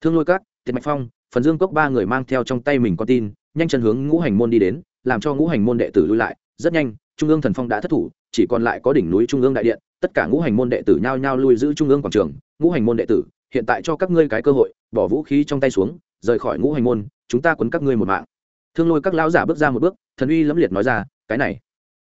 Thương lôi cát tiệt mạch phong, phần dương cốc ba người mang theo trong tay mình con tin, nhanh chân hướng ngũ hành môn đi đến, làm cho ngũ hành môn đệ tử lui lại. Rất nhanh, trung ương thần phong đã thất thủ, chỉ còn lại có đỉnh núi trung ương đại điện. Tất cả ngũ hành môn đệ tử nhao nhao lui giữ trung ương quảng trường. Ngũ hành môn đệ tử, hiện tại cho các ngươi cái cơ hội, bỏ vũ khí trong tay xuống, rời khỏi ngũ hành môn, chúng ta quấn các ngươi một mạng. Thương lôi các lão giả bước ra một bước, thần uy lẫm liệt nói ra, cái này.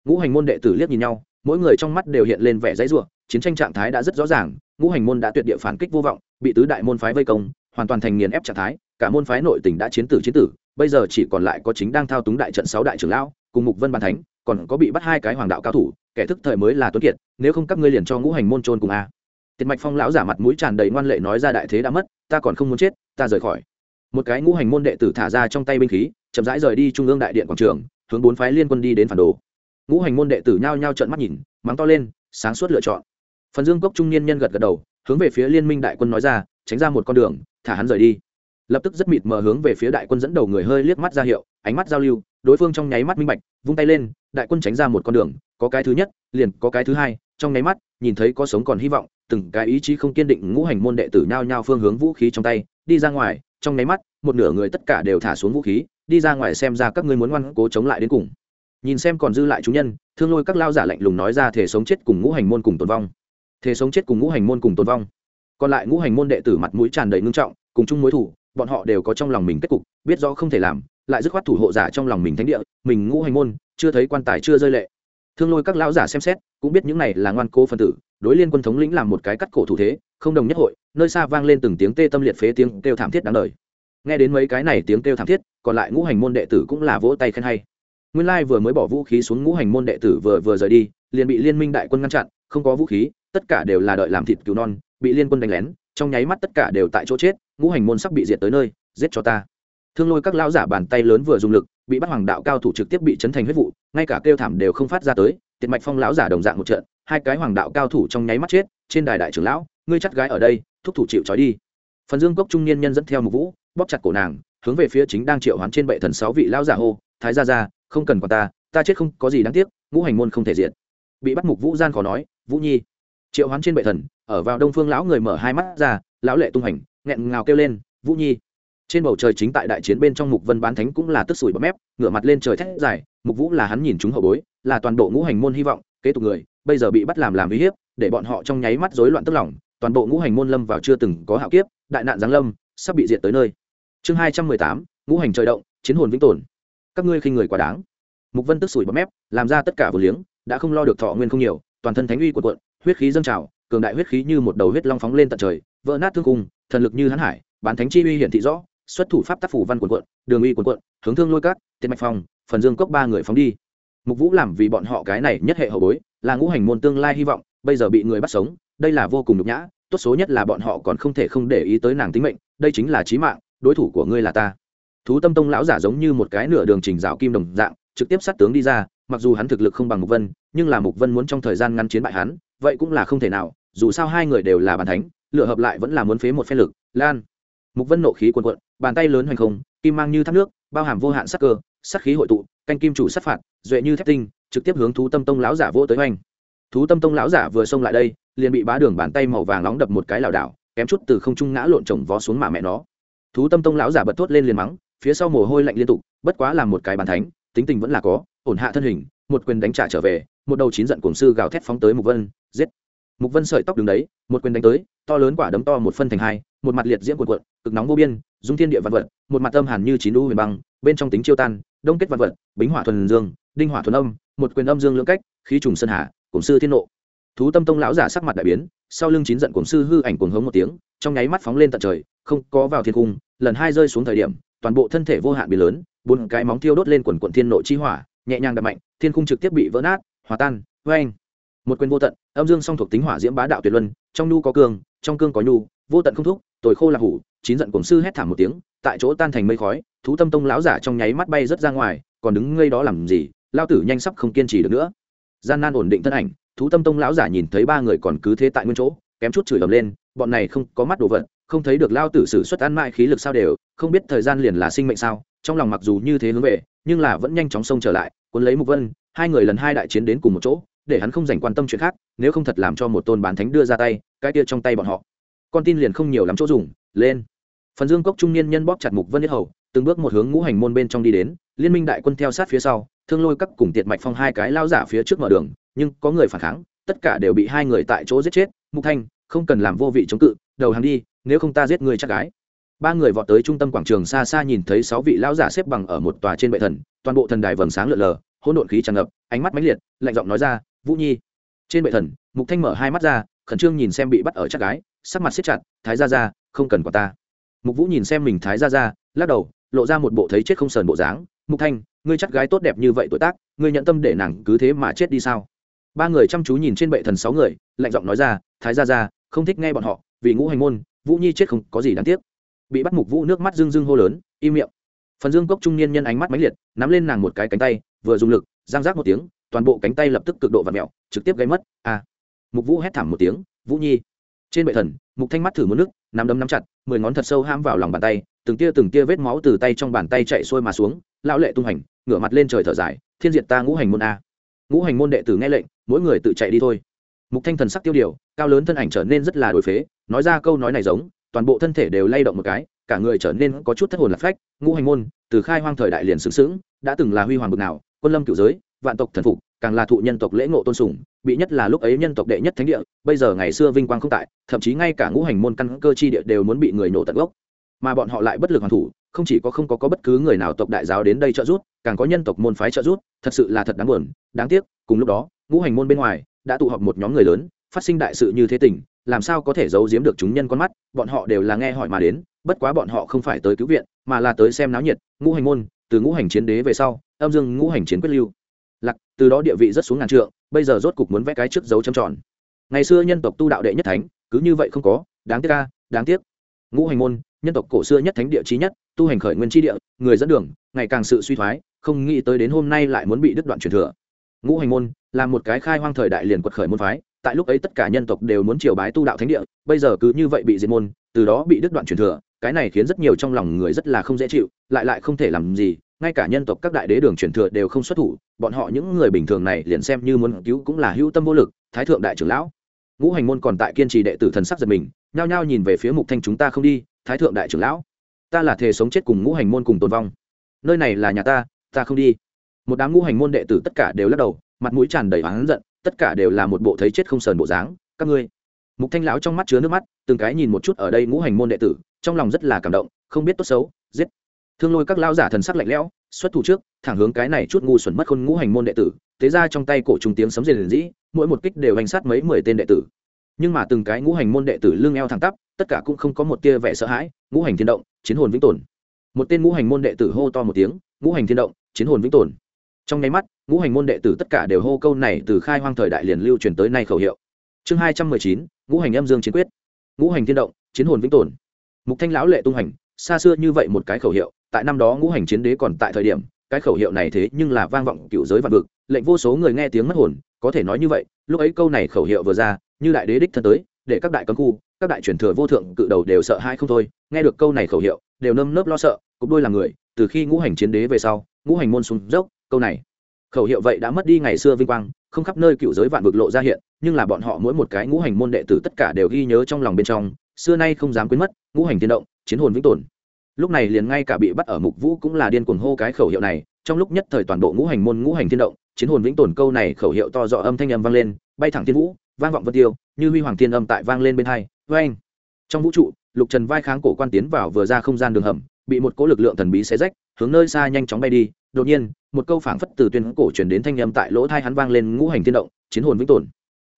Ngũ hành môn đệ tử liếc nhìn nhau, mỗi người trong mắt đều hiện lên vẻ dãy rủa, chiến tranh trạng thái đã rất rõ ràng, ngũ hành môn đã tuyệt địa phản kích vô vọng, bị tứ đại môn phái vây công hoàn toàn thành nghiền ép trạng thái, cả môn phái nội tỉnh đã chiến tử chiến tử, bây giờ chỉ còn lại có chính đang thao túng đại trận sáu đại trưởng lão, cùng mục vân bàn thánh, còn có bị bắt hai cái hoàng đạo cao thủ, kẻ thức thời mới là tuấn kiệt, nếu không các ngươi liền cho ngũ hành môn trôn cùng a. Tiệt mạch phong lão giả mặt mũi tràn đầy ngoan lệ nói ra đại thế đã mất, ta còn không muốn chết, ta rời khỏi. Một cái ngũ hành môn đệ tử thả ra trong tay binh khí, chậm rãi rời đi trung ương đại điện quảng trường, hướng bốn phái liên quân đi đến phản đồ. Ngũ hành môn đệ tử nhao nhao trợn mắt nhìn, mắng to lên, sáng suốt lựa chọn. Phần dương cốc trung niên nhân gật gật đầu, hướng về phía liên minh đại quân nói ra, tránh ra một con đường thả hắn rời đi. Lập tức rất mịt mờ hướng về phía đại quân dẫn đầu người hơi liếc mắt ra hiệu, ánh mắt giao lưu, đối phương trong nháy mắt minh bạch, vung tay lên, đại quân tránh ra một con đường, có cái thứ nhất, liền có cái thứ hai, trong nháy mắt, nhìn thấy có sống còn hy vọng, từng cái ý chí không kiên định ngũ hành môn đệ tử nhao nhao phương hướng vũ khí trong tay, đi ra ngoài, trong nháy mắt, một nửa người tất cả đều thả xuống vũ khí, đi ra ngoài xem ra các ngươi muốn ngoan cố chống lại đến cùng. Nhìn xem còn dư lại chúng nhân, thương lôi các lao giả lạnh lùng nói ra thể sống chết cùng ngũ hành môn cùng tồn vong. Thể sống chết cùng ngũ hành môn cùng tồn vong còn lại ngũ hành môn đệ tử mặt mũi tràn đầy ngưng trọng, cùng chung mối thủ, bọn họ đều có trong lòng mình kết cục, biết rõ không thể làm, lại dứt khoát thủ hộ giả trong lòng mình thánh địa, mình ngũ hành môn, chưa thấy quan tài chưa rơi lệ. Thương lôi các lão giả xem xét, cũng biết những này là ngoan cố phân tử, đối liên quân thống lĩnh làm một cái cắt cổ thủ thế, không đồng nhất hội, nơi xa vang lên từng tiếng tê tâm liệt phế tiếng kêu thảm thiết đáng đời. Nghe đến mấy cái này tiếng kêu thảm thiết, còn lại ngũ hành môn đệ tử cũng là vỗ tay khen hay. Nguyên lai vừa mới bỏ vũ khí xuống ngũ hành môn đệ tử vừa vừa rời đi, liền bị liên minh đại quân ngăn chặn, không có vũ khí, tất cả đều là đợi làm thịt cứu non bị liên quân đánh lén, trong nháy mắt tất cả đều tại chỗ chết, ngũ hành môn sắp bị diệt tới nơi, giết cho ta. Thương lôi các lão giả bàn tay lớn vừa dùng lực, bị bắt hoàng đạo cao thủ trực tiếp bị chấn thành huyết vụ, ngay cả kêu thảm đều không phát ra tới, tiệt mạch phong lão giả đồng dạng một trận, hai cái hoàng đạo cao thủ trong nháy mắt chết, trên đài đại trưởng lão, ngươi chắc gái ở đây, thúc thủ chịu trói đi. Phần dương cốc trung niên nhân dẫn theo một vũ, bóp chặt cổ nàng, hướng về phía chính đang triệu hoán trên bệ thần sáu vị lão giả hô, thái gia gia, không cần quản ta ta chết không có gì đáng tiếc, ngũ hành môn không thể diệt. bị bắt mục vũ gian khó nói, vũ nhi. Triệu hoán trên bệ thần ở vào đông phương lão người mở hai mắt ra, lão lệ tung hành nghẹn ngào kêu lên, vũ nhi! Trên bầu trời chính tại đại chiến bên trong mục vân bán thánh cũng là tức sủi bọt mép, ngửa mặt lên trời thét dài, mục vũ là hắn nhìn chúng hậu bối, là toàn bộ ngũ hành môn hy vọng, kế tục người, bây giờ bị bắt làm làm uy hiếp, để bọn họ trong nháy mắt rối loạn tức lòng, toàn bộ ngũ hành môn lâm vào chưa từng có hạo kiếp, đại nạn giáng lâm, sắp bị diệt tới nơi. Chương hai trăm mười tám, ngũ hành trời động, chiến hồn vĩnh tồn. Các ngươi khinh người quá đáng. Mục vân tức sủi bọt mép, làm ra tất cả vừa liếng, đã không lo được thọ nguyên không nhiều, toàn thân thánh uy của quận huyết khí dâng trào cường đại huyết khí như một đầu huyết long phóng lên tận trời, vỡ nát thương cung thần lực như hắn hải, bán thánh chi uy hiển thị rõ, xuất thủ pháp tác phủ văn quần quận đường uy quần quận hướng thương lôi cát tiền mạch phong, phần dương cốc ba người phóng đi. Mục vũ làm vì bọn họ cái này nhất hệ hậu bối, là ngũ hành môn tương lai hy vọng, bây giờ bị người bắt sống, đây là vô cùng nhục nhã, tốt số nhất là bọn họ còn không thể không để ý tới nàng tính mệnh, đây chính là trí mạng, đối thủ của ngươi là ta. Thú tâm tông lão giả giống như một cái nửa đường trình rào kim đồng dạng, trực tiếp sát tướng đi ra, mặc dù hắn thực lực không bằng mục vân, nhưng là mục vân muốn trong thời gian ngăn chiến bại hắn, vậy cũng là không thể nào dù sao hai người đều là bàn thánh, lựa hợp lại vẫn là muốn phế một phen lực, lan. Mục vân nộ khí quần quận bàn tay lớn hoành không, kim mang như thác nước, bao hàm vô hạn sắc cơ, sắc khí hội tụ, canh kim chủ sát phạt, duệ như thép tinh, trực tiếp hướng thú tâm tông lão giả vô tới hoành. Thú tâm tông lão giả vừa xông lại đây, liền bị bá đường bàn tay màu vàng nóng đập một cái lảo đảo, kém chút từ không trung ngã lộn chồng vó xuống mà mẹ nó. Thú tâm tông lão giả bật thốt lên liền mắng, phía sau mồ hôi lạnh liên tục, bất quá là một cái bàn thánh, tính tình vẫn là có, ổn hạ thân hình, một quyền đánh trả trở về, một đầu chín giận cổn sư gào thét phóng tới mục vân, giết mục vân sợi tóc đứng đấy, một quyền đánh tới, to lớn quả đấm to một phân thành hai, một mặt liệt diễm cuộn cuộn, cực nóng vô biên, dung thiên địa vạn vật, một mặt âm hàn như chín đu huyền băng, bên trong tính chiêu tan, đông kết vạn vật, bính hỏa thuần dương, đinh hỏa thuần âm, một quyền âm dương lưỡng cách, khí trùng sơn hà cổng sư thiên nộ. Thú tâm tông lão giả sắc mặt đại biến, sau lưng chín giận cổng sư hư ảnh cuồng hống một tiếng, trong nháy mắt phóng lên tận trời, không có vào thiên cung, lần hai rơi xuống thời điểm, toàn bộ thân thể vô hạn bị lớn, bốn cái móng thiêu đốt lên quần quận thiên nộ chi hỏa, nhẹ nhàng đập mạnh, thiên cung trực tiếp bị vỡ nát, hòa tan vê anh một quyền vô tận, âm dương song thuộc tính hỏa diễm bá đạo tuyệt luân, trong nhu có cương, trong cương có nhu, vô tận không thúc, tồi khô là hủ, chín giận cổng sư hét thảm một tiếng, tại chỗ tan thành mây khói, thú tâm tông lão giả trong nháy mắt bay rớt ra ngoài, còn đứng ngây đó làm gì, lao tử nhanh sắp không kiên trì được nữa. Gian nan ổn định thân ảnh, thú tâm tông lão giả nhìn thấy ba người còn cứ thế tại nguyên chỗ, kém chút chửi ầm lên, bọn này không có mắt đồ vật, không thấy được lao tử sử xuất ăn mại khí lực sao đều, không biết thời gian liền là sinh mệnh sao, trong lòng mặc dù như thế hướng về, nhưng là vẫn nhanh chóng xông trở lại, cuốn lấy mục vân, hai người lần hai đại chiến đến cùng một chỗ để hắn không dành quan tâm chuyện khác, nếu không thật làm cho một tôn bán thánh đưa ra tay, cái kia trong tay bọn họ. Con tin liền không nhiều lắm chỗ dùng, lên. Phần dương cốc trung niên nhân bóp chặt mục vân nhất hầu, từng bước một hướng ngũ hành môn bên trong đi đến, liên minh đại quân theo sát phía sau, thương lôi các cùng tiệt mạch phong hai cái lao giả phía trước mở đường, nhưng có người phản kháng, tất cả đều bị hai người tại chỗ giết chết. Mục thanh, không cần làm vô vị chống cự, đầu hàng đi, nếu không ta giết người chắc gái. Ba người vọt tới trung tâm quảng trường xa xa nhìn thấy sáu vị lão giả xếp bằng ở một tòa trên bệ thần, toàn bộ thần đài vầng sáng lượn lờ, hỗn độn khí tràn ngập, ánh mắt mãnh liệt, lạnh giọng nói ra vũ nhi. Trên bệ thần, mục thanh mở hai mắt ra, khẩn trương nhìn xem bị bắt ở chắc gái, sắc mặt siết chặt, thái ra ra không cần quả ta. Mục vũ nhìn xem mình thái ra ra lắc đầu, lộ ra một bộ thấy chết không sờn bộ dáng. Mục thanh, ngươi chắc gái tốt đẹp như vậy tuổi tác, ngươi nhận tâm để nàng cứ thế mà chết đi sao? Ba người chăm chú nhìn trên bệ thần sáu người, lạnh giọng nói ra, thái ra ra không thích nghe bọn họ, vì ngũ hành môn, vũ nhi chết không có gì đáng tiếc. Bị bắt mục vũ nước mắt rưng rưng hô lớn, im miệng. Phần dương cốc trung niên nhân ánh mắt mãnh liệt, nắm lên nàng một cái cánh tay, vừa dùng lực, giang giác một tiếng toàn bộ cánh tay lập tức cực độ và mẹo, trực tiếp gây mất. A mục vũ hét thảm một tiếng, vũ nhi! Trên bệ thần, mục thanh mắt thử một nước, nắm đấm nắm chặt, mười ngón thật sâu ham vào lòng bàn tay, từng tia từng tia vết máu từ tay trong bàn tay chạy xuôi mà xuống, lão lệ tung hành, ngửa mặt lên trời thở dài, thiên diệt ta ngũ hành môn a. Ngũ hành môn đệ tử nghe lệnh, mỗi người tự chạy đi thôi. Mục thanh thần sắc tiêu điều, cao lớn thân ảnh trở nên rất là đổi phế, nói ra câu nói này giống, toàn bộ thân thể đều lay động một cái, cả người trở nên có chút thất hồn lạc phách. Ngũ hành môn, từ khai hoang thời đại liền sướng sướng đã từng là huy hoàng bực nào, quân lâm cựu giới vạn tộc thần phục càng là thụ nhân tộc lễ ngộ tôn sùng bị nhất là lúc ấy nhân tộc đệ nhất thánh địa bây giờ ngày xưa vinh quang không tại thậm chí ngay cả ngũ hành môn căn cơ chi địa đều muốn bị người nổ tận gốc. Mà bọn họ lại bất lực hoàn thủ không chỉ có không có, có bất cứ người nào tộc đại giáo đến đây trợ giúp càng có nhân tộc môn phái trợ giúp thật sự là thật đáng buồn đáng tiếc cùng lúc đó ngũ hành môn bên ngoài đã tụ họp một nhóm người lớn phát sinh đại sự như thế tình làm sao có thể giấu giếm được chúng nhân con mắt bọn họ đều là nghe hỏi mà đến bất quá bọn họ không phải tới cứu viện mà là tới xem náo nhiệt ngũ hành môn từ ngũ hành chiến đế về sau âm dương ngũ hành chiến quyết lưu từ đó địa vị rất xuống ngàn trượng, bây giờ rốt cục muốn vẽ cái trước dấu châm tròn. Ngày xưa nhân tộc tu đạo đệ nhất thánh, cứ như vậy không có, đáng tiếc ca đáng tiếc. Ngũ hành môn, nhân tộc cổ xưa nhất thánh địa trí nhất, tu hành khởi nguyên tri địa, người dẫn đường, ngày càng sự suy thoái, không nghĩ tới đến hôm nay lại muốn bị đứt đoạn truyền thừa. Ngũ hành môn, là một cái khai hoang thời đại liền quật khởi môn phái, tại lúc ấy tất cả nhân tộc đều muốn triều bái tu đạo thánh địa, bây giờ cứ như vậy bị diệt môn, từ đó bị đứt đoạn truyền thừa, cái này khiến rất nhiều trong lòng người rất là không dễ chịu, lại lại không thể làm gì ngay cả nhân tộc các đại đế đường truyền thừa đều không xuất thủ, bọn họ những người bình thường này liền xem như muốn cứu cũng là hữu tâm vô lực, thái thượng đại trưởng lão. Ngũ hành môn còn tại kiên trì đệ tử thần sắc giật mình, nhao nhao nhìn về phía mục thanh chúng ta không đi, thái thượng đại trưởng lão. Ta là thề sống chết cùng ngũ hành môn cùng tồn vong. Nơi này là nhà ta ta không đi. Một đám ngũ hành môn đệ tử tất cả đều lắc đầu, mặt mũi tràn đầy oán giận, tất cả đều là một bộ thấy chết không sờn bộ dáng, các ngươi. Mục thanh lão trong mắt chứa nước mắt, từng cái nhìn một chút ở đây ngũ hành môn đệ tử, trong lòng rất là cảm động, không biết tốt xấu, giết thương lôi các lao giả thần sắc lạnh lẽo, xuất thủ trước, thẳng hướng cái này chút ngu xuẩn mất khôn ngũ hành môn đệ tử, thế ra trong tay cổ trùng tiếng sấm rền dĩ mỗi một kích đều hành sát mấy mười tên đệ tử. Nhưng mà từng cái ngũ hành môn đệ tử lưng eo thẳng tắp, tất cả cũng không có một tia vẻ sợ hãi, ngũ hành thiên động, chiến hồn vĩnh tồn. Một tên ngũ hành môn đệ tử hô to một tiếng, ngũ hành thiên động, chiến hồn vĩnh tồn. Trong nháy mắt, ngũ hành môn đệ tử tất cả đều hô câu này từ khai hoang thời đại liền lưu truyền tới nay khẩu hiệu. Chương hai trăm mười chín, ngũ hành âm dương chiến quyết. Ngũ hành thiên động, chiến hồn vĩnh tồn. Mục thanh lão lệ tung hành, xa xưa như vậy một cái khẩu hiệu tại năm đó ngũ hành chiến đế còn tại thời điểm, cái khẩu hiệu này thế nhưng là vang vọng cựu giới vạn vực, lệnh vô số người nghe tiếng mất hồn, có thể nói như vậy, lúc ấy câu này khẩu hiệu vừa ra, như đại đế đích thân tới, để các đại cấm khu, các đại truyền thừa vô thượng cự đầu đều sợ hai không thôi, nghe được câu này khẩu hiệu, đều nơm nớp lo sợ, cục đôi làm người, từ khi ngũ hành chiến đế về sau, ngũ hành môn sùng dốc, câu này khẩu hiệu vậy đã mất đi ngày xưa vinh quang, không khắp nơi cựu giới vạn vực lộ ra hiện, nhưng là bọn họ mỗi một cái ngũ hành môn đệ tử tất cả đều ghi nhớ trong lòng bên trong, xưa nay không dám quên mất, ngũ hành tiên động, chiến hồn vĩnh tồn lúc này liền ngay cả bị bắt ở mục vũ cũng là điên cuồng hô cái khẩu hiệu này, trong lúc nhất thời toàn bộ ngũ hành môn, ngũ hành thiên động, chiến hồn vĩnh tồn câu này khẩu hiệu to rõ âm thanh âm vang lên, bay thẳng thiên vũ, vang vọng vân tiêu, như huy hoàng thiên âm tại vang lên bên hai vê anh trong vũ trụ, lục trần vai kháng cổ quan tiến vào vừa ra không gian đường hầm, bị một cỗ lực lượng thần bí xé rách, hướng nơi xa nhanh chóng bay đi, đột nhiên, một câu phảng phất từ tuyên cổ chuyển đến thanh âm tại lỗ thai hắn vang lên ngũ hành thiên động, chiến hồn vĩnh tồn.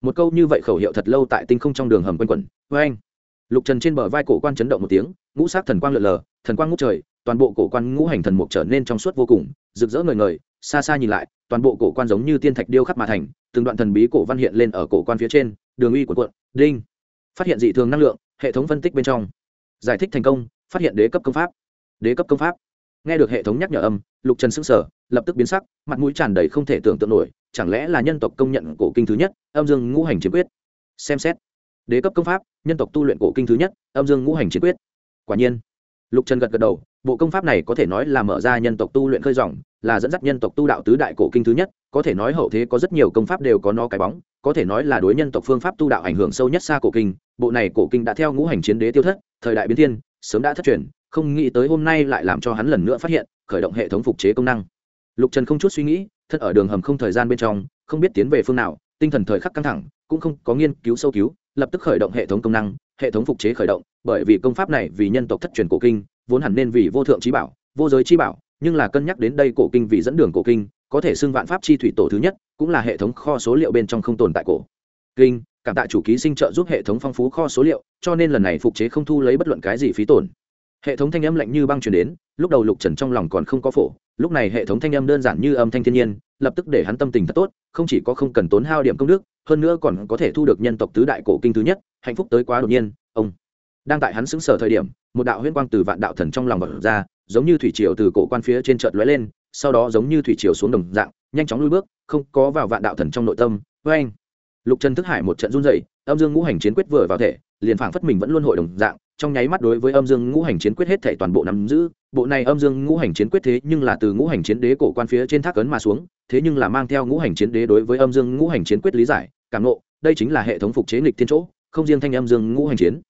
Một câu như vậy khẩu hiệu thật lâu tại tinh không trong đường hầm quanh quẩn vê anh lục trần trên bờ vai cổ quan chấn động một tiếng, ngũ sát thần quang lượn lờ, thần quang ngũ trời, toàn bộ cổ quan ngũ hành thần mục trở nên trong suốt vô cùng, rực rỡ ngời ngời, xa xa nhìn lại, toàn bộ cổ quan giống như tiên thạch điêu khắc mà thành, từng đoạn thần bí cổ văn hiện lên ở cổ quan phía trên, đường uy của quận đinh. Phát hiện dị thường năng lượng, hệ thống phân tích bên trong. Giải thích thành công, phát hiện đế cấp công pháp. Đế cấp công pháp. Nghe được hệ thống nhắc nhở âm, lục trần xưng sở lập tức biến sắc, mặt mũi tràn đầy không thể tưởng tượng nổi, chẳng lẽ là nhân tộc công nhận cổ kinh thứ nhất, âm dương ngũ hành chiếm quyết? Xem xét đế cấp công pháp, nhân tộc tu luyện cổ kinh thứ nhất, âm dương ngũ hành chiến quyết. Quả nhiên, lục trần gật gật đầu, bộ công pháp này có thể nói là mở ra nhân tộc tu luyện khơi dòng, là dẫn dắt nhân tộc tu đạo tứ đại cổ kinh thứ nhất, có thể nói hậu thế có rất nhiều công pháp đều có nó cái bóng, có thể nói là đối nhân tộc phương pháp tu đạo ảnh hưởng sâu nhất xa cổ kinh, bộ này cổ kinh đã theo ngũ hành chiến đế tiêu thất, thời đại biến thiên, sớm đã thất truyền, không nghĩ tới hôm nay lại làm cho hắn lần nữa phát hiện, khởi động hệ thống phục chế công năng. Lục trần không chút suy nghĩ thân ở đường hầm không thời gian bên trong, không biết tiến về phương nào, tinh thần thời khắc căng thẳng, cũng không có nghiên cứu sâu cứu lập tức khởi động hệ thống công năng, hệ thống phục chế khởi động, bởi vì công pháp này vì nhân tộc thất truyền cổ kinh, vốn hẳn nên vì vô thượng trí bảo, vô giới trí bảo, nhưng là cân nhắc đến đây cổ kinh vì dẫn đường cổ kinh, có thể xưng vạn pháp chi thủy tổ thứ nhất, cũng là hệ thống kho số liệu bên trong không tồn tại cổ. Kinh, cảm tạ chủ ký sinh trợ giúp hệ thống phong phú kho số liệu, cho nên lần này phục chế không thu lấy bất luận cái gì phí tổn. Hệ thống thanh âm lạnh như băng truyền đến, lúc đầu lục trần trong lòng còn không có phổ, lúc này hệ thống thanh âm đơn giản như âm thanh thiên nhiên lập tức để hắn tâm tình thật tốt, không chỉ có không cần tốn hao điểm công đức, hơn nữa còn có thể thu được nhân tộc tứ đại cổ kinh thứ nhất, hạnh phúc tới quá đột nhiên, ông. Đang tại hắn xứng sở thời điểm, một đạo huyễn quang từ vạn đạo thần trong lòng vật ra, giống như thủy triều từ cổ quan phía trên chợt lóe lên, sau đó giống như thủy triều xuống đồng dạng, nhanh chóng lui bước, không có vào vạn đạo thần trong nội tâm với anh lục trần thức hải một trận run dậy âm dương ngũ hành chiến quyết vừa vào thể, liền phảng phất mình vẫn luôn hội đồng dạng, trong nháy mắt đối với âm dương ngũ hành chiến quyết hết thể toàn bộ nắm giữ bộ này âm dương ngũ hành chiến quyết thế nhưng là từ ngũ hành chiến đế cổ quan phía trên thác ấn mà xuống, thế nhưng là mang theo ngũ hành chiến đế đối với âm dương ngũ hành chiến quyết lý giải, cảm nộ đây chính là hệ thống phục chế nghịch thiên chỗ, không riêng thanh âm dương ngũ hành chiến.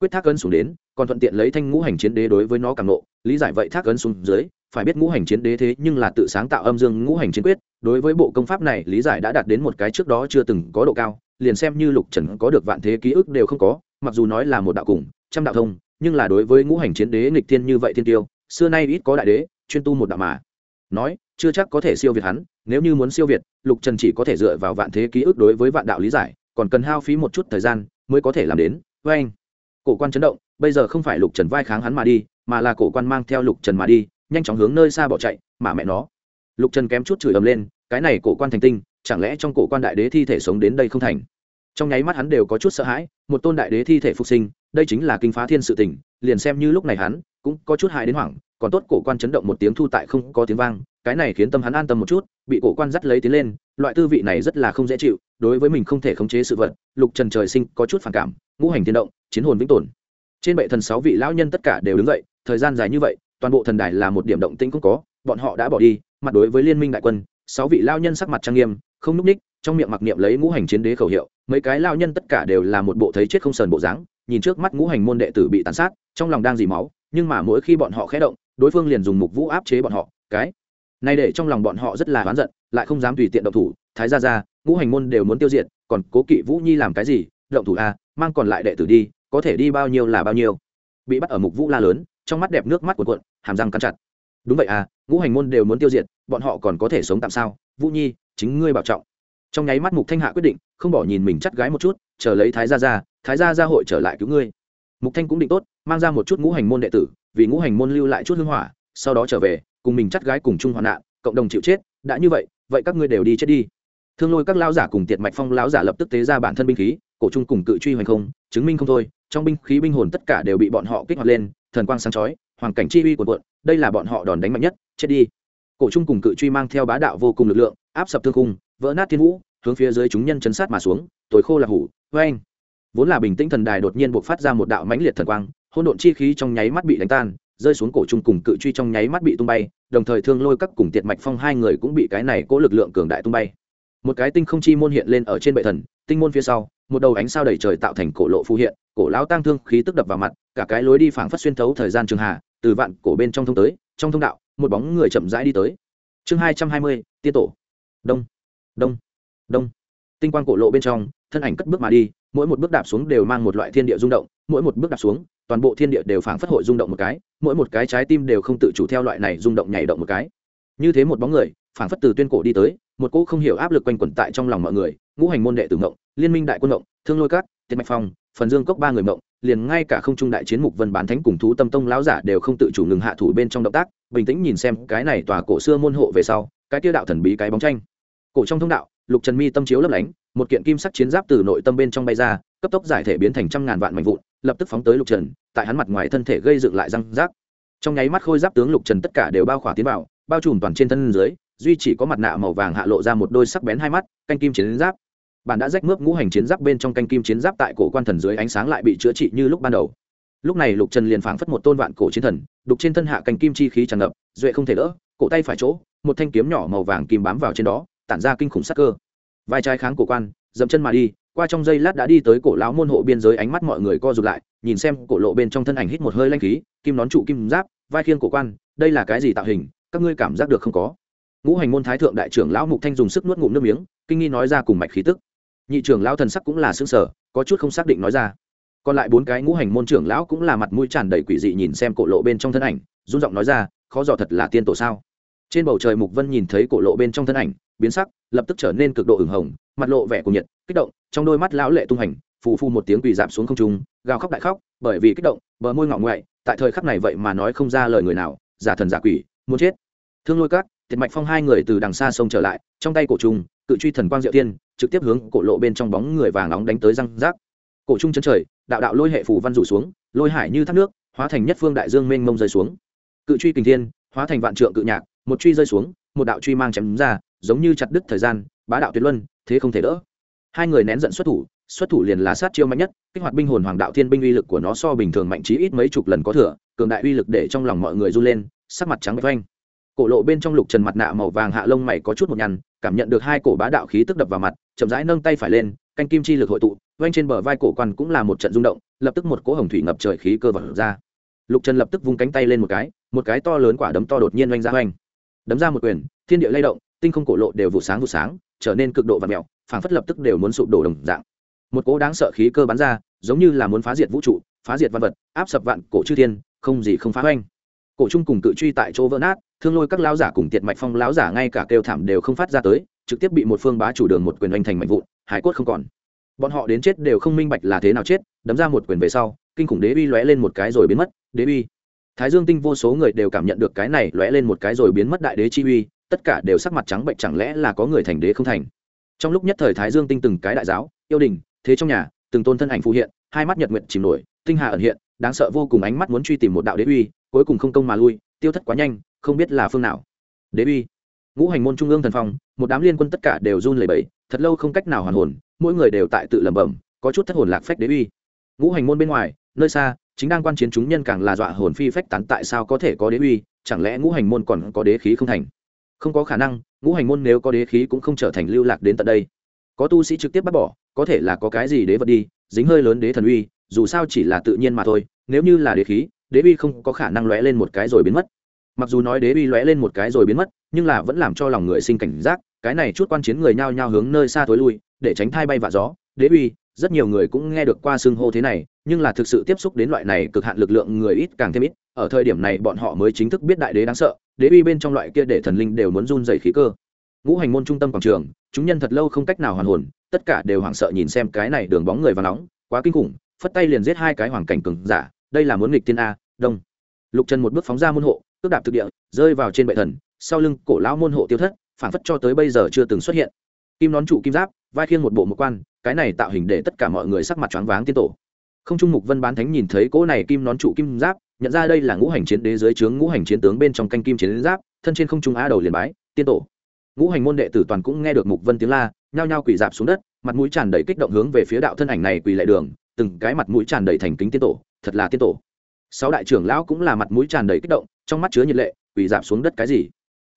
Quyết thác ấn xuống đến, còn thuận tiện lấy thanh ngũ hành chiến đế đối với nó cảm nộ lý giải vậy thác ấn xuống dưới, phải biết ngũ hành chiến đế thế nhưng là tự sáng tạo âm dương ngũ hành chiến quyết, đối với bộ công pháp này lý giải đã đạt đến một cái trước đó chưa từng có độ cao, liền xem như lục trần có được vạn thế ký ức đều không có, mặc dù nói là một đạo cùng, trăm đạo thông, nhưng là đối với ngũ hành chiến đế nghịch thiên như vậy thiên tiêu xưa nay ít có đại đế, chuyên tu một đạo mà. Nói, chưa chắc có thể siêu việt hắn, nếu như muốn siêu việt, lục trần chỉ có thể dựa vào vạn thế ký ức đối với vạn đạo lý giải, còn cần hao phí một chút thời gian mới có thể làm đến. Với anh, cổ quan chấn động, bây giờ không phải lục trần vai kháng hắn mà đi, mà là cổ quan mang theo lục trần mà đi, nhanh chóng hướng nơi xa bỏ chạy, mà mẹ nó. Lục trần kém chút chửi ầm lên, cái này cổ quan thành tinh, chẳng lẽ trong cổ quan đại đế thi thể sống đến đây không thành? Trong nháy mắt hắn đều có chút sợ hãi, một tôn đại đế thi thể phục sinh, đây chính là kinh phá thiên sự tình liền xem như lúc này hắn cũng có chút hại đến hoảng, còn tốt cổ quan chấn động một tiếng thu tại không có tiếng vang, cái này khiến tâm hắn an tâm một chút, bị cổ quan dắt lấy tiến lên, loại tư vị này rất là không dễ chịu, đối với mình không thể khống chế sự vật, lục trần trời sinh có chút phản cảm, ngũ hành thiên động, chiến hồn vĩnh tồn. Trên bệ thần sáu vị lão nhân tất cả đều đứng dậy, thời gian dài như vậy, toàn bộ thần đài là một điểm động tĩnh cũng có, bọn họ đã bỏ đi, mặt đối với liên minh đại quân, sáu vị lao nhân sắc mặt trang nghiêm, không núp ních, trong miệng mặc niệm lấy ngũ hành chiến đế khẩu hiệu, mấy cái lao nhân tất cả đều là một bộ thấy chết không sờn bộ dáng nhìn trước mắt ngũ hành môn đệ tử bị tàn sát trong lòng đang dì máu nhưng mà mỗi khi bọn họ khé động đối phương liền dùng mục vũ áp chế bọn họ cái này để trong lòng bọn họ rất là oán giận lại không dám tùy tiện động thủ thái ra ra ngũ hành môn đều muốn tiêu diệt còn cố kỵ vũ nhi làm cái gì động thủ a à, mang còn lại đệ tử đi có thể đi bao nhiêu là bao nhiêu. Bị bắt ở mục vũ la lớn trong mắt đẹp nước mắt của cuộn hàm răng cắn chặt. Đúng vậy à ngũ hành môn đều muốn tiêu diệt bọn họ còn có thể sống tạm sao? Vũ nhi chính ngươi bảo trọng. Trong nháy mắt mục thanh hạ quyết định không bỏ nhìn mình chắt gái một chút chờ lấy thái gia ra thái gia ra hội trở lại cứu ngươi. Mục thanh cũng định tốt, mang ra một chút ngũ hành môn đệ tử, vì ngũ hành môn lưu lại chút hương hỏa, sau đó trở về, cùng mình chắt gái cùng chung hoạn nạn, cộng đồng chịu chết, đã như vậy vậy các ngươi đều đi chết đi. Thương lôi các lão giả cùng tiệt mạch phong lão giả lập tức tế ra bản thân binh khí, cổ trung cùng cự truy hoành không, chứng minh không thôi, trong binh khí binh hồn tất cả đều bị bọn họ kích hoạt lên, thần quang sáng chói hoàng cảnh chi uy của quận đây là bọn họ đòn đánh mạnh nhất, chết đi. Cổ trung cùng cự truy mang theo bá đạo vô cùng lực lượng, áp sập thương khung, vỡ nát thiên vũ, hướng phía dưới chúng nhân chấn sát mà xuống tối khô là hủ vê anh vốn là bình tĩnh thần đài đột nhiên buộc phát ra một đạo mãnh liệt thần quang, hỗn độn chi khí trong nháy mắt bị đánh tan, rơi xuống cổ trung cùng cự truy trong nháy mắt bị tung bay, đồng thời thương lôi các cùng tiệt mạch phong hai người cũng bị cái này cố lực lượng cường đại tung bay. Một cái tinh không chi môn hiện lên ở trên bệ thần, tinh môn phía sau, một đầu ánh sao đầy trời tạo thành cổ lộ phù hiện, cổ lão tang thương khí tức đập vào mặt, cả cái lối đi phảng phất xuyên thấu thời gian trường hạ, từ vạn cổ bên trong thông tới, trong thông đạo, một bóng người chậm rãi đi tới. Chương hai trăm hai mươi, tiên tổ. Đông. Đông. Đông. Tinh quang cổ lộ bên trong, thân ảnh cất bước mà đi mỗi một bước đạp xuống đều mang một loại thiên địa rung động, mỗi một bước đạp xuống, toàn bộ thiên địa đều phảng phất hội rung động một cái, mỗi một cái trái tim đều không tự chủ theo loại này rung động nhảy động một cái. Như thế một bóng người, phảng phất từ tuyên cổ đi tới, một cỗ không hiểu áp lực quanh quẩn tại trong lòng mọi người, ngũ hành môn đệ tử ngộng, liên minh đại quân ngộng, thương lôi cát tiết mạch phong, phần dương cốc ba người ngộng, liền ngay cả không trung đại chiến mục vân bán thánh cùng thú tâm tông lão giả đều không tự chủ ngừng hạ thủ bên trong động tác, bình tĩnh nhìn xem cái này tòa cổ xưa môn hộ về sau, cái tiêu đạo thần bí cái bóng tranh. Cổ trong thông đạo lục trần mi tâm chiếu lấp lánh, một kiện kim sắc chiến giáp từ nội tâm bên trong bay ra, cấp tốc giải thể biến thành trăm ngàn vạn mảnh vụn, lập tức phóng tới lục trần, tại hắn mặt ngoài thân thể gây dựng lại răng rác. Trong nháy mắt khôi giáp tướng lục trần tất cả đều bao khỏa tiến vào, bao trùm toàn trên thân dưới, duy chỉ có mặt nạ màu vàng hạ lộ ra một đôi sắc bén hai mắt, canh kim chiến giáp. Bản đã rách mướp ngũ hành chiến giáp bên trong canh kim chiến giáp tại cổ quan thần dưới ánh sáng lại bị chữa trị như lúc ban đầu. Lúc này lục trần liền phảng phất một tôn vạn cổ chiến thần, đục trên thân hạ canh kim chi khí tràn ngập, duệ không thể đỡ, cổ tay phải chỗ, một thanh kiếm nhỏ màu vàng kim bám vào trên đó tản ra kinh khủng sắc cơ. Vai trái kháng cổ quan, dậm chân mà đi, qua trong giây lát đã đi tới cổ lão môn hộ biên giới, ánh mắt mọi người co rụt lại, nhìn xem cổ lộ bên trong thân ảnh hít một hơi lanh khí, kim nón trụ kim giáp, vai khiên cổ quan, đây là cái gì tạo hình, các ngươi cảm giác được không có? Ngũ hành môn thái thượng đại trưởng lão mục thanh dùng sức nuốt ngụm nước miếng, kinh nghi nói ra cùng mạch khí tức. Nhị trưởng lão thần sắc cũng là xương sở có chút không xác định nói ra. Còn lại bốn cái ngũ hành môn trưởng lão cũng là mặt mũi tràn đầy quỷ dị nhìn xem cổ lộ bên trong thân ảnh, run giọng nói ra, khó dò thật là tiên tổ sao? Trên bầu trời mục vân nhìn thấy cổ lộ bên trong thân ảnh biến sắc, lập tức trở nên cực độ ửng hồng, mặt lộ vẻ của nhiệt, kích động, trong đôi mắt lão lệ tung hành, phù phu một tiếng quỳ giảm xuống không trung, gào khóc đại khóc, bởi vì kích động, bờ môi ngọ ngoại, tại thời khắc này vậy mà nói không ra lời người nào, giả thần giả quỷ, muốn chết. Thương lôi các thiệt mạch phong hai người từ đằng xa sông trở lại, trong tay cổ trung cự truy thần quang diệu tiên trực tiếp hướng cổ lộ bên trong bóng người vàng nóng đánh tới răng rác. Cổ trung chân trời, đạo đạo lôi hệ phù văn rủ xuống, lôi hải như thác nước, hóa thành nhất phương đại dương mênh mông rơi xuống. Cự truy kình thiên, hóa thành vạn trượng cự nhạc, một truy rơi xuống, một đạo truy mang chém ra giống như chặt đứt thời gian, bá đạo tuyệt luân, thế không thể đỡ. Hai người nén giận xuất thủ xuất thủ liền là sát chiêu mạnh nhất, kích hoạt binh hồn hoàng đạo thiên binh uy lực của nó so bình thường mạnh chí ít mấy chục lần có thừa, cường đại uy lực để trong lòng mọi người run lên, sắc mặt trắng bạch oanh cổ lộ bên trong lục trần mặt nạ màu vàng hạ lông mày có chút một nhăn, cảm nhận được hai cổ bá đạo khí tức đập vào mặt, chậm rãi nâng tay phải lên, canh kim chi lực hội tụ oanh trên bờ vai cổ quan cũng là một trận rung động, lập tức một cỗ hồng thủy ngập trời khí cơ vật ra. Lục trần lập tức vung cánh tay lên một cái một cái to lớn quả đấm to đột nhiên oanh ra oanh đấm ra một quyền, thiên địa lay động tinh không cổ lộ đều vụ sáng vụ sáng, trở nên cực độ và mẹo phảng phất lập tức đều muốn sụp đổ đồng dạng. Một cỗ đáng sợ khí cơ bắn ra, giống như là muốn phá diệt vũ trụ, phá diệt văn vật, áp sập vạn cổ chư thiên, không gì không phá hoanh cổ trung cùng cự truy tại chỗ vỡ nát, thương lôi các lão giả cùng tiệt mạch phong lão giả ngay cả kêu thảm đều không phát ra tới, trực tiếp bị một phương bá chủ đường một quyền oanh thành mạnh vụn, hải cốt không còn. Bọn họ đến chết đều không minh bạch là thế nào chết, đấm ra một quyền về sau, kinh khủng đế uy lóe lên một cái rồi biến mất, đế uy. Thái dương tinh vô số người đều cảm nhận được cái này lóe lên một cái rồi biến mất đại đế chi uy tất cả đều sắc mặt trắng bệnh chẳng lẽ là có người thành đế không thành? Trong lúc nhất thời thái dương tinh từng cái đại giáo, yêu đình, thế trong nhà, từng tôn thân ảnh phù hiện, hai mắt nhật nguyện chìm nổi, tinh hà ẩn hiện, đáng sợ vô cùng ánh mắt muốn truy tìm một đạo đế uy, cuối cùng không công mà lui, tiêu thất quá nhanh, không biết là phương nào. Đế uy. Ngũ hành môn trung ương thần phong, một đám liên quân tất cả đều run lẩy bẩy, thật lâu không cách nào hoàn hồn, mỗi người đều tại tự lẩm bẩm, có chút thất hồn lạc phách đế uy. Ngũ hành môn bên ngoài, nơi xa, chính đang quan chiến chúng nhân càng là dọa hồn phi phách tán tại sao có thể có đế uy, chẳng lẽ ngũ hành môn còn có đế khí không thành? Không có khả năng, ngũ hành môn nếu có đế khí cũng không trở thành lưu lạc đến tận đây. Có tu sĩ trực tiếp bắt bỏ, có thể là có cái gì đế vật đi, dính hơi lớn đế thần uy, dù sao chỉ là tự nhiên mà thôi, nếu như là đế khí, đế uy không có khả năng lóe lên một cái rồi biến mất. Mặc dù nói đế uy lóe lên một cái rồi biến mất, nhưng là vẫn làm cho lòng người sinh cảnh giác, cái này chút quan chiến người nhao nhao hướng nơi xa thối lui, để tránh thai bay và gió, đế uy, rất nhiều người cũng nghe được qua xưng hô thế này, nhưng là thực sự tiếp xúc đến loại này cực hạn lực lượng người ít càng thêm ít ở thời điểm này bọn họ mới chính thức biết đại đế đáng sợ, đế uy bên trong loại kia để thần linh đều muốn run dày khí cơ. Ngũ hành môn trung tâm quảng trường, chúng nhân thật lâu không cách nào hoàn hồn, tất cả đều hoảng sợ nhìn xem cái này đường bóng người và nóng, quá kinh khủng, phất tay liền giết hai cái hoàng cảnh cường giả, đây là muốn nghịch tiên a, đông. Lục trần một bước phóng ra môn hộ, cước đạp thực địa, rơi vào trên bệ thần, sau lưng cổ lão môn hộ tiêu thất, phản phất cho tới bây giờ chưa từng xuất hiện. Kim nón trụ kim giáp, vai khiêng một bộ một quan, cái này tạo hình để tất cả mọi người sắc mặt choáng váng tiên tổ không trung mục vân bán thánh nhìn thấy cỗ này kim nón trụ kim giáp, nhận ra đây là ngũ hành chiến đế dưới trướng ngũ hành chiến tướng bên trong canh kim chiến giáp, thân trên không trung á đầu liền bái, tiên tổ. Ngũ hành môn đệ tử toàn cũng nghe được mục vân tiếng la, nhao nhao quỳ dạp xuống đất, mặt mũi tràn đầy kích động hướng về phía đạo thân ảnh này quỳ lại đường, từng cái mặt mũi tràn đầy thành kính tiên tổ, thật là tiên tổ. Sáu đại trưởng lão cũng là mặt mũi tràn đầy kích động, trong mắt chứa nhiệt lệ, quỳ dạp xuống đất cái gì?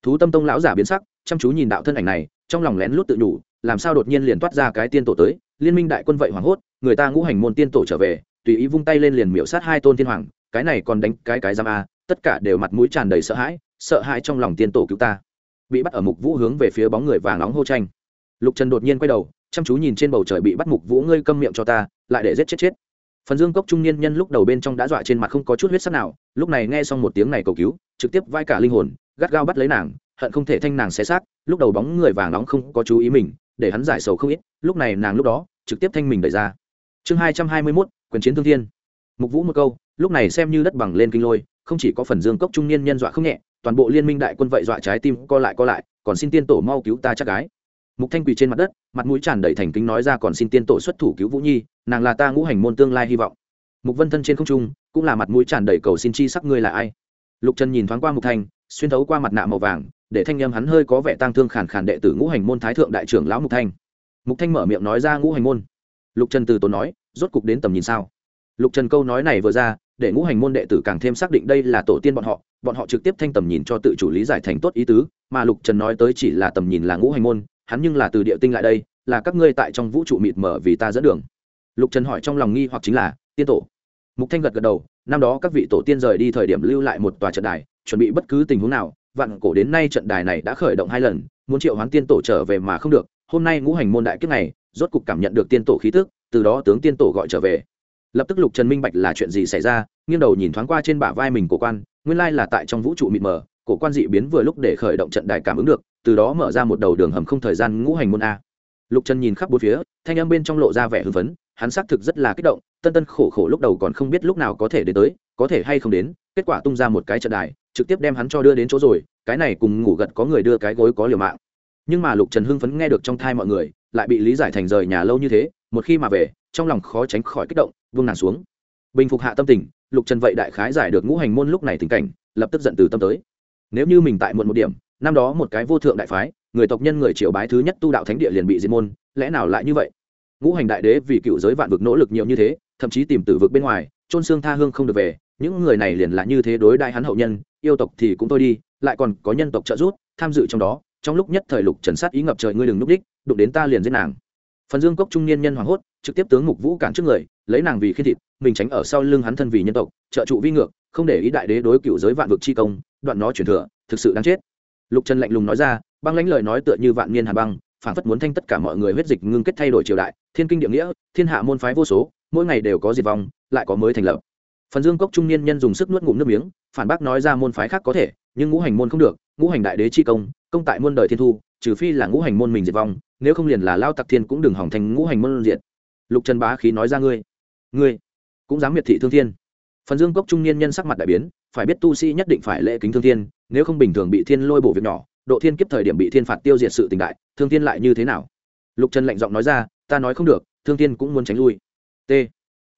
Thú tâm tông lão giả biến sắc, chăm chú nhìn đạo thân ảnh này, trong lòng lén lút tự nhủ làm sao đột nhiên liền toát ra cái tiên tổ tới, liên minh đại quân vậy hoảng hốt, người ta ngũ hành môn tiên tổ trở về, tùy ý vung tay lên liền miễu sát hai tôn tiên hoàng, cái này còn đánh cái cái giam a, tất cả đều mặt mũi tràn đầy sợ hãi sợ hãi trong lòng tiên tổ cứu ta. Bị bắt ở mục vũ hướng về phía bóng người vàng nóng hô tranh. Lục trần đột nhiên quay đầu, chăm chú nhìn trên bầu trời bị bắt mục vũ ngươi câm miệng cho ta, lại để giết chết chết. Phần dương cốc trung niên nhân lúc đầu bên trong đã dọa trên mặt không có chút huyết sắc nào, lúc này nghe xong một tiếng này cầu cứu, trực tiếp vai cả linh hồn, gắt gao bắt lấy nàng, hận không thể thanh nàng xé xác, lúc đầu bóng người vàng nóng không có chú ý mình để hắn giải sầu không ít, lúc này nàng lúc đó, trực tiếp thanh mình đẩy ra. Chương hai trăm hai mươi mốt, quyền chiến thương thiên. Mục vũ một câu, lúc này xem như đất bằng lên kinh lôi, không chỉ có phần dương cốc trung niên nhân dọa không nhẹ, toàn bộ liên minh đại quân vậy dọa trái tim co lại co lại, còn xin tiên tổ mau cứu ta chắc gái. Mục thanh quỳ trên mặt đất, mặt mũi tràn đầy thành kính nói ra còn xin tiên tổ xuất thủ cứu vũ nhi, nàng là ta ngũ hành môn tương lai hy vọng. Mục vân thân trên không trung, cũng là mặt mũi tràn đầy cầu xin chi sắc ngươi là ai? Lục trần nhìn thoáng qua mục thanh, xuyên thấu qua mặt nạ màu vàng để thanh â hắn hơi có vẻ tang thương khàn khàn đệ tử ngũ hành môn thái thượng đại trưởng lão mục thanh. Mục thanh mở miệng nói ra ngũ hành môn. Lục trần từ tốn nói, rốt cục đến tầm nhìn sao? Lục trần câu nói này vừa ra, để ngũ hành môn đệ tử càng thêm xác định đây là tổ tiên bọn họ bọn họ trực tiếp thanh tầm nhìn cho tự chủ lý giải thành tốt ý tứ, mà lục trần nói tới chỉ là tầm nhìn là ngũ hành môn, hắn nhưng là từ địa tinh lại đây, là các ngươi tại trong vũ trụ mịt mở vì ta dẫn đường. Lục trần hỏi trong lòng nghi hoặc chính là, tiên tổ. Mục thanh gật gật đầu, năm đó các vị tổ tiên rời đi thời điểm lưu lại một tòa trận đài, chuẩn bị bất cứ tình huống nào vạn cổ đến nay trận đài này đã khởi động hai lần, muốn triệu hoán tiên tổ trở về mà không được, hôm nay ngũ hành môn đại kiếp này, rốt cục cảm nhận được tiên tổ khí tức, từ đó tướng tiên tổ gọi trở về. Lập tức lục trần minh bạch là chuyện gì xảy ra, nghiêng đầu nhìn thoáng qua trên bả vai mình của quan, nguyên lai là tại trong vũ trụ mịt mờ, cổ quan dị biến vừa lúc để khởi động trận đài cảm ứng được, từ đó mở ra một đầu đường hầm không thời gian ngũ hành môn a. Lục trần nhìn khắp bốn phía, thanh âm bên trong lộ ra vẻ hưng phấn, hắn xác thực rất là kích động, tân tân khổ khổ lúc đầu còn không biết lúc nào có thể đến tới có thể hay không đến, kết quả tung ra một cái trận đài, trực tiếp đem hắn cho đưa đến chỗ rồi, cái này cùng ngủ gật có người đưa cái gối có liều mạng. Nhưng mà lục trần hưng phấn nghe được trong thai mọi người, lại bị lý giải thành rời nhà lâu như thế, một khi mà về, trong lòng khó tránh khỏi kích động, vung nàng xuống. Bình phục hạ tâm tình, lục trần vậy đại khái giải được ngũ hành môn lúc này tình cảnh, lập tức giận từ tâm tới. Nếu như mình tại muộn một điểm, năm đó một cái vô thượng đại phái, người tộc nhân người triều bái thứ nhất tu đạo thánh địa liền bị diệt môn, lẽ nào lại như vậy? Ngũ hành đại đế vì cựu giới vạn vực nỗ lực nhiều như thế, thậm chí tìm từ vực bên ngoài trôn xương tha hương không được về những người này liền là như thế đối đại hắn hậu nhân, yêu tộc thì cũng thôi đi, lại còn có nhân tộc trợ giúp, tham dự trong đó, trong lúc nhất thời lục trần sát ý ngập trời ngươi đừng núp đích, đụng đến ta liền giết nàng. Phần dương cốc trung niên nhân hoảng hốt, trực tiếp tướng mục vũ cản trước người, lấy nàng vì khiên thịt, mình tránh ở sau lưng hắn thân vì nhân tộc, trợ trụ vi ngược, không để ý đại đế đối cựu giới vạn vực chi công, đoạn nó chuyển thừa, thực sự đáng chết. Lục trần lạnh lùng nói ra, băng lãnh lời nói tựa như vạn niên hà băng phản phất muốn thanh tất cả mọi người huyết dịch ngưng kết thay đổi triều đại, thiên kinh địa nghĩa, thiên hạ môn phái vô số, mỗi ngày đều có diệt vong, lại có mới thành lập phần dương cốc trung niên nhân dùng sức nuốt ngụm nước miếng, phản bác nói ra môn phái khác có thể, nhưng ngũ hành môn không được, ngũ hành đại đế chi công công tại muôn đời thiên thu, trừ phi là ngũ hành môn mình diệt vong, nếu không liền là lao tặc thiên cũng đừng hỏng thành ngũ hành môn diệt. Lục trần bá khí nói ra ngươi ngươi cũng dám miệt thị thương thiên. Phần dương cốc trung niên nhân sắc mặt đại biến, phải biết tu sĩ nhất định phải lễ kính thương thiên, nếu không bình thường bị thiên lôi bổ việc nhỏ, độ thiên kiếp thời điểm bị thiên phạt tiêu diệt sự tình đại, thương thiên lại như thế nào? Lục trần lạnh giọng nói ra, ta nói không được, thương thiên cũng muốn tránh lui. T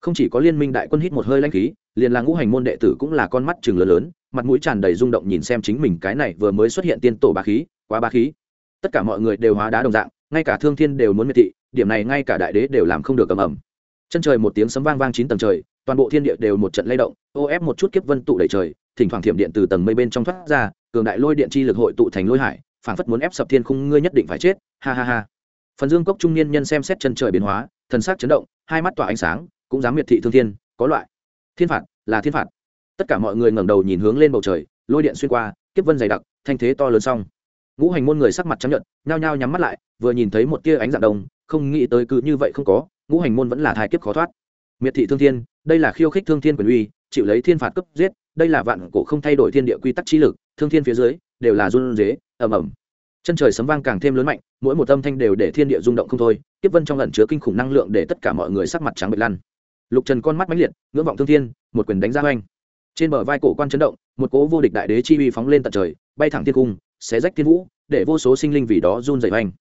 không chỉ có liên minh đại quân hít một hơi lanh khí, liền là ngũ hành môn đệ tử cũng là con mắt chừng lớn lớn, mặt mũi tràn đầy rung động nhìn xem chính mình cái này vừa mới xuất hiện tiên tổ bá khí, quá bá khí. Tất cả mọi người đều hóa đá đồng dạng, ngay cả thương thiên đều muốn miệt thị, điểm này ngay cả đại đế đều làm không được ầm ầm. Chân trời một tiếng sấm vang vang chín tầng trời, toàn bộ thiên địa đều một trận lay động, ô ép một chút kiếp vân tụ đầy trời, thỉnh thoảng thiểm điện từ tầng mây bên trong thoát ra, cường đại lôi điện chi lực hội tụ thành lôi hải, phảng phất muốn ép sập thiên khung, ngươi nhất định phải chết, ha ha ha. Phần dương cốc trung niên nhân xem xét chân trời biến hóa, thần sắc chấn động, hai mắt tỏa ánh sáng cũng dám miệt thị thương thiên, có loại. Thiên phạt, là thiên phạt. Tất cả mọi người ngẩng đầu nhìn hướng lên bầu trời, lôi điện xuyên qua, kiếp vân dày đặc, thanh thế to lớn xong. Ngũ hành môn người sắc mặt chấp nhận nhao nhao nhắm mắt lại, vừa nhìn thấy một tia ánh dạng đông, không nghĩ tới cứ như vậy không có, ngũ hành môn vẫn là thai kiếp khó thoát. Miệt thị thương thiên, đây là khiêu khích thương thiên quyền uy, chịu lấy thiên phạt cấp giết, đây là vạn cổ không thay đổi thiên địa quy tắc trí lực, thương thiên phía dưới, đều là run dế ầm ầm. Chân trời sấm vang càng thêm lớn mạnh, mỗi một âm thanh đều để thiên địa rung động không thôi tiếp vân trong lần chứa kinh khủng năng lượng để tất cả mọi người sắc mặt trắng bệch lăn lục trần con mắt mãnh liệt, ngưỡng vọng thương thiên, một quyền đánh ra oanh trên bờ vai cổ quan chấn động, một cố vô địch đại đế chi uy phóng lên tận trời, bay thẳng thiên cung, xé rách thiên vũ, để vô số sinh linh vì đó run dày oanh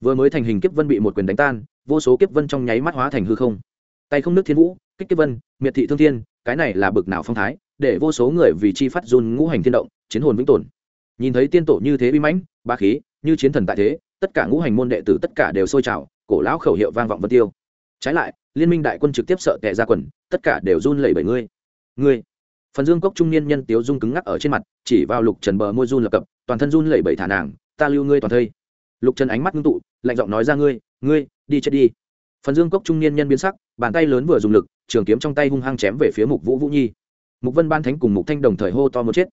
vừa mới thành hình kiếp vân bị một quyền đánh tan, vô số kiếp vân trong nháy mắt hóa thành hư không. Tay không nước thiên vũ, kích kiếp vân, miệt thị thương thiên, cái này là bực nào phong thái, để vô số người vì chi phát run ngũ hành thiên động, chiến hồn vĩnh tồn. Nhìn thấy tiên tổ như thế bi mãnh, ba khí, như chiến thần tại thế, tất cả ngũ hành môn đệ tử tất cả đều sôi trào, cổ lão khẩu hiệu vang vọng vân tiêu. Trái lại liên minh đại quân trực tiếp sợ tệ ra quần, tất cả đều run lẩy bẩy ngươi. Ngươi. Phần dương cốc trung niên nhân tiếu dung cứng ngắc ở trên mặt, chỉ vào lục trần bờ môi run lập cập, toàn thân run lẩy bẩy thả nàng, ta lưu ngươi toàn thây. Lục trần ánh mắt ngưng tụ, lạnh giọng nói ra, ngươi ngươi, đi chết đi. Phần dương cốc trung niên nhân biến sắc, bàn tay lớn vừa dùng lực, trường kiếm trong tay hung hăng chém về phía mục vũ vũ nhi. Mục vân ban thánh cùng mục thanh đồng thời hô to một chết.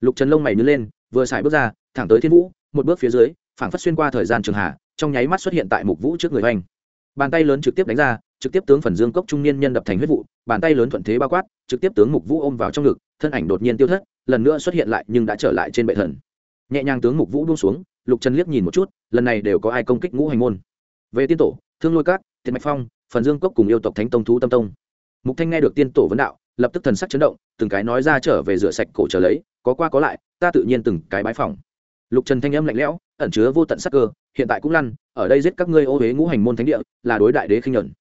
Lục trần lông mày nhớ lên, vừa xài bước ra, thẳng tới thiên vũ, một bước phía dưới, phảng phất xuyên qua thời gian trường hạ, trong nháy mắt xuất hiện tại mục vũ trước người hoành bàn tay lớn trực tiếp đánh ra, trực tiếp tướng phần dương cốc trung niên nhân đập thành huyết vụ, bàn tay lớn thuận thế bao quát, trực tiếp tướng mục vũ ôm vào trong ngực, thân ảnh đột nhiên tiêu thất, lần nữa xuất hiện lại nhưng đã trở lại trên bệ thần. Nhẹ nhàng tướng mục vũ buông xuống, lục trần liếc nhìn một chút, lần này đều có ai công kích ngũ hành môn. Về tiên tổ, thương lôi cát thiệt mạch phong, phần dương cốc cùng yêu tộc thánh tông thú tâm tông. Mục thanh nghe được tiên tổ vấn đạo, lập tức thần sắc chấn động, từng cái nói ra trở về rửa sạch cổ trở lấy, có qua có lại, ta tự nhiên từng cái bái phòng lục trần thanh âm lạnh lẽo ẩn chứa vô tận sắc cơ, hiện tại cũng lăn, ở đây giết các ngươi ô huế ngũ hành môn thánh địa, là đối đại đế khinh nhuận.